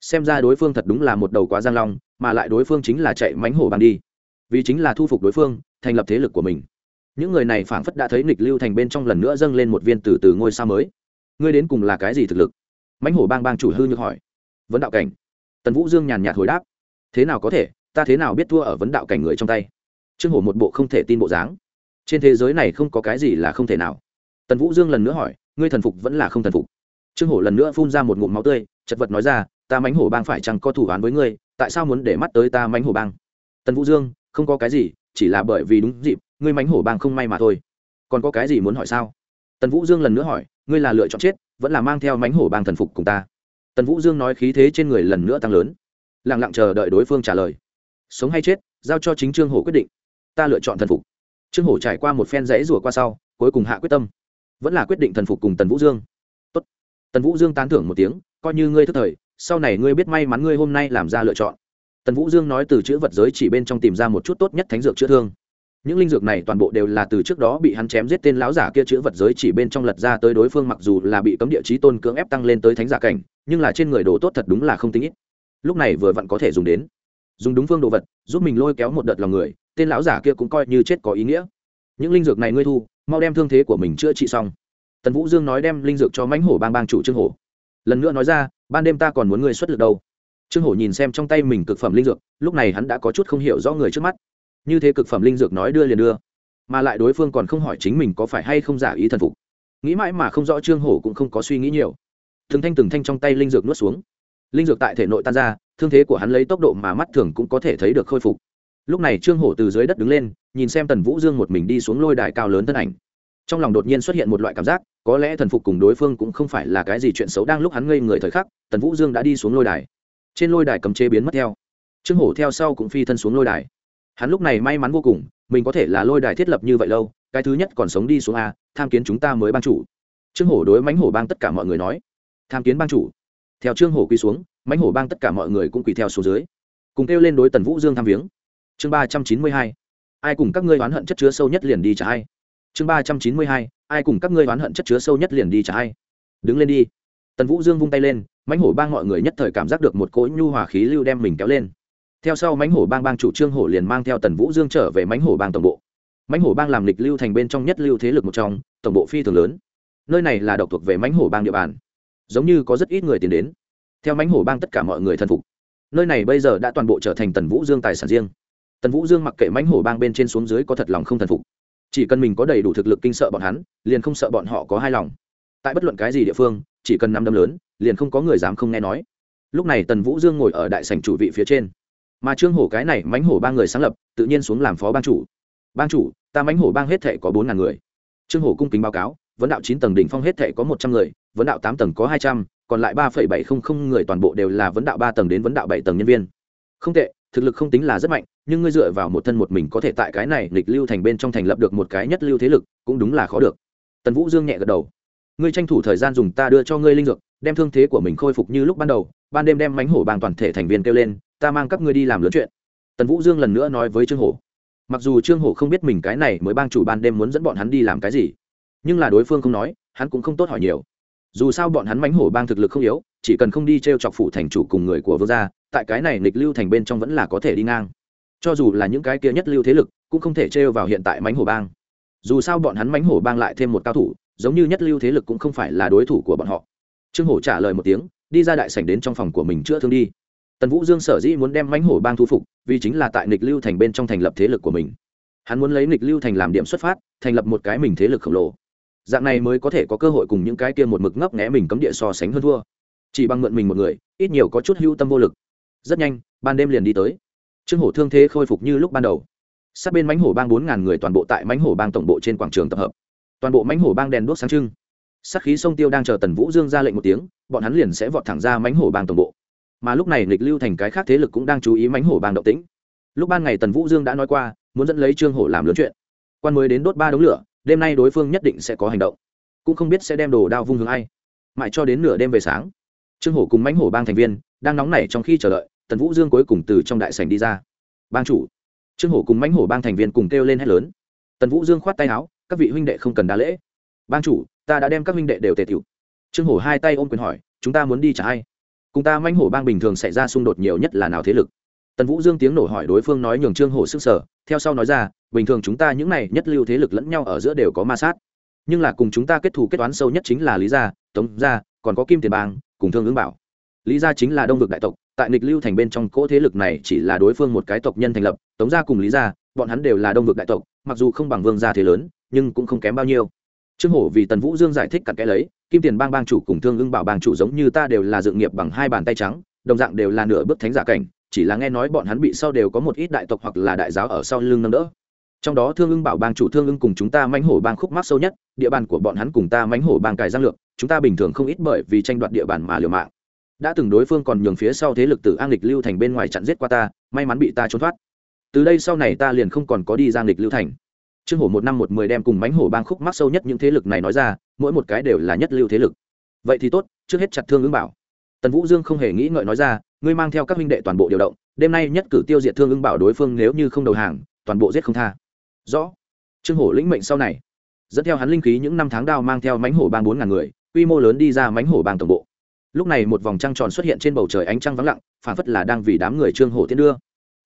A: Xem ra đối phương thật đúng là một đầu quá giang long, mà lại đối phương chính là chạy mánh hổ bang đi. Vì chính là thu phục đối phương, thành lập thế lực của mình. Những người này phảng phất đã thấy nịch lưu thành bên trong lần nữa dâng lên một viên từ từ ngôi sao mới. Ngươi đến cùng là cái gì thực lực? Mãnh hổ bang bang chủ hư nhược hỏi. Vấn đạo cảnh. Tần vũ dương nhàn nhạt hồi đáp thế nào có thể, ta thế nào biết thua ở vấn đạo cảnh người trong tay? Trương hổ một bộ không thể tin bộ dáng. Trên thế giới này không có cái gì là không thể nào. Tần vũ dương lần nữa hỏi, ngươi thần phục vẫn là không thần phục? Trương hổ lần nữa phun ra một ngụm máu tươi, chật vật nói ra, ta mánh hổ bang phải chăng có thủ án với ngươi, tại sao muốn để mắt tới ta mánh hổ bang? Tần vũ dương, không có cái gì, chỉ là bởi vì đúng dịp, ngươi mánh hổ bang không may mà thôi. Còn có cái gì muốn hỏi sao? Tần vũ dương lần nữa hỏi, ngươi là lựa chọn chết, vẫn là mang theo mánh hổ bang thần phục cùng ta? Tần vũ dương nói khí thế trên người lần nữa tăng lớn lặng lặng chờ đợi đối phương trả lời. Sống hay chết, giao cho chính trương hổ quyết định. Ta lựa chọn thần phục. Trương hổ trải qua một phen rẫy rủa qua sau, cuối cùng hạ quyết tâm. Vẫn là quyết định thần phục cùng tần vũ dương. Tốt. tần vũ dương tán thưởng một tiếng, coi như ngươi thức thời, sau này ngươi biết may mắn ngươi hôm nay làm ra lựa chọn. Tần vũ dương nói từ chữ vật giới chỉ bên trong tìm ra một chút tốt nhất thánh dược chữa thương. Những linh dược này toàn bộ đều là từ trước đó bị hắn chém giết tên lão giả kia chữ vật giới chỉ bên trong lật ra tới đối phương mặc dù là bị cấm địa chí tôn cưỡng ép tăng lên tới thánh giả cảnh, nhưng là trên người đồ tốt thật đúng là không tính ít lúc này vừa vặn có thể dùng đến. Dùng đúng phương đồ vật, giúp mình lôi kéo một đợt lòng người, tên lão giả kia cũng coi như chết có ý nghĩa. Những linh dược này ngươi thu, mau đem thương thế của mình chữa trị xong. Tần vũ dương nói đem linh dược cho mãnh hổ bang bang chủ trương hổ. Lần nữa nói ra, ban đêm ta còn muốn ngươi xuất lực đâu. Trương hổ nhìn xem trong tay mình cực phẩm linh dược, lúc này hắn đã có chút không hiểu rõ người trước mắt. Như thế cực phẩm linh dược nói đưa liền đưa, mà lại đối phương còn không hỏi chính mình có phải hay không giả ý thần phục. Nghĩ mãi mà không rõ trương hổ cũng không có suy nghĩ nhiều. Từng thanh từng thanh trong tay linh dược nuốt xuống linh dược tại thể nội tan ra, thương thế của hắn lấy tốc độ mà mắt thường cũng có thể thấy được khôi phục. Lúc này trương hổ từ dưới đất đứng lên, nhìn xem tần vũ dương một mình đi xuống lôi đài cao lớn thân ảnh. Trong lòng đột nhiên xuất hiện một loại cảm giác, có lẽ thần phục cùng đối phương cũng không phải là cái gì chuyện xấu đang lúc hắn ngây người thời khắc, tần vũ dương đã đi xuống lôi đài. Trên lôi đài cầm chế biến mất theo. Trương hổ theo sau cũng phi thân xuống lôi đài. Hắn lúc này may mắn vô cùng, mình có thể là lôi đài thiết lập như vậy lâu, cái thứ nhất còn sống đi xuống a, tham kiến chúng ta mới ban chủ. Trương hổ đối mánh hổ bang tất cả mọi người nói. Tham kiến ban chủ theo trương hổ quy xuống, mãnh hổ bang tất cả mọi người cũng quỳ theo số dưới. Cùng kêu lên đối tần vũ dương tham viếng. Chương ba trăm chín mươi hai. Ai cùng các ngươi oán hận chất chứa sâu nhất liền đi trả ai. Chương ba trăm chín mươi hai. Ai cùng các ngươi oán hận chất chứa sâu nhất liền đi trả ai. Đứng lên đi. Tần vũ dương vung tay lên, mãnh hổ bang mọi người nhất thời cảm giác được một cỗ nhu hòa khí lưu đem mình kéo lên. Theo sau mãnh hổ bang bang chủ trương hổ liền mang theo tần vũ dương trở về mãnh hổ bang tổng bộ. Mãnh hổ bang làm lịch lưu thành bên trong nhất lưu thế lực một trong, tổng bộ phi thường lớn. Nơi này là độc thuộc về mãnh hổ bang địa bàn giống như có rất ít người tiến đến. Theo mãnh hổ bang tất cả mọi người thân phục. Nơi này bây giờ đã toàn bộ trở thành tần vũ dương tài sản riêng. Tần vũ dương mặc kệ mãnh hổ bang bên trên xuống dưới có thật lòng không thần phục. Chỉ cần mình có đầy đủ thực lực kinh sợ bọn hắn, liền không sợ bọn họ có hai lòng. Tại bất luận cái gì địa phương, chỉ cần năm đâm lớn, liền không có người dám không nghe nói. Lúc này tần vũ dương ngồi ở đại sảnh chủ vị phía trên. Mà trương hổ cái này mãnh hổ ba người sáng lập, tự nhiên xuống làm phó ban chủ. Ban chủ, ta mãnh hổ bang hết thệ có bốn ngàn người. Trương hổ cung kính báo cáo, vấn đạo chín tầng đỉnh phong hết thệ có một trăm người vấn đạo tám tầng có hai trăm, còn lại ba phẩy bảy không không người toàn bộ đều là vấn đạo ba tầng đến vấn đạo bảy tầng nhân viên. Không tệ, thực lực không tính là rất mạnh, nhưng ngươi dựa vào một thân một mình có thể tại cái này lịch lưu thành bên trong thành lập được một cái nhất lưu thế lực, cũng đúng là khó được. Tần vũ dương nhẹ gật đầu. Ngươi tranh thủ thời gian dùng ta đưa cho ngươi linh dược, đem thương thế của mình khôi phục như lúc ban đầu, ban đêm đem mánh hổ bàng toàn thể thành viên kêu lên, ta mang các ngươi đi làm lớn chuyện. Tần vũ dương lần nữa nói với trương hổ. Mặc dù trương hổ không biết mình cái này mới bang chủ ban đêm muốn dẫn bọn hắn đi làm cái gì, nhưng là đối phương không nói, hắn cũng không tốt hỏi nhiều dù sao bọn hắn mánh hổ bang thực lực không yếu, chỉ cần không đi t r e o chọc phủ thành chủ cùng người của vương gia, tại cái này Nịch lưu thành bên trong vẫn là có thể đi ngang. Cho dù là những cái kia nhất lưu thế lực, cũng không thể trêu vào hiện tại mánh hổ bang. Dù sao bọn hắn mánh hổ bang lại thêm một cao thủ, giống như nhất lưu thế lực cũng không phải là đối thủ của bọn họ. Trương hổ trả lời một tiếng, đi ra đại sảnh đến trong phòng của mình chữa thương đi. Tần vũ dương sở dĩ muốn đem mánh hổ bang thu phục, vì chính là tại Nịch lưu thành bên trong thành lập thế lực của mình. Hắn muốn lấy Nịch lưu thành làm điểm xuất phát, thành lập một cái mình thế lực khổng lồ dạng này mới có thể có cơ hội cùng những cái kia một mực ngấp nghẽ mình cấm địa so sánh hơn thua. Chỉ bằng mượn mình một người, ít nhiều có chút hưu tâm vô lực. Rất nhanh, ban đêm liền đi tới. Trương hổ thương thế khôi phục như lúc ban đầu. Sát bên mánh hổ bang bốn ngàn người toàn bộ tại mánh hổ bang tổng bộ trên quảng trường tập hợp. Toàn bộ mánh hổ bang đèn đuốc sáng trưng. Sát khí sông tiêu đang chờ tần vũ dương ra lệnh một tiếng, bọn hắn liền sẽ vọt thẳng ra mánh hổ bang tổng bộ. Mà lúc này nghịch lưu thành cái khác thế lực cũng đang chú ý mánh hổ bang động tĩnh. Lúc ban ngày tần vũ dương đã nói qua, muốn dẫn lấy trương hổ làm lớn chuyện. Quan mới đến đốt ba đống lửa đêm nay đối phương nhất định sẽ có hành động. Cũng không biết sẽ đem đồ đao vung hướng ai. Mãi cho đến nửa đêm về sáng, trương hổ cùng mãnh hổ bang thành viên đang nóng nảy trong khi chờ đợi, tần vũ dương cuối cùng từ trong đại sảnh đi ra. Bang chủ. Trương hổ cùng mãnh hổ bang thành viên cùng kêu lên hét lớn. Tần vũ dương khoát tay áo, các vị huynh đệ không cần đa lễ. Bang chủ, ta đã đem các huynh đệ đều tề tiểu trương hổ hai tay ôm quyền hỏi, chúng ta muốn đi trả ai? Cùng ta mãnh hổ bang bình thường xảy ra xung đột nhiều nhất là nào thế lực? Tần vũ dương tiếng nổ hỏi đối phương nói nhường trương hổ sức sở theo sau nói ra, bình thường chúng ta những này nhất lưu thế lực lẫn nhau ở giữa đều có ma sát. Nhưng là cùng chúng ta kết thù kết toán sâu nhất chính là lý gia, tống gia, còn có kim tiền bang, cùng thương ứng bảo. Lý gia chính là đông vực đại tộc, tại nghịch lưu thành bên trong cỗ thế lực này chỉ là đối phương một cái tộc nhân thành lập, tống gia cùng lý gia, bọn hắn đều là đông vực đại tộc, mặc dù không bằng vương gia thế lớn, nhưng cũng không kém bao nhiêu. Trương hổ vì tần vũ dương giải thích cặn kẽ lấy, kim tiền bang bang chủ cùng thương ưng bảo bang chủ giống như ta đều là dự nghiệp bằng hai bàn tay trắng, đồng dạng đều là nửa bước thánh giả cảnh chỉ là nghe nói bọn hắn bị sau đều có một ít đại tộc hoặc là đại giáo ở sau lưng nâng đỡ. Trong đó thương ưng bảo bang chủ thương ưng cùng chúng ta mánh hổ bang khúc mắc sâu nhất, địa bàn của bọn hắn cùng ta mánh hổ bang cài giang lược, chúng ta bình thường không ít bởi vì tranh đoạt địa bàn mà liều mạng. Đã từng đối phương còn nhường phía sau thế lực từ an lịch lưu thành bên ngoài chặn giết qua ta, may mắn bị ta trốn thoát. Từ đây sau này ta liền không còn có đi giang lịch lưu thành. Trương hổ một năm một mười đem cùng mánh hổ bang khúc mắc sâu nhất những thế lực này nói ra, mỗi một cái đều là nhất lưu thế lực. Vậy thì tốt, trước hết chặt thương ứng bảo. Tần vũ dương không hề nghĩ ngợi nói ra ngươi mang theo các huynh đệ toàn bộ điều động, đêm nay nhất cử tiêu diệt thương ưng bảo đối phương nếu như không đầu hàng, toàn bộ giết không tha. Rõ. Trương hổ lĩnh mệnh sau này. Dẫn theo hắn linh khí những năm tháng đao mang theo mánh hổ bang bốn ngàn người, quy mô lớn đi ra mánh hổ bang tổng bộ. Lúc này một vòng trăng tròn xuất hiện trên bầu trời ánh trăng vắng lặng phản phất là đang vì đám người trương hổ tiến đưa.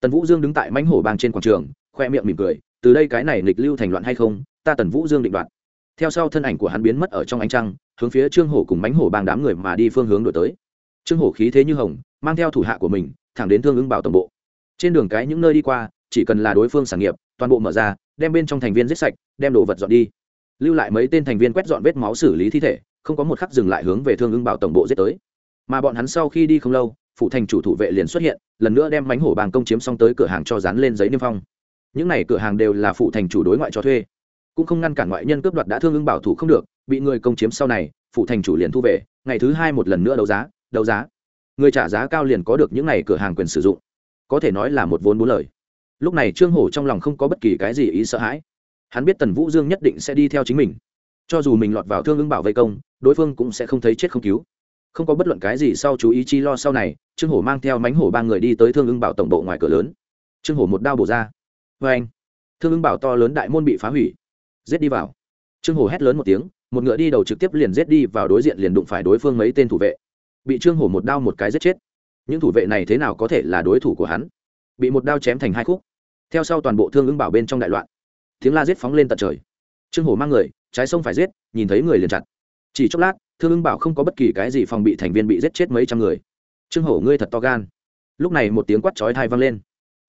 A: Tần vũ dương đứng tại mánh hổ bang trên quảng trường, khoe miệng mỉm cười, từ đây cái này nghịch lưu thành loạn hay không, ta tần vũ dương định đoạt. Theo sau thân ảnh của hắn biến mất ở trong ánh trăng, hướng phía trương hổ cùng mánh hổ bang đám người mà đi phương hướng đổi tới. Trương hổ khí thế như hồng mang theo thủ hạ của mình, thẳng đến thương ứng bảo tổng bộ. Trên đường cái những nơi đi qua, chỉ cần là đối phương sản nghiệp, toàn bộ mở ra, đem bên trong thành viên giết sạch, đem đồ vật dọn đi. Lưu lại mấy tên thành viên quét dọn vết máu xử lý thi thể, không có một khắc dừng lại hướng về thương ứng bảo tổng bộ giết tới. Mà bọn hắn sau khi đi không lâu, phụ thành chủ thủ vệ liền xuất hiện, lần nữa đem mánh hổ bàng công chiếm xong tới cửa hàng cho dán lên giấy niêm phong. Những này cửa hàng đều là phụ thành chủ đối ngoại cho thuê. Cũng không ngăn cản ngoại nhân cướp đoạt đã thương ứng bảo thủ không được, bị người công chiếm sau này, phụ thành chủ liền thu về, ngày thứ hai một lần nữa đấu giá đấu giá người trả giá cao liền có được những này cửa hàng quyền sử dụng. Có thể nói là một vốn bốn lời. Lúc này trương hổ trong lòng không có bất kỳ cái gì ý sợ hãi. Hắn biết tần vũ dương nhất định sẽ đi theo chính mình. Cho dù mình lọt vào thương ứng bảo vệ công, đối phương cũng sẽ không thấy chết không cứu. Không có bất luận cái gì sau chú ý chi lo sau này, trương hổ mang theo mánh hổ ba người đi tới thương ứng bảo tổng bộ ngoài cửa lớn. Trương hổ một đao bổ ra. Vê anh, thương ứng bảo to lớn đại môn bị phá hủy. Giết đi vào. Trương hổ hét lớn một tiếng, một ngựa đi đầu trực tiếp liền giết đi vào đối diện liền đụng phải đối phương mấy tên thủ vệ bị trương hổ một đao một cái giết chết những thủ vệ này thế nào có thể là đối thủ của hắn bị một đao chém thành hai khúc theo sau toàn bộ thương ứng bảo bên trong đại loạn tiếng la giết phóng lên tận trời trương hổ mang người trái sông phải giết nhìn thấy người liền chặt chỉ chốc lát thương ứng bảo không có bất kỳ cái gì phòng bị thành viên bị giết chết mấy trăm người trương hổ ngươi thật to gan lúc này một tiếng quát chói thai vang lên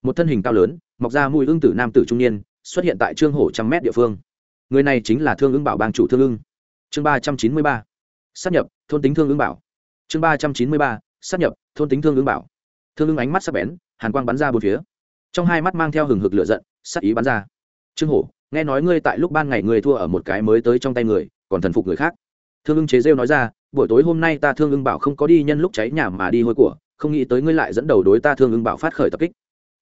A: một thân hình cao lớn mọc ra mùi ưng tử nam tử trung niên xuất hiện tại trương hổ trăm mét địa phương người này chính là thương ứng bảo bang chủ thương ưng chương ba trăm chín mươi ba sắp nhập thôn tính thương ứng bảo chương ba trăm chín mươi ba, sắp nhập, thôn tính thương ứng bảo. Thương ứng ánh mắt sắc bén, hàn quang bắn ra bốn phía. Trong hai mắt mang theo hừng hực lửa giận, sắc ý bắn ra. Trương hổ, nghe nói ngươi tại lúc ban ngày ngươi thua ở một cái mới tới trong tay người, còn thần phục người khác. Thương ưng chế rêu nói ra, buổi tối hôm nay ta thương ưng bảo không có đi nhân lúc cháy nhà mà đi hôi của, không nghĩ tới ngươi lại dẫn đầu đối ta thương ưng bảo phát khởi tập kích.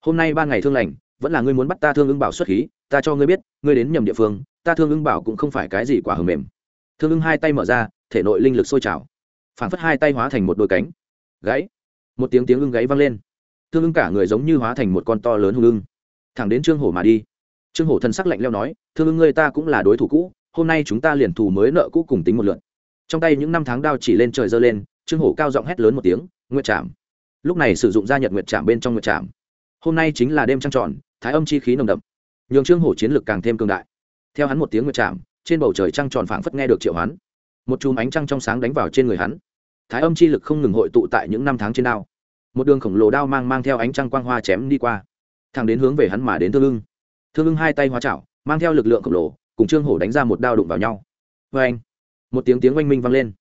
A: Hôm nay ba ngày thương lành, vẫn là ngươi muốn bắt ta thương ưng bảo xuất khí, ta cho ngươi biết, ngươi đến nhầm địa phương, ta thương ưng bảo cũng không phải cái gì quả hầm mềm. Thương ưng hai tay mở ra, thể nội linh lực sôi trào phảng phất hai tay hóa thành một đôi cánh. Gáy một tiếng tiếng ưng gáy vang lên. Thương ưng cả người giống như hóa thành một con to lớn hung ưng. Thẳng đến trương hổ mà đi. Trương hổ thân sắc lạnh leo nói, thương ưng ngươi ta cũng là đối thủ cũ, hôm nay chúng ta liền thù mới nợ cũ cùng tính một lượn trong tay những năm tháng đao chỉ lên trời giơ lên, trương hổ cao giọng hét lớn một tiếng, nguyệt trạm lúc này sử dụng gia nhật nguyệt trạm bên trong nguyệt trạm hôm nay chính là đêm trăng tròn, thái âm chi khí nồng đậm. Nhường trương hổ chiến lực càng thêm cường đại. Theo hắn một tiếng nguyệt trạm trên bầu trời trăng tròn phảng phất nghe được triệu hắn một chùm ánh trăng trong sáng đánh vào trên người hắn thái âm chi lực không ngừng hội tụ tại những năm tháng trên đao. Một đường khổng lồ đao mang mang theo ánh trăng quang hoa chém đi qua, thẳng đến hướng về hắn mà đến thương ưng. Thương ưng hai tay hoa chảo, mang theo lực lượng khổng lồ, cùng trương hổ đánh ra một đao đụng vào nhau. Vê anh một tiếng tiếng oanh minh vang lên.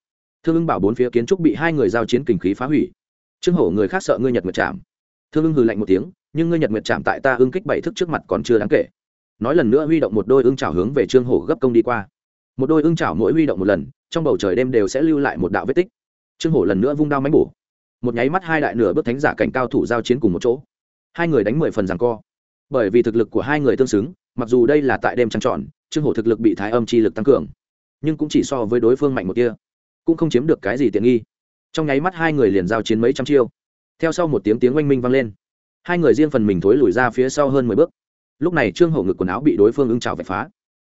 A: Thương ưng bảo bốn phía kiến trúc bị hai người giao chiến kình khí phá hủy. Trương hổ, người khác sợ ngươi nhật nguyệt chạm. Thương ưng hừ lạnh một tiếng, nhưng ngươi nhật nguyệt chạm tại ta ưng kích bảy thức trước mặt còn chưa đáng kể. Nói lần nữa huy động một đôi ưng chảo hướng về trương hổ gấp công đi qua. Một đôi ưng chảo mỗi huy động một lần, trong bầu trời đêm đều sẽ lưu lại một đạo vết tích trương hổ lần nữa vung đao mánh bổ. Một nháy mắt hai đại nửa bước thánh giả cảnh cao thủ giao chiến cùng một chỗ. Hai người đánh mười phần rằng co. Bởi vì thực lực của hai người tương xứng, mặc dù đây là tại đêm trăng trọn trương hổ thực lực bị thái âm chi lực tăng cường, nhưng cũng chỉ so với đối phương mạnh một kia cũng không chiếm được cái gì tiện nghi. Trong nháy mắt hai người liền giao chiến mấy trăm chiêu. Theo sau một tiếng tiếng oanh minh vang lên. Hai người riêng phần mình thối lùi ra phía sau hơn mười bước. Lúc này trương hổ ngực quần áo bị đối phương ưng trào vạch phá,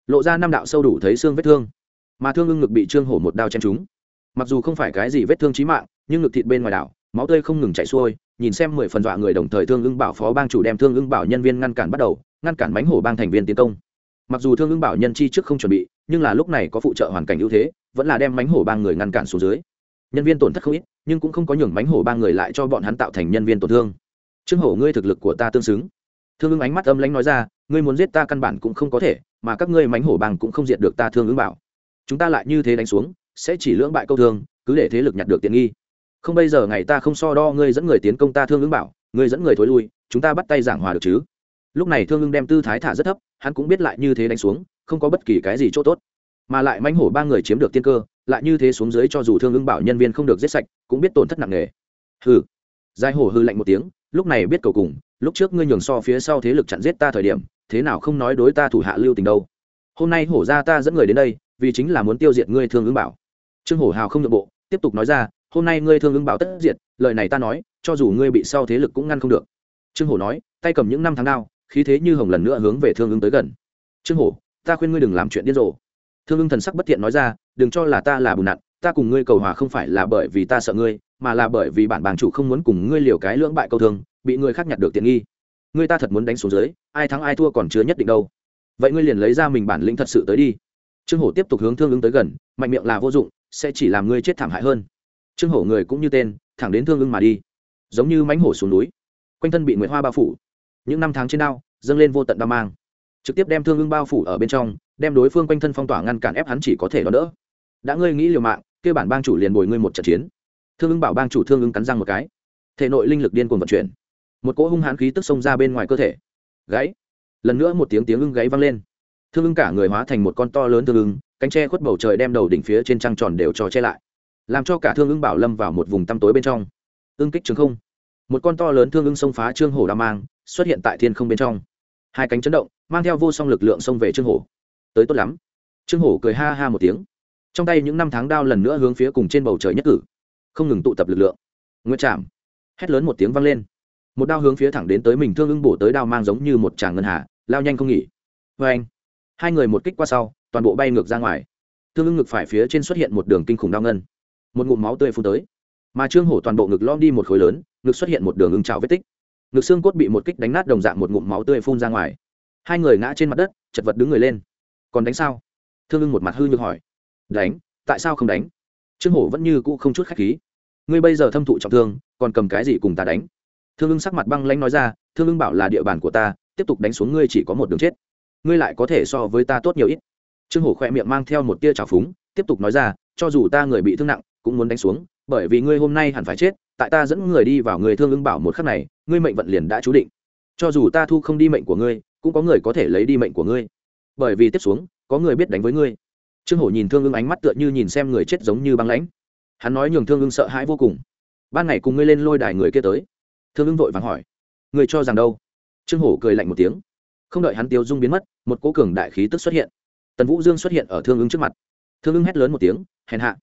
A: lộ ra năm đạo sâu đủ thấy xương vết thương, mà thương ưng ngực bị trương hổ một đao chém trúng mặc dù không phải cái gì vết thương chí mạng, nhưng ngực thịt bên ngoài đảo, máu tươi không ngừng chảy xuôi, nhìn xem mười phần dọa người đồng thời thương ưng bảo phó bang chủ đem thương ưng bảo nhân viên ngăn cản bắt đầu, ngăn cản bánh hổ bang thành viên tiến công. Mặc dù thương ưng bảo nhân chi trước không chuẩn bị, nhưng là lúc này có phụ trợ hoàn cảnh ưu thế, vẫn là đem bánh hổ bang người ngăn cản xuống dưới. Nhân viên tổn thất không ít, nhưng cũng không có nhường bánh hổ bang người lại cho bọn hắn tạo thành nhân viên tổn thương. Trương hổ, ngươi thực lực của ta tương xứng. Thương ưng ánh mắt âm lãnh nói ra, ngươi muốn giết ta căn bản cũng không có thể, mà các ngươi mánh hổ bang cũng không diệt được ta thương ưng bảo. Chúng ta lại như thế đánh xuống sẽ chỉ lưỡng bại câu thương, cứ để thế lực nhặt được tiện nghi. Không bây giờ ngày ta không so đo ngươi dẫn người tiến công ta thương ứng bảo, ngươi dẫn người thối lui, chúng ta bắt tay giảng hòa được chứ? Lúc này thương ứng đem tư thái thả rất thấp, hắn cũng biết lại như thế đánh xuống, không có bất kỳ cái gì chỗ tốt. Mà lại manh hổ ba người chiếm được tiên cơ, lại như thế xuống dưới cho dù thương ứng bảo nhân viên không được giết sạch, cũng biết tổn thất nặng nề. Hừ. Giai hổ hư lạnh một tiếng, lúc này biết cầu cùng, lúc trước ngươi nhường so phía sau thế lực chặn giết ta thời điểm, thế nào không nói đối ta thủ hạ lưu tình đâu. Hôm nay hổ ra ta dẫn người đến đây, vì chính là muốn tiêu diệt ngươi thương ứng bảo trương hổ hào không nhượng bộ, tiếp tục nói ra, hôm nay ngươi thương ứng bảo tất diệt, lời này ta nói, cho dù ngươi bị sau thế lực cũng ngăn không được. Trương hổ nói, tay cầm những năm tháng nào khí thế như hồng lần nữa hướng về thương ứng tới gần. Trương hổ, ta khuyên ngươi đừng làm chuyện điên rồ. Thương ứng thần sắc bất thiện nói ra, đừng cho là ta là bùn nặn, ta cùng ngươi cầu hòa không phải là bởi vì ta sợ ngươi, mà là bởi vì bản bàng chủ không muốn cùng ngươi liều cái lưỡng bại câu thương, bị người khác nhặt được tiện nghi. Ngươi ta thật muốn đánh xuống dưới, ai thắng ai thua còn chưa nhất định đâu. Vậy ngươi liền lấy ra mình bản lĩnh thật sự tới đi. Trương hổ tiếp tục hướng thương ứng tới gần, mạnh miệng là vô dụng sẽ chỉ làm ngươi chết thảm hại hơn. Trương hổ người cũng như tên, thẳng đến thương ưng mà đi. Giống như mánh hổ xuống núi, quanh thân bị nguyễn hoa bao phủ. Những năm tháng trên đao, dâng lên vô tận đao mang. Trực tiếp đem thương ưng bao phủ ở bên trong, đem đối phương quanh thân phong tỏa ngăn cản ép hắn chỉ có thể đón đỡ. Đã ngươi nghĩ liều mạng kêu bản bang chủ liền bồi ngươi một trận chiến. Thương ưng bảo bang chủ thương ưng cắn răng một cái. Thể nội linh lực điên cuồng vận chuyển. Một cỗ hung hãn khí tức xông ra bên ngoài cơ thể. Gáy lần nữa một tiếng tiếng ưng gáy vang lên thương ưng cả người hóa thành một con to lớn thương ưng, cánh tre khuất bầu trời đem đầu đỉnh phía trên trăng tròn đều cho che lại. Làm cho cả thương ưng bảo lâm vào một vùng tăm tối bên trong. Ưng kích trường không. Một con to lớn thương ưng xông phá trương hổ đa mang, xuất hiện tại thiên không bên trong. Hai cánh chấn động, mang theo vô song lực lượng xông về trương hổ. Tới tốt lắm. Trương hổ cười ha ha một tiếng. Trong tay những năm tháng đao lần nữa hướng phía cùng trên bầu trời nhất cử. Không ngừng tụ tập lực lượng. Nguyễn trạm hét lớn một tiếng vang lên. Một đao hướng phía thẳng đến tới mình thương ưng bổ tới đao mang giống như một tràng ngân hà, lao nhanh không nghỉ. Vê anh hai người một kích qua sau, toàn bộ bay ngược ra ngoài. Thương ưng ngực phải phía trên xuất hiện một đường kinh khủng đau ngân. Một ngụm máu tươi phun tới. Mà trương hổ toàn bộ ngực lom đi một khối lớn, ngực xuất hiện một đường ưng trào vết tích. Ngực xương cốt bị một kích đánh nát đồng dạng một ngụm máu tươi phun ra ngoài. Hai người ngã trên mặt đất, chật vật đứng người lên. Còn đánh sao? Thương ưng một mặt hư nhược hỏi. Đánh, tại sao không đánh? Trương hổ vẫn như cũ không chút khách khí. Ngươi bây giờ thâm thụ trọng thương, còn cầm cái gì cùng ta đánh? Thương ưng sắc mặt băng lãnh nói ra, thương ưng bảo là địa bàn của ta, tiếp tục đánh xuống ngươi chỉ có một đường chết ngươi lại có thể so với ta tốt nhiều ít. Trương hổ khỏe miệng mang theo một tia trào phúng, tiếp tục nói ra, cho dù ta người bị thương nặng, cũng muốn đánh xuống, bởi vì ngươi hôm nay hẳn phải chết, tại ta dẫn người đi vào người thương ưng bảo một khắc này, ngươi mệnh vận liền đã chú định. Cho dù ta thu không đi mệnh của ngươi, cũng có người có thể lấy đi mệnh của ngươi. Bởi vì tiếp xuống, có người biết đánh với ngươi. Trương hổ nhìn thương ưng ánh mắt tựa như nhìn xem người chết giống như băng lãnh. Hắn nói nhường thương ưng sợ hãi vô cùng. Ban ngày cùng ngươi lên lôi đài người kia tới. Thương ưng vội vàng hỏi người cho rằng đâu? Trương hổ cười lạnh một tiếng không đợi hắn tiêu dung biến mất, một cố cường đại khí tức xuất hiện. Tần vũ dương xuất hiện ở thương ứng trước mặt. Thương ứng hét lớn một tiếng, hèn hạ!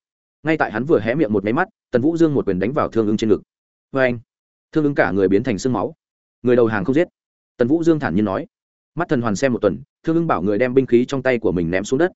A: Ngay tại hắn vừa hé miệng một máy mắt, tần vũ dương một quyền đánh vào thương ứng trên ngực. Vê anh thương ứng cả người biến thành sương máu. Người đầu hàng không giết. Tần vũ dương thản nhiên nói. Mắt thần hoàn xem một tuần, thương ứng bảo người đem binh khí trong tay của mình ném xuống đất.